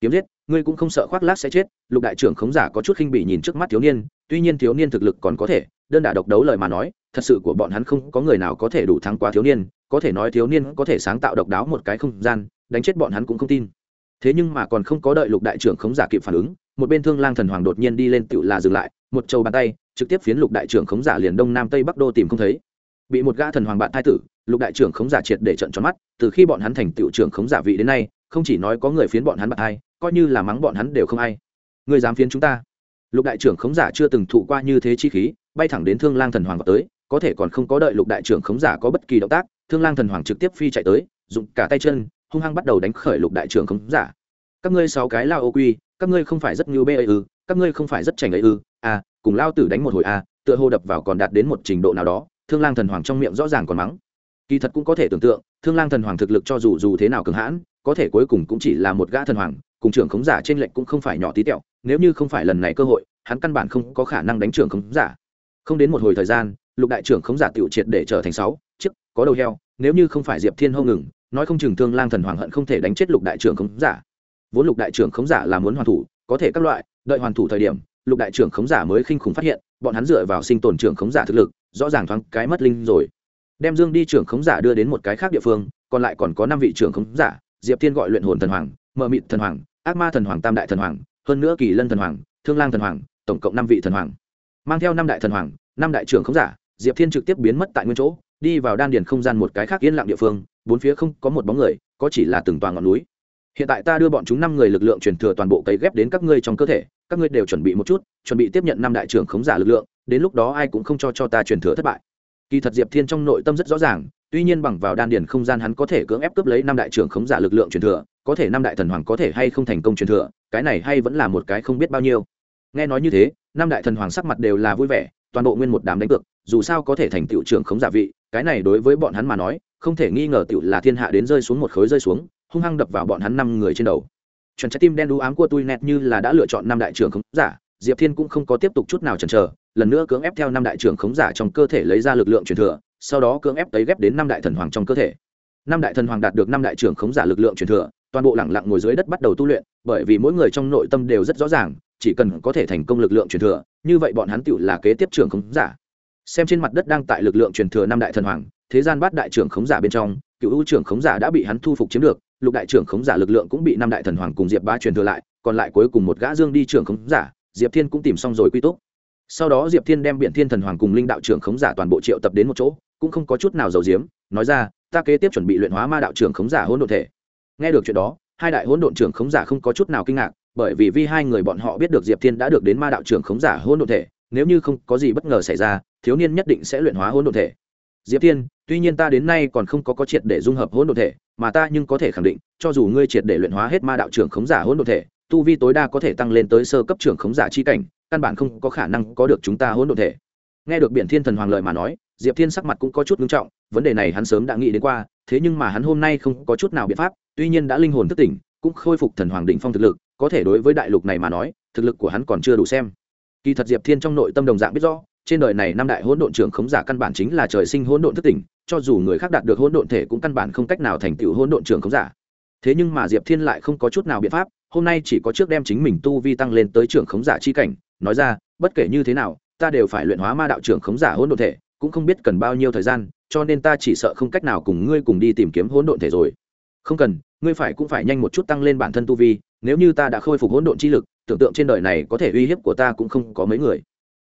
kiếm giết, ngươi cũng không sợ khoác lác sẽ chết. Lục đại trưởng khống giả có chút khinh bỉ nhìn trước mắt thiếu niên, tuy nhiên thiếu niên thực lực còn có thể, đơn đả độc đấu lời mà nói, thật sự của bọn hắn không có người nào có thể đủ thắng quá thiếu niên, có thể nói thiếu niên có thể sáng tạo độc đáo một cái không gian, đánh chết bọn hắn cũng không tin thế nhưng mà còn không có đợi lục đại trưởng khống giả kịp phản ứng, một bên thương lang thần hoàng đột nhiên đi lên tựu là dừng lại, một trâu bàn tay, trực tiếp phiến lục đại trưởng khống giả liền đông nam tây bắc đô tìm không thấy. Bị một gã thần hoàng bạn thái tử, lục đại trưởng khống giả triệt để trận tròn mắt, từ khi bọn hắn thành tựu trưởng khống giả vị đến nay, không chỉ nói có người phiến bọn hắn bạn thai, coi như là mắng bọn hắn đều không ai. Người dám phiến chúng ta? Lục đại trưởng khống giả chưa từng thụ qua như thế chi khí, bay thẳng đến thương lang thần hoàng vào tới, có thể còn không có đợi lục đại trưởng khống giả có bất kỳ động tác, thương lang thần hoàng trực tiếp phi chạy tới, dùng cả tay chân hung hăng bắt đầu đánh khởi lục đại trưởng khống giả. Các ngươi sáu cái lao ô quy, các ngươi không phải rất như bê ư, các ngươi không phải rất chảnh ấy ư. À cùng lao tử đánh một hồi à tựa hồ đập vào còn đạt đến một trình độ nào đó, thương lang thần hoàng trong miệng rõ ràng còn mắng. Kỳ thật cũng có thể tưởng tượng, thương lang thần hoàng thực lực cho dù dù thế nào cường hãn, có thể cuối cùng cũng chỉ là một gã thần hoàng, cùng trưởng khống giả trên lệnh cũng không phải nhỏ tí tẹo, nếu như không phải lần này cơ hội, hắn căn bản không có khả năng đánh trưởng khống giả. Không đến một hồi thời gian, lục đại trưởng khống giả tiểu triệt để trở thành sáu, chiếc, có đầu heo, nếu như không phải diệp thiên hâu ngừng nói không chừng thương lang thần hoàng hận không thể đánh chết lục đại trưởng khống giả. Vốn lục đại trưởng khống giả là muốn hoàn thủ, có thể các loại, đợi hoàn thủ thời điểm, lục đại trưởng khống giả mới khinh khủng phát hiện, bọn hắn dựa vào sinh tồn trưởng khống giả thực lực, rõ ràng thoáng cái mất linh rồi. Đem dương đi trưởng khống giả đưa đến một cái khác địa phương, còn lại còn có năm vị trưởng khống giả, diệp thiên gọi luyện hồn thần hoàng, mờ mịt thần hoàng, ác ma thần hoàng, tam đại thần hoàng, hơn nữa kỳ lân thần hoàng, thương lang thần hoàng, tổng cộng năm vị thần hoàng. Mang theo năm đại thần hoàng, năm đại trưởng khống giả, diệp thiên trực tiếp biến mất tại nguyên chỗ, đi vào đan điền không gian một cái khác yên lặng địa phương bốn phía không có một bóng người, có chỉ là từng toàn ngọn núi. Hiện tại ta đưa bọn chúng năm người lực lượng truyền thừa toàn bộ cấy ghép đến các ngươi trong cơ thể, các ngươi đều chuẩn bị một chút, chuẩn bị tiếp nhận năm đại trưởng khống giả lực lượng, đến lúc đó ai cũng không cho cho ta truyền thừa thất bại. Kỳ thật diệp thiên trong nội tâm rất rõ ràng, tuy nhiên bằng vào đan điền không gian hắn có thể cưỡng ép cướp lấy năm đại trưởng khống giả lực lượng truyền thừa, có thể năm đại thần hoàng có thể hay không thành công truyền thừa, cái này hay vẫn là một cái không biết bao nhiêu. Nghe nói như thế, năm đại thần hoàng sắc mặt đều là vui vẻ toàn bộ nguyên một đám đánh cược, dù sao có thể thành tựu trưởng khống giả vị, cái này đối với bọn hắn mà nói, không thể nghi ngờ tựu là thiên hạ đến rơi xuống một khối rơi xuống, hung hăng đập vào bọn hắn năm người trên đầu. Chuẩn trái tim đen đú ám của tôi nẹt như là đã lựa chọn năm đại trưởng khống giả, diệp thiên cũng không có tiếp tục chút nào chần chờ, lần nữa cưỡng ép theo năm đại trưởng khống giả trong cơ thể lấy ra lực lượng truyền thừa, sau đó cưỡng ép tấy ghép đến năm đại thần hoàng trong cơ thể. Năm đại thần hoàng đạt được năm đại trưởng khống giả lực lượng truyền thừa, toàn bộ lẳng lặng ngồi dưới đất bắt đầu tu luyện, bởi vì mỗi người trong nội tâm đều rất rõ ràng chỉ cần có thể thành công lực lượng truyền thừa, như vậy bọn hắn tựu là kế tiếp trưởng khống giả xem trên mặt đất đang tại lực lượng truyền thừa năm đại thần hoàng, thế gian bát đại trưởng khống giả bên trong, cựu ưu trưởng khống giả đã bị hắn thu phục chiếm được, lục đại trưởng khống giả lực lượng cũng bị năm đại thần hoàng cùng diệp ba truyền thừa lại, còn lại cuối cùng một gã dương đi trưởng khống giả, diệp thiên cũng tìm xong rồi quy tụ. sau đó diệp thiên đem biện thiên thần hoàng cùng linh đạo trưởng khống giả toàn bộ triệu tập đến một chỗ, cũng không có chút nào giàu diếm nói ra, ta kế tiếp chuẩn bị luyện hóa ma đạo trưởng khống giả hỗn độn thể nghe được chuyện đó, hai đại hỗn độn trưởng khống giả không có chút nào kinh ngạc bởi vì vi hai người bọn họ biết được diệp thiên đã được đến ma đạo trưởng khống giả hỗn độn thể, nếu như không có gì bất ngờ xảy ra, thiếu niên nhất định sẽ luyện hóa hỗn độn thể. Diệp thiên, tuy nhiên ta đến nay còn không có có triệt để dung hợp hỗn độn thể, mà ta nhưng có thể khẳng định, cho dù ngươi triệt để luyện hóa hết ma đạo trưởng khống giả hỗn độn thể, tu vi tối đa có thể tăng lên tới sơ cấp trưởng khống giả chi cảnh, căn bản không có khả năng có được chúng ta hỗn độn thể. Nghe được biển thiên thần hoàng lợi mà nói, diệp thiên sắc mặt cũng có chút nghiêm trọng, vấn đề này hắn sớm đã nghĩ đến qua, thế nhưng mà hắn hôm nay không có chút nào biện pháp, tuy nhiên đã linh hồn thức tỉnh, cũng khôi phục thần hoàng đỉnh phong thực lực có thể đối với đại lục này mà nói, thực lực của hắn còn chưa đủ xem. Kỳ thật diệp thiên trong nội tâm đồng dạng biết rõ, trên đời này năm đại hỗn độn trưởng khống giả căn bản chính là trời sinh hỗn độn thức tỉnh, cho dù người khác đạt được hỗn độn thể cũng căn bản không cách nào thành tựu hỗn độn trưởng khống giả. Thế nhưng mà diệp thiên lại không có chút nào biện pháp, hôm nay chỉ có trước đem chính mình tu vi tăng lên tới trưởng khống giả chi cảnh, nói ra, bất kể như thế nào, ta đều phải luyện hóa ma đạo trưởng khống giả hỗn độn thể, cũng không biết cần bao nhiêu thời gian, cho nên ta chỉ sợ không cách nào cùng ngươi cùng đi tìm kiếm hỗn độn thể rồi. Không cần ngươi phải cũng phải nhanh một chút tăng lên bản thân tu vi, nếu như ta đã khôi phục hỗn độn chi lực, tưởng tượng trên đời này có thể uy hiếp của ta cũng không có mấy người.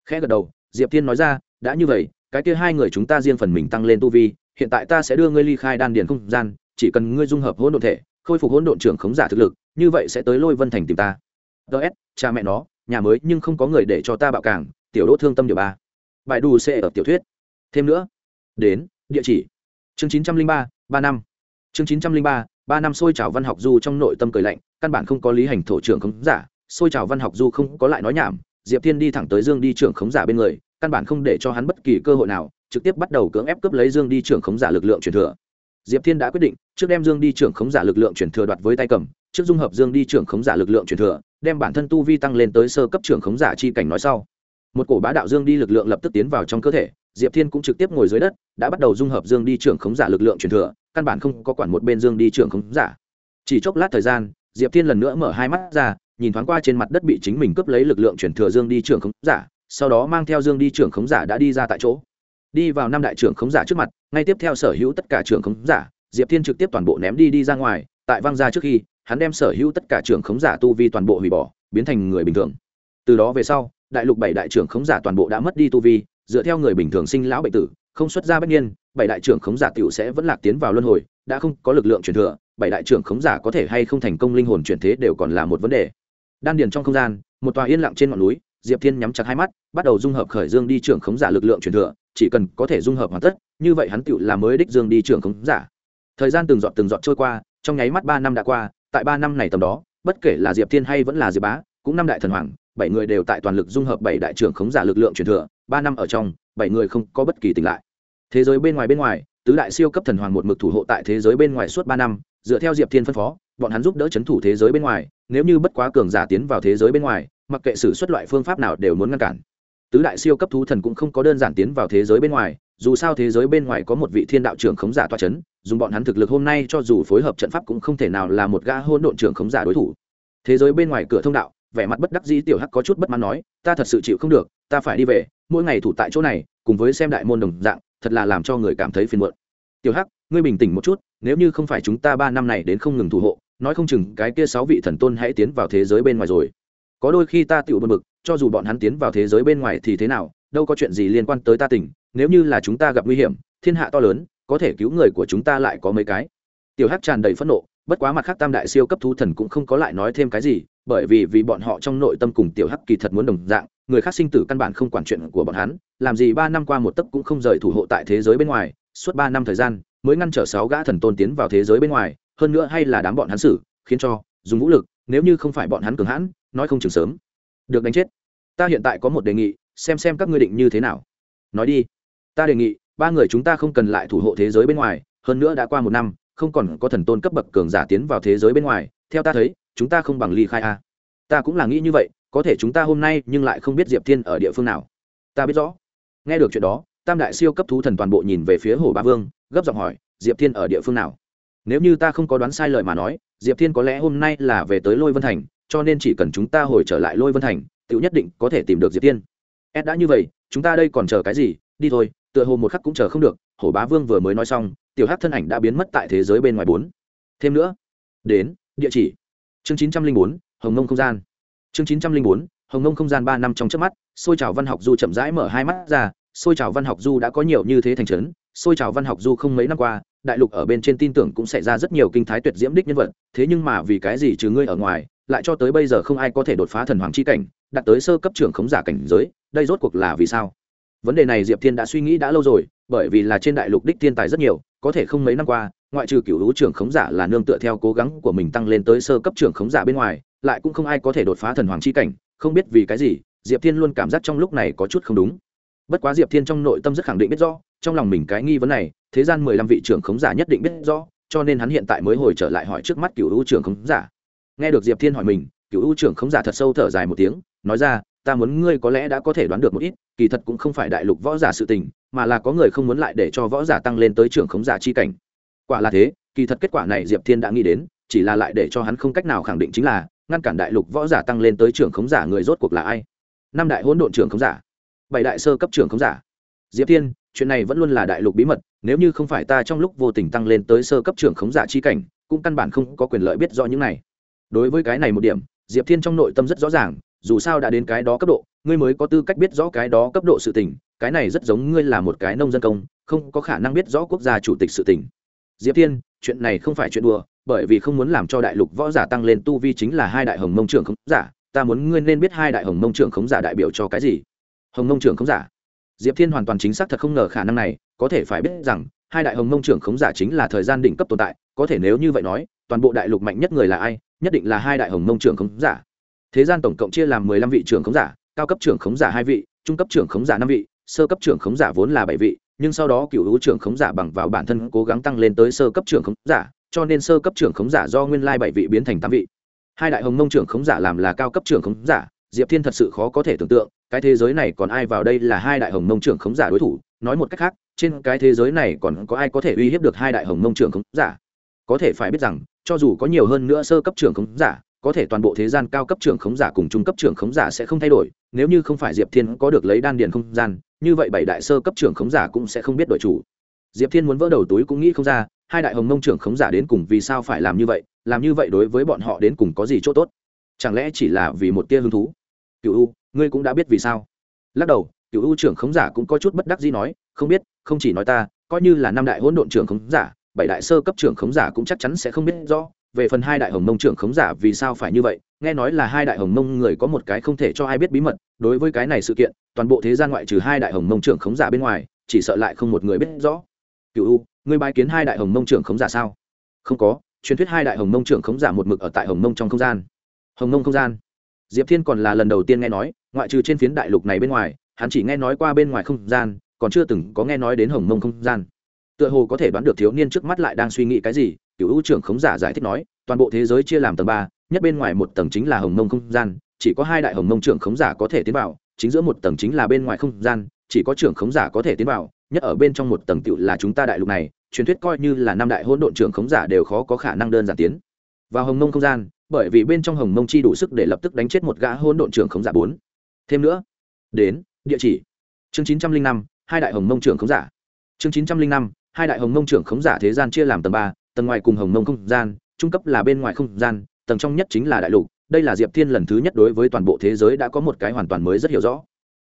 Khẽ gật đầu, diệp thiên nói ra, đã như vậy, cái kia hai người chúng ta riêng phần mình tăng lên tu vi, hiện tại ta sẽ đưa ngươi ly khai đan điền không gian, chỉ cần ngươi dung hợp hỗn độn thể, khôi phục hỗn độn trưởng khống giả thực lực, như vậy sẽ tới lôi vân thành tìm ta. Ts cha mẹ nó, nhà mới nhưng không có người để cho ta bạo cảng tiểu đỗ thương tâm điều ba. Bài đù sẽ ở tiểu thuyết. Thêm nữa, đến, địa chỉ. Chương chín trăm linh ba ba năm. Chương chín trăm linh ba ba năm xôi trào văn học du trong nội tâm cười lạnh, căn bản không có lý hành thổ trưởng khống giả, xôi trào văn học du không có lại nói nhảm, diệp thiên đi thẳng tới dương đi trưởng khống giả bên người, căn bản không để cho hắn bất kỳ cơ hội nào, trực tiếp bắt đầu cưỡng ép cướp lấy dương đi trưởng khống giả lực lượng truyền thừa. Diệp thiên đã quyết định, trước đem dương đi trưởng khống giả lực lượng truyền thừa đoạt với tay cầm, trước dung hợp dương đi trưởng khống giả lực lượng truyền thừa, đem bản thân tu vi tăng lên tới sơ cấp trưởng khống giả chi cảnh nói sau. Một cổ bá đạo dương đi lực lượng lập tức tiến vào trong cơ thể, diệp thiên cũng trực tiếp ngồi dưới đất, đã bắt đầu dung hợp dương đi trưởng khống giả lực lượng truyền thừa căn bản không có quản một bên dương đi trưởng khống giả. Chỉ chốc lát thời gian, diệp thiên lần nữa mở hai mắt ra, nhìn thoáng qua trên mặt đất bị chính mình cướp lấy lực lượng chuyển thừa dương đi trưởng khống giả, sau đó mang theo dương đi trưởng khống giả đã đi ra tại chỗ. Đi vào năm đại trưởng khống giả trước mặt, ngay tiếp theo sở hữu tất cả trưởng khống giả, diệp thiên trực tiếp toàn bộ ném đi đi ra ngoài, tại vang ra trước khi, hắn đem sở hữu tất cả trưởng khống giả tu vi toàn bộ hủy bỏ, biến thành người bình thường. Từ đó về sau, đại lục bảy đại trưởng khống giả toàn bộ đã mất đi tu vi, dựa theo người bình thường sinh lão bệnh tử không xuất ra bất nhiên bảy đại trưởng khống giả tiểu sẽ vẫn lạc tiến vào luân hồi, đã không có lực lượng truyền thừa, bảy đại trưởng khống giả có thể hay không thành công linh hồn chuyển thế đều còn là một vấn đề. Đan điền trong không gian, một tòa yên lặng trên ngọn núi, diệp thiên nhắm chặt hai mắt, bắt đầu dung hợp khởi dương đi trưởng khống giả lực lượng truyền thừa, chỉ cần có thể dung hợp hoàn tất, như vậy hắn tựu là mới đích dương đi trưởng khống giả. Thời gian từng giọt từng giọt trôi qua, trong nháy mắt ba năm đã qua, tại ba năm này tầm đó, bất kể là diệp thiên hay vẫn là diệp bá, cũng năm đại thần hoàng, bảy người đều tại toàn lực dung hợp bảy đại trưởng khống giả lực lượng truyền thừa, ba năm ở trong, bảy người không có bất kỳ tỉnh lại thế giới bên ngoài bên ngoài, tứ đại siêu cấp thần hoàng một mực thủ hộ tại thế giới bên ngoài suốt ba năm, dựa theo diệp thiên phân phó, bọn hắn giúp đỡ c h ấ n thủ thế giới bên ngoài, nếu như bất quá cường giả tiến vào thế giới bên ngoài, mặc kệ sử xuất loại phương pháp nào đều muốn ngăn cản. Tứ đại siêu cấp thú thần cũng không có đơn giản tiến vào thế giới bên ngoài, dù sao thế giới bên ngoài có một vị thiên đạo trưởng khống giả toa c h ấ n dùng bọn hắn thực lực hôm nay cho dù phối hợp trận pháp cũng không thể nào là một gã hôn độn trưởng khống giả đối thủ. Thế giới bên ngoài cửa thông đạo, vẻ mặt bất đắc dĩ tiểu hắc có chút bất mãn nói, ta thật sự chịu không được, ta phải đi về, mỗi ngày thủ tại chỗ này, cùng với xem đại môn đồng dạng thật là làm cho người cảm thấy phiền muộn. Tiểu hắc, ngươi bình tĩnh một chút, nếu như không phải chúng ta ba năm này đến không ngừng thủ hộ, nói không chừng cái kia sáu vị thần tôn hãy tiến vào thế giới bên ngoài rồi. Có đôi khi ta tựu bật mực cho dù bọn hắn tiến vào thế giới bên ngoài thì thế nào, đâu có chuyện gì liên quan tới ta tỉnh, nếu như là chúng ta gặp nguy hiểm, thiên hạ to lớn, có thể cứu người của chúng ta lại có mấy cái. Tiểu hắc tràn đầy phẫn nộ, bất quá mặt khác tam đại siêu cấp thú thần cũng không có lại nói thêm cái gì, bởi vì vì bọn họ trong nội tâm cùng tiểu hắc kỳ thật muốn đồng dạng người khác sinh tử căn bản không quản chuyện của bọn hắn, làm gì ba năm qua một tấc cũng không rời thủ hộ tại thế giới bên ngoài, suốt ba năm thời gian, mới ngăn trở sáu gã thần tôn tiến vào thế giới bên ngoài, hơn nữa hay là đám bọn hắn xử, khiến cho, dùng vũ lực, nếu như không phải bọn hắn cường hãn, nói không chừng sớm, được đánh chết. Ta hiện tại có một đề nghị, xem xem các ngươi định như thế nào. Nói đi. Ta đề nghị, ba người chúng ta không cần lại thủ hộ thế giới bên ngoài, hơn nữa đã qua một năm, không còn có thần tôn cấp bậc cường giả tiến vào thế giới bên ngoài, theo ta thấy, chúng ta không bằng ly khai a. Ta cũng là nghĩ như vậy có thể chúng ta hôm nay nhưng lại không biết diệp thiên ở địa phương nào. Ta biết rõ. Nghe được chuyện đó, tam đại siêu cấp thú thần toàn bộ nhìn về phía hồ ba vương, gấp giọng hỏi, diệp thiên ở địa phương nào? Nếu như ta không có đoán sai lời mà nói, diệp thiên có lẽ hôm nay là về tới lôi vân thành, cho nên chỉ cần chúng ta hồi trở lại lôi vân thành tự nhất định có thể tìm được diệp thiên. Ed đã như vậy, chúng ta đây còn chờ cái gì? Đi thôi, tựa hồ một khắc cũng chờ không được, hổ bá vương vừa mới nói xong, tiểu hát thân ảnh đã biến mất tại thế giới bên ngoài bốn. Thêm nữa, đến, địa chỉ. Chương chín trăm linh bốn, hồng nông không gian chương chín trăm linh bốn, hồng nông không gian ba năm trong trước mắt, xôi trào văn học du chậm rãi mở hai mắt ra, xôi trào văn học du đã có nhiều như thế thành trấn, xôi trào văn học du không mấy năm qua, đại lục ở bên trên tin tưởng cũng xảy ra rất nhiều kinh thái tuyệt diễm đích nhân vật, thế nhưng mà vì cái gì trừ ngươi ở ngoài, lại cho tới bây giờ không ai có thể đột phá thần hoàng chi cảnh, đạt tới sơ cấp trưởng khống giả cảnh giới, đây rốt cuộc là vì sao? Vấn đề này diệp thiên đã suy nghĩ đã lâu rồi, bởi vì là trên đại lục đích thiên tài rất nhiều, có thể không mấy năm qua ngoại trừ cựu hữu trưởng khống giả là nương tựa theo cố gắng của mình tăng lên tới sơ cấp trưởng khống giả bên ngoài, lại cũng không ai có thể đột phá thần hoàng chi cảnh, không biết vì cái gì, diệp thiên luôn cảm giác trong lúc này có chút không đúng. Bất quá diệp thiên trong nội tâm rất khẳng định biết rõ, trong lòng mình cái nghi vấn này, thế gian mười lăm vị trưởng khống giả nhất định biết rõ, cho nên hắn hiện tại mới hồi trở lại hỏi trước mắt cựu hữu trưởng khống giả. Nghe được diệp thiên hỏi mình, cựu hữu trưởng khống giả thật sâu thở dài một tiếng, nói ra, ta muốn ngươi có lẽ đã có thể đoán được một ít, kỳ thật cũng không phải đại lục võ giả sự tình, mà là có người không muốn lại để cho võ giả tăng lên tới trưởng khống giả chi cảnh quả là thế, kỳ thật kết quả này diệp thiên đã nghĩ đến, chỉ là lại để cho hắn không cách nào khẳng định chính là, ngăn cản đại lục võ giả tăng lên tới trưởng khống giả người rốt cuộc là ai? Năm đại hỗn độn trưởng khống giả, bảy đại sơ cấp trưởng khống giả. Diệp thiên, chuyện này vẫn luôn là đại lục bí mật, nếu như không phải ta trong lúc vô tình tăng lên tới sơ cấp trưởng khống giả chi cảnh, cũng căn bản không có quyền lợi biết rõ những này. Đối với cái này một điểm, diệp thiên trong nội tâm rất rõ ràng, dù sao đã đến cái đó cấp độ, ngươi mới có tư cách biết rõ cái đó cấp độ sự tình, cái này rất giống ngươi là một cái nông dân công, không có khả năng biết rõ quốc gia chủ tịch sự tình diệp thiên, chuyện này không phải chuyện đùa, bởi vì không muốn làm cho đại lục võ giả tăng lên, tu vi chính là hai đại hồng mông trưởng khống giả. Ta muốn ngươi nên biết hai đại hồng mông trưởng khống giả đại biểu cho cái gì? Hồng mông trưởng khống giả. Diệp thiên hoàn toàn chính xác thật không ngờ khả năng này, có thể phải biết rằng, hai đại hồng mông trưởng khống giả chính là thời gian đỉnh cấp tồn tại, có thể nếu như vậy nói, toàn bộ đại lục mạnh nhất người là ai? Nhất định là hai đại hồng mông trưởng khống giả. Thế gian tổng cộng chia làm mười lăm vị trưởng khống giả, cao cấp trưởng khống giả hai vị, trung cấp trưởng khống giả năm vị, sơ cấp trưởng khống giả vốn là bảy vị nhưng sau đó cựu hữu trưởng khống giả bằng vào bản thân cố gắng tăng lên tới sơ cấp trưởng khống giả cho nên sơ cấp trưởng khống giả do nguyên lai bảy vị biến thành tám vị hai đại hồng mông trưởng khống giả làm là cao cấp trưởng khống giả diệp thiên thật sự khó có thể tưởng tượng cái thế giới này còn ai vào đây là hai đại hồng mông trưởng khống giả đối thủ nói một cách khác trên cái thế giới này còn có ai có thể uy hiếp được hai đại hồng mông trưởng khống giả có thể phải biết rằng cho dù có nhiều hơn nữa sơ cấp trưởng khống giả có thể toàn bộ thế gian cao cấp trưởng khống giả cùng trung cấp trưởng khống giả sẽ không thay đổi nếu như không phải diệp thiên có được lấy đan điền không gian như vậy bảy đại sơ cấp trưởng khống giả cũng sẽ không biết đổi chủ. Diệp thiên muốn vỡ đầu túi cũng nghĩ không ra, hai đại hồng mông trưởng khống giả đến cùng vì sao phải làm như vậy, làm như vậy đối với bọn họ đến cùng có gì chỗ tốt? Chẳng lẽ chỉ là vì một tia hứng thú? Cựu u, ngươi cũng đã biết vì sao. Lắc đầu cựu u trưởng khống giả cũng có chút bất đắc gì nói, không biết, không chỉ nói ta, coi như là năm đại hỗn độn trưởng khống giả, bảy đại sơ cấp trưởng khống giả cũng chắc chắn sẽ không biết rõ, về phần hai đại hồng mông trưởng khống giả vì sao phải như vậy nghe nói là hai đại hồng mông người có một cái không thể cho ai biết bí mật, đối với cái này sự kiện, toàn bộ thế gian ngoại trừ hai đại hồng mông trưởng khống giả bên ngoài, chỉ sợ lại không một người biết rõ. Cựu u, ngươi bài kiến hai đại hồng mông trưởng khống giả sao? Không có, truyền thuyết hai đại hồng mông trưởng khống giả một mực ở tại hồng mông trong không gian. Hồng mông không gian? Diệp thiên còn là lần đầu tiên nghe nói, ngoại trừ trên phiến đại lục này bên ngoài, hắn chỉ nghe nói qua bên ngoài không gian, còn chưa từng có nghe nói đến hồng mông không gian. Tựa hồ có thể đoán được thiếu niên trước mắt lại đang suy nghĩ cái gì cựu ưu trưởng khống giả giải thích nói, toàn bộ thế giới chia làm tầng ba nhất bên ngoài một tầng chính là hồng mông không gian, chỉ có hai đại hồng mông trưởng khống giả có thể tiến vào, chính giữa một tầng chính là bên ngoài không gian, chỉ có trưởng khống giả có thể tiến vào, nhất ở bên trong một tầng tựu là chúng ta đại lục này, truyền thuyết coi như là năm đại hỗn độn trưởng khống giả đều khó có khả năng đơn giản tiến vào hồng mông không gian, bởi vì bên trong hồng mông chi đủ sức để lập tức đánh chết một gã hỗn độn trưởng khống giả bốn. Thêm nữa, đến, địa chỉ. Chương chín trăm linh năm, hai đại hồng mông trưởng khống giả. Chương chín trăm linh năm, hai đại hồng mông trưởng khống giả thế gian chia làm tầng ba, tầng ngoài cùng hồng mông không gian, trung cấp là bên ngoài không gian tầng trong nhất chính là đại lục, đây là diệp thiên lần thứ nhất đối với toàn bộ thế giới đã có một cái hoàn toàn mới rất hiểu rõ.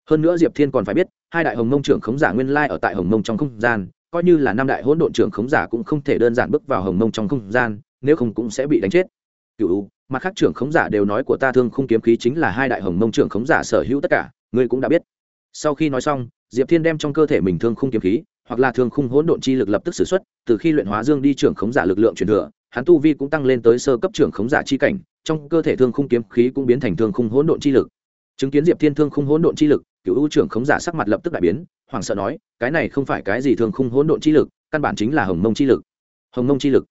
Hơn nữa diệp thiên còn phải biết, hai đại hồng mông trưởng khống giả nguyên lai ở tại hồng mông trong không gian, coi như là năm đại hỗn độn trưởng khống giả cũng không thể đơn giản bước vào hồng mông trong không gian, nếu không cũng sẽ bị đánh chết. Cựu mặt khác trưởng khống giả đều nói của ta thương không kiếm khí chính là hai đại hồng mông trưởng khống giả sở hữu tất cả, ngươi cũng đã biết. Sau khi nói xong, diệp thiên đem trong cơ thể mình thương không kiếm khí, hoặc là thương khung hỗn độn chi lực lập tức sử xuất, từ khi luyện hóa dương đi trưởng khống giả lực lượng truyền thừa hắn tu vi cũng tăng lên tới sơ cấp trưởng khống giả chi cảnh, trong cơ thể thương khung kiếm khí cũng biến thành thương khung hỗn độn chi lực. Chứng kiến diệp thiên thương khung hỗn độn chi lực, cựu ưu trưởng khống giả sắc mặt lập tức đại biến, hoảng sợ nói, cái này không phải cái gì thương khung hỗn độn chi lực, căn bản chính là hồng mông chi lực. Hồng mông chi lực.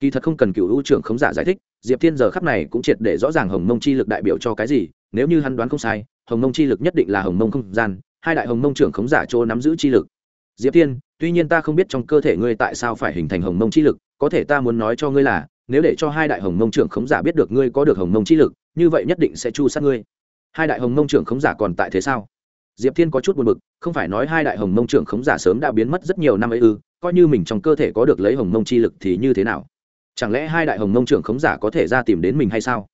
Kỳ thật không cần cựu ưu trưởng khống giả giải thích, diệp thiên giờ khắp này cũng triệt để rõ ràng hồng mông chi lực đại biểu cho cái gì, nếu như hắn đoán không sai, hồng mông chi lực nhất định là hồng mông không gian, hai đại hồng mông trưởng khống giả chỗ nắm giữ chi lực. Diệp thiên, tuy nhiên ta không biết trong cơ thể ngươi tại sao phải hình thành hồng mông chi lực có thể ta muốn nói cho ngươi là, nếu để cho hai đại hồng mông trưởng khống giả biết được ngươi có được hồng mông chi lực, như vậy nhất định sẽ chu sát ngươi. Hai đại hồng mông trưởng khống giả còn tại thế sao? Diệp thiên có chút buồn b ự c không phải nói hai đại hồng mông trưởng khống giả sớm đã biến mất rất nhiều năm ấy ư, coi như mình trong cơ thể có được lấy hồng mông chi lực thì như thế nào? Chẳng lẽ hai đại hồng mông trưởng khống giả có thể ra tìm đến mình hay sao?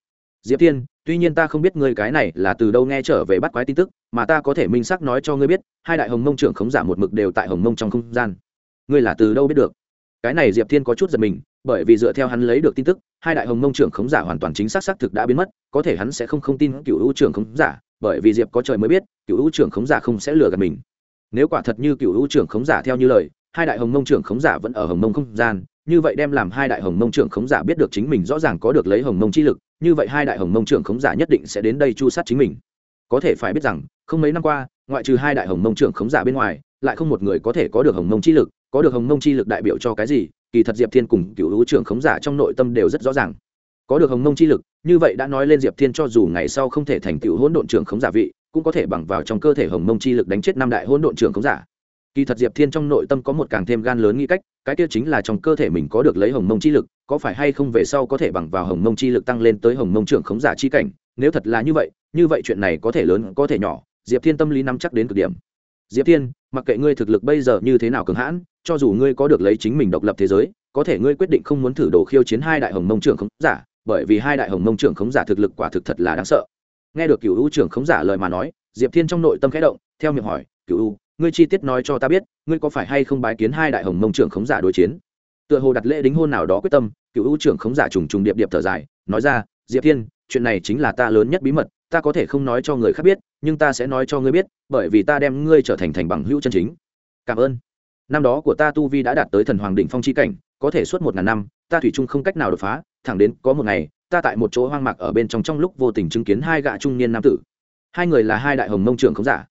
Diệp thiên, tuy nhiên ta không biết ngươi cái này là từ đâu nghe trở về bắt quái tin tức, mà ta có thể minh xác nói cho ngươi biết, hai đại hồng mông trưởng khống giả một mực đều tại hồng mông trong không gian. Ngươi là từ đâu biết được? Cái này diệp thiên có chút giật mình, bởi vì dựa theo hắn lấy được tin tức, hai đại hồng mông trưởng khống giả hoàn toàn chính xác xác thực đã biến mất, có thể hắn sẽ không không tin cựu hữu trưởng khống giả, bởi vì diệp có trời mới biết, cựu hữu trưởng khống giả không sẽ lừa gạt mình. Nếu quả thật như cựu hữu trưởng khống giả theo như lời, hai đại hồng mông trưởng khống giả vẫn ở hồng mông không gian, như vậy đem làm hai đại hồng mông trưởng khống giả biết được chính mình rõ ràng có được lấy hồng mông chi lực, như vậy hai đại hồng mông trưởng khống giả nhất định sẽ đến đây chu sát chính mình. Có thể phải biết rằng, không mấy năm qua, ngoại trừ hai đại hồng mông trưởng khống giả bên ngoài, lại không một người có thể có được hồng mông chi lực có được hồng mông chi lực đại biểu cho cái gì, kỳ thật diệp thiên cùng cựu hữu trưởng khống giả trong nội tâm đều rất rõ ràng. Có được hồng mông chi lực, như vậy đã nói lên diệp thiên cho dù ngày sau không thể thành tựu hỗn độn trưởng khống giả vị, cũng có thể bằng vào trong cơ thể hồng mông chi lực đánh chết năm đại hỗn độn trưởng khống giả. Kỳ thật diệp thiên trong nội tâm có một càng thêm gan lớn nghĩ cách, cái kia chính là trong cơ thể mình có được lấy hồng mông chi lực, có phải hay không về sau có thể bằng vào hồng mông chi lực tăng lên tới hồng mông trưởng khống giả chi cảnh, nếu thật là như vậy như vậy chuyện này có thể lớn, có thể nhỏ, diệp thiên tâm lý nắm chắc đến cực điểm. Diệp thiên, mặc kệ ngươi thực lực bây giờ như thế nào cường hãn cho dù ngươi có được lấy chính mình độc lập thế giới, có thể ngươi quyết định không muốn thử đồ khiêu chiến hai đại hồng mông trưởng khống giả, bởi vì hai đại hồng mông trưởng khống giả thực lực quả thực thật là đáng sợ. Nghe được cựu u trưởng khống giả lời mà nói, diệp thiên trong nội tâm khẽ động, theo miệng hỏi cựu u, ngươi chi tiết nói cho ta biết, ngươi có phải hay không bái kiến hai đại hồng mông trưởng khống giả đối chiến? Tựa hồ đặt lễ đính hôn nào đó quyết tâm cựu u trưởng khống giả trùng trùng điệp điệp thở dài, nói ra, diệp thiên, chuyện này chính là ta lớn nhất bí mật, ta có thể không nói cho người khác biết, nhưng ta sẽ nói cho ngươi biết, bởi vì ta đem ngươi trở thành thành bằng hữu chân chính. Cảm ơn năm đó của ta tu vi đã đạt tới thần hoàng đỉnh phong chi cảnh, có thể suốt một ngàn năm, ta thủy chung không cách nào đột phá, thẳng đến có một ngày, ta tại một chỗ hoang mạc ở bên trong trong lúc vô tình chứng kiến hai gã trung niên nam tử. Hai người là hai đại hồng mông trưởng khống giả.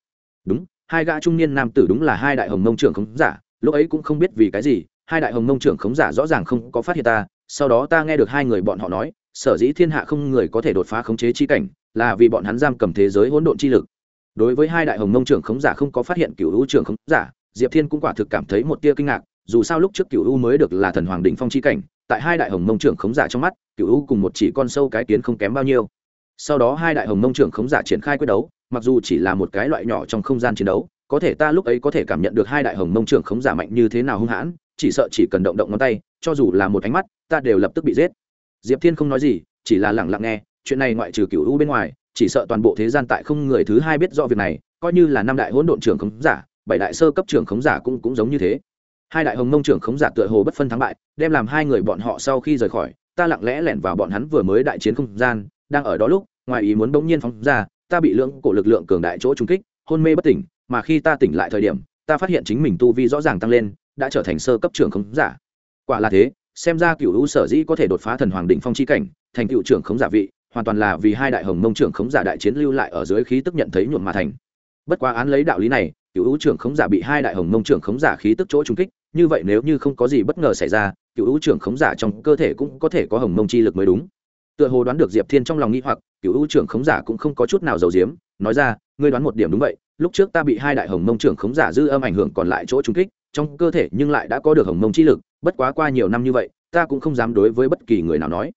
Đúng, hai gã trung niên nam tử đúng là hai đại hồng mông trưởng khống giả, lúc ấy cũng không biết vì cái gì, hai đại hồng mông trưởng khống giả rõ ràng không có phát hiện ta, sau đó ta nghe được hai người bọn họ nói, sở dĩ thiên hạ không người có thể đột phá khống chế chi cảnh, là vì bọn hắn giam cầm thế giới hỗn độn chi lực. Đối với hai đại hồng mông trưởng khống giả không có phát hiện cựu hữu trưởng khống giả diệp thiên cũng quả thực cảm thấy một tia kinh ngạc, dù sao lúc trước cựu u mới được là thần hoàng đỉnh phong chi cảnh, tại hai đại hồng mông trưởng khống giả trong mắt cựu u cùng một chỉ con sâu cái kiến không kém bao nhiêu. Sau đó hai đại hồng mông trưởng khống giả triển khai quyết đấu, mặc dù chỉ là một cái loại nhỏ trong không gian chiến đấu, có thể ta lúc ấy có thể cảm nhận được hai đại hồng mông trưởng khống giả mạnh như thế nào hung hãn, chỉ sợ chỉ cần động động ngón tay, cho dù là một ánh mắt, ta đều lập tức bị giết. Diệp thiên không nói gì, chỉ là lẳng lặng nghe, chuyện này ngoại trừ cựu u bên ngoài, chỉ sợ toàn bộ thế gian tại không người thứ hai biết rõ việc này, coi như là năm đại hỗn độn trưởng khống giả bảy đại sơ cấp trưởng khống giả cũng cũng giống như thế. Hai đại hồng mông trưởng khống giả tựa hồ bất phân thắng bại, đem làm hai người bọn họ sau khi rời khỏi, ta lặng lẽ lẻn vào bọn hắn vừa mới đại chiến không gian, đang ở đó lúc, ngoài ý muốn bỗng nhiên phóng ra, ta bị lưỡng cổ lực lượng cường đại chỗ trung kích, hôn mê bất tỉnh, mà khi ta tỉnh lại thời điểm, ta phát hiện chính mình tu vi rõ ràng tăng lên, đã trở thành sơ cấp trưởng khống giả. Quả là thế, xem ra cựu hữu sở dĩ có thể đột phá thần hoàng đỉnh phong chi cảnh, thành cựu trưởng khống giả vị, hoàn toàn là vì hai đại hồng mông trưởng khống giả đại chiến lưu lại ở dưới khí tức nhận thấy nhuộm mà thành. Bất quá án lấy đạo lý này cựu hữu trưởng khống giả bị hai đại hồng mông trưởng khống giả khí tức chỗ trung kích, như vậy nếu như không có gì bất ngờ xảy ra, cựu hữu trưởng khống giả trong cơ thể cũng có thể có hồng mông chi lực mới đúng. Tựa hồ đoán được diệp thiên trong lòng nghĩ hoặc, cựu hữu trưởng khống giả cũng không có chút nào giàu diếm nói ra, ngươi đoán một điểm đúng vậy, lúc trước ta bị hai đại hồng mông trưởng khống giả dư âm ảnh hưởng còn lại chỗ trung kích, trong cơ thể nhưng lại đã có được hồng mông chi lực, bất quá qua nhiều năm như vậy, ta cũng không dám đối với bất kỳ người nào nói.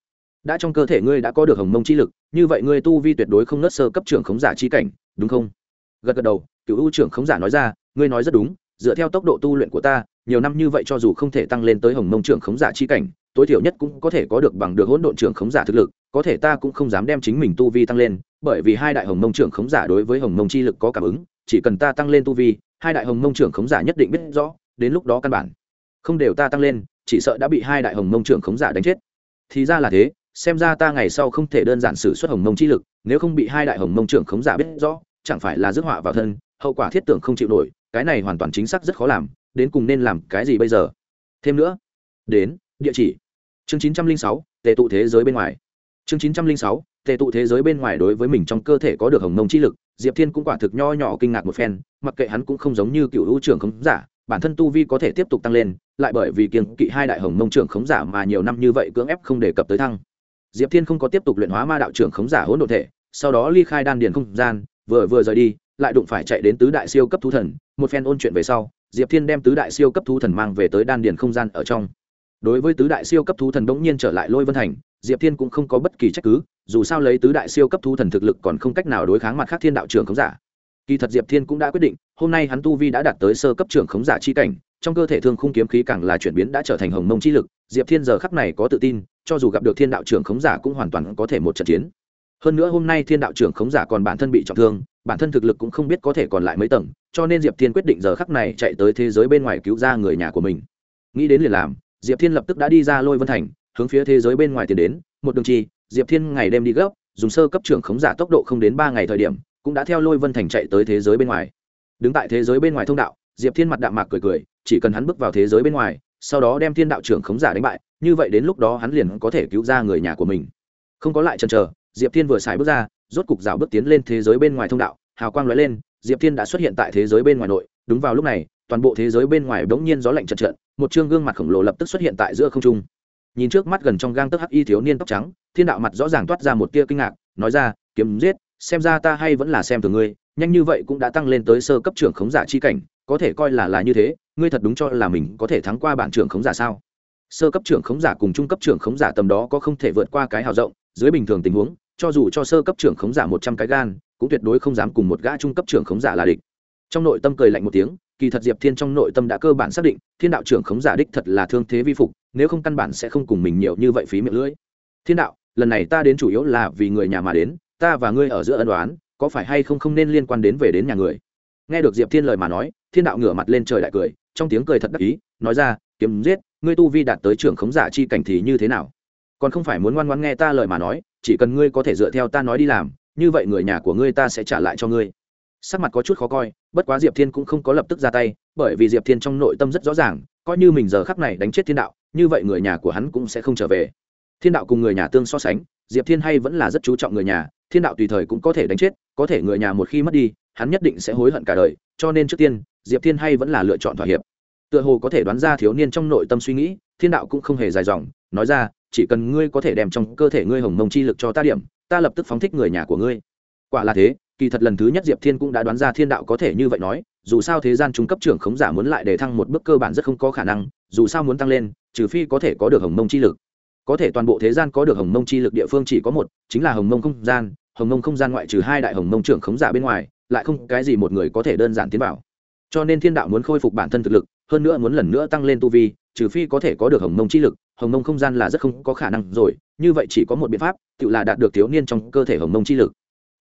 Đã trong cơ thể ngươi đã có được hồng mông chi lực, như vậy ngươi tu vi tuyệt đối không nớt sơ cấp trưởng khống giả chi cảnh, đúng không? Gật gật đầu, cựu ưu trưởng khống giả nói ra, ngươi nói rất đúng, dựa theo tốc độ tu luyện của ta, nhiều năm như vậy cho dù không thể tăng lên tới hồng mông trưởng khống giả chi cảnh, tối thiểu nhất cũng có thể có được bằng được hỗn độn trưởng khống giả thực lực, có thể ta cũng không dám đem chính mình tu vi tăng lên, bởi vì hai đại hồng mông trưởng khống giả đối với hồng mông chi lực có cảm ứng, chỉ cần ta tăng lên tu vi, hai đại hồng mông trưởng khống giả nhất định biết rõ, đến lúc đó căn bản không đều ta tăng lên, chỉ sợ đã bị hai đại hồng mông trưởng khống giả đánh chết. Thì ra là thế, xem ra ta ngày sau không thể đơn giản xử xuất hồng mông chi lực, nếu không bị hai đại hồng mông trưởng khống giả biết rõ chẳng phải là rước họa vào thân, hậu quả thiết tưởng không chịu nổi, cái này hoàn toàn chính xác rất khó làm, đến cùng nên làm cái gì bây giờ? Thêm nữa, đến, địa chỉ. Chương chín trăm linh sáu tệ tụ thế giới bên ngoài. Chương chín trăm linh sáu tệ tụ thế giới bên ngoài đối với mình trong cơ thể có được hồng mông chi lực, diệp thiên cũng quả thực nho nhỏ kinh ngạc một phen, mặc kệ hắn cũng không giống như cựu hữu trưởng khống giả, bản thân tu vi có thể tiếp tục tăng lên, lại bởi vì kiềng kỵ hai đại hồng mông trưởng khống giả mà nhiều năm như vậy cưỡng ép không đề cập tới thăng. Diệp thiên không có tiếp tục luyện hóa ma đạo trưởng khống giả hỗn độ thể, sau đó ly khai đan điền không gian vừa vừa rời đi, lại đụng phải chạy đến tứ đại siêu cấp thú thần, một phen ôn chuyện về sau, diệp thiên đem tứ đại siêu cấp thú thần mang về tới đan điền không gian ở trong. Đối với tứ đại siêu cấp thú thần bỗng nhiên trở lại lôi vân thành, diệp thiên cũng không có bất kỳ trách cứ, dù sao lấy tứ đại siêu cấp thú thần thực lực còn không cách nào đối kháng mặt khác thiên đạo trưởng khống giả. Kỳ thật diệp thiên cũng đã quyết định, hôm nay hắn tu vi đã đạt tới sơ cấp trưởng khống giả chi cảnh, trong cơ thể thương khung kiếm khí càng là chuyển biến đã trở thành hồng mông chi lực, diệp thiên giờ khắc này có tự tin, cho dù gặp được thiên đạo trưởng khống giả cũng hoàn toàn có thể một trận chiến hơn nữa hôm nay thiên đạo trưởng khống giả còn bản thân bị trọng thương, bản thân thực lực cũng không biết có thể còn lại mấy tầng, cho nên diệp thiên quyết định giờ khắc này chạy tới thế giới bên ngoài cứu ra người nhà của mình. Nghĩ đến liền làm, diệp thiên lập tức đã đi ra lôi vân thành, hướng phía thế giới bên ngoài tiến đến. Một đường chi, diệp thiên ngày đêm đi gấp, dùng sơ cấp trưởng khống giả tốc độ không đến ba ngày thời điểm, cũng đã theo lôi vân thành chạy tới thế giới bên ngoài. Đứng tại thế giới bên ngoài thông đạo, diệp thiên mặt đạm mạc cười cười, chỉ cần hắn bước vào thế giới bên ngoài, sau đó đem thiên đạo trưởng khống giả đánh bại, như vậy đến lúc đó hắn liền có thể cứu ra người nhà của mình. Không có lại chần chờ diệp thiên vừa xài bước ra, rốt cục rào bước tiến lên thế giới bên ngoài thông đạo, hào quang lóe lên, diệp thiên đã xuất hiện tại thế giới bên ngoài nội. Đúng vào lúc này, toàn bộ thế giới bên ngoài bỗng nhiên gió lạnh chật trợn một chương gương mặt khổng lồ lập tức xuất hiện tại giữa không trung. Nhìn trước mắt gần trong gang tấc hắc y thiếu niên tóc trắng, thiên đạo mặt rõ ràng toát ra một tia kinh ngạc, nói ra, kiếm giết, xem ra ta hay vẫn là xem thường ngươi, nhanh như vậy cũng đã tăng lên tới sơ cấp trưởng khống giả chi cảnh, có thể coi là là như thế, ngươi thật đúng cho là mình có thể thắng qua bản trưởng khống giả sao? Sơ cấp trưởng khống giả cùng trung cấp trưởng khống giả tầm đó có không thể vượt qua cái hào rộng dưới bình thường tình huống, cho dù cho sơ cấp trưởng khống giả một trăm cái gan, cũng tuyệt đối không dám cùng một gã trung cấp trưởng khống giả là địch. Trong nội tâm cười lạnh một tiếng, kỳ thật diệp thiên trong nội tâm đã cơ bản xác định, thiên đạo trưởng khống giả đích thật là thương thế vi phục, nếu không căn bản sẽ không cùng mình nhiều như vậy phí miệng lưỡi. Thiên đạo, lần này ta đến chủ yếu là vì người nhà mà đến, ta và ngươi ở giữa ân đoán có phải hay không không nên liên quan đến về đến nhà người? Nghe được diệp thiên lời mà nói, thiên đạo ngửa mặt lên trời đại cười, trong tiếng cười thật đắc ý, nói ra, kiếm giết, ngươi tu vi đạt tới trưởng khống giả chi cảnh thì như thế nào? Còn không phải muốn ngoan ngoan nghe ta lời mà nói, chỉ cần ngươi có thể dựa theo ta nói đi làm, như vậy người nhà của ngươi ta sẽ trả lại cho ngươi. Sắc mặt có chút khó coi, bất quá diệp thiên cũng không có lập tức ra tay, bởi vì diệp thiên trong nội tâm rất rõ ràng, coi như mình giờ khắc này đánh chết thiên đạo, như vậy người nhà của hắn cũng sẽ không trở về. Thiên đạo cùng người nhà tương so sánh, diệp thiên hay vẫn là rất chú trọng người nhà, thiên đạo tùy thời cũng có thể đánh chết, có thể người nhà một khi mất đi, hắn nhất định sẽ hối hận cả đời, cho nên trước tiên, diệp thiên hay vẫn là lựa chọn thỏa hiệp. Tựa hồ có thể đoán ra thiếu niên trong nội tâm suy nghĩ, thiên đạo cũng không hề dài dòng, nói ra chỉ cần ngươi có thể đem trong cơ thể ngươi hồng mông chi lực cho ta điểm, ta lập tức phóng thích người nhà của ngươi. Quả là thế, kỳ thật lần thứ nhất diệp thiên cũng đã đoán ra thiên đạo có thể như vậy nói, dù sao thế gian trung cấp trưởng khống giả muốn lại để thăng một bước cơ bản rất không có khả năng, dù sao muốn tăng lên, trừ phi có thể có được hồng mông chi lực. Có thể toàn bộ thế gian có được hồng mông chi lực địa phương chỉ có một, chính là hồng mông không gian, hồng mông không gian ngoại trừ hai đại hồng mông trưởng khống giả bên ngoài, lại không cái gì một người có thể đơn giản tiến vào. Cho nên thiên đạo muốn khôi phục bản thân thực lực, hơn nữa muốn lần nữa tăng lên tu vi trừ phi có thể có được hồng mông chi lực, hồng mông không gian là rất không có khả năng rồi, như vậy chỉ có một biện pháp, tự là đạt được thiếu niên trong cơ thể hồng mông chi lực.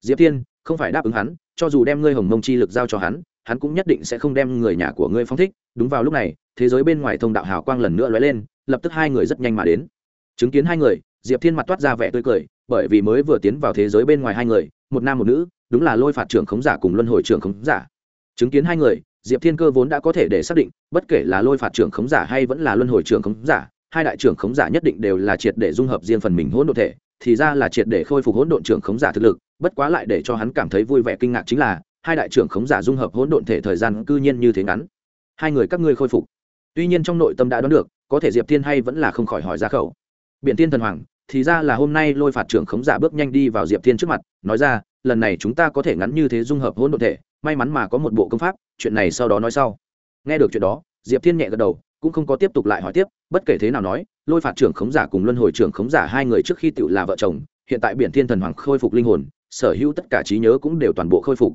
Diệp thiên, không phải đáp ứng hắn, cho dù đem ngươi hồng mông chi lực giao cho hắn hắn cũng nhất định sẽ không đem người nhà của ngươi phong thích. Đúng vào lúc này, thế giới bên ngoài thông đạo hào quang lần nữa lóe lên, lập tức hai người rất nhanh mà đến. Chứng kiến hai người, diệp thiên mặt toát ra vẻ tươi cười, bởi vì mới vừa tiến vào thế giới bên ngoài hai người, một nam một nữ, đúng là lôi phạt trưởng khống giả cùng luân hồi trưởng khống giả. Chứng kiến hai người diệp thiên cơ vốn đã có thể để xác định, bất kể là lôi phạt trưởng khống giả hay vẫn là luân hồi trưởng khống giả, hai đại trưởng khống giả nhất định đều là triệt để dung hợp riêng phần mình hỗn độn thể, thì ra là triệt để khôi phục hỗn độn trưởng khống giả thực lực, bất quá lại để cho hắn cảm thấy vui vẻ kinh ngạc chính là, hai đại trưởng khống giả dung hợp hỗn độn thể thời gian cư nhiên như thế ngắn. Hai người các ngươi khôi phục. Tuy nhiên trong nội tâm đã đoán được, có thể diệp thiên hay vẫn là không khỏi hỏi ra khẩu. Biện tiên thần hoàng, thì ra là hôm nay lôi phạt trưởng khống giả bước nhanh đi vào diệp thiên trước mặt, nói ra lần này chúng ta có thể ngắn như thế dung hợp hỗn độn thể, may mắn mà có một bộ công pháp, chuyện này sau đó nói sau. Nghe được chuyện đó, diệp thiên nhẹ gật đầu, cũng không có tiếp tục lại hỏi tiếp, bất kể thế nào nói, lôi phạt trưởng khống giả cùng luân hồi trưởng khống giả hai người trước khi tự là vợ chồng, hiện tại biển thiên thần hoàng khôi phục linh hồn, sở hữu tất cả trí nhớ cũng đều toàn bộ khôi phục.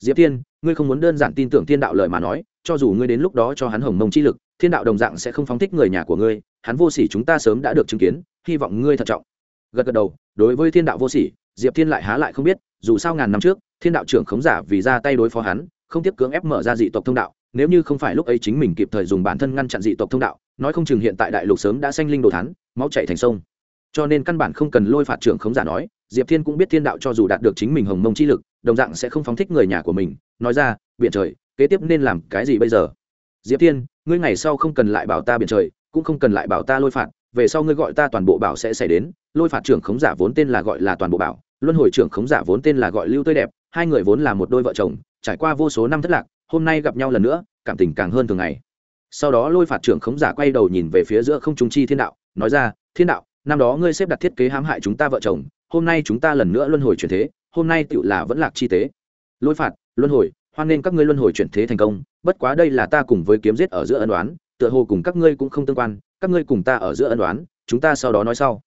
Diệp thiên, ngươi không muốn đơn giản tin tưởng thiên đạo lời mà nói, cho dù ngươi đến lúc đó cho hắn hồng mông chi lực, thiên đạo đồng dạng sẽ không phóng thích người nhà của ngươi, hắn vô sỉ chúng ta sớm đã được chứng kiến, hy vọng ngươi thận trọng. Gật gật đầu, đối với thiên đạo vô sỉ, diệp thiên lại há lại không biết dù sao ngàn năm trước, thiên đạo trưởng khống giả vì ra tay đối phó hắn, không tiếp cưỡng ép mở ra dị tộc thông đạo, nếu như không phải lúc ấy chính mình kịp thời dùng bản thân ngăn chặn dị tộc thông đạo, nói không chừng hiện tại đại lục sớm đã sanh linh đồ thắn máu chạy thành sông. Cho nên căn bản không cần lôi phạt trưởng khống giả nói, diệp thiên cũng biết thiên đạo cho dù đạt được chính mình hồng mông chi lực, đồng dạng sẽ không phóng thích người nhà của mình, nói ra biện trời, kế tiếp nên làm cái gì bây giờ? Diệp thiên, ngươi ngày sau không cần lại bảo ta biện trời, cũng không cần lại bảo ta lôi phạt, về sau ngươi gọi ta toàn bộ bảo sẽ xảy đến, lôi phạt trưởng khống giả vốn tên là gọi là toàn bộ bảo luân hồi trưởng khống giả vốn tên là gọi lưu tươi đẹp, hai người vốn là một đôi vợ chồng, trải qua vô số năm thất lạc, hôm nay gặp nhau lần nữa, cảm tình càng hơn thường ngày. Sau đó lôi phạt trưởng khống giả quay đầu nhìn về phía giữa không trung chi thiên đạo, nói ra, thiên đạo, năm đó ngươi xếp đặt thiết kế hãm hại chúng ta vợ chồng, hôm nay chúng ta lần nữa luân hồi chuyển thế, hôm nay tựu là vẫn lạc chi tế. Lôi phạt, luân hồi, hoan nên các ngươi luân hồi chuyển thế thành công, bất quá đây là ta cùng với kiếm giết ở giữa ân đoán tựa hồ cùng các ngươi cũng không tương quan, các ngươi cùng ta ở giữa ân đoán chúng ta sau đó nói sau.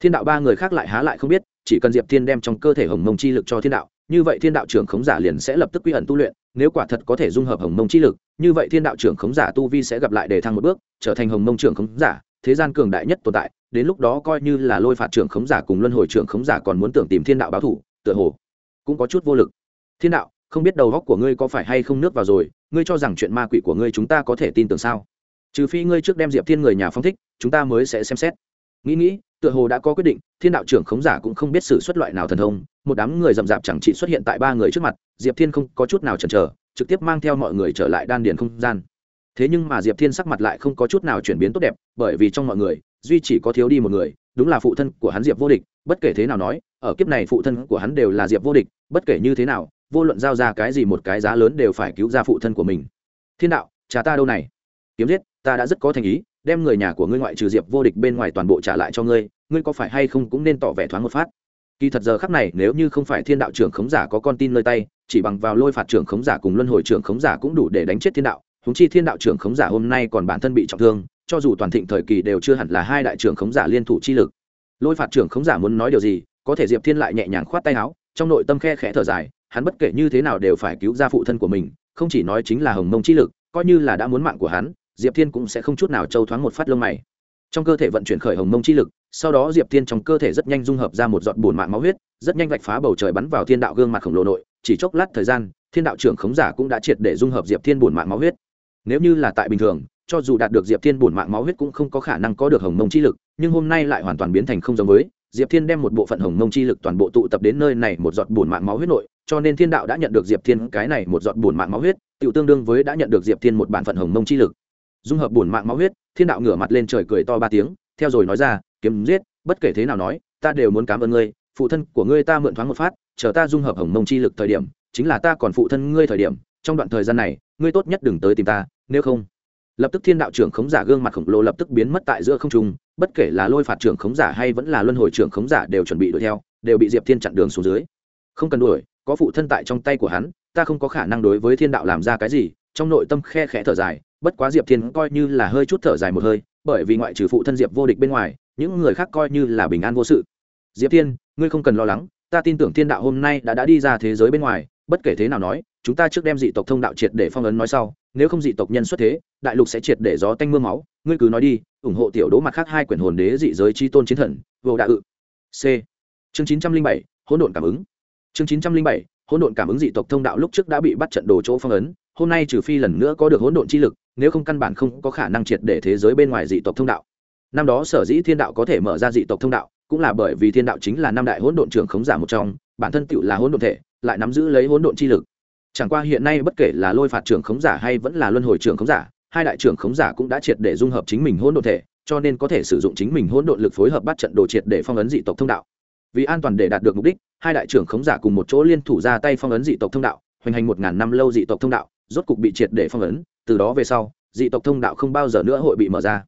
Thiên đạo ba người khác lại há lại không biết chỉ cần diệp thiên đem trong cơ thể hồng mông chi lực cho thiên đạo, như vậy thiên đạo trưởng khống giả liền sẽ lập tức quy ẩn tu luyện, nếu quả thật có thể dung hợp hồng mông chi lực, như vậy thiên đạo trưởng khống giả tu vi sẽ gặp lại để thăng một bước, trở thành hồng mông trưởng khống giả, thế gian cường đại nhất tồn tại, đến lúc đó coi như là lôi phạt trưởng khống giả cùng luân hồi trưởng khống giả còn muốn tưởng tìm thiên đạo báo thủ tựa hồ cũng có chút vô lực. Thiên đạo, không biết đầu góc của ngươi có phải hay không nước vào rồi, ngươi cho rằng chuyện ma quỷ của ngươi chúng ta có thể tin tưởng sao? Trừ phi ngươi trước đem diệp thiên người nhà phong thích, chúng ta mới sẽ xem xét. Nghĩ nghĩ tựa hồ đã có quyết định, thiên đạo trưởng khống giả cũng không biết xử xuất loại nào thần thông, một đám người rậm rạp chẳng chỉ xuất hiện tại ba người trước mặt, diệp thiên không có chút nào chần chờ, trực tiếp mang theo mọi người trở lại đan điền không gian. Thế nhưng mà diệp thiên sắc mặt lại không có chút nào chuyển biến tốt đẹp, bởi vì trong mọi người, duy chỉ có thiếu đi một người, đúng là phụ thân của hắn diệp vô địch, bất kể thế nào nói, ở kiếp này phụ thân của hắn đều là diệp vô địch, bất kể như thế nào, vô luận giao ra cái gì một cái giá lớn đều phải cứu ra phụ thân của mình. Thiên đạo cha ta đâu này? Kiếm giết, ta đã rất có thành ý đem người nhà của ngươi ngoại trừ diệp vô địch bên ngoài toàn bộ trả lại cho ngươi ngươi có phải hay không cũng nên tỏ vẻ thoáng một phát? Kỳ thật giờ khắc này, nếu như không phải thiên đạo trưởng khống giả có con tin nơi tay, chỉ bằng vào lôi phạt trưởng khống giả cùng luân hồi trưởng khống giả cũng đủ để đánh chết thiên đạo. Húng chi thiên đạo trưởng khống giả hôm nay còn bản thân bị trọng thương, cho dù toàn thịnh thời kỳ đều chưa hẳn là hai đại trưởng khống giả liên thủ chi lực. Lôi phạt trưởng khống giả muốn nói điều gì, có thể diệp thiên lại nhẹ nhàng khoát tay áo, trong nội tâm khe khẽ thở dài, hắn bất kể như thế nào đều phải cứu ra phụ thân của mình, không chỉ nói chính là hồng mông chi lực, coi như là đã muốn mạng của hắn diệp thiên cũng sẽ không chút nào trâu thoáng một phát lông mày. Trong cơ thể vận chuyển khởi hồng mông chi lực, sau đó diệp thiên trong cơ thể rất nhanh dung hợp ra một giọt bùn mạng máu huyết, rất nhanh vạch phá bầu trời bắn vào thiên đạo gương mặt khổng lồ nội. Chỉ chốc lát thời gian, thiên đạo trưởng khống giả cũng đã triệt để dung hợp diệp thiên bùn mạng máu huyết. Nếu như là tại bình thường, cho dù đạt được diệp thiên bùn mạng máu huyết cũng không có khả năng có được hồng mông chi lực, nhưng hôm nay lại hoàn toàn biến thành không giống với. Diệp thiên đem một bộ phận hồng mông chi lực toàn bộ tụ tập đến nơi này một giọt bùn mạng máu huyết nội, cho nên thiên đạo đã nhận được diệp thiên cái này một giọt bùn mạng máu huyết tự tương đương với đã nhận được diệp thiên một bản phận hồng mông chi lực dung hợp bổn mạng máu huyết, thiên đạo ngửa mặt lên trời cười to ba tiếng, theo rồi nói ra, kiếm giết, bất kể thế nào nói, ta đều muốn cảm ơn ngươi, phụ thân của ngươi ta mượn thoáng một phát, chờ ta dung hợp hồng mông chi lực thời điểm, chính là ta còn phụ thân ngươi thời điểm, trong đoạn thời gian này, ngươi tốt nhất đừng tới tìm ta, nếu không. Lập tức thiên đạo trưởng khống giả gương mặt khổng lồ lập tức biến mất tại giữa không trung, bất kể là lôi phạt trưởng khống giả hay vẫn là luân hồi trưởng khống giả đều chuẩn bị đuổi theo, đều bị diệp thiên chặn đường xuống dưới. Không cần đuổi, có phụ thân tại trong tay của hắn, ta không có khả năng đối với thiên đạo làm ra cái gì. Trong nội tâm khe khẽ thở dài bất quá diệp thiên coi như là hơi chút thở dài một hơi, bởi vì ngoại trừ phụ thân diệp vô địch bên ngoài, những người khác coi như là bình an vô sự. Diệp thiên, ngươi không cần lo lắng, ta tin tưởng thiên đạo hôm nay đã đã đi ra thế giới bên ngoài, bất kể thế nào nói, chúng ta trước đem dị tộc thông đạo triệt để phong ấn nói sau, nếu không dị tộc nhân xuất thế, đại lục sẽ triệt để gió tanh m ư a máu, ngươi cứ nói đi, ủng hộ tiểu đỗ mặt khác hai quyển hồn đế dị giới tri tôn chiến thần, vô đạ ự. C. Chương chín trăm linh bảy, hỗn độn cảm ứng. Chương chín trăm linh bảy, hỗn độn cảm ứng dị tộc thông đạo lúc trước đã bị bắt trận đồ chỗ phong ấn hôm nay trừ phi lần nữa có được hỗn độn chi lực, nếu không căn bản không có khả năng triệt để thế giới bên ngoài dị tộc thông đạo. Năm đó sở dĩ thiên đạo có thể mở ra dị tộc thông đạo, cũng là bởi vì thiên đạo chính là năm đại hỗn độn trưởng khống giả một trong, bản thân tựu là hỗn độn thể, lại nắm giữ lấy hỗn độn chi lực. Chẳng qua hiện nay bất kể là lôi phạt trưởng khống giả hay vẫn là luân hồi trưởng khống giả, hai đại trưởng khống giả cũng đã triệt để dung hợp chính mình hỗn độn thể, cho nên có thể sử dụng chính mình hỗn độn lực phối hợp bắt trận đồ triệt để phong ấn dị tộc thông đạo. Vì an toàn để đạt được mục đích, hai đại trưởng khống giả cùng một chỗ liên thủ ra tay phong ấn dị tộc thông đạo, hoành hành một ngàn năm lâu dị tộc thông đạo rốt cục bị triệt để phong ấn, từ đó về sau, dị tộc thông đạo không bao giờ nữa hội bị mở ra.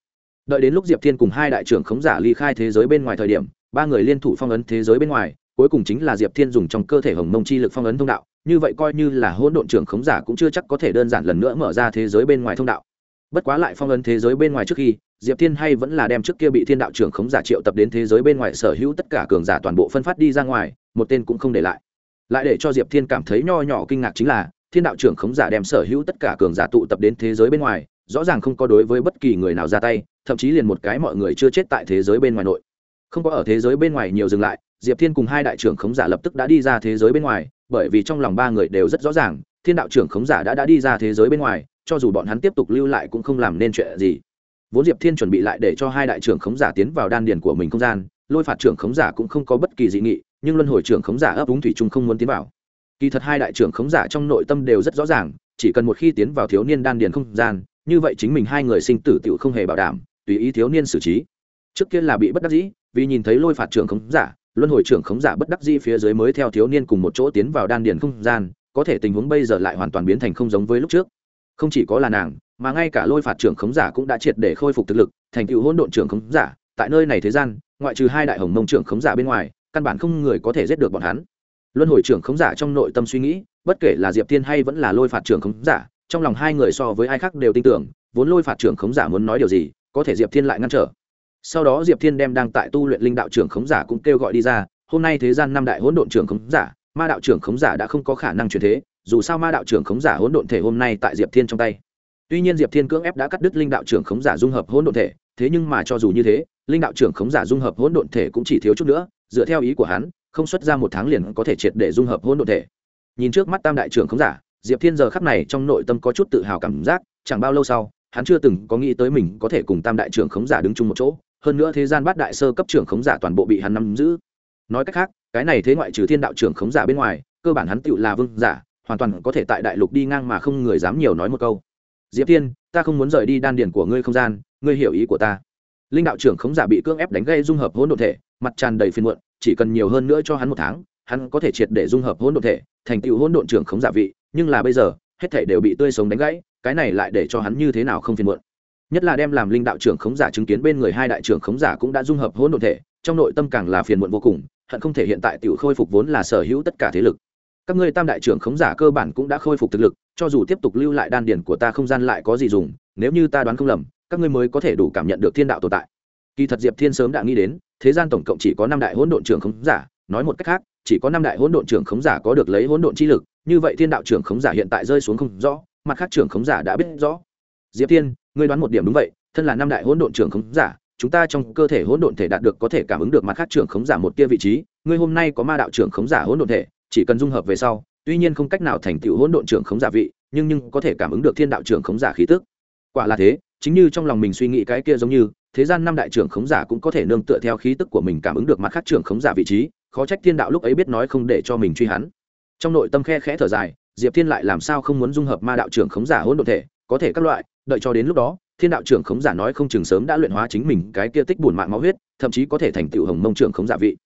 Đợi đến lúc diệp thiên cùng hai đại trưởng khống giả ly khai thế giới bên ngoài thời điểm, ba người liên thủ phong ấn thế giới bên ngoài, cuối cùng chính là diệp thiên dùng trong cơ thể hồng mông chi lực phong ấn thông đạo, như vậy coi như là hỗn độn trưởng khống giả cũng chưa chắc có thể đơn giản lần nữa mở ra thế giới bên ngoài thông đạo. Bất quá lại phong ấn thế giới bên ngoài trước khi, diệp thiên hay vẫn là đem trước kia bị thiên đạo trưởng khống giả triệu tập đến thế giới bên ngoài sở hữu tất cả cường giả toàn bộ phân phát đi ra ngoài, một tên cũng không để lại. Lại để cho diệp thiên cảm thấy nho nhỏ kinh ngạc chính là thiên đạo trưởng khống giả đem sở hữu tất cả cường giả tụ tập đến thế giới bên ngoài, rõ ràng không có đối với bất kỳ người nào ra tay, thậm chí liền một cái mọi người chưa chết tại thế giới bên ngoài nội. Không có ở thế giới bên ngoài nhiều dừng lại, diệp thiên cùng hai đại trưởng khống giả lập tức đã đi ra thế giới bên ngoài, bởi vì trong lòng ba người đều rất rõ ràng, thiên đạo trưởng khống giả đã đã đi ra thế giới bên ngoài, cho dù bọn hắn tiếp tục lưu lại cũng không làm nên chuyện gì. Vốn diệp thiên chuẩn bị lại để cho hai đại trưởng khống giả tiến vào đan điền của mình không gian, lôi phạt trưởng khống giả cũng không có bất kỳ dị nghị, nhưng luân hồi trưởng khống giả ấp úng thủy trung không muốn tiến vào kỳ thật hai đại trưởng khống giả trong nội tâm đều rất rõ ràng, chỉ cần một khi tiến vào thiếu niên đan điền không gian, như vậy chính mình hai người sinh tử tựu không hề bảo đảm, tùy ý thiếu niên xử trí. Trước kia là bị bất đắc dĩ, vì nhìn thấy lôi phạt trưởng khống giả, luân hồi trưởng khống giả bất đắc dĩ phía dưới mới theo thiếu niên cùng một chỗ tiến vào đan điền không gian, có thể tình huống bây giờ lại hoàn toàn biến thành không giống với lúc trước. Không chỉ có là nàng, mà ngay cả lôi phạt trưởng khống giả cũng đã triệt để khôi phục thực lực, thành tựu hỗn độn trưởng khống giả. Tại nơi này thế gian, ngoại trừ hai đại hồng mông trưởng khống giả bên ngoài, căn bản không người có thể giết được bọn hắn luân hồi trưởng khống giả trong nội tâm suy nghĩ, bất kể là diệp thiên hay vẫn là lôi phạt trưởng khống giả, trong lòng hai người so với ai khác đều tin tưởng, vốn lôi phạt trưởng khống giả muốn nói điều gì, có thể diệp thiên lại ngăn trở. Sau đó diệp thiên đem đang tại tu luyện linh đạo trưởng khống giả cũng kêu gọi đi ra, hôm nay thế gian năm đại hỗn độn trưởng khống giả, ma đạo trưởng khống giả đã không có khả năng chuyển thế, dù sao ma đạo trưởng khống giả hỗn độn thể hôm nay tại diệp thiên trong tay. Tuy nhiên diệp thiên cưỡng ép đã cắt đứt linh đạo trưởng khống giả dung hợp hỗn độn thể, thế nhưng mà cho dù như thế, linh đạo trưởng khống giả dung hợp hỗn độn thể cũng chỉ thiếu chút nữa, dựa theo ý của hắn không xuất ra một tháng liền có thể triệt để dung hợp hỗn ộ thể. Nhìn trước mắt tam đại trưởng khống giả, diệp thiên giờ khắp này trong nội tâm có chút tự hào cảm giác, chẳng bao lâu sau, hắn chưa từng có nghĩ tới mình có thể cùng tam đại trưởng khống giả đứng chung một chỗ, hơn nữa thế gian bát đại sơ cấp trưởng khống giả toàn bộ bị hắn nắm giữ. Nói cách khác, cái này thế ngoại trừ thiên đạo trưởng khống giả bên ngoài, cơ bản hắn tựu là vương giả, hoàn toàn có thể tại đại lục đi ngang mà không người dám nhiều nói một câu. Diệp thiên, ta không muốn rời đi đan điển của ngươi không gian, ngươi hiểu ý của ta. Linh đạo trưởng khống giả bị cưỡng ép đánh gây dung hợp hỗn độn thể, mặt tràn đầy phiền muộn chỉ cần nhiều hơn nữa cho hắn một tháng, hắn có thể triệt để dung hợp hỗn độn thể, thành tựu hỗn độn trưởng khống giả vị, nhưng là bây giờ, hết thể đều bị tươi sống đánh gãy, cái này lại để cho hắn như thế nào không phiền muộn. Nhất là đem làm linh đạo trưởng khống giả chứng kiến bên người hai đại trưởng khống giả cũng đã dung hợp hỗn độn thể, trong nội tâm càng là phiền muộn vô cùng, hận không thể hiện tại tiểu khôi phục vốn là sở hữu tất cả thế lực. Các ngươi tam đại trưởng khống giả cơ bản cũng đã khôi phục thực lực, cho dù tiếp tục lưu lại đan điển của ta không gian lại có gì dùng, nếu như ta đoán không lầm, các ngươi mới có thể đủ cảm nhận được thiên đạo tồn tại. Kỳ thật diệp thiên sớm đã nghĩ đến thế gian tổng cộng chỉ có năm đại hỗn độn trưởng khống giả, nói một cách khác, chỉ có năm đại hỗn độn trưởng khống giả có được lấy hỗn độn chi lực, như vậy thiên đạo trưởng khống giả hiện tại rơi xuống không rõ, mặt khác trưởng khống giả đã biết rõ. Diệp thiên, ngươi đoán một điểm đúng vậy, thân là năm đại hỗn độn trưởng khống giả, chúng ta trong cơ thể hỗn độn thể đạt được có thể cảm ứng được mặt khác trưởng khống giả một kia vị trí, ngươi hôm nay có ma đạo trưởng khống giả hỗn độn thể, chỉ cần dung hợp về sau, tuy nhiên không cách nào thành tựu hỗn độn trưởng khống giả vị, nhưng nhưng có thể cảm ứng được thiên đạo trưởng khống giả khí tức. Quả là thế, chính như trong lòng mình suy nghĩ cái kia giống như thế gian năm đại trưởng khống giả cũng có thể nương tựa theo khí tức của mình cảm ứng được mặt khác trưởng khống giả vị trí, khó trách thiên đạo lúc ấy biết nói không để cho mình truy hắn. Trong nội tâm khe khẽ thở dài, diệp thiên lại làm sao không muốn dung hợp ma đạo trưởng khống giả hỗn độn thể, có thể các loại, đợi cho đến lúc đó, thiên đạo trưởng khống giả nói không chừng sớm đã luyện hóa chính mình cái kia tích bùn mạng máu huyết, thậm chí có thể thành tựu hồng mông trưởng khống giả vị.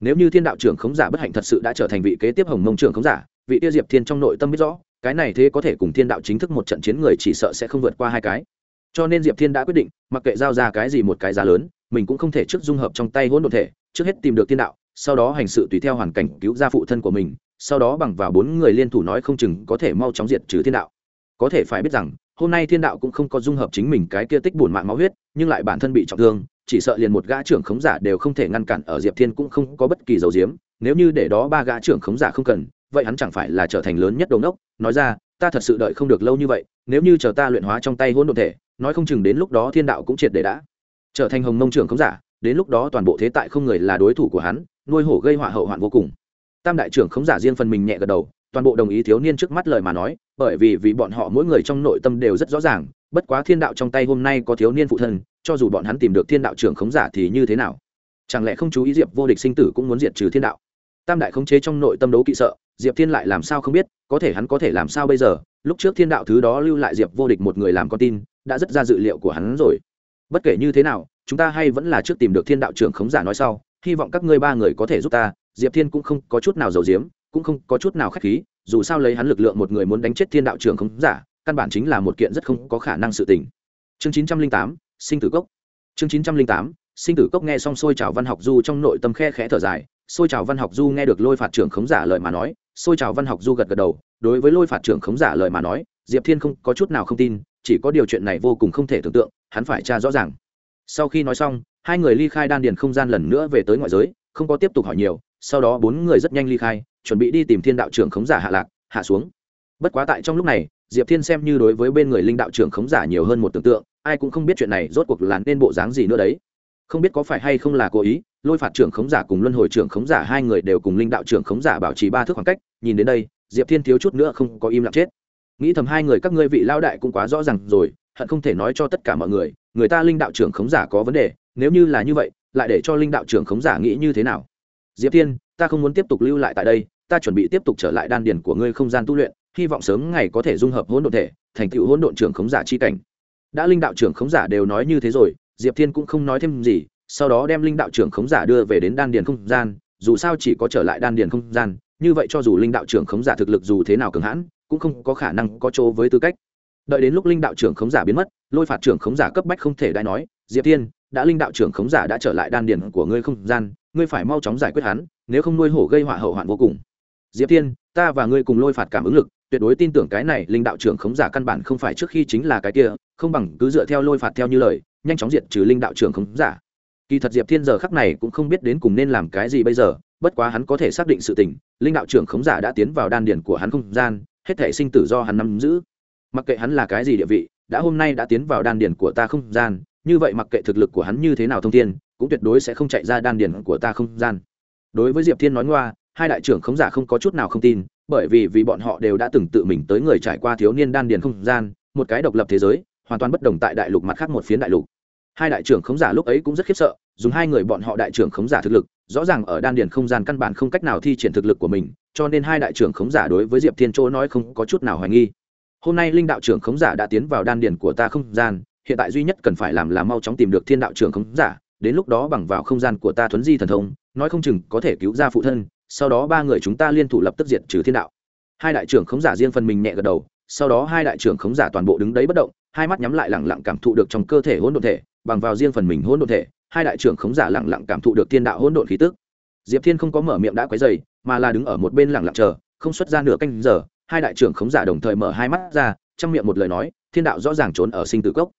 Nếu như thiên đạo trưởng khống giả bất hạnh thật sự đã trở thành vị kế tiếp hồng mông trưởng khống giả, vị tiêu diệp thiên trong nội tâm biết rõ, cái này thế có thể cùng thiên đạo chính thức một trận chiến người chỉ sợ sẽ không vượt qua hai cái cho nên diệp thiên đã quyết định, mặc kệ giao ra cái gì một cái giá lớn, mình cũng không thể trước dung hợp trong tay hỗn độn thể, trước hết tìm được thiên đạo, sau đó hành sự tùy theo hoàn cảnh cứu ra phụ thân của mình, sau đó bằng vào bốn người liên thủ nói không chừng có thể mau chóng diệt trừ thiên đạo. Có thể phải biết rằng, hôm nay thiên đạo cũng không có dung hợp chính mình cái kia tích bùn mạng máu huyết, nhưng lại bản thân bị trọng thương, chỉ sợ liền một gã trưởng khống giả đều không thể ngăn cản ở diệp thiên cũng không có bất kỳ dấu diếm nếu như để đó ba gã trưởng khống giả không cần, vậy hắn chẳng phải là trở thành lớn nhất đầu nốc nói ra, ta thật sự đợi không được lâu như vậy, nếu như chờ ta luyện hóa trong tay hỗn độn thể nói không chừng đến lúc đó thiên đạo cũng triệt để đã trở thành hồng nông trưởng khống giả, đến lúc đó toàn bộ thế tại không người là đối thủ của hắn, nuôi hổ gây họa hậu hoạn vô cùng. Tam đại trưởng khống giả riêng phần mình nhẹ gật đầu, toàn bộ đồng ý thiếu niên trước mắt lời mà nói, bởi vì vì bọn họ mỗi người trong nội tâm đều rất rõ ràng, bất quá thiên đạo trong tay hôm nay có thiếu niên phụ thân, cho dù bọn hắn tìm được thiên đạo trưởng khống giả thì như thế nào? Chẳng lẽ không chú ý diệp vô địch sinh tử cũng muốn diệt trừ thiên đạo? Tam đại khống chế trong nội tâm đấu kỵ sợ, diệp thiên lại làm sao không biết, có thể hắn có thể làm sao bây giờ? Lúc trước thiên đạo thứ đó lưu lại diệp vô địch một người làm con tin đã rất ra dự liệu của hắn rồi. Bất kể như thế nào, chúng ta hay vẫn là trước tìm được thiên đạo trưởng khống giả nói sau, hy vọng các ngươi ba người có thể giúp ta, diệp thiên cũng không có chút nào giàu diếm cũng không có chút nào k h á c h khí, dù sao lấy hắn lực lượng một người muốn đánh chết thiên đạo trưởng khống giả, căn bản chính là một kiện rất không có khả năng sự tình. Chương chín trăm linh tám, sinh tử cốc. Chương chín trăm linh tám, sinh tử cốc nghe xong xôi trào văn học du trong nội tâm khe khẽ thở dài xôi trào văn học du nghe được lôi phạt trưởng khống giả lời mà nói xôi trào văn học du gật gật đầu, đối với lôi phạt trưởng khống giả lời mà nói diệp thiên không, có chút nào không tin, chỉ có điều chuyện này vô cùng không thể tưởng tượng, hắn phải tra rõ ràng. Sau khi nói xong, hai người ly khai đan điền không gian lần nữa về tới ngoại giới, không có tiếp tục hỏi nhiều, sau đó bốn người rất nhanh ly khai, chuẩn bị đi tìm thiên đạo trưởng khống giả hạ lạc, hạ xuống. Bất quá tại trong lúc này, diệp thiên xem như đối với bên người linh đạo trưởng khống giả nhiều hơn một tưởng tượng, ai cũng không biết chuyện này rốt cuộc là nên bộ dáng gì nữa đấy. Không biết có phải hay không là cố ý, lôi phạt trưởng khống giả cùng luân hồi trưởng khống giả hai người đều cùng linh đạo trưởng khống giả bảo trì ba thước khoảng cách, nhìn đến đây, diệp thiên thiếu chút nữa không có im lặng chết nghĩ thầm hai người các ngươi vị lao đại cũng quá rõ ràng rồi, hận không thể nói cho tất cả mọi người người ta linh đạo trưởng khống giả có vấn đề, nếu như là như vậy, lại để cho linh đạo trưởng khống giả nghĩ như thế nào? Diệp thiên, ta không muốn tiếp tục lưu lại tại đây, ta chuẩn bị tiếp tục trở lại đan điền của ngươi không gian tu luyện, hy vọng sớm ngày có thể dung hợp hỗn độn thể, thành tựu hỗn độn trưởng khống giả chi cảnh. Đã linh đạo trưởng khống giả đều nói như thế rồi, diệp thiên cũng không nói thêm gì, sau đó đem linh đạo trưởng khống giả đưa về đến đan điền không gian, dù sao chỉ có trở lại đan điền không gian, như vậy cho dù linh đạo trưởng khống giả thực lực dù thế nào cường hãn cũng không có khả năng có chỗ với tư cách. Đợi đến lúc linh đạo trưởng khống giả biến mất, lôi phạt trưởng khống giả cấp bách không thể đại nói, diệp thiên, đã linh đạo trưởng khống giả đã trở lại đan điền của ngươi không gian, ngươi phải mau chóng giải quyết hắn, nếu không nuôi hổ gây họa hậu hoạn vô cùng. Diệp thiên, ta và ngươi cùng lôi phạt cảm ứng lực, tuyệt đối tin tưởng cái này linh đạo trưởng khống giả căn bản không phải trước khi chính là cái kia, không bằng cứ dựa theo lôi phạt theo như lời, nhanh chóng diệt trừ linh đạo trưởng khống giả. Kỳ thật diệp thiên giờ khắc này cũng không biết đến cùng nên làm cái gì bây giờ, bất quá hắn có thể xác định sự tình, linh đạo trưởng khống giả đã tiến vào đan điền của hắn không gian hết thể sinh tử do hắn nắm giữ. Mặc kệ hắn là cái gì địa vị, đã hôm nay đã tiến vào đan điền của ta không gian, như vậy mặc kệ thực lực của hắn như thế nào thông thiên, cũng tuyệt đối sẽ không chạy ra đan điền của ta không gian. Đối với diệp thiên nói ngoa, hai đại trưởng khống giả không có chút nào không tin, bởi vì vì bọn họ đều đã từng tự mình tới người trải qua thiếu niên đan điền không gian, một cái độc lập thế giới, hoàn toàn bất đồng tại đại lục mặt khác một phiến đại lục. Hai đại trưởng khống giả lúc ấy cũng rất khiếp sợ, dùng hai người bọn họ đại trưởng khống giả thực lực rõ ràng ở đan điền không gian căn bản không cách nào thi triển thực lực của mình, cho nên hai đại trưởng khống giả đối với diệp thiên chỗ nói không có chút nào hoài nghi. Hôm nay linh đạo trưởng khống giả đã tiến vào đan điền của ta không gian, hiện tại duy nhất cần phải làm là mau chóng tìm được thiên đạo trưởng khống giả, đến lúc đó bằng vào không gian của ta thuấn di thần thông, nói không chừng có thể cứu ra phụ thân, sau đó ba người chúng ta liên thủ lập tức diệt trừ thiên đạo. Hai đại trưởng khống giả riêng phần mình nhẹ gật đầu, sau đó hai đại trưởng khống giả toàn bộ đứng đấy bất động hai mắt nhắm lại lẳng lặng cảm thụ được trong cơ thể hỗn độn thể, bằng vào riêng phần mình hỗn độn thể, hai đại trưởng khống giả lẳng lặng cảm thụ được thiên đạo hỗn độn khí tức. Diệp thiên không có mở miệng đã quấy dày mà là đứng ở một bên lẳng lặng chờ, không xuất ra nửa canh giờ, hai đại trưởng khống giả đồng thời mở hai mắt ra, trong miệng một lời nói, thiên đạo rõ ràng trốn ở sinh tử cốc.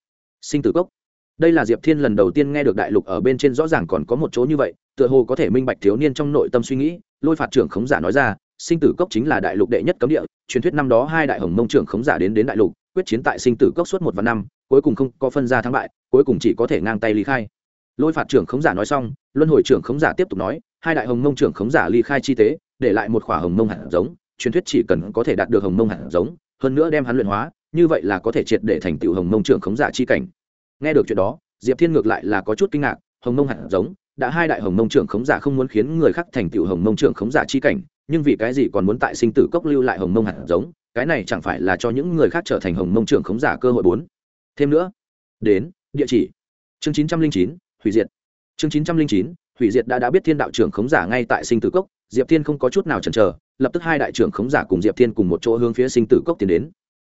Sinh tử cốc. Đây là diệp thiên lần đầu tiên nghe được đại lục ở bên trên rõ ràng còn có một chỗ như vậy, tựa hồ có thể minh bạch thiếu niên trong nội tâm suy nghĩ, lôi phạt trưởng khống giả nói ra, sinh tử cốc chính là đại lục đệ nhất cấm địa, truyền thuyết năm đó hai đại hồng mông trưởng khống giả đến đến đại lục quyết chiến tại sinh tử cốc suốt một vạn năm, cuối cùng không có phân ra thắng bại, cuối cùng chỉ có thể ngang tay ly khai. Lôi phạt trưởng khống giả nói xong, luân hồi trưởng khống giả tiếp tục nói, hai đại hồng mông trưởng khống giả ly khai chi tế, để lại một khỏa hồng mông hạt giống, truyền thuyết chỉ cần có thể đạt được hồng mông hạt giống, hơn nữa đem hắn luyện hóa, như vậy là có thể triệt để thành tựu hồng mông trưởng khống giả chi cảnh. Nghe được chuyện đó, diệp thiên ngược lại là có chút kinh ngạc, hồng mông hạt giống, đã hai đại hồng mông trưởng khống giả không muốn khiến người khác thành tựu hồng mông trưởng khống giả chi cảnh, nhưng vì cái gì còn muốn tại sinh tử cốc lưu lại hồng mông hạt giống? Cái này chẳng phải là cho những người khác trở thành hồng mông trưởng khống giả cơ hội bốn. Thêm nữa, đến, địa chỉ. Chương chín trăm linh chín, hủy diệt. Chương chín trăm linh chín, hủy diệt đã đã biết thiên đạo trưởng khống giả ngay tại sinh tử cốc, diệp thiên không có chút nào chần chờ, lập tức hai đại trưởng khống giả cùng diệp thiên cùng một chỗ hướng phía sinh tử cốc tiến đến.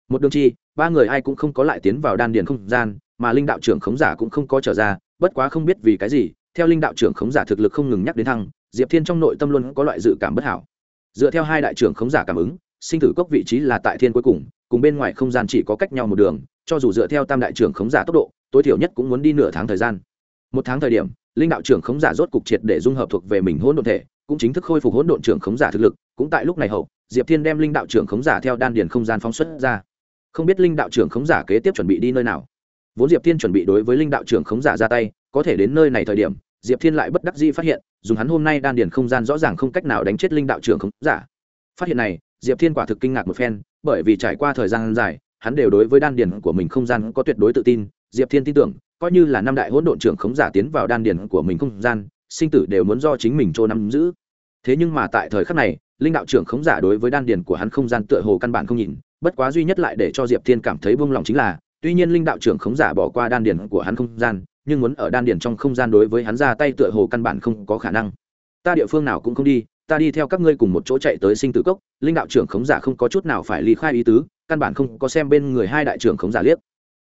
Một đường chi, ba người ai cũng không có lại tiến vào đan điền không gian, mà linh đạo trưởng khống giả cũng không có trở ra, bất quá không biết vì cái gì, theo linh đạo trưởng khống giả thực lực không ngừng nhắc đến thăng, diệp thiên trong nội tâm luôn có loại dự cảm bất hảo. Dựa theo hai đại trưởng khống giả cảm ứng sinh tử cốc vị trí là tại thiên cuối cùng cùng bên ngoài không gian chỉ có cách nhau một đường, cho dù dựa theo tam đại trưởng khống giả tốc độ, tối thiểu nhất cũng muốn đi nửa tháng thời gian. Một tháng thời điểm, linh đạo trưởng khống giả rốt cục triệt để dung hợp thuộc về mình hỗn độn thể, cũng chính thức khôi phục hỗn độn trưởng khống giả thực lực, cũng tại lúc này hậu, diệp thiên đem linh đạo trưởng khống giả theo đan điền không gian phóng xuất ra. Không biết linh đạo trưởng khống giả kế tiếp chuẩn bị đi nơi nào. Vốn diệp thiên chuẩn bị đối với linh đạo trưởng khống giả ra tay, có thể đến nơi này thời điểm, diệp thiên lại bất đắc dĩ phát hiện, dùng hắn hôm nay đan điền không gian rõ ràng không cách nào đánh chết linh đạo trưởng khống giả. Phát hiện này diệp thiên quả thực kinh ngạc một phen, bởi vì trải qua thời gian dài, hắn đều đối với đan điền của mình không gian có tuyệt đối tự tin. Diệp thiên tin tưởng, coi như là năm đại hỗn độn trưởng khống giả tiến vào đan điền của mình không gian, sinh tử đều muốn do chính mình chỗ nắm giữ. Thế nhưng mà tại thời khắc này, linh đạo trưởng khống giả đối với đan điền của hắn không gian tựa hồ căn bản không nhìn, bất quá duy nhất lại để cho diệp thiên cảm thấy buông lòng chính là, tuy nhiên linh đạo trưởng khống giả bỏ qua đan điền của hắn không gian, nhưng muốn ở đan điền trong không gian đối với hắn ra tay tựa hồ căn bản không có khả năng. Ta địa phương nào cũng không đi ta đi theo các ngươi cùng một chỗ chạy tới sinh tử cốc, linh đạo trưởng khống giả không có chút nào phải ly khai ý tứ, căn bản không có xem bên người hai đại trưởng khống giả liếc.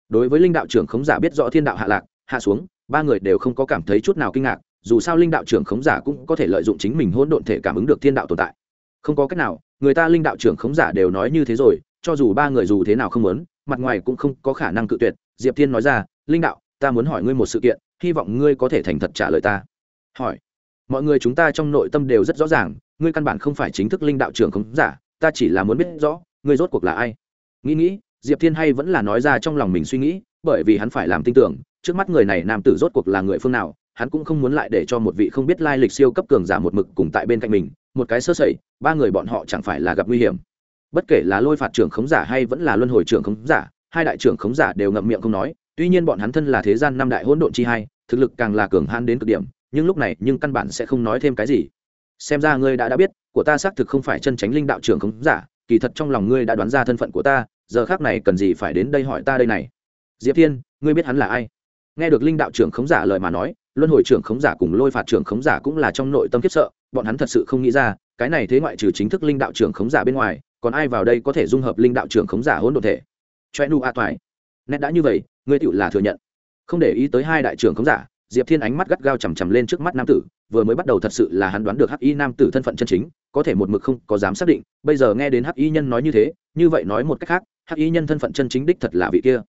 Đối với linh đạo trưởng khống giả biết rõ thiên đạo hạ lạc, hạ xuống, ba người đều không có cảm thấy chút nào kinh ngạc, dù sao linh đạo trưởng khống giả cũng có thể lợi dụng chính mình hỗn độn thể cảm ứng được thiên đạo tồn tại. Không có cách nào, người ta linh đạo trưởng khống giả đều nói như thế rồi, cho dù ba người dù thế nào không muốn, mặt ngoài cũng không có khả năng cự tuyệt. Diệp thiên nói ra, linh đạo, ta muốn hỏi ngươi một sự kiện, hy vọng ngươi có thể thành thật trả lời ta. Hỏi mọi người chúng ta trong nội tâm đều rất rõ ràng ngươi căn bản không phải chính thức linh đạo trưởng khống giả ta chỉ là muốn biết rõ ngươi rốt cuộc là ai? Nghĩ nghĩ diệp thiên hay vẫn là nói ra trong lòng mình suy nghĩ bởi vì hắn phải làm tin tưởng trước mắt người này nam tử rốt cuộc là người phương nào hắn cũng không muốn lại để cho một vị không biết lai lịch siêu cấp cường giả một mực cùng tại bên cạnh mình một cái sơ sẩy ba người bọn họ chẳng phải là gặp nguy hiểm. Bất kể là lôi phạt trưởng khống giả hay vẫn là luân hồi trưởng khống giả hai đại trưởng khống giả đều ngậm miệng không nói tuy nhiên bọn hắn thân là thế gian năm đại hỗn độn chi hai thực lực càng là cường hãn đến cực điểm nhưng lúc này nhưng căn bản sẽ không nói thêm cái gì. Xem ra ngươi đã đã biết, của ta xác thực không phải chân tránh linh đạo trưởng khống giả, kỳ thật trong lòng ngươi đã đoán ra thân phận của ta, giờ khác này cần gì phải đến đây hỏi ta đây này. Diệp thiên, ngươi biết hắn là ai? Nghe được linh đạo trưởng khống giả lời mà nói, luân hồi trưởng khống giả cùng lôi phạt trưởng khống giả cũng là trong nội tâm kiếp sợ, bọn hắn thật sự không nghĩ ra, cái này thế ngoại trừ chính thức linh đạo trưởng khống giả bên ngoài, còn ai vào đây có thể dung hợp linh đạo trưởng khống giả hỗn độn thể? Choe nu a toại nét đã như vậy, ngươi tựu là thừa nhận. Không để ý tới hai đại trưởng khống giả diệp thiên ánh mắt gắt gao chằm chằm lên trước mắt nam tử, vừa mới bắt đầu thật sự là hắn đoán được hắc y nam tử thân phận chân chính, có thể một mực không có dám xác định, bây giờ nghe đến hắc y nhân nói như thế, như vậy nói một cách khác, hắc y nhân thân phận chân chính đích thật là vị kia.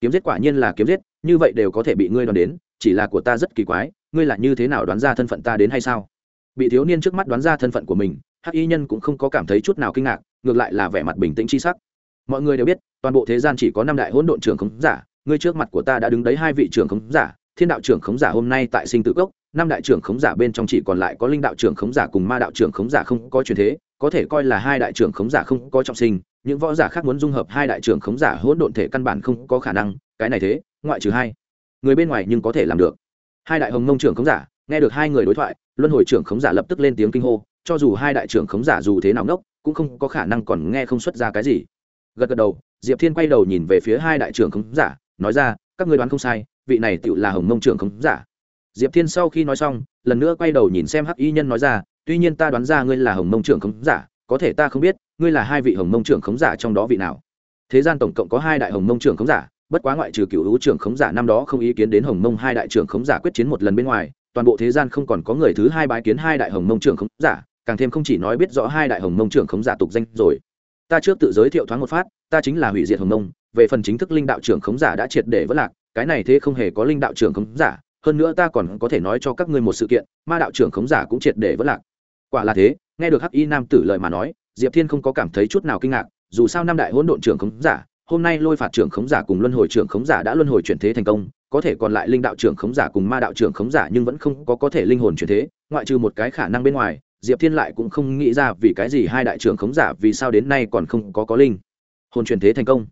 Kiếm giết quả nhiên là kiếm giết, như vậy đều có thể bị ngươi đoán đến, chỉ là của ta rất kỳ quái, ngươi là như thế nào đoán ra thân phận ta đến hay sao? Bị thiếu niên trước mắt đoán ra thân phận của mình, hắc y nhân cũng không có cảm thấy chút nào kinh ngạc, ngược lại là vẻ mặt bình tĩnh c h i sắc. Mọi người đều biết, toàn bộ thế gian chỉ có năm đại hỗn độn trưởng khống giả, ngươi trước mặt của ta đã đứng đấy hai vị trưởng khống giả thiên đạo trưởng khống giả hôm nay tại sinh tử cốc năm đại trưởng khống giả bên trong chỉ còn lại có linh đạo trưởng khống giả cùng ma đạo trưởng khống giả không có truyền thế có thể coi là hai đại trưởng khống giả không có trọng sinh những võ giả khác muốn dung hợp hai đại trưởng khống giả hỗn độn thể căn bản không có khả năng cái này thế ngoại trừ hai người bên ngoài nhưng có thể làm được hai đại hồng mông trưởng khống giả nghe được hai người đối thoại luân hồi trưởng khống giả lập tức lên tiếng kinh hô cho dù hai đại trưởng khống giả dù thế nào ngốc cũng không có khả năng còn nghe không xuất ra cái gì gật gật đầu diệp thiên quay đầu nhìn về phía hai đại trưởng khống giả nói ra các ngươi đoán không sai vị này tựu là hồng mông trưởng khống giả. Diệp thiên sau khi nói xong, lần nữa quay đầu nhìn xem hắc y nhân nói ra, tuy nhiên ta đoán ra ngươi là hồng mông trưởng khống giả, có thể ta không biết, ngươi là hai vị hồng mông trưởng khống giả trong đó vị nào. Thế gian tổng cộng có hai đại hồng mông trưởng khống giả, bất quá ngoại trừ cựu hữu trưởng khống giả năm đó không ý kiến đến hồng mông hai đại trưởng khống giả quyết chiến một lần bên ngoài, toàn bộ thế gian không còn có người thứ hai bái kiến hai đại hồng mông trưởng khống giả, càng thêm không chỉ nói biết rõ hai đại hồng mông trưởng khống giả tục danh rồi. Ta trước tự giới thiệu thoáng một phát, ta chính là hủy diệt hồng mông, về phần chính thức linh đạo trưởng khống giả đã triệt để vất lạc cái này thế không hề có linh đạo trưởng khống giả, hơn nữa ta còn có thể nói cho các ngươi một sự kiện, ma đạo trưởng khống giả cũng triệt để vất lạc. Quả là thế, nghe được hắc y nam tử lời mà nói, diệp thiên không có cảm thấy chút nào kinh ngạc, dù sao năm đại hỗn độn trưởng khống giả, hôm nay lôi phạt trưởng khống giả cùng luân hồi trưởng khống giả đã luân hồi chuyển thế thành công, có thể còn lại linh đạo trưởng khống giả cùng ma đạo trưởng khống giả nhưng vẫn không có có thể linh hồn chuyển thế, ngoại trừ một cái khả năng bên ngoài, diệp thiên lại cũng không nghĩ ra vì cái gì hai đại trưởng khống giả vì sao đến nay còn không có có linh hồn chuyển thế thành công.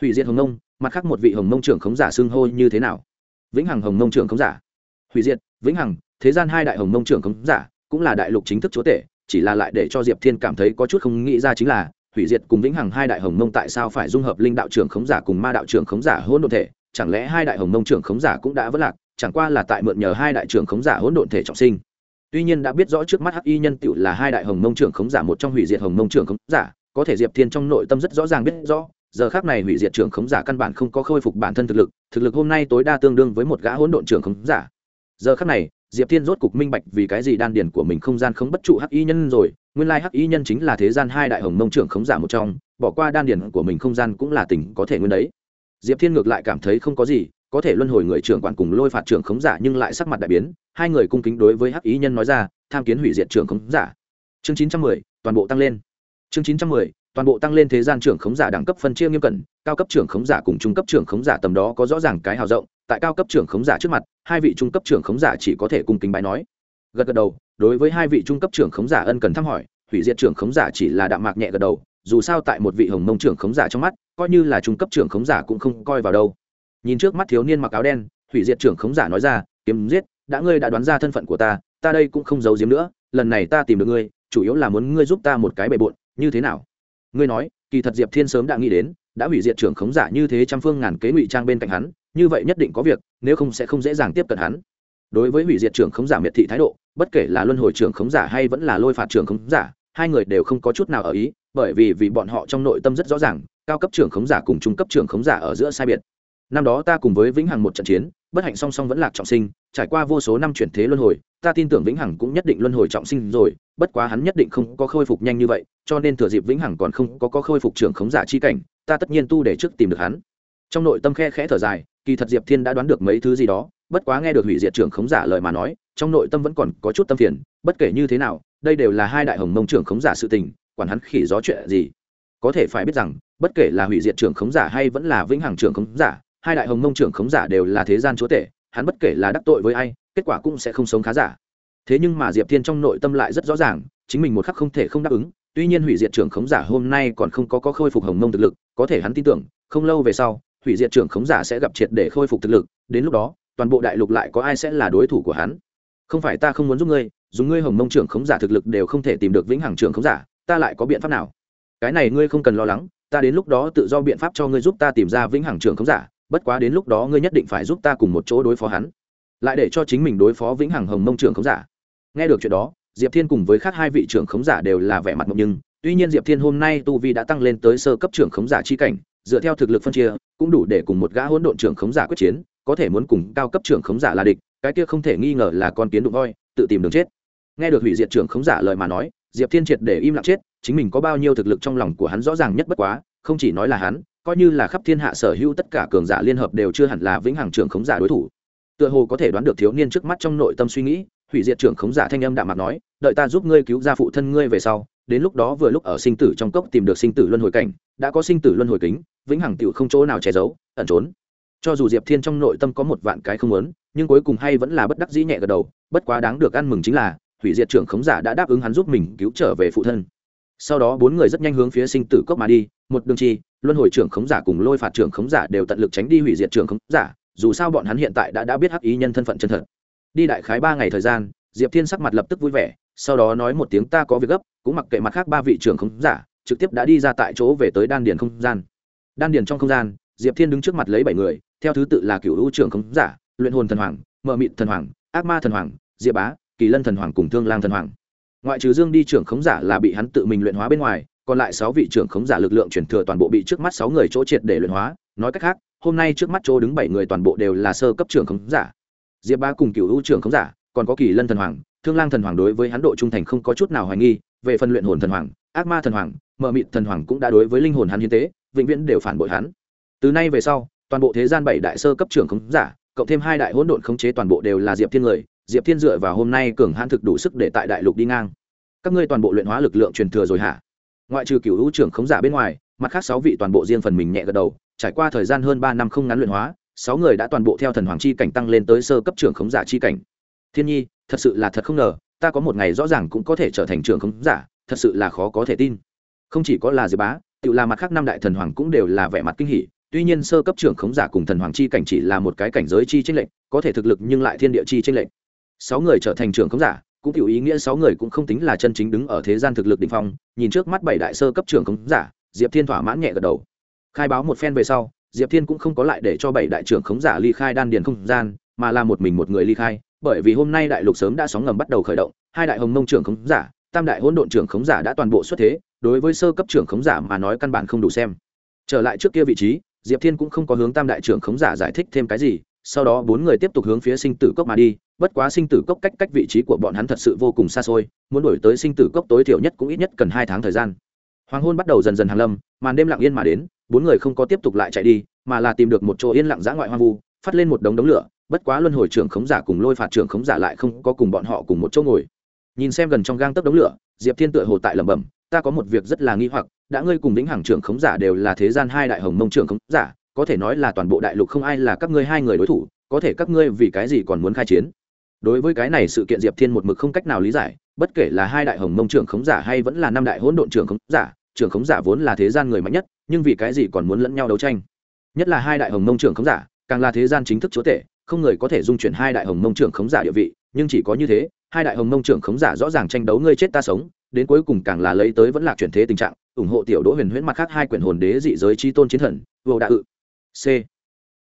Hủy diệt hồng nông mặt khác một vị hồng nông trưởng khống giả xưng hô như thế nào? Vĩnh hằng hồng nông trưởng khống giả. Hủy diệt, vĩnh hằng, thế gian hai đại hồng nông trưởng khống giả, cũng là đại lục chính thức chúa tể, chỉ là lại để cho diệp thiên cảm thấy có chút không nghĩ ra chính là, hủy diệt cùng vĩnh hằng hai đại hồng mông tại sao phải dung hợp linh đạo trưởng khống giả cùng ma đạo trưởng khống giả hỗn độn thể? Chẳng lẽ hai đại hồng mông trưởng khống giả cũng đã vất lạc, chẳng qua là tại mượn nhờ hai đại trưởng khống giả hỗn độn thể trọng sinh. Tuy nhiên đã biết rõ trước mắt hắc y nhân tựu là hai đại hồng mông trưởng khống giả một trong hủy diệt hồng mông trưởng khống giả, có thể diệp thiên trong nội tâm rất rõ ràng biết rõ giờ khác này hủy diệt trưởng khống giả căn bản không có khôi phục bản thân thực lực thực lực hôm nay tối đa tương đương với một gã hỗn độn trưởng khống giả. Giờ khác này, diệp thiên rốt cục minh bạch vì cái gì đan điển của mình không gian không bất trụ hắc y nhân rồi, nguyên lai hắc y nhân chính là thế gian hai đại hồng mông trưởng khống giả một trong, bỏ qua đan điển của mình không gian cũng là tình có thể nguyên đấy. Diệp thiên ngược lại cảm thấy không có gì, có thể luân hồi người trưởng quản cùng lôi phạt trưởng khống giả nhưng lại sắc mặt đại biến, hai người cung kính đối với hắc y nhân nói ra, tham kiến hủy diệt trưởng khống giả. Chương chín trăm mười, toàn bộ tăng lên. Chương chín trăm mười toàn bộ tăng lên thế gian trưởng khống giả đẳng cấp phân chia nghiêm cẩn cao cấp trưởng khống giả cùng trung cấp trưởng khống giả tầm đó có rõ ràng cái hào rộng tại cao cấp trưởng khống giả trước mặt hai vị trung cấp trưởng khống giả chỉ có thể cùng kính bài nói gật gật đầu đối với hai vị trung cấp trưởng khống giả ân cần thăm hỏi hủy diệt trưởng khống giả chỉ là đạm mạc nhẹ gật đầu dù sao tại một vị hồng mông trưởng khống giả trong mắt coi như là trung cấp trưởng khống giả cũng không coi vào đâu nhìn trước mắt thiếu niên mặc áo đen hủy diệt trưởng khống giả nói ra kiếm giết đã ngươi đã đoán ra thân phận của ta ta đây cũng không giấu giếm nữa lần này ta tìm được ngươi chủ yếu là muốn ngươi giúp ta một cái bề bộn như thế nào ngươi nói, kỳ thật diệp thiên sớm đã nghĩ đến, đã hủy diệt trưởng khống giả như thế trăm phương ngàn kế ngụy trang bên cạnh hắn, như vậy nhất định có việc, nếu không sẽ không dễ dàng tiếp cận hắn. Đối với hủy diệt trưởng khống giả miệt thị thái độ, bất kể là luân hồi trưởng khống giả hay vẫn là lôi phạt trưởng khống giả, hai người đều không có chút nào ở ý, bởi vì vì bọn họ trong nội tâm rất rõ ràng, cao cấp trưởng khống giả cùng trung cấp trưởng khống giả ở giữa sai biệt. Năm đó ta cùng với vĩnh hằng một trận chiến bất hạnh song song vẫn lạc trọng sinh trải qua vô số năm chuyển thế luân hồi ta tin tưởng vĩnh hằng cũng nhất định luân hồi trọng sinh rồi bất quá hắn nhất định không có khôi phục nhanh như vậy cho nên thừa dịp vĩnh hằng còn không có, có khôi phục trưởng khống giả chi cảnh ta tất nhiên tu để trước tìm được hắn. Trong nội tâm khe khẽ thở dài kỳ thật diệp thiên đã đoán được mấy thứ gì đó bất quá nghe được hủy diệt trưởng khống giả lời mà nói trong nội tâm vẫn còn có chút tâm phiền bất kể như thế nào đây đều là hai đại hồng mông trưởng khống giả sự tình quản hắn khỉ gió chuyện gì. Có thể phải biết rằng bất kể là hủy diệt trưởng khống giả hay vẫn là vĩnh hằng trưởng khống giả hai đại hồng mông trưởng khống giả đều là thế gian chúa tể hắn bất kể là đắc tội với ai kết quả cũng sẽ không sống khá giả. Thế nhưng mà diệp thiên trong nội tâm lại rất rõ ràng chính mình một khắc không thể không đáp ứng tuy nhiên hủy diệt trưởng khống giả hôm nay còn không có, có khôi phục hồng mông thực lực có thể hắn tin tưởng không lâu về sau hủy diệt trưởng khống giả sẽ gặp triệt để khôi phục thực lực đến lúc đó toàn bộ đại lục lại có ai sẽ là đối thủ của hắn? Không phải ta không muốn giúp ngươi dùng ngươi hồng mông trưởng khống giả thực lực đều không thể tìm được vĩnh hằng trưởng khống giả ta lại có biện pháp nào? Cái này ngươi không cần lo lắng ta đến lúc đó tự do biện pháp cho ngươi giúp ta tìm ra vĩnh hằng trưởng khống giả bất quá đến lúc đó ngươi nhất định phải giúp ta cùng một chỗ đối phó hắn. Lại để cho chính mình đối phó vĩnh hằng hồng mông trưởng khống giả. Nghe được chuyện đó, diệp thiên cùng với khác hai vị trưởng khống giả đều là vẻ mặt mộng nhưng, tuy nhiên diệp thiên hôm nay tu vi đã tăng lên tới sơ cấp trưởng khống giả chi cảnh, dựa theo thực lực phân chia, cũng đủ để cùng một gã hỗn độn trưởng khống giả quyết chiến, có thể muốn cùng cao cấp trưởng khống giả là địch, cái kia không thể nghi ngờ là con kiến đụng voi, tự tìm đường chết. Nghe được hủy diệt trưởng khống giả lời mà nói, diệp thiên triệt để im lặng chết, chính mình có bao nhiêu thực lực trong lòng của hắn rõ ràng nhất bất quá, không chỉ nói là hắn coi như là khắp thiên hạ sở hữu tất cả cường giả liên hợp đều chưa hẳn là vĩnh hằng trưởng khống giả đối thủ. Tựa hồ có thể đoán được thiếu niên trước mắt trong nội tâm suy nghĩ, hủy diệt trưởng khống giả thanh âm đạm mặt nói, đợi ta giúp ngươi cứu ra phụ thân ngươi về sau, đến lúc đó vừa lúc ở sinh tử trong cốc tìm được sinh tử luân hồi cảnh, đã có sinh tử luân hồi kính, vĩnh hằng tựu không chỗ nào che giấu, ẩn trốn. Cho dù diệp thiên trong nội tâm có một vạn cái không lớn nhưng cuối cùng hay vẫn là bất đắc dĩ nhẹ gật đầu, bất quá đáng được ăn mừng chính là, hủy diệt trưởng khống giả đã đáp ứng hắn giúp mình cứu trở về phụ thân. Sau đó bốn người rất nhanh hướng phía sinh tử cốc mà đi, một đường chi luân hồi trưởng khống giả cùng lôi phạt trưởng khống giả đều tận lực tránh đi hủy diệt trưởng khống giả, dù sao bọn hắn hiện tại đã đã biết hắc ý nhân thân phận chân thật. Đi đại khái ba ngày thời gian, diệp thiên sắc mặt lập tức vui vẻ, sau đó nói một tiếng, ta có việc gấp. Cũng mặc kệ mặt khác ba vị trưởng khống giả, trực tiếp đã đi ra tại chỗ về tới đan điền không gian. Đan điền trong không gian, diệp thiên đứng trước mặt lấy bảy người, theo thứ tự là cựu hữu trưởng khống giả, luyện hồn thần hoàng mợ mịn thần hoàng, ác ma thần hoàng, diệp bá, kỳ lân thần hoàng cùng thương lang thần hoàng. Ngoại trừ dương đi trưởng khống giả là bị hắn tự mình luyện hóa bên ngoài còn lại sáu vị trưởng khống giả lực lượng chuyển thừa toàn bộ bị trước mắt sáu người chỗ triệt để luyện hóa. Nói cách khác, hôm nay trước mắt chỗ đứng bảy người toàn bộ đều là sơ cấp trưởng khống giả. Diệp bá cùng cựu hữu trưởng khống giả, còn có kỳ lân thần hoàng, thương lang thần hoàng đối với hắn độ trung thành không có chút nào hoài nghi. Về phần luyện hồn thần hoàng, ác ma thần hoàng, mờ mịt thần hoàng cũng đã đối với linh hồn hắn hiến tế, vĩnh viễn đều phản bội hắn. Từ nay về sau, toàn bộ thế gian bảy đại sơ cấp trưởng khống giả, cộng thêm hai đại hỗn độn khống chế toàn bộ đều là diệp thiên người. Diệp thiên dựa vào hôm nay cường hãn thực đủ sức để tại đại lục đi ngang. Các ngươi toàn bộ luyện hóa lực lượng truyền thừa rồi hả? Ngoại trừ cựu hữu trưởng khống giả bên ngoài, mặt khác sáu vị toàn bộ riêng phần mình nhẹ gật đầu, trải qua thời gian hơn ba năm không ngắn luyện hóa, sáu người đã toàn bộ theo thần hoàng chi cảnh tăng lên tới sơ cấp trưởng khống giả chi cảnh. Thiên nhi, thật sự là thật không ngờ, ta có một ngày rõ ràng cũng có thể trở thành trưởng khống giả, thật sự là khó có thể tin. Không chỉ có là diệp bá, tự là mặt khác năm đại thần hoàng cũng đều là vẻ mặt kinh hỉ, tuy nhiên sơ cấp trưởng khống giả cùng thần hoàng chi cảnh chỉ là một cái cảnh giới chi tranh lệch, có thể thực lực nhưng lại thiên địa chi tranh lệch. Sáu người trở thành trưởng khống giả cũng tiểu ý nghĩa sáu người cũng không tính là chân chính đứng ở thế gian thực lực đỉnh phong, nhìn trước mắt bảy đại sơ cấp trưởng khống giả, diệp thiên thỏa mãn nhẹ gật đầu. Khai báo một phen về sau, diệp thiên cũng không có lại để cho bảy đại trưởng khống giả ly khai đan điền không gian, mà là một mình một người ly khai, bởi vì hôm nay đại lục sớm đã sóng ngầm bắt đầu khởi động, hai đại hồng mông trưởng khống giả, tam đại hỗn độn trưởng khống giả đã toàn bộ xuất thế, đối với sơ cấp trưởng khống giả mà nói căn bản không đủ xem. Trở lại trước kia vị trí, diệp thiên cũng không có hướng tam đại trưởng khống giả giải thích thêm cái gì sau đó bốn người tiếp tục hướng phía sinh tử cốc mà đi, bất quá sinh tử cốc cách cách vị trí của bọn hắn thật sự vô cùng xa xôi, muốn đổi tới sinh tử cốc tối thiểu nhất cũng ít nhất cần hai tháng thời gian. Hoàng hôn bắt đầu dần dần hàng lâm, màn đêm lặng yên mà đến, bốn người không có tiếp tục lại chạy đi, mà là tìm được một chỗ yên lặng dã ngoại hoang vu, phát lên một đống đống lửa, bất quá luân hồi trưởng khống giả cùng lôi phạt trưởng khống giả lại không có cùng bọn họ cùng một chỗ ngồi. Nhìn xem gần trong gang tấc đống lửa, diệp thiên tựa hồ tại lẩm bẩm, ta có một việc rất là nghi hoặc, đã ngươi cùng lĩnh hàng trưởng khống giả đều là thế gian hai đại hồng mông trưởng khống giả có thể nói là toàn bộ đại lục không ai là các ngươi hai người đối thủ, có thể các ngươi vì cái gì còn muốn khai chiến. Đối với cái này sự kiện diệp thiên một mực không cách nào lý giải, bất kể là hai đại hồng mông trưởng khống giả hay vẫn là năm đại hỗn độn trưởng khống giả, trưởng khống giả vốn là thế gian người mạnh nhất, nhưng vì cái gì còn muốn lẫn nhau đấu tranh? Nhất là hai đại hồng mông trưởng khống giả, càng là thế gian chính thức chúa tể, không người có thể dung chuyển hai đại hồng mông trưởng khống giả địa vị, nhưng chỉ có như thế, hai đại hồng mông trưởng khống giả rõ ràng tranh đấu ngươi chết ta sống, đến cuối cùng càng là lấy tới vẫn là chuyển thế tình trạng, ủng hộ tiểu đỗ huyền huyễn mặt khác hai quyển hồn đế dị giới chi tôn chiến thần, vô đạo ự. C